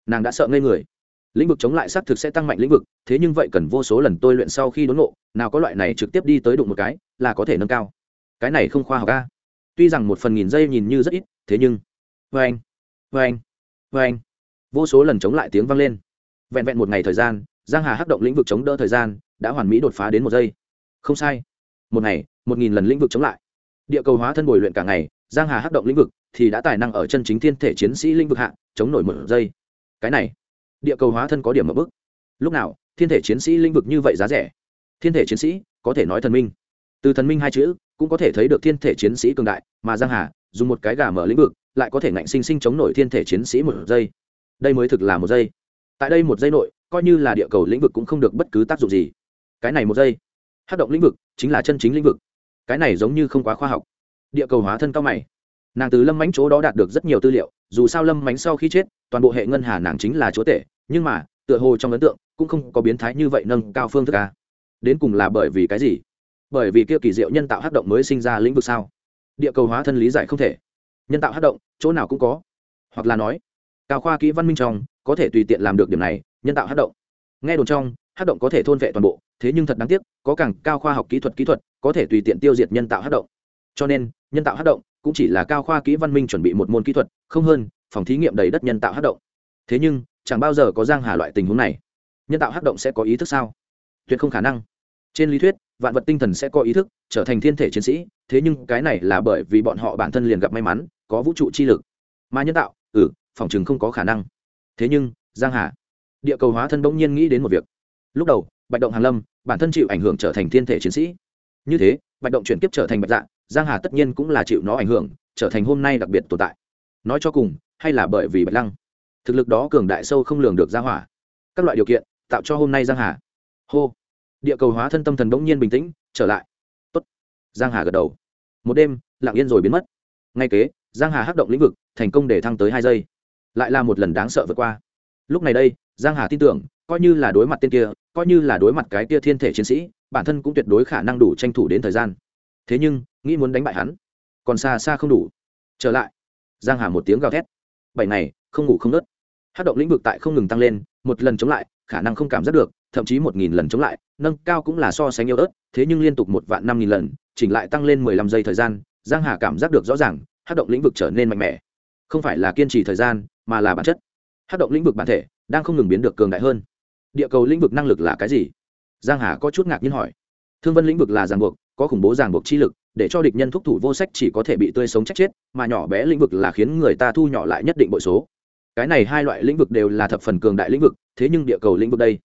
Nàng đã sợ ngây người. Lĩnh vực chống lại xác thực sẽ tăng mạnh lĩnh vực, thế nhưng vậy cần vô số lần tôi luyện sau khi đốn ngộ, nào có loại này trực tiếp đi tới đụng một cái là có thể nâng cao. Cái này không khoa học ca tuy rằng một phần nghìn giây nhìn như rất ít, thế nhưng vê anh vê anh vê anh vô số lần chống lại tiếng vang lên. Vẹn vẹn một ngày thời gian giang hà hắc động lĩnh vực chống đỡ thời gian, đã hoàn mỹ đột phá đến một giây. Không sai. Một ngày, một nghìn lần lĩnh vực chống lại. Địa cầu hóa thân bồi luyện cả ngày, giang hà hắc động lĩnh vực thì đã tài năng ở chân chính thiên thể chiến sĩ lĩnh vực hạ, chống nổi một giây. Cái này, địa cầu hóa thân có điểm ở bức lúc nào, thiên thể chiến sĩ lĩnh vực như vậy giá rẻ? Thiên thể chiến sĩ, có thể nói thần minh. Từ thần minh hai chữ, cũng có thể thấy được thiên thể chiến sĩ cường đại, mà giang hà, dùng một cái gà mở lĩnh vực, lại có thể ngạnh sinh sinh chống nổi thiên thể chiến sĩ một giây. Đây mới thực là một giây. Tại đây một giây nội coi như là địa cầu lĩnh vực cũng không được bất cứ tác dụng gì. Cái này một giây, hát động lĩnh vực chính là chân chính lĩnh vực. Cái này giống như không quá khoa học. Địa cầu hóa thân cao mày. Nàng từ lâm mánh chỗ đó đạt được rất nhiều tư liệu, dù sao lâm mánh sau khi chết, toàn bộ hệ ngân hà nàng chính là chúa tể, nhưng mà, tựa hồ trong ấn tượng cũng không có biến thái như vậy nâng cao phương thức ca đến cùng là bởi vì cái gì? Bởi vì kia kỳ diệu nhân tạo hát động mới sinh ra lĩnh vực sao? Địa cầu hóa thân lý giải không thể. Nhân tạo hát động, chỗ nào cũng có. Hoặc là nói, cao khoa kỹ văn minh trong, có thể tùy tiện làm được điểm này nhân tạo hát động. Nghe đồn trong, hát động có thể thôn vệ toàn bộ, thế nhưng thật đáng tiếc, có càng cao khoa học kỹ thuật kỹ thuật, có thể tùy tiện tiêu diệt nhân tạo hát động. Cho nên, nhân tạo hát động cũng chỉ là cao khoa kỹ văn minh chuẩn bị một môn kỹ thuật, không hơn, phòng thí nghiệm đầy đất nhân tạo hát động. Thế nhưng, chẳng bao giờ có giang hà loại tình huống này. Nhân tạo hát động sẽ có ý thức sao? Tuyệt không khả năng. Trên lý thuyết, vạn vật tinh thần sẽ có ý thức, trở thành thiên thể chiến sĩ, thế nhưng cái này là bởi vì bọn họ bản thân liền gặp may mắn, có vũ trụ chi lực. Mà nhân tạo ừ phòng chừng không có khả năng. Thế nhưng, giang hà địa cầu hóa thân bỗng nhiên nghĩ đến một việc. Lúc đầu, bạch động hàn lâm, bản thân chịu ảnh hưởng trở thành thiên thể chiến sĩ. Như thế, bạch động chuyển kiếp trở thành bạch dạ giang hà tất nhiên cũng là chịu nó ảnh hưởng, trở thành hôm nay đặc biệt tồn tại. Nói cho cùng, hay là bởi vì bạch lăng, thực lực đó cường đại sâu không lường được ra hỏa. Các loại điều kiện, tạo cho hôm nay giang hà. Hô! Địa cầu hóa thân tâm thần bỗng nhiên bình tĩnh, trở lại. Tốt. giang hà gật đầu. Một đêm, lặng yên rồi biến mất. Ngay kế, giang hà hắc động lĩnh vực, thành công để thăng tới hai giây. Lại là một lần đáng sợ vượt qua. Lúc này đây giang hà tin tưởng, coi như là đối mặt tên kia, coi như là đối mặt cái kia thiên thể chiến sĩ, bản thân cũng tuyệt đối khả năng đủ tranh thủ đến thời gian. Thế nhưng, nghĩ muốn đánh bại hắn, còn xa xa không đủ. Trở lại, giang hà một tiếng gào thét. Bảy ngày, không ngủ không nớt. Hát động lĩnh vực tại không ngừng tăng lên, một lần chống lại, khả năng không cảm giác được, thậm chí một nghìn lần chống lại, nâng cao cũng là so sánh yếu ớt, thế nhưng liên tục một vạn năm nghìn lần, chỉnh lại tăng lên mười lăm giây thời gian, giang hà cảm giác được rõ ràng hát động lĩnh vực trở nên mạnh mẽ. Không phải là kiên trì thời gian, mà là bản chất. Hát động lĩnh vực bản thể đang không ngừng biến được cường đại hơn. Địa cầu lĩnh vực năng lực là cái gì? Giang hà có chút ngạc nhiên hỏi. Thương vân lĩnh vực là ràng buộc, có khủng bố ràng buộc chi lực, để cho địch nhân thúc thủ vô sách chỉ có thể bị tươi sống chết chết, mà nhỏ bé lĩnh vực là khiến người ta thu nhỏ lại nhất định bội số. Cái này hai loại lĩnh vực đều là thập phần cường đại lĩnh vực, thế nhưng địa cầu lĩnh vực đây,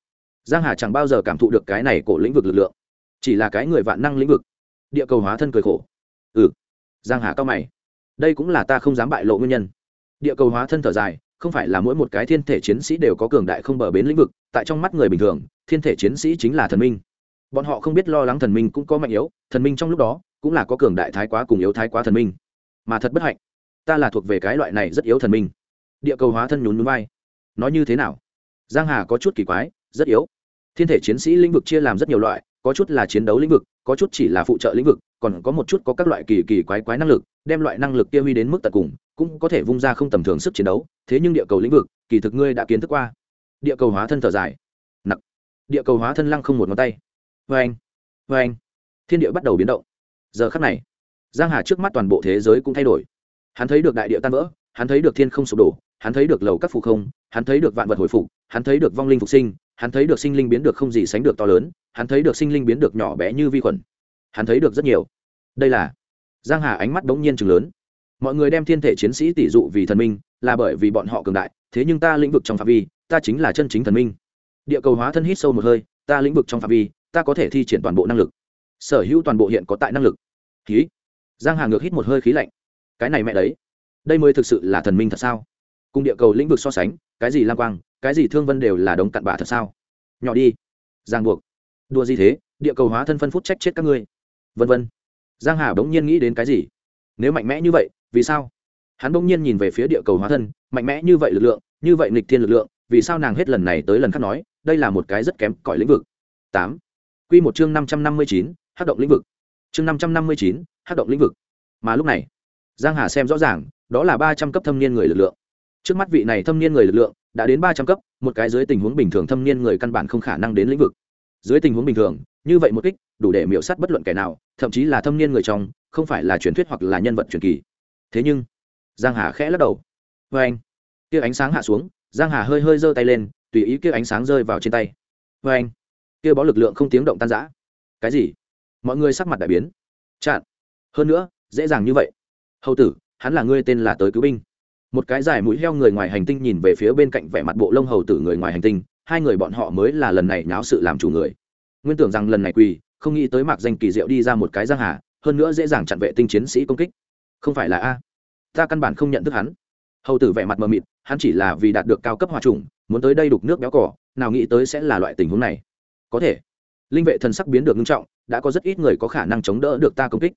giang hà chẳng bao giờ cảm thụ được cái này của lĩnh vực lực lượng. Chỉ là cái người vạn năng lĩnh vực. Địa cầu hóa thân cười khổ. Ừ. Giang hà cao mày. Đây cũng là ta không dám bại lộ nguyên nhân. Địa cầu hóa thân thở dài không phải là mỗi một cái thiên thể chiến sĩ đều có cường đại không bờ bến lĩnh vực, tại trong mắt người bình thường, thiên thể chiến sĩ chính là thần minh. Bọn họ không biết lo lắng thần minh cũng có mạnh yếu, thần minh trong lúc đó cũng là có cường đại thái quá cùng yếu thái quá thần minh. Mà thật bất hạnh, ta là thuộc về cái loại này rất yếu thần minh. Địa cầu hóa thân nhún núi vai. Nói như thế nào? Giang hà có chút kỳ quái, rất yếu. Thiên thể chiến sĩ lĩnh vực chia làm rất nhiều loại, có chút là chiến đấu lĩnh vực, có chút chỉ là phụ trợ lĩnh vực còn có một chút có các loại kỳ kỳ quái quái năng lực, đem loại năng lực kia huy đến mức tận cùng, cũng có thể vung ra không tầm thường sức chiến đấu, thế nhưng địa cầu lĩnh vực, kỳ thực ngươi đã kiến thức qua. Địa cầu hóa thân thở dài. Nặng. Địa cầu hóa thân lăng không một ngón tay. Vê anh vê anh thiên địa bắt đầu biến động. Giờ khắc này, giang hà trước mắt toàn bộ thế giới cũng thay đổi. Hắn thấy được đại địa tan vỡ, hắn thấy được thiên không sụp đổ, hắn thấy được lầu các phụ không, hắn thấy được vạn vật hồi phục, hắn thấy được vong linh phục sinh, hắn thấy được sinh linh biến được không gì sánh được to lớn, hắn thấy được sinh linh biến được nhỏ bé như vi khuẩn hắn thấy được rất nhiều. Đây là, giang hà ánh mắt bỗng nhiên chừng lớn. Mọi người đem thiên thể chiến sĩ tỷ dụ vì thần minh, là bởi vì bọn họ cường đại, thế nhưng ta lĩnh vực trong phạm vi, ta chính là chân chính thần minh. Địa cầu hóa thân hít sâu một hơi, ta lĩnh vực trong phạm vi, ta có thể thi triển toàn bộ năng lực. Sở hữu toàn bộ hiện có tại năng lực. Khí giang hà ngược hít một hơi khí lạnh. Cái này mẹ đấy. Đây mới thực sự là thần minh thật sao? Cùng địa cầu lĩnh vực so sánh, cái gì lang quang, cái gì thương vân đều là đống cặn bã thật sao? Nhỏ đi. Giang buộc. Đua gì thế? Địa cầu hóa thân phân phút trách chết các ngươi vân vân. Giang hà bỗng nhiên nghĩ đến cái gì? Nếu mạnh mẽ như vậy, vì sao? Hắn bỗng nhiên nhìn về phía địa cầu hóa thân, mạnh mẽ như vậy lực lượng, như vậy nghịch thiên lực lượng, vì sao nàng hết lần này tới lần khác nói, đây là một cái rất kém cỏi lĩnh vực? Tám. Quy một chương năm trăm năm mươi chín hát động lĩnh vực. Chương năm trăm năm mươi chín hát động lĩnh vực. Mà lúc này, giang hà xem rõ ràng, đó là ba trăm cấp thâm niên người lực lượng. Trước mắt vị này thâm niên người lực lượng đã đến ba trăm cấp, một cái dưới tình huống bình thường thâm niên người căn bản không khả năng đến lĩnh vực. Dưới tình huống bình thường, như vậy một kích, đủ để miễu sát bất luận kẻ nào thậm chí là thâm niên người trong, không phải là truyền thuyết hoặc là nhân vật truyền kỳ. Thế nhưng, giang hà khẽ lắc đầu. Vê anh kia ánh sáng hạ xuống, giang hà hơi hơi giơ tay lên, tùy ý kia ánh sáng rơi vào trên tay. Vê anh kia bó lực lượng không tiếng động tan rã. Cái gì? Mọi người sắc mặt đại biến. Chặn hơn nữa, dễ dàng như vậy. Hầu tử, hắn là ngươi tên là tới cứu binh. Một cái dài mũi heo người ngoài hành tinh nhìn về phía bên cạnh vẻ mặt bộ lông hầu tử người ngoài hành tinh, hai người bọn họ mới là lần này nháo sự làm chủ người. Nguyên tưởng rằng lần này quỳ không nghĩ tới mạc danh kỳ diệu đi ra một cái giang hà, hơn nữa dễ dàng chặn vệ tinh chiến sĩ công kích. Không phải là a? Ta căn bản không nhận thức hắn. Hầu tử vẻ mặt mờ mịt, hắn chỉ là vì đạt được cao cấp hòa trùng, muốn tới đây đục nước béo cỏ nào nghĩ tới sẽ là loại tình huống này. Có thể, linh vệ thần sắc biến được nghiêm trọng, đã có rất ít người có khả năng chống đỡ được ta công kích.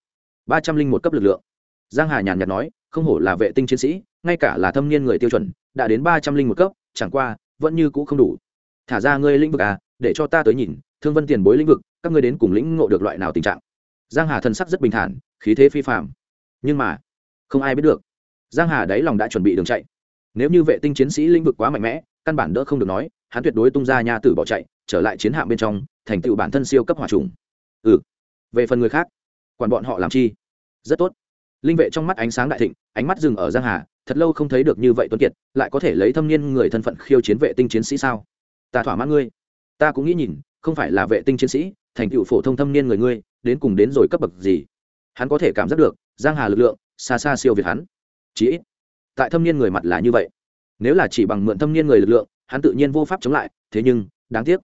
Ba trăm linh một cấp lực lượng. Giang hà nhàn nhạt nói, không hổ là vệ tinh chiến sĩ, ngay cả là thâm niên người tiêu chuẩn, đã đến ba trăm linh một cấp, chẳng qua, vẫn như cũ không đủ. Thả ra ngươi lĩnh vực à để cho ta tới nhìn thương vân tiền bối lĩnh vực, các ngươi đến cùng lĩnh ngộ được loại nào tình trạng? Giang hà thần sắc rất bình thản, khí thế phi phạm nhưng mà, không ai biết được. Giang hà đáy lòng đã chuẩn bị đường chạy. Nếu như vệ tinh chiến sĩ lĩnh vực quá mạnh mẽ, căn bản đỡ không được nói, hắn tuyệt đối tung ra nha tử bỏ chạy, trở lại chiến hạm bên trong, thành tựu bản thân siêu cấp hỏa trùng ừ. Về phần người khác, quản bọn họ làm chi? Rất tốt. Linh vệ trong mắt ánh sáng đại thịnh, ánh mắt dừng ở giang hà, thật lâu không thấy được như vậy tuấn kiệt, lại có thể lấy thâm niên người thân phận khiêu chiến vệ tinh chiến sĩ sao? Ta thỏa mãn ngươi. Ta cũng nghĩ nhìn không phải là vệ tinh chiến sĩ, thành tựu phổ thông thâm niên người ngươi, đến cùng đến rồi cấp bậc gì? Hắn có thể cảm giác được, giang hà lực lượng, xa xa siêu việt hắn. Chí ít, tại thâm niên người mặt là như vậy. Nếu là chỉ bằng mượn thâm niên người lực lượng, hắn tự nhiên vô pháp chống lại, thế nhưng, đáng tiếc.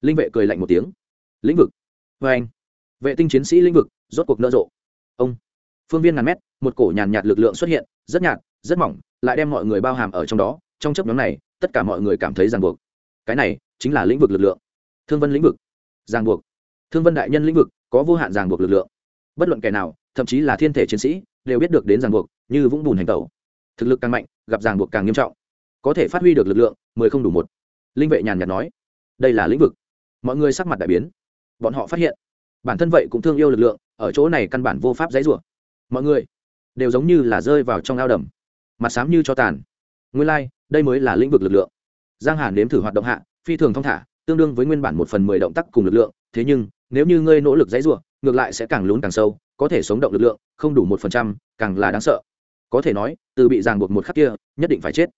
Linh vệ cười lạnh một tiếng. Lĩnh vực. Vê anh, vệ tinh chiến sĩ lĩnh vực, rốt cuộc nở rộ. Ông, phương viên ngàn mét, một cổ nhàn nhạt lực lượng xuất hiện, rất nhạt, rất mỏng, lại đem mọi người bao hàm ở trong đó. Trong chấp nhóm này, tất cả mọi người cảm thấy ràng buộc. Cái này chính là lĩnh vực lực lượng thương vân lĩnh vực. Ràng buộc. Thương vân đại nhân lĩnh vực có vô hạn ràng buộc lực lượng. Bất luận kẻ nào thậm chí là thiên thể chiến sĩ đều biết được đến ràng buộc như vũng bùn hành tẩu. Thực lực càng mạnh gặp ràng buộc càng nghiêm trọng. Có thể phát huy được lực lượng mười không đủ một. Linh vệ nhàn nhạt nói. Đây là lĩnh vực. Mọi người sắc mặt đại biến. Bọn họ phát hiện bản thân vậy cũng thương yêu lực lượng ở chỗ này căn bản vô pháp dãy rủa. Mọi người đều giống như là rơi vào trong ao đầm. Mặt xám như cho tàn. Nguyên lai、like, đây mới là lĩnh vực lực lượng. Giang hàn nếm thử hoạt động hạ phi thường thong thả tương đương với nguyên bản một phần mười động tác cùng lực lượng, thế nhưng, nếu như ngươi nỗ lực dãy rủa, ngược lại sẽ càng lún càng sâu, có thể sống động lực lượng, không đủ một phần trăm, càng là đáng sợ. Có thể nói, từ bị ràng buộc một khắc kia, nhất định phải chết.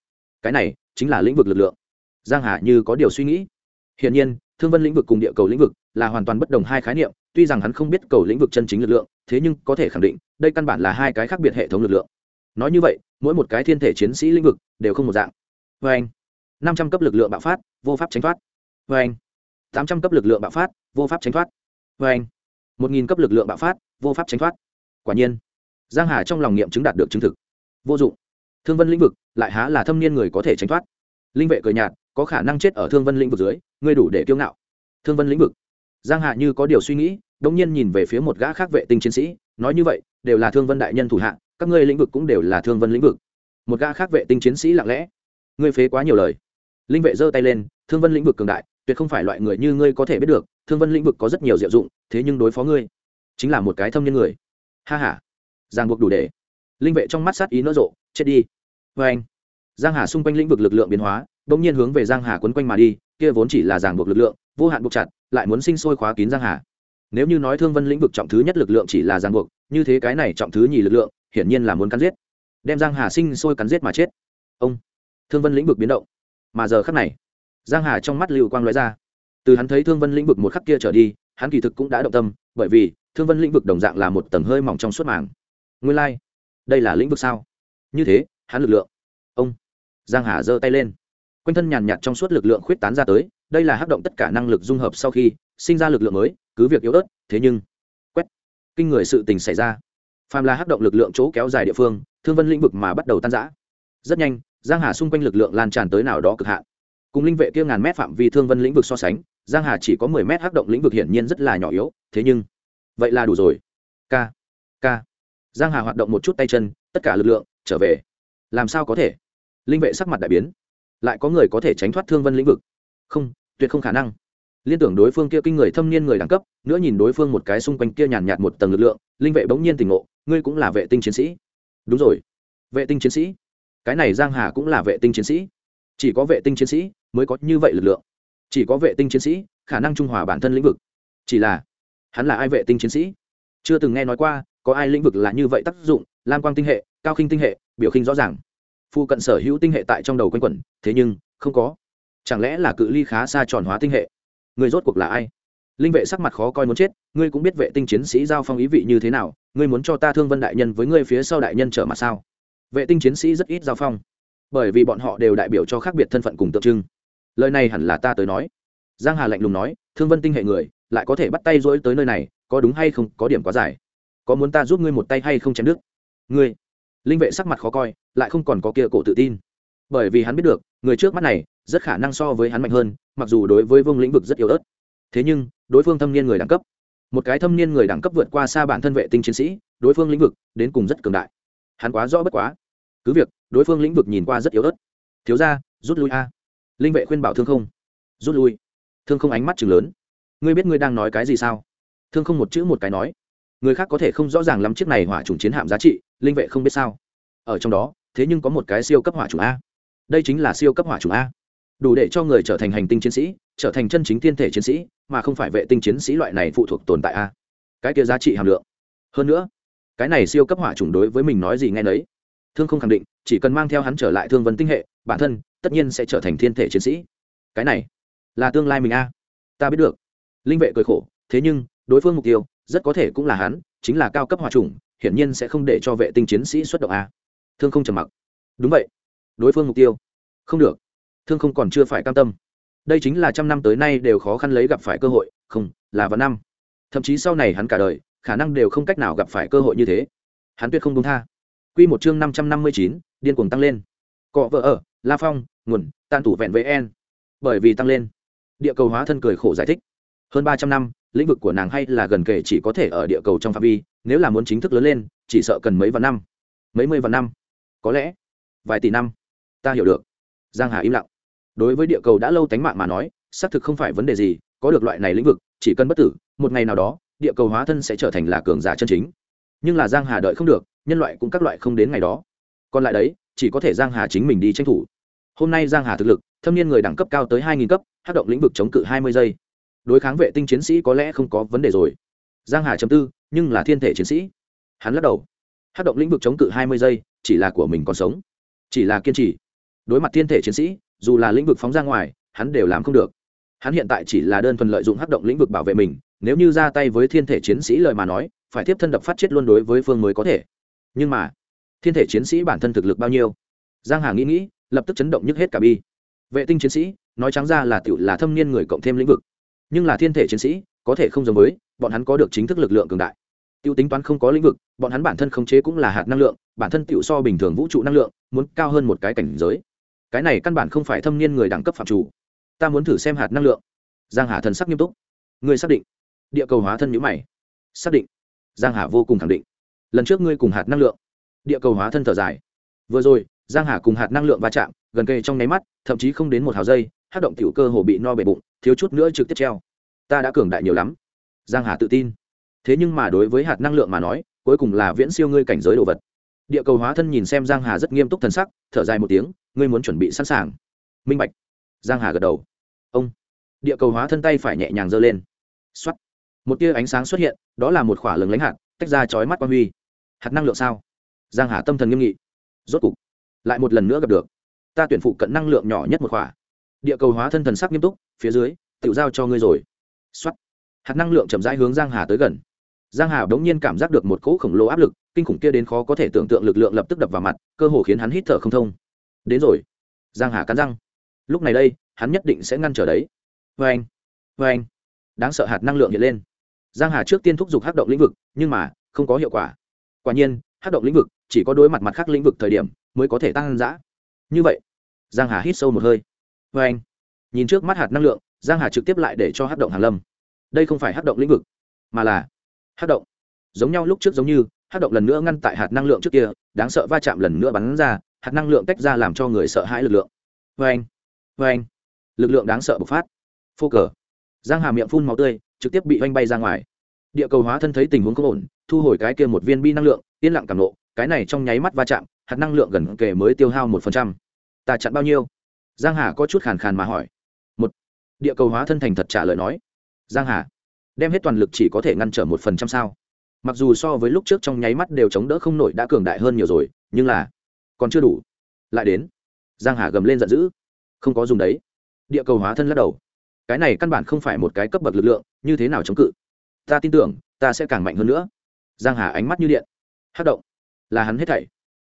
Cái này, chính là lĩnh vực lực lượng. Giang hà như có điều suy nghĩ. Hiển nhiên, thương vân lĩnh vực cùng địa cầu lĩnh vực là hoàn toàn bất đồng hai khái niệm, tuy rằng hắn không biết cầu lĩnh vực chân chính lực lượng, thế nhưng có thể khẳng định, đây căn bản là hai cái khác biệt hệ thống lực lượng. Nói như vậy, mỗi một cái thiên thể chiến sĩ lĩnh vực đều không một dạng. Vê anh. năm trăm cấp lực lượng bạo phát, vô pháp tránh thoát vê anh. Tám trăm cấp lực lượng bạo phát, vô pháp tránh thoát. Vê anh. Một nghìn cấp lực lượng bạo phát, vô pháp tránh thoát. Quả nhiên, giang hà trong lòng nghiệm chứng đạt được chứng thực. Vô dụng. Thương vân lĩnh vực, lại há là thâm niên người có thể tránh thoát. Linh vệ cười nhạt, có khả năng chết ở thương vân lĩnh vực dưới, ngươi đủ để kiêu ngạo. Thương vân lĩnh vực. Giang hạ như có điều suy nghĩ đông nhiên nhìn về phía một gã khác vệ tinh chiến sĩ, nói như vậy, đều là thương vân đại nhân thủ hạ, các ngươi lĩnh vực cũng đều là thương vân lĩnh vực. Một gã khác vệ tinh chiến sĩ lặng lẽ, ngươi phế quá nhiều lời. Linh vệ giơ tay lên, thương vân lĩnh vực cường đại tuyệt không phải loại người như ngươi có thể biết được, thương vân lĩnh vực có rất nhiều diệu dụng, thế nhưng đối phó ngươi, chính là một cái thâm nhân người. Ha h a giang buộc đủ để. Linh vệ trong mắt sát ý nỡ rộ, chết đi. Vê anh, giang hà xung quanh lĩnh vực lực lượng biến hóa đ ỗ n g nhiên hướng về giang hà quấn quanh mà đi, kia vốn chỉ là giảng buộc lực lượng, vô hạn buộc chặt, lại muốn sinh sôi khóa kín giang hà. Nếu như nói thương vân lĩnh vực trọng thứ nhất lực lượng chỉ là giang buộc, như thế cái này trọng thứ nhì lực lượng, hiển nhiên là muốn cắn giết. Đem giang hà sinh sôi cắn giết mà chết. Ông, thương vân lĩnh vực biến động. Mà giờ khắc này giang hà trong mắt lưu quang lóe ra. Từ hắn thấy thương vân lĩnh vực một khắc kia trở đi, hắn kỳ thực cũng đã động tâm, bởi vì thương vân lĩnh vực đồng dạng là một tầng hơi mỏng trong suốt màng. Nguyên lai、like. đây là lĩnh vực sao? Như thế, hắn lực lượng. Ông, giang hà giơ tay lên. Quanh thân nhàn nhạt trong suốt lực lượng khuyết tán ra tới, đây là hắc động tất cả năng lực dung hợp sau khi sinh ra lực lượng mới, cứ việc yếu ớt, thế nhưng quét, kinh người sự tình xảy ra. Phàm là hắc động lực lượng chỗ kéo dài địa phương, thương vân lĩnh vực mà bắt đầu tan rã. Rất nhanh, giang hà xung quanh lực lượng lan tràn tới nào đó cực hạn cùng linh vệ kia ngàn mét phạm vi thương vân lĩnh vực so sánh, giang hà chỉ có mười mét hắc động lĩnh vực hiển nhiên rất là nhỏ yếu, thế nhưng, vậy là đủ rồi. K k giang hà hoạt động một chút tay chân, tất cả lực lượng, trở về. Làm sao có thể? Linh vệ sắc mặt đại biến. Lại có người có thể tránh thoát thương vân lĩnh vực. Không, tuyệt không khả năng. Liên tưởng đối phương kia kinh người thâm niên người đẳng cấp, nữa nhìn đối phương một cái xung quanh kia nhàn nhạt một tầng lực lượng, linh vệ bỗng nhiên tỉnh ngộ, ngươi cũng là vệ tinh chiến sĩ. Đúng rồi. Vệ tinh chiến sĩ. Cái này giang hà cũng là vệ tinh chiến sĩ chỉ có vệ tinh chiến sĩ mới có như vậy lực lượng. Chỉ có vệ tinh chiến sĩ, khả năng trung hòa bản thân lĩnh vực. Chỉ là, hắn là ai vệ tinh chiến sĩ? Chưa từng nghe nói qua, có ai lĩnh vực là như vậy tác dụng, lam quang tinh hệ, cao khinh tinh hệ, biểu khinh rõ ràng. Phụ cận sở hữu tinh hệ tại trong đầu quanh quẩn, thế nhưng, không có. Chẳng lẽ là cự ly khá xa tròn hóa tinh hệ? Người rốt cuộc là ai? Linh vệ sắc mặt khó coi muốn chết, ngươi cũng biết vệ tinh chiến sĩ giao phong ý vị như thế nào, ngươi muốn cho ta thương vân đại nhân với ngươi phía sau đại nhân trở mặt sao? Vệ tinh chiến sĩ rất ít giao phong bởi vì bọn họ đều đại biểu cho khác biệt thân phận cùng tượng trưng. Lời này hẳn là ta tới nói. Giang hà lạnh lùng nói, thương vân tinh hệ người, lại có thể bắt tay rỗi tới nơi này, có đúng hay không, có điểm quá dài. Có muốn ta giúp ngươi một tay hay không chém nước ngươi. Linh vệ sắc mặt khó coi, lại không còn có kia cổ tự tin. Bởi vì hắn biết được, người trước mắt này, rất khả năng so với hắn mạnh hơn, mặc dù đối với vương lĩnh vực rất yếu ớt. Thế nhưng, đối phương thâm niên người đẳng cấp. Một cái thâm niên người đẳng cấp vượt qua xa bản thân vệ tinh chiến sĩ, đối phương lĩnh vực, đến cùng rất cường đại. Hắn quá rõ bất quá. Cứ việc đối phương lĩnh vực nhìn qua rất yếu ớt. Thiếu ra rút lui a. Linh vệ khuyên bảo thương không. Rút lui. Thương không ánh mắt chừng lớn. Ngươi biết ngươi đang nói cái gì sao? Thương không một chữ một cái nói. Người khác có thể không rõ ràng lắm chiếc này hỏa trùng chiến hạm giá trị, linh vệ không biết sao. Ở trong đó, thế nhưng có một cái siêu cấp hỏa trùng a. Đây chính là siêu cấp hỏa trùng a. Đủ để cho người trở thành hành tinh chiến sĩ, trở thành chân chính thiên thể chiến sĩ, mà không phải vệ tinh chiến sĩ loại này phụ thuộc tồn tại a. Cái kia giá trị hàm lượng. Hơn nữa, cái này siêu cấp hỏa trùng đối với mình nói gì nghe nấy. Thương không khẳng định chỉ cần mang theo hắn trở lại thương vân tinh hệ, bản thân tất nhiên sẽ trở thành thiên thể chiến sĩ. Cái này là tương lai mình a. Ta biết được. Linh vệ cười khổ, thế nhưng, đối phương mục tiêu rất có thể cũng là hắn, chính là cao cấp hòa trùng hiển nhiên sẽ không để cho vệ tinh chiến sĩ xuất động a. Thương không trầm mặc. Đúng vậy. Đối phương mục tiêu. Không được. Thương không còn chưa phải cam tâm. Đây chính là trăm năm tới nay đều khó khăn lấy gặp phải cơ hội, không, là vào năm. Thậm chí sau này hắn cả đời, khả năng đều không cách nào gặp phải cơ hội như thế. Hắn tuyệt không đúng tha. Q một chương năm trăm năm mươi chín điên cuồng tăng lên. Cọ vợ ở, la phong, nguồn tan tủ vẹn với en bởi vì tăng lên, địa cầu hóa thân cười khổ giải thích. Hơn ba trăm năm, lĩnh vực của nàng hay là gần kể chỉ có thể ở địa cầu trong phạm vi, nếu là muốn chính thức lớn lên, chỉ sợ cần mấy vạn năm. Mấy mươi vạn năm. Có lẽ, vài tỷ năm. Ta hiểu được. Giang hà im lặng. Đối với địa cầu đã lâu tánh mạng mà nói, xác thực không phải vấn đề gì, có được loại này lĩnh vực, chỉ cần bất tử, một ngày nào đó, địa cầu hóa thân sẽ trở thành là cường giả chân chính. Nhưng là giang hà đợi không được, nhân loại cũng các loại không đến ngày đó còn lại đấy, chỉ có thể giang hà chính mình đi tranh thủ. Hôm nay giang hà thực lực, thâm niên người đẳng cấp cao tới hai nghìn cấp hát động lĩnh vực chống cự hai mươi giây. Đối kháng vệ tinh chiến sĩ có lẽ không có vấn đề rồi. Giang hà chấm tư, nhưng là thiên thể chiến sĩ. Hắn lắc đầu. Hát động lĩnh vực chống cự hai mươi giây, chỉ là của mình còn sống. Chỉ là kiên trì. Đối mặt thiên thể chiến sĩ, dù là lĩnh vực phóng ra ngoài, hắn đều làm không được. Hắn hiện tại chỉ là đơn thuần lợi dụng hát động lĩnh vực bảo vệ mình, nếu như ra tay với thiên thể chiến sĩ lời mà nói, phải tiếp thân đập phát chết luôn đối với phương mới có thể. Nhưng mà thiên thể chiến sĩ bản thân thực lực bao nhiêu? Giang hà nghĩ nghĩ, lập tức chấn động nhức hết cả bi. Vệ tinh chiến sĩ, nói trắng ra là tựu là thâm niên người cộng thêm lĩnh vực. Nhưng là thiên thể chiến sĩ, có thể không giống với, bọn hắn có được chính thức lực lượng cường đại. Tiêu tính toán không có lĩnh vực, bọn hắn bản thân khống chế cũng là hạt năng lượng, bản thân tiểu so bình thường vũ trụ năng lượng, muốn cao hơn một cái cảnh giới. Cái này căn bản không phải thâm niên người đẳng cấp phạm chủ. Ta muốn thử xem hạt năng lượng. Giang hà thần sắc nghiêm túc. Ngươi xác định. Địa cầu hóa thân nhữ mày. Xác định. Giang hà vô cùng khẳng định. Lần trước ngươi cùng hạt năng lượng địa cầu hóa thân thở dài. Vừa rồi, giang hà cùng hạt năng lượng va chạm, gần kề trong nháy mắt, thậm chí không đến một hào giây, hát động tiểu cơ hồ bị no bể bụng, thiếu chút nữa trực tiếp treo. Ta đã cường đại nhiều lắm. Giang hà tự tin. Thế nhưng mà đối với hạt năng lượng mà nói, cuối cùng là viễn siêu ngươi cảnh giới đồ vật. Địa cầu hóa thân nhìn xem giang hà rất nghiêm túc thần sắc, thở dài một tiếng, ngươi muốn chuẩn bị sẵn sàng. Minh bạch. Giang hà gật đầu. Ông. Địa cầu hóa thân tay phải nhẹ nhàng giơ lên. Xuất. một tia ánh sáng xuất hiện, đó là một khỏa lừng lánh hạt, tách ra chói mắt quan huy. Hạt năng lượng sao? Giang hà tâm thần nghiêm nghị. Rốt cục, lại một lần nữa gặp được, ta tuyển phụ cận năng lượng nhỏ nhất một khỏa. Địa cầu hóa thân thần sắc nghiêm túc, phía dưới tự giao cho ngươi rồi. Xuất hạt năng lượng chậm rãi hướng giang hà tới gần. Giang hà bỗng nhiên cảm giác được một cỗ khổng lồ áp lực, kinh khủng kia đến khó có thể tưởng tượng lực lượng lập tức đập vào mặt, cơ hồ khiến hắn hít thở không thông. Đến rồi. Giang hà cắn răng. Lúc này đây, hắn nhất định sẽ ngăn trở đấy. Vê anh vê anh. Đáng sợ hạt năng lượng hiện lên. Giang hà trước tiên thúc giục hắc động lĩnh vực, nhưng mà, không có hiệu quả. Quả nhiên hát động lĩnh vực, chỉ có đối mặt mặt khác lĩnh vực thời điểm mới có thể tăng giã như vậy, giang hà hít sâu một hơi. Vê anh, nhìn trước mắt hạt năng lượng, giang hà trực tiếp lại để cho hát động hàn lâm. Đây không phải hát động lĩnh vực, mà là hát động. Giống nhau lúc trước giống như, hát động lần nữa ngăn tại hạt năng lượng trước kia, đáng sợ va chạm lần nữa bắn ra, hạt năng lượng tách ra làm cho người sợ hãi lực lượng. Vê anh vê anh, lực lượng đáng sợ bộc phát. Phô cờ. Giang hà miệng phun máu tươi, trực tiếp bị oanh bay ra ngoài địa cầu hóa thân thấy tình huống không ổn, thu hồi cái kia một viên bi năng lượng, yên lặng cảm nộ, cái này trong nháy mắt va chạm, hạt năng lượng gần kề mới tiêu hao một phần trăm. Ta chặn bao nhiêu? Giang hà có chút khàn khàn mà hỏi. Một. Địa cầu hóa thân thành thật trả lời nói. Giang hà, đem hết toàn lực chỉ có thể ngăn trở một phần trăm sao? Mặc dù so với lúc trước trong nháy mắt đều chống đỡ không nổi đã cường đại hơn nhiều rồi, nhưng là còn chưa đủ. Lại đến. Giang hà gầm lên giận dữ. Không có dùng đấy. Địa cầu hóa thân lắc đầu. Cái này căn bản không phải một cái cấp bậc lực lượng, như thế nào chống cự? Ta tin tưởng, ta sẽ càng mạnh hơn nữa. Giang hà ánh mắt như điện. Hát động. Là hắn hết thảy.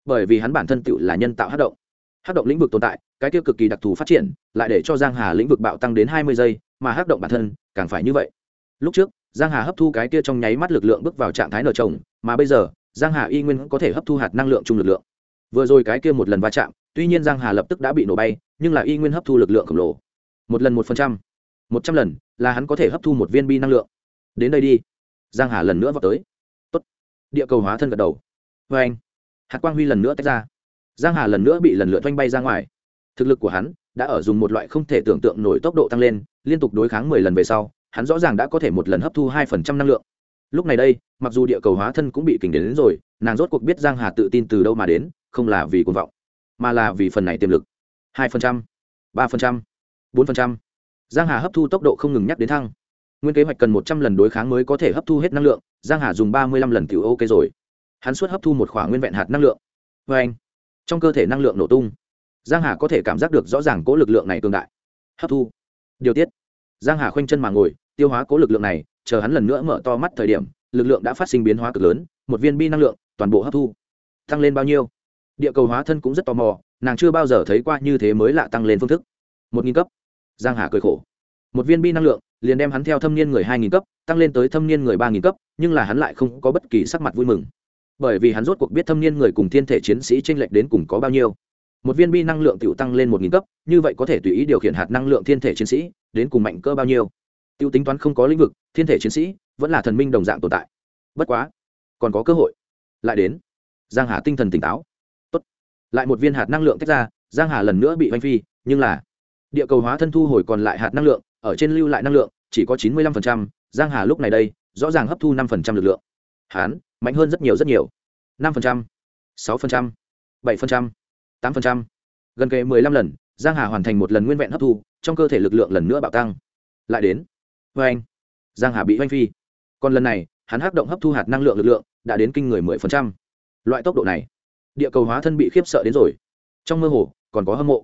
Bởi vì hắn bản thân tựu là nhân tạo hát động. Hát động lĩnh vực tồn tại, cái tiêu cực kỳ đặc thù phát triển, lại để cho giang hà lĩnh vực bạo tăng đến hai mươi giây, mà hát động bản thân càng phải như vậy. Lúc trước, giang hà hấp thu cái kia trong nháy mắt lực lượng bước vào trạng thái nở trồng, mà bây giờ, giang hà y nguyên có thể hấp thu hạt năng lượng chung lực lượng. Vừa rồi cái kia một lần va chạm, tuy nhiên giang hà lập tức đã bị nổ bay, nhưng là y nguyên hấp thu lực lượng khổng lồ. Một lần một phần trăm. Một trăm lần, là hắn có thể hấp thu một viên bi năng lượng đến đây đi. Giang hà lần nữa vào tới. Tốt. địa cầu hóa thân gật đầu. Vê anh hạt quang huy lần nữa tách ra. Giang hà lần nữa bị lần lượt oanh bay ra ngoài. Thực lực của hắn đã ở dùng một loại không thể tưởng tượng nổi tốc độ tăng lên liên tục đối kháng mười lần về sau hắn rõ ràng đã có thể một lần hấp thu hai phần trăm năng lượng. Lúc này đây mặc dù địa cầu hóa thân cũng bị kình đến, đến rồi nàng rốt cuộc biết giang hà tự tin từ đâu mà đến không là vì cuồng vọng mà là vì phần này tiềm lực. Hai phần trăm ba phần trăm bốn phần trăm. Giang hà hấp thu tốc độ không ngừng nhắc đến thăng nguyên kế hoạch cần một trăm lần đối kháng mới có thể hấp thu hết năng lượng, giang hà dùng ba mươi lăm lần tiểu ok rồi. Hắn suốt hấp thu một khoảng nguyên vẹn hạt năng lượng. Vê anh, trong cơ thể năng lượng nổ tung, giang hà có thể cảm giác được rõ ràng cố lực lượng này cường đại. Hấp thu. Điều tiết. Giang hà khoanh chân mà ngồi, tiêu hóa cố lực lượng này, chờ hắn lần nữa mở to mắt thời điểm, lực lượng đã phát sinh biến hóa cực lớn, một viên bi năng lượng, toàn bộ hấp thu. Tăng lên bao nhiêu? Địa cầu hóa thân cũng rất tò mò, nàng chưa bao giờ thấy qua như thế mới lạ tăng lên phương thức. Một nghìn cấp. Giang hà cười khổ. Một viên bi năng lượng liền đem hắn theo thâm niên người hai nghìn cấp, tăng lên tới thâm niên người ba nghìn cấp, nhưng là hắn lại không có bất kỳ sắc mặt vui mừng. Bởi vì hắn rốt cuộc biết thâm niên người cùng thiên thể chiến sĩ tranh lệch đến cùng có bao nhiêu. Một viên bi năng lượng tiểu tăng lên một nghìn cấp, như vậy có thể tùy ý điều khiển hạt năng lượng thiên thể chiến sĩ, đến cùng mạnh cơ bao nhiêu. Tiêu tính toán không có lĩnh vực, thiên thể chiến sĩ vẫn là thần minh đồng dạng tồn tại. Bất quá, còn có cơ hội. Lại đến, giang hà tinh thần tỉnh táo. Tốt. lại một viên hạt năng lượng tách ra, giang hà lần nữa bị oanh phi, nhưng là, địa cầu hóa thân thu hồi còn lại hạt năng lượng ở trên lưu lại năng lượng chỉ có chín mươi 95%, giang hà lúc này đây rõ ràng hấp thu 5% lực lượng. Hán mạnh hơn rất nhiều rất nhiều. 5%, 6%, 7%, 8%. gần kề 15 lần giang hà hoàn thành một lần nguyên vẹn hấp thu trong cơ thể lực lượng lần nữa bạo tăng. Lại đến. Với anh giang hà bị oanh phi. Còn lần này hắn hắc động hấp thu hạt năng lượng lực lượng đã đến kinh người 10%. loại tốc độ này địa cầu hóa thân bị khiếp sợ đến rồi. Trong mơ hồ còn có hâm mộ.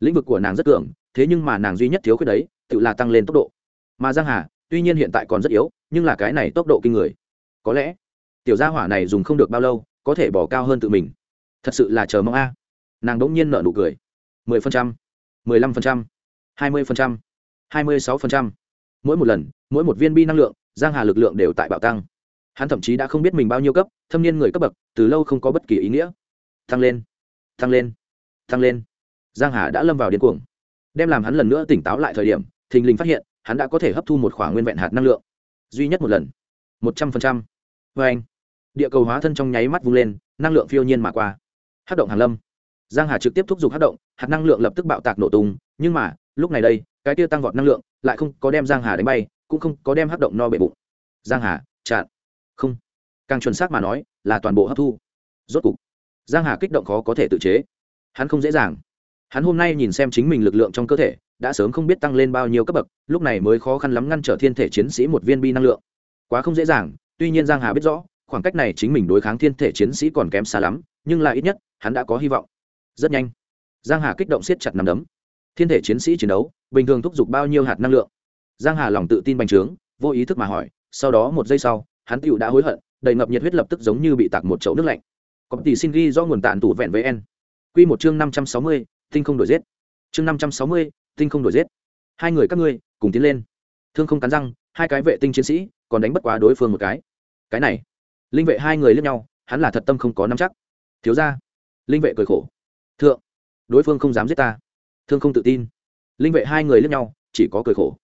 Lĩnh vực của nàng rất cường thế nhưng mà nàng duy nhất thiếu khuyết đấy, tự là tăng lên tốc độ. Mà giang hà, tuy nhiên hiện tại còn rất yếu, nhưng là cái này tốc độ kinh người. Có lẽ, tiểu gia hỏa này dùng không được bao lâu, có thể bỏ cao hơn tự mình. Thật sự là chờ mong a. Nàng đỗng nhiên nợ nụ cười. mười phần trăm, mười lăm phần trăm, hai mươi phần trăm, hai mươi sáu phần trăm. Mỗi một lần, mỗi một viên bi năng lượng, giang hà lực lượng đều tại bạo tăng. Hắn thậm chí đã không biết mình bao nhiêu cấp, thâm niên người cấp bậc, từ lâu không có bất kỳ ý nghĩa. Tăng lên tăng lên tăng lên. Giang hà đã lâm vào điên cuồng đem làm hắn lần nữa tỉnh táo lại thời điểm, thình lình phát hiện, hắn đã có thể hấp thu một khoảng nguyên vẹn hạt năng lượng. Duy nhất một lần. Một trăm phần trăm. Vê anh, địa cầu hóa thân trong nháy mắt vung lên, năng lượng phiêu nhiên mà qua. Hát động hàn lâm. Giang hà trực tiếp thúc giục hát động, hạt năng lượng lập tức bạo tạc nổ tung, nhưng mà, lúc này đây, cái tia tăng vọt năng lượng lại không có đem giang hà đánh bay, cũng không có đem hát động no bể bụng. Giang hà, chặn. Không. Càng chuẩn xác mà nói, là toàn bộ hấp thu. Rốt cục, giang hà kích động khó có thể tự chế. Hắn không dễ dàng hắn hôm nay nhìn xem chính mình lực lượng trong cơ thể, đã sớm không biết tăng lên bao nhiêu cấp bậc, lúc này mới khó khăn lắm ngăn trở thiên thể chiến sĩ một viên bi năng lượng. Quá không dễ dàng, tuy nhiên giang hà biết rõ, khoảng cách này chính mình đối kháng thiên thể chiến sĩ còn kém xa lắm, nhưng là ít nhất, hắn đã có hy vọng. Rất nhanh, giang hà kích động siết chặt nằm đấm. Thiên thể chiến sĩ chiến đấu, bình thường thúc giục bao nhiêu hạt năng lượng? Giang hà lòng tự tin bành trướng, vô ý thức mà hỏi, sau đó một giây sau, hắn tựu đã hối hận, đầy ngập nhiệt huyết lập tức giống như bị tạc một chậu nước lạnh. Có tỷ xin ghi do nguồn tàn tủ vẹn với n quy một chương năm trăm sáu mươi tinh không đổi giết. Chương năm trăm sáu mươi, tinh không đổi giết. Hai người các ngươi, cùng tiến lên. Thương không cắn răng, hai cái vệ tinh chiến sĩ còn đánh bất quá đối phương một cái. Cái này, linh vệ hai người lướt nhau, hắn là thật tâm không có nắm chắc. Thiếu ra linh vệ cười khổ. Thượng, đối phương không dám giết ta. Thương không tự tin. Linh vệ hai người lướt nhau, chỉ có cười khổ.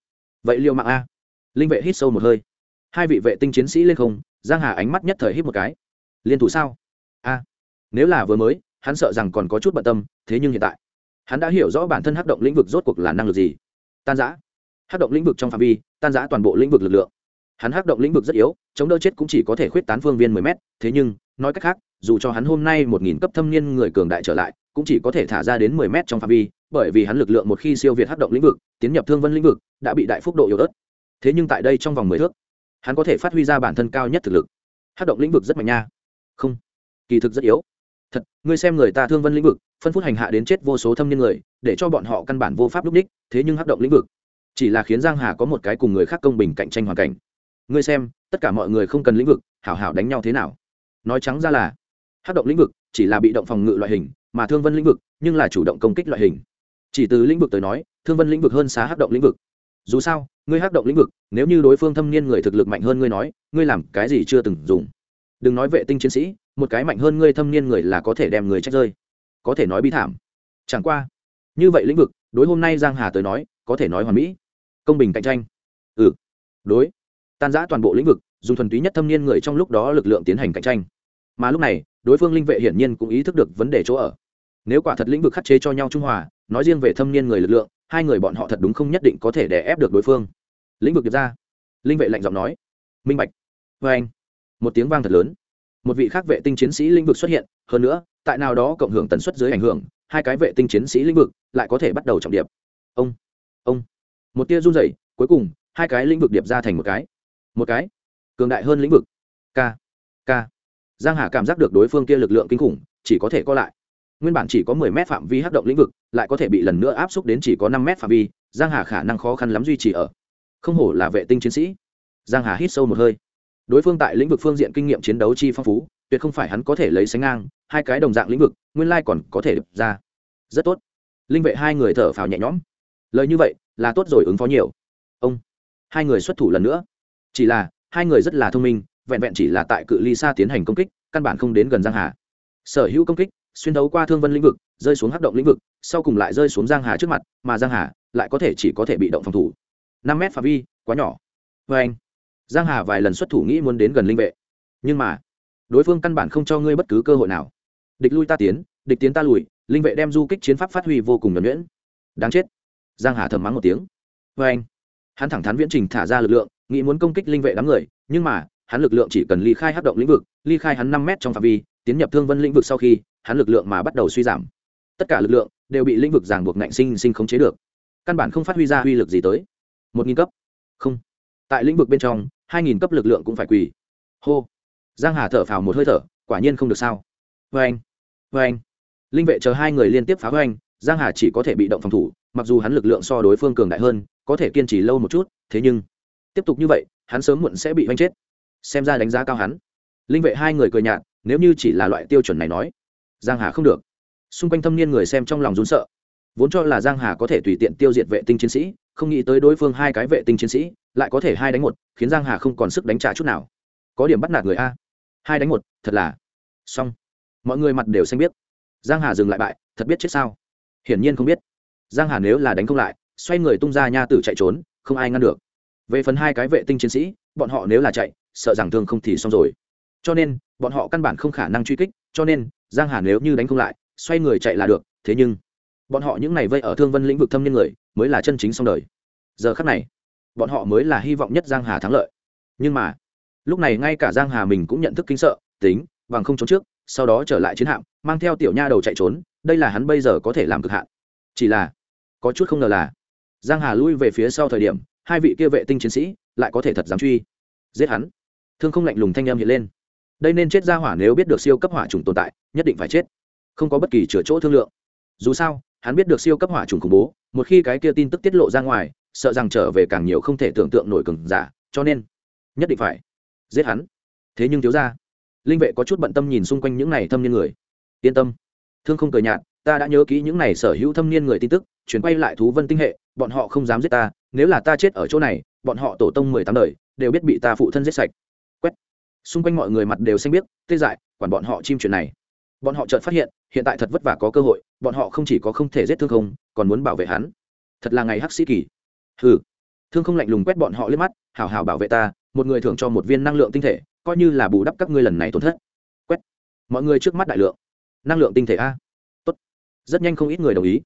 Vậy liệu mạng a. Linh vệ hít sâu một hơi. Hai vị vệ tinh chiến sĩ lên không, giang hà ánh mắt nhất thời hít một cái. Liên thủ sao? A, nếu là vừa mới, hắn sợ rằng còn có chút bận tâm, thế nhưng hiện tại hắn đã hiểu rõ bản thân hát động lĩnh vực rốt cuộc là năng lực gì. Tan giã hát động lĩnh vực trong phạm vi, tan giã toàn bộ lĩnh vực lực lượng. Hắn hát động lĩnh vực rất yếu, chống đỡ chết cũng chỉ có thể khuyết tán phương viên mười mét. Thế nhưng, nói cách khác, dù cho hắn hôm nay một nghìn cấp thâm niên người cường đại trở lại, cũng chỉ có thể thả ra đến mười mét trong phạm vi, bởi vì hắn lực lượng một khi siêu việt hát động lĩnh vực, tiến nhập thương vân lĩnh vực, đã bị đại phúc độ yếu ớt. Thế nhưng tại đây trong vòng mười thước, hắn có thể phát huy ra bản thân cao nhất thực lực. Hát động lĩnh vực rất mạnh nha. Không. Kỳ thực rất yếu. Thật, ngươi xem người ta thương vân lĩnh vực phân phút hành hạ đến chết vô số thâm niên người, để cho bọn họ căn bản vô pháp lúc đích, thế nhưng hắc động lĩnh vực. Chỉ là khiến giang hà có một cái cùng người khác công bình cạnh tranh hoàn cảnh. Ngươi xem, tất cả mọi người không cần lĩnh vực, hảo hảo đánh nhau thế nào? Nói trắng ra là hắc động lĩnh vực chỉ là bị động phòng ngự loại hình, mà thương vân lĩnh vực nhưng là chủ động công kích loại hình. Chỉ từ lĩnh vực tới nói, thương vân lĩnh vực hơn xá hắc động lĩnh vực. Dù sao, ngươi hắc động lĩnh vực, nếu như đối phương thâm niên người thực lực mạnh hơn ngươi nói, ngươi làm cái gì chưa từng dùng? Đừng nói vệ tinh chiến sĩ, một cái mạnh hơn ngươi thâm niên người là có thể đem người trách rơi có thể nói bi thảm. Chẳng qua, như vậy lĩnh vực, đối hôm nay giang hà tới nói, có thể nói hoàn mỹ. Công bình cạnh tranh. Ừ. Đối. Tan giã toàn bộ lĩnh vực, dùng thuần túy nhất thâm niên người trong lúc đó lực lượng tiến hành cạnh tranh. Mà lúc này, đối phương linh vệ hiển nhiên cũng ý thức được vấn đề chỗ ở. Nếu quả thật lĩnh vực khắc chế cho nhau trung hòa, nói riêng về thâm niên người lực lượng, hai người bọn họ thật đúng không nhất định có thể đè ép được đối phương. Lĩnh vực được ra. Linh vệ lạnh giọng nói. Minh bạch. Vê anh một tiếng vang thật lớn. Một vị khác vệ tinh chiến sĩ lĩnh vực xuất hiện, hơn nữa tại nào đó cộng hưởng tần suất dưới ảnh hưởng, hai cái vệ tinh chiến sĩ lĩnh vực lại có thể bắt đầu trọng điệp. Ông ông. Một tia run rẩy, cuối cùng, hai cái lĩnh vực điệp ra thành một cái. Một cái. Cường đại hơn lĩnh vực. K k. Giang hà cảm giác được đối phương kia lực lượng kinh khủng, chỉ có thể co lại. Nguyên bản chỉ có 10 mét phạm vi hấp động lĩnh vực, lại có thể bị lần nữa áp xúc đến chỉ có 5 mét phạm vi, giang hà khả năng khó khăn lắm duy trì ở. Không hổ là vệ tinh chiến sĩ. Giang hà hít sâu một hơi. Đối phương tại lĩnh vực phương diện kinh nghiệm chiến đấu chi phong phú tuyệt không phải hắn có thể lấy sánh ngang, hai cái đồng dạng lĩnh vực, nguyên lai còn có thể đập ra. Rất tốt. Linh vệ hai người thở phào nhẹ nhõm. Lời như vậy, là tốt rồi ứng phó nhiều. Ông. Hai người xuất thủ lần nữa. Chỉ là, hai người rất là thông minh, vẹn vẹn chỉ là tại cự ly xa tiến hành công kích, căn bản không đến gần giang hà. Sở hữu công kích, xuyên đấu qua thương vân lĩnh vực, rơi xuống hắc động lĩnh vực, sau cùng lại rơi xuống giang hà trước mặt, mà giang hà lại có thể chỉ có thể bị động phòng thủ. Năm mét phạm vi, quá nhỏ. Vê anh giang hà vài lần xuất thủ nghĩ muốn đến gần linh vệ. Nhưng mà đối phương căn bản không cho ngươi bất cứ cơ hội nào. Địch lui ta tiến, địch tiến ta lùi, linh vệ đem du kích chiến pháp phát huy vô cùng nhuẩn nhuyễn. Đáng chết. Giang hà thầm mắng một tiếng. Vê anh, hắn thẳng thắn viễn trình thả ra lực lượng, nghĩ muốn công kích linh vệ đám người, nhưng mà, hắn lực lượng chỉ cần ly khai hát động lĩnh vực, ly khai hắn năm mét trong phạm vi, tiến nhập thương vân lĩnh vực sau khi, hắn lực lượng mà bắt đầu suy giảm. Tất cả lực lượng đều bị lĩnh vực ràng buộc ngạnh sinh sinh khống chế được. Căn bản không phát huy ra uy lực gì tới. Một nghìn cấp. Không. Tại lĩnh vực bên trong, hai nghìn cấp lực lượng cũng phải quỳ. Hô giang hà thở phào một hơi thở, quả nhiên không được sao. Vê anh vê anh. Linh vệ chờ hai người liên tiếp phá vê anh, giang hà chỉ có thể bị động phòng thủ, mặc dù hắn lực lượng so đối phương cường đại hơn, có thể kiên trì lâu một chút, thế nhưng, tiếp tục như vậy, hắn sớm muộn sẽ bị oanh chết. Xem ra đánh giá cao hắn. Linh vệ hai người cười nhạt, nếu như chỉ là loại tiêu chuẩn này nói, giang hà không được. Xung quanh thâm niên người xem trong lòng run sợ. Vốn cho là giang hà có thể tùy tiện tiêu diệt vệ tinh chiến sĩ, không nghĩ tới đối phương hai cái vệ tinh chiến sĩ lại có thể hai đánh một, khiến giang hà không còn sức đánh trả chút nào. Có điểm bắt nạt người a hai đánh một, thật là. Xong. Mọi người mặt đều xanh biết giang hà dừng lại bại, thật biết chết sao? Hiển nhiên không biết. Giang hà nếu là đánh không lại, xoay người tung ra nha tử chạy trốn, không ai ngăn được. Về phần hai cái vệ tinh chiến sĩ, bọn họ nếu là chạy, sợ rằng thương không thì xong rồi. Cho nên, bọn họ căn bản không khả năng truy kích, cho nên, giang hà nếu như đánh không lại, xoay người chạy là được, thế nhưng, bọn họ những ngày vây ở thương vân lĩnh vực thâm niên người, mới là chân chính xong đời. Giờ khắc này, bọn họ mới là hy vọng nhất giang hà thắng lợi. Nhưng mà lúc này ngay cả giang hà mình cũng nhận thức kinh sợ, tính, bằng không trốn trước, sau đó trở lại chiến hạm, mang theo tiểu nha đầu chạy trốn, đây là hắn bây giờ có thể làm cực hạn. Chỉ là, có chút không ngờ là, giang hà lui về phía sau thời điểm, hai vị kia vệ tinh chiến sĩ lại có thể thật dám truy, giết hắn. Thương không lạnh lùng thanh em hiện lên. Đây nên chết ra hỏa nếu biết được siêu cấp hỏa trùng tồn tại, nhất định phải chết. Không có bất kỳ chữa chỗ thương lượng. Dù sao, hắn biết được siêu cấp hỏa trùng khủng bố, một khi cái kia tin tức tiết lộ ra ngoài, sợ rằng trở về càng nhiều không thể tưởng tượng nổi cường giả, cho nên nhất định phải giết hắn. Thế nhưng thiếu ra linh vệ có chút bận tâm nhìn xung quanh những này thâm niên người. Yên tâm, thương không cười nhạt, ta đã nhớ kỹ những này sở hữu thâm niên người tin tức, chuyển quay lại thú vân tinh hệ, bọn họ không dám giết ta, nếu là ta chết ở chỗ này, bọn họ tổ tông mười tám đời, đều biết bị ta phụ thân giết sạch. Quét. Xung quanh mọi người mặt đều xanh biết tê dại, quản bọn họ chim chuyện này. Bọn họ chợt phát hiện hiện tại thật vất vả có cơ hội, bọn họ không chỉ có không thể giết thương không, còn muốn bảo vệ hắn. Thật là ngày hắc sĩ kỳ. Hừ. Thương không lạnh lùng quét bọn họ lên mắt, hảo hảo bảo vệ ta một người thưởng cho một viên năng lượng tinh thể, coi như là bù đắp các ngươi lần này tổn thất. Quét. Mọi người trước mắt đại lượng. Năng lượng tinh thể a. Tốt. Rất nhanh không ít người đồng ý.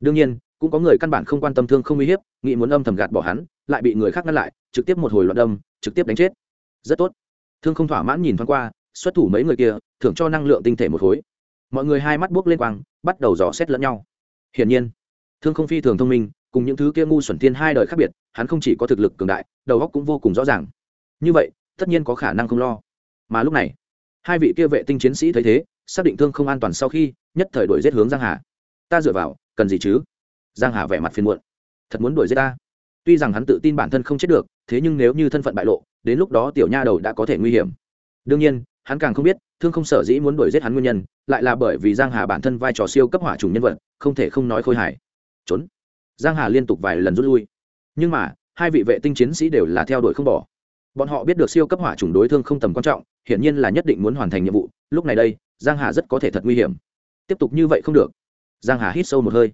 Đương nhiên, cũng có người căn bản không quan tâm thương không uy hiếp, nghĩ muốn âm thầm gạt bỏ hắn, lại bị người khác ngăn lại, trực tiếp một hồi loạn đâm, trực tiếp đánh chết. Rất tốt. Thương không thỏa mãn nhìn thoáng qua, xuất thủ mấy người kia, thưởng cho năng lượng tinh thể một khối. Mọi người hai mắt buốc lên quang, bắt đầu dò xét lẫn nhau. Hiển nhiên, thương không phi thường thông minh, cùng những thứ kia ngu xuẩn thiên hai đời khác biệt, hắn không chỉ có thực lực cường đại, đầu óc cũng vô cùng rõ ràng như vậy, tất nhiên có khả năng không lo. Mà lúc này, hai vị kia vệ tinh chiến sĩ thấy thế, xác định thương không an toàn sau khi, nhất thời đuổi giết hướng giang hà. Ta dựa vào, cần gì chứ? Giang hà vẻ mặt phiền muộn. Thật muốn đuổi giết ta? Tuy rằng hắn tự tin bản thân không chết được, thế nhưng nếu như thân phận bại lộ, đến lúc đó tiểu nha đầu đã có thể nguy hiểm. Đương nhiên, hắn càng không biết, thương không sở dĩ muốn đuổi giết hắn nguyên nhân, lại là bởi vì giang hà bản thân vai trò siêu cấp hỏa trùng nhân vật, không thể không nói khôi hài. Trốn. Giang hà liên tục vài lần rút lui. Nhưng mà, hai vị vệ tinh chiến sĩ đều là theo đuổi không bỏ bọn họ biết được siêu cấp hỏa trùng đối thương không tầm quan trọng, hiển nhiên là nhất định muốn hoàn thành nhiệm vụ, lúc này đây, giang hà rất có thể thật nguy hiểm. Tiếp tục như vậy không được. Giang hà hít sâu một hơi.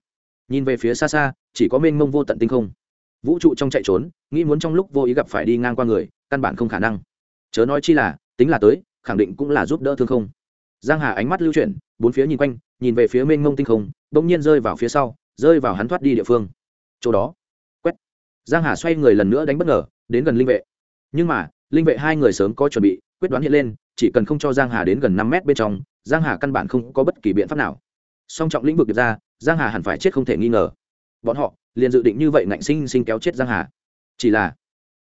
Nhìn về phía xa xa, chỉ có mênh mông vô tận tinh không. Vũ trụ trong chạy trốn, nghĩ muốn trong lúc vô ý gặp phải đi ngang qua người, căn bản không khả năng. Chớ nói chi là, tính là tới, khẳng định cũng là giúp đỡ thương không. Giang hà ánh mắt lưu chuyển, bốn phía nhìn quanh, nhìn về phía mênh mông tinh không, bỗng nhiên rơi vào phía sau, rơi vào hắn thoát đi địa phương. Chỗ đó, quét. Giang hà xoay người lần nữa đánh bất ngờ, đến gần linh vệ nhưng mà, linh vệ hai người sớm có chuẩn bị, quyết đoán hiện lên, chỉ cần không cho giang hà đến gần năm mét bên trong, giang hà căn bản không có bất kỳ biện pháp nào. Song trọng lĩnh vực được ra, giang hà hẳn phải chết không thể nghi ngờ. Bọn họ liền dự định như vậy ngạnh sinh sinh kéo chết giang hà. Chỉ là,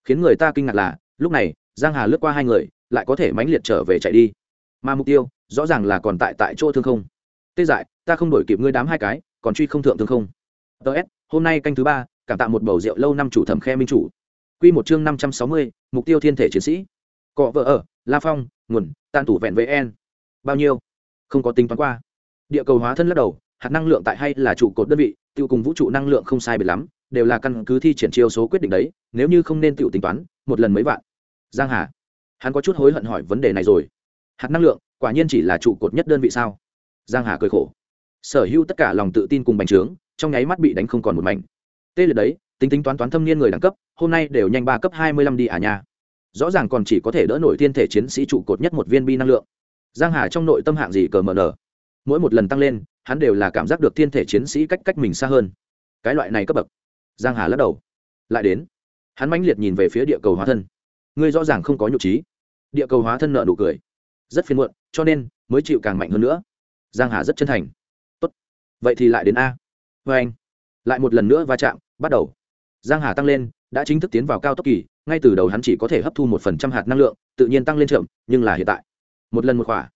khiến người ta kinh ngạc là, lúc này, giang hà lướt qua hai người, lại có thể mãnh liệt trở về chạy đi. Mà mục tiêu, rõ ràng là còn tại tại chỗ thương không. Tê dại, ta không đổi kịp ngươi đám hai cái, còn truy không thượng thương không. Ts hôm nay canh thứ ba, cảm tạ một bầu rượu lâu năm chủ thẩm khe minh chủ quy một chương năm trăm sáu mươi, mục tiêu thiên thể chiến sĩ. Cọ vợ ở, la phong, nguồn tan tủ vẹn vn bao nhiêu? Không có tính toán qua. Địa cầu hóa thân lắc đầu, hạt năng lượng tại hay là trụ cột đơn vị, tiêu cùng vũ trụ năng lượng không sai biệt lắm, đều là căn cứ thi triển chiêu số quyết định đấy, nếu như không nên tự tính toán, một lần mấy vạn. Giang hà, hắn có chút hối hận hỏi vấn đề này rồi. Hạt năng lượng, quả nhiên chỉ là trụ cột nhất đơn vị sao? Giang hà cười khổ. Sở hữu tất cả lòng tự tin cùng bành trướng, trong nháy mắt bị đánh không còn một mảnh. Tê liệt đấy tính tính toán toán thâm niên người đẳng cấp, hôm nay đều nhanh ba cấp hai mươi lăm đi à nha. Rõ ràng còn chỉ có thể đỡ nổi thiên thể chiến sĩ trụ cột nhất một viên bi năng lượng. Giang hà trong nội tâm hạng gì cờ mờ nở mỗi một lần tăng lên, hắn đều là cảm giác được thiên thể chiến sĩ cách cách mình xa hơn. Cái loại này cấp bậc. Giang hà lắc đầu. Lại đến. Hắn mãnh liệt nhìn về phía địa cầu hóa thân. Ngươi rõ ràng không có nhục trí. Địa cầu hóa thân nợ nụ cười. Rất phiền muộn, cho nên mới chịu càng mạnh hơn nữa. Giang hà rất chân thành. Tốt. Vậy thì lại đến a. Vê anh lại một lần nữa va chạm, bắt đầu giang hà tăng lên, đã chính thức tiến vào cao tốc kỳ, ngay từ đầu hắn chỉ có thể hấp thu một phần trăm hạt năng lượng, tự nhiên tăng lên chậm, nhưng là hiện tại. Một lần một khỏa.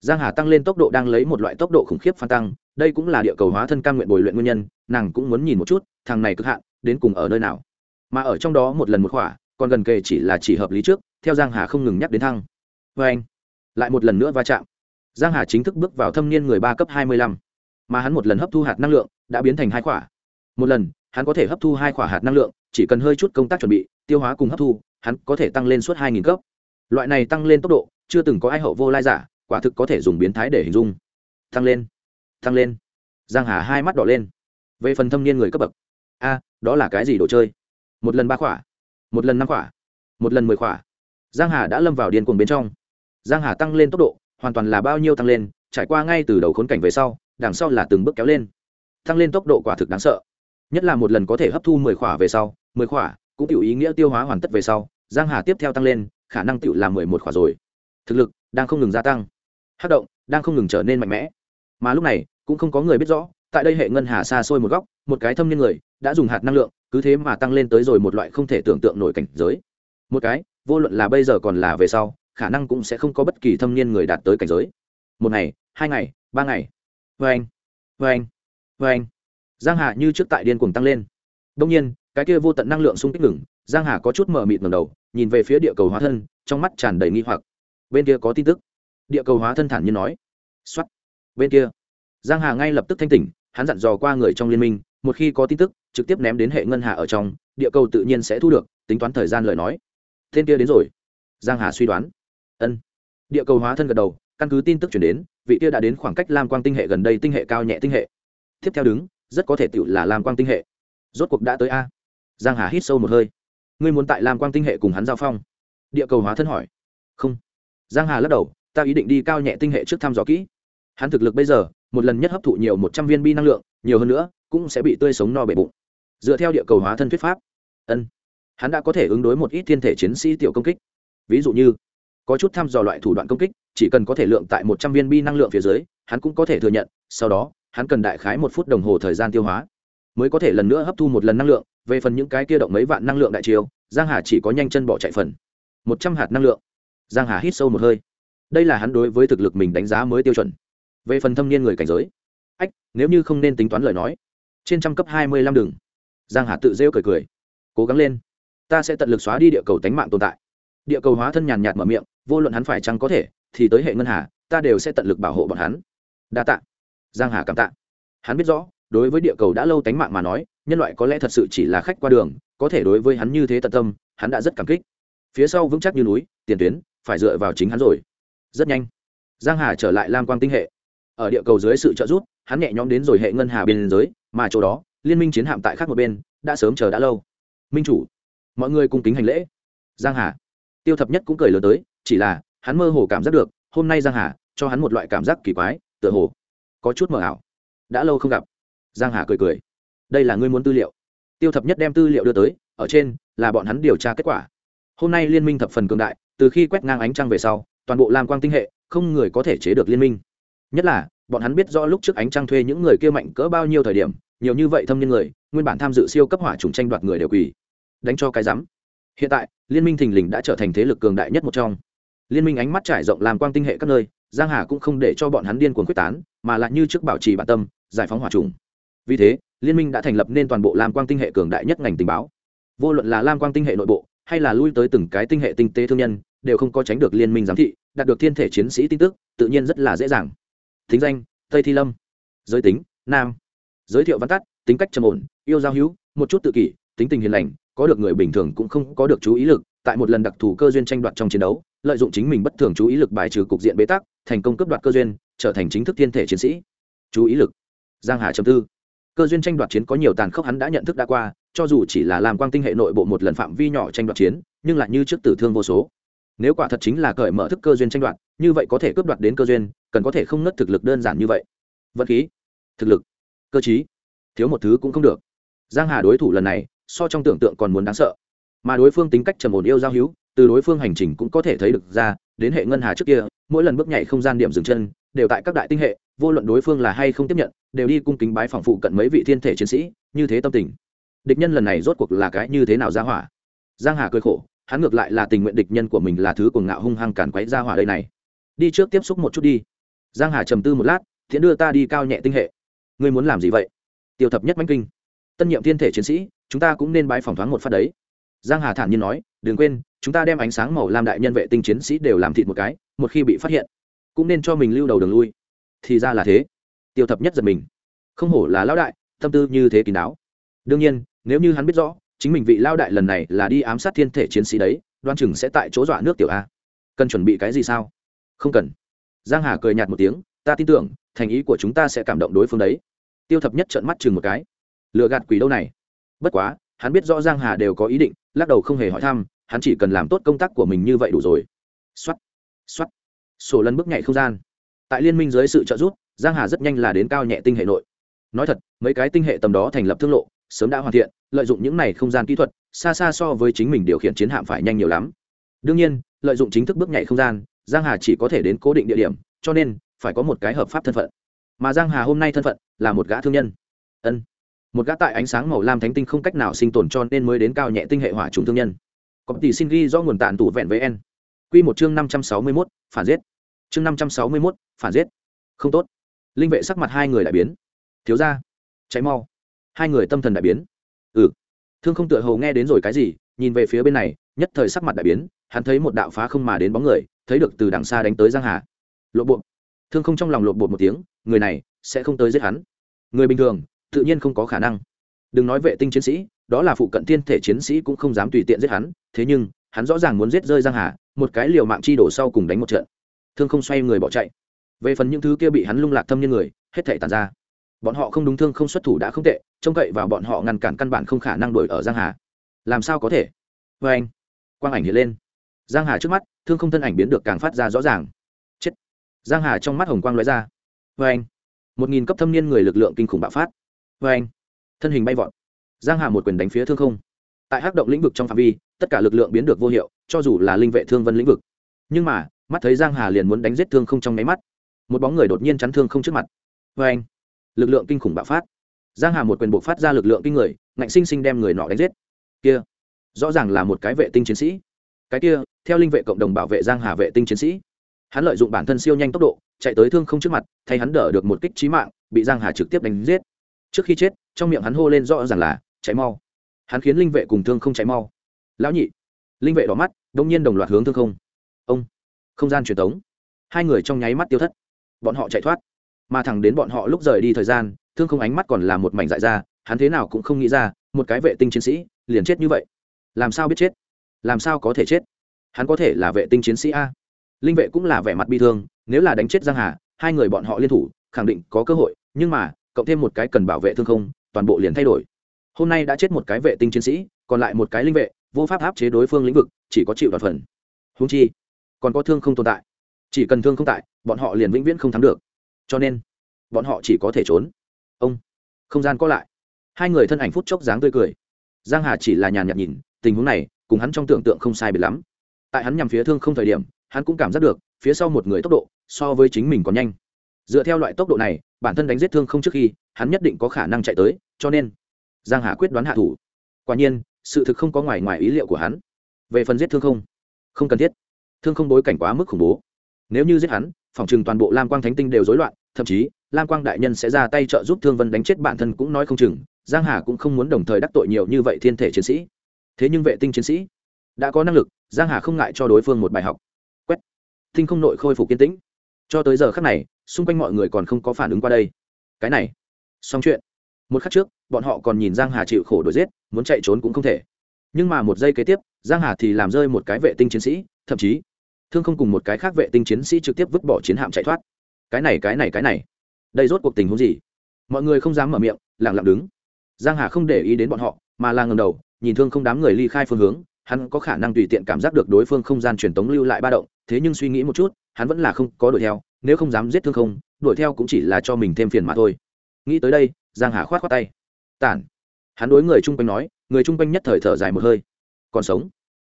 Giang hà tăng lên tốc độ đang lấy một loại tốc độ khủng khiếp phan tăng, đây cũng là địa cầu hóa thân cam nguyện bồi luyện nguyên nhân, nàng cũng muốn nhìn một chút, thằng này cực hạn, đến cùng ở nơi nào. Mà ở trong đó một lần một khỏa, còn gần kề chỉ là chỉ hợp lý trước, theo giang hà không ngừng nhắc đến thăng. Vê anh, lại một lần nữa va chạm. Giang hà chính thức bước vào thâm niên người ba cấp hai mươi lăm. Mà hắn một lần hấp thu hạt năng lượng, đã biến thành hai khỏa. Một lần hắn có thể hấp thu hai khỏa hạt năng lượng, chỉ cần hơi chút công tác chuẩn bị, tiêu hóa cùng hấp thu, hắn có thể tăng lên suốt hai nghìn cấp. Loại này tăng lên tốc độ, chưa từng có ai hậu vô lai giả, quả thực có thể dùng biến thái để hình dung. Tăng lên tăng lên. Giang hà hai mắt đỏ lên. Về phần thâm niên người cấp bậc. A, đó là cái gì đồ chơi? Một lần ba khỏa, một lần năm khỏa, một lần mười khỏa. Giang hà đã lâm vào điên cuồng bên trong. Giang hà tăng lên tốc độ, hoàn toàn là bao nhiêu tăng lên, trải qua ngay từ đầu khốn cảnh về sau, đằng sau là từng bước kéo lên. Tăng lên tốc độ quả thực đáng sợ nhất là một lần có thể hấp thu mười khỏa về sau, mười khỏa cũng tiểu ý nghĩa tiêu hóa hoàn tất về sau, giang hà tiếp theo tăng lên, khả năng tiểu là mười một khỏa rồi. Thực lực đang không ngừng gia tăng. Hát động đang không ngừng trở nên mạnh mẽ. Mà lúc này, cũng không có người biết rõ, tại đây hệ ngân hà xa xôi một góc, một cái thâm niên người đã dùng hạt năng lượng, cứ thế mà tăng lên tới rồi một loại không thể tưởng tượng nổi cảnh giới. Một cái, vô luận là bây giờ còn là về sau, khả năng cũng sẽ không có bất kỳ thâm niên người đạt tới cảnh giới. Một ngày, hai ngày, ba ngày. Vê anh vê anh vê anh giang hà như trước tại điên cuồng tăng lên. Đông nhiên, cái kia vô tận năng lượng xung kích ngừng, giang hà có chút mở mịt ngầm đầu, nhìn về phía địa cầu hóa thân, trong mắt tràn đầy nghi hoặc. Bên kia có tin tức. Địa cầu hóa thân thản nhiên nói. Xuất bên kia. Giang hà ngay lập tức thanh tỉnh, hắn dặn dò qua người trong liên minh, một khi có tin tức, trực tiếp ném đến hệ ngân hà ở trong, địa cầu tự nhiên sẽ thu được, tính toán thời gian lời nói. Tên kia đến rồi. Giang hà suy đoán. Ân. Địa cầu hóa thân gật đầu, căn cứ tin tức chuyển đến, vị kia đã đến khoảng cách lam quang tinh hệ gần đây tinh hệ cao nhẹ tinh hệ. Tiếp theo đứng rất có thể tựu là lam quang tinh hệ. Rốt cuộc đã tới a. Giang hà hít sâu một hơi. Ngươi muốn tại lam quang tinh hệ cùng hắn giao phong? Địa cầu hóa thân hỏi. Không. Giang hà lắc đầu, ta ý định đi cao nhẹ tinh hệ trước thăm dò kỹ. Hắn thực lực bây giờ, một lần nhất hấp thụ nhiều một trăm viên bi năng lượng, nhiều hơn nữa, cũng sẽ bị tươi sống no bể bụng. Dựa theo địa cầu hóa thân thuyết pháp. Ân. Hắn đã có thể ứng đối một ít thiên thể chiến sĩ tiểu công kích. Ví dụ như, có chút thăm dò loại thủ đoạn công kích, chỉ cần có thể lượng tại một trăm viên bi năng lượng phía dưới, hắn cũng có thể thừa nhận, sau đó hắn cần đại khái một phút đồng hồ thời gian tiêu hóa, mới có thể lần nữa hấp thu một lần năng lượng, về phần những cái kia động mấy vạn năng lượng đại chiều giang hà chỉ có nhanh chân bỏ chạy phần. Một trăm hạt năng lượng. Giang hà hít sâu một hơi. Đây là hắn đối với thực lực mình đánh giá mới tiêu chuẩn. Về phần thâm niên người cảnh giới. Ách, nếu như không nên tính toán lời nói. Trên trăm cấp hai mươi lăm đường. Giang hà tự rêu cười cười. Cố gắng lên. Ta sẽ tận lực xóa đi địa cầu tánh mạng tồn tại. Địa cầu hóa thân nhàn nhạt mở miệng, vô luận hắn phải chăng có thể, thì tới hệ ngân hà, ta đều sẽ tận lực bảo hộ bọn hắn. Đa tạ giang hà cảm tạ. Hắn biết rõ, đối với địa cầu đã lâu tánh mạng mà nói, nhân loại có lẽ thật sự chỉ là khách qua đường, có thể đối với hắn như thế tận tâm, hắn đã rất cảm kích. Phía sau vững chắc như núi, tiền tuyến, phải dựa vào chính hắn rồi. Rất nhanh, giang hà trở lại lam quang tinh hệ. Ở địa cầu dưới sự trợ giúp, hắn nhẹ nhõm đến rồi hệ ngân hà bên giới, mà chỗ đó, liên minh chiến hạm tại khác một bên, đã sớm chờ đã lâu. Minh chủ, mọi người cùng kính hành lễ. Giang hà, tiêu thập nhất cũng cười lớn tới, chỉ là, hắn mơ hồ cảm giác được, hôm nay giang hà, cho hắn một loại cảm giác kỳ quái, tựa hồ có chút mờ ảo. Đã lâu không gặp. Giang hà cười cười. Đây là ngươi muốn tư liệu. Tiêu thập nhất đem tư liệu đưa tới, ở trên là bọn hắn điều tra kết quả. Hôm nay liên minh thập phần cường đại, từ khi quét ngang ánh trăng về sau, toàn bộ lam quang tinh hệ, không người có thể chế được liên minh. Nhất là, bọn hắn biết rõ lúc trước ánh trăng thuê những người kia mạnh cỡ bao nhiêu thời điểm, nhiều như vậy thâm niên người, nguyên bản tham dự siêu cấp hỏa trùng tranh đoạt người đều quỳ. Đánh cho cái rắm. Hiện tại, liên minh thình lình đã trở thành thế lực cường đại nhất một trong. Liên minh ánh mắt trải rộng làm quang tinh hệ các nơi, giang hà cũng không để cho bọn hắn điên cuồng quyết tán mà lại như trước bảo trì bản tâm, giải phóng hỏa trùng. Vì thế, liên minh đã thành lập nên toàn bộ lam quang tinh hệ cường đại nhất ngành tình báo. Vô luận là lam quang tinh hệ nội bộ, hay là lui tới từng cái tinh hệ tinh tế thương nhân, đều không có tránh được liên minh giám thị, đạt được thiên thể chiến sĩ tin tức, tự nhiên rất là dễ dàng. Thính danh, tây thi lâm. Giới tính, nam. Giới thiệu văn tắt, tính cách trầm ổn, yêu giao hữu, một chút tự kỷ tính tình hiền lành, có được người bình thường cũng không có được chú ý lực, tại một lần đặc thù cơ duyên tranh đoạt trong chiến đấu, lợi dụng chính mình bất thường chú ý lực bài trừ cục diện bế tắc, thành công cấp đoạt cơ duyên, trở thành chính thức thiên thể chiến sĩ. Chú ý lực. Giang hà trầm tư. Cơ duyên tranh đoạt chiến có nhiều tàn khốc hắn đã nhận thức đã qua, cho dù chỉ là làm quang tinh hệ nội bộ một lần phạm vi nhỏ tranh đoạt chiến, nhưng lại như trước tử thương vô số. Nếu quả thật chính là cởi mở thức cơ duyên tranh đoạt, như vậy có thể cướp đoạt đến cơ duyên, cần có thể không nứt thực lực đơn giản như vậy. Vật khí. Thực lực. Cơ chí thiếu một thứ cũng không được. Giang hà đối thủ lần này so trong tưởng tượng còn muốn đáng sợ. Mà đối phương tính cách trầm ổn yêu giao hữu, từ đối phương hành trình cũng có thể thấy được ra, đến hệ ngân hà trước kia, mỗi lần bước nhảy không gian điểm dừng chân, đều tại các đại tinh hệ, vô luận đối phương là hay không tiếp nhận, đều đi cung kính bái phòng phụ cận mấy vị thiên thể chiến sĩ, như thế tâm tình. Địch nhân lần này rốt cuộc là cái như thế nào ra hỏa? Giang hà cười khổ, hắn ngược lại là tình nguyện địch nhân của mình là thứ cuồng ngạo hung hăng cản quấy ra hỏa đây này. Đi trước tiếp xúc một chút đi. Giang hà trầm tư một lát, thiện đưa ta đi cao nhẹ tinh hệ. Ngươi muốn làm gì vậy? Tiêu thập nhất mãnh kinh. Tân nhiệm thiên thể chiến sĩ chúng ta cũng nên bái phỏng thoáng một phát đấy. Giang hà thản nhiên nói, đừng quên, chúng ta đem ánh sáng màu lam đại nhân vệ tinh chiến sĩ đều làm thịt một cái, một khi bị phát hiện, cũng nên cho mình lưu đầu đường lui. Thì ra là thế. Tiêu thập nhất giật mình. Không hổ là lão đại, tâm tư như thế kín đáo. Đương nhiên, nếu như hắn biết rõ, chính mình vị lao đại lần này là đi ám sát thiên thể chiến sĩ đấy, đoan chừng sẽ tại chỗ dọa nước tiểu a. Cần chuẩn bị cái gì sao? Không cần. Giang hà cười nhạt một tiếng, ta tin tưởng, thành ý của chúng ta sẽ cảm động đối phương đấy. Tiêu thập nhất trợn mắt chừng một cái. Lựa gạt quỷ đâu này? Bất quá, hắn biết rõ giang hà đều có ý định, lắc đầu không hề hỏi thăm, hắn chỉ cần làm tốt công tác của mình như vậy đủ rồi. Xuất xuất sổ lần bước nhảy không gian. Tại liên minh dưới sự trợ giúp, giang hà rất nhanh là đến cao nhẹ tinh hệ nội. Nói thật, mấy cái tinh hệ tầm đó thành lập thương lộ, sớm đã hoàn thiện, lợi dụng những này không gian kỹ thuật, xa xa so với chính mình điều khiển chiến hạm phải nhanh nhiều lắm. Đương nhiên, lợi dụng chính thức bước nhảy không gian, giang hà chỉ có thể đến cố định địa điểm, cho nên, phải có một cái hợp pháp thân phận. Mà giang hà hôm nay thân phận là một gã thương nhân. Ân một gã tại ánh sáng màu lam thánh tinh không cách nào sinh tồn cho nên mới đến cao nhẹ tinh hệ hỏa trùng thương nhân. Có tỷ xin ghi do nguồn tàn tủ vẹn với n quy một chương năm trăm sáu mươi mốt, phản giết. Chương năm trăm sáu mươi mốt, phản giết. Không tốt. Linh vệ sắc mặt hai người đại biến. Thiếu ra cháy mau. Hai người tâm thần đại biến. Ừ. Thương không tựa hồ nghe đến rồi cái gì, nhìn về phía bên này, nhất thời sắc mặt đại biến, hắn thấy một đạo phá không mà đến bóng người, thấy được từ đằng xa đánh tới giang hà. Lộ bộ. Thương không trong lòng lộ bột một tiếng, người này sẽ không tới giết hắn. Người bình thường tự nhiên không có khả năng. Đừng nói vệ tinh chiến sĩ, đó là phụ cận thiên thể chiến sĩ cũng không dám tùy tiện giết hắn, thế nhưng, hắn rõ ràng muốn giết rơi giang hà, một cái liều mạng chi đổ sau cùng đánh một trận. Thương không xoay người bỏ chạy. Về phần những thứ kia bị hắn lung lạc thâm nhân người, hết thảy tàn ra. Bọn họ không đúng thương không xuất thủ đã không tệ, trông cậy vào bọn họ ngăn cản căn bản không khả năng đuổi ở giang hà. Làm sao có thể? Vê anh. Quang ảnh hiện lên. Giang hà trước mắt, thương không thân ảnh biến được càng phát ra rõ ràng. Chết. Giang hà trong mắt hồng quang lóe ra. Vê anh. Một nghìn cấp thâm niên người lực lượng kinh khủng bạo phát vê anh. Thân hình bay vọt. Giang hà một quyền đánh phía thương không. Tại hắc động lĩnh vực trong phạm vi, tất cả lực lượng biến được vô hiệu, cho dù là linh vệ thương vân lĩnh vực. Nhưng mà, mắt thấy giang hà liền muốn đánh giết thương không trong nháy mắt. Một bóng người đột nhiên chắn thương không trước mặt. Vê anh. Lực lượng kinh khủng bạo phát. Giang hà một quyền buộc phát ra lực lượng kinh người, ngạnh sinh sinh đem người nọ đánh giết. Kia, rõ ràng là một cái vệ tinh chiến sĩ. Cái kia, theo linh vệ cộng đồng bảo vệ giang hà vệ tinh chiến sĩ. Hắn lợi dụng bản thân siêu nhanh tốc độ, chạy tới thương không trước mặt, thay hắn đỡ được một kích trí mạng, bị giang hà trực tiếp đánh giết trước khi chết, trong miệng hắn hô lên rõ ràng là, chạy mau. Hắn khiến linh vệ cùng thương không chạy mau. Lão nhị. Linh vệ đỏ mắt, đông nhiên đồng loạt hướng thương không. Ông, không gian truyền tống. Hai người trong nháy mắt tiêu thất. Bọn họ chạy thoát. Mà thẳng đến bọn họ lúc rời đi thời gian, thương không ánh mắt còn là một mảnh dại ra, hắn thế nào cũng không nghĩ ra, một cái vệ tinh chiến sĩ, liền chết như vậy. Làm sao biết chết? Làm sao có thể chết? Hắn có thể là vệ tinh chiến sĩ a. Linh vệ cũng là vẻ mặt bi thương, nếu là đánh chết giang hà, hai người bọn họ liên thủ, khẳng định có cơ hội, nhưng mà cộng thêm một cái cần bảo vệ thương không, toàn bộ liền thay đổi. Hôm nay đã chết một cái vệ tinh chiến sĩ, còn lại một cái linh vệ, vô pháp áp chế đối phương lĩnh vực, chỉ có chịu đoạt phần. Húng chi, còn có thương không tồn tại. Chỉ cần thương không tại, bọn họ liền vĩnh viễn không thắng được. Cho nên, bọn họ chỉ có thể trốn. Ông, không gian có lại. Hai người thân ảnh phút chốc dáng tươi cười. Giang hà chỉ là nhàn nhạt nhìn, tình huống này, cùng hắn trong tưởng tượng không sai biệt lắm. Tại hắn nhằm phía thương không thời điểm, hắn cũng cảm giác được, phía sau một người tốc độ, so với chính mình còn nhanh. Dựa theo loại tốc độ này bản thân đánh giết thương không trước khi, hắn nhất định có khả năng chạy tới, cho nên, giang hà quyết đoán hạ thủ. Quả nhiên, sự thực không có ngoài ngoài ý liệu của hắn. Về phần giết thương không không cần thiết. Thương không bối cảnh quá mức khủng bố. Nếu như giết hắn, phòng trừng toàn bộ lam quang thánh tinh đều rối loạn, thậm chí, lam quang đại nhân sẽ ra tay trợ giúp thương vân đánh chết bản thân cũng nói không chừng, giang hà cũng không muốn đồng thời đắc tội nhiều như vậy thiên thể chiến sĩ. Thế nhưng vệ tinh chiến sĩ đã có năng lực, giang hà không ngại cho đối phương một bài học. Quét. Tinh không nội khôi phục kiên tĩnh. Cho tới giờ khắc này xung quanh mọi người còn không có phản ứng qua đây. Cái này, xong chuyện. Một khắc trước, bọn họ còn nhìn giang hà chịu khổ đuổi giết, muốn chạy trốn cũng không thể. Nhưng mà một giây kế tiếp, giang hà thì làm rơi một cái vệ tinh chiến sĩ, thậm chí, thương không cùng một cái khác vệ tinh chiến sĩ trực tiếp vứt bỏ chiến hạm chạy thoát. Cái này cái này cái này. Đây rốt cuộc tình huống gì? Mọi người không dám mở miệng, lặng lặng đứng. Giang hà không để ý đến bọn họ, mà là ngầm đầu, nhìn thương không đám người ly khai phương hướng. Hắn có khả năng tùy tiện cảm giác được đối phương không gian truyền tống lưu lại ba động, thế nhưng suy nghĩ một chút, hắn vẫn là không có đuổi theo nếu không dám giết thương không, đuổi theo cũng chỉ là cho mình thêm phiền mà thôi. Nghĩ tới đây, giang hà khoát khoát tay. Tản. Hắn đối người chung quanh nói, người chung quanh nhất thời thở dài một hơi. Còn sống?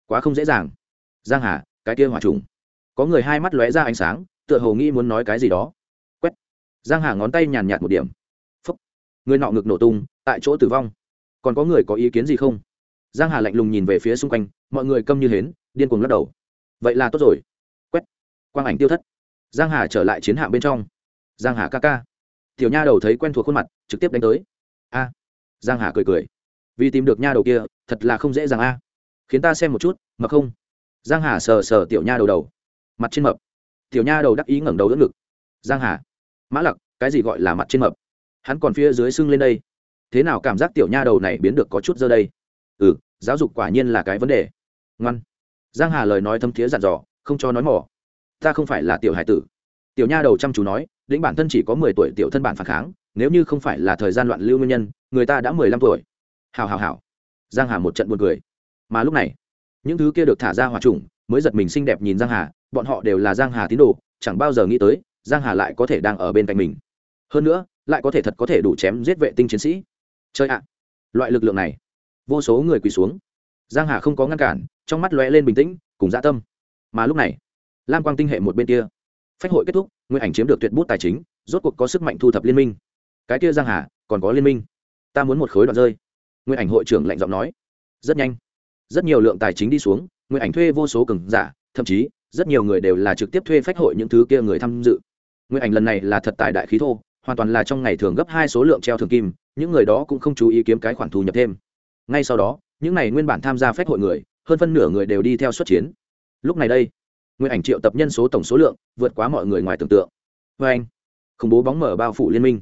Quá không dễ dàng. Giang hà, cái kia hỏa trùng. Có người hai mắt lóe ra ánh sáng, tựa hồ nghĩ muốn nói cái gì đó. Quét. Giang hà ngón tay nhàn nhạt một điểm. Phúc. Người nọ ngực nổ tung, tại chỗ tử vong. Còn có người có ý kiến gì không? Giang hà lạnh lùng nhìn về phía xung quanh, mọi người câm như hến, điên cuồng lắc đầu. Vậy là tốt rồi. Quét. Quang ảnh tiêu thất giang hà trở lại chiến hạm bên trong. Giang hà ca ca. Tiểu nha đầu thấy quen thuộc khuôn mặt, trực tiếp đánh tới. A. Giang hà cười cười. Vì tìm được nha đầu kia, thật là không dễ dàng a. Khiến ta xem một chút mà không? Giang hà sờ sờ tiểu nha đầu đầu. Mặt trên mập. Tiểu nha đầu đắc ý ngẩng đầu đỡ ngực. Giang hà. Mã lặc, cái gì gọi là mặt trên mập? Hắn còn phía dưới sưng lên đây. Thế nào cảm giác tiểu nha đầu này biến được có chút giờ đây? Ừ giáo dục quả nhiên là cái vấn đề. Ngoan. Giang hà lời nói thâm thiế dặn dò, không cho nói mỏ ta không phải là tiểu hải tử. Tiểu nha đầu chăm chú nói lĩnh bản thân chỉ có mười tuổi tiểu thân bản phản kháng, nếu như không phải là thời gian loạn lưu nguyên nhân, người ta đã mười lăm tuổi. Hào hào hào. Giang hà một trận buồn cười. Mà lúc này, những thứ kia được thả ra hòa trùng mới giật mình xinh đẹp nhìn giang hà, bọn họ đều là giang hà tín đồ, chẳng bao giờ nghĩ tới, giang hà lại có thể đang ở bên cạnh mình. Hơn nữa, lại có thể thật có thể đủ chém giết vệ tinh chiến sĩ. Chơi ạ! Loại lực lượng này, vô số người quỳ xuống. Giang hà không có ngăn cản, trong mắt lóe lên bình tĩnh, cùng dạ tâm. Mà lúc này lam quang tinh hệ một bên kia. Phách hội kết thúc, nguyên ảnh chiếm được tuyệt bút tài chính, rốt cuộc có sức mạnh thu thập liên minh. Cái kia giang hà, còn có liên minh. Ta muốn một khối đoạn rơi. Nguyên ảnh hội trưởng lạnh giọng nói. Rất nhanh. Rất nhiều lượng tài chính đi xuống, nguyên ảnh thuê vô số cường giả, thậm chí, rất nhiều người đều là trực tiếp thuê phách hội những thứ kia người tham dự. Nguyên ảnh lần này là thật tài đại khí thô, hoàn toàn là trong ngày thường gấp hai số lượng treo thường kim, những người đó cũng không chú ý kiếm cái khoản thu nhập thêm. Ngay sau đó, những này nguyên bản tham gia phách hội người, hơn phân nửa người đều đi theo xuất chiến. Lúc này đây nguyên ảnh triệu tập nhân số tổng số lượng vượt quá mọi người ngoài tưởng tượng. Vê anh, khủng bố bóng mở bao phủ liên minh.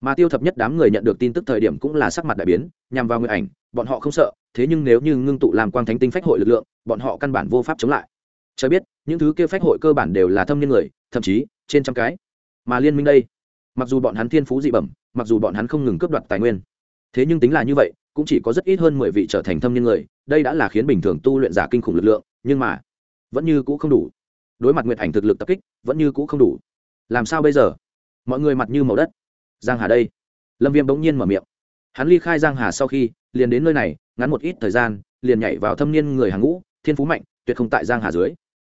Mà tiêu thập nhất đám người nhận được tin tức thời điểm cũng là sắc mặt đại biến, nhằm vào người ảnh, bọn họ không sợ, thế nhưng nếu như ngưng tụ làm quang thánh tinh phách hội lực lượng, bọn họ căn bản vô pháp chống lại. Cho biết, những thứ kia phách hội cơ bản đều là thâm niên người, thậm chí trên trăm cái. Mà liên minh đây, mặc dù bọn hắn thiên phú dị bẩm, mặc dù bọn hắn không ngừng cướp đoạt tài nguyên, thế nhưng tính là như vậy, cũng chỉ có rất ít hơn mười vị trở thành thâm niên người, đây đã là khiến bình thường tu luyện giả kinh khủng lực lượng, nhưng mà vẫn như cũ không đủ đối mặt Nguyệt ảnh thực lực tập kích, vẫn như cũ không đủ. Làm sao bây giờ? Mọi người mặt như màu đất. Giang hà đây. Lâm viêm bỗng nhiên mở miệng. Hắn ly khai giang hà sau khi, liền đến nơi này, ngắn một ít thời gian, liền nhảy vào thâm niên người hàng ngũ, thiên phú mạnh, tuyệt không tại giang hà dưới.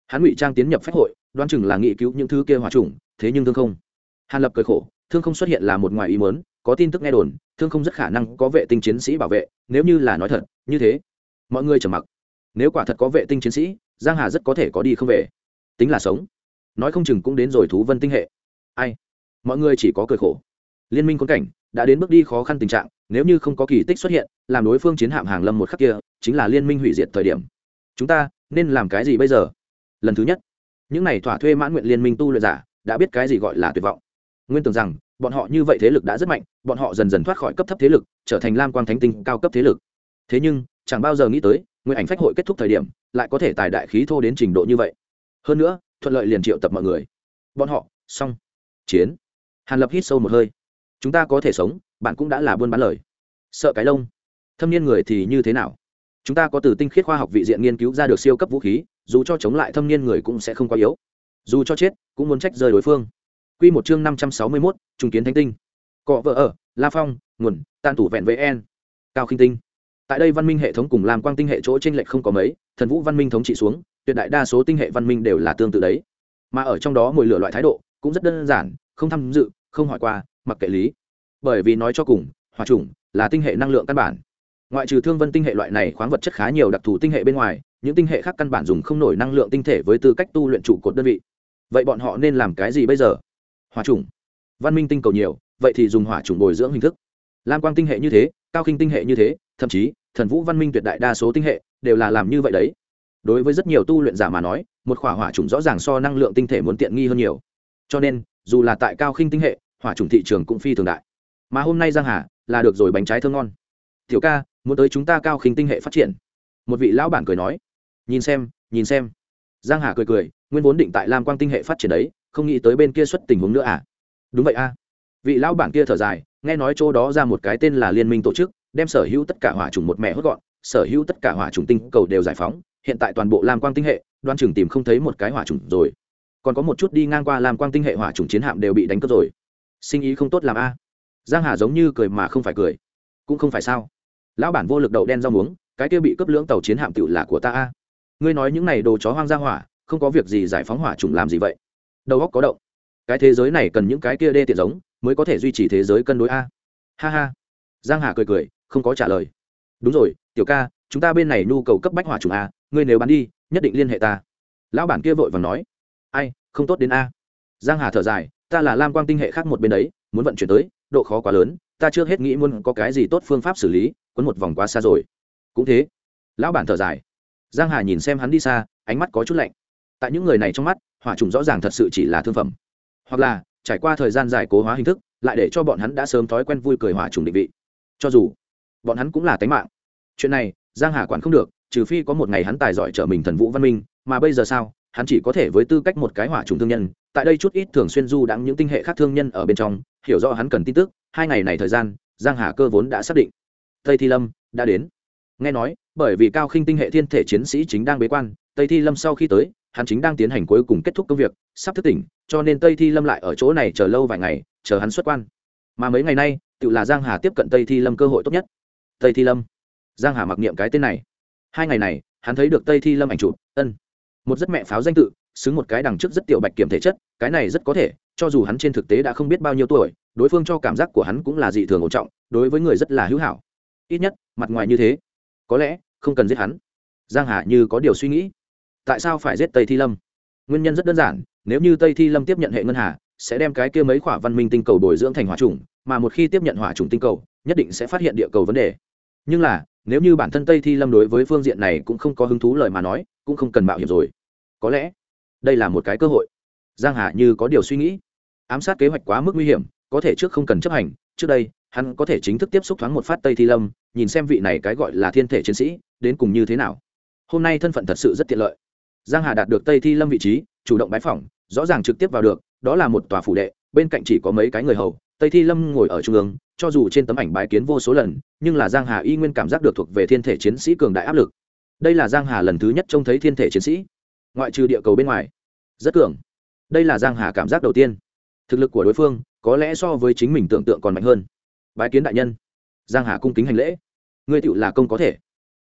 Hắn ngụy trang tiến nhập phách hội đoan chừng là nghị cứu những thứ kia hòa trùng, thế nhưng thương không. Hàn lập cười khổ, thương không xuất hiện là một ngoài ý mớn có tin tức nghe đồn, thương không rất khả năng có vệ tinh chiến sĩ bảo vệ, nếu như là nói thật, như thế, mọi người trầm mặc. Nếu quả thật có vệ tinh chiến sĩ, giang hà rất có thể có đi không về tính là sống. Nói không chừng cũng đến rồi thú vân tinh hệ. Ai? Mọi người chỉ có cười khổ. Liên minh khốn cảnh đã đến bước đi khó khăn tình trạng, nếu như không có kỳ tích xuất hiện, làm đối phương chiến hạm hàng lâm một khắc kia, chính là liên minh hủy diệt thời điểm. Chúng ta nên làm cái gì bây giờ? Lần thứ nhất, những này thỏa thuê mãn nguyện liên minh tu luyện giả đã biết cái gì gọi là tuyệt vọng. Nguyên tưởng rằng, bọn họ như vậy thế lực đã rất mạnh, bọn họ dần dần thoát khỏi cấp thấp thế lực, trở thành lam quang thánh tinh cao cấp thế lực. Thế nhưng, chẳng bao giờ nghĩ tới, nguyện ảnh phách hội kết thúc thời điểm, lại có thể tài đại khí thô đến trình độ như vậy hơn nữa, thuận lợi liền triệu tập mọi người. Bọn họ, xong. Chiến. Hàn lập hít sâu một hơi. Chúng ta có thể sống, bạn cũng đã là buôn bán lời. Sợ cái lông. Thâm niên người thì như thế nào? Chúng ta có từ tinh khiết khoa học vị diện nghiên cứu ra được siêu cấp vũ khí, dù cho chống lại thâm niên người cũng sẽ không quá yếu. Dù cho chết, cũng muốn trách rơi đối phương. Q một chương năm trăm sáu mươi mốt trung kiến thánh tinh. Cọ vợ ở, la phong, nguồn tan tủ vẹn vn cao khinh tinh. Tại đây văn minh hệ thống cùng làm quang tinh hệ chỗ t r ê n lệch không có mấy, thần vũ văn minh thống trị xuống tuyệt đại đa số tinh hệ văn minh đều là tương tự đấy. Mà ở trong đó mồi lửa loại thái độ cũng rất đơn giản, không tham dự, không hỏi qua, mặc kệ lý. Bởi vì nói cho cùng, hòa trùng là tinh hệ năng lượng căn bản. Ngoại trừ thương vân tinh hệ loại này khoáng vật chất khá nhiều đặc thù tinh hệ bên ngoài, những tinh hệ khác căn bản dùng không nổi năng lượng tinh thể với tư cách tu luyện trụ cột đơn vị. Vậy bọn họ nên làm cái gì bây giờ? Hòa trùng văn minh tinh cầu nhiều, vậy thì dùng hỏa trùng bồi dưỡng hình thức. Lam quang tinh hệ như thế, cao khinh tinh hệ như thế, thậm chí thần vũ văn minh tuyệt đại đa số tinh hệ đều là làm như vậy đấy đối với rất nhiều tu luyện giả mà nói, một khỏa hỏa trùng rõ ràng so năng lượng tinh thể muốn tiện nghi hơn nhiều. Cho nên, dù là tại cao khinh tinh hệ, hỏa trùng thị trường cũng phi thường đại. Mà hôm nay giang hà, là được rồi bánh trái thơm ngon. Tiểu ca, muốn tới chúng ta cao khinh tinh hệ phát triển. Một vị lão bản cười nói. Nhìn xem nhìn xem. Giang hà cười cười, nguyên vốn định tại lam quang tinh hệ phát triển đấy, không nghĩ tới bên kia xuất tình huống nữa à? Đúng vậy a. Vị lão bản kia thở dài, nghe nói chỗ đó ra một cái tên là liên minh tổ chức, đem sở hữu tất cả hỏa trùng một mẹ hốt gọn, sở hữu tất cả hỏa trùng tinh cầu đều giải phóng hiện tại toàn bộ lam quang tinh hệ, đoan chừng tìm không thấy một cái hỏa trùng rồi. Còn có một chút đi ngang qua lam quang tinh hệ hỏa trùng chiến hạm đều bị đánh cướp rồi. Sinh ý không tốt làm a. Giang hà giống như cười mà không phải cười. Cũng không phải sao. Lão bản vô lực đậu đen rau muống, cái kia bị cướp lưỡng tàu chiến hạm tựu là của ta a. Ngươi nói những này đồ chó hoang ra hỏa, không có việc gì giải phóng hỏa trùng làm gì vậy? Đầu óc có động. Cái thế giới này cần những cái kia đê tiện giống, mới có thể duy trì thế giới cân đối a. Ha ha. Giang hà cười cười, không có trả lời. Đúng rồi, tiểu ca, chúng ta bên này nhu cầu cấp bách hỏa trùng a ngươi nếu bán đi, nhất định liên hệ ta. Lão bản kia vội vàng nói. Ai, không tốt đến a. Giang hà thở dài, ta là lam quang tinh hệ khác một bên đấy, muốn vận chuyển tới, độ khó quá lớn, ta chưa hết nghĩ muốn có cái gì tốt phương pháp xử lý, quấn một vòng quá xa rồi. Cũng thế. Lão bản thở dài. Giang hà nhìn xem hắn đi xa, ánh mắt có chút lạnh. Tại những người này trong mắt, hỏa trùng rõ ràng thật sự chỉ là thương phẩm. Hoặc là, trải qua thời gian dài cố hóa hình thức, lại để cho bọn hắn đã sớm thói quen vui cười hỏa trùng định vị. Cho dù, bọn hắn cũng là tánh mạng. Chuyện này, giang hà quản không được trừ phi có một ngày hắn tài giỏi trở mình thần vũ văn minh, mà bây giờ sao? Hắn chỉ có thể với tư cách một cái hỏa trùng thương nhân, tại đây chút ít thường xuyên du đãng những tinh hệ khác thương nhân ở bên trong, hiểu rõ hắn cần tin tức, hai ngày này thời gian, giang hà cơ vốn đã xác định. Tây thi lâm đã đến. Nghe nói, bởi vì cao khinh tinh hệ thiên thể chiến sĩ chính đang bế quan, tây thi lâm sau khi tới, hắn chính đang tiến hành cuối cùng kết thúc công việc, sắp thức tỉnh, cho nên tây thi lâm lại ở chỗ này chờ lâu vài ngày, chờ hắn xuất quan. Mà mấy ngày nay, tự là giang hà tiếp cận tây thi lâm cơ hội tốt nhất. Tây thi lâm. Giang hà mặc niệm cái tên này hai ngày này, hắn thấy được tây thi lâm ảnh chụp, ân. Một rất mẹ pháo danh tự, xứng một cái đằng trước rất tiểu bạch kiểm thể chất, cái này rất có thể, cho dù hắn trên thực tế đã không biết bao nhiêu tuổi, đối phương cho cảm giác của hắn cũng là dị thường ổn trọng, đối với người rất là hữu hảo. Ít nhất, mặt ngoài như thế. Có lẽ, không cần giết hắn. Giang hà như có điều suy nghĩ. Tại sao phải giết tây thi lâm? Nguyên nhân rất đơn giản, nếu như tây thi lâm tiếp nhận hệ ngân hà, sẽ đem cái kia mấy khỏa văn minh tinh cầu bồi dưỡng thành hỏa trùng mà một khi tiếp nhận hỏa trùng tinh cầu, nhất định sẽ phát hiện địa cầu vấn đề. Nhưng là nếu như bản thân tây thi lâm đối với phương diện này cũng không có hứng thú lời mà nói, cũng không cần mạo hiểm rồi. Có lẽ, đây là một cái cơ hội. Giang hà như có điều suy nghĩ. Ám sát kế hoạch quá mức nguy hiểm, có thể trước không cần chấp hành, trước đây, hắn có thể chính thức tiếp xúc thoáng một phát tây thi lâm, nhìn xem vị này cái gọi là thiên thể chiến sĩ, đến cùng như thế nào. Hôm nay thân phận thật sự rất tiện lợi. Giang hà đạt được tây thi lâm vị trí, chủ động bái phỏng, rõ ràng trực tiếp vào được, đó là một tòa phủ đệ, bên cạnh chỉ có mấy cái người hầu tây thi lâm ngồi ở trung ương, cho dù trên tấm ảnh bái kiến vô số lần, nhưng là giang hà y nguyên cảm giác được thuộc về thiên thể chiến sĩ cường đại áp lực. Đây là giang hà lần thứ nhất trông thấy thiên thể chiến sĩ, ngoại trừ địa cầu bên ngoài. Rất cường đây là giang hà cảm giác đầu tiên. Thực lực của đối phương, có lẽ so với chính mình tưởng tượng còn mạnh hơn. Bái kiến đại nhân. Giang hà cung kính hành lễ. Ngươi tựu là công có thể.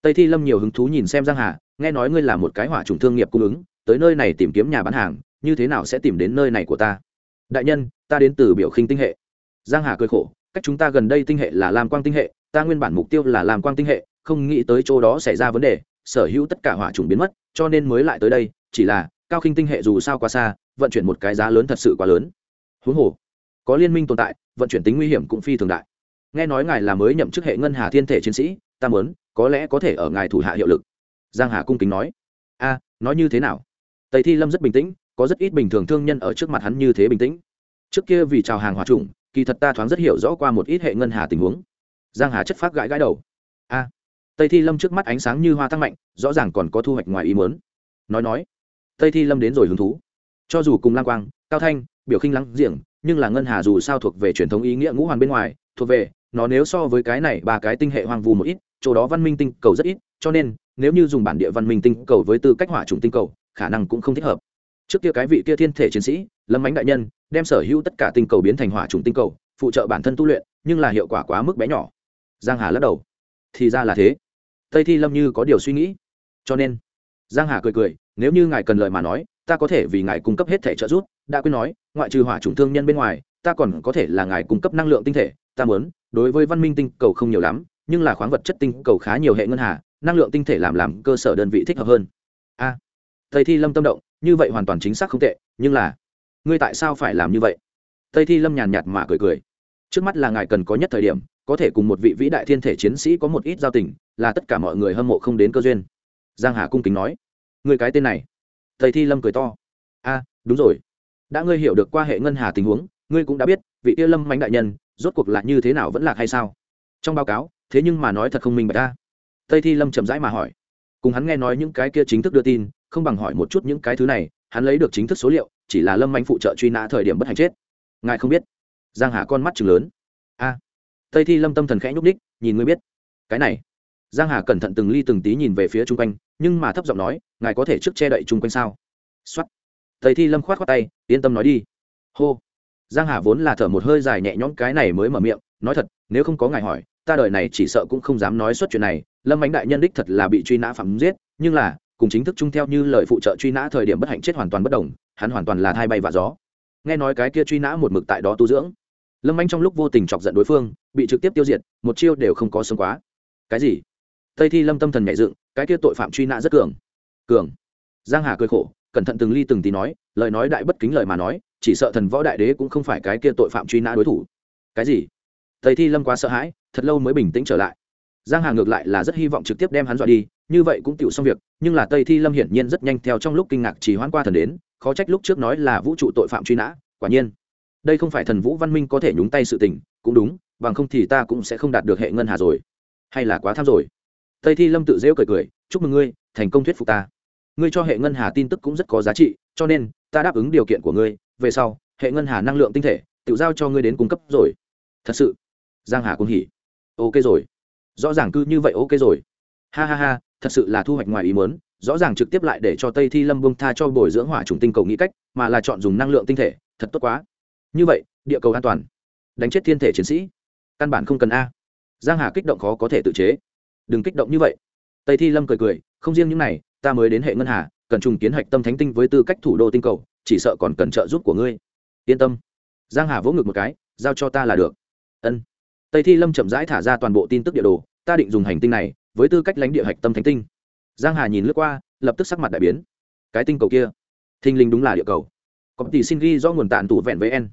Tây thi lâm nhiều hứng thú nhìn xem giang hà, nghe nói ngươi là một cái hỏa trùng thương nghiệp cung ứng, tới nơi này tìm kiếm nhà bán hàng, như thế nào sẽ tìm đến nơi này của ta? Đại nhân, ta đến từ biểu khinh tinh hệ giang hà cười khổ, cách chúng ta gần đây tinh hệ là làm quang tinh hệ, ta nguyên bản mục tiêu là làm quang tinh hệ, không nghĩ tới chỗ đó xảy ra vấn đề, sở hữu tất cả hỏa trùng biến mất, cho nên mới lại tới đây, chỉ là, cao khinh tinh hệ dù sao quá xa, vận chuyển một cái giá lớn thật sự quá lớn. Huống hồ, có liên minh tồn tại, vận chuyển tính nguy hiểm cũng phi thường đại. Nghe nói ngài là mới nhậm chức hệ ngân hà thiên thể chiến sĩ, ta muốn, có lẽ có thể ở ngài thủ hạ hiệu lực. Giang hà cung kính nói. A, nói như thế nào? Tây thi lâm rất bình tĩnh, có rất ít bình thường thương nhân ở trước mặt hắn như thế bình tĩnh. Trước kia vì chào hàng hòa trùng kỳ thật ta thoáng rất hiểu rõ qua một ít hệ ngân hà tình huống. Giang hà chất phát gãi gãi đầu. A. Tây thi lâm trước mắt ánh sáng như hoa tăng mạnh, rõ ràng còn có thu hoạch ngoài ý muốn. Nói nói. Tây thi lâm đến rồi hứng thú. Cho dù cùng lang quang, cao thanh, biểu khinh lắng diện nhưng là ngân hà dù sao thuộc về truyền thống ý nghĩa ngũ hoàn bên ngoài, thuộc về, nó nếu so với cái này ba cái tinh hệ hoang vu một ít, chỗ đó văn minh tinh cầu rất ít, cho nên, nếu như dùng bản địa văn minh tinh cầu với tư cách hỏa trùng tinh cầu, khả năng cũng không thích hợp trước kia cái vị kia thiên thể chiến sĩ lâm ánh đại nhân đem sở hữu tất cả tinh cầu biến thành hỏa trùng tinh cầu phụ trợ bản thân tu luyện nhưng là hiệu quả quá mức bé nhỏ. Giang hà lắc đầu. Thì ra là thế. Tây thi lâm như có điều suy nghĩ. Cho nên giang hà cười cười nếu như ngài cần lời mà nói ta có thể vì ngài cung cấp hết thể trợ giúp đã quyết nói ngoại trừ hỏa trùng thương nhân bên ngoài ta còn có thể là ngài cung cấp năng lượng tinh thể. Ta muốn đối với văn minh tinh cầu không nhiều lắm nhưng là khoáng vật chất tinh cầu khá nhiều hệ ngân hà năng lượng tinh thể làm làm cơ sở đơn vị thích hợp hơn. A. À, tây thi lâm tâm động như vậy hoàn toàn chính xác không tệ, nhưng là, ngươi tại sao phải làm như vậy? Tây thi lâm nhàn nhạt mà cười cười. Trước mắt là ngài cần có nhất thời điểm, có thể cùng một vị vĩ đại thiên thể chiến sĩ có một ít giao tình, là tất cả mọi người hâm mộ không đến cơ duyên. Giang hà cung kính nói. Người cái tên này. Thầy thi lâm cười to. A, đúng rồi. Đã ngươi hiểu được qua hệ ngân hà tình huống, ngươi cũng đã biết, vị yêu lâm Mạnh đại nhân, rốt cuộc là như thế nào vẫn lạc hay sao? Trong báo cáo, thế nhưng mà nói thật không minh bạch ta. Tây thi lâm chậm rãi mà hỏi. Cùng hắn nghe nói những cái kia chính thức đưa tin không bằng hỏi một chút những cái thứ này, hắn lấy được chính thức số liệu, chỉ là lâm Anh phụ trợ truy nã thời điểm bất hạnh chết. Ngài không biết. Giang hà con mắt chừng lớn. A. Tây thi lâm tâm thần khẽ nhúc ních nhìn ngươi biết. Cái này. Giang hà cẩn thận từng ly từng tí nhìn về phía chung quanh, nhưng mà thấp giọng nói, ngài có thể trước che đậy chung quanh sao? Xuất Tây thi lâm khoát khoát tay, yên tâm nói đi. Hô. Giang hà vốn là thở một hơi dài nhẹ nhõm cái này mới mở miệng, nói thật, nếu không có ngài hỏi, ta đời này chỉ sợ cũng không dám nói suốt chuyện này. Lâm ánh đại nhân đích thật là bị truy nã phạm giết, nhưng là cùng chính thức chung theo như lời phụ trợ truy nã thời điểm bất hạnh chết hoàn toàn bất đồng, hắn hoàn toàn là thai bay và gió. Nghe nói cái kia truy nã một mực tại đó tu dưỡng. Lâm anh trong lúc vô tình chọc giận đối phương, bị trực tiếp tiêu diệt, một chiêu đều không có sống quá. Cái gì? Tây thi lâm tâm thần nhẹ dựng, cái kia tội phạm truy nã rất cường. Cường. Giang hà cười khổ, cẩn thận từng ly từng tí nói, lời nói đại bất kính lời mà nói, chỉ sợ thần võ đại đế cũng không phải cái kia tội phạm truy nã đối thủ. Cái gì? Tây thi lâm quá sợ hãi, thật lâu mới bình tĩnh trở lại. Giang hà ngược lại là rất hy vọng trực tiếp đem hắn dọa đi như vậy cũng tựu xong việc, nhưng là tây thi lâm hiển nhiên rất nhanh theo trong lúc kinh ngạc chỉ hoãn qua thần đến, khó trách lúc trước nói là vũ trụ tội phạm truy nã, quả nhiên. Đây không phải thần vũ văn minh có thể nhúng tay sự tình, cũng đúng, bằng không thì ta cũng sẽ không đạt được hệ ngân hà rồi. Hay là quá tham rồi. Tây thi lâm tự rêu cười cười, chúc mừng ngươi, thành công thuyết phục ta. Ngươi cho hệ ngân hà tin tức cũng rất có giá trị, cho nên, ta đáp ứng điều kiện của ngươi, về sau, hệ ngân hà năng lượng tinh thể, tự giao cho ngươi đến cung cấp rồi. Thật sự. Giang hà cũng hỉ. Ok rồi. Rõ ràng cứ như vậy ok rồi. Ha ha ha thật sự là thu hoạch ngoài ý muốn, rõ ràng trực tiếp lại để cho tây thi lâm bông tha cho bồi dưỡng hỏa trùng tinh cầu nghĩ cách, mà là chọn dùng năng lượng tinh thể, thật tốt quá. Như vậy, địa cầu an toàn. Đánh chết thiên thể chiến sĩ. Căn bản không cần a. Giang hà kích động khó có thể tự chế. Đừng kích động như vậy. Tây thi lâm cười cười, không riêng những này, ta mới đến hệ ngân hà, cần trùng kiến hạch tâm thánh tinh với tư cách thủ đô tinh cầu, chỉ sợ còn cần trợ giúp của ngươi. Yên tâm. Giang hà vỗ ngực một cái, giao cho ta là được. Ân. Tây thi lâm chậm rãi thả ra toàn bộ tin tức địa đồ, ta định dùng hành tinh này với tư cách lãnh địa hạch tâm thánh tinh. Giang hà nhìn lướt qua, lập tức sắc mặt đại biến. Cái tinh cầu kia thinh linh đúng là địa cầu. Có tỷ xin ghi do nguồn tàn tủ vẹn với en